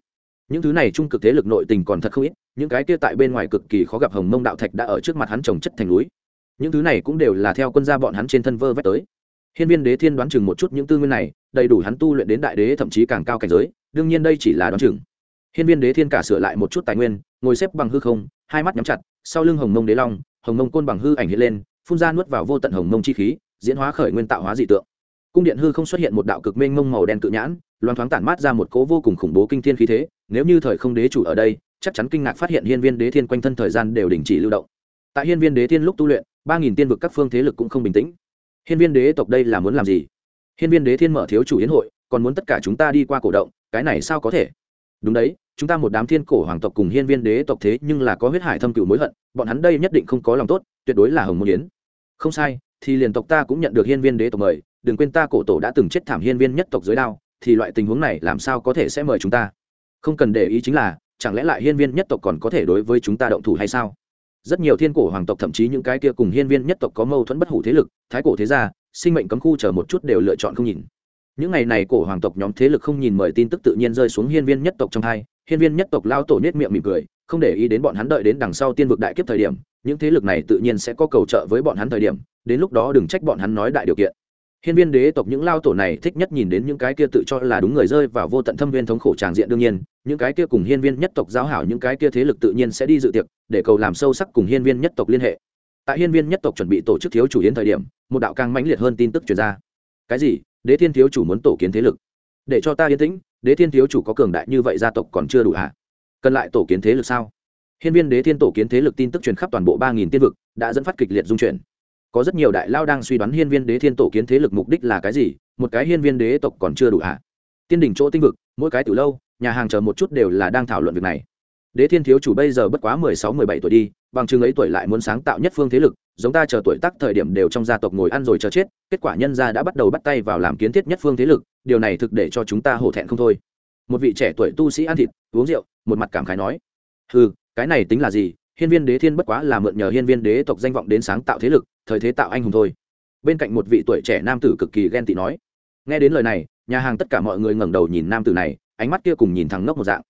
Những thứ này trung cực thế lực nội tình còn thật không ít những cái kia tại bên ngoài cực kỳ khó gặp hồng mông đạo thạch đã ở trước mặt hắn trồng chất thành núi. Những thứ này cũng đều là theo quân gia bọn hắn trên thân vơ vét tới. Hiên viên đế thiên đoán chừng một chút những tư nguyên này đầy đủ hắn tu luyện đến đại đế thậm chí càng cao cảnh giới, đương nhiên đây chỉ là đoán chừng. Hiên viên đế thiên cả sửa lại một chút tài nguyên, ngồi xếp bằng hư không, hai mắt nhắm chặt, sau lưng hồng mông đế long, hồng mông côn bằng hư ảnh hiện lên, phun ra nuốt vào vô tận hồng mông chi khí, diễn hóa khởi nguyên tạo hóa dị tượng. Cung điện hư không xuất hiện một đạo cực mênh mông màu đen cự nhãn loan thoáng tản mát ra một cố vô cùng khủng bố kinh thiên khí thế, nếu như thời không đế chủ ở đây, chắc chắn kinh ngạc phát hiện hiên viên đế thiên quanh thân thời gian đều đình chỉ lưu động. Tại hiên viên đế thiên lúc tu luyện, ba nghìn tiên vực các phương thế lực cũng không bình tĩnh. Hiên viên đế tộc đây là muốn làm gì? Hiên viên đế thiên mở thiếu chủ yến hội, còn muốn tất cả chúng ta đi qua cổ động, cái này sao có thể? Đúng đấy, chúng ta một đám thiên cổ hoàng tộc cùng hiên viên đế tộc thế nhưng là có huyết hải thâm cựu mối hận, bọn hắn đây nhất định không có lòng tốt, tuyệt đối là hồng môn yến. Không sai, thì liền tộc ta cũng nhận được hiên viên đế tộc mời, đừng quên ta cổ tổ đã từng chết thảm hiên viên nhất tộc dưới đao, thì loại tình huống này làm sao có thể sẽ mời chúng ta? Không cần để ý chính là, chẳng lẽ lại hiên viên nhất tộc còn có thể đối với chúng ta động thủ hay sao? Rất nhiều thiên cổ hoàng tộc thậm chí những cái kia cùng hiên viên nhất tộc có mâu thuẫn bất hủ thế lực, thái cổ thế gia sinh mệnh cấm khu chờ một chút đều lựa chọn không nhìn. Những ngày này cổ hoàng tộc nhóm thế lực không nhìn mời tin tức tự nhiên rơi xuống hiên viên nhất tộc trong hai, hiên viên nhất tộc lao tổ nhất miệng mỉm cười, không để ý đến bọn hắn đợi đến đằng sau tiên vực đại kiếp thời điểm, những thế lực này tự nhiên sẽ có cầu trợ với bọn hắn thời điểm, đến lúc đó đừng trách bọn hắn nói đại điều kiện. Hiên viên đế tộc những lao tổ này thích nhất nhìn đến những cái kia tự cho là đúng người rơi vào vô tận thâm viên thống khổ tràng diện đương nhiên, những cái kia cùng hiên viên nhất tộc giao hảo những cái kia thế lực tự nhiên sẽ đi dự tiệc, để cầu làm sâu sắc cùng hiên viên nhất tộc liên hệ tại hiên viên nhất tộc chuẩn bị tổ chức thiếu chủ yến thời điểm, một đạo càng mãnh liệt hơn tin tức truyền ra. Cái gì? Đế thiên thiếu chủ muốn tổ kiến thế lực. Để cho ta yên tĩnh, đế thiên thiếu chủ có cường đại như vậy gia tộc còn chưa đủ hả? Cần lại tổ kiến thế lực sao? Hiên viên đế thiên tổ kiến thế lực tin tức truyền khắp toàn bộ ba nghìn tiên vực, đã dẫn phát kịch liệt dung chuyển. Có rất nhiều đại lao đang suy đoán hiên viên đế thiên tổ kiến thế lực mục đích là cái gì, một cái hiên viên đế tộc còn chưa đủ hả? Tiên đỉnh chỗ tinh vực, mỗi cái từ lâu, nhà hàng chờ một chút đều là đang thảo luận việc này. Đế thiên thiếu chủ bây giờ bất quá mười sáu, mười bảy tuổi đi bằng chừng ấy tuổi lại muốn sáng tạo nhất phương thế lực, giống ta chờ tuổi tác thời điểm đều trong gia tộc ngồi ăn rồi chờ chết, kết quả nhân gia đã bắt đầu bắt tay vào làm kiến thiết nhất phương thế lực, điều này thực để cho chúng ta hổ thẹn không thôi. Một vị trẻ tuổi tu sĩ ăn thịt, uống rượu, một mặt cảm khái nói ừ cái này tính là gì? Hiên viên đế thiên bất quá là mượn nhờ hiên viên đế tộc danh vọng đến sáng tạo thế lực, thời thế tạo anh hùng thôi. Bên cạnh một vị tuổi trẻ nam tử cực kỳ ghen tị nói, nghe đến lời này, nhà hàng tất cả mọi người ngẩng đầu nhìn nam tử này, ánh mắt kia cùng nhìn thằng ngốc một dạng.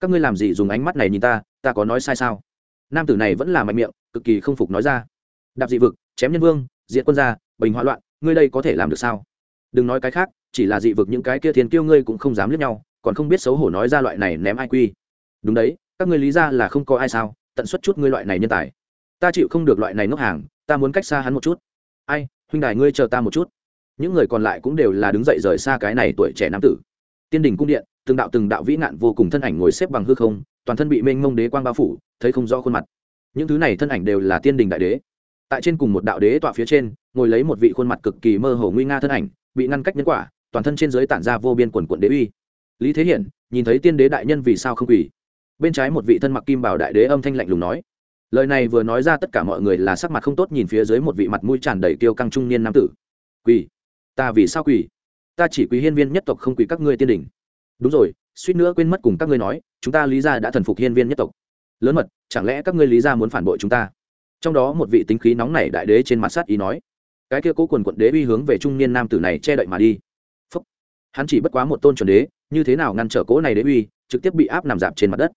Các ngươi làm gì dùng ánh mắt này nhìn ta ta có nói sai sao? Nam tử này vẫn là mạnh miệng, cực kỳ không phục nói ra. Đạp dị vực, chém nhân vương diện quân gia, bình hoạn loạn, ngươi đây có thể làm được sao? Đừng nói cái khác, chỉ là dị vực những cái kia thiên kiêu ngươi cũng không dám liếc nhau, còn không biết xấu hổ nói ra loại này ném ai quy. Đúng đấy, các ngươi lý ra là không có ai sao, tận suất chút ngươi loại này nhân tài. Ta chịu không được loại này ngốc hàng, ta muốn cách xa hắn một chút. Ai, huynh đài ngươi chờ ta một chút. Những người còn lại cũng đều là đứng dậy rời xa cái này tuổi trẻ nam tử. Tiên đình cung điện từng đạo từng đạo vĩ nạn vô cùng thân ảnh ngồi xếp bằng hư không, toàn thân bị mênh mông đế quang bao phủ, thấy không rõ khuôn mặt. Những thứ này thân ảnh đều là tiên đình đại đế. Tại trên cùng một đạo đế tọa phía trên, ngồi lấy một vị khuôn mặt cực kỳ mơ hồ nguy nga thân ảnh, bị ngăn cách nhân quả, toàn thân trên giới tản ra vô biên quần quận đế uy. Lý thế hiển, nhìn thấy tiên đế đại nhân vì sao không quỳ? Bên trái một vị thân mặc kim bảo đại đế âm thanh lạnh lùng nói. Lời này vừa nói ra tất cả mọi người là sắc mặt không tốt nhìn phía dưới một vị mặt mũi tràn đầy kiêu căng trung niên nam tử. Quỳ. Ta vì sao quỳ? Ta chỉ quỳ hiên viên nhất tộc không quỳ các ngươi tiên đình đúng rồi, suýt nữa quên mất cùng các ngươi nói, chúng ta lý ra đã thần phục hiên viên nhất tộc. Lớn mật, chẳng lẽ các ngươi lý ra muốn phản bội chúng ta? Trong đó một vị tính khí nóng nảy đại đế trên mặt sát ý nói, cái kia cố quần quận đế uy hướng về trung niên nam tử này che đậy mà đi. Phúc. hắn chỉ bất quá một tôn chuẩn đế, như thế nào ngăn trở cố này đế uy, trực tiếp bị áp nằm dạp trên mặt đất.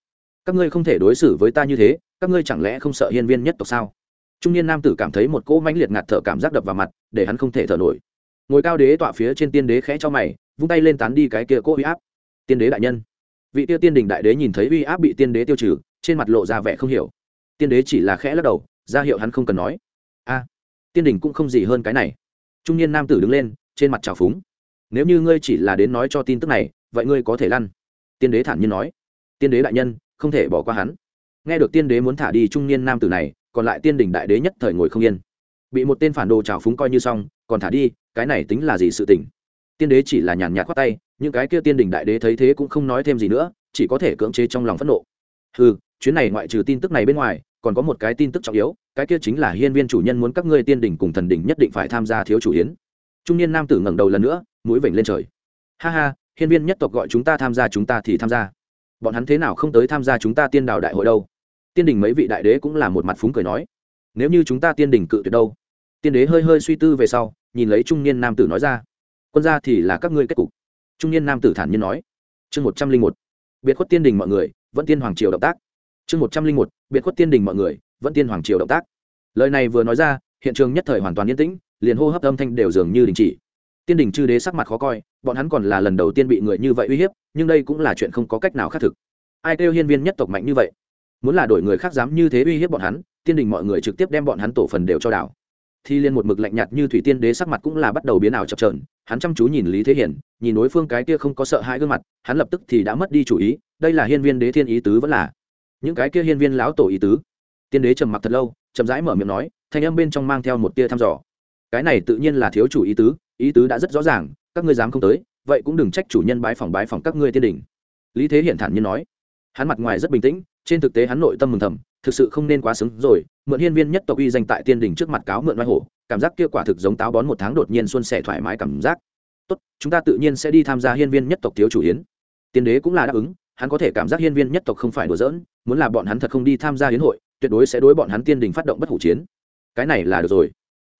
Các ngươi không thể đối xử với ta như thế, các ngươi chẳng lẽ không sợ hiên viên nhất tộc sao? Trung niên nam tử cảm thấy một cỗ mãnh liệt ngạt thở cảm giác đập vào mặt, để hắn không thể thở nổi. Ngồi cao đế tọa phía trên tiên đế khẽ cho mày, vung tay lên tán đi cái kia cỗ uy áp tiên đế đại nhân. Vị tiêu tiên đình đại đế nhìn thấy uy áp bị tiên đế tiêu trừ, trên mặt lộ ra vẻ không hiểu. Tiên đế chỉ là khẽ lắc đầu, ra hiệu hắn không cần nói. A, tiên đình cũng không gì hơn cái này. Trung niên nam tử đứng lên, trên mặt trào phúng. Nếu như ngươi chỉ là đến nói cho tin tức này, vậy ngươi có thể lăn. Tiên đế thản nhiên nói. Tiên đế đại nhân, không thể bỏ qua hắn. Nghe được tiên đế muốn thả đi trung niên nam tử này, còn lại tiên đình đại đế nhất thời ngồi không yên. Bị một tên phản đồ trào phúng coi như xong, còn thả đi, cái này tính là gì sự tình? Tiên đế chỉ là nhàn nhạt khoát tay, những cái kia tiên đình đại đế thấy thế cũng không nói thêm gì nữa, chỉ có thể cưỡng chế trong lòng phẫn nộ. Ừ chuyến này ngoại trừ tin tức này bên ngoài, còn có một cái tin tức trọng yếu, cái kia chính là hiên viên chủ nhân muốn các ngươi tiên đình cùng thần đình nhất định phải tham gia thiếu chủ yến. trung niên nam tử ngẩng đầu lần nữa, mũi vểnh lên trời. Ha ha, hiên viên nhất tộc gọi chúng ta tham gia chúng ta thì tham gia. Bọn hắn thế nào không tới tham gia chúng ta tiên đào đại hội đâu? Tiên đình mấy vị đại đế cũng là một mặt phúng cười nói. Nếu như chúng ta tiên đình cự tuyệt đâu? Tiên đế hơi hơi suy tư về sau, nhìn lấy trung niên nam tử nói ra quân gia thì là các ngươi kết cục. Trung niên nam tử thản nhiên nói. Chương một trăm linh một. Biệt khuất tiên đình mọi người, vẫn tiên hoàng triều động tác. Chương một trăm linh một. Biệt khuất tiên đình mọi người, vẫn tiên hoàng triều động tác. Lời này vừa nói ra, hiện trường nhất thời hoàn toàn yên tĩnh, liền hô hấp âm thanh đều dường như đình chỉ. Tiên đình chư đế sắc mặt khó coi, bọn hắn còn là lần đầu tiên bị người như vậy uy hiếp, nhưng đây cũng là chuyện không có cách nào khác thực. Ai kêu hiên viên nhất tộc mạnh như vậy? Muốn là đổi người khác dám như thế uy hiếp bọn hắn, tiên đình mọi người trực tiếp đem bọn hắn tổ phần đều cho đảo. Thi liên một mực lạnh nhạt như thủy tiên đế sắc mặt cũng là bắt đầu biến ảo chập trờn hắn chăm chú nhìn lý thế hiển, nhìn đối phương cái kia không có sợ hãi gương mặt, hắn lập tức thì đã mất đi chủ ý, đây là hiên viên đế thiên ý tứ vẫn là. Những cái kia hiên viên lão tổ ý tứ. Tiên đế trầm mặc thật lâu, chậm rãi mở miệng nói, thanh âm bên trong mang theo một tia thăm dò. Cái này tự nhiên là thiếu chủ ý tứ ý tứ đã rất rõ ràng, các ngươi dám không tới, vậy cũng đừng trách chủ nhân bái phòng bái phòng các ngươi tiên đình lý thế hiển thản nhiên nói. Hắn mặt ngoài rất bình tĩnh, trên thực tế hắn nội tâm mừng thầm, thực sự không nên quá xứng rồi, mượn hiên viên nhất tộc uy danh tại tiên đình trước mặt cáo mượn oai hổ cảm giác kia quả thực giống táo bón một tháng đột nhiên xuân sẻ thoải mái cảm giác. Tốt, chúng ta tự nhiên sẽ đi tham gia hiên viên nhất tộc thiếu chủ hiến tiên đế cũng là đáp ứng, hắn có thể cảm giác hiên viên nhất tộc không phải đùa giỡn, muốn là bọn hắn thật không đi tham gia hiến hội, tuyệt đối sẽ đối bọn hắn tiên đình phát động bất hủ chiến. Cái này là được rồi.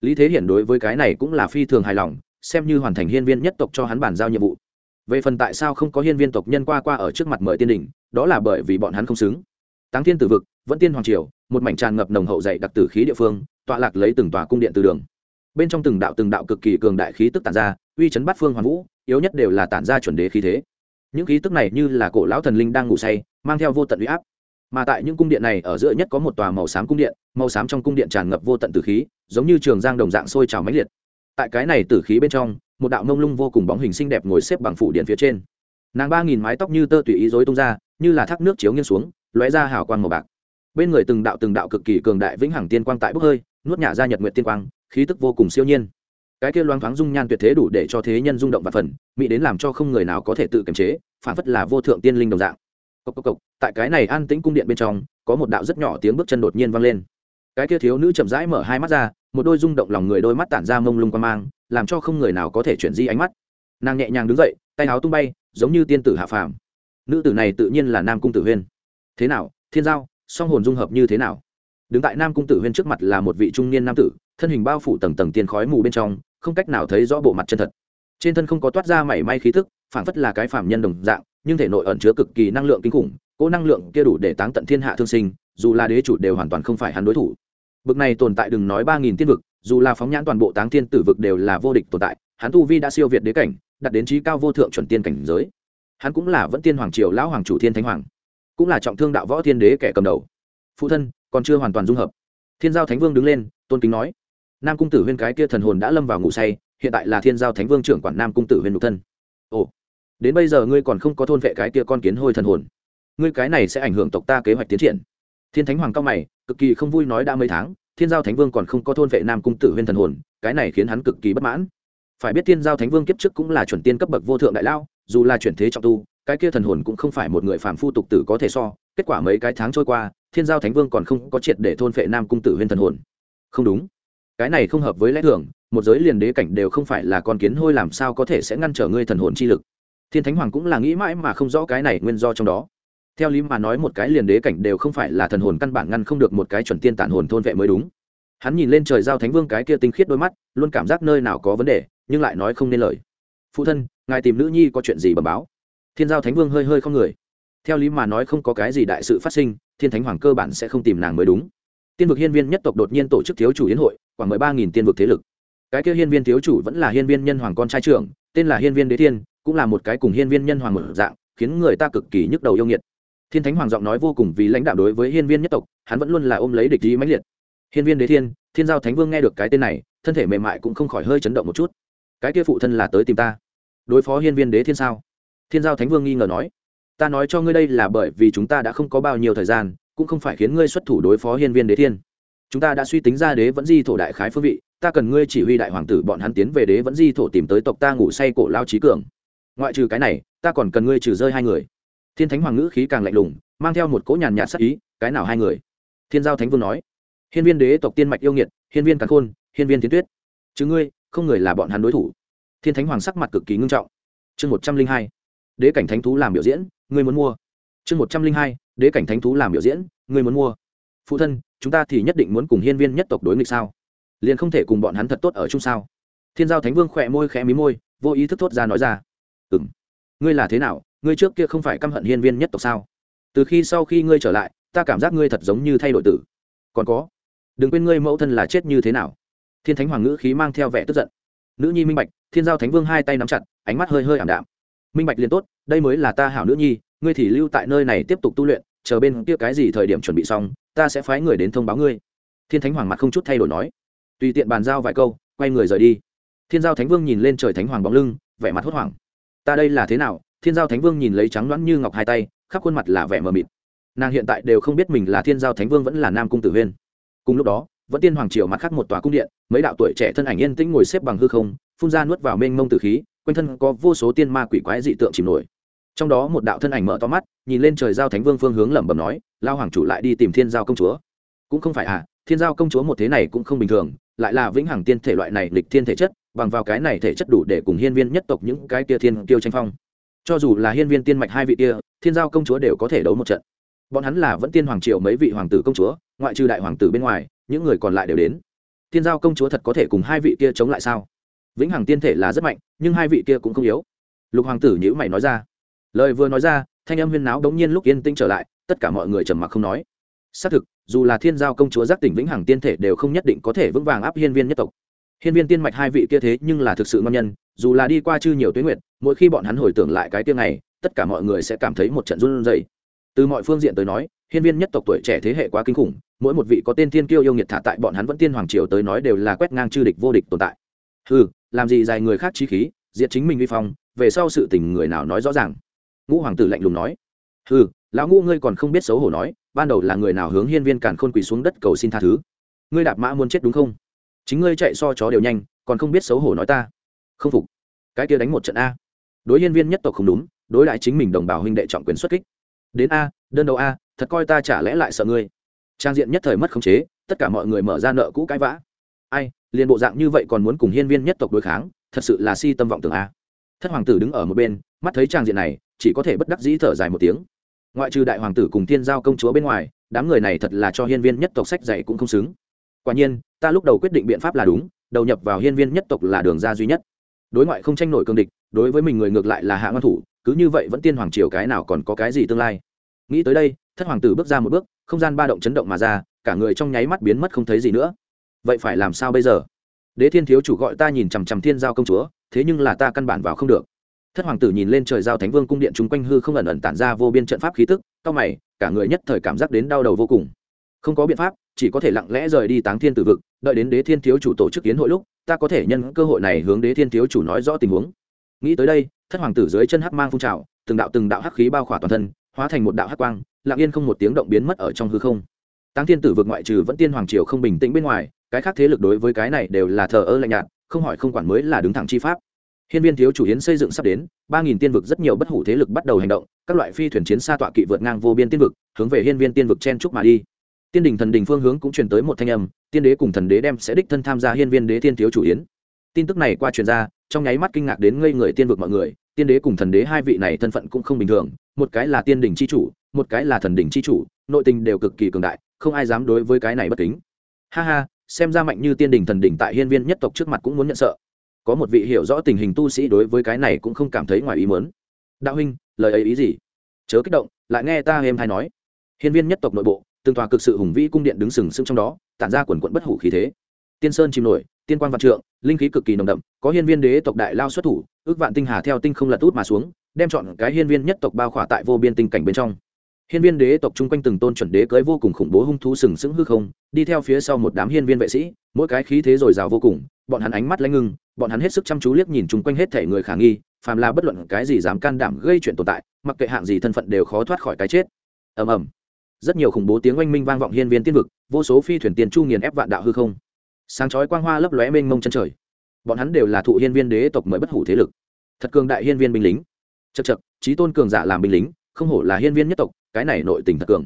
Lý thế hiển đối với cái này cũng là phi thường hài lòng, xem như hoàn thành hiên viên nhất tộc cho hắn bàn giao nhiệm vụ. Về phần tại sao không có hiên viên tộc nhân qua qua ở trước mặt mời tiên đình, đó là bởi vì bọn hắn không xứng. Táng thiên tử vực vẫn tiên hoàng triều, một mảnh tràn ngập nồng hậu dạy đặc tử khí địa phương tọa lạc lấy từng tòa cung điện từ đường. Bên trong từng đạo từng đạo cực kỳ cường đại khí tức tản ra, uy chấn bát phương hoàn vũ, yếu nhất đều là tản ra chuẩn đế khí thế. Những khí tức này như là cổ lão thần linh đang ngủ say, mang theo vô tận uy áp. Mà tại những cung điện này ở giữa nhất có một tòa màu xám cung điện, màu xám trong cung điện tràn ngập vô tận tử khí, giống như trường giang đồng dạng sôi trào mãnh liệt. Tại cái này tử khí bên trong, một đạo mông lung vô cùng bóng hình xinh đẹp ngồi xếp bằng phủ điện phía trên. Nàng ba nghìn mái tóc như tơ tùy ý dối tung ra, như là thác nước chiếu nghiêng xuống, lóe ra hào quang màu bạc. Bên người từng đạo từng đạo cực kỳ cường đại vĩnh hằng tiên quang tại bốc hơi nuốt nhả ra nhật nguyện tiên quang khí tức vô cùng siêu nhiên. Cái kia loang thoáng dung nhan tuyệt thế đủ để cho thế nhân rung động và phần mỹ đến làm cho không người nào có thể tự kiềm chế phản phất là vô thượng tiên linh đồng dạng. Cốc cốc cốc, tại cái này an tĩnh cung điện bên trong có một đạo rất nhỏ tiếng bước chân đột nhiên vang lên. Cái kia thiếu nữ chậm rãi mở hai mắt ra một đôi rung động lòng người đôi mắt tản ra mông lung quan mang làm cho không người nào có thể chuyển di ánh mắt. Nàng nhẹ nhàng đứng dậy tay áo tung bay giống như tiên tử hạ phàm. Nữ tử này tự nhiên là nam cung tử huyên. Thế nào thiên giao song hồn dung hợp như thế nào? Đứng tại nam cung tử huyên trước mặt là một vị trung niên nam tử, thân hình bao phủ tầng tầng tiên khói mù bên trong, không cách nào thấy rõ bộ mặt chân thật. Trên thân không có toát ra mảy may khí thức phản phất là cái phạm nhân đồng dạng, nhưng thể nội ẩn chứa cực kỳ năng lượng kinh khủng, cỗ năng lượng kia đủ để táng tận thiên hạ thương sinh, dù là đế chủ đều hoàn toàn không phải hắn đối thủ. Bực này tồn tại đừng nói ba nghìn tiên vực, dù là phóng nhãn toàn bộ táng thiên tử vực đều là vô địch tồn tại, hắn tu vi đã siêu việt đế cảnh đặt đến trí cao vô thượng chuẩn tiên cảnh giới. Hắn cũng là vẫn tiên hoàng triều lão hoàng chủ thiên thánh hoàng, cũng là trọng thương đạo võ thiên đế kẻ cầm đầu. Phụ thân còn chưa hoàn toàn dung hợp. Thiên giao thánh vương đứng lên, tôn kính nói, nam cung tử huyên cái kia thần hồn đã lâm vào ngủ say, hiện tại là thiên giao thánh vương trưởng quản nam cung tử huyên nhục thân. Ồ, đến bây giờ ngươi còn không có thôn vệ cái kia con kiến hôi thần hồn. Ngươi cái này sẽ ảnh hưởng tộc ta kế hoạch tiến triển. Thiên thánh hoàng cao mày, cực kỳ không vui nói đã mấy tháng, thiên giao thánh vương còn không có thôn vệ nam cung tử huyên thần hồn, cái này khiến hắn cực kỳ bất mãn. Phải biết thiên giao thánh vương kiếp trước cũng là chuẩn tiên cấp bậc vô thượng đại lao, dù là chuyển thế trọng tu, cái kia thần hồn cũng không phải một người phàm phu tục tử có thể so, kết quả mấy cái tháng trôi qua thiên giao thánh vương còn không có triệt để thôn phệ nam cung tử huyên thần hồn. Không đúng. Cái này không hợp với lẽ thường, một giới liền đế cảnh đều không phải là con kiến hôi làm sao có thể sẽ ngăn trở ngươi thần hồn chi lực. Thiên thánh hoàng cũng là nghĩ mãi mà không rõ cái này nguyên do trong đó. Theo lý mà nói một cái liền đế cảnh đều không phải là thần hồn căn bản ngăn không được một cái chuẩn tiên tản hồn thôn vệ mới đúng. Hắn nhìn lên trời giao thánh vương cái kia tinh khiết đôi mắt, luôn cảm giác nơi nào có vấn đề, nhưng lại nói không nên lời. Phụ thân, ngài tìm nữ nhi có chuyện gì bẩm báo? Thiên giao thánh vương hơi hơi không người theo lý mà nói không có cái gì đại sự phát sinh, thiên thánh hoàng cơ bản sẽ không tìm nàng mới đúng. Tiên vực hiên viên nhất tộc đột nhiên tổ chức thiếu chủ hiến hội, khoảng mười ba nghìn tiên vực thế lực. Cái kia hiên viên thiếu chủ vẫn là hiên viên nhân hoàng con trai trưởng, tên là hiên viên đế thiên, cũng là một cái cùng hiên viên nhân hoàng một dạng, khiến người ta cực kỳ nhức đầu yêu nghiệt. Thiên thánh hoàng giọng nói vô cùng vì lãnh đạo đối với hiên viên nhất tộc, hắn vẫn luôn là ôm lấy địch ý mãnh liệt. Hiên viên đế thiên thiên giao thánh vương nghe được cái tên này, thân thể mềm mại cũng không khỏi hơi chấn động một chút. Cái kia phụ thân là tới tìm ta. Đối phó hiên viên đế thiên sao? Thiên giao thánh vương nghi ngờ nói ta nói cho ngươi đây là bởi vì chúng ta đã không có bao nhiêu thời gian, cũng không phải khiến ngươi xuất thủ đối phó hiên viên đế thiên. Chúng ta đã suy tính ra đế vẫn di thổ đại khái phương vị, ta cần ngươi chỉ huy đại hoàng tử bọn hắn tiến về đế vẫn di thổ tìm tới tộc ta ngủ say cổ lao trí cường. Ngoại trừ cái này, ta còn cần ngươi trừ rơi hai người. Thiên thánh hoàng ngữ khí càng lạnh lùng, mang theo một cỗ nhàn nhạt sắc ý, cái nào hai người? Thiên giao thánh vương nói. Hiên viên đế tộc tiên mạch yêu nghiệt, hiên viên càn khôn, hiên viên tiến tuyết. Chứ ngươi, không người là bọn hắn đối thủ. Thiên thánh hoàng sắc mặt cực kỳ ngưng trọng. Chương một trăm linh hai. Đế cảnh thánh thú làm biểu diễn ngươi muốn mua. Chương một trăm linh hai, đế cảnh thánh thú làm biểu diễn, ngươi muốn mua. Phụ thân, chúng ta thì nhất định muốn cùng hiên viên nhất tộc đối nghịch sao? Liền không thể cùng bọn hắn thật tốt ở chung sao? Thiên giao thánh vương khỏe môi khẽ mí môi, vô ý thức thốt ra nói ra. Ừ m ngươi là thế nào? Ngươi trước kia không phải căm hận hiên viên nhất tộc sao? Từ khi sau khi ngươi trở lại, ta cảm giác ngươi thật giống như thay đổi tử. Còn có, đừng quên ngươi mẫu thân là chết như thế nào. Thiên thánh hoàng ngữ khí mang theo vẻ tức giận. Nữ nhi minh bạch, thiên giao thánh vương hai tay nắm chặt, ánh mắt hơi hơi ảm đạm minh bạch liền tốt, đây mới là ta hảo nữ nhi, ngươi thì lưu tại nơi này tiếp tục tu luyện, chờ bên kia cái gì thời điểm chuẩn bị xong, ta sẽ phái người đến thông báo ngươi. Thiên thánh hoàng mặt không chút thay đổi nói. Tùy tiện bàn giao vài câu, quay người rời đi. Thiên giao thánh vương nhìn lên trời thánh hoàng bóng lưng, vẻ mặt hốt hoảng. Ta đây là thế nào? Thiên giao thánh vương nhìn lấy trắng loãng như ngọc hai tay, khắp khuôn mặt là vẻ mờ mịt. Nàng hiện tại đều không biết mình là thiên giao thánh vương vẫn là nam cung tử huyên. Cùng lúc đó, vẫn tiên hoàng triều mặt khác một tòa cung điện, mấy đạo tuổi trẻ thân ảnh yên tĩnh ngồi xếp bằng hư không, phun ra nuốt vào mênh mông tử khí quanh thân có vô số tiên ma quỷ quái dị tượng chìm nổi. Trong đó một đạo thân ảnh mở to mắt, nhìn lên trời giao thánh vương phương hướng lẩm bẩm nói, lao hoàng chủ lại đi tìm thiên giao công chúa. Cũng không phải à thiên giao công chúa một thế này cũng không bình thường, lại là vĩnh hằng tiên thể loại này lịch thiên thể chất, bằng vào cái này thể chất đủ để cùng hiên viên nhất tộc những cái tia thiên tiêu tranh phong. Cho dù là hiên viên tiên mạch hai vị kia, thiên giao công chúa đều có thể đấu một trận. Bọn hắn là vẫn tiên hoàng triều mấy vị hoàng tử công chúa, ngoại trừ đại hoàng tử bên ngoài, những người còn lại đều đến. Thiên giao công chúa thật có thể cùng hai vị kia chống lại sao? Vĩnh hằng tiên thể là rất mạnh, nhưng hai vị kia cũng không yếu. Lục hoàng tử nhữ mày nói ra. Lời vừa nói ra, thanh âm huyên náo đống nhiên lúc yên tĩnh trở lại, tất cả mọi người trầm mặc không nói. Xác thực, dù là thiên giao công chúa giác tỉnh vĩnh hằng tiên thể đều không nhất định có thể vững vàng áp hiên viên nhất tộc. Hiên viên tiên mạch hai vị kia thế nhưng là thực sự ngon nhân, dù là đi qua chư nhiều tuyến nguyện mỗi khi bọn hắn hồi tưởng lại cái tiêu này tất cả mọi người sẽ cảm thấy một trận run rẩy. Từ mọi phương diện tới nói, hiên viên nhất tộc tuổi trẻ thế hệ quá kinh khủng, mỗi một vị có tên thiên kiêu yêu nghiệt thả tại bọn hắn vẫn tiên hoàng triều tới nói đều là quét ngang chư địch vô địch tồn tại. Ừ làm gì dài người khác trí khí, diệt chính mình vi phong, về sau sự tình người nào nói rõ ràng. Ngũ hoàng tử lạnh lùng nói. Ừ lão ngũ ngươi còn không biết xấu hổ nói, ban đầu là người nào hướng hiên viên càn khôn quỳ xuống đất cầu xin tha thứ? Ngươi đạp mã muốn chết đúng không? Chính ngươi chạy so chó đều nhanh, còn không biết xấu hổ nói ta. Không phục. Cái kia đánh một trận a. Đối hiên viên nhất tộc không đúng, đối lại chính mình đồng bào huynh đệ trọng quyền xuất kích. Đến a, đơn đầu a, thật coi ta chả lẽ lại sợ ngươi. Trang diện nhất thời mất khống chế, tất cả mọi người mở ra nợ cũ cãi vã. Ai liền bộ dạng như vậy còn muốn cùng hiên viên nhất tộc đối kháng, thật sự là si tâm vọng tưởng a. Thất hoàng tử đứng ở một bên, mắt thấy trang diện này, chỉ có thể bất đắc dĩ thở dài một tiếng. Ngoại trừ đại hoàng tử cùng thiên giao công chúa bên ngoài, đám người này thật là cho hiên viên nhất tộc sách dạy cũng không xứng. Quả nhiên, ta lúc đầu quyết định biện pháp là đúng, đầu nhập vào hiên viên nhất tộc là đường ra duy nhất. Đối ngoại không tranh nổi cương địch, đối với mình người ngược lại là hạ ngon thủ, cứ như vậy vẫn tiên hoàng triều cái nào còn có cái gì tương lai. Nghĩ tới đây, thất hoàng tử bước ra một bước, không gian ba động chấn động mà ra, cả người trong nháy mắt biến mất không thấy gì nữa vậy phải làm sao bây giờ? Đế thiên thiếu chủ gọi ta nhìn chằm chằm thiên giao công chúa, thế nhưng là ta căn bản vào không được. Thất hoàng tử nhìn lên trời giao thánh vương cung điện chung quanh hư không ẩn ẩn tản ra vô biên trận pháp khí tức, cao mày, cả người nhất thời cảm giác đến đau đầu vô cùng. Không có biện pháp, chỉ có thể lặng lẽ rời đi táng thiên tử vực, đợi đến đế thiên thiếu chủ tổ chức kiến hội lúc, ta có thể nhân cơ hội này hướng đế thiên thiếu chủ nói rõ tình huống. Nghĩ tới đây, thất hoàng tử dưới chân hắc mang phun trào, từng đạo từng đạo hắc khí bao khỏa toàn thân, hóa thành một đạo hắc quang, lặng yên không một tiếng động biến mất ở trong hư không. Táng thiên tử vực ngoại trừ vẫn tiên hoàng triều không bình tĩnh bên ngoài cái khác thế lực đối với cái này đều là thờ ơ lạnh nhạt không hỏi không quản mới là đứng thẳng chi pháp Hiên viên thiếu chủ hiến xây dựng sắp đến, ba nghìn tiên vực rất nhiều bất hủ thế lực bắt đầu hành động, các loại phi thuyền chiến xa tọa kỵ vượt ngang vô biên tiên vực, hướng về hiên viên tiên vực chen trúc mà đi. Tiên đình thần đình phương hướng cũng truyền tới một thanh âm, tiên đế cùng thần đế đem sẽ đích thân tham gia hiên viên đế tiên thiếu chủ yến. Tin tức này qua truyền ra, trong nháy mắt kinh ngạc đến ngây người tiên vực mọi người, tiên đế cùng thần đế hai vị này thân phận cũng không bình thường, một cái là tiên đình chi chủ, một cái là thần đình chi chủ, nội tình đều cực kỳ cường đại, không ai dám đối với cái này bất kính. Ha ha, xem ra mạnh như tiên đình thần đình tại hiên viên nhất tộc trước mặt cũng muốn nhận sợ. Có một vị hiểu rõ tình hình tu sĩ đối với cái này cũng không cảm thấy ngoài ý mớn đạo huynh, lời ấy ý gì? Chớ kích động, lại nghe ta êm hay nói. Hiên viên nhất tộc nội bộ, từng tòa cực sự hùng vĩ cung điện đứng sừng sững trong đó, tản ra quần quận bất hủ khí thế. Tiên sơn chìm nổi, tiên quan vạn trượng, linh khí cực kỳ nồng đậm, có hiên viên đế tộc đại lao xuất thủ, ước vạn tinh hà theo tinh không lật út mà xuống, đem chọn cái hiên viên nhất tộc bao khỏa tại vô biên tinh cảnh bên trong hiên viên đế tộc chung quanh từng tôn chuẩn đế cưới vô cùng khủng bố hung thú sừng sững hư không, đi theo phía sau một đám hiên viên vệ sĩ, mỗi cái khí thế dồi dào vô cùng, bọn hắn ánh mắt lanh ngưng, bọn hắn hết sức chăm chú liếc nhìn chung quanh hết thể người khả nghi, phàm là bất luận cái gì dám can đảm gây chuyện tồn tại, mặc kệ hạng gì thân phận đều khó thoát khỏi cái chết. Ầm ầm. Rất nhiều khủng bố tiếng oanh minh vang vọng hiên viên tiên vực, vô số phi thuyền tiền chu nghiền ép vạn đạo hư không. Sáng chói quang hoa lấp lóe mênh mông chân trời. Bọn hắn đều là thụ hiên viên đế tộc mới bất hủ thế lực. Thật cường đại hiên viên binh lính. Chật chật trí tôn cường giả làm binh lính, không hổ là hiên viên nhất tộc cái này nội tình thật cường.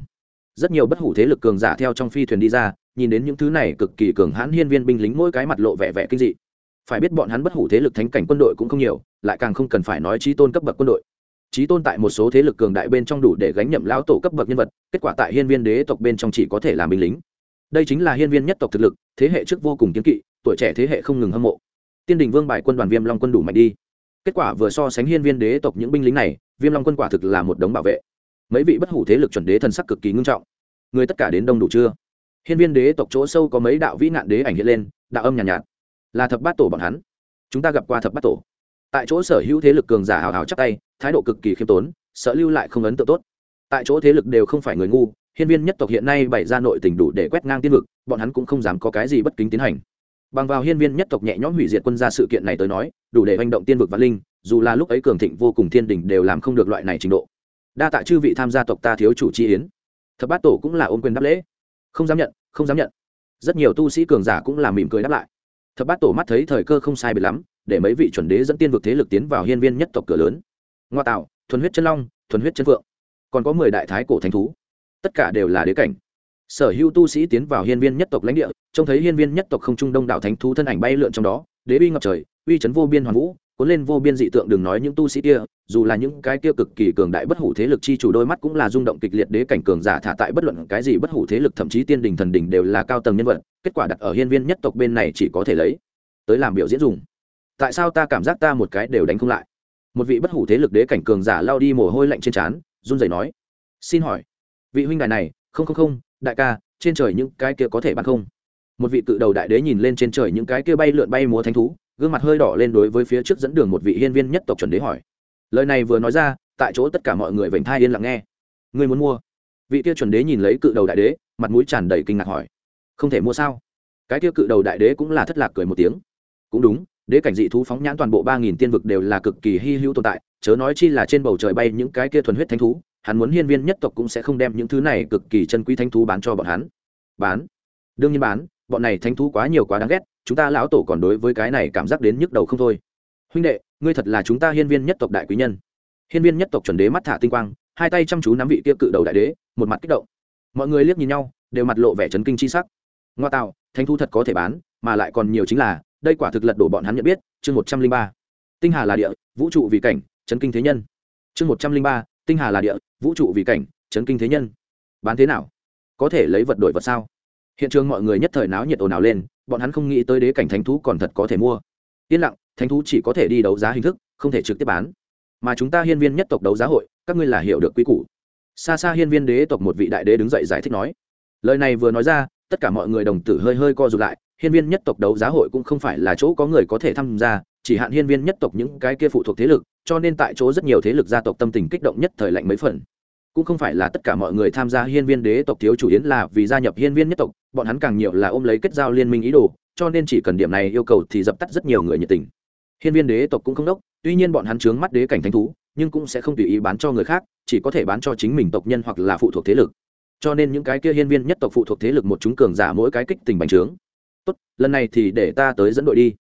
Rất nhiều bất hủ thế lực cường giả theo trong phi thuyền đi ra, nhìn đến những thứ này cực kỳ cường hãn hiên viên binh lính mỗi cái mặt lộ vẻ vẻ kinh dị. Phải biết bọn hắn bất hủ thế lực thánh cảnh quân đội cũng không nhiều, lại càng không cần phải nói trí tôn cấp bậc quân đội. Trí tôn tại một số thế lực cường đại bên trong đủ để gánh nhậm lão tổ cấp bậc nhân vật, kết quả tại hiên viên đế tộc bên trong chỉ có thể làm binh lính. Đây chính là hiên viên nhất tộc thực lực, thế hệ trước vô cùng kiến kỵ, tuổi trẻ thế hệ không ngừng hâm mộ. Tiên đình vương bài quân đoàn viêm long quân đủ mạnh đi. Kết quả vừa so sánh hiên viên đế tộc những binh lính này, viêm long quân quả thực là một đống bảo vệ mấy vị bất hủ thế lực chuẩn đế thần sắc cực kỳ ngưng trọng. Người tất cả đến đông đủ chưa? Hiên viên đế tộc chỗ sâu có mấy đạo vĩ nạn đế ảnh hiện lên đạo âm nhàn nhạt, nhạt là thập bát tổ bọn hắn. Chúng ta gặp qua thập bát tổ. Tại chỗ sở hữu thế lực cường giả hào hào chắc tay thái độ cực kỳ khiêm tốn sợ lưu lại không ấn tượng tốt. Tại chỗ thế lực đều không phải người ngu hiên viên nhất tộc hiện nay bày ra nội tình đủ để quét ngang tiên vực bọn hắn cũng không dám có cái gì bất kính tiến hành. Bằng vào hiên viên nhất tộc nhẹ nhõm hủy diệt quân ra sự kiện này tới nói đủ để hành động tiên vực và linh dù là lúc ấy cường thịnh vô cùng thiên đình đều làm không được loại này trình độ đa tạ chư vị tham gia tộc ta thiếu chủ chi yến. Thập bát tổ cũng là ôm quyền đáp lễ. Không dám nhận, không dám nhận. Rất nhiều tu sĩ cường giả cũng là mỉm cười đáp lại. Thập bát tổ mắt thấy thời cơ không sai biệt lắm, để mấy vị chuẩn đế dẫn tiên vực thế lực tiến vào hiên viên nhất tộc cửa lớn. Ngoa tạo, thuần huyết chân long, thuần huyết chân phượng. Còn có mười đại thái cổ thánh thú. Tất cả đều là đế cảnh. Sở hữu tu sĩ tiến vào hiên viên nhất tộc lãnh địa, trông thấy hiên viên nhất tộc không trung đông đảo thánh thú thân ảnh bay lượn trong đó, đế uy ngập trời, uy chấn vô biên hoàn vũ cuốn lên vô biên dị tượng đừng nói những tu sĩ kia, dù là những cái kia cực kỳ cường đại bất hủ thế lực chi chủ đôi mắt cũng là rung động kịch liệt đế cảnh cường giả thả tại bất luận cái gì bất hủ thế lực thậm chí tiên đình thần đình đều là cao tầng nhân vật, kết quả đặt ở hiên viên nhất tộc bên này chỉ có thể lấy tới làm biểu diễn dùng. Tại sao ta cảm giác ta một cái đều đánh không lại? Một vị bất hủ thế lực đế cảnh cường giả lao đi mồ hôi lạnh trên trán, run rẩy nói, xin hỏi, vị huynh đài này, không không không, đại ca, trên trời những cái kia có thể bắn không? Một vị cự đầu đại đế nhìn lên trên trời những cái kia bay lượn bay múa thánh thú gương mặt hơi đỏ lên đối với phía trước dẫn đường một vị hiên viên nhất tộc chuẩn đế hỏi. Lời này vừa nói ra, tại chỗ tất cả mọi người vểnh thai yên lặng nghe. Người muốn mua? Vị kia chuẩn đế nhìn lấy cự đầu đại đế, mặt mũi tràn đầy kinh ngạc hỏi. Không thể mua sao? Cái kia cự đầu đại đế cũng là thất lạc cười một tiếng. Cũng đúng, đế cảnh dị thú phóng nhãn toàn bộ ba nghìn tiên vực đều là cực kỳ hy hữu tồn tại, chớ nói chi là trên bầu trời bay những cái kia thuần huyết thánh thú, hắn muốn hiên viên nhất tộc cũng sẽ không đem những thứ này cực kỳ chân quý thánh thú bán cho bọn hắn. Bán? Đương nhiên bán, bọn này thánh thú quá nhiều quá đáng ghét chúng ta lão tổ còn đối với cái này cảm giác đến nhức đầu không thôi. Huynh đệ, ngươi thật là chúng ta hiên viên nhất tộc đại quý nhân. Hiên viên nhất tộc chuẩn đế mắt thả tinh quang, hai tay chăm chú nắm vị kia cự đầu đại đế, một mặt kích động. Mọi người liếc nhìn nhau, đều mặt lộ vẻ chấn kinh chi sắc. Ngoa tạo, thánh thú thật có thể bán, mà lại còn nhiều chính là, đây quả thực lật đổ bọn hắn nhận biết, chương một trăm linh ba. Tinh hà là địa, vũ trụ vì cảnh, chấn kinh thế nhân. Chương một trăm linh ba, tinh hà là địa, vũ trụ vì cảnh, chấn kinh thế nhân. Bán thế nào? Có thể lấy vật đổi vật sao? Hiện trường mọi người nhất thời náo nhiệt ồn ào lên bọn hắn không nghĩ tới đế cảnh thánh thú còn thật có thể mua. Yên lặng, thánh thú chỉ có thể đi đấu giá hình thức, không thể trực tiếp bán. Mà chúng ta hiên viên nhất tộc đấu giá hội, các ngươi là hiểu được quy củ. Xa xa hiên viên đế tộc một vị đại đế đứng dậy giải thích nói. Lời này vừa nói ra, tất cả mọi người đồng tử hơi hơi co rụt lại, hiên viên nhất tộc đấu giá hội cũng không phải là chỗ có người có thể tham gia, chỉ hạn hiên viên nhất tộc những cái kia phụ thuộc thế lực, cho nên tại chỗ rất nhiều thế lực gia tộc tâm tình kích động nhất thời lạnh mấy phần cũng không phải là tất cả mọi người tham gia hiên viên đế tộc thiếu chủ yến là vì gia nhập hiên viên nhất tộc, bọn hắn càng nhiều là ôm lấy kết giao liên minh ý đồ, cho nên chỉ cần điểm này yêu cầu thì dập tắt rất nhiều người nhiệt tình. Hiên viên đế tộc cũng không đốc, tuy nhiên bọn hắn chướng mắt đế cảnh thánh thú, nhưng cũng sẽ không tùy ý bán cho người khác, chỉ có thể bán cho chính mình tộc nhân hoặc là phụ thuộc thế lực. Cho nên những cái kia hiên viên nhất tộc phụ thuộc thế lực một chúng cường giả mỗi cái kích tình bành trướng. Tốt, lần này thì để ta tới dẫn đội đi.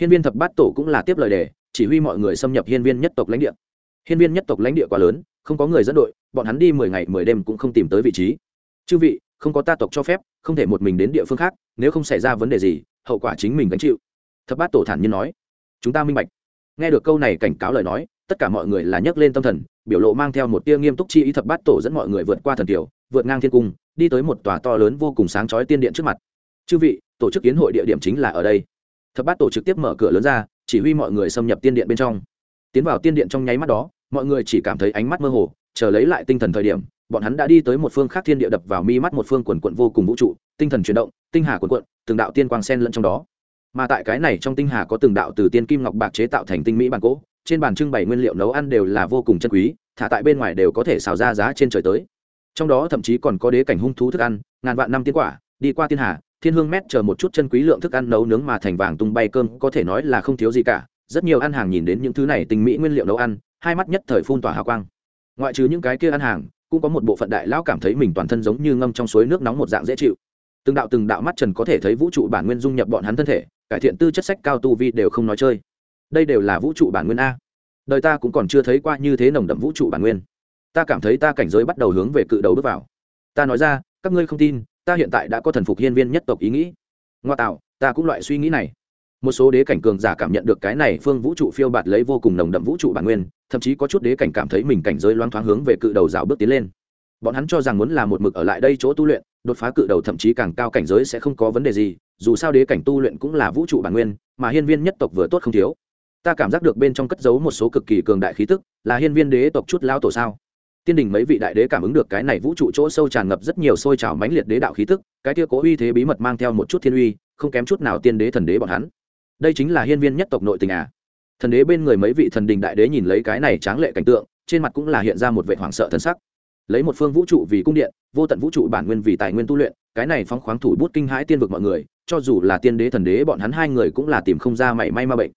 Hiên viên thập bát tổ cũng là tiếp lời đề, chỉ huy mọi người xâm nhập hiên viên nhất tộc lãnh địa hiên viên nhất tộc lãnh địa quá lớn, không có người dẫn đội, bọn hắn đi mười ngày, mười đêm cũng không tìm tới vị trí. Chư vị, không có ta tộc cho phép, không thể một mình đến địa phương khác, nếu không xảy ra vấn đề gì, hậu quả chính mình gánh chịu. Thập bát tổ thản nhiên nói. Chúng ta minh bạch. Nghe được câu này cảnh cáo lời nói, tất cả mọi người là nhấc lên tâm thần, biểu lộ mang theo một tia nghiêm túc chi ý thập bát tổ dẫn mọi người vượt qua thần tiểu vượt ngang thiên cung, đi tới một tòa to lớn vô cùng sáng chói tiên điện trước mặt. Chư vị, tổ chức kiến hội địa điểm chính là ở đây. Thập bát tổ trực tiếp mở cửa lớn ra, chỉ huy mọi người xâm nhập tiên điện bên trong. Tiến vào tiên điện trong nháy mắt đó mọi người chỉ cảm thấy ánh mắt mơ hồ, chờ lấy lại tinh thần thời điểm, bọn hắn đã đi tới một phương khác thiên địa đập vào mi mắt một phương quần quận vô cùng vũ trụ, tinh thần chuyển động, tinh hà quần quận, từng đạo tiên quang sen lẫn trong đó. Mà tại cái này trong tinh hà có từng đạo từ tiên kim ngọc bạc chế tạo thành tinh mỹ bàn cỗ trên bàn trưng bày nguyên liệu nấu ăn đều là vô cùng chân quý, thả tại bên ngoài đều có thể xào ra giá trên trời tới. Trong đó thậm chí còn có đế cảnh hung thú thức ăn, ngàn vạn năm tiên quả, đi qua tiên hà, thiên hương mét chờ một chút chân quý lượng thức ăn nấu nướng mà thành vàng tung bay cơm, có thể nói là không thiếu gì cả. Rất nhiều ăn hàng nhìn đến những thứ này tinh mỹ nguyên liệu nấu ăn hai mắt nhất thời phun tỏa hào quang. Ngoại trừ những cái kia ăn hàng, cũng có một bộ phận đại lão cảm thấy mình toàn thân giống như ngâm trong suối nước nóng một dạng dễ chịu. Từng đạo từng đạo mắt trần có thể thấy vũ trụ bản nguyên dung nhập bọn hắn thân thể, cải thiện tư chất sách cao tu vi đều không nói chơi. Đây đều là vũ trụ bản nguyên a. Đời ta cũng còn chưa thấy qua như thế nồng đậm vũ trụ bản nguyên. Ta cảm thấy ta cảnh giới bắt đầu hướng về cự đầu bước vào. Ta nói ra, các ngươi không tin, ta hiện tại đã có thần phục hiên viên nhất tộc ý nghĩ. Ngoa tạo, ta cũng loại suy nghĩ này một số đế cảnh cường giả cảm nhận được cái này phương vũ trụ phiêu bạt lấy vô cùng nồng đậm vũ trụ bản nguyên, thậm chí có chút đế cảnh cảm thấy mình cảnh giới loáng thoáng hướng về cự đầu rào bước tiến lên. Bọn hắn cho rằng muốn là một mực ở lại đây chỗ tu luyện, đột phá cự đầu thậm chí càng cao cảnh giới sẽ không có vấn đề gì, dù sao đế cảnh tu luyện cũng là vũ trụ bản nguyên, mà hiên viên nhất tộc vừa tốt không thiếu. Ta cảm giác được bên trong cất giấu một số cực kỳ cường đại khí tức, là hiên viên đế tộc chút lao tổ sao? Tiên đình mấy vị đại đế cảm ứng được cái này vũ trụ chỗ sâu tràn ngập rất nhiều sôi trào mãnh liệt đế đạo khí tức, cái kia cố uy thế bí mật mang theo một chút thiên uy, không kém chút nào tiên đế thần đế bọn hắn đây chính là hiên viên nhất tộc nội tình à. Thần đế bên người mấy vị thần đình đại đế nhìn lấy cái này tráng lệ cảnh tượng, trên mặt cũng là hiện ra một vệ hoảng sợ thần sắc. Lấy một phương vũ trụ vì cung điện, vô tận vũ trụ bản nguyên vì tài nguyên tu luyện, cái này phóng khoáng thủ bút kinh hãi tiên vực mọi người, cho dù là tiên đế thần đế bọn hắn hai người cũng là tìm không ra mảy may ma bệnh.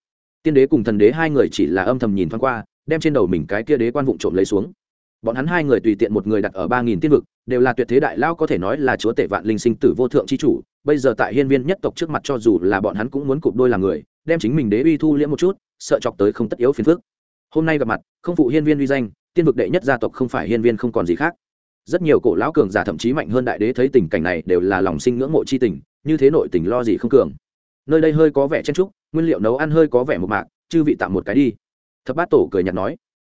Tiên đế cùng thần đế hai người chỉ là âm thầm nhìn thoáng qua, đem trên đầu mình cái kia đế quan vụng trộm lấy xuống. Bọn hắn hai người tùy tiện một người đặt ở ba nghìn tiên vực đều là tuyệt thế đại lao có thể nói là chúa tể vạn linh sinh tử vô thượng c h i chủ. Bây giờ tại hiên viên nhất tộc trước mặt cho dù là bọn hắn cũng muốn cụp đôi làm người, đem chính mình đế uy thu liễm một chút, sợ chọc tới không tất yếu phiền phước hôm nay gặp mặt, không phụ hiên viên uy danh, tiên vực đệ nhất gia tộc không phải hiên viên không còn gì khác. Rất nhiều cổ lão cường giả thậm chí mạnh hơn đại đế thấy tình cảnh này đều là lòng sinh ngưỡng mộ chi tình, như thế nội tình lo gì không cường. Nơi đây hơi có vẻ chen trúc nguyên liệu nấu ăn hơi có vẻ một mạc, chư vị tạm một cái đi. Thập bát tổ cười nhạt nói.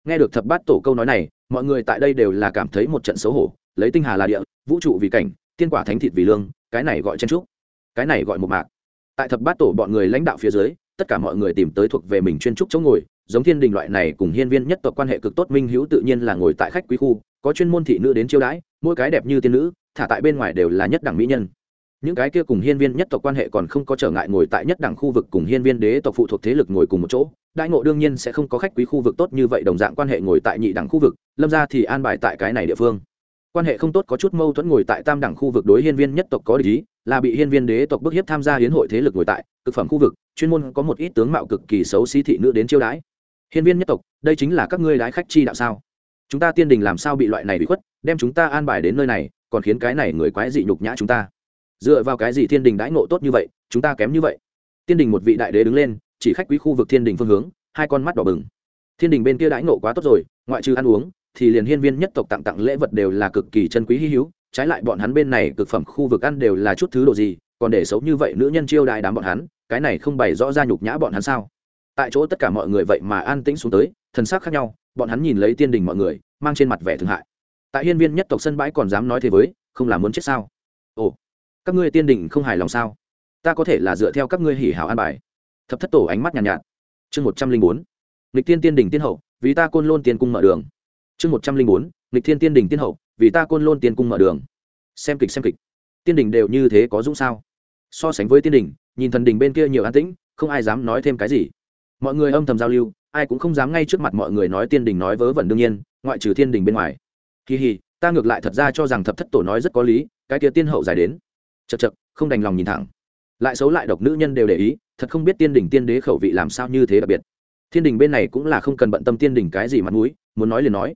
Nghe được thập bát tổ câu nói này, mọi người tại đây đều là cảm thấy một trận xấu hổ lấy tinh hà là địa, vũ trụ vì cảnh, tiên quả thánh thịt vì lương, cái này gọi chen trúc, cái này gọi một mạc. Tại thập bát tổ bọn người lãnh đạo phía dưới, tất cả mọi người tìm tới thuộc về mình chuyên trúc chỗ ngồi, giống thiên đình loại này cùng hiên viên nhất tộc quan hệ cực tốt minh hữu tự nhiên là ngồi tại khách quý khu, có chuyên môn thị nữ đến chiêu đãi, mỗi cái đẹp như tiên nữ, thả tại bên ngoài đều là nhất đẳng mỹ nhân. Những cái kia cùng hiên viên nhất tộc quan hệ còn không có trở ngại ngồi tại nhất đẳng khu vực cùng hiên viên đế tộc phụ thuộc thế lực ngồi cùng một chỗ, đại ngộ đương nhiên sẽ không có khách quý khu vực tốt như vậy đồng dạng quan hệ ngồi tại nhị đẳng khu vực, lâm ra thì an bài tại cái này địa phương quan hệ không tốt có chút mâu thuẫn ngồi tại tam đẳng khu vực đối hiên viên nhất tộc có lý là bị hiên viên đế tộc bức hiếp tham gia hiến hội thế lực ngồi tại thực phẩm khu vực, chuyên môn có một ít tướng mạo cực kỳ xấu xí thị nữ đến chiêu đãi. Hiên viên nhất tộc, đây chính là các ngươi đái khách chi đạo sao? Chúng ta tiên đình làm sao bị loại này bị khuất, đem chúng ta an bài đến nơi này, còn khiến cái này người quái dị nhục nhã chúng ta. Dựa vào cái gì thiên đình đãi ngộ tốt như vậy, chúng ta kém như vậy? Tiên đình một vị đại đế đứng lên, chỉ khách quý khu vực thiên đình phương hướng, hai con mắt đỏ bừng. Thiên đình bên kia đãi ngộ quá tốt rồi, ngoại trừ ăn uống thì liền hiên viên nhất tộc tặng tặng lễ vật đều là cực kỳ chân quý hy hữu trái lại bọn hắn bên này cực phẩm khu vực ăn đều là chút thứ đồ gì còn để xấu như vậy nữ nhân chiêu đại đám bọn hắn cái này không bày rõ ra nhục nhã bọn hắn sao? Tại chỗ tất cả mọi người vậy mà an tĩnh xuống tới thần sắc khác nhau bọn hắn nhìn lấy tiên đình mọi người mang trên mặt vẻ thương hại. Tại hiên viên nhất tộc sân bãi còn dám nói thế với không là muốn chết sao? Ồ các ngươi tiên đình không hài lòng sao? Ta có thể là dựa theo các ngươi hỉ hảo an bài. Thập thất tổ ánh mắt nhàn nhạt, nhạt chương một trăm linh bốn. Lịch tiên tiên đình tiên hậu vì ta côn lôn tiên cung mở đường chương một trăm linh bốn lịch thiên tiên đình tiên hậu, vì ta côn lôn tiên cung mở đường. Xem kịch xem kịch. Tiên đình đều như thế có dũng sao? So sánh với tiên đình nhìn thần đình bên kia nhiều an tĩnh, không ai dám nói thêm cái gì. Mọi người âm thầm giao lưu, ai cũng không dám ngay trước mặt mọi người nói tiên đình nói vớ vẩn đương nhiên, ngoại trừ thiên đình bên ngoài. Kỳ hì, ta ngược lại thật ra cho rằng thập thất tổ nói rất có lý, cái kia tiên hậu dài đến. Chật chật không đành lòng nhìn thẳng. Lại xấu lại độc nữ nhân đều để ý, thật không biết tiên đình tiên đế khẩu vị làm sao như thế đặc biệt. Thiên đình bên này cũng là không cần bận tâm tiên đình cái gì mặt mũi, muốn nói liền nói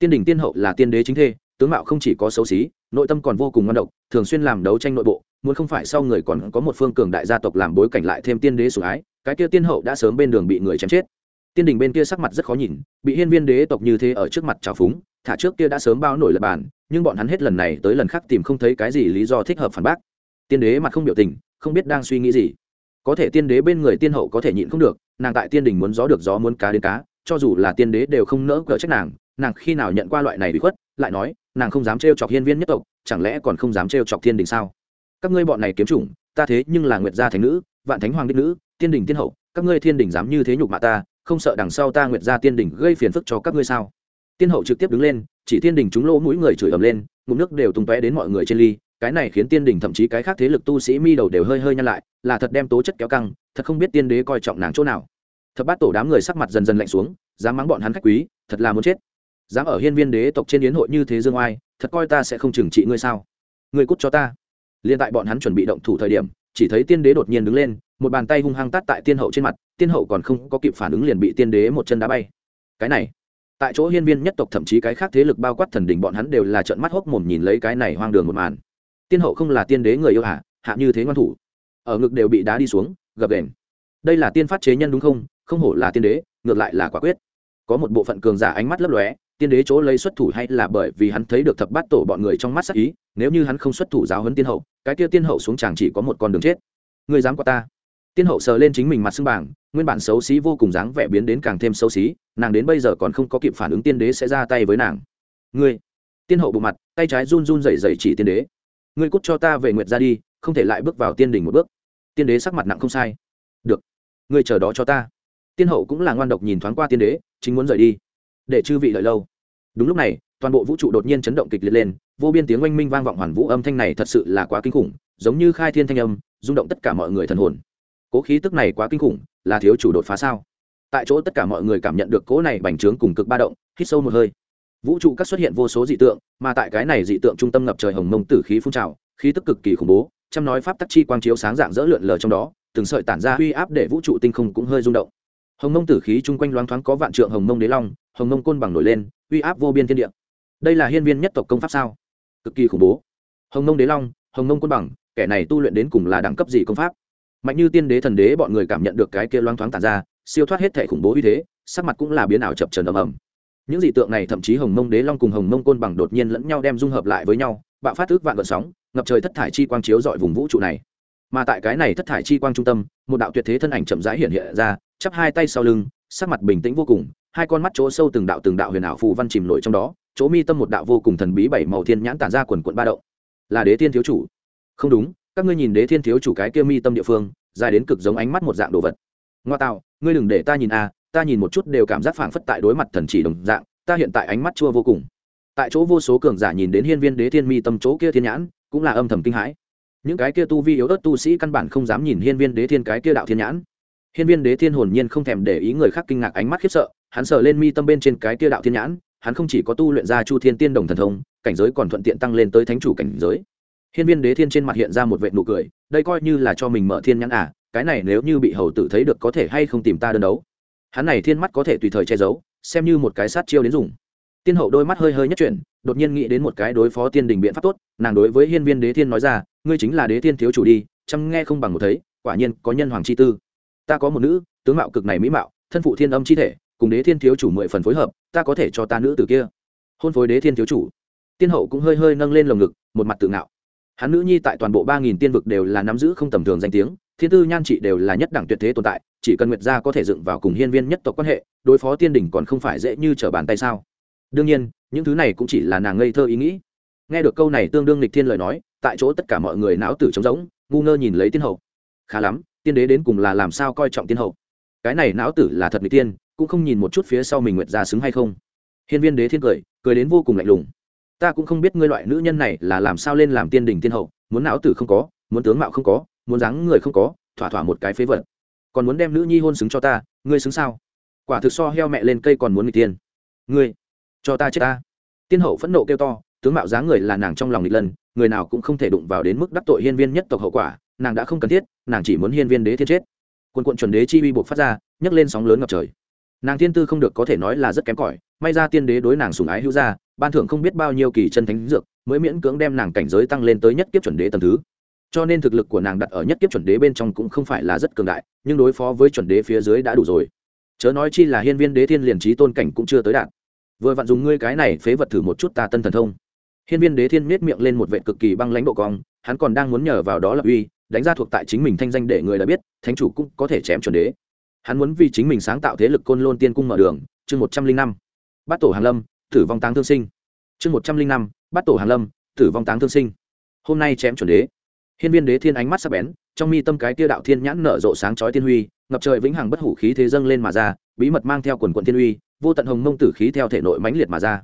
tiên đình tiên hậu là tiên đế chính thê, tướng mạo không chỉ có xấu xí, nội tâm còn vô cùng ngon độc, thường xuyên làm đấu tranh nội bộ, muốn không phải sau người còn có một phương cường đại gia tộc làm bối cảnh lại thêm tiên đế sủng ái, cái kia tiên hậu đã sớm bên đường bị người chém chết. Tiên đình bên kia sắc mặt rất khó nhìn, bị hiên viên đế tộc như thế ở trước mặt trào phúng, thả trước kia đã sớm bao nổi lập bàn, nhưng bọn hắn hết lần này tới lần khác tìm không thấy cái gì lý do thích hợp phản bác. Tiên đế mặt không biểu tình, không biết đang suy nghĩ gì. Có thể tiên đế bên người tiên hậu có thể nhịn không được, nàng tại tiên đình muốn gió được gió muốn cá đến cá, cho dù là tiên đế đều không nỡ cỡ trách nàng nàng khi nào nhận qua loại này bị khuất, lại nói, nàng không dám trêu chọc hiên viên nhất tộc, chẳng lẽ còn không dám trêu chọc thiên đình sao? Các ngươi bọn này kiếm chủng, ta thế nhưng là nguyệt gia thánh nữ, vạn thánh hoàng đích nữ, tiên đình tiên hậu, các ngươi thiên đình dám như thế nhục mạ ta, không sợ đằng sau ta nguyệt gia tiên đình gây phiền phức cho các ngươi sao? Tiên hậu trực tiếp đứng lên, chỉ tiên đình chúng lỗ mũi người chửi ầm lên, ngụm nước đều tung tóe đến mọi người trên ly, cái này khiến tiên đình thậm chí cái khác thế lực tu sĩ mi đầu đều hơi hơi nhăn lại, là thật đem tố chất kéo căng, thật không biết tiên đế coi trọng nàng chỗ nào. Thập bát tổ đám người sắc mặt dần dần lạnh xuống, dám mắng bọn hắn khách quý, thật là muốn chết dám ở hiên viên đế tộc trên yến hội như thế dương oai, thật coi ta sẽ không trừng trị ngươi sao? Ngươi cút cho ta. Liên tại bọn hắn chuẩn bị động thủ thời điểm, chỉ thấy tiên đế đột nhiên đứng lên, một bàn tay hung hăng tát tại tiên hậu trên mặt, tiên hậu còn không có kịp phản ứng liền bị tiên đế một chân đá bay. Cái này, tại chỗ hiên viên nhất tộc thậm chí cái khác thế lực bao quát thần đỉnh bọn hắn đều là trợn mắt hốc mồm nhìn lấy cái này hoang đường một màn. Tiên hậu không là tiên đế người yêu hạ hạ như thế ngoan thủ. Ở ngực đều bị đá đi xuống, gập đền đây là tiên phát chế nhân đúng không? Không hổ là tiên đế, ngược lại là quả quyết. Có một bộ phận cường giả ánh mắt lấp lóe tiên đế chỗ lấy xuất thủ hay là bởi vì hắn thấy được thập bát tổ bọn người trong mắt sắc ý, nếu như hắn không xuất thủ giáo hấn tiên hậu, cái kia tiên hậu xuống chàng chỉ có một con đường chết. Người dám qua ta? Tiên hậu sờ lên chính mình mặt xưng bảng, nguyên bản xấu xí vô cùng dáng vẻ biến đến càng thêm xấu xí, nàng đến bây giờ còn không có kịp phản ứng tiên đế sẽ ra tay với nàng. Ngươi! Tiên hậu bộ mặt, tay trái run run rẩy rẩy chỉ tiên đế. Ngươi cút cho ta về nguyệt ra đi, không thể lại bước vào tiên đỉnh một bước. Tiên đế sắc mặt nặng không sai. Được. Ngươi chờ đó cho ta. Tiên hậu cũng là ngoan độc nhìn thoáng qua tiên đế, chính muốn rời đi để chư vị đợi lâu. Đúng lúc này, toàn bộ vũ trụ đột nhiên chấn động kịch liệt lên, vô biên tiếng oanh minh vang vọng hoàn vũ âm thanh này thật sự là quá kinh khủng, giống như khai thiên thanh âm, rung động tất cả mọi người thần hồn. Cố khí tức này quá kinh khủng, là thiếu chủ đột phá sao? Tại chỗ tất cả mọi người cảm nhận được cố này bành trướng cùng cực ba động, hít sâu một hơi. Vũ trụ các xuất hiện vô số dị tượng, mà tại cái này dị tượng trung tâm ngập trời hồng mông tử khí phun trào, khí tức cực kỳ khủng bố chăm nói pháp tắc chi quang chiếu sáng dạng dỡ lượn lờ trong đó, từng sợi tản ra uy áp để vũ trụ tinh không cũng hơi rung động. Hồng mông tử khí chung quanh loáng thoáng có vạn trượng hồng mông đế long hồng mông côn bằng nổi lên, uy áp vô biên thiên địa. Đây là hiên viên nhất tộc công pháp sao? Cực kỳ khủng bố. Hồng mông đế long, hồng mông côn bằng, kẻ này tu luyện đến cùng là đẳng cấp gì công pháp? Mạnh như tiên đế thần đế bọn người cảm nhận được cái kia loáng thoáng tàn ra, siêu thoát hết thể khủng bố uy thế, sắc mặt cũng là biến ảo chập trần ầm ầm. Những dị tượng này thậm chí hồng mông đế long cùng hồng mông côn bằng đột nhiên lẫn nhau đem dung hợp lại với nhau, bạo phát thức vạn gợn sóng, ngập trời thất thải chi quang chiếu dọi vùng vũ trụ này. Mà tại cái này thất thải chi quang trung tâm, một đạo tuyệt thế thân ảnh chậm rãi hiện hiện ra, chắp hai tay sau lưng, sắc mặt bình tĩnh vô cùng hai con mắt chỗ sâu từng đạo từng đạo huyền ảo phù văn chìm nổi trong đó, chỗ mi tâm một đạo vô cùng thần bí bảy màu thiên nhãn tản ra quần quận ba động. Là đế thiên thiếu chủ. Không đúng, các ngươi nhìn đế thiên thiếu chủ cái kia mi tâm địa phương, dài đến cực giống ánh mắt một dạng đồ vật. Ngoa tạo, ngươi đừng để ta nhìn a, ta nhìn một chút đều cảm giác phảng phất tại đối mặt thần chỉ đồng dạng, ta hiện tại ánh mắt chua vô cùng. Tại chỗ vô số cường giả nhìn đến hiên viên đế thiên mi tâm chỗ kia thiên nhãn, cũng là âm thầm kinh hãi. Những cái kia tu vi yếu ớt tu sĩ căn bản không dám nhìn hiên viên đế thiên cái kia đạo thiên nhãn hiên viên đế thiên hồn nhiên không thèm để ý người khác kinh ngạc ánh mắt khiếp sợ, hắn sờ lên mi tâm bên trên cái kia đạo thiên nhãn, hắn không chỉ có tu luyện ra chu thiên tiên đồng thần thông, cảnh giới còn thuận tiện tăng lên tới thánh chủ cảnh giới. Hiên viên đế thiên trên mặt hiện ra một vệt nụ cười, đây coi như là cho mình mở thiên nhãn à cái này nếu như bị hầu tử thấy được có thể hay không tìm ta đơn đấu. Hắn này thiên mắt có thể tùy thời che giấu, xem như một cái sát chiêu đến dùng. Tiên hậu đôi mắt hơi hơi nhất chuyển, đột nhiên nghĩ đến một cái đối phó tiên đình biện pháp tốt, nàng đối với hiên viên đế thiên nói ra, ngươi chính là đế thiên thiếu chủ đi, chăm nghe không bằng một thấy, quả nhiên có nhân hoàng chi tư ta có một nữ, tướng mạo cực này mỹ mạo, thân phụ thiên âm chi thể, cùng đế thiên thiếu chủ mười phần phối hợp, ta có thể cho ta nữ từ kia. Hôn phối đế thiên thiếu chủ. Tiên hậu cũng hơi hơi nâng lên lồng ngực, một mặt tự ngạo. Hắn nữ nhi tại toàn bộ ba nghìn tiên vực đều là nắm giữ không tầm thường danh tiếng, thiên tư nhan trị đều là nhất đẳng tuyệt thế tồn tại, chỉ cần nguyệt gia có thể dựng vào cùng hiên viên nhất tộc quan hệ, đối phó tiên đỉnh còn không phải dễ như trở bàn tay sao? Đương nhiên, những thứ này cũng chỉ là nàng ngây thơ ý nghĩ. Nghe được câu này tương đương lịch thiên lời nói, tại chỗ tất cả mọi người não tử trống rỗng, ngu ngơ nhìn lấy tiên hậu. Khá lắm tiên đế đến cùng là làm sao coi trọng tiên hậu? Cái này não tử là thật lịch tiên, cũng không nhìn một chút phía sau mình nguyệt ra xứng hay không? Hiên viên đế thiên cười cười đến vô cùng lạnh lùng. Ta cũng không biết ngươi loại nữ nhân này là làm sao lên làm tiên đình tiên hậu, muốn não tử không có, muốn tướng mạo không có, muốn dáng người không có, thỏa thỏa một cái phế vật. Còn muốn đem nữ nhi hôn xứng cho ta, ngươi xứng sao? Quả thực so heo mẹ lên cây còn muốn người tiên. Ngươi, cho ta chết ta. Tiên hậu phẫn nộ kêu to, tướng mạo dáng người là nàng trong lòng nghịch lần, người nào cũng không thể đụng vào đến mức đắc tội hiên viên nhất tộc hậu quả nàng đã không cần thiết, nàng chỉ muốn hiên viên đế thiên chết. Quân quận chuẩn đế chi uy buộc phát ra, nhấc lên sóng lớn ngập trời. Nàng thiên tư không được có thể nói là rất kém cỏi, may ra tiên đế đối nàng sùng ái hữu ra ban thưởng không biết bao nhiêu kỳ chân thánh dược, mới miễn cưỡng đem nàng cảnh giới tăng lên tới nhất kiếp chuẩn đế tầm thứ. Cho nên thực lực của nàng đặt ở nhất kiếp chuẩn đế bên trong cũng không phải là rất cường đại, nhưng đối phó với chuẩn đế phía dưới đã đủ rồi. Chớ nói chi là hiên viên đế thiên liền trí tôn cảnh cũng chưa tới đạt vừa vặn dùng ngươi cái này phế vật thử một chút ta tân thần thông. Hiên viên đế thiên miết miệng lên một vệ cực kỳ băng lãnh độ cong, hắn còn đang muốn nhờ vào đó là uy đánh ra thuộc tại chính mình thanh danh để người đã biết, thánh chủ cũng có thể chém chuẩn đế. Hắn muốn vì chính mình sáng tạo thế lực côn lôn tiên cung mở đường, chương một trăm linh năm bắt tổ hàn lâm, tử vong táng thương sinh. Chương một trăm linh năm bắt tổ hàn lâm, tử vong táng thương sinh. Hôm nay chém chuẩn đế. Hiên viên đế thiên ánh mắt sắc bén, trong mi tâm cái tia đạo thiên nhãn nở rộ sáng chói thiên huy, ngập trời vĩnh hằng bất hủ khí thế dâng lên mà ra, bí mật mang theo quần quận thiên huy, vô tận hồng mông tử khí theo thể nội mãnh liệt mà ra.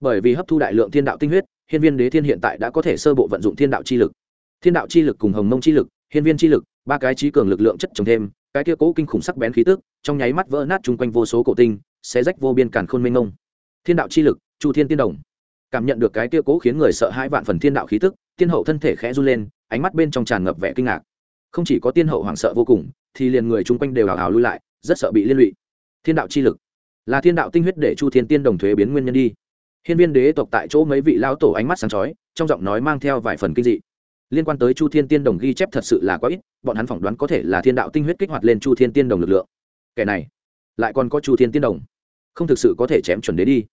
Bởi vì hấp thu đại lượng thiên đạo tinh huyết, hiên viên đế thiên hiện tại đã có thể sơ bộ vận dụng thiên đạo chi lực thiên đạo chi lực cùng hồng mông chi lực, hiên viên chi lực, ba cái trí cường lực lượng chất trồng thêm, cái kia cố kinh khủng sắc bén khí tức, trong nháy mắt vỡ nát chung quanh vô số cổ tinh, xé rách vô biên càn khôn mênh ngông thiên đạo chi lực, chu thiên tiên đồng. Cảm nhận được cái kia cố khiến người sợ hãi vạn phần thiên đạo khí tức, tiên hậu thân thể khẽ run lên, ánh mắt bên trong tràn ngập vẻ kinh ngạc. Không chỉ có tiên hậu hoảng sợ vô cùng, thì liền người chung quanh đều hào hào lui lại, rất sợ bị liên lụy. Thiên đạo chi lực. Là thiên đạo tinh huyết để chu thiên tiên đồng thuế biến nguyên nhân đi. Hiên viên đế tộc tại chỗ mấy vị lão tổ ánh mắt sáng chói, trong giọng nói mang theo vài phần kinh dị liên quan tới chu thiên tiên đồng ghi chép thật sự là quá ít, bọn hắn phỏng đoán có thể là thiên đạo tinh huyết kích hoạt lên chu thiên tiên đồng lực lượng. Kẻ này, lại còn có chu thiên tiên đồng. Không thực sự có thể chém chuẩn đế đi.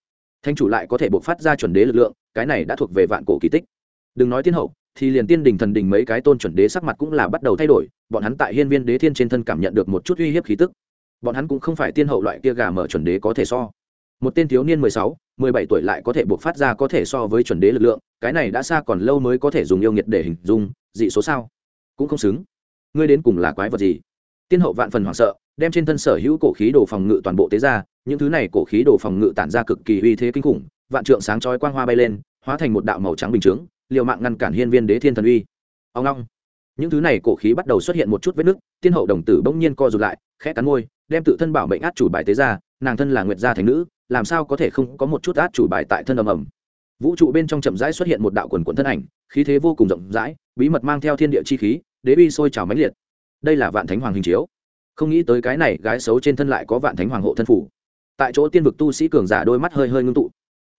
Thanh chủ lại có thể buộc phát ra chuẩn đế lực lượng, cái này đã thuộc về vạn cổ kỳ tích. Đừng nói tiên hậu, thì liền tiên đình thần đình mấy cái tôn chuẩn đế sắc mặt cũng là bắt đầu thay đổi, bọn hắn tại hiên viên đế thiên trên thân cảm nhận được một chút uy hiếp khí tức. Bọn hắn cũng không phải tiên hậu loại kia gà mở chuẩn đế có thể so. Một tên thiếu niên mười sáu mười bảy tuổi lại có thể buộc phát ra có thể so với chuẩn đế lực lượng, cái này đã xa còn lâu mới có thể dùng yêu nghiệt để hình dung, dị số sao? Cũng không xứng. Ngươi đến cùng là quái vật gì? Tiên hậu vạn phần hoảng sợ, đem trên thân sở hữu cổ khí đồ phòng ngự toàn bộ tế ra, những thứ này cổ khí đồ phòng ngự tản ra cực kỳ uy thế kinh khủng, vạn trượng sáng chói quang hoa bay lên, hóa thành một đạo màu trắng bình chướng, liều mạng ngăn cản hiên viên đế thiên thần uy. Ông long. Những thứ này cổ khí bắt đầu xuất hiện một chút vết nứt, tiên hậu đồng tử bỗng nhiên co rụt lại, khẽ cắn môi, đem tự thân bảo mệnh át chủ bài tế ra, nàng thân là nguyệt gia thành nữ làm sao có thể không có một chút át chủ bài tại thân ầm ầm. Vũ trụ bên trong chậm rãi xuất hiện một đạo quần quần thân ảnh, khí thế vô cùng rộng rãi, bí mật mang theo thiên địa chi khí, đế uy sôi trào mãnh liệt. Đây là vạn thánh hoàng hình chiếu. Không nghĩ tới cái này gái xấu trên thân lại có vạn thánh hoàng hộ thân phủ tại chỗ tiên vực tu sĩ cường giả đôi mắt hơi hơi ngưng tụ.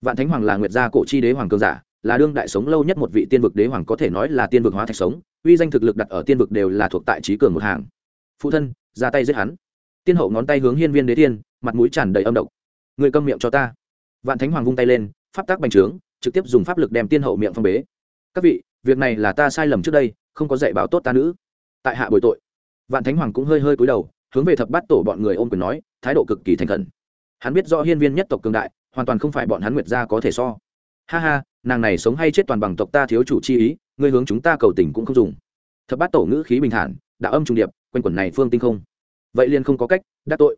Vạn thánh hoàng là nguyệt gia cổ chi đế hoàng cường giả, là đương đại sống lâu nhất một vị tiên vực đế hoàng có thể nói là tiên vực hóa thạch sống, uy danh thực lực đặt ở tiên vực đều là thuộc tại trí cường một hàng. Phụ thân, ra tay giết hắn. Tiên hậu ngón tay hướng hiên viên đế tiên mặt mũi tràn đầy âm độc người câm miệng cho ta. Vạn thánh hoàng vung tay lên, pháp tác bành trướng, trực tiếp dùng pháp lực đem tiên hậu miệng phong bế. Các vị, việc này là ta sai lầm trước đây, không có dạy bảo tốt ta nữ. Tại hạ bồi tội. Vạn thánh hoàng cũng hơi hơi cúi đầu, hướng về thập bát tổ bọn người ôm quyền nói, thái độ cực kỳ thành khẩn. Hắn biết rõ hiên viên nhất tộc cường đại, hoàn toàn không phải bọn hắn nguyệt gia có thể so. Ha ha, nàng này sống hay chết toàn bằng tộc ta thiếu chủ chi ý, ngươi hướng chúng ta cầu tình cũng không dùng. Thập bát tổ ngữ khí bình thản, đạo âm trung điệp, quanh quẩn này phương tinh không. Vậy liền không có cách đắc tội.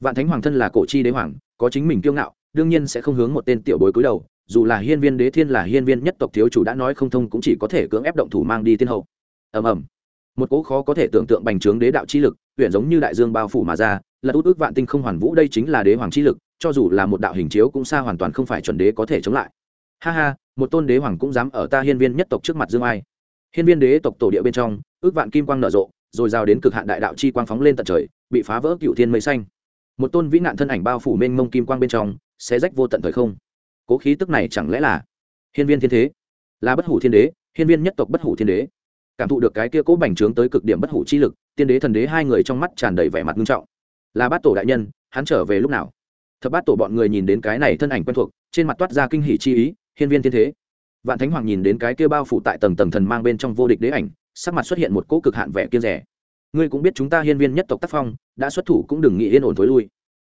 Vạn thánh hoàng thân là cổ chi đế hoàng có chính mình kiêu ngạo, đương nhiên sẽ không hướng một tên tiểu bối cúi đầu, dù là hiên viên đế thiên là hiên viên nhất tộc thiếu chủ đã nói không thông cũng chỉ có thể cưỡng ép động thủ mang đi tiên hậu. Ầm ầm. Một cỗ khó có thể tưởng tượng bành trướng đế đạo chi lực huyện giống như đại dương bao phủ mà ra, là út ước vạn tinh không hoàn vũ đây chính là đế hoàng chi lực, cho dù là một đạo hình chiếu cũng xa hoàn toàn không phải chuẩn đế có thể chống lại. Ha ha, một tôn đế hoàng cũng dám ở ta hiên viên nhất tộc trước mặt dương ai. Hiên viên đế tộc tổ địa bên trong, ước vạn kim quang nở rộ, rồi giao đến cực hạn đại đạo chi quang phóng lên tận trời, bị phá vỡ cựu thiên mây xanh một tôn vĩ nạn thân ảnh bao phủ mênh mông kim quang bên trong sẽ rách vô tận thời không. Cố khí tức này chẳng lẽ là hiên viên thiên thế? Là bất hủ thiên đế, hiên viên nhất tộc bất hủ thiên đế. Cảm thụ được cái kia cố bành trướng tới cực điểm bất hủ chi lực, tiên đế thần đế hai người trong mắt tràn đầy vẻ mặt nghiêm trọng. Là bát tổ đại nhân, hắn trở về lúc nào? Thập bát tổ bọn người nhìn đến cái này thân ảnh quen thuộc, trên mặt toát ra kinh hỉ chi ý, hiên viên thiên thế. Vạn thánh hoàng nhìn đến cái kia bao phủ tại tầng tầng thần mang bên trong vô địch đế ảnh, sắc mặt xuất hiện một cỗ cực hạn vẻ kiên rẻ ngươi cũng biết chúng ta hiên viên nhất tộc tác phong, đã xuất thủ cũng đừng nghĩ yên ổn thối lui.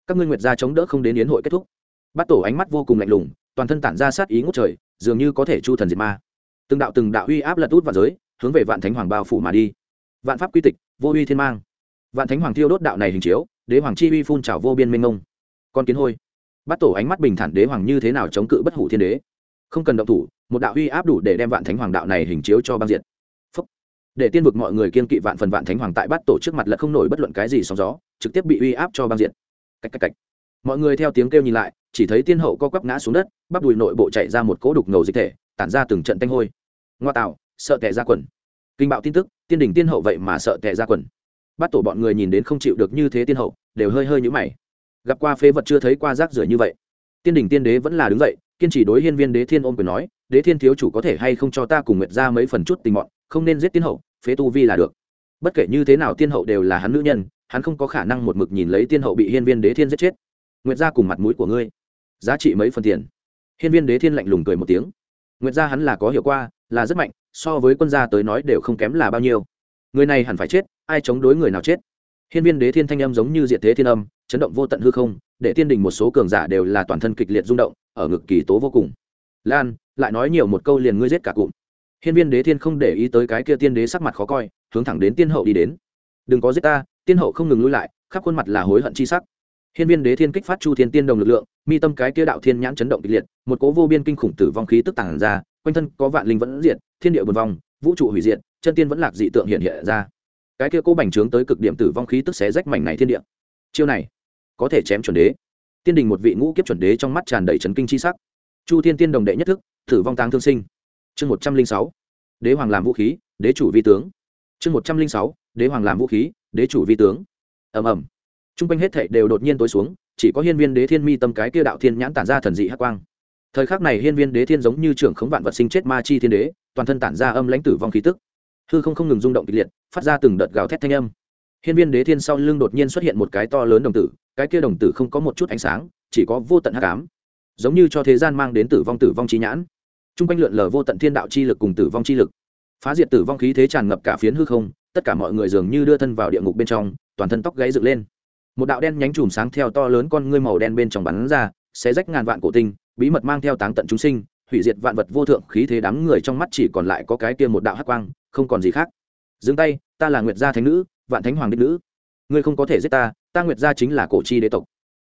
Các ngươi nguyệt gia chống đỡ không đến yến hội kết thúc. Bắt tổ ánh mắt vô cùng lạnh lùng, toàn thân tản ra sát ý ngút trời, dường như có thể chu thần diệt ma. Từng đạo từng đạo uy áp lật út vào giới, hướng về vạn thánh hoàng bao phủ mà đi. Vạn pháp quy tịch, vô uy thiên mang. Vạn thánh hoàng thiêu đốt đạo này hình chiếu, đế hoàng chi uy phun trào vô biên minh ngông con kiến hôi. Bắt tổ ánh mắt bình thản đế hoàng như thế nào chống cự bất hủ thiên đế. Không cần động thủ, một đạo uy áp đủ để đem vạn thánh hoàng đạo này hình chiếu cho băng diện để tiên vực mọi người kiên kỵ vạn phần vạn thánh hoàng tại bắt tổ trước mặt lật không nổi bất luận cái gì sóng gió, trực tiếp bị uy áp cho băng diện cách cách cách. Mọi người theo tiếng kêu nhìn lại, chỉ thấy tiên hậu co quắp ngã xuống đất, bắp đùi nội bộ chạy ra một cỗ đục ngầu dịch thể, tản ra từng trận tanh hôi. Ngoa tạo, sợ tệ ra quần. Kinh bạo tin tức, tiên đỉnh tiên hậu vậy mà sợ tệ ra quần. Bắt tổ bọn người nhìn đến không chịu được như thế tiên hậu, đều hơi hơi nhũ mày. Gặp qua phế vật chưa thấy qua rác rưởi như vậy. Tiên đỉnh tiên đế vẫn là đứng dậy, kiên trì đối hiên viên đế thiên ôm quyền nói, đế thiên thiếu chủ có thể hay không cho ta cùng nguyệt ra mấy phần chút tình mọn, không nên giết tiên hậu phế tu vi là được. Bất kể như thế nào tiên hậu đều là hắn nữ nhân, hắn không có khả năng một mực nhìn lấy tiên hậu bị hiên viên đế thiên giết chết. Nguyệt ra cùng mặt mũi của ngươi, giá trị mấy phần tiền? Hiên viên đế thiên lạnh lùng cười một tiếng. Nguyệt ra hắn là có hiệu qua là rất mạnh, so với quân gia tới nói đều không kém là bao nhiêu. Người này hẳn phải chết, ai chống đối người nào chết? Hiên viên đế thiên thanh âm giống như diệt thế thiên âm, chấn động vô tận hư không, để tiên đình một số cường giả đều là toàn thân kịch liệt rung động, ở ngực kỳ tố vô cùng. Lan, lại nói nhiều một câu liền ngươi giết cả cụm hiên viên đế thiên không để ý tới cái kia tiên đế sắc mặt khó coi, hướng thẳng đến tiên hậu đi đến. Đừng có giết ta, tiên hậu không ngừng lui lại, khắp khuôn mặt là hối hận chi sắc. Hiên viên đế thiên kích phát chu thiên tiên đồng lực lượng, mi tâm cái kia đạo thiên nhãn chấn động kịch liệt, một cố vô biên kinh khủng tử vong khí tức tàng ra, quanh thân có vạn linh vẫn diệt, thiên địa bồn vong vũ trụ hủy diệt, chân tiên vẫn lạc dị tượng hiện hiện ra. Cái kia cố bành trướng tới cực điểm tử vong khí tức xé rách mảnh này thiên địa. Chiêu này, có thể chém chuẩn đế. Tiên đình một vị ngũ kiếp chuẩn đế trong mắt tràn đầy trấn kinh chi sắc. Chu thiên tiên đồng đệ nhất thức, tử vong tang thương sinh chương một trăm linh sáu, đế hoàng làm vũ khí, đế chủ vi tướng. Chương một trăm linh sáu, đế hoàng làm vũ khí, đế chủ vi tướng. Ầm ầm. T r u n g quanh hết thệ đều đột nhiên tối xuống, chỉ có hiên viên đế thiên mi tâm cái kia đạo thiên nhãn tản ra thần dị hắc quang. Thời khắc này hiên viên đế thiên giống như trưởng khống vạn vật sinh chết ma chi thiên đế, toàn thân tản ra âm lãnh tử vong khí tức. Hư không không ngừng rung động kịch liệt, phát ra từng đợt gào thét thanh âm. Hiên viên đế thiên sau lưng đột nhiên xuất hiện một cái to lớn đồng tử, cái kia đồng tử không có một chút ánh sáng, chỉ có vô tận hắc ám. Giống như cho thế gian mang đến tử vong tử vong trí nhãn t r u n g quanh lượn lờ vô tận thiên đạo chi lực cùng tử vong chi lực. Phá diệt tử vong khí thế tràn ngập cả phiến hư không, tất cả mọi người dường như đưa thân vào địa ngục bên trong, toàn thân tóc gáy dựng lên. Một đạo đen nhánh chùm sáng theo to lớn con ngươi màu đen bên trong bắn ra sẽ rách ngàn vạn cổ tinh, bí mật mang theo táng tận chúng sinh, hủy diệt vạn vật vô thượng khí thế đám người trong mắt chỉ còn lại có cái kia một đạo hắc quang, không còn gì khác. Dừng tay, ta là nguyệt gia thánh nữ, vạn thánh hoàng đích nữ. Ngươi không có thể giết ta ta nguyệt gia chính là cổ chi đế tộc.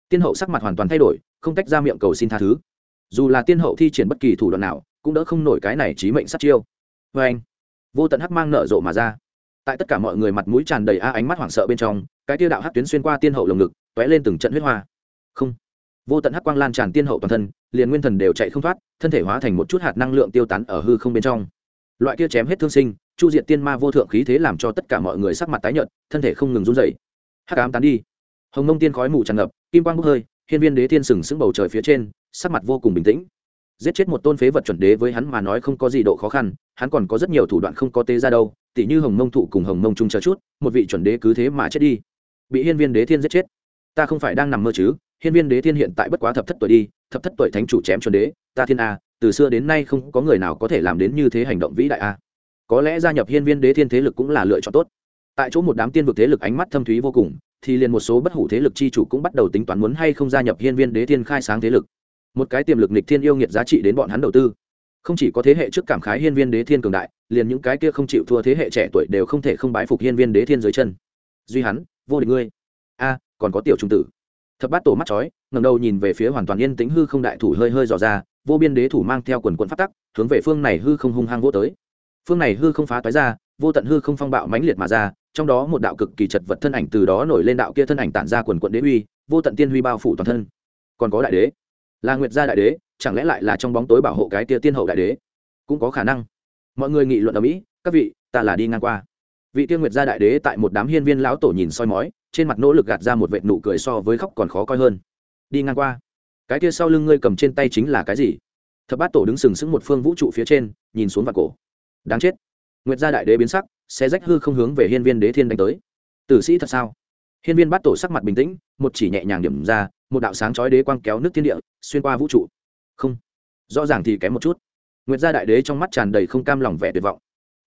Tiên hậu sắc mặt hoàn toàn thay đổi, không tách ra miệng cầu xin tha thứ. Dù là tiên hậu thi triển bất kỳ thủ đoạn nào cũng đỡ không nổi cái này chí mệnh sát chiêu. Vê anh, vô tận hắc mang nở rộ mà ra. Tại tất cả mọi người mặt mũi tràn đầy a ánh mắt hoảng sợ bên trong, cái tiêu đạo hắc tuyến xuyên qua tiên hậu lồng ngực t ó é lên từng trận huyết hoa. Không, vô tận hắc quang lan tràn tiên hậu toàn thân, liền nguyên thần đều chạy không thoát, thân thể hóa thành một chút hạt năng lượng tiêu tán ở hư không bên trong. Loại kia chém hết thương sinh, chu diệt tiên ma vô thượng khí thế làm cho tất cả mọi người sắc mặt tái nhợt, thân thể không ngừng run rẩy. hắc ám tán đi. Hồng mông tiên khói mù tràn ngập, kim quang bốc hơi, hiên viên đế thiên sừng sững bầu trời phía trên, sắc mặt vô cùng bình tĩnh giết chết một tôn phế vật chuẩn đế với hắn mà nói không có gì độ khó khăn, hắn còn có rất nhiều thủ đoạn không có tế ra đâu, tỉ như hồng mông thụ cùng hồng mông trung chờ chút, một vị chuẩn đế cứ thế mà chết đi. Bị hiên viên đế thiên giết chết. Ta không phải đang nằm mơ chứ, hiên viên đế thiên hiện tại bất quá thập thất tuổi đi, thập thất tuổi thánh chủ chém chuẩn đế, ta thiên a, từ xưa đến nay không có người nào có thể làm đến như thế hành động vĩ đại a. Có lẽ gia nhập hiên viên đế thiên thế lực cũng là lựa chọn tốt. Tại chỗ một đám tiên vực thế lực ánh mắt thâm thúy vô cùng, thì liền một số bất hủ thế lực chi chủ cũng bắt đầu tính toán muốn hay không gia nhập hiên viên đế thiên khai sáng thế lực một cái tiềm lực nịch thiên yêu nghiệt giá trị đến bọn hắn đầu tư. Không chỉ có thế hệ trước cảm khái hiên viên đế thiên cường đại, liền những cái kia không chịu thua thế hệ trẻ tuổi đều không thể không bái phục hiên viên đế thiên dưới chân. Duy hắn, vô địch ngươi. A, còn có tiểu trung tử. Thập bát tổ mắt chói ngầm đầu nhìn về phía hoàn toàn yên tĩnh hư không đại thủ hơi hơi dò ra, vô biên đế thủ mang theo quần quận phát tắc, hướng về phương này hư không hung hăng vô tới. Phương này hư không phá toái ra, vô tận hư không phong bạo mãnh liệt mà ra, trong đó một đạo cực kỳ chật vật thân ảnh từ đó nổi lên đạo kia thân ảnh tản ra quần quận đế uy, vô tận tiên huy bao phủ toàn thân. Còn có đại đế là nguyệt gia đại đế, chẳng lẽ lại là trong bóng tối bảo hộ cái Tia tiên hậu đại đế? Cũng có khả năng. Mọi người nghị luận ở mỹ, các vị, ta là đi ngang qua. Vị tiên nguyệt gia đại đế tại một đám hiên viên lão tổ nhìn soi mói, trên mặt nỗ lực gạt ra một vệt nụ cười so với khóc còn khó coi hơn. Đi ngang qua. Cái kia sau lưng ngươi cầm trên tay chính là cái gì? Thập bát tổ đứng sừng sững một phương vũ trụ phía trên, nhìn xuống vào cổ. Đáng chết. Nguyệt gia đại đế biến sắc xe rách hư không hướng về hiên viên đế thiên đánh tới. Tử sĩ thật sao? Hiên viên bát tổ sắc mặt bình tĩnh, một chỉ nhẹ nhàng điểm ra một đạo sáng chói đế quang kéo nước thiên địa, xuyên qua vũ trụ. Không, rõ ràng thì kém một chút. Nguyệt gia đại đế trong mắt tràn đầy không cam lòng vẻ tuyệt vọng.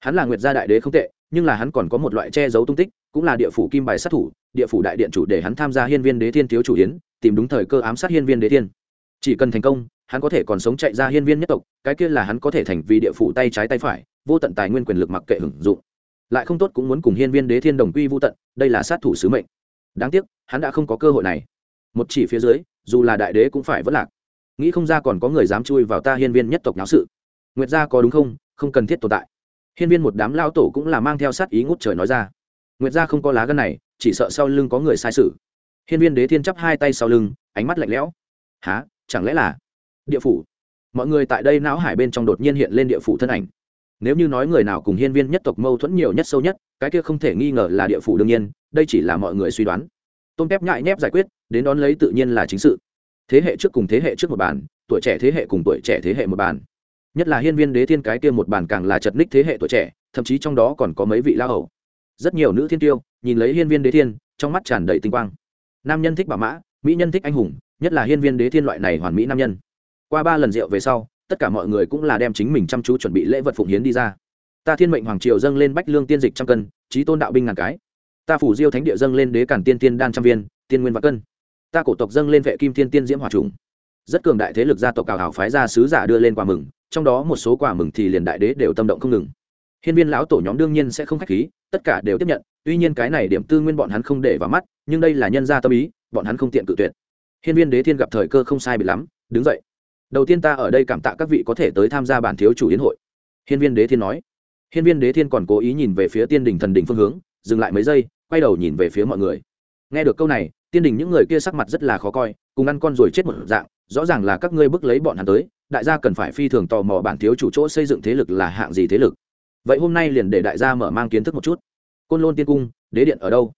Hắn là nguyệt gia đại đế không tệ, nhưng là hắn còn có một loại che giấu tung tích, cũng là địa phủ kim bài sát thủ, địa phủ đại điện chủ để hắn tham gia hiên viên đế thiên thiếu chủ yến, tìm đúng thời cơ ám sát hiên viên đế thiên. Chỉ cần thành công, hắn có thể còn sống chạy ra hiên viên nhất tộc, cái kia là hắn có thể thành vì địa phủ tay trái tay phải, vô tận tài nguyên quyền lực mặc kệ hưởng dụng. Lại không tốt cũng muốn cùng hiên viên đế thiên đồng quy vô tận, đây là sát thủ sứ mệnh. Đáng tiếc, hắn đã không có cơ hội này một chỉ phía dưới, dù là đại đế cũng phải vất lạc. Nghĩ không ra còn có người dám chui vào ta hiên viên nhất tộc náo sự. Nguyệt gia có đúng không? Không cần thiết tồn tại. Hiên viên một đám lao tổ cũng là mang theo sát ý ngút trời nói ra. Nguyệt gia không có lá gân này, chỉ sợ sau lưng có người sai sự. Hiên viên đế thiên chắp hai tay sau lưng, ánh mắt lạnh lẽo. Há chẳng lẽ là địa phủ? Mọi người tại đây não hải bên trong đột nhiên hiện lên địa phủ thân ảnh. Nếu như nói người nào cùng hiên viên nhất tộc mâu thuẫn nhiều nhất sâu nhất, cái kia không thể nghi ngờ là địa phủ đương nhiên, đây chỉ là mọi người suy đoán tôn kép nhại nhép giải quyết, đến đón lấy tự nhiên là chính sự. Thế hệ trước cùng thế hệ trước một bàn tuổi trẻ thế hệ cùng tuổi trẻ thế hệ một bàn nhất là hiên viên đế thiên cái kia một bàn càng là chật ních thế hệ tuổi trẻ, thậm chí trong đó còn có mấy vị lao hầu. Rất nhiều nữ thiên tiêu, nhìn lấy hiên viên đế thiên, trong mắt tràn đầy tinh quang. Nam nhân thích bà mã, mỹ nhân thích anh hùng, nhất là hiên viên đế thiên loại này hoàn mỹ nam nhân. Qua ba lần rượu về sau, tất cả mọi người cũng là đem chính mình chăm chú chuẩn bị lễ vật phụng hiến đi ra. Ta thiên mệnh hoàng triều dâng lên bách lương tiên dịch trăm cân trí tôn đạo binh ngàn cái ta phủ diêu thánh địa dâng lên đế cản tiên tiên đan trăm viên, tiên nguyên và cân. Ta cổ tộc dâng lên vệ kim thiên tiên diễm hòa trùng. Rất cường đại thế lực gia tộc cào hảo phái ra sứ giả đưa lên quà mừng, trong đó một số quà mừng thì liền đại đế đều tâm động không ngừng. Hiên viên lão tổ nhóm đương nhiên sẽ không khách khí, tất cả đều tiếp nhận, tuy nhiên cái này điểm tư nguyên bọn hắn không để vào mắt, nhưng đây là nhân gia tâm ý, bọn hắn không tiện cự tuyệt. Hiên viên đế thiên gặp thời cơ không sai bị lắm, đứng dậy. Đầu tiên ta ở đây cảm tạ các vị có thể tới tham gia bản thiếu chủ yến hội. Hiên viên đế thiên nói. Hiên viên đế thiên còn cố ý nhìn về phía tiên đình thần đình phương hướng, dừng lại mấy giây quay đầu nhìn về phía mọi người. Nghe được câu này, tiên đình những người kia sắc mặt rất là khó coi, cùng ăn con rồi chết một dạng, rõ ràng là các ngươi bức lấy bọn hắn tới, đại gia cần phải phi thường tò mò bản thiếu chủ chỗ xây dựng thế lực là hạng gì thế lực. Vậy hôm nay liền để đại gia mở mang kiến thức một chút. Côn lôn tiên cung, đế điện ở đâu?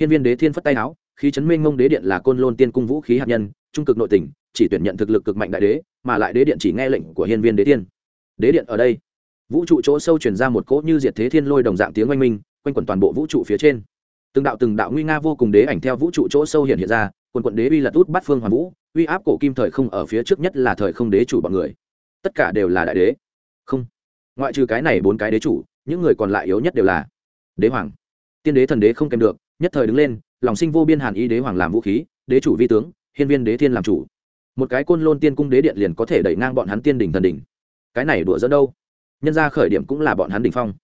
Hiên viên đế thiên phất tay áo, khí chấn minh ngông đế điện là côn lôn tiên cung vũ khí hạt nhân, trung cực nội tỉnh chỉ tuyển nhận thực lực cực mạnh đại đế, mà lại đế điện chỉ nghe lệnh của hiên viên đế thiên. Đế điện ở đây. Vũ trụ chỗ sâu chuyển ra một cỗ như diệt thế thiên lôi đồng dạng tiếng oanh minh, quanh quẩn toàn bộ vũ trụ phía trên từng đạo từng đạo nguy nga vô cùng đế ảnh theo vũ trụ chỗ sâu hiện hiện ra, quần quận đế uy lật út bắt phương hoàn vũ, uy áp cổ kim thời không ở phía trước nhất là thời không đế chủ bọn người. Tất cả đều là đại đế. Không. Ngoại trừ cái này bốn cái đế chủ, những người còn lại yếu nhất đều là đế hoàng. Tiên đế thần đế không kèm được, nhất thời đứng lên, lòng sinh vô biên hàn y đế hoàng làm vũ khí, đế chủ vi tướng, hiên viên đế thiên làm chủ. Một cái côn lôn tiên cung đế điện liền có thể đẩy ngang bọn hắn tiên đỉnh thần đỉnh. Cái này đùa dẫn đâu? Nhân ra khởi điểm cũng là bọn hắn đỉnh phong.